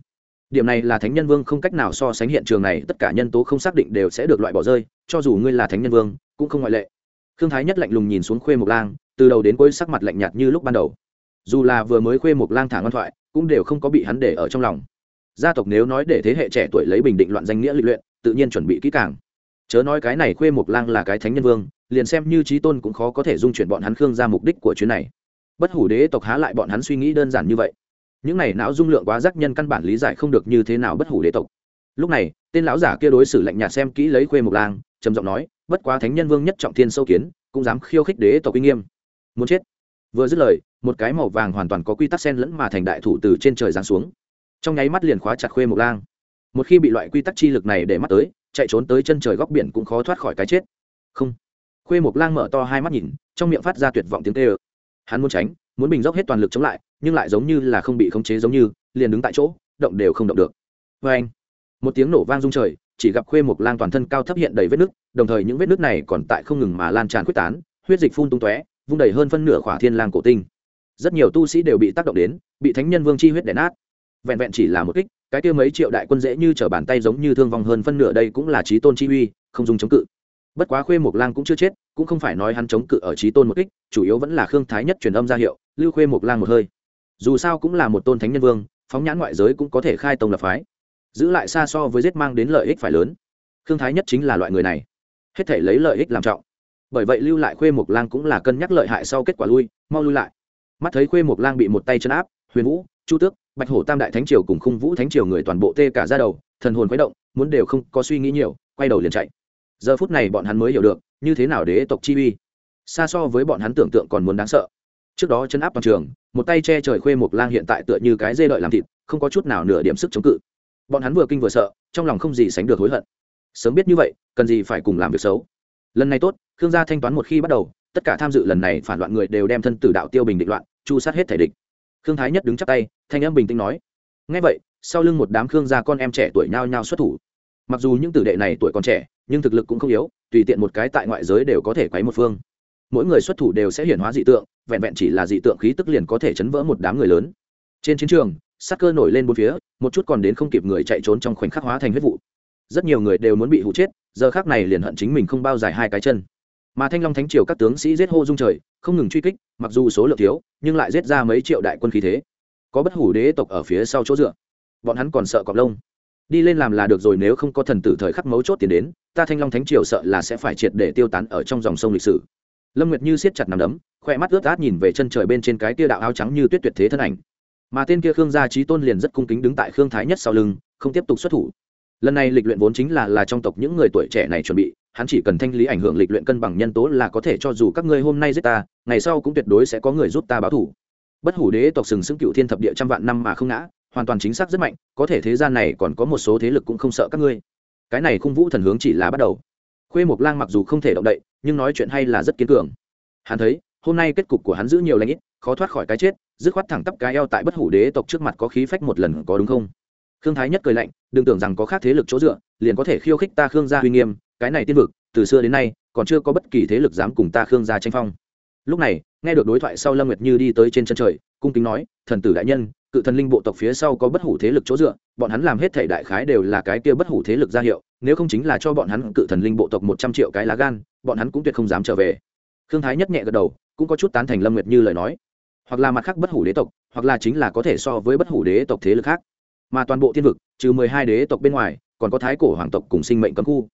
Điểm này là thánh nhân vương không cách nào so sánh hiện trường này, tất cả nhân tố không xác định đều sẽ được loại bỏ rơi, cho dù ngươi là thánh nhân vương, cũng không ngoại lệ. Khương thái nhất lạnh lùng nhìn xuống khuê mộc lang, từ đầu đến cuối sắc mặt lạnh nhạt như lúc ban đầu dù là vừa mới khuê một lang thả ngoan thoại, cũng đều không có bị hắn để ở trong lòng. Gia tộc nếu nói để thế hệ trẻ tuổi lấy bình định loạn danh nghĩa lịch luyện, tự nhiên chuẩn bị kỹ càng. Chớ nói cái này khuê một lang là cái thánh nhân vương, liền xem như trí tôn cũng khó có thể dung chuyển bọn hắn khương ra mục đích của chuyến này. Bất hủ đế tộc há lại bọn hắn suy nghĩ đơn giản như vậy. Những này não dung lượng quá giác nhân căn bản lý giải không được như thế nào bất hủ đế tộc. Lúc này, tên lão giả kia đối xử lạnh nhạt xem kỹ lấy khuê mộc lang, trầm giọng nói, bất quá thánh nhân vương nhất trọng thiên sâu kiến, cũng dám khiêu khích đế tộc uy nghiêm. Muốn chết. Vừa dứt lời một cái màu vàng hoàn toàn có quy tắc sen lẫn mà thành đại thủ từ trên trời giáng xuống. Trong nháy mắt liền khóa chặt khuê mộc lang. Một khi bị loại quy tắc chi lực này để mắt tới, chạy trốn tới chân trời góc biển cũng khó thoát khỏi cái chết. Không. Khuê mộc lang mở to hai mắt nhìn, trong miệng phát ra tuyệt vọng tiếng tê ơ hắn muốn tránh, muốn bình dốc hết toàn lực chống lại, nhưng lại giống như là không bị khống chế giống như, liền đứng tại chỗ, động đều không động được. Vê anh, một tiếng nổ vang rung trời, chỉ gặp khuê mộc lang toàn thân cao thấp hiện đầy vết nứt, đồng thời những vết nứt này còn tại không ngừng mà lan tràn quyết tán, huyết dịch phun tung tóe, vung đầy hơn phân nửa khỏa thiên lang cổ tinh rất nhiều tu sĩ đều bị tác động đến, bị thánh nhân vương chi huyết đẻ nát. Vẹn vẹn chỉ là một kích, cái tiêu mấy triệu đại quân dễ như trở bàn tay giống như thương vong hơn phân nửa đây cũng là trí tôn chi uy, không dùng chống cự. Bất quá khuê mộc lang cũng chưa chết, cũng không phải nói hắn chống cự ở trí tôn một kích, chủ yếu vẫn là khương thái nhất truyền âm ra hiệu, lưu khuê mộc lang một hơi. Dù sao cũng là một tôn thánh nhân vương, phóng nhãn ngoại giới cũng có thể khai tông lập phái. Giữ lại xa so với giết mang đến lợi ích phải lớn. Khương thái nhất chính là loại người này. Hết thể lấy lợi ích làm trọng. Bởi vậy lưu lại khuê mộc lang cũng là cân nhắc lợi hại sau kết quả lui, mau lui lại mắt thấy khuê mộc lang bị một tay chân áp, huyền vũ, chu tước, bạch hổ tam đại thánh triều cùng khung vũ thánh triều người toàn bộ tê cả ra đầu, thần hồn khuấy động, muốn đều không có suy nghĩ nhiều, quay đầu liền chạy. Giờ phút này bọn hắn mới hiểu được, như thế nào đế tộc chi uy. Xa so với bọn hắn tưởng tượng còn muốn đáng sợ. Trước đó chân áp toàn trường, một tay che trời khuê mộc lang hiện tại tựa như cái dê đợi làm thịt, không có chút nào nửa điểm sức chống cự. Bọn hắn vừa kinh vừa sợ, trong lòng không gì sánh được hối hận. Sớm biết như vậy, cần gì phải cùng làm việc xấu. Lần này tốt, khương gia thanh toán một khi bắt đầu, tất cả tham dự lần này phản loạn người đều đem thân tử đạo tiêu bình định loạn chu sát hết thể địch. Khương thái nhất đứng chắp tay, thanh âm bình tĩnh nói ngay vậy, sau lưng một đám khương gia con em trẻ tuổi nhao nhao xuất thủ. Mặc dù những tử đệ này tuổi còn trẻ, nhưng thực lực cũng không yếu, tùy tiện một cái tại ngoại giới đều có thể quấy một phương. Mỗi người xuất thủ đều sẽ hiển hóa dị tượng, vẹn vẹn chỉ là dị tượng khí tức liền có thể chấn vỡ một đám người lớn. Trên chiến trường sắc cơ nổi lên bốn phía, một chút còn đến không kịp người chạy trốn trong khoảnh khắc hóa thành huyết vụ. Rất nhiều người đều muốn bị hụ chết, giờ khác này liền hận chính mình không bao dài hai cái chân mà thanh long thánh triều các tướng sĩ giết hô dung trời, không ngừng truy kích, mặc dù số lượng thiếu, nhưng lại giết ra mấy triệu đại quân khí thế. Có bất hủ đế tộc ở phía sau chỗ dựa. Bọn hắn còn sợ cọp lông. Đi lên làm là được rồi, nếu không có thần tử thời khắc mấu chốt tiền đến, ta thanh long thánh triều sợ là sẽ phải triệt để tiêu tán ở trong dòng sông lịch sử. Lâm nguyệt như siết chặt nằm đấm khoe mắt ướt át nhìn về chân trời bên trên cái tia đạo áo trắng như tuyết tuyệt thế thân ảnh. Mà tên kia khương gia trí tôn liền rất cung kính đứng tại khương thái nhất sau lưng, không tiếp tục xuất thủ. Lần này lịch luyện vốn chính là là trong tộc những người tuổi trẻ này chuẩn bị hắn chỉ cần thanh lý ảnh hưởng lịch luyện cân bằng nhân tố là có thể cho dù các ngươi hôm nay giết ta, ngày sau cũng tuyệt đối sẽ có người giúp ta báo thủ. Bất hủ đế tộc sừng sững cựu thiên thập địa trăm vạn năm mà không ngã, hoàn toàn chính xác rất mạnh, có thể thế gian này còn có một số thế lực cũng không sợ các ngươi. Cái này khung vũ thần hướng chỉ là bắt đầu. Khuê mộc lang mặc dù không thể động đậy, nhưng nói chuyện hay là rất kiên cường. Hắn thấy, hôm nay kết cục của hắn giữ nhiều lãnh ít, khó thoát khỏi cái chết, dứt khoát thẳng tắp cái eo tại bất hủ đế tộc trước mặt có khí phách một lần có đúng không? Khương thái nhất cười lạnh, đừng tưởng rằng có khác thế lực chỗ dựa, liền có thể khiêu khích ta khương gia uy nghiêm cái này tiên vực, từ xưa đến nay, còn chưa có bất kỳ thế lực dám cùng ta khương gia tranh phong. Lúc này, nghe được đối thoại sau lâm nguyệt như đi tới trên chân trời, cung kính nói, thần tử đại nhân, cự thần linh bộ tộc phía sau có bất hủ thế lực chỗ dựa, bọn hắn làm hết thể đại khái đều là cái kia bất hủ thế lực ra hiệu, nếu không chính là cho bọn hắn cự thần linh bộ tộc một trăm triệu cái lá gan, bọn hắn cũng tuyệt không dám trở về. Khương thái nhất nhẹ gật đầu, cũng có chút tán thành lâm nguyệt như lời nói. Hoặc là mặt khác bất hủ đế tộc, hoặc là chính là có thể so với bất hủ đế tộc thế lực khác. Mà toàn bộ thiên vực, trừ mười hai đế tộc bên ngoài, còn có thái cổ hoàng tộc cùng sinh mệnh cấm khu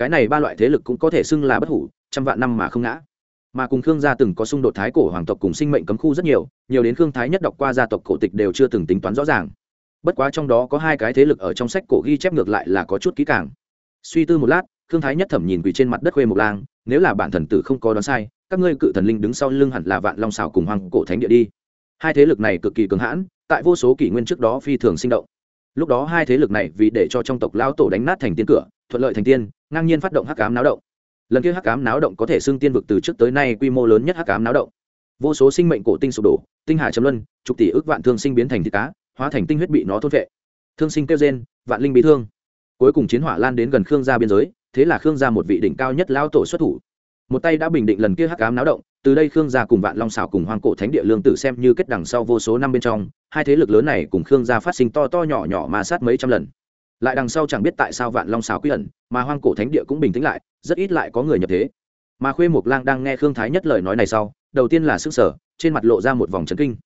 cái này ba loại thế lực cũng có thể xưng là bất hủ, trăm vạn năm mà không ngã. Mà cùng khương gia từng có xung đột thái cổ hoàng tộc cùng sinh mệnh cấm khu rất nhiều nhiều đến khương thái nhất đọc qua gia tộc cổ tịch đều chưa từng tính toán rõ ràng. Bất quá trong đó có hai cái thế lực ở trong sách cổ ghi chép ngược lại là có chút kỹ càng. Suy tư một lát, khương thái nhất thẩm nhìn quỳ trên mặt đất khuê mộc lang, nếu là bản thần tử không có đoán sai, các ngươi cự thần linh đứng sau lưng hẳn là vạn long xào cùng hoàng cổ thánh địa đi. Hai thế lực này cực kỳ cứng hãn, tại vô số kỷ nguyên trước đó phi thường sinh động. Lúc đó hai thế lực này vì để cho trong tộc lão tổ đánh nát thành tiên cửa thuận lợi thành tiên, ngang nhiên phát động hắc ám náo động. Lần kia hắc ám náo động có thể xưng tiên vực từ trước tới nay quy mô lớn nhất hắc ám náo động. Vô số sinh mệnh cổ tinh sụp đổ, tinh hà chấm luân, chục tỷ ước vạn thương sinh biến thành thịt cá, hóa thành tinh huyết bị nó thốt vệ. Thương sinh kêu gen vạn linh bị thương. Cuối cùng chiến hỏa lan đến gần khương gia biên giới, thế là khương gia một vị đỉnh cao nhất lao tổ xuất thủ. Một tay đã bình định lần kia hắc ám náo động, từ đây khương gia cùng vạn long xảo cùng hoàng cổ thánh địa lương tử xem như kết đằng sau vô số năm bên trong, hai thế lực lớn này cùng khương gia phát sinh to to nhỏ nhỏ mà sát mấy trăm lần lại đằng sau chẳng biết tại sao vạn long xảo quy ẩn, mà hoang cổ thánh địa cũng bình tĩnh lại, rất ít lại có người nhập thế. Mà khuê mộc lang đang nghe khương thái nhất lời nói này sau, đầu tiên là sức sở, trên mặt lộ ra một vòng trấn kinh.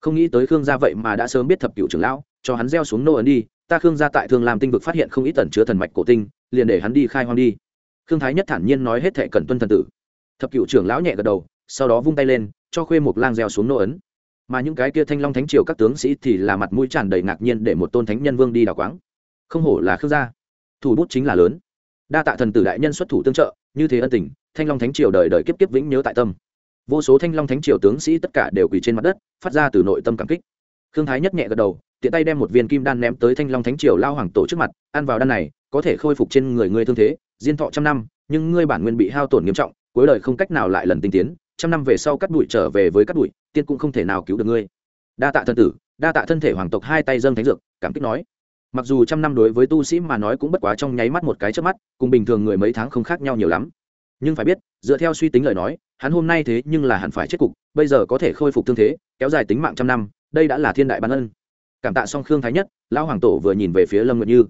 Không nghĩ tới khương gia vậy mà đã sớm biết thập cựu trưởng lão, cho hắn gieo xuống nô ấn đi, ta khương gia tại thương làm tinh vực phát hiện không ít tần chứa thần mạch cổ tinh, liền để hắn đi khai hoang đi. Khương thái nhất thản nhiên nói hết thệ cần tuân thần tử. Thập cựu trưởng lão nhẹ gật đầu, sau đó vung tay lên, cho khuê mộc lang gieo xuống nô ấn. Mà những cái kia thanh long thánh triều các tướng sĩ thì là mặt mũi tràn đầy ngạc nhiên để một tôn thánh nhân vương đi đào quáng không hổ là khương gia. Thủ bút chính là lớn. Đa tạ thần tử đại nhân xuất thủ tương trợ, như thế ân tình, thanh long thánh triều đời đời kiếp kiếp vĩnh nhớ tại tâm. Vô số thanh long thánh triều tướng sĩ tất cả đều quỳ trên mặt đất, phát ra từ nội tâm cảm kích. Khương thái nhất nhẹ gật đầu, tiện tay đem một viên kim đan ném tới thanh long thánh triều lao hoàng tổ trước mặt, ăn vào đan này, có thể khôi phục trên người ngươi thương thế, diên thọ trăm năm, nhưng ngươi bản nguyên bị hao tổn nghiêm trọng, cuối đời không cách nào lại lần tinh tiến, trăm năm về sau cắt đuổi trở về với cắt đuổi tiên cũng không thể nào cứu được ngươi. Đa tạ thân tử, đa tạ thân thể hoàng tộc hai tay dâng thánh dược, cảm kích nói mặc dù trăm năm đối với tu sĩ mà nói cũng bất quá trong nháy mắt một cái trước mắt, cùng bình thường người mấy tháng không khác nhau nhiều lắm. Nhưng phải biết, dựa theo suy tính lời nói, hắn hôm nay thế nhưng là hẳn phải chết cục, bây giờ có thể khôi phục thương thế, kéo dài tính mạng trăm năm, đây đã là thiên đại ban ân. Cảm tạ song khương thái nhất, lão hoàng tổ vừa nhìn về phía lâm nguyệt như.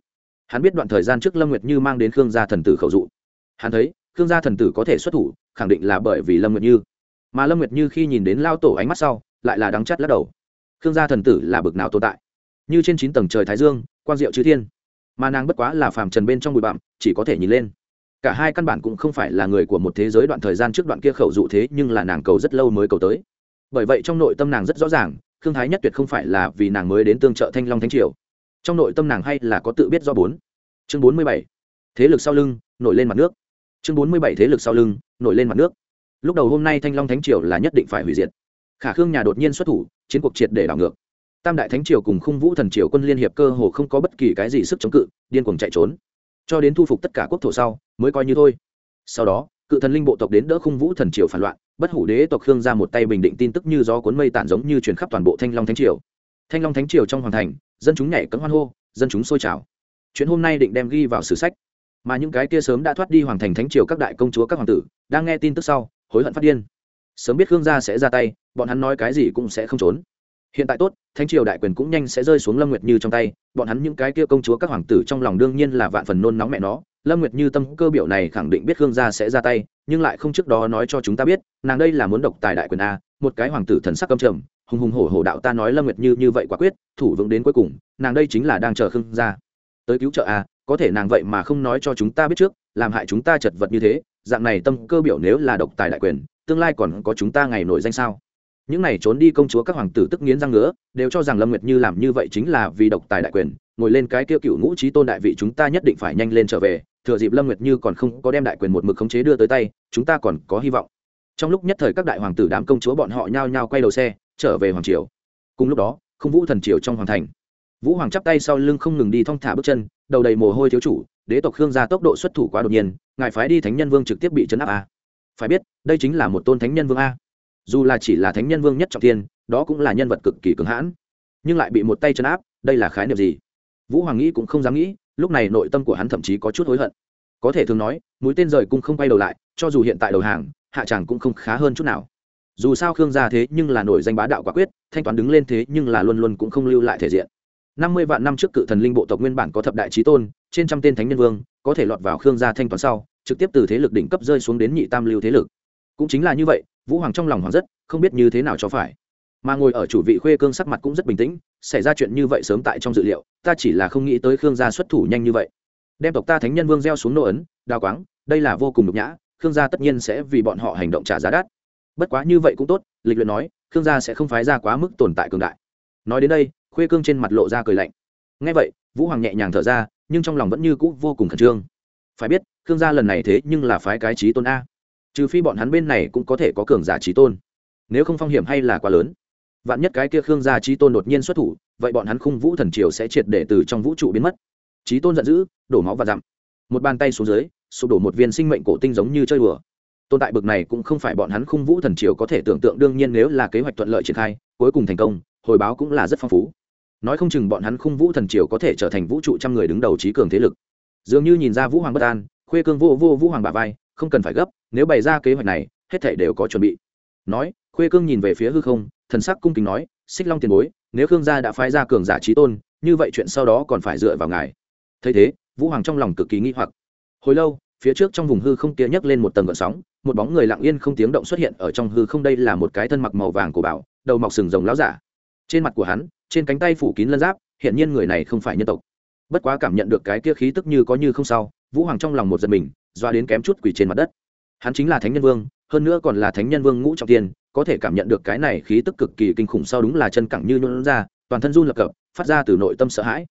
Hắn biết đoạn thời gian trước lâm nguyệt như mang đến khương gia thần tử khẩu dụ. Hắn thấy, khương gia thần tử có thể xuất thủ, khẳng định là bởi vì lâm nguyệt như. Mà lâm nguyệt như khi nhìn đến lao tổ ánh mắt sau, lại là đắng chắt lắc đầu. Khương gia thần tử là bực nào tồn tại? Như trên chín tầng trời thái dương quang diệu chư thiên. Mà nàng bất quá là phàm trần bên trong bụi bặm, chỉ có thể nhìn lên. Cả hai căn bản cũng không phải là người của một thế giới đoạn thời gian trước đoạn kia khẩu dụ thế, nhưng là nàng cầu rất lâu mới cầu tới. Bởi vậy trong nội tâm nàng rất rõ ràng, khương thái nhất tuyệt không phải là vì nàng mới đến tương trợ thanh long thánh triều. Trong nội tâm nàng hay là có tự biết do bốn. Chương bốn mươi bảy. Thế lực sau lưng, nổi lên mặt nước. Chương bốn mươi bảy thế lực sau lưng, nổi lên mặt nước. Lúc đầu hôm nay thanh long thánh triều là nhất định phải hủy diệt. Khả khương nhà đột nhiên xuất thủ, chiến cuộc triệt để đảo ngược tam đại thánh triều cùng khung vũ thần triều quân liên hiệp cơ hồ không có bất kỳ cái gì sức chống cự, điên cuồng chạy trốn. Cho đến thu phục tất cả quốc thổ sau, mới coi như thôi. Sau đó, cự thần linh bộ tộc đến đỡ khung vũ thần triều phản loạn, bất hủ đế tộc khương ra một tay bình định tin tức như gió cuốn mây tản giống như truyền khắp toàn bộ thanh long thánh triều. Thanh long thánh triều trong hoàng thành, dân chúng nhảy cấm hoan hô, dân chúng sôi trào. Chuyện hôm nay định đem ghi vào sử sách. Mà những cái kia sớm đã thoát đi hoàng thành thánh triều các đại công chúa các hoàng tử, đang nghe tin tức sau, hối hận phát điên. Sớm biết khương gia sẽ ra tay, bọn hắn nói cái gì cũng sẽ không trốn hiện tại tốt, thánh triều đại quyền cũng nhanh sẽ rơi xuống lâm nguyệt như trong tay, bọn hắn những cái kia công chúa các hoàng tử trong lòng đương nhiên là vạn phần nôn nóng mẹ nó. Lâm nguyệt như tâm cơ biểu này khẳng định biết khương gia sẽ ra tay, nhưng lại không trước đó nói cho chúng ta biết, nàng đây là muốn độc tài đại quyền a, một cái hoàng tử thần sắc cầm trầm, hùng hùng hổ hổ đạo ta nói lâm nguyệt như như vậy quả quyết, thủ vững đến cuối cùng, nàng đây chính là đang chờ khương gia. Tới cứu trợ a, có thể nàng vậy mà không nói cho chúng ta biết trước, làm hại chúng ta chật vật như thế, dạng này tâm cơ biểu nếu là độc tài đại quyền, tương lai còn có chúng ta ngày nổi danh sao? Những này trốn đi công chúa các hoàng tử tức nghiến răng ngứa, đều cho rằng lâm nguyệt như làm như vậy chính là vì độc tài đại quyền, ngồi lên cái kia cựu ngũ trí tôn đại vị chúng ta nhất định phải nhanh lên trở về, thừa dịp lâm nguyệt như còn không có đem đại quyền một mực khống chế đưa tới tay, chúng ta còn có hy vọng. Trong lúc nhất thời các đại hoàng tử đám công chúa bọn họ nhao nhao quay đầu xe, trở về hoàng triều. Cùng lúc đó không vũ thần triều trong hoàng thành. Vũ hoàng chắp tay sau lưng không ngừng đi thong thả bước chân, đầu đầy mồ hôi thiếu chủ, đế tộc khương gia tốc độ xuất thủ quá đột nhiên, ngài phái đi thánh nhân vương trực tiếp bị chấn áp a phải biết, đây chính là một tôn thánh nhân vương a dù là chỉ là thánh nhân vương nhất trọng thiên, đó cũng là nhân vật cực kỳ cứng hãn. Nhưng lại bị một tay chân áp đây là khái niệm gì? Vũ hoàng nghĩ cũng không dám nghĩ lúc này nội tâm của hắn thậm chí có chút hối hận. Có thể thường nói mũi tên rời cung không quay đầu lại cho dù hiện tại đầu hàng hạ tràng cũng không khá hơn chút nào. Dù sao khương gia thế nhưng là nổi danh bá đạo quả quyết thanh toán đứng lên thế nhưng là luôn luôn cũng không lưu lại thể diện. Năm mươi vạn năm trước cự thần linh bộ tộc nguyên bản có thập đại trí tôn trên trăm tên thánh nhân vương có thể lọt vào khương gia thanh toán sau trực tiếp từ thế lực đỉnh cấp rơi xuống đến nhị tam lưu thế lực. Cũng chính là như vậy vũ hoàng trong lòng hoàng rất, không biết như thế nào cho phải. Mà ngồi ở chủ vị khuê cương sắc mặt cũng rất bình tĩnh, xảy ra chuyện như vậy sớm tại trong dự liệu, ta chỉ là không nghĩ tới khương gia xuất thủ nhanh như vậy. Đem tộc ta thánh nhân vương gieo xuống nô ấn, đào quáng, đây là vô cùng nhục nhã, khương gia tất nhiên sẽ vì bọn họ hành động trả giá đắt. Bất quá như vậy cũng tốt, lịch luyện nói, khương gia sẽ không phái ra quá mức tồn tại cường đại. Nói đến đây, khuê cương trên mặt lộ ra cười lạnh. Ngay vậy, vũ hoàng nhẹ nhàng thở ra, nhưng trong lòng vẫn như cũ vô cùng khẩn trương. Phải biết, khương gia lần này thế nhưng là phái cái trí tôn a trừ phi bọn hắn bên này cũng có thể có cường giả trí tôn. Nếu không phong hiểm hay là quá lớn. Vạn nhất cái kia khương gia trí tôn đột nhiên xuất thủ, vậy bọn hắn khung vũ thần triều sẽ triệt để từ trong vũ trụ biến mất. Trí tôn giận dữ, đổ máu và dặm. Một bàn tay xuống dưới, sụp đổ một viên sinh mệnh cổ tinh giống như chơi đùa. Tồn tại bực này cũng không phải bọn hắn khung vũ thần triều có thể tưởng tượng, đương nhiên nếu là kế hoạch thuận lợi triển khai, cuối cùng thành công, hồi báo cũng là rất phong phú. Nói không chừng bọn hắn khung vũ thần triều có thể trở thành vũ trụ trăm người đứng đầu trí cường thế lực. Dường như nhìn ra vũ hoàng bất an, khuê cương vô vô vũ hoàng bà vai không cần phải gấp, nếu bày ra kế hoạch này, hết thể đều có chuẩn bị. Nói, khuê cương nhìn về phía hư không, thần sắc cung kính nói, xích long tiền bối, nếu khương gia đã phái ra cường giả trí tôn, như vậy chuyện sau đó còn phải dựa vào ngài. Thấy thế, vũ hoàng trong lòng cực kỳ nghi hoặc. Hồi lâu, phía trước trong vùng hư không kia nhấc lên một tầng gợn sóng, một bóng người lặng yên không tiếng động xuất hiện ở trong hư không. Đây là một cái thân mặc màu vàng của bảo đầu mọc sừng rồng láo giả. Trên mặt của hắn, trên cánh tay phủ kín lân giáp hiện nhiên người này không phải nhân tộc. Bất quá cảm nhận được cái kia khí tức như có như không sao vũ hoàng trong lòng một giật mình doa đến kém chút quỳ trên mặt đất. Hắn chính là thánh nhân vương, hơn nữa còn là thánh nhân vương ngũ trọng tiên có thể cảm nhận được cái này khí tức cực kỳ kinh khủng sau đúng là chân cẳng như nhuận ra, toàn thân run lập cập, phát ra từ nội tâm sợ hãi.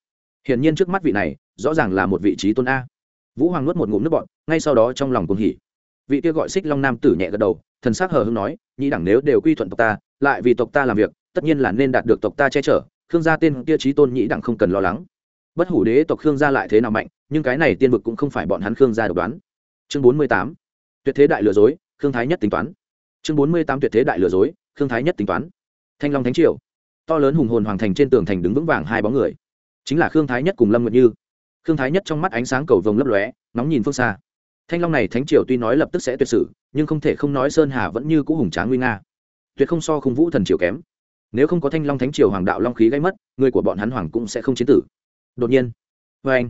Hiển nhiên trước mắt vị này, rõ ràng là một vị trí tôn a. Vũ hoàng nuốt một ngụm nước bọn ngay sau đó trong lòng cùng hỉ. Vị kia gọi xích long nam tử nhẹ gật đầu, thần s ắ c hờ hưng nói nhĩ đẳng nếu đều quy thuận tộc ta, lại vì tộc ta làm việc, tất nhiên là nên đạt được tộc ta che chở, khương gia tên kia trí tôn nhĩ đẳng không cần lo lắng. Bất hủ đế tộc khương gia lại thế nào mạnh, nhưng cái này tiên vực cũng không phải bọn hắn khương gia độc đoán chương bốn mươi tám. Tuyệt thế đại lừa dối, khương thái nhất tính toán. Chương bốn mươi tám tuyệt thế đại lừa dối, khương thái nhất tính toán. Thanh long thánh triều. To lớn hùng hồn hoàng thành trên tường thành đứng vững vàng hai bóng người. Chính là khương thái nhất cùng lâm nguyệt như. Khương thái nhất trong mắt ánh sáng cầu vồng lấp lóe, nóng nhìn phương xa. Thanh long này thánh triều tuy nói lập tức sẽ tuyệt sử, nhưng không thể không nói sơn hà vẫn như cũ hùng tráng nguy nga. Tuyệt không so không vũ thần triều kém. Nếu không có thanh long thánh triều hoàng đạo long khí gây mất, người của bọn hắn hoàng cũng sẽ không chiến tử. Đột nhiên vê anh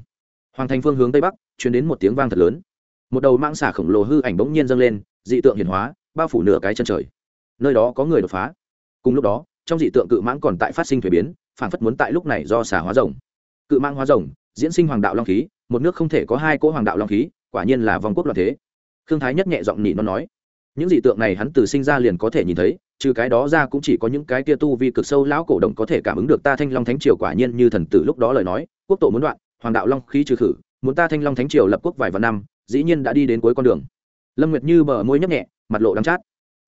hoàng thành phương hướng tây bắc chuyển đến một tiếng vang thật lớn một đầu mang xả khổng lồ hư ảnh bỗng nhiên dâng lên, dị tượng hiển hóa, bao phủ nửa cái chân trời. Nơi đó có người đột phá. Cùng lúc đó, trong dị tượng cự mãng còn tại phát sinh thuế biến phản phất muốn tại lúc này do xả hóa rồng. Cự mãng hóa rồng, diễn sinh hoàng đạo long khí, một nước không thể có hai cỗ hoàng đạo long khí, quả nhiên là vòng quốc loạn thế. Khương thái nhất nhẹ giọng nhị nó nói, những dị tượng này hắn từ sinh ra liền có thể nhìn thấy, trừ cái đó ra cũng chỉ có những cái tia tu vi cực sâu lão cổ động có thể cảm ứng được ta thanh long thánh triều quả nhiên như thần tử lúc đó lời nói, quốc tổ muốn đoạn, hoàng đạo long khí trừ khử muốn ta thanh long thánh triều lập quốc vài vạn năm, dĩ nhiên đã đi đến cuối con đường. Lâm nguyệt như bờ môi nhấp nhẹ, mặt lộ đắm chát.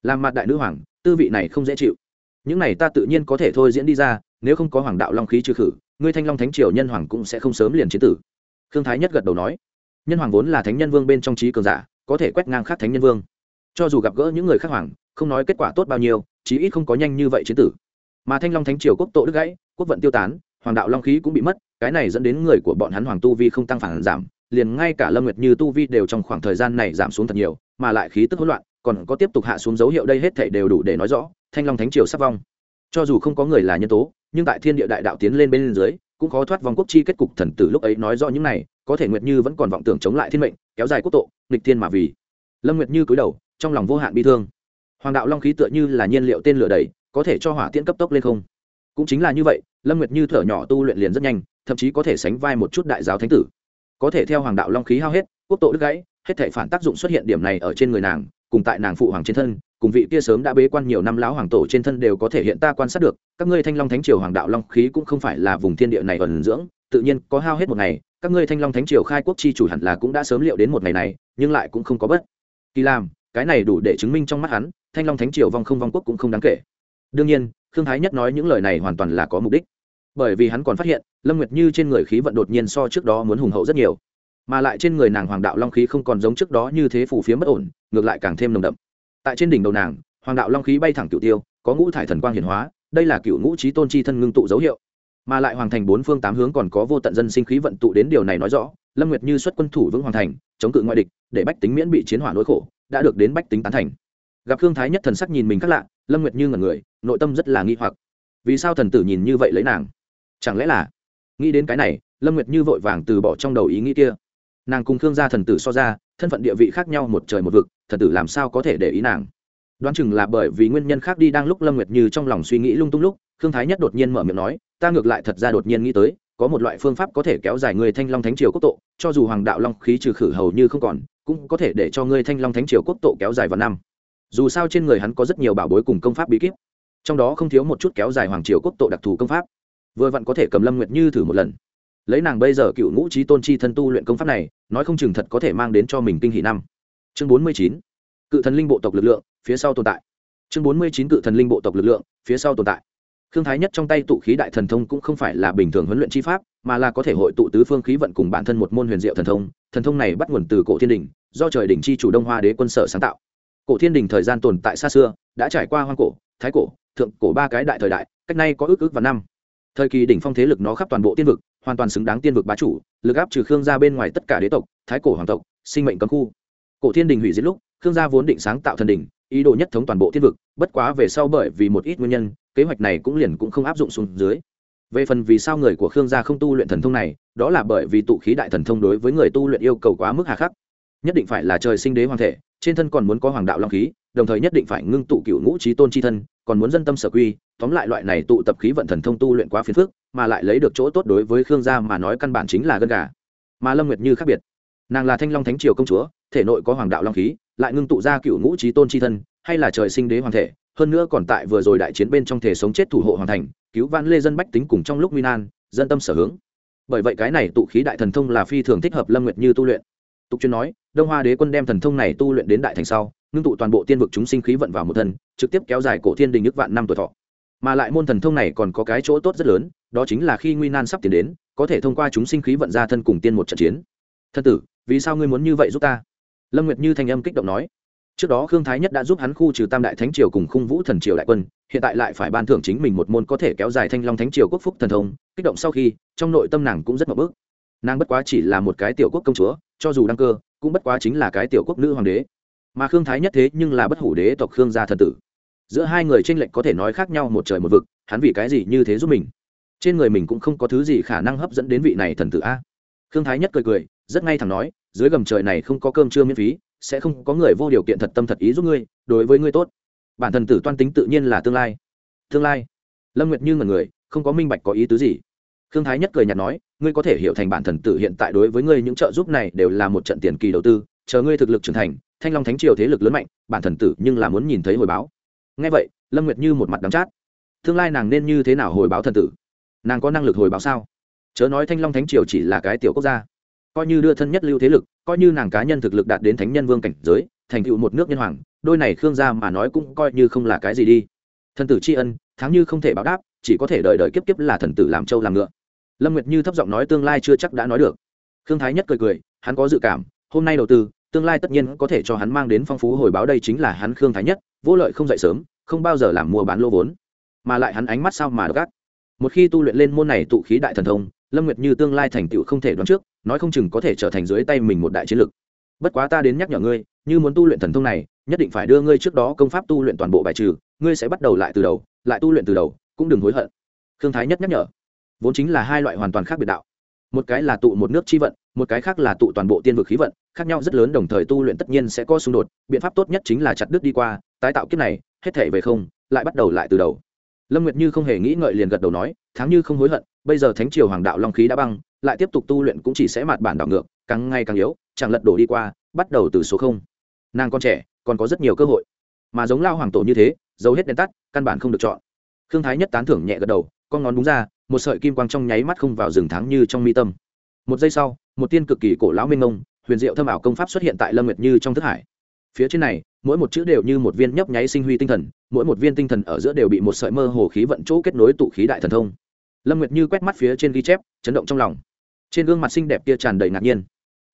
Làm mặt đại nữ hoàng, tư vị này không dễ chịu. Những này ta tự nhiên có thể thôi diễn đi ra, nếu không có hoàng đạo long khí trừ khử, ngươi thanh long thánh triều nhân hoàng cũng sẽ không sớm liền chế tử. Khương thái nhất gật đầu nói. Nhân hoàng vốn là thánh nhân vương bên trong trí cường giả, có thể quét ngang khác thánh nhân vương. Cho dù gặp gỡ những người khác hoàng, không nói kết quả tốt bao nhiêu, chí ít không có nhanh như vậy chế tử. Mà thanh long thánh triều quốc tổ đức gãy, quốc vận tiêu tán hoàng đạo long khí cũng bị mất, cái này dẫn đến người của bọn hắn hoàng tu vi không tăng phản giảm, liền ngay cả lâm nguyệt như tu vi đều trong khoảng thời gian này giảm xuống thật nhiều, mà lại khí tức hỗn loạn, còn có tiếp tục hạ xuống dấu hiệu đây hết thảy đều đủ để nói rõ, thanh long thánh triều sắp vong. Cho dù không có người là nhân tố, nhưng tại thiên địa đại đạo tiến lên bên dưới, cũng khó thoát vòng quốc chi kết cục thần tử lúc ấy nói rõ những này, có thể nguyệt như vẫn còn vọng tưởng chống lại thiên mệnh, kéo dài quốc tộ nghịch thiên mà vì. Lâm nguyệt như cúi đầu, trong lòng vô hạn bi thương. Hoàng đạo long khí tựa như là nhiên liệu tên lửa đầy có thể cho hỏa tiễn cấp tốc lên không? Cũng chính là như vậy lâm nguyệt như thở nhỏ tu luyện liền rất nhanh, thậm chí có thể sánh vai một chút đại giáo thánh tử. Có thể theo hoàng đạo long khí hao hết, quốc tổ đứt gãy, hết thể phản tác dụng xuất hiện điểm này ở trên người nàng, cùng tại nàng phụ hoàng trên thân, cùng vị kia sớm đã bế quan nhiều năm lão hoàng tổ trên thân đều có thể hiện ta quan sát được. Các ngươi thanh long thánh triều hoàng đạo long khí cũng không phải là vùng thiên địa này ẩn dưỡng, tự nhiên có hao hết một ngày, các ngươi thanh long thánh triều khai quốc chi chủ hẳn là cũng đã sớm liệu đến một ngày này, nhưng lại cũng không có bất. Kỳ làm cái này đủ để chứng minh trong mắt hắn, thanh long thánh triều vong không vong quốc cũng không đáng kể. Đương nhiên, khương thái nhất nói những lời này hoàn toàn là có mục đích bởi vì hắn còn phát hiện, lâm nguyệt như trên người khí vận đột nhiên so trước đó muốn hùng hậu rất nhiều. Mà lại trên người nàng hoàng đạo long khí không còn giống trước đó như thế phù phía bất ổn, ngược lại càng thêm nồng đậm. Tại trên đỉnh đầu nàng, hoàng đạo long khí bay thẳng cựu tiêu, có ngũ thải thần quang hiển hóa, đây là cựu ngũ trí tôn chi thân ngưng tụ dấu hiệu. Mà lại hoàng thành bốn phương tám hướng còn có vô tận dân sinh khí vận tụ đến điều này nói rõ, lâm nguyệt như xuất quân thủ vững hoàng thành, chống cự ngoại địch, để bách tính miễn bị chiến hỏa nỗi khổ, đã được đến bách tính tán thành. Gặp khương thái nhất thần sắc nhìn mình khác lạ, lâm nguyệt như ngẩn người, nội tâm rất là nghi hoặc. Vì sao thần tử nhìn như vậy lấy nàng? Chẳng lẽ là? Nghĩ đến cái này, lâm nguyệt như vội vàng từ bỏ trong đầu ý nghĩ kia. Nàng cùng khương gia thần tử so ra, thân phận địa vị khác nhau một trời một vực, thần tử làm sao có thể để ý nàng? Đoán chừng là bởi vì nguyên nhân khác đi đang lúc lâm nguyệt như trong lòng suy nghĩ lung tung lúc, khương thái nhất đột nhiên mở miệng nói, ta ngược lại thật ra đột nhiên nghĩ tới, có một loại phương pháp có thể kéo dài người thanh long thánh triều quốc tộ, cho dù hoàng đạo long khí trừ khử hầu như không còn, cũng có thể để cho người thanh long thánh triều quốc tộ kéo dài vào năm. Dù sao trên người hắn có rất nhiều bảo bối cùng công pháp bí kíp, trong đó không thiếu một chút kéo dài hoàng triều quốc tộ đặc thù công pháp vừa vặn có thể cầm lâm nguyệt như thử một lần lấy nàng bây giờ cựu ngũ trí tôn chi thân tu luyện công pháp này nói không chừng thật có thể mang đến cho mình kinh hỷ năm chương bốn mươi chín cự thần linh bộ tộc lực lượng phía sau tồn tại chương bốn mươi chín cự thần linh bộ tộc lực lượng phía sau tồn tại Khương Thái Nhất trong tay tụ khí đại thần thông cũng không phải là bình thường huấn luyện chi pháp, mà là có thể hội tụ tứ phương khí vận cùng bản thân một môn huyền diệu thần thông. Thần thông này bắt nguồn từ cổ thiên đình, do trời đỉnh chi chủ Đông Hoa Đế quân sở sáng tạo. Cổ thiên đình thời gian tồn tại xa xưa, đã trải qua hoang cổ, thái cổ, thượng cổ ba cái đại thời đại, cách nay có ước ước và năm. Thời kỳ đỉnh phong thế lực nó khắp toàn bộ tiên vực, hoàn toàn xứng đáng tiên vực bá chủ, lực áp trừ Khương gia bên ngoài tất cả đế tộc, thái cổ hoàng tộc, sinh mệnh cấm khu. Cổ thiên đình hủy diệt lúc, Khương gia vốn định sáng tạo thần đỉnh, ý đồ nhất thống toàn bộ tiên vực, bất quá về sau bởi vì một ít nguyên nhân, kế hoạch này cũng liền cũng không áp dụng xuống dưới về phần vì sao người của khương gia không tu luyện thần thông này đó là bởi vì tụ khí đại thần thông đối với người tu luyện yêu cầu quá mức hà khắc nhất định phải là trời sinh đế hoàng thể trên thân còn muốn có hoàng đạo long khí đồng thời nhất định phải ngưng tụ cựu ngũ trí tôn chi thân còn muốn dân tâm sở quy, tóm lại loại này tụ tập khí vận thần thông tu luyện quá phiền phức, mà lại lấy được chỗ tốt đối với khương gia mà nói căn bản chính là gân gà. Mà lâm nguyệt như khác biệt. Nàng là thanh long thánh triều công chúa, thể nội có hoàng đạo long khí, lại ngưng tụ ra cựu ngũ trí tôn chi thân, hay là trời sinh đế hoàng thể, hơn nữa còn tại vừa rồi đại chiến bên trong thể sống chết thủ hộ hoàn thành, cứu vãn lê dân bách tính cùng trong lúc nguy nan, dân tâm sở hướng. Bởi vậy cái này tụ khí đại thần thông là phi thường thích hợp lâm nguyệt như tu luyện. Tục chuyên nói, đông hoa đế quân đem thần thông này tu luyện đến đại thành sau ngưng tụ toàn bộ tiên vực chúng sinh khí vận vào một thân, trực tiếp kéo dài cổ thiên đình nước vạn năm tuổi thọ. Mà lại môn thần thông này còn có cái chỗ tốt rất lớn, đó chính là khi nguy nan sắp tiến đến, có thể thông qua chúng sinh khí vận ra thân cùng tiên một trận chiến. Thân tử, vì sao ngươi muốn như vậy giúp ta? Lâm nguyệt như thanh âm kích động nói. Trước đó khương thái nhất đã giúp hắn khu trừ tam đại thánh triều cùng khung vũ thần triều đại quân, hiện tại lại phải ban thưởng chính mình một môn có thể kéo dài thanh long thánh triều quốc phúc thần thông, kích động sau khi, trong nội tâm nàng cũng rất mập bước nàng bất quá chỉ là một cái tiểu quốc công chúa, cho dù đăng cơ, cũng bất quá chính là cái tiểu quốc nữ hoàng đế mà khương thái nhất thế nhưng là bất hủ đế tộc khương gia thần tử. Giữa hai người tranh lệch có thể nói khác nhau một trời một vực, hắn vì cái gì như thế giúp mình? Trên người mình cũng không có thứ gì khả năng hấp dẫn đến vị này thần tử a. Khương thái nhất cười cười, rất ngay thẳng nói, dưới gầm trời này không có cơm trưa miễn phí, sẽ không có người vô điều kiện thật tâm thật ý giúp ngươi, đối với ngươi tốt. Bản thần tử toan tính tự nhiên là tương lai. Tương lai? Lâm nguyệt như ngần người, không có minh bạch có ý tứ gì. Khương thái nhất cười nhạt nói, ngươi có thể hiểu thành bản thần tử hiện tại đối với ngươi những trợ giúp này đều là một trận tiền kỳ đầu tư chờ ngươi thực lực trưởng thành, thanh long thánh triều thế lực lớn mạnh, bản thần tử nhưng là muốn nhìn thấy hồi báo. Ngay vậy, lâm nguyệt như một mặt đắm chát. Tương lai nàng nên như thế nào hồi báo thần tử? Nàng có năng lực hồi báo sao? Chớ nói thanh long thánh triều chỉ là cái tiểu quốc gia, coi như đưa thân nhất lưu thế lực, coi như nàng cá nhân thực lực đạt đến thánh nhân vương cảnh giới, thành tựu một nước nhân hoàng, đôi này khương gia mà nói cũng coi như không là cái gì đi. Thần tử tri ân tháng như không thể báo đáp, chỉ có thể đợi đợi kiếp kiếp là thần tử làm trâu làm ngựa. Lâm nguyệt như thấp giọng nói tương lai chưa chắc đã nói được. Khương thái nhất cười cười, hắn có dự cảm hôm nay đầu tư, tương lai tất nhiên có thể cho hắn mang đến phong phú hồi báo đây chính là hắn khương thái nhất, vô lợi không dậy sớm, không bao giờ làm mua bán lô vốn. Mà lại hắn ánh mắt sao mà gắt một khi tu luyện lên môn này tụ khí đại thần thông, lâm nguyệt như tương lai thành tựu không thể đoán trước, nói không chừng có thể trở thành dưới tay mình một đại chiến lực bất quá ta đến nhắc nhở ngươi, như muốn tu luyện thần thông này, nhất định phải đưa ngươi trước đó công pháp tu luyện toàn bộ bài trừ, ngươi sẽ bắt đầu lại từ đầu, lại tu luyện từ đầu, cũng đừng hối hận. Thương thái nhất nhắc nhở. Vốn chính là hai loại hoàn toàn khác biệt đạo một cái là tụ một nước chi vận, một cái khác là tụ toàn bộ tiên vực khí vận, khác nhau rất lớn đồng thời tu luyện tất nhiên sẽ có xung đột, biện pháp tốt nhất chính là chặt đứt đi qua, tái tạo kiếp này, hết thể về không, lại bắt đầu lại từ đầu. Lâm nguyệt như không hề nghĩ ngợi liền gật đầu nói, tháng như không hối hận, bây giờ thánh triều hoàng đạo long khí đã băng, lại tiếp tục tu luyện cũng chỉ sẽ mạt bản đảo ngược, càng ngày càng yếu, chẳng lật đổ đi qua, bắt đầu từ số không. Nàng con trẻ, còn có rất nhiều cơ hội. Mà giống lao hoàng tổ như thế giấu hết đèn tắt, căn bản không được chọn. Khương thái nhất tán thưởng nhẹ gật đầu, con ngón đúng ra một sợi kim quang trong nháy mắt không vào rừng tháng như trong mi tâm. Một giây sau, một tiên cực kỳ cổ lão minh ngông, huyền diệu thâm ảo công pháp xuất hiện tại lâm nguyệt như trong thức hải. Phía trên này, mỗi một chữ đều như một viên nhấp nháy sinh huy tinh thần, mỗi một viên tinh thần ở giữa đều bị một sợi mơ hồ khí vận chỗ kết nối tụ khí đại thần thông. Lâm nguyệt như quét mắt phía trên ghi chép, chấn động trong lòng. Trên gương mặt xinh đẹp kia tràn đầy ngạc nhiên.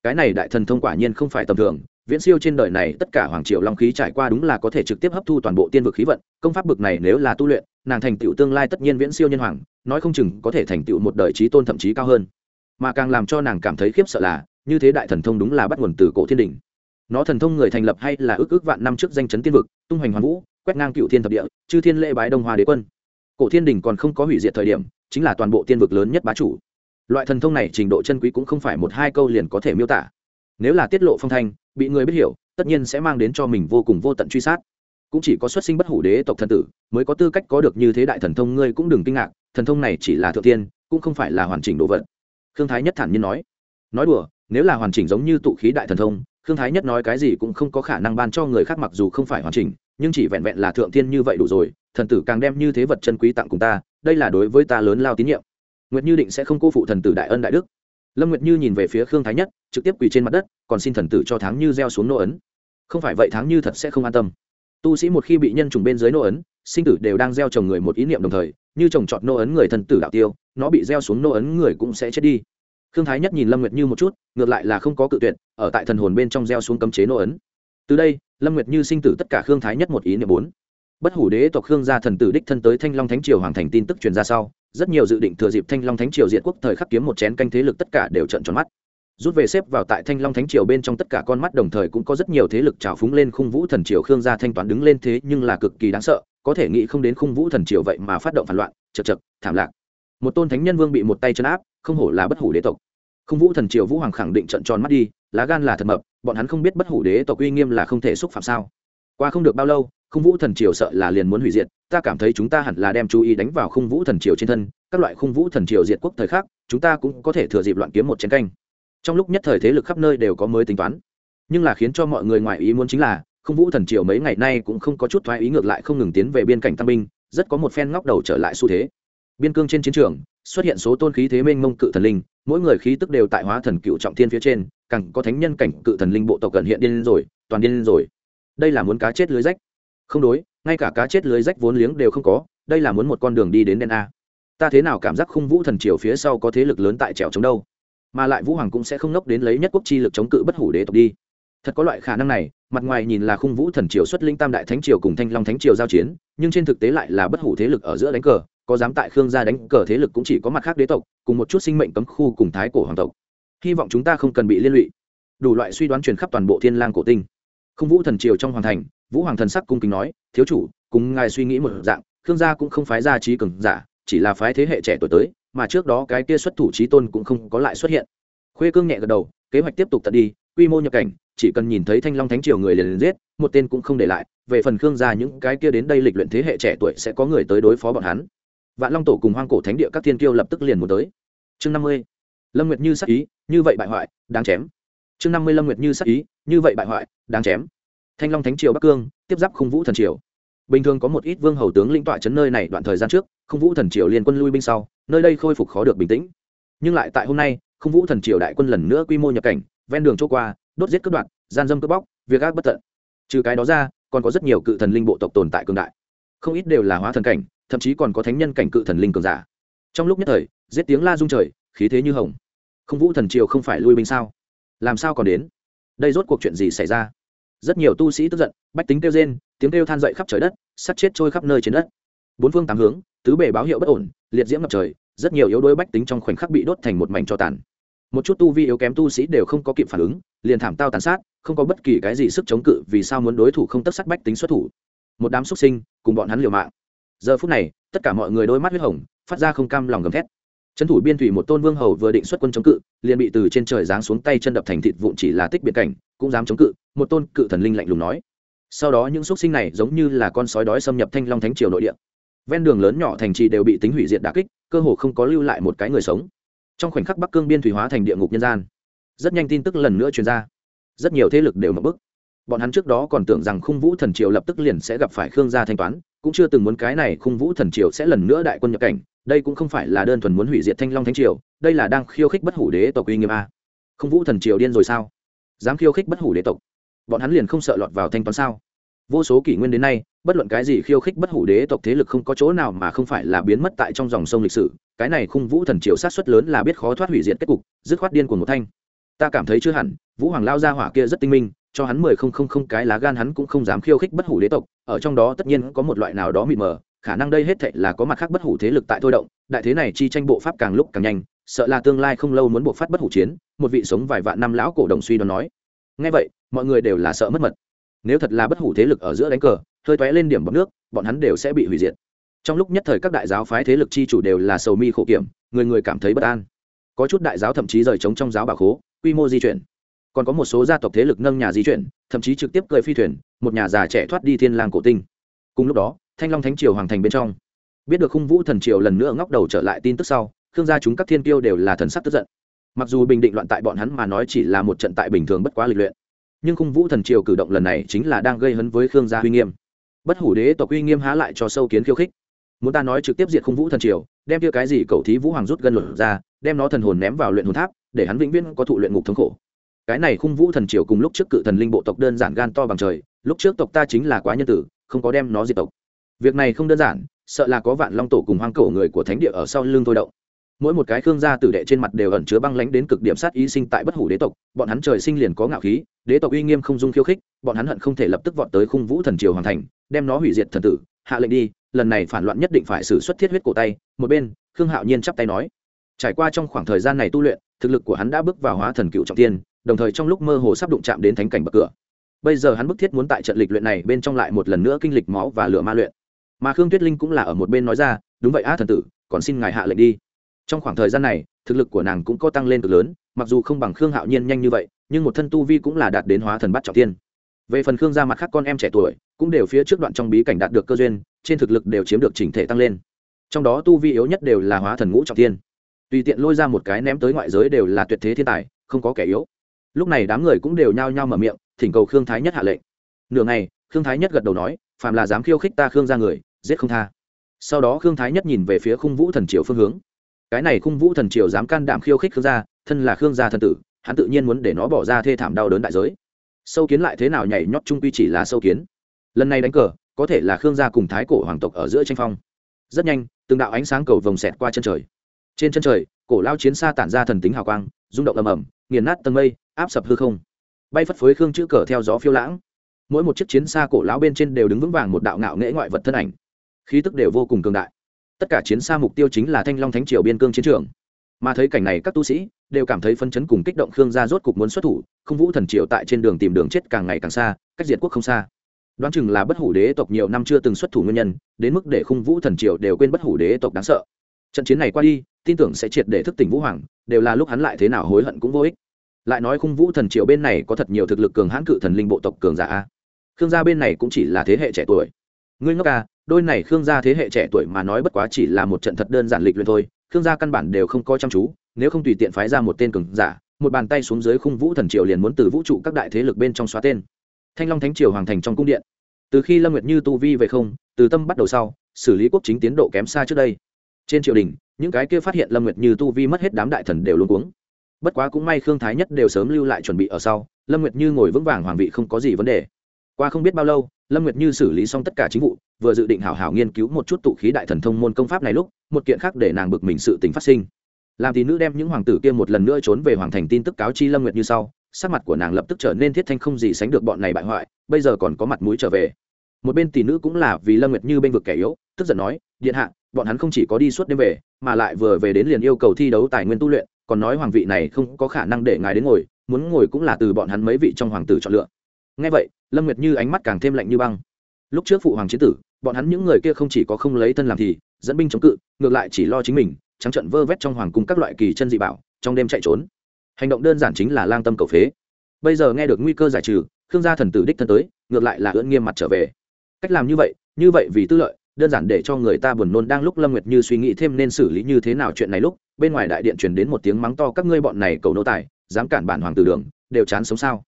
Cái này đại thần thông quả nhiên không phải tầm thường, viễn siêu trên đời này tất cả hoàng triều long khí trải qua đúng là có thể trực tiếp hấp thu toàn bộ tiên vực khí vận, công pháp bực này nếu là tu luyện nàng thành tựu tương lai tất nhiên viễn siêu nhân hoàng, nói không chừng có thể thành tựu một đời trí tôn thậm chí cao hơn. Mà càng làm cho nàng cảm thấy khiếp sợ là, như thế đại thần thông đúng là bắt nguồn từ cổ thiên đình. Nó thần thông người thành lập hay là ước ước vạn năm trước danh chấn tiên vực, tung hoành hoàn vũ, quét ngang cựu thiên thập địa, chư thiên lễ bái đông hoa đế quân. Cổ thiên đình còn không có hủy diệt thời điểm, chính là toàn bộ tiên vực lớn nhất bá chủ. Loại thần thông này trình độ chân quý cũng không phải một hai câu liền có thể miêu tả. Nếu là tiết lộ phong thanh, bị người biết hiểu, tất nhiên sẽ mang đến cho mình vô cùng vô tận truy sát cũng chỉ có xuất sinh bất hủ đế tộc thần tử mới có tư cách có được như thế đại thần thông, ngươi cũng đừng kinh ngạc, thần thông này chỉ là thượng tiên, cũng không phải là hoàn chỉnh đồ vật. Khương thái nhất thản nhiên nói. Nói đùa, nếu là hoàn chỉnh giống như tụ khí đại thần thông, khương thái nhất nói cái gì cũng không có khả năng ban cho người khác mặc dù không phải hoàn chỉnh, nhưng chỉ vẹn vẹn là thượng tiên như vậy đủ rồi, thần tử càng đem như thế vật chân quý tặng cùng ta, đây là đối với ta lớn lao tín nhiệm. Nguyệt như định sẽ không cô phụ thần tử đại ân đại đức. Lâm nguyệt như nhìn về phía khương thái nhất, trực tiếp quỳ trên mặt đất, còn xin thần tử cho tháng như gieo xuống nô ấn. Không phải vậy tháng như thật sẽ không an tâm tu sĩ một khi bị nhân trùng bên dưới nô ấn, sinh tử đều đang gieo trồng người một ý niệm đồng thời, như trồng trọt nô ấn người thần tử đạo tiêu, nó bị gieo xuống nô ấn người cũng sẽ chết đi. Khương thái nhất nhìn lâm nguyệt như một chút, ngược lại là không có cự tuyệt, ở tại thần hồn bên trong gieo xuống cấm chế nô ấn. Từ đây, lâm nguyệt như sinh tử tất cả khương thái nhất một ý niệm bốn. Bất hủ đế tộc khương gia thần tử đích thân tới thanh long thánh triều hoàng thành tin tức truyền ra sau, rất nhiều dự định thừa dịp thanh long thánh triều diện quốc thời khắc kiếm một chén canh thế lực tất cả đều trận tròn mắt rút về xếp vào tại thanh long thánh triều bên trong tất cả con mắt đồng thời cũng có rất nhiều thế lực trào phúng lên khung vũ thần triều khương gia thanh toán đứng lên thế nhưng là cực kỳ đáng sợ, có thể nghĩ không đến khung vũ thần triều vậy mà phát động phản loạn, chật chật, thảm lạc. Một tôn thánh nhân vương bị một tay chân áp, không hổ là bất hủ đế tộc. Khung vũ thần triều vũ hoàng khẳng định trận tròn mắt đi, lá gan là thật mập, bọn hắn không biết bất hủ đế tộc uy nghiêm là không thể xúc phạm sao. Qua không được bao lâu, khung vũ thần triều sợ là liền muốn hủy diệt, ta cảm thấy chúng ta hẳn là đem chú ý đánh vào khung vũ thần triều trên thân, các loại khung vũ thần triều diệt quốc thời khác chúng ta cũng có thể thừa dịp loạn kiếm một chiến canh trong lúc nhất thời thế lực khắp nơi đều có mới tính toán. Nhưng là khiến cho mọi người ngoài ý muốn chính là, không vũ thần triều mấy ngày nay cũng không có chút thoái ý ngược lại không ngừng tiến về biên cảnh tăng binh, rất có một phen ngóc đầu trở lại xu thế. Biên cương trên chiến trường, xuất hiện số tôn khí thế mênh mông cự thần linh, mỗi người khí tức đều tại hóa thần cựu trọng thiên phía trên, càng có thánh nhân cảnh cự thần linh bộ tộc gần hiện điên rồi, toàn điên rồi. Đây là muốn cá chết lưới rách. Không đối, ngay cả cá chết lưới rách vốn liếng đều không có, đây là muốn một con đường đi đến đen a. Ta thế nào cảm giác khung vũ thần triều phía sau có thế lực lớn tại trèo chống đâu? Mà lại vũ hoàng cũng sẽ không nốc đến lấy nhất quốc chi lực chống cự bất hủ đế tộc đi. Thật có loại khả năng này, mặt ngoài nhìn là khung vũ thần triều xuất linh tam đại thánh triều cùng thanh long thánh triều giao chiến, nhưng trên thực tế lại là bất hủ thế lực ở giữa đánh cờ, có dám tại khương gia đánh cờ thế lực cũng chỉ có mặt khác đế tộc, cùng một chút sinh mệnh cấm khu cùng thái cổ hoàng tộc. Hy vọng chúng ta không cần bị liên lụy. Đủ loại suy đoán truyền khắp toàn bộ thiên lang cổ tinh. Khung vũ thần triều trong hoàng thành, vũ hoàng thần sắc cung kính nói, thiếu chủ, cùng ngài suy nghĩ một dạng, khương gia cũng không phái gia trí cường giả, chỉ là phái thế hệ trẻ tuổi tới mà trước đó cái kia xuất thủ trí tôn cũng không có lại xuất hiện. Khuê cương nhẹ gật đầu, kế hoạch tiếp tục tận đi, quy mô nhập cảnh, chỉ cần nhìn thấy thanh long thánh triều người liền liền giết, một tên cũng không để lại, về phần khương gia những cái kia đến đây lịch luyện thế hệ trẻ tuổi sẽ có người tới đối phó bọn hắn. Vạn long tổ cùng hoang cổ thánh địa các thiên kiêu lập tức liền muốn tới. Chương năm mươi, lâm nguyệt như sắc ý, như vậy bại hoại, đáng chém. Chương năm mươi, lâm nguyệt như sắc ý, như vậy bại hoại, đáng chém. Thanh long thánh triều bắc cương, tiếp giáp khung vũ thần triều bình thường có một ít vương hầu tướng lĩnh tọa chấn nơi này đoạn thời gian trước, khung vũ thần triều liên quân lui binh sau, nơi đây khôi phục khó được bình tĩnh. Nhưng lại tại hôm nay, khung vũ thần triều đại quân lần nữa quy mô nhập cảnh, ven đường chỗ qua, đốt giết cướp đoạt, gian dâm cướp bóc, việc ác bất tận. Trừ cái đó ra, còn có rất nhiều cự thần linh bộ tộc tồn tại cường đại. Không ít đều là hóa thần cảnh, thậm chí còn có thánh nhân cảnh cự thần linh cường giả. Trong lúc nhất thời, giết tiếng la rung trời, khí thế như hồng. Không vũ thần triều không phải lui binh sao? Làm sao còn đến? Đây rốt cuộc chuyện gì xảy ra? Rất nhiều tu sĩ tức giận, bách tính kêu rên tiếng kêu than dậy khắp trời đất, sắt chết trôi khắp nơi trên đất. Bốn phương tám hướng, tứ bề báo hiệu bất ổn, liệt diễm ngập trời, rất nhiều yếu đuối bách tính trong khoảnh khắc bị đốt thành một mảnh cho tàn. Một chút tu vi yếu kém tu sĩ đều không có kịp phản ứng, liền thảm tao tàn sát, không có bất kỳ cái gì sức chống cự vì sao muốn đối thủ không tất sát bách tính xuất thủ. Một đám xuất sinh, cùng bọn hắn liều mạng. Giờ phút này, tất cả mọi người đôi mắt huyết hồng, phát ra không cam lòng gầm thét. Trấn thủ biên thủy một tôn vương hầu vừa định xuất quân chống cự, liền bị từ trên trời giáng xuống tay chân đập thành thịt vụn chỉ là tích biệt cảnh, cũng dám chống cự, một tôn cự thần linh lạnh lùng nói sau đó những xuất sinh này giống như là con sói đói xâm nhập thanh long thánh triều nội địa. Ven đường lớn nhỏ thành trì đều bị tính hủy diệt đà kích, cơ hồ không có lưu lại một cái người sống. Trong khoảnh khắc bắc cương biên thủy hóa thành địa ngục nhân gian, rất nhanh tin tức lần nữa truyền ra. Rất nhiều thế lực đều mập bức bọn hắn trước đó còn tưởng rằng khung vũ thần triều lập tức liền sẽ gặp phải khương gia thanh toán, cũng chưa từng muốn cái này khung vũ thần triều sẽ lần nữa đại quân nhập cảnh, đây cũng không phải là đơn thuần muốn hủy diệt thanh long thánh triều, đây là đang khiêu khích bất hủ đế tộc uy nghiêm a. Khung vũ thần triều điên rồi sao? Dám khiêu khích bất hủ đế tộc? Bọn hắn liền không sợ lọt vào thanh toán sao? Vô số kỷ nguyên đến nay, bất luận cái gì khiêu khích bất hủ đế tộc thế lực không có chỗ nào mà không phải là biến mất tại trong dòng sông lịch sử. Cái này khung vũ thần triều sát xuất lớn là biết khó thoát hủy diệt kết cục, dứt khoát điên của một thanh. Ta cảm thấy chưa hẳn, vũ hoàng lao gia hỏa kia rất tinh minh, cho hắn mười không không không cái lá gan hắn cũng không dám khiêu khích bất hủ đế tộc, ở trong đó tất nhiên có một loại nào đó mịt mờ, khả năng đây hết thệ là có mặt khác bất hủ thế lực tại thôi động, đại thế này chi tranh bộ pháp càng lúc càng nhanh, sợ là tương lai không lâu muốn buộc phát bất hủ chiến, một vị sống vài vạn năm lão cổ đồng suy đoán nói. Ngay vậy mọi người đều là sợ mất mật. Nếu thật là bất hủ thế lực ở giữa đánh cờ, hơi toé lên điểm bọc nước, bọn hắn đều sẽ bị hủy diệt. Trong lúc nhất thời các đại giáo phái thế lực chi chủ đều là sầu mi khổ kiểm, người người cảm thấy bất an. Có chút đại giáo thậm chí rời trống trong giáo bà khố, quy mô di chuyển. Còn có một số gia tộc thế lực nâng nhà di chuyển, thậm chí trực tiếp cười phi thuyền, một nhà già trẻ thoát đi thiên lang cổ tinh. Cùng lúc đó, thanh long thánh triều hoàng thành bên trong. Biết được khung vũ thần triều lần nữa ngóc đầu trở lại tin tức sau, khương gia chúng các thiên tiêu đều là thần sắc tức giận. Mặc dù bình định loạn tại bọn hắn mà nói chỉ là một trận tại bình thường bất quá lịch luyện nhưng khung vũ thần triều cử động lần này chính là đang gây hấn với khương gia uy nghiêm. Bất hủ đế tộc uy nghiêm há lại cho sâu kiến khiêu khích. Muốn ta nói trực tiếp diệt khung vũ thần triều, đem kia cái gì cầu thí vũ hoàng rút gân luận ra, đem nó thần hồn ném vào luyện hồn tháp, để hắn vĩnh viễn có thụ luyện ngục thống khổ. Cái này khung vũ thần triều cùng lúc trước cự thần linh bộ tộc đơn giản gan to bằng trời, lúc trước tộc ta chính là quá nhân tử, không có đem nó diệt tộc. Việc này không đơn giản, sợ là có vạn long tổ cùng hoang cổ người của thánh địa ở sau lưng thôi động. Mỗi một cái khương gia tử đệ trên mặt đều ẩn chứa băng lãnh đến cực điểm sát ý sinh tại bất hủ đế tộc, bọn hắn trời sinh liền có ngạo khí đế tộc uy nghiêm không dung khiêu khích, bọn hắn hận không thể lập tức vọt tới khung vũ thần triều hoàn thành, đem nó hủy diệt thần tử, hạ lệnh đi, lần này phản loạn nhất định phải xử xuất thiết huyết cổ tay, một bên, khương hạo nhiên chắp tay nói. Trải qua trong khoảng thời gian này tu luyện, thực lực của hắn đã bước vào hóa thần cựu trọng tiên, đồng thời trong lúc mơ hồ sắp đụng chạm đến thánh cảnh bậc cửa. Bây giờ hắn bức thiết muốn tại trận lịch luyện này bên trong lại một lần nữa kinh lịch máu và lửa ma luyện. Mà khương tuyết linh cũng là ở một bên nói ra, đúng vậy á thần tử, còn xin ngài hạ lệnh đi. Trong khoảng thời gian này, thực lực của nàng cũng có tăng lên cực lớn, mặc dù không bằng khương hạo nhiên nhanh như vậy nhưng một thân tu vi cũng là đạt đến hóa thần bắt trọng tiên về phần khương gia mặt khác con em trẻ tuổi, cũng đều phía trước đoạn trong bí cảnh đạt được cơ duyên, trên thực lực đều chiếm được chỉnh thể tăng lên. Trong đó tu vi yếu nhất đều là hóa thần ngũ trọng tiên tùy tiện lôi ra một cái ném tới ngoại giới đều là tuyệt thế thiên tài, không có kẻ yếu. Lúc này đám người cũng đều nhao nhao mở miệng, thỉnh cầu khương thái nhất hạ lệnh. Nửa ngày, khương thái nhất gật đầu nói, phàm là dám khiêu khích ta khương ra người, giết không tha. Sau đó khương thái nhất nhìn về phía khung vũ thần triều phương hướng. Cái này khung vũ thần triều dám can đảm khiêu khích khương gia, thân là khương gia thần tử hắn tự nhiên muốn để nó bỏ ra thê thảm đau đớn đại giới. Sâu kiến lại thế nào nhảy nhót trung quy chỉ là sâu kiến. Lần này đánh cờ, có thể là khương gia cùng thái cổ hoàng tộc ở giữa tranh phong. Rất nhanh, từng đạo ánh sáng cầu vồng xẹt qua chân trời. Trên chân trời, cổ lao chiến xa tản ra thần tính hào quang, rung động ầm ầm, nghiền nát tầng mây, áp sập hư không. Bay phất phới khương chữ cờ theo gió phiêu lãng. Mỗi một chiếc chiến xa cổ lão bên trên đều đứng vững vàng một đạo ngạo nghễ ngoại vật thân ảnh. Khí tức đều vô cùng cường đại. Tất cả chiến xa mục tiêu chính là thanh long thánh triều biên cương chiến trường. Mà thấy cảnh này các tu sĩ đều cảm thấy phân chấn cùng kích động khương gia rốt cục muốn xuất thủ, không vũ thần triều tại trên đường tìm đường chết càng ngày càng xa, cách diệt quốc không xa. Đoán chừng là bất hủ đế tộc nhiều năm chưa từng xuất thủ nguyên nhân, đến mức để khung vũ thần triều đều quên bất hủ đế tộc đáng sợ. Trận chiến này qua đi, tin tưởng sẽ triệt để thức tỉnh vũ hoàng, đều là lúc hắn lại thế nào hối hận cũng vô ích. Lại nói khung vũ thần triều bên này có thật nhiều thực lực cường hãn cự thần linh bộ tộc cường giả a. Khương gia bên này cũng chỉ là thế hệ trẻ tuổi. Ngươi ngốc à đôi này khương gia thế hệ trẻ tuổi mà nói bất quá chỉ là một trận thật đơn giản lịch luyện thôi, khương gia căn bản đều không coi chăm chú nếu không tùy tiện phái ra một tên cường giả, một bàn tay xuống dưới khung vũ thần triều liền muốn từ vũ trụ các đại thế lực bên trong xóa tên. Thanh long thánh triều hoàng thành trong cung điện. Từ khi lâm nguyệt như tu vi về không, từ tâm bắt đầu sau, xử lý quốc chính tiến độ kém xa trước đây. Trên triều đình, những cái kia phát hiện lâm nguyệt như tu vi mất hết đám đại thần đều luôn cuống. Bất quá cũng may khương thái nhất đều sớm lưu lại chuẩn bị ở sau, lâm nguyệt như ngồi vững vàng hoàng vị không có gì vấn đề. Qua không biết bao lâu, lâm nguyệt như xử lý xong tất cả chính vụ, vừa dự định hảo hảo nghiên cứu một chút tụ khí đại thần thông môn công pháp này lúc, một kiện khác để nàng bực mình sự tình phát sinh làm thì nữ đem những hoàng tử kia một lần nữa trốn về hoàng thành tin tức cáo chi lâm nguyệt như sau, sắc mặt của nàng lập tức trở nên thiết thanh không gì sánh được bọn này bại hoại, bây giờ còn có mặt mũi trở về. Một bên tỷ nữ cũng là vì lâm nguyệt như bên vực kẻ yếu, tức giận nói, điện hạ, bọn hắn không chỉ có đi suốt đêm về, mà lại vừa về đến liền yêu cầu thi đấu tài nguyên tu luyện, còn nói hoàng vị này không có khả năng để ngài đến ngồi, muốn ngồi cũng là từ bọn hắn mấy vị trong hoàng tử chọn lựa. Ngay vậy, lâm nguyệt như ánh mắt càng thêm lạnh như băng. Lúc trước phụ hoàng chiến tử, bọn hắn những người kia không chỉ có không lấy thân làm thì, dẫn binh chống cự, ngược lại chỉ lo chính mình trắng trận vơ vét trong hoàng cung các loại kỳ chân dị bảo, trong đêm chạy trốn. Hành động đơn giản chính là lang tâm cầu phế. Bây giờ nghe được nguy cơ giải trừ, khương gia thần tử đích thân tới, ngược lại là ưỡn nghiêm mặt trở về. Cách làm như vậy như vậy vì tư lợi, đơn giản để cho người ta buồn nôn đang lúc lâm nguyệt như suy nghĩ thêm nên xử lý như thế nào chuyện này lúc, bên ngoài đại điện truyền đến một tiếng mắng to, các ngươi bọn này cầu nô tài, dám cản bản hoàng tử đường, đều chán sống sao?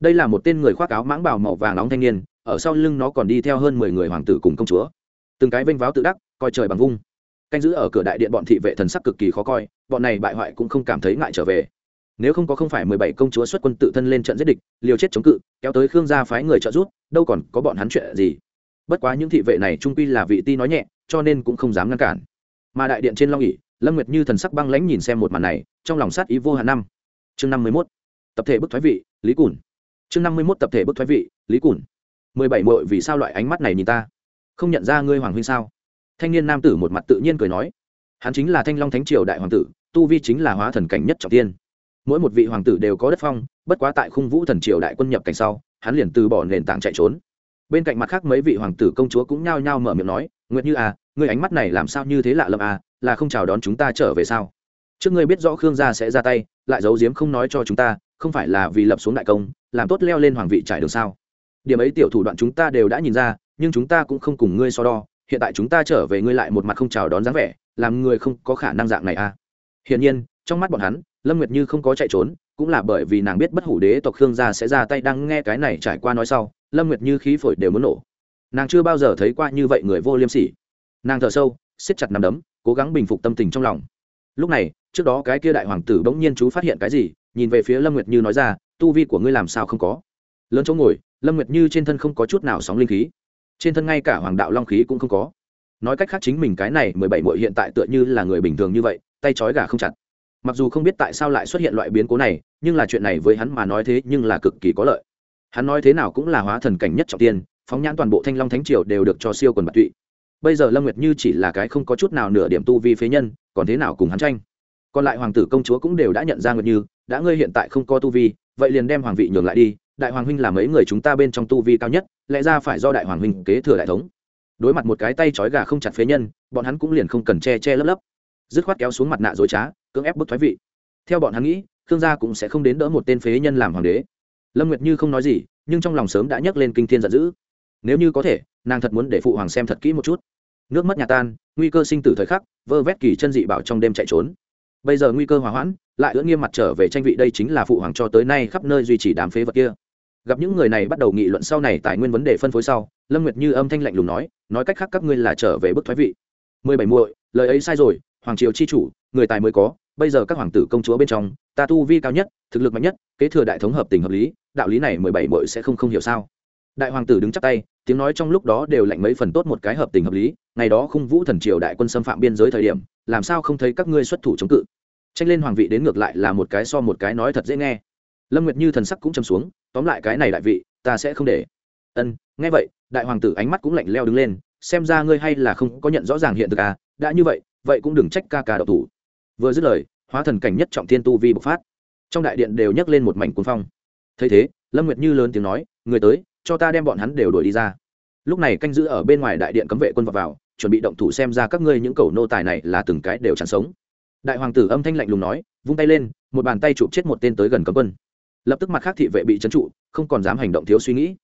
Đây là một tên người khoác áo mãng bào màu vàng nóng thanh niên, ở sau lưng nó còn đi theo hơn mười người hoàng tử cùng công chúa. Từng cái vênh váo tự đắc, coi trời bằng vung canh giữ ở cửa đại điện bọn thị vệ thần sắc cực kỳ khó coi, bọn này bại hoại cũng không cảm thấy ngại trở về. Nếu không có không phải mười bảy công chúa xuất quân tự thân lên trận giết địch, liều chết chống cự, kéo tới khương gia phái người trợ giúp, đâu còn có bọn hắn chuyện gì? Bất quá những thị vệ này trung quy là vị ti nói nhẹ, cho nên cũng không dám ngăn cản. Mà đại điện trên long ỉ lâm nguyệt như thần sắc băng lãnh nhìn xem một màn này, trong lòng sát ý vô hạn năm. Chương năm mươi mốt. Tập thể bức thoái vị, lý cùn. Chương năm mươi mốt tập thể bức thoái vị, lý cùn. Mười bảy mội vì sao loại ánh mắt này nhìn ta? Không nhận ra ngươi hoàng huynh sao? Thanh niên nam tử một mặt tự nhiên cười nói, hắn chính là thanh long thánh triều đại hoàng tử, tu vi chính là hóa thần cảnh nhất trọng tiên mỗi một vị hoàng tử đều có đất phong, bất quá tại khung vũ thần triều đại quân nhập cảnh sau, hắn liền từ bỏ nền tảng chạy trốn. Bên cạnh mặt khác mấy vị hoàng tử công chúa cũng nhao nhao mở miệng nói, nguyệt như à ngươi ánh mắt này làm sao như thế lạ lẫm à là không chào đón chúng ta trở về sao? Trước ngươi biết rõ khương gia sẽ ra tay, lại giấu giếm không nói cho chúng ta, không phải là vì lập xuống đại công, làm tốt leo lên hoàng vị trải đường sao? Điểm ấy tiểu thủ đoạn chúng ta đều đã nhìn ra, nhưng chúng ta cũng không cùng ngươi so đo hiện tại chúng ta trở về ngươi lại một mặt không chào đón dáng vẻ, làm người không có khả năng dạng này à. Hiển nhiên, trong mắt bọn hắn, lâm nguyệt như không có chạy trốn, cũng là bởi vì nàng biết bất hủ đế tộc khương gia sẽ ra tay đang nghe cái này trải qua nói sau, lâm nguyệt như khí phổi đều muốn nổ. Nàng chưa bao giờ thấy qua như vậy người vô liêm sỉ. Nàng thở sâu, siết chặt nằm đấm, cố gắng bình phục tâm tình trong lòng. Lúc này, trước đó cái kia đại hoàng tử bỗng nhiên chú phát hiện cái gì, nhìn về phía lâm nguyệt như nói ra, tu vi của ngươi làm sao không có? Lớn chỗ ngồi, lâm nguyệt như trên thân không có chút nào sóng linh khí trên thân ngay cả hoàng đạo long khí cũng không có. Nói cách khác chính mình cái này mười bảy mội hiện tại tựa như là người bình thường như vậy, tay trói gà không chặt. Mặc dù không biết tại sao lại xuất hiện loại biến cố này, nhưng là chuyện này với hắn mà nói thế nhưng là cực kỳ có lợi. Hắn nói thế nào cũng là hóa thần cảnh nhất trọng tiên, phóng nhãn toàn bộ thanh long thánh triều đều được cho siêu quần bạc tụy. Bây giờ lâm nguyệt như chỉ là cái không có chút nào nửa điểm tu vi phế nhân, còn thế nào cùng hắn tranh? Còn lại hoàng tử công chúa cũng đều đã nhận ra nguyệt như, đã ngươi hiện tại không có tu vi, vậy liền đem hoàng vị nhường lại đi đại hoàng huynh là mấy người chúng ta bên trong tu vi cao nhất, lẽ ra phải do đại hoàng huynh kế thừa đại thống. Đối mặt một cái tay trói gà không chặt phế nhân, bọn hắn cũng liền không cần che che lấp lấp. Dứt khoát kéo xuống mặt nạ dối trá, cưỡng ép bức thoái vị. Theo bọn hắn nghĩ, khương gia cũng sẽ không đến đỡ một tên phế nhân làm hoàng đế. Lâm nguyệt như không nói gì, nhưng trong lòng sớm đã nhấc lên kinh thiên giận dữ. Nếu như có thể, nàng thật muốn để phụ hoàng xem thật kỹ một chút. Nước mất nhà tan, nguy cơ sinh tử thời khắc, vơ vét kỳ chân dị bảo trong đêm chạy trốn. Bây giờ nguy cơ hòa hoãn, lại ưỡn nghiêm mặt trở về tranh vị đây chính là phụ hoàng cho tới nay khắp nơi duy trì đám phế vật kia gặp những người này bắt đầu nghị luận sau này tài nguyên vấn đề phân phối sau, lâm nguyệt như âm thanh lạnh lùng nói nói cách khác các ngươi là trở về bức thoái vị. Mười bảy muội, lời ấy sai rồi, hoàng triều chi chủ, người tài mới có, bây giờ các hoàng tử công chúa bên trong, ta tu vi cao nhất, thực lực mạnh nhất, kế thừa đại thống hợp tình hợp lý, đạo lý này mười bảy muội sẽ không không hiểu sao. Đại hoàng tử đứng chắp tay, tiếng nói trong lúc đó đều lạnh mấy phần tốt một cái hợp tình hợp lý, ngày đó khung vũ thần triều đại quân xâm phạm biên giới thời điểm, làm sao không thấy các ngươi xuất thủ chống cự. Tranh lên hoàng vị đến ngược lại là một cái so một cái nói thật dễ nghe. Lâm nguyệt như thần sắc cũng châm xuống tóm lại cái này đại vị ta sẽ không để. Ân nghe vậy đại hoàng tử ánh mắt cũng lạnh leo đứng lên xem ra ngươi hay là không có nhận rõ ràng hiện thực à đã như vậy vậy cũng đừng trách ca ca đậu thủ. Vừa dứt lời hóa thần cảnh nhất trọng thiên tu vi bộc phát. Trong đại điện đều nhấc lên một mảnh cuốn phong. Thấy thế lâm nguyệt như lớn tiếng nói người tới cho ta đem bọn hắn đều đuổi đi ra. Lúc này canh giữ ở bên ngoài đại điện cấm vệ quân vào, vào chuẩn bị động thủ xem ra các ngươi những cầu nô tài này là từng cái đều chẳng sống. Đại hoàng tử âm thanh lạnh lùng nói vung tay lên một bàn tay chụp chết một tên tới gần cấm quân lập tức mặt khác thị vệ bị trấn trụ, không còn dám hành động thiếu suy nghĩ.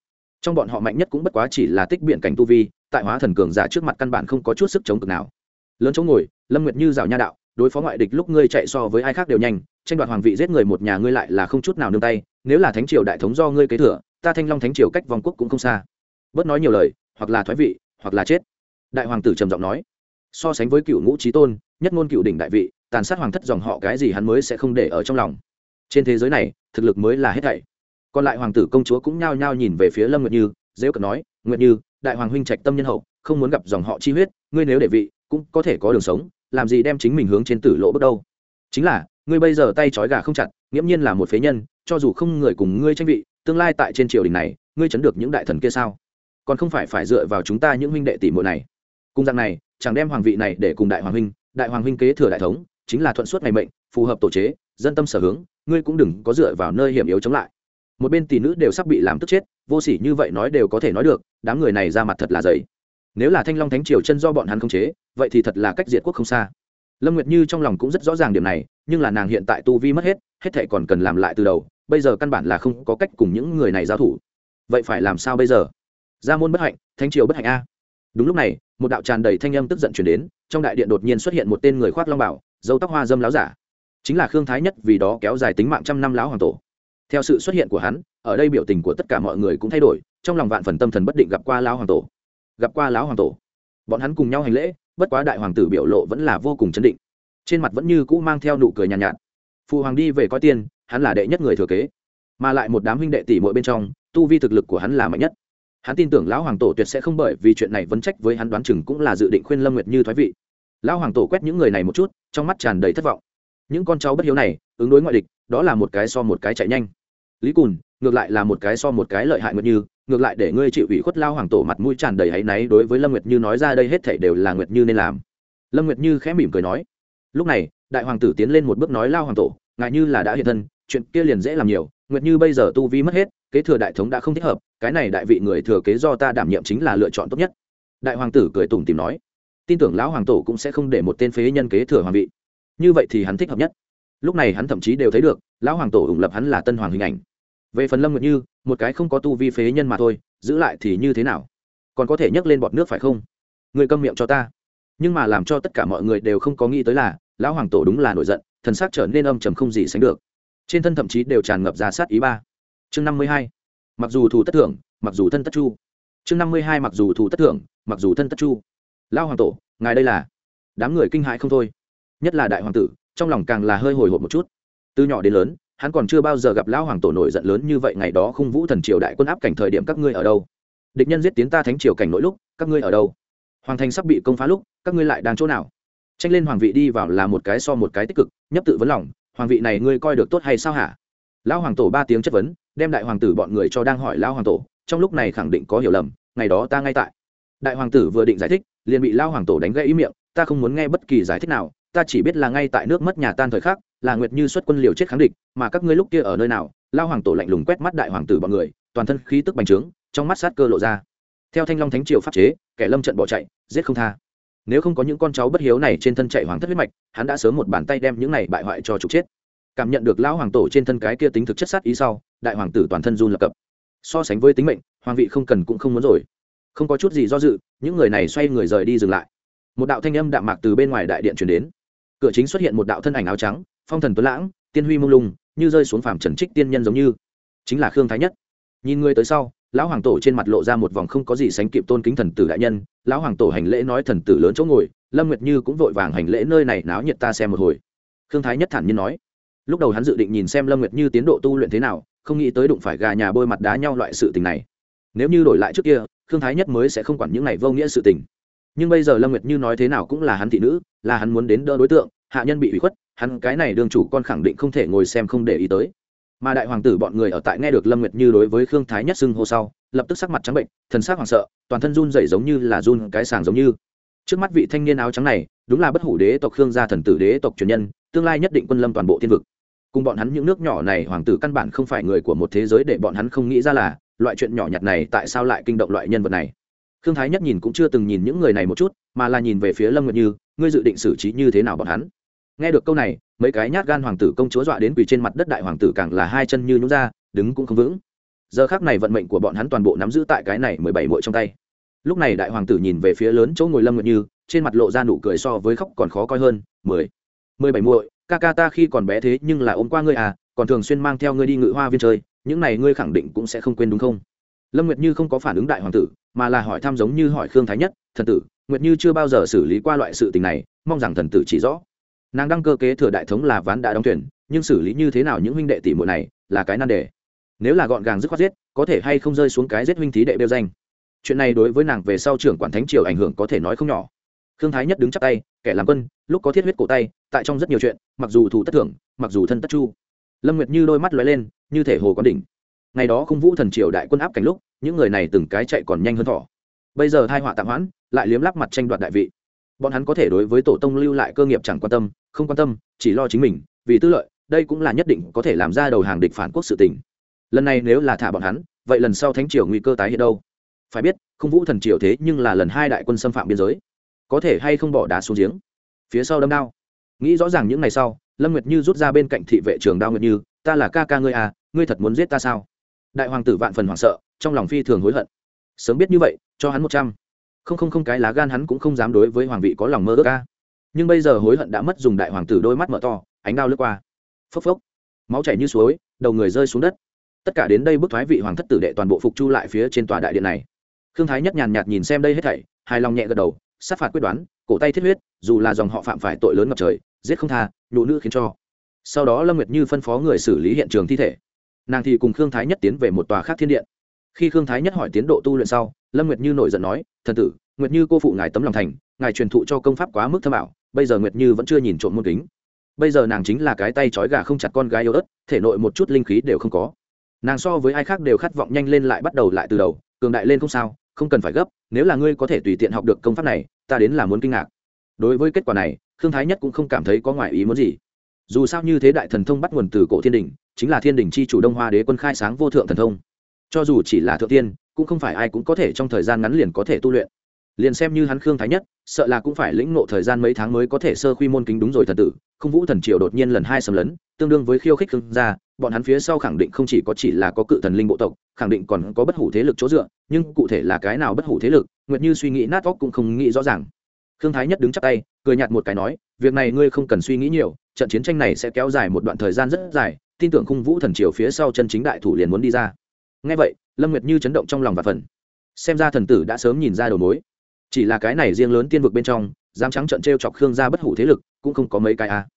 Trong bọn họ mạnh nhất cũng bất quá chỉ là tích biện cảnh tu vi, tại hóa thần cường giả trước mặt căn bản không có chút sức chống cực nào. Lớn chỗ ngồi, lâm nguyệt như rào nha đạo, đối phó ngoại địch lúc ngươi chạy so với ai khác đều nhanh, tranh đoạt hoàng vị giết người một nhà ngươi lại là không chút nào nương tay, nếu là thánh triều đại thống do ngươi kế thừa, ta thanh long thánh triều cách vòng quốc cũng không xa. Bớt nói nhiều lời, hoặc là thoái vị, hoặc là chết. Đại hoàng tử trầm giọng nói, so sánh với cựu ngũ trí tôn, nhất ngôn cựu đỉnh đại vị, tàn sát hoàng thất dòng họ cái gì hắn mới sẽ không để ở trong lòng trên thế giới này, thực lực mới là hết thảy. Còn lại hoàng tử công chúa cũng nhao nhao nhìn về phía lâm nguyệt như dễ cận nói, nguyệt như, đại hoàng huynh trạch tâm nhân hậu, không muốn gặp dòng họ chi huyết, ngươi nếu để vị, cũng có thể có đường sống, làm gì đem chính mình hướng trên tử lộ bước đâu? Chính là, ngươi bây giờ tay trói gà không chặt, nghiễm nhiên là một phế nhân, cho dù không người cùng ngươi tranh vị, tương lai tại trên triều đình này, ngươi chấn được những đại thần kia sao? Còn không phải phải dựa vào chúng ta những huynh đệ tỷ muội này. Cùng rằng này, chẳng đem hoàng vị này để cùng đại hoàng huynh, đại hoàng huynh kế thừa đại thống, chính là thuận suốt ngày mệnh, phù hợp tổ chế, dân tâm sở hướng ngươi cũng đừng có dựa vào nơi hiểm yếu chống lại. Một bên tỷ nữ đều sắp bị làm tức chết, vô sỉ như vậy nói đều có thể nói được, đám người này ra mặt thật là dày. Nếu là thanh long thánh triều chân do bọn hắn không chế, vậy thì thật là cách diệt quốc không xa. Lâm nguyệt như trong lòng cũng rất rõ ràng điểm này, nhưng là nàng hiện tại tu vi mất hết hết thệ còn cần làm lại từ đầu, bây giờ căn bản là không có cách cùng những người này giao thủ. Vậy phải làm sao bây giờ? Gia môn bất hạnh, thánh triều bất hạnh a. Đúng lúc này, một đạo tràn đầy thanh âm tức giận chuyển đến, trong đại điện đột nhiên xuất hiện một tên người khoác long bảo, dâu tóc hoa dâm láo giả chính là khương thái nhất vì đó kéo dài tính mạng trăm năm lão hoàng tổ. Theo sự xuất hiện của hắn ở đây biểu tình của tất cả mọi người cũng thay đổi trong lòng vạn phần tâm thần bất định gặp qua lão hoàng tổ. Gặp qua lão hoàng tổ. Bọn hắn cùng nhau hành lễ bất quá đại hoàng tử biểu lộ vẫn là vô cùng chấn định. Trên mặt vẫn như cũ mang theo nụ cười nhàn nhạt, nhạt. Phụ hoàng đi về coi tiên hắn là đệ nhất người thừa kế. Mà lại một đám huynh đệ tỷ mỗi bên trong tu vi thực lực của hắn là mạnh nhất. Hắn tin tưởng lão hoàng tổ tuyệt sẽ không bởi vì chuyện này vấn trách với hắn đoán chừng cũng là dự định khuyên lâm nguyệt như thoái vị. Lão hoàng tổ quét những người này một chút trong mắt tràn đầy thất vọng những con cháu bất hiếu này, ứng đối ngoại địch, đó là một cái so một cái chạy nhanh. Lý cùn, ngược lại là một cái so một cái lợi hại nguyệt như, ngược lại để ngươi chịu ủy khuất lao hoàng tổ mặt mũi tràn đầy áy náy đối với lâm nguyệt như nói ra đây hết thể đều là nguyệt như nên làm. Lâm nguyệt như khẽ mỉm cười nói, lúc này, đại hoàng tử tiến lên một bước nói lao hoàng tổ, ngại như là đã hiện thân, chuyện kia liền dễ làm nhiều, nguyệt như bây giờ tu vi mất hết, kế thừa đại thống đã không thích hợp, cái này đại vị người thừa kế do ta đảm nhiệm chính là lựa chọn tốt nhất. Đại hoàng tử cười tủm tìm nói, tin tưởng lão hoàng tổ cũng sẽ không để một tên phế nhân kế thừa hoàng vị như vậy thì hắn thích hợp nhất. Lúc này hắn thậm chí đều thấy được, lão hoàng tổ ủng lập hắn là tân hoàng hình ảnh. Về phần lâm nguyệt như, một cái không có tu vi phế nhân mà thôi, giữ lại thì như thế nào? Còn có thể nhấc lên bọt nước phải không? Người câm miệng cho ta. Nhưng mà làm cho tất cả mọi người đều không có nghĩ tới là, lão hoàng tổ đúng là nổi giận, thần sắc trở nên âm trầm không gì sánh được. Trên thân thậm chí đều tràn ngập ra sát ý ba. Chương năm mươi hai. Mặc dù thù tất thưởng, mặc dù thân tất chu. Chương năm mươi hai, mặc dù thù tất thưởng, mặc dù thân tất chu. Lao hoàng tổ, ngài đây là? Đám người kinh hãi không thôi nhất là đại hoàng tử, trong lòng càng là hơi hồi hộp một chút. Từ nhỏ đến lớn, hắn còn chưa bao giờ gặp lão hoàng tổ nổi giận lớn như vậy, ngày đó khung vũ thần triều đại quân áp cảnh thời điểm các ngươi ở đâu? Địch nhân giết tiến ta thánh triều cảnh nỗi lúc, các ngươi ở đâu? Hoàng thành sắp bị công phá lúc, các ngươi lại đang chỗ nào? Tranh lên hoàng vị đi vào là một cái so một cái tích cực, nhấp tự vấn lòng, hoàng vị này ngươi coi được tốt hay sao hả? Lão hoàng tổ ba tiếng chất vấn, đem đại hoàng tử bọn người cho đang hỏi lão hoàng tổ, trong lúc này khẳng định có hiểu lầm, ngày đó ta ngay tại. Đại hoàng tử vừa định giải thích, liền bị lão hoàng tổ đánh gãy ý miệng, ta không muốn nghe bất kỳ giải thích nào ta chỉ biết là ngay tại nước mất nhà tan thời khắc, là nguyệt như xuất quân liều chết kháng địch, mà các ngươi lúc kia ở nơi nào? Lao hoàng tổ lạnh lùng quét mắt đại hoàng tử bọn người, toàn thân khí tức bành trướng, trong mắt sát cơ lộ ra. Theo thanh long thánh triều pháp chế, kẻ lâm trận bỏ chạy, giết không tha. Nếu không có những con cháu bất hiếu này trên thân chạy hoàng thất huyết mạch, hắn đã sớm một bàn tay đem những này bại hoại cho trục chết. Cảm nhận được lão hoàng tổ trên thân cái kia tính thực chất sát ý sau, đại hoàng tử toàn thân run lập cập. So sánh với tính mệnh, hoàng vị không cần cũng không muốn rồi. Không có chút gì do dự, những người này xoay người rời đi dừng lại. Một đạo thanh âm đạm mạc từ bên ngoài đại điện chuyển đến cửa chính xuất hiện một đạo thân ảnh áo trắng, phong thần tuấn lãng, tiên huy mông lung, như rơi xuống phàm trần trích tiên nhân giống như. Chính là khương thái nhất. Nhìn người tới sau, lão hoàng tổ trên mặt lộ ra một vòng không có gì sánh kịp tôn kính thần tử đại nhân, lão hoàng tổ hành lễ nói thần tử lớn chỗ ngồi, lâm nguyệt như cũng vội vàng hành lễ nơi này náo nhiệt ta xem một hồi. Khương thái nhất thản nhiên nói. Lúc đầu hắn dự định nhìn xem lâm nguyệt như tiến độ tu luyện thế nào, không nghĩ tới đụng phải gà nhà bôi mặt đá nhau loại sự tình này. Nếu như đổi lại trước kia, khương thái nhất mới sẽ không quản những này vô nghĩa sự tình. Nhưng bây giờ lâm nguyệt như nói thế nào cũng là hắn thị nữ, là hắn muốn đến đỡ đối tượng hạ nhân bị ủy khuất, hắn cái này đương chủ con khẳng định không thể ngồi xem không để ý tới. Mà đại hoàng tử bọn người ở tại nghe được lâm nguyệt như đối với khương thái nhất xưng hô sau, lập tức sắc mặt trắng bệnh, thần sắc hoảng sợ, toàn thân run rẩy giống như là run cái sàng giống như. Trước mắt vị thanh niên áo trắng này, đúng là bất hủ đế tộc khương gia thần tử đế tộc truyền nhân, tương lai nhất định quân lâm toàn bộ thiên vực. Cùng bọn hắn những nước nhỏ này, hoàng tử căn bản không phải người của một thế giới để bọn hắn không nghĩ ra là, loại chuyện nhỏ nhặt này tại sao lại kinh động loại nhân vật này. Khương thái nhất nhìn cũng chưa từng nhìn những người này một chút, mà là nhìn về phía lâm nguyệt như, ngươi dự định xử trí như thế nào bọn hắn? Nghe được câu này, mấy cái nhát gan hoàng tử công chúa dọa đến quỳ trên mặt đất đại hoàng tử càng là hai chân như nhún ra, đứng cũng không vững. Giờ khác này vận mệnh của bọn hắn toàn bộ nắm giữ tại cái này mười bảy muội trong tay. Lúc này đại hoàng tử nhìn về phía lớn chỗ ngồi lâm nguyệt như, trên mặt lộ ra nụ cười so với khóc còn khó coi hơn. Mười. Mười bảy muội, ca ca ta khi còn bé thế nhưng là ôm qua ngươi à còn thường xuyên mang theo ngươi đi ngự hoa viên chơi, những này ngươi khẳng định cũng sẽ không quên đúng không? Lâm nguyệt như không có phản ứng đại hoàng tử, mà là hỏi thăm giống như hỏi khương thái nhất, thần tử, nguyệt như chưa bao giờ xử lý qua loại sự tình này, mong rằng thần tử chỉ rõ nàng đăng cơ kế thừa đại thống là ván đã đóng thuyền, nhưng xử lý như thế nào những huynh đệ tỷ muội này là cái nan đề. Nếu là gọn gàng dứt khoát giết, có thể hay không rơi xuống cái giết huynh thí đệ bêu danh. Chuyện này đối với nàng về sau trưởng quản thánh triều ảnh hưởng có thể nói không nhỏ. Khương thái nhất đứng chắc tay, kẻ làm quân, lúc có thiết huyết cổ tay, tại trong rất nhiều chuyện, mặc dù thù tất thưởng, mặc dù thân tất chu. Lâm nguyệt như đôi mắt lóe lên, như thể hồ có đỉnh. Ngày đó không vũ thần triều đại quân áp cảnh lúc, những người này từng cái chạy còn nhanh hơn thỏ. Bây giờ thai họa tạm hoãn, lại liếm lắp mặt tranh đoạt đại vị bọn hắn có thể đối với tổ tông lưu lại cơ nghiệp chẳng quan tâm, không quan tâm, chỉ lo chính mình, vì tư lợi, đây cũng là nhất định có thể làm ra đầu hàng địch phản quốc sự tình. Lần này nếu là thả bọn hắn, vậy lần sau thánh triều nguy cơ tái hiện đâu? Phải biết, không vũ thần triều thế nhưng là lần hai đại quân xâm phạm biên giới. Có thể hay không bỏ đá xuống giếng? Phía sau đâm đao. Nghĩ rõ ràng những ngày sau, lâm nguyệt như rút ra bên cạnh thị vệ trường đao nguyệt như, ta là ca ca ngươi à ngươi thật muốn giết ta sao? Đại hoàng tử vạn phần hoảng sợ, trong lòng phi thường hối hận. Sớm biết như vậy, cho hắn một trăm không không không cái lá gan hắn cũng không dám đối với hoàng vị có lòng mơ ước ca. Nhưng bây giờ hối hận đã mất dùng đại hoàng tử đôi mắt mở to, ánh đao lướt qua. Phốc phốc. Máu chảy như suối, đầu người rơi xuống đất. Tất cả đến đây bức thoái vị hoàng thất tử đệ toàn bộ phục chu lại phía trên tòa đại điện này. Khương thái nhất nhàn nhạt nhìn xem đây hết thảy, hài lòng nhẹ gật đầu, sát phạt quyết đoán, cổ tay thiết huyết, dù là dòng họ phạm phải tội lớn ngập trời, giết không tha nhụ nữ khiến cho. Sau đó lâm nguyệt như phân phó người xử lý hiện trường thi thể. Nàng thì cùng khương thái nhất tiến về một tòa khác thiên điện. Khi khương thái nhất hỏi tiến độ tu luyện sau lâm nguyệt như nổi giận nói, thần tử, nguyệt như cô phụ ngài tấm lòng thành, ngài truyền thụ cho công pháp quá mức thâm ảo, bây giờ nguyệt như vẫn chưa nhìn trộm môn kính. Bây giờ nàng chính là cái tay trói gà không chặt con gái yếu ớt, thể nội một chút linh khí đều không có. Nàng so với ai khác đều khát vọng nhanh lên lại bắt đầu lại từ đầu, cường đại lên không sao, không cần phải gấp, nếu là ngươi có thể tùy tiện học được công pháp này, ta đến là muốn kinh ngạc. Đối với kết quả này Thương thái nhất cũng không cảm thấy có ngoại ý muốn gì. Dù sao như thế đại thần thông bắt nguồn từ cổ thiên đình, chính là thiên đình chi chủ đông hoa đế quân khai sáng vô thượng thần thông. Cho dù chỉ là thượng tiên cũng không phải ai cũng có thể trong thời gian ngắn liền có thể tu luyện. Liền xem như hắn khương thái nhất, sợ là cũng phải lĩnh ngộ thời gian mấy tháng mới có thể sơ khuy môn kính đúng rồi thần tử, không vũ thần triều đột nhiên lần hai xâm lấn, tương đương với khiêu khích khương gia, bọn hắn phía sau khẳng định không chỉ có chỉ là có cự thần linh bộ tộc, khẳng định còn có bất hủ thế lực chỗ dựa, nhưng cụ thể là cái nào bất hủ thế lực, nguyệt như suy nghĩ nát óc cũng không nghĩ rõ ràng. Khương thái nhất đứng chắp tay, cười nhạt một cái nói, việc này ngươi không cần suy nghĩ nhiều, trận chiến tranh này sẽ kéo dài một đoạn thời gian rất dài, tin tưởng khung vũ thần triều phía sau chân chính đại thủ liền muốn đi ra ngay vậy, lâm nguyệt như chấn động trong lòng và phần xem ra thần tử đã sớm nhìn ra đầu mối chỉ là cái này riêng lớn tiên vực bên trong, dám trắng trận t r e o chọc khương ra bất hủ thế lực, cũng không có mấy cái a à.